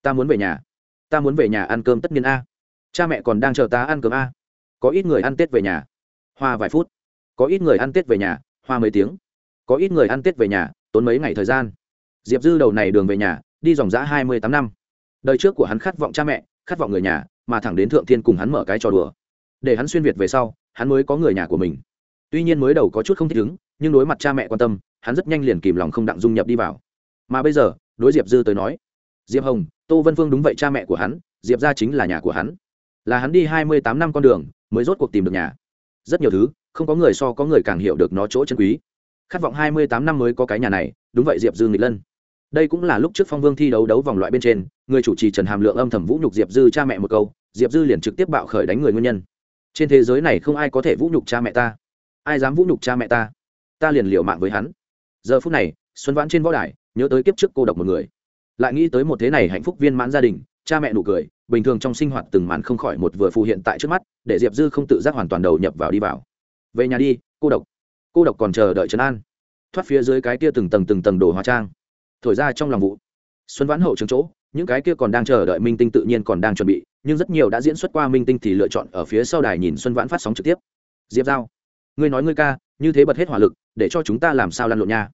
Ta muốn về nhà. Ta muốn về nhà ăn cơm tất nhiên a. Cha mẹ còn đang chờ ta ăn cơm a. Có ít người ăn tết về nhà. Hoa vài phút. Có ít người ăn tết về nhà, hoa mấy tiếng. Có ít người ăn tết về nhà, tốn mấy ngày thời gian. Diệp dư đầu này đường về nhà, đi dòng giã hai mươi tám năm. Đời trước của hắn khát vọng cha mẹ, khát vọng người nhà, mà thẳng đến thượng thiên cùng hắn mở cái trò đùa để hắn xuyên việt về sau, hắn mới có người nhà của mình. Tuy nhiên mới đầu có chút không thích ứng, nhưng đối mặt cha mẹ quan tâm, hắn rất nhanh liền kìm lòng không đặng dung nhập đi vào. Mà bây giờ, đối diệp dư tới nói, diệp hồng, tô vân phương đúng vậy cha mẹ của hắn, diệp ra chính là nhà của hắn. Là hắn đi hai mươi tám năm con đường, mới rốt cuộc tìm được nhà. Rất nhiều thứ, không có người so có người càng hiểu được nó chỗ chân quý. Khát vọng hai mươi tám năm mới có cái nhà này, đúng vậy diệp dư nghịch lân. Đây cũng là lúc trước phong vương thi đấu đấu vòng loại bên trên, người chủ trì trần hàm lượng âm thầm vũ nhục diệp dư cha mẹ một câu, diệp dư liền trực tiếp bạo khởi đánh người nguyên nhân trên thế giới này không ai có thể vũ nhục cha mẹ ta. Ai dám vũ nhục cha mẹ ta? Ta liền liều mạng với hắn. Giờ phút này, xuân vãn trên võ đài, nhớ tới kiếp trước cô độc một người. Lại nghĩ tới một thế này hạnh phúc viên mãn gia đình, cha mẹ nụ cười, bình thường trong sinh hoạt từng màn không khỏi một vừa phù hiện tại trước mắt, để diệp dư không tự giác hoàn toàn đầu nhập vào đi vào. Về nhà đi, cô độc. Cô độc còn chờ đợi trấn an. Thoát phía dưới cái kia từng tầng từng tầng đồ hóa trang. Thổi ra trong lòng vụ. Xuân vãn hậu trường chỗ, những cái kia còn đang chờ đợi minh tinh tự nhiên còn đang chuẩn bị nhưng rất nhiều đã diễn xuất qua minh tinh thì lựa chọn ở phía sau đài nhìn xuân vãn phát sóng trực tiếp. Diệp giao, ngươi nói ngươi ca, như thế bật hết hỏa lực, để cho chúng ta làm sao lăn lộn nha?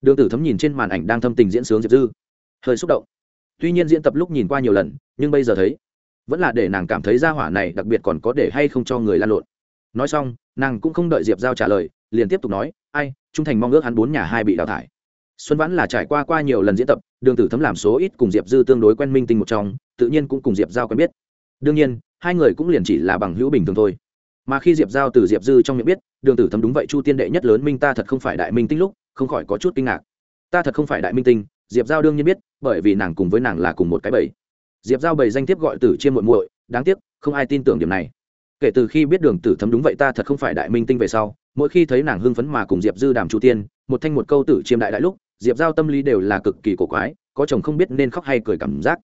Đường tử thấm nhìn trên màn ảnh đang thâm tình diễn sướng diệp dư. Hơi xúc động. Tuy nhiên diễn tập lúc nhìn qua nhiều lần, nhưng bây giờ thấy, vẫn là để nàng cảm thấy ra hỏa này đặc biệt còn có để hay không cho người lan lộn. Nói xong, nàng cũng không đợi diệp giao trả lời, liền tiếp tục nói, ai trung thành mong ước hắn bốn nhà hai bị đào thải. Xuân vãn là trải qua qua nhiều lần diễn tập, đường tử thấm làm số ít cùng diệp dư tương đối quen minh tinh một trong, tự nhiên cũng cùng diệp giao quen biết đương nhiên, hai người cũng liền chỉ là bằng hữu bình thường thôi. Mà khi diệp giao từ diệp dư trong miệng biết, đường tử thấm đúng vậy, chu tiên đệ nhất lớn minh ta thật không phải đại minh tinh lúc, không khỏi có chút kinh ngạc. Ta thật không phải đại minh tinh, diệp giao đương nhiên biết, bởi vì nàng cùng với nàng là cùng một cái bầy. Diệp giao bầy danh tiếp gọi tử chiêm muội muội, đáng tiếc, không ai tin tưởng điểm này. Kể từ khi biết đường tử thấm đúng vậy, ta thật không phải đại minh tinh về sau, mỗi khi thấy nàng hưng phấn mà cùng diệp dư đàm chu tiên, một thanh một câu tử chiêm đại đại lúc, diệp giao tâm lý đều là cực kỳ cổ quái, có chồng không biết nên khóc hay cười cảm giác.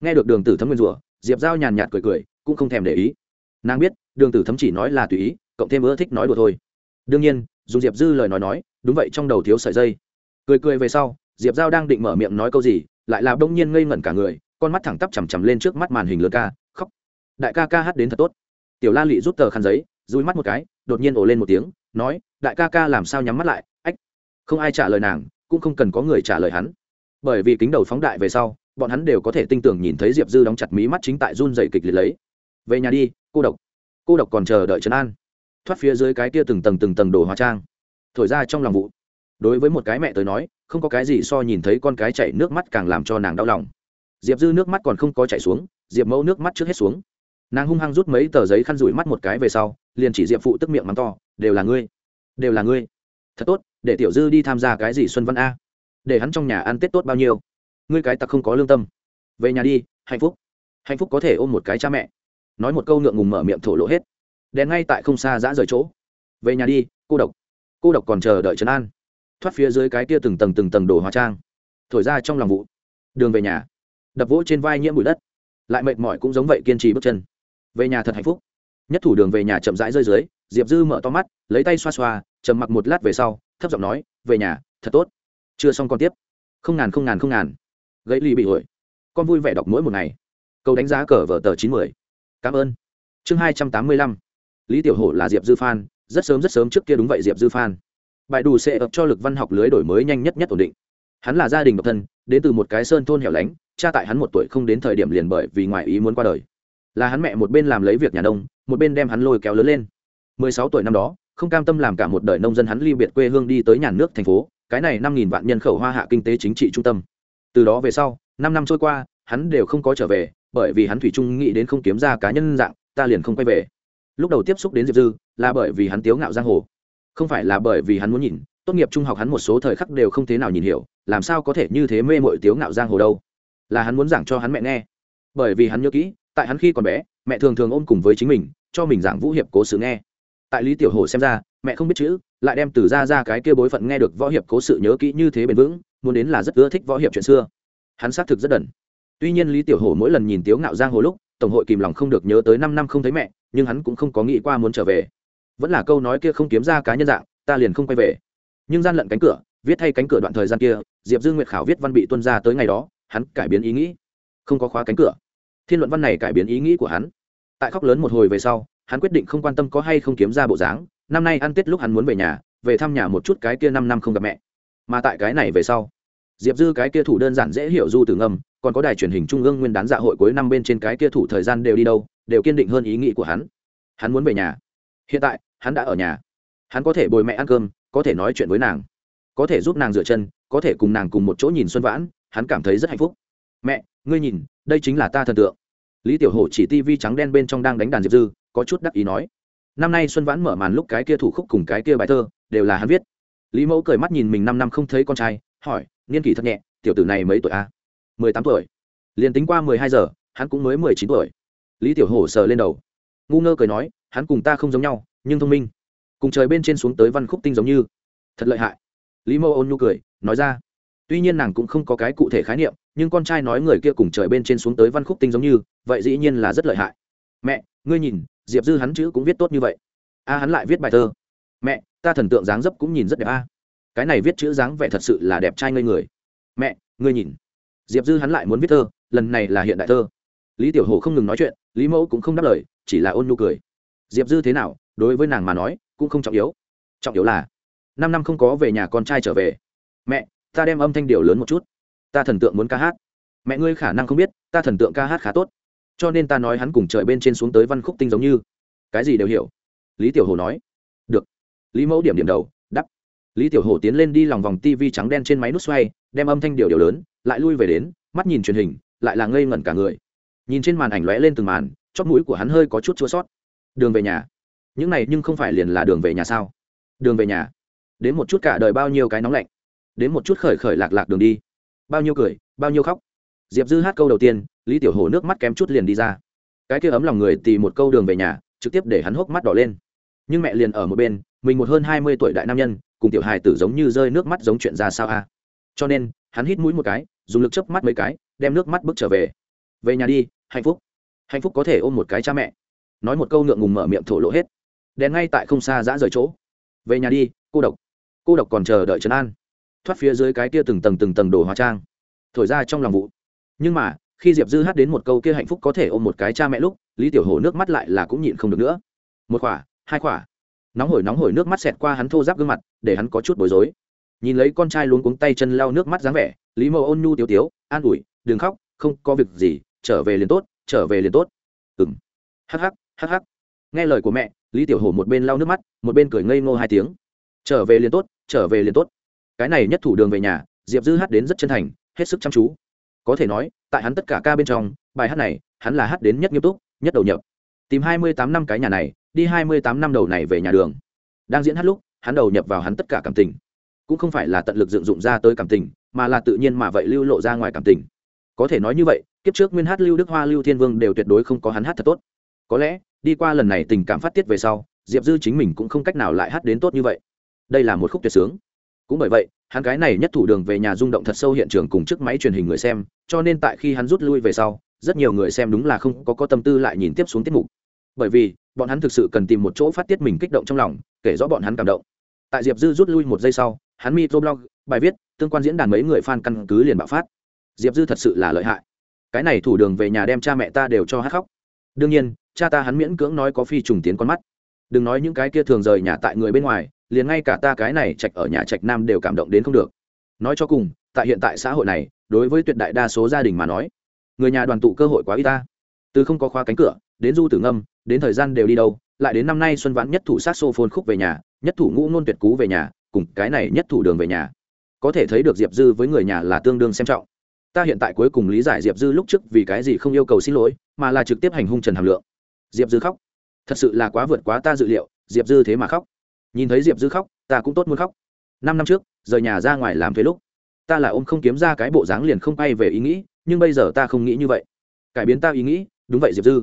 Nghe được đường tử thấm nguyên rủa diệp giao nhàn nhạt cười cười, cũng không thèm để ý. Nàng biết, đường tử thấm chỉ nói là tùy ý, cộng thêm ưa thích nói đùa thôi. Đương nhiên, dùng diệp dư lời nói nói, đúng vậy trong đầu thiếu sợi dây. Cười cười về sau, diệp giao đang định mở miệng nói câu gì, lại là đông nhiên ngây ngẩn cả người, con mắt thẳng tắp chằm chằm lên trước mắt màn hình lớn ca, khóc. Đại ca ca hát đến thật tốt. Tiểu la lị rút tờ khăn giấy, dùi mắt một cái, đột nhiên ổ lên một tiếng, nói, đại ca ca làm sao nhắm mắt lại, ách. Không ai trả lời nàng, cũng không cần có người trả lời hắn. Bởi vì kính đầu phóng đại về sau bọn hắn đều có thể tinh tưởng nhìn thấy diệp dư đóng chặt mí mắt chính tại run dày kịch liệt lấy. Về nhà đi, cô độc. Cô độc còn chờ đợi trấn an. Thoát phía dưới cái kia từng tầng từng tầng đồ hóa trang. Thổi ra trong lòng vụ. Đối với một cái mẹ tới nói, không có cái gì so nhìn thấy con cái chảy nước mắt càng làm cho nàng đau lòng. Diệp dư nước mắt còn không có chảy xuống, diệp mẫu nước mắt trước hết xuống. Nàng hung hăng rút mấy tờ giấy khăn rủi mắt một cái về sau, liền chỉ diệp phụ tức miệng mắng to, đều là ngươi, đều là ngươi. Thật tốt, để tiểu dư đi tham gia cái gì xuân văn a? Để hắn trong nhà ăn tết tốt bao nhiêu? Ngươi cái tặc không có lương tâm. Về nhà đi, hạnh phúc. Hạnh phúc có thể ôm một cái cha mẹ. Nói một câu ngượng ngùng mở miệng thổ lộ hết. Đèn ngay tại không xa giã rời chỗ. Về nhà đi, cô độc. Cô độc còn chờ đợi trấn an. Thoát phía dưới cái tia từng tầng từng tầng đồ hóa trang. Thổi ra trong lòng vụ. Đường về nhà. Đập vỗ trên vai nhiễm bụi đất. Lại mệt mỏi cũng giống vậy kiên trì bước chân. Về nhà thật hạnh phúc. Nhất thủ đường về nhà chậm rãi rơi dưới, diệp dư mở to mắt, lấy tay xoa xoa chầm mặc một lát về sau, thấp giọng nói, về nhà, thật tốt. Chưa xong còn tiếp. Không ngàn không ngàn không ngàn gãy ly bị ổi. Con vui vẻ đọc mỗi một ngày. Câu đánh giá cờ vở tờ chín mươi cảm ơn. Chương hai trăm tám mươi lăm. Lý tiểu hổ là diệp dư phan, rất sớm rất sớm trước kia đúng vậy diệp dư phan. Bài đủ sẽ ập cho lực văn học lưới đổi mới nhanh nhất nhất ổn định. Hắn là gia đình độc thân, đến từ một cái sơn thôn hẻo lánh, cha tại hắn một tuổi không đến thời điểm liền bởi vì ngoài ý muốn qua đời. Là hắn mẹ một bên làm lấy việc nhà đông một bên đem hắn lôi kéo lớn lên. Mười sáu tuổi năm đó, không cam tâm làm cả một đời nông dân hắn ly biệt quê hương đi tới nhà nước thành phố, cái này năm nghìn vạn nhân khẩu hoa hạ kinh tế chính trị trung tâm từ đó về sau, năm năm trôi qua, hắn đều không có trở về, bởi vì hắn thủy trung nghĩ đến không kiếm ra cá nhân dạng, ta liền không quay về. Lúc đầu tiếp xúc đến diệp dư, là bởi vì hắn tiếu ngạo giang hồ. Không phải là bởi vì hắn muốn nhìn, tốt nghiệp trung học hắn một số thời khắc đều không thế nào nhìn hiểu, làm sao có thể như thế mê mội tiếu ngạo giang hồ đâu. Là hắn muốn giảng cho hắn mẹ nghe. Bởi vì hắn nhớ kỹ, tại hắn khi còn bé, mẹ thường thường ôm cùng với chính mình, cho mình giảng vũ hiệp cố sự nghe. Tại lý tiểu hồ xem ra, mẹ không biết chữ, lại đem từ ra ra cái kia bối phận nghe được võ hiệp cố sự nhớ kỹ như thế bền vững muốn đến là rất ưa thích võ hiệp chuyện xưa. Hắn xác thực rất đần. Tuy nhiên lý tiểu Hổ mỗi lần nhìn tiếu ngạo giang hồ lúc, tổng hội kìm lòng không được nhớ tới năm năm không thấy mẹ, nhưng hắn cũng không có nghĩ qua muốn trở về. Vẫn là câu nói kia không kiếm ra cá nhân dạng, ta liền không quay về. Nhưng gian lận cánh cửa, viết thay cánh cửa đoạn thời gian kia, diệp dương nguyệt khảo viết văn bị tuân ra tới ngày đó, hắn cải biến ý nghĩ. Không có khóa cánh cửa. Thiên luận văn này cải biến ý nghĩ của hắn. Tại khóc lớn một hồi về sau, hắn quyết định không quan tâm có hay không kiếm ra bộ dáng. Năm nay ăn tết lúc hắn muốn về nhà, về thăm nhà một chút cái kia năm năm không gặp mẹ mà tại cái này về sau, diệp dư cái kia thủ đơn giản dễ hiểu du từ ngâm, còn có đài truyền hình trung ương nguyên đán dạ hội cuối năm bên trên cái kia thủ thời gian đều đi đâu, đều kiên định hơn ý nghĩ của hắn. Hắn muốn về nhà. Hiện tại, hắn đã ở nhà. Hắn có thể bồi mẹ ăn cơm, có thể nói chuyện với nàng, có thể giúp nàng rửa chân, có thể cùng nàng cùng một chỗ nhìn xuân vãn, hắn cảm thấy rất hạnh phúc. Mẹ, ngươi nhìn, đây chính là ta thần tượng. Lý tiểu hổ chỉ tivi trắng đen bên trong đang đánh đàn diệp dư, có chút đắc ý nói. Năm nay xuân vãn mở màn lúc cái kia thủ khúc cùng cái kia bài thơ, đều là hắn viết lý mẫu cười mắt nhìn mình năm năm không thấy con trai, hỏi, niên kỷ thật nhẹ, tiểu tử này mấy tuổi a? Mười tám tuổi. Liền tính qua mười hai giờ, hắn cũng mới mười chín tuổi. Lý tiểu hổ sờ lên đầu. Ngu ngơ cười nói, hắn cùng ta không giống nhau, nhưng thông minh. Cùng trời bên trên xuống tới văn khúc tinh giống như. Thật lợi hại. Lý mẫu ôn nhu cười, nói ra. Tuy nhiên nàng cũng không có cái cụ thể khái niệm, nhưng con trai nói người kia cùng trời bên trên xuống tới văn khúc tinh giống như, vậy dĩ nhiên là rất lợi hại. Mẹ, ngươi nhìn, diệp dư hắn chữ cũng viết tốt như vậy. A, hắn lại viết bài thơ. Mẹ ta thần tượng dáng dấp cũng nhìn rất đẹp a. Cái này viết chữ dáng vẻ thật sự là đẹp trai ngây người. Mẹ, ngươi nhìn. Diệp dư hắn lại muốn viết thơ, lần này là hiện đại thơ. Lý tiểu hồ không ngừng nói chuyện, lý mẫu cũng không đáp lời, chỉ là ôn nhu cười. Diệp dư thế nào, đối với nàng mà nói, cũng không trọng yếu. Trọng yếu là, năm năm không có về nhà con trai trở về. Mẹ, ta đem âm thanh điều lớn một chút. Ta thần tượng muốn ca hát. Mẹ ngươi khả năng không biết, ta thần tượng ca hát khá tốt. Cho nên ta nói hắn cùng trời bên trên xuống tới văn khúc tinh giống như. Cái gì đều hiểu. Lý tiểu hồ nói lý mẫu điểm điểm đầu, đắp. Lý tiểu hồ tiến lên đi lòng vòng tivi trắng đen trên máy nút xoay, đem âm thanh điều điều lớn, lại lui về đến, mắt nhìn truyền hình, lại là ngây ngẩn cả người. Nhìn trên màn ảnh lóe lên từng màn chót mũi của hắn hơi có chút chua sót. Đường về nhà. Những này nhưng không phải liền là đường về nhà sao? Đường về nhà. Đến một chút cả đời bao nhiêu cái nóng lạnh. Đến một chút khởi khởi lạc lạc đường đi. Bao nhiêu cười, bao nhiêu khóc. Diệp dư hát câu đầu tiên, lý tiểu hồ nước mắt kém chút liền đi ra. Cái kia ấm lòng người tì một câu đường về nhà, trực tiếp để hắn hốc mắt đỏ lên. Nhưng mẹ liền ở một bên mình một hơn hai mươi tuổi đại nam nhân, cùng tiểu hài tử giống như rơi nước mắt giống chuyện ra sao a? Cho nên, hắn hít mũi một cái, dùng lực chớp mắt mấy cái, đem nước mắt bước trở về. Về nhà đi, hạnh phúc. Hạnh phúc có thể ôm một cái cha mẹ. Nói một câu ngượng ngùng mở miệng thổ lộ hết. Đèn ngay tại không xa giã rời chỗ. Về nhà đi, cô độc. Cô độc còn chờ đợi trấn an. Thoát phía dưới cái kia từng tầng từng tầng đồ hóa trang. Thổi ra trong lòng vụ. Nhưng mà, khi diệp dư hát đến một câu kia hạnh phúc có thể ôm một cái cha mẹ lúc, lý tiểu hồ nước mắt lại là cũng nhịn không được nữa. Một khỏa, hai khỏa nóng hổi nóng hổi nước mắt xẹt qua hắn thô giáp gương mặt, để hắn có chút bối rối. Nhìn lấy con trai luống cuống tay chân lau nước mắt dáng vẻ, lý mẫu ôn nhu tiếu tiếu, an ủi, đừng khóc, không có việc gì, trở về liền tốt, trở về liền tốt. Ừng hắc hắc hắc hắc. Nghe lời của mẹ, lý tiểu hổ một bên lau nước mắt, một bên cười ngây ngô hai tiếng. Trở về liền tốt, trở về liền tốt. Cái này nhất thủ đường về nhà, diệp dư hát đến rất chân thành, hết sức chăm chú. Có thể nói, tại hắn tất cả ca bên trong, bài hát này, hắn là hát đến nhất nghiêm túc, nhất đầu nhập tìm hai mươi tám năm cái nhà này, đi hai mươi tám năm đầu này về nhà đường. Đang diễn hát lúc, hắn đầu nhập vào hắn tất cả cảm tình. Cũng không phải là tận lực dựng dụng ra tới cảm tình, mà là tự nhiên mà vậy lưu lộ ra ngoài cảm tình. Có thể nói như vậy, kiếp trước nguyên hát lưu đức hoa, lưu thiên vương đều tuyệt đối không có hắn hát thật tốt. Có lẽ, đi qua lần này tình cảm phát tiết về sau, diệp dư chính mình cũng không cách nào lại hát đến tốt như vậy. Đây là một khúc tuyệt sướng. Cũng bởi vậy, hắn cái này nhất thủ đường về nhà rung động thật sâu hiện trường cùng chiếc máy truyền hình người xem, cho nên tại khi hắn rút lui về sau, rất nhiều người xem đúng là không có có tâm tư lại nhìn tiếp xuống tiết mục bởi vì, bọn hắn thực sự cần tìm một chỗ phát tiết mình kích động trong lòng, kể rõ bọn hắn cảm động. Tại diệp dư rút lui một giây sau, hắn microblog, bài viết, tương quan diễn đàn mấy người fan căn cứ liền bạo phát. Diệp dư thật sự là lợi hại. Cái này thủ đường về nhà đem cha mẹ ta đều cho hát khóc. Đương nhiên, cha ta hắn miễn cưỡng nói có phi trùng tiến con mắt. Đừng nói những cái kia thường rời nhà tại người bên ngoài, liền ngay cả ta cái này trạch ở nhà trạch nam đều cảm động đến không được. Nói cho cùng, tại hiện tại xã hội này, đối với tuyệt đại đa số gia đình mà nói, người nhà đoàn tụ cơ hội quá ít ta. Từ không có khóa cánh cửa đến du tử ngâm, đến thời gian đều đi đâu, lại đến năm nay xuân vãn nhất thủ sát xô phôn khúc về nhà, nhất thủ ngũ nôn tuyệt cú về nhà, cùng cái này nhất thủ đường về nhà. Có thể thấy được diệp dư với người nhà là tương đương xem trọng. Ta hiện tại cuối cùng lý giải diệp dư lúc trước vì cái gì không yêu cầu xin lỗi, mà là trực tiếp hành hung trần hàm lượng. Diệp dư khóc. Thật sự là quá vượt quá ta dự liệu, diệp dư thế mà khóc. Nhìn thấy diệp dư khóc, ta cũng tốt muốn khóc. Năm năm trước, rời nhà ra ngoài làm thuế lúc, ta là ôm không kiếm ra cái bộ dáng liền không bay về ý nghĩ, nhưng bây giờ ta không nghĩ như vậy. Cải biến ta ý nghĩ, đúng vậy diệp dư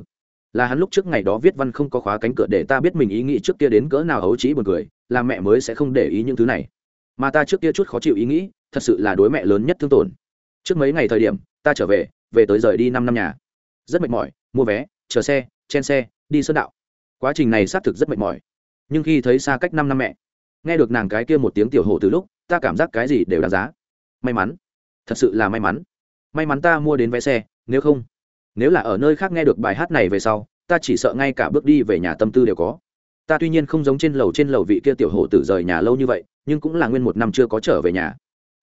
là hắn lúc trước ngày đó viết văn không có khóa cánh cửa để ta biết mình ý nghĩ trước kia đến cỡ nào hấu trí buồn cười, là mẹ mới sẽ không để ý những thứ này. Mà ta trước kia chút khó chịu ý nghĩ, thật sự là đối mẹ lớn nhất thương tổn. Trước mấy ngày thời điểm, ta trở về về tới rời đi năm năm nhà. Rất mệt mỏi, mua vé, chờ xe, chen xe, đi sơn đạo. Quá trình này xác thực rất mệt mỏi. Nhưng khi thấy xa cách năm năm mẹ, nghe được nàng cái kia một tiếng tiểu hồ từ lúc, ta cảm giác cái gì đều đáng giá. May mắn. Thật sự là may mắn. May mắn ta mua đến vé xe, nếu không nếu là ở nơi khác nghe được bài hát này về sau, ta chỉ sợ ngay cả bước đi về nhà tâm tư đều có. Ta tuy nhiên không giống trên lầu trên lầu vị kia tiểu hổ tử rời nhà lâu như vậy, nhưng cũng là nguyên một năm chưa có trở về nhà.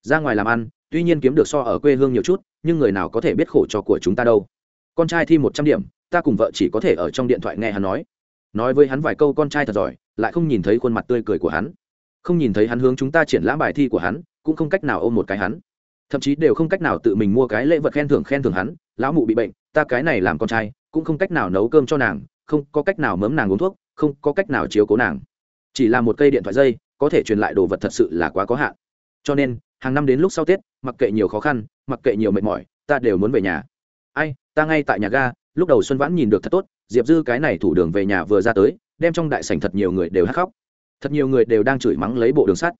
Ra ngoài làm ăn, tuy nhiên kiếm được so ở quê hương nhiều chút, nhưng người nào có thể biết khổ cho của chúng ta đâu. Con trai thi một trăm điểm, ta cùng vợ chỉ có thể ở trong điện thoại nghe hắn nói. Nói với hắn vài câu con trai thật giỏi, lại không nhìn thấy khuôn mặt tươi cười của hắn. Không nhìn thấy hắn hướng chúng ta triển lãm bài thi của hắn, cũng không cách nào ôm một cái hắn. Thậm chí đều không cách nào tự mình mua cái lễ vật khen thưởng khen thưởng hắn, lão mụ bị bệnh ta cái này làm con trai, cũng không cách nào nấu cơm cho nàng, không có cách nào mớm nàng uống thuốc, không có cách nào chiếu cố nàng. Chỉ là một cây điện thoại dây, có thể truyền lại đồ vật thật sự là quá có hạn. Cho nên, hàng năm đến lúc sau tết, mặc kệ nhiều khó khăn, mặc kệ nhiều mệt mỏi, ta đều muốn về nhà. Ai, ta ngay tại nhà ga, lúc đầu xuân vãn nhìn được thật tốt, diệp dư cái này thủ đường về nhà vừa ra tới, đem trong đại sảnh thật nhiều người đều hát khóc. Thật nhiều người đều đang chửi mắng lấy bộ đường sắt.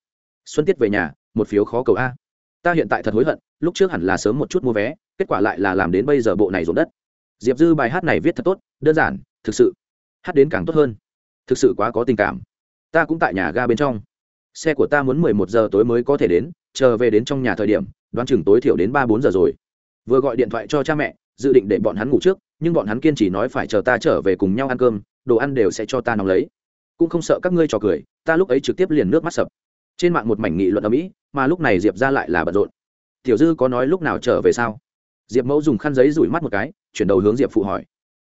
Xuân tiết về nhà, một phiếu khó cầu a. Ta hiện tại thật hối hận, lúc trước hẳn là sớm một chút mua vé kết quả lại là làm đến bây giờ bộ này rộn đất. Diệp dư bài hát này viết thật tốt, đơn giản, thực sự. Hát đến càng tốt hơn. Thực sự quá có tình cảm. Ta cũng tại nhà ga bên trong. Xe của ta muốn mười một giờ tối mới có thể đến, chờ về đến trong nhà thời điểm, đoán chừng tối thiểu đến ba bốn giờ rồi. Vừa gọi điện thoại cho cha mẹ, dự định để bọn hắn ngủ trước, nhưng bọn hắn kiên trì nói phải chờ ta trở về cùng nhau ăn cơm, đồ ăn đều sẽ cho ta nóng lấy. Cũng không sợ các ngươi trò cười, ta lúc ấy trực tiếp liền nước mắt sập. Trên mạng một mảnh nghị luận ở mỹ mà lúc này diệp ra lại là bận rộn. Tiểu dư có nói lúc nào trở về sao? Diệp mẫu dùng khăn giấy rủi mắt một cái, chuyển đầu hướng diệp phụ hỏi.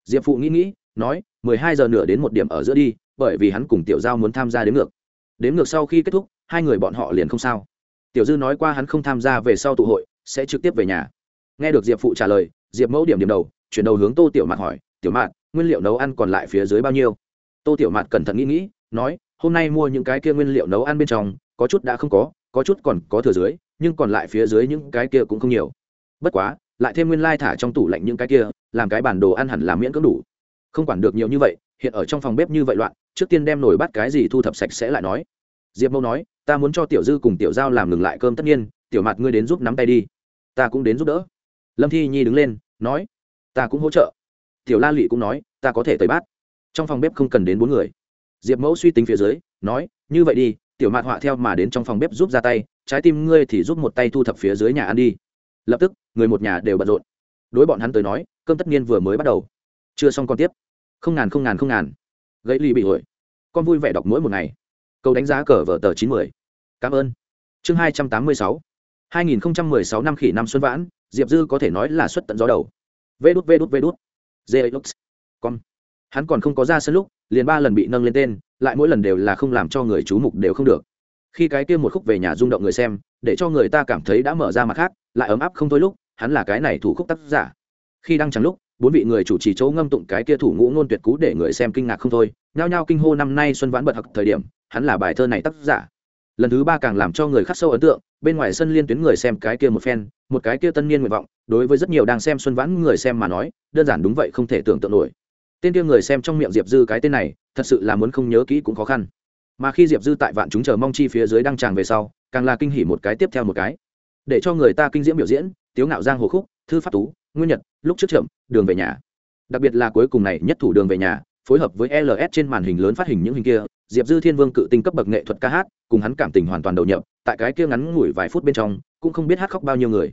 Diệp phụ nghĩ nghĩ, nói, mười hai giờ nửa đến một điểm ở giữa đi, bởi vì hắn cùng tiểu giao muốn tham gia đến ngược. Đến ngược sau khi kết thúc, hai người bọn họ liền không sao. Tiểu dư nói qua hắn không tham gia về sau tụ hội, sẽ trực tiếp về nhà. Nghe được diệp phụ trả lời, diệp mẫu điểm điểm đầu, chuyển đầu hướng tô tiểu mạt hỏi, tiểu mạt, nguyên liệu nấu ăn còn lại phía dưới bao nhiêu? Tô tiểu mạt cẩn thận nghĩ nghĩ, nói, hôm nay mua những cái kia nguyên liệu nấu ăn bên trong, có chút đã không có có chút còn có thừa dưới, nhưng còn lại phía dưới những cái kia cũng không nhiều. Bất quá lại thêm nguyên lai thả trong tủ lạnh những cái kia, làm cái bản đồ ăn hẳn là miễn cưỡng đủ. Không quản được nhiều như vậy, hiện ở trong phòng bếp như vậy loạn, trước tiên đem nổi bắt cái gì thu thập sạch sẽ lại nói. Diệp Mẫu nói, ta muốn cho tiểu dư cùng tiểu giao làm ngừng lại cơm tất nhiên, tiểu mặt ngươi đến giúp nắm tay đi. Ta cũng đến giúp đỡ. Lâm thi nhi đứng lên, nói, ta cũng hỗ trợ. Tiểu la lụy cũng nói, ta có thể tới bát. Trong phòng bếp không cần đến bốn người. Diệp mẫu suy tính phía dưới, nói, như vậy đi, tiểu mạt họa theo mà đến trong phòng bếp giúp ra tay, trái tim ngươi thì giúp một tay thu thập phía dưới nhà ăn đi. Lập tức người một nhà đều bận rộn. Đối bọn hắn tới nói, cơm tất nhiên vừa mới bắt đầu. Chưa xong còn tiếp. Không ngàn không ngàn không ngàn. Gãy ly bị hội con vui vẻ đọc mỗi một ngày. Câu đánh giá cờ vở tờ chín mươi cảm ơn. Chương hai trăm tám mươi sáu. Hai nghìn sáu năm khỉ năm xuân vãn, diệp dư có thể nói là xuất tận gió đầu. Vê đút vê đút vê đút. Dê lux con. Hắn còn không có ra sân lúc, liền ba lần bị nâng lên tên, lại mỗi lần đều là không làm cho người chú mục đều không được. Khi cái kia một khúc về nhà rung động người xem, để cho người ta cảm thấy đã mở ra mặt khác, lại ấm áp không thôi lúc hắn là cái này thủ khúc tác giả. Khi đăng trắng lúc, bốn vị người chủ trì chỗ ngâm tụng cái kia thủ ngũ ngôn tuyệt cú để người xem kinh ngạc không thôi. Nhao nhao kinh hô năm nay xuân vãn bật học thời điểm, hắn là bài thơ này tác giả. Lần thứ ba càng làm cho người khắc sâu ấn tượng, bên ngoài sân liên tuyến người xem cái kia một phen, một cái kia tân niên nguyện vọng, đối với rất nhiều đang xem xuân vãn người xem mà nói, đơn giản đúng vậy không thể tưởng tượng nổi. Tên kia người xem trong miệng diệp dư cái tên này, thật sự là muốn không nhớ kỹ cũng khó khăn. Mà khi diệp dư tại vạn chúng chờ mong chi phía dưới đăng tràng về sau, càng là kinh hỉ một cái tiếp theo một cái. Để cho người ta kinh diễm biểu diễn tiếu ngạo giang hồ khúc, thư pháp tú, nguyên nhật, lúc trước chậm, đường về nhà. Đặc biệt là cuối cùng này, nhất thủ đường về nhà, phối hợp với ls trên màn hình lớn phát hình những hình kia, diệp dư thiên vương cự tinh cấp bậc nghệ thuật ca hát, cùng hắn cảm tình hoàn toàn đầu nhập, tại cái kia ngắn ngủi vài phút bên trong, cũng không biết hát khóc bao nhiêu người.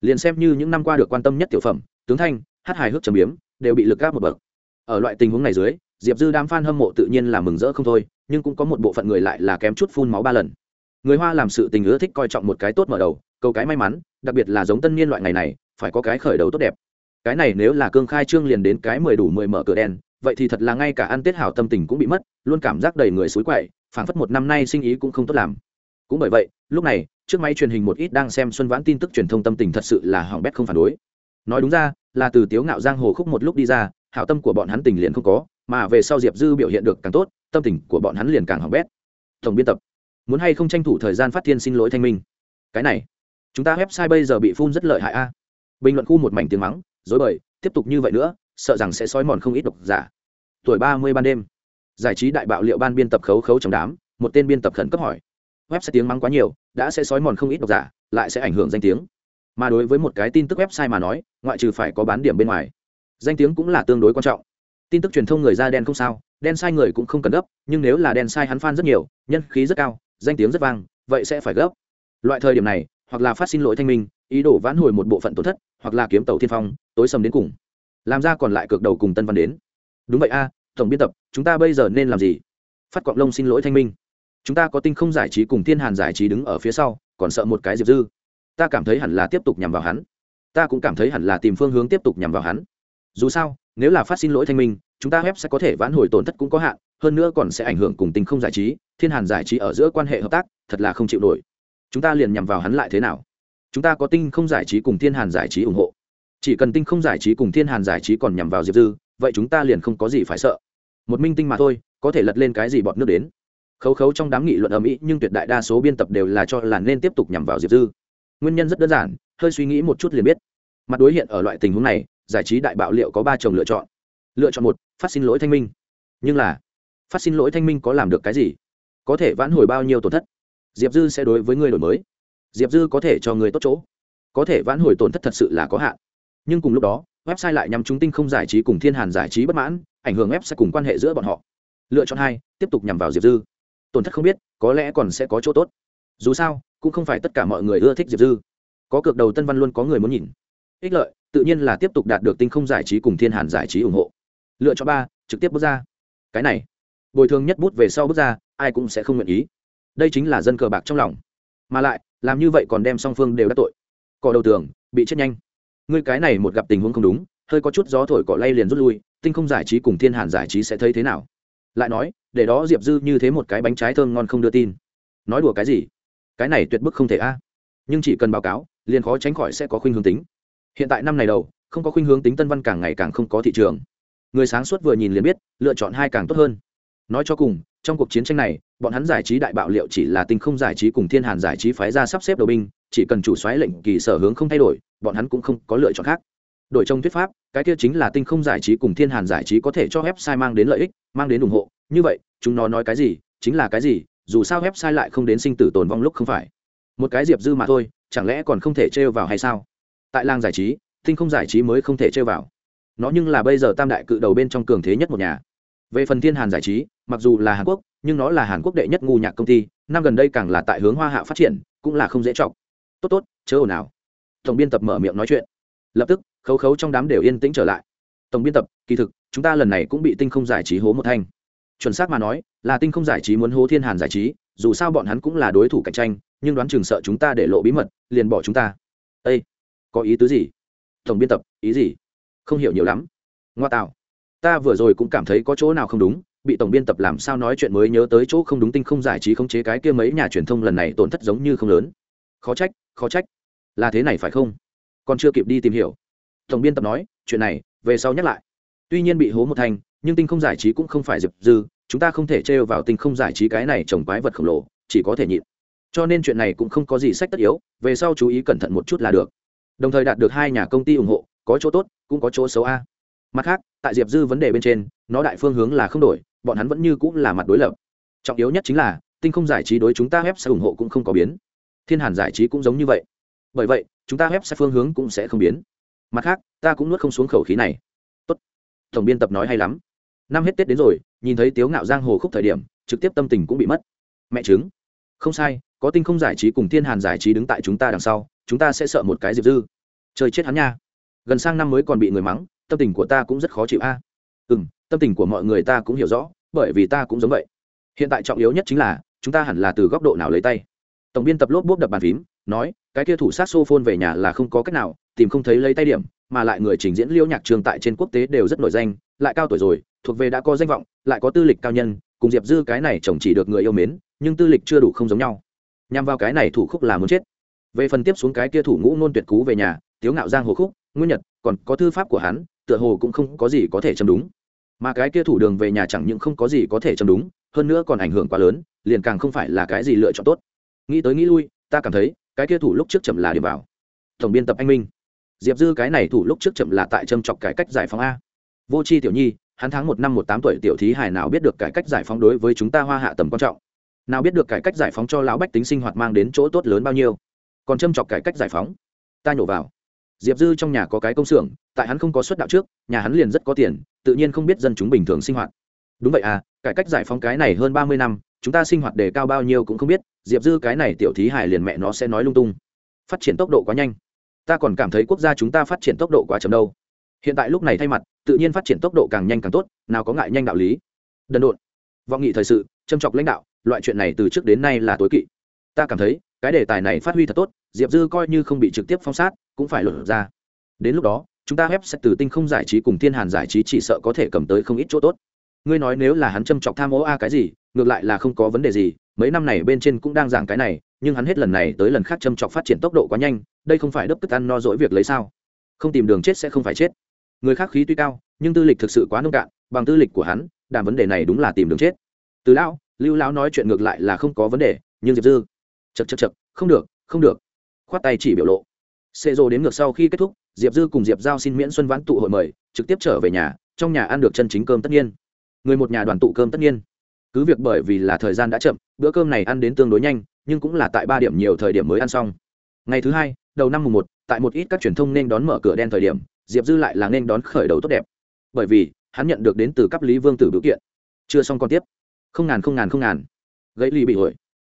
Liền xem như những năm qua được quan tâm nhất tiểu phẩm, tướng thanh, hát hài hước trầm biếm, đều bị lực gáp một bậc. Ở loại tình huống này dưới, diệp dư đám f a n hâm mộ tự nhiên là mừng rỡ không thôi, nhưng cũng có một bộ phận người lại là kém chút phun máu ba lần. Người hoa làm sự tình ưa thích coi trọng một cái tốt mở đầu, câu cái may mắn đặc biệt là giống tân niên loại ngày này, phải có cái khởi đầu tốt đẹp. Cái này nếu là cương khai trương liền đến cái mười đủ mười mở cửa đen vậy thì thật là ngay cả ăn tết hảo tâm tình cũng bị mất, luôn cảm giác đầy người xối quậy, phảng phất một năm nay sinh ý cũng không tốt làm. Cũng bởi vậy, lúc này, trước máy truyền hình một ít đang xem xuân vãn tin tức truyền thông tâm tình thật sự là hỏng bét không phản đối. Nói đúng ra, là từ tiếu ngạo giang hồ khúc một lúc đi ra, hảo tâm của bọn hắn tình liền không có, mà về sau diệp dư biểu hiện được càng tốt, tâm tình của bọn hắn liền càng hỏng bét. Tổng biên tập. Muốn hay không tranh thủ thời gian phát thiên xin lỗi thanh minh. Cái này chúng ta website bây giờ bị phun rất lợi hại a. Bình luận khu một mảnh tiếng mắng, dối bời, tiếp tục như vậy nữa, sợ rằng sẽ sói mòn không ít độc giả. Tuổi ba mươi ban đêm. Giải trí đại bạo liệu ban biên tập khấu khấu trong đám, một tên biên tập khẩn cấp hỏi. Website tiếng mắng quá nhiều, đã sẽ sói mòn không ít độc giả, lại sẽ ảnh hưởng danh tiếng. Mà đối với một cái tin tức website mà nói, ngoại trừ phải có bán điểm bên ngoài, danh tiếng cũng là tương đối quan trọng. Tin tức truyền thông người da đen không sao, đen sai người cũng không cần gấp, nhưng nếu là đen sai hắn fan rất nhiều, nhân khí rất cao, danh tiếng rất vang, vậy sẽ phải gấp. Loại thời điểm này hoặc là phát xin lỗi thanh minh, ý đồ vãn hồi một bộ phận tổn thất, hoặc là kiếm tàu thiên phong, tối sầm đến cùng. Làm ra còn lại cược đầu cùng tân văn đến. Đúng vậy a, tổng biên tập, chúng ta bây giờ nên làm gì? Phát quạng lông xin lỗi thanh minh. Chúng ta có tinh không giải trí cùng thiên hàn giải trí đứng ở phía sau, còn sợ một cái diệp dư. Ta cảm thấy hẳn là tiếp tục nhằm vào hắn. Ta cũng cảm thấy hẳn là tìm phương hướng tiếp tục nhằm vào hắn. Dù sao, nếu là phát xin lỗi thanh minh, chúng ta web sẽ có thể vãn hồi tổn thất cũng có hạn, hơn nữa còn sẽ ảnh hưởng cùng tinh không giải trí, thiên hàn giải trí ở giữa quan hệ hợp tác, thật là không chịu nổi chúng ta liền nhằm vào hắn lại thế nào? Chúng ta có tinh không giải trí cùng thiên hàn giải trí ủng hộ. Chỉ cần tinh không giải trí cùng thiên hàn giải trí còn nhằm vào diệp dư, vậy chúng ta liền không có gì phải sợ. Một minh tinh mà thôi, có thể lật lên cái gì bọn nước đến? Khấu khấu trong đám nghị luận ầm ĩ, nhưng tuyệt đại đa số biên tập đều là cho là nên tiếp tục nhằm vào diệp dư. Nguyên nhân rất đơn giản, hơi suy nghĩ một chút liền biết. Mặt đối hiện ở loại tình huống này, giải trí đại bạo liệu có ba chồng lựa chọn. Lựa chọn một, phát xin lỗi thanh minh. Nhưng là, phát xin lỗi thanh minh có làm được cái gì? Có thể vãn hồi bao nhiêu tổn thất? Diệp dư sẽ đối với người đổi mới. Diệp dư có thể cho người tốt chỗ. Có thể vãn hồi tổn thất thật sự là có hạn. Nhưng cùng lúc đó, website lại nhằm chúng tinh không giải trí cùng thiên hàn giải trí bất mãn, ảnh hưởng website cùng quan hệ giữa bọn họ. Lựa chọn hai, tiếp tục nhằm vào diệp dư. Tổn thất không biết, có lẽ còn sẽ có chỗ tốt. Dù sao, cũng không phải tất cả mọi người ưa thích diệp dư. Có cược đầu tân văn luôn có người muốn nhìn. Ích lợi, tự nhiên là tiếp tục đạt được tinh không giải trí cùng thiên hàn giải trí ủng hộ. Lựa chọn ba, trực tiếp bước ra. Cái này, bồi thường nhất bút về sau bước ra, ai cũng sẽ không nguyện ý đây chính là dân cờ bạc trong lòng. Mà lại, làm như vậy còn đem song phương đều đắc tội. Cỏ đầu tường, bị chết nhanh. Ngươi cái này một gặp tình huống không đúng, hơi có chút gió thổi cỏ lay liền rút lui, tinh không giải trí cùng thiên hàn giải trí sẽ thấy thế nào? Lại nói, để đó diệp dư như thế một cái bánh trái thơm ngon không đưa tin. Nói đùa cái gì? Cái này tuyệt bức không thể a. Nhưng chỉ cần báo cáo, liền khó tránh khỏi sẽ có khuynh hướng tính. Hiện tại năm này đầu, không có khuynh hướng tính tân văn càng ngày càng không có thị trường. Người sáng suốt vừa nhìn liền biết, lựa chọn hai càng tốt hơn. Nói cho cùng trong cuộc chiến tranh này, bọn hắn giải trí đại bạo liệu chỉ là tinh không giải trí cùng thiên hàn giải trí phái ra sắp xếp đầu binh, chỉ cần chủ xoáy lệnh kỳ sở hướng không thay đổi, bọn hắn cũng không có lựa chọn khác. Đổi trong thuyết pháp, cái kia chính là tinh không giải trí cùng thiên hàn giải trí có thể cho website mang đến lợi ích, mang đến ủng hộ. Như vậy, chúng nó nói cái gì, chính là cái gì, dù sao website lại không đến sinh tử tồn vong lúc không phải. Một cái diệp dư mà thôi, chẳng lẽ còn không thể trêu vào hay sao? Tại làng giải trí, tinh không giải trí mới không thể trêu vào. Nó nhưng là bây giờ tam đại cự đầu bên trong cường thế nhất một nhà về phần thiên hàn giải trí, mặc dù là hàn quốc, nhưng nó là hàn quốc đệ nhất ngu nhạc công ty, năm gần đây càng là tại hướng hoa hạ phát triển, cũng là không dễ chọc. Tốt tốt, chớ ồn nào tổng biên tập mở miệng nói chuyện. Lập tức, khấu khấu trong đám đều yên tĩnh trở lại. Tổng biên tập, kỳ thực, chúng ta lần này cũng bị tinh không giải trí hố một thanh. Chuẩn xác mà nói, là tinh không giải trí muốn hố thiên hàn giải trí, dù sao bọn hắn cũng là đối thủ cạnh tranh, nhưng đoán chừng sợ chúng ta để lộ bí mật, liền bỏ chúng ta. Ây có ý tứ gì? Tổng biên tập, ý gì? Không hiểu nhiều lắm. Ngoa tạo ta vừa rồi cũng cảm thấy có chỗ nào không đúng, bị tổng biên tập làm sao nói chuyện mới nhớ tới chỗ không đúng tinh không giải trí khống chế cái kia mấy nhà truyền thông lần này tổn thất giống như không lớn. Khó trách khó trách. Là thế này phải không? Còn chưa kịp đi tìm hiểu. Tổng biên tập nói, chuyện này, về sau nhắc lại. Tuy nhiên bị hố một thành, nhưng tinh không giải trí cũng không phải diệp dư, chúng ta không thể trêu vào tinh không giải trí cái này trồng quái vật khổng lồ, chỉ có thể nhịn. Cho nên chuyện này cũng không có gì sách tất yếu, về sau chú ý cẩn thận một chút là được. Đồng thời đạt được hai nhà công ty ủng hộ, có chỗ tốt, cũng có chỗ xấu a mặt khác, tại diệp dư vấn đề bên trên, nó đại phương hướng là không đổi, bọn hắn vẫn như cũng là mặt đối lập. Trọng yếu nhất chính là, tinh không giải trí đối chúng ta web sẽ ủng hộ cũng không có biến. Thiên hàn giải trí cũng giống như vậy. Bởi vậy, chúng ta web sẽ phương hướng cũng sẽ không biến. Mặt khác, ta cũng nuốt không xuống khẩu khí này. Tốt. tổng biên tập nói hay lắm. Năm hết tết đến rồi, nhìn thấy tiếu ngạo giang hồ khúc thời điểm, trực tiếp tâm tình cũng bị mất. Mẹ chứng không sai, có tinh không giải trí cùng thiên hàn giải trí đứng tại chúng ta đằng sau, chúng ta sẽ sợ một cái diệp dư. Chơi chết hắn nha. Gần sang năm mới còn bị người mắng tâm tình của ta cũng rất khó chịu a. Ừ m tâm tình của mọi người ta cũng hiểu rõ, bởi vì ta cũng giống vậy. Hiện tại trọng yếu nhất chính là, chúng ta hẳn là từ góc độ nào lấy tay? Tổng biên tập lốp bốp đập bàn phím, nói, cái kia thủ sát xô phôn về nhà là không có cách nào, tìm không thấy lấy tay điểm, mà lại người trình diễn liêu nhạc trường tại trên quốc tế đều rất nổi danh, lại cao tuổi rồi, thuộc về đã có danh vọng, lại có tư lịch cao nhân, cùng diệp dư cái này chồng chỉ được người yêu mến, nhưng tư lịch chưa đủ không giống nhau. Nhằm vào cái này thủ khúc là muốn chết. Về phần tiếp xuống cái kia thủ ngũ nôn tuyệt cú về nhà, tiếu ngạo giang hồ khúc, nguyên nhật, còn có thư pháp của hắn tựa hồ cũng không có gì có thể châm đúng. Mà cái kia thủ đường về nhà chẳng những không có gì có thể châm đúng, hơn nữa còn ảnh hưởng quá lớn, liền càng không phải là cái gì lựa chọn tốt. Nghĩ tới nghĩ lui, ta cảm thấy, cái kia thủ lúc trước chậm là điểm vào. Tổng biên tập anh minh. Diệp dư cái này thủ lúc trước chậm là tại châm chọc cải cách giải phóng a. Vô c h i tiểu nhi, hắn tháng một năm một tám tuổi tiểu thí hải nào biết được cải cách giải phóng đối với chúng ta hoa hạ tầm quan trọng? Nào biết được cải cách giải phóng cho lão bách tính sinh hoạt mang đến chỗ tốt lớn bao nhiêu? Còn châm chọc cải cách giải phóng, ta nhổ vào diệp dư trong nhà có cái công xưởng, tại hắn không có suất đạo trước, nhà hắn liền rất có tiền, tự nhiên không biết dân chúng bình thường sinh hoạt. Đúng vậy à cải cách giải phóng cái này hơn ba mươi năm, chúng ta sinh hoạt đề cao bao nhiêu cũng không biết, diệp dư cái này tiểu thí hải liền mẹ nó sẽ nói lung tung. Phát triển tốc độ quá nhanh. Ta còn cảm thấy quốc gia chúng ta phát triển tốc độ quá chậm đâu. Hiện tại lúc này thay mặt, tự nhiên phát triển tốc độ càng nhanh càng tốt, nào có ngại nhanh đạo lý. Đần độn. Vọng nghị thời sự, châm chọc lãnh đạo, loại chuyện này từ trước đến nay là tối kỵ ta cảm thấy, cái đề tài này phát huy thật tốt, diệp dư coi như không bị trực tiếp phong sát, cũng phải lột ra. Đến lúc đó, chúng ta ép sẽ từ tinh không giải trí cùng thiên hàn giải trí chỉ sợ có thể cầm tới không ít chỗ tốt. Ngươi nói nếu là hắn châm chọc tham ô a cái gì, ngược lại là không có vấn đề gì, mấy năm này bên trên cũng đang giảng cái này, nhưng hắn hết lần này tới lần khác châm chọc phát triển tốc độ quá nhanh, đây không phải đấp tức ăn no dỗi việc lấy sao? Không tìm đường chết sẽ không phải chết. Người khác khí tuy cao, nhưng tư lịch thực sự quá nông cạn, bằng tư lịch của hắn, đàm vấn đề này đúng là tìm đường chết. Từ lão, lưu lão nói chuyện ngược lại là không có vấn đề, nhưng diệp dư chật chật chật không được không được. Khoát tay chỉ biểu lộ. Xê rô đến ngược sau khi kết thúc, diệp dư cùng diệp giao xin miễn xuân vãn tụ hội mời, trực tiếp trở về nhà, trong nhà ăn được chân chính cơm tất nhiên. Người một nhà đoàn tụ cơm tất nhiên. Cứ việc bởi vì là thời gian đã chậm, bữa cơm này ăn đến tương đối nhanh, nhưng cũng là tại ba điểm nhiều thời điểm mới ăn xong. Ngày thứ hai, đầu năm mùng một, tại một ít các truyền thông nên đón mở cửa đen thời điểm, diệp dư lại là nên đón khởi đầu tốt đẹp. Bởi vì, hắn nhận được đến từ cấp lý vương tử biểu kiện. Chưa xong còn tiếp. Không ngàn không ngàn không ngàn. Gãy ly bị hội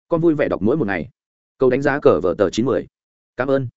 con vui vẻ đọc mỗi một ngày. Câu đánh giá cờ vở tờ chín mươi. Cảm ơn.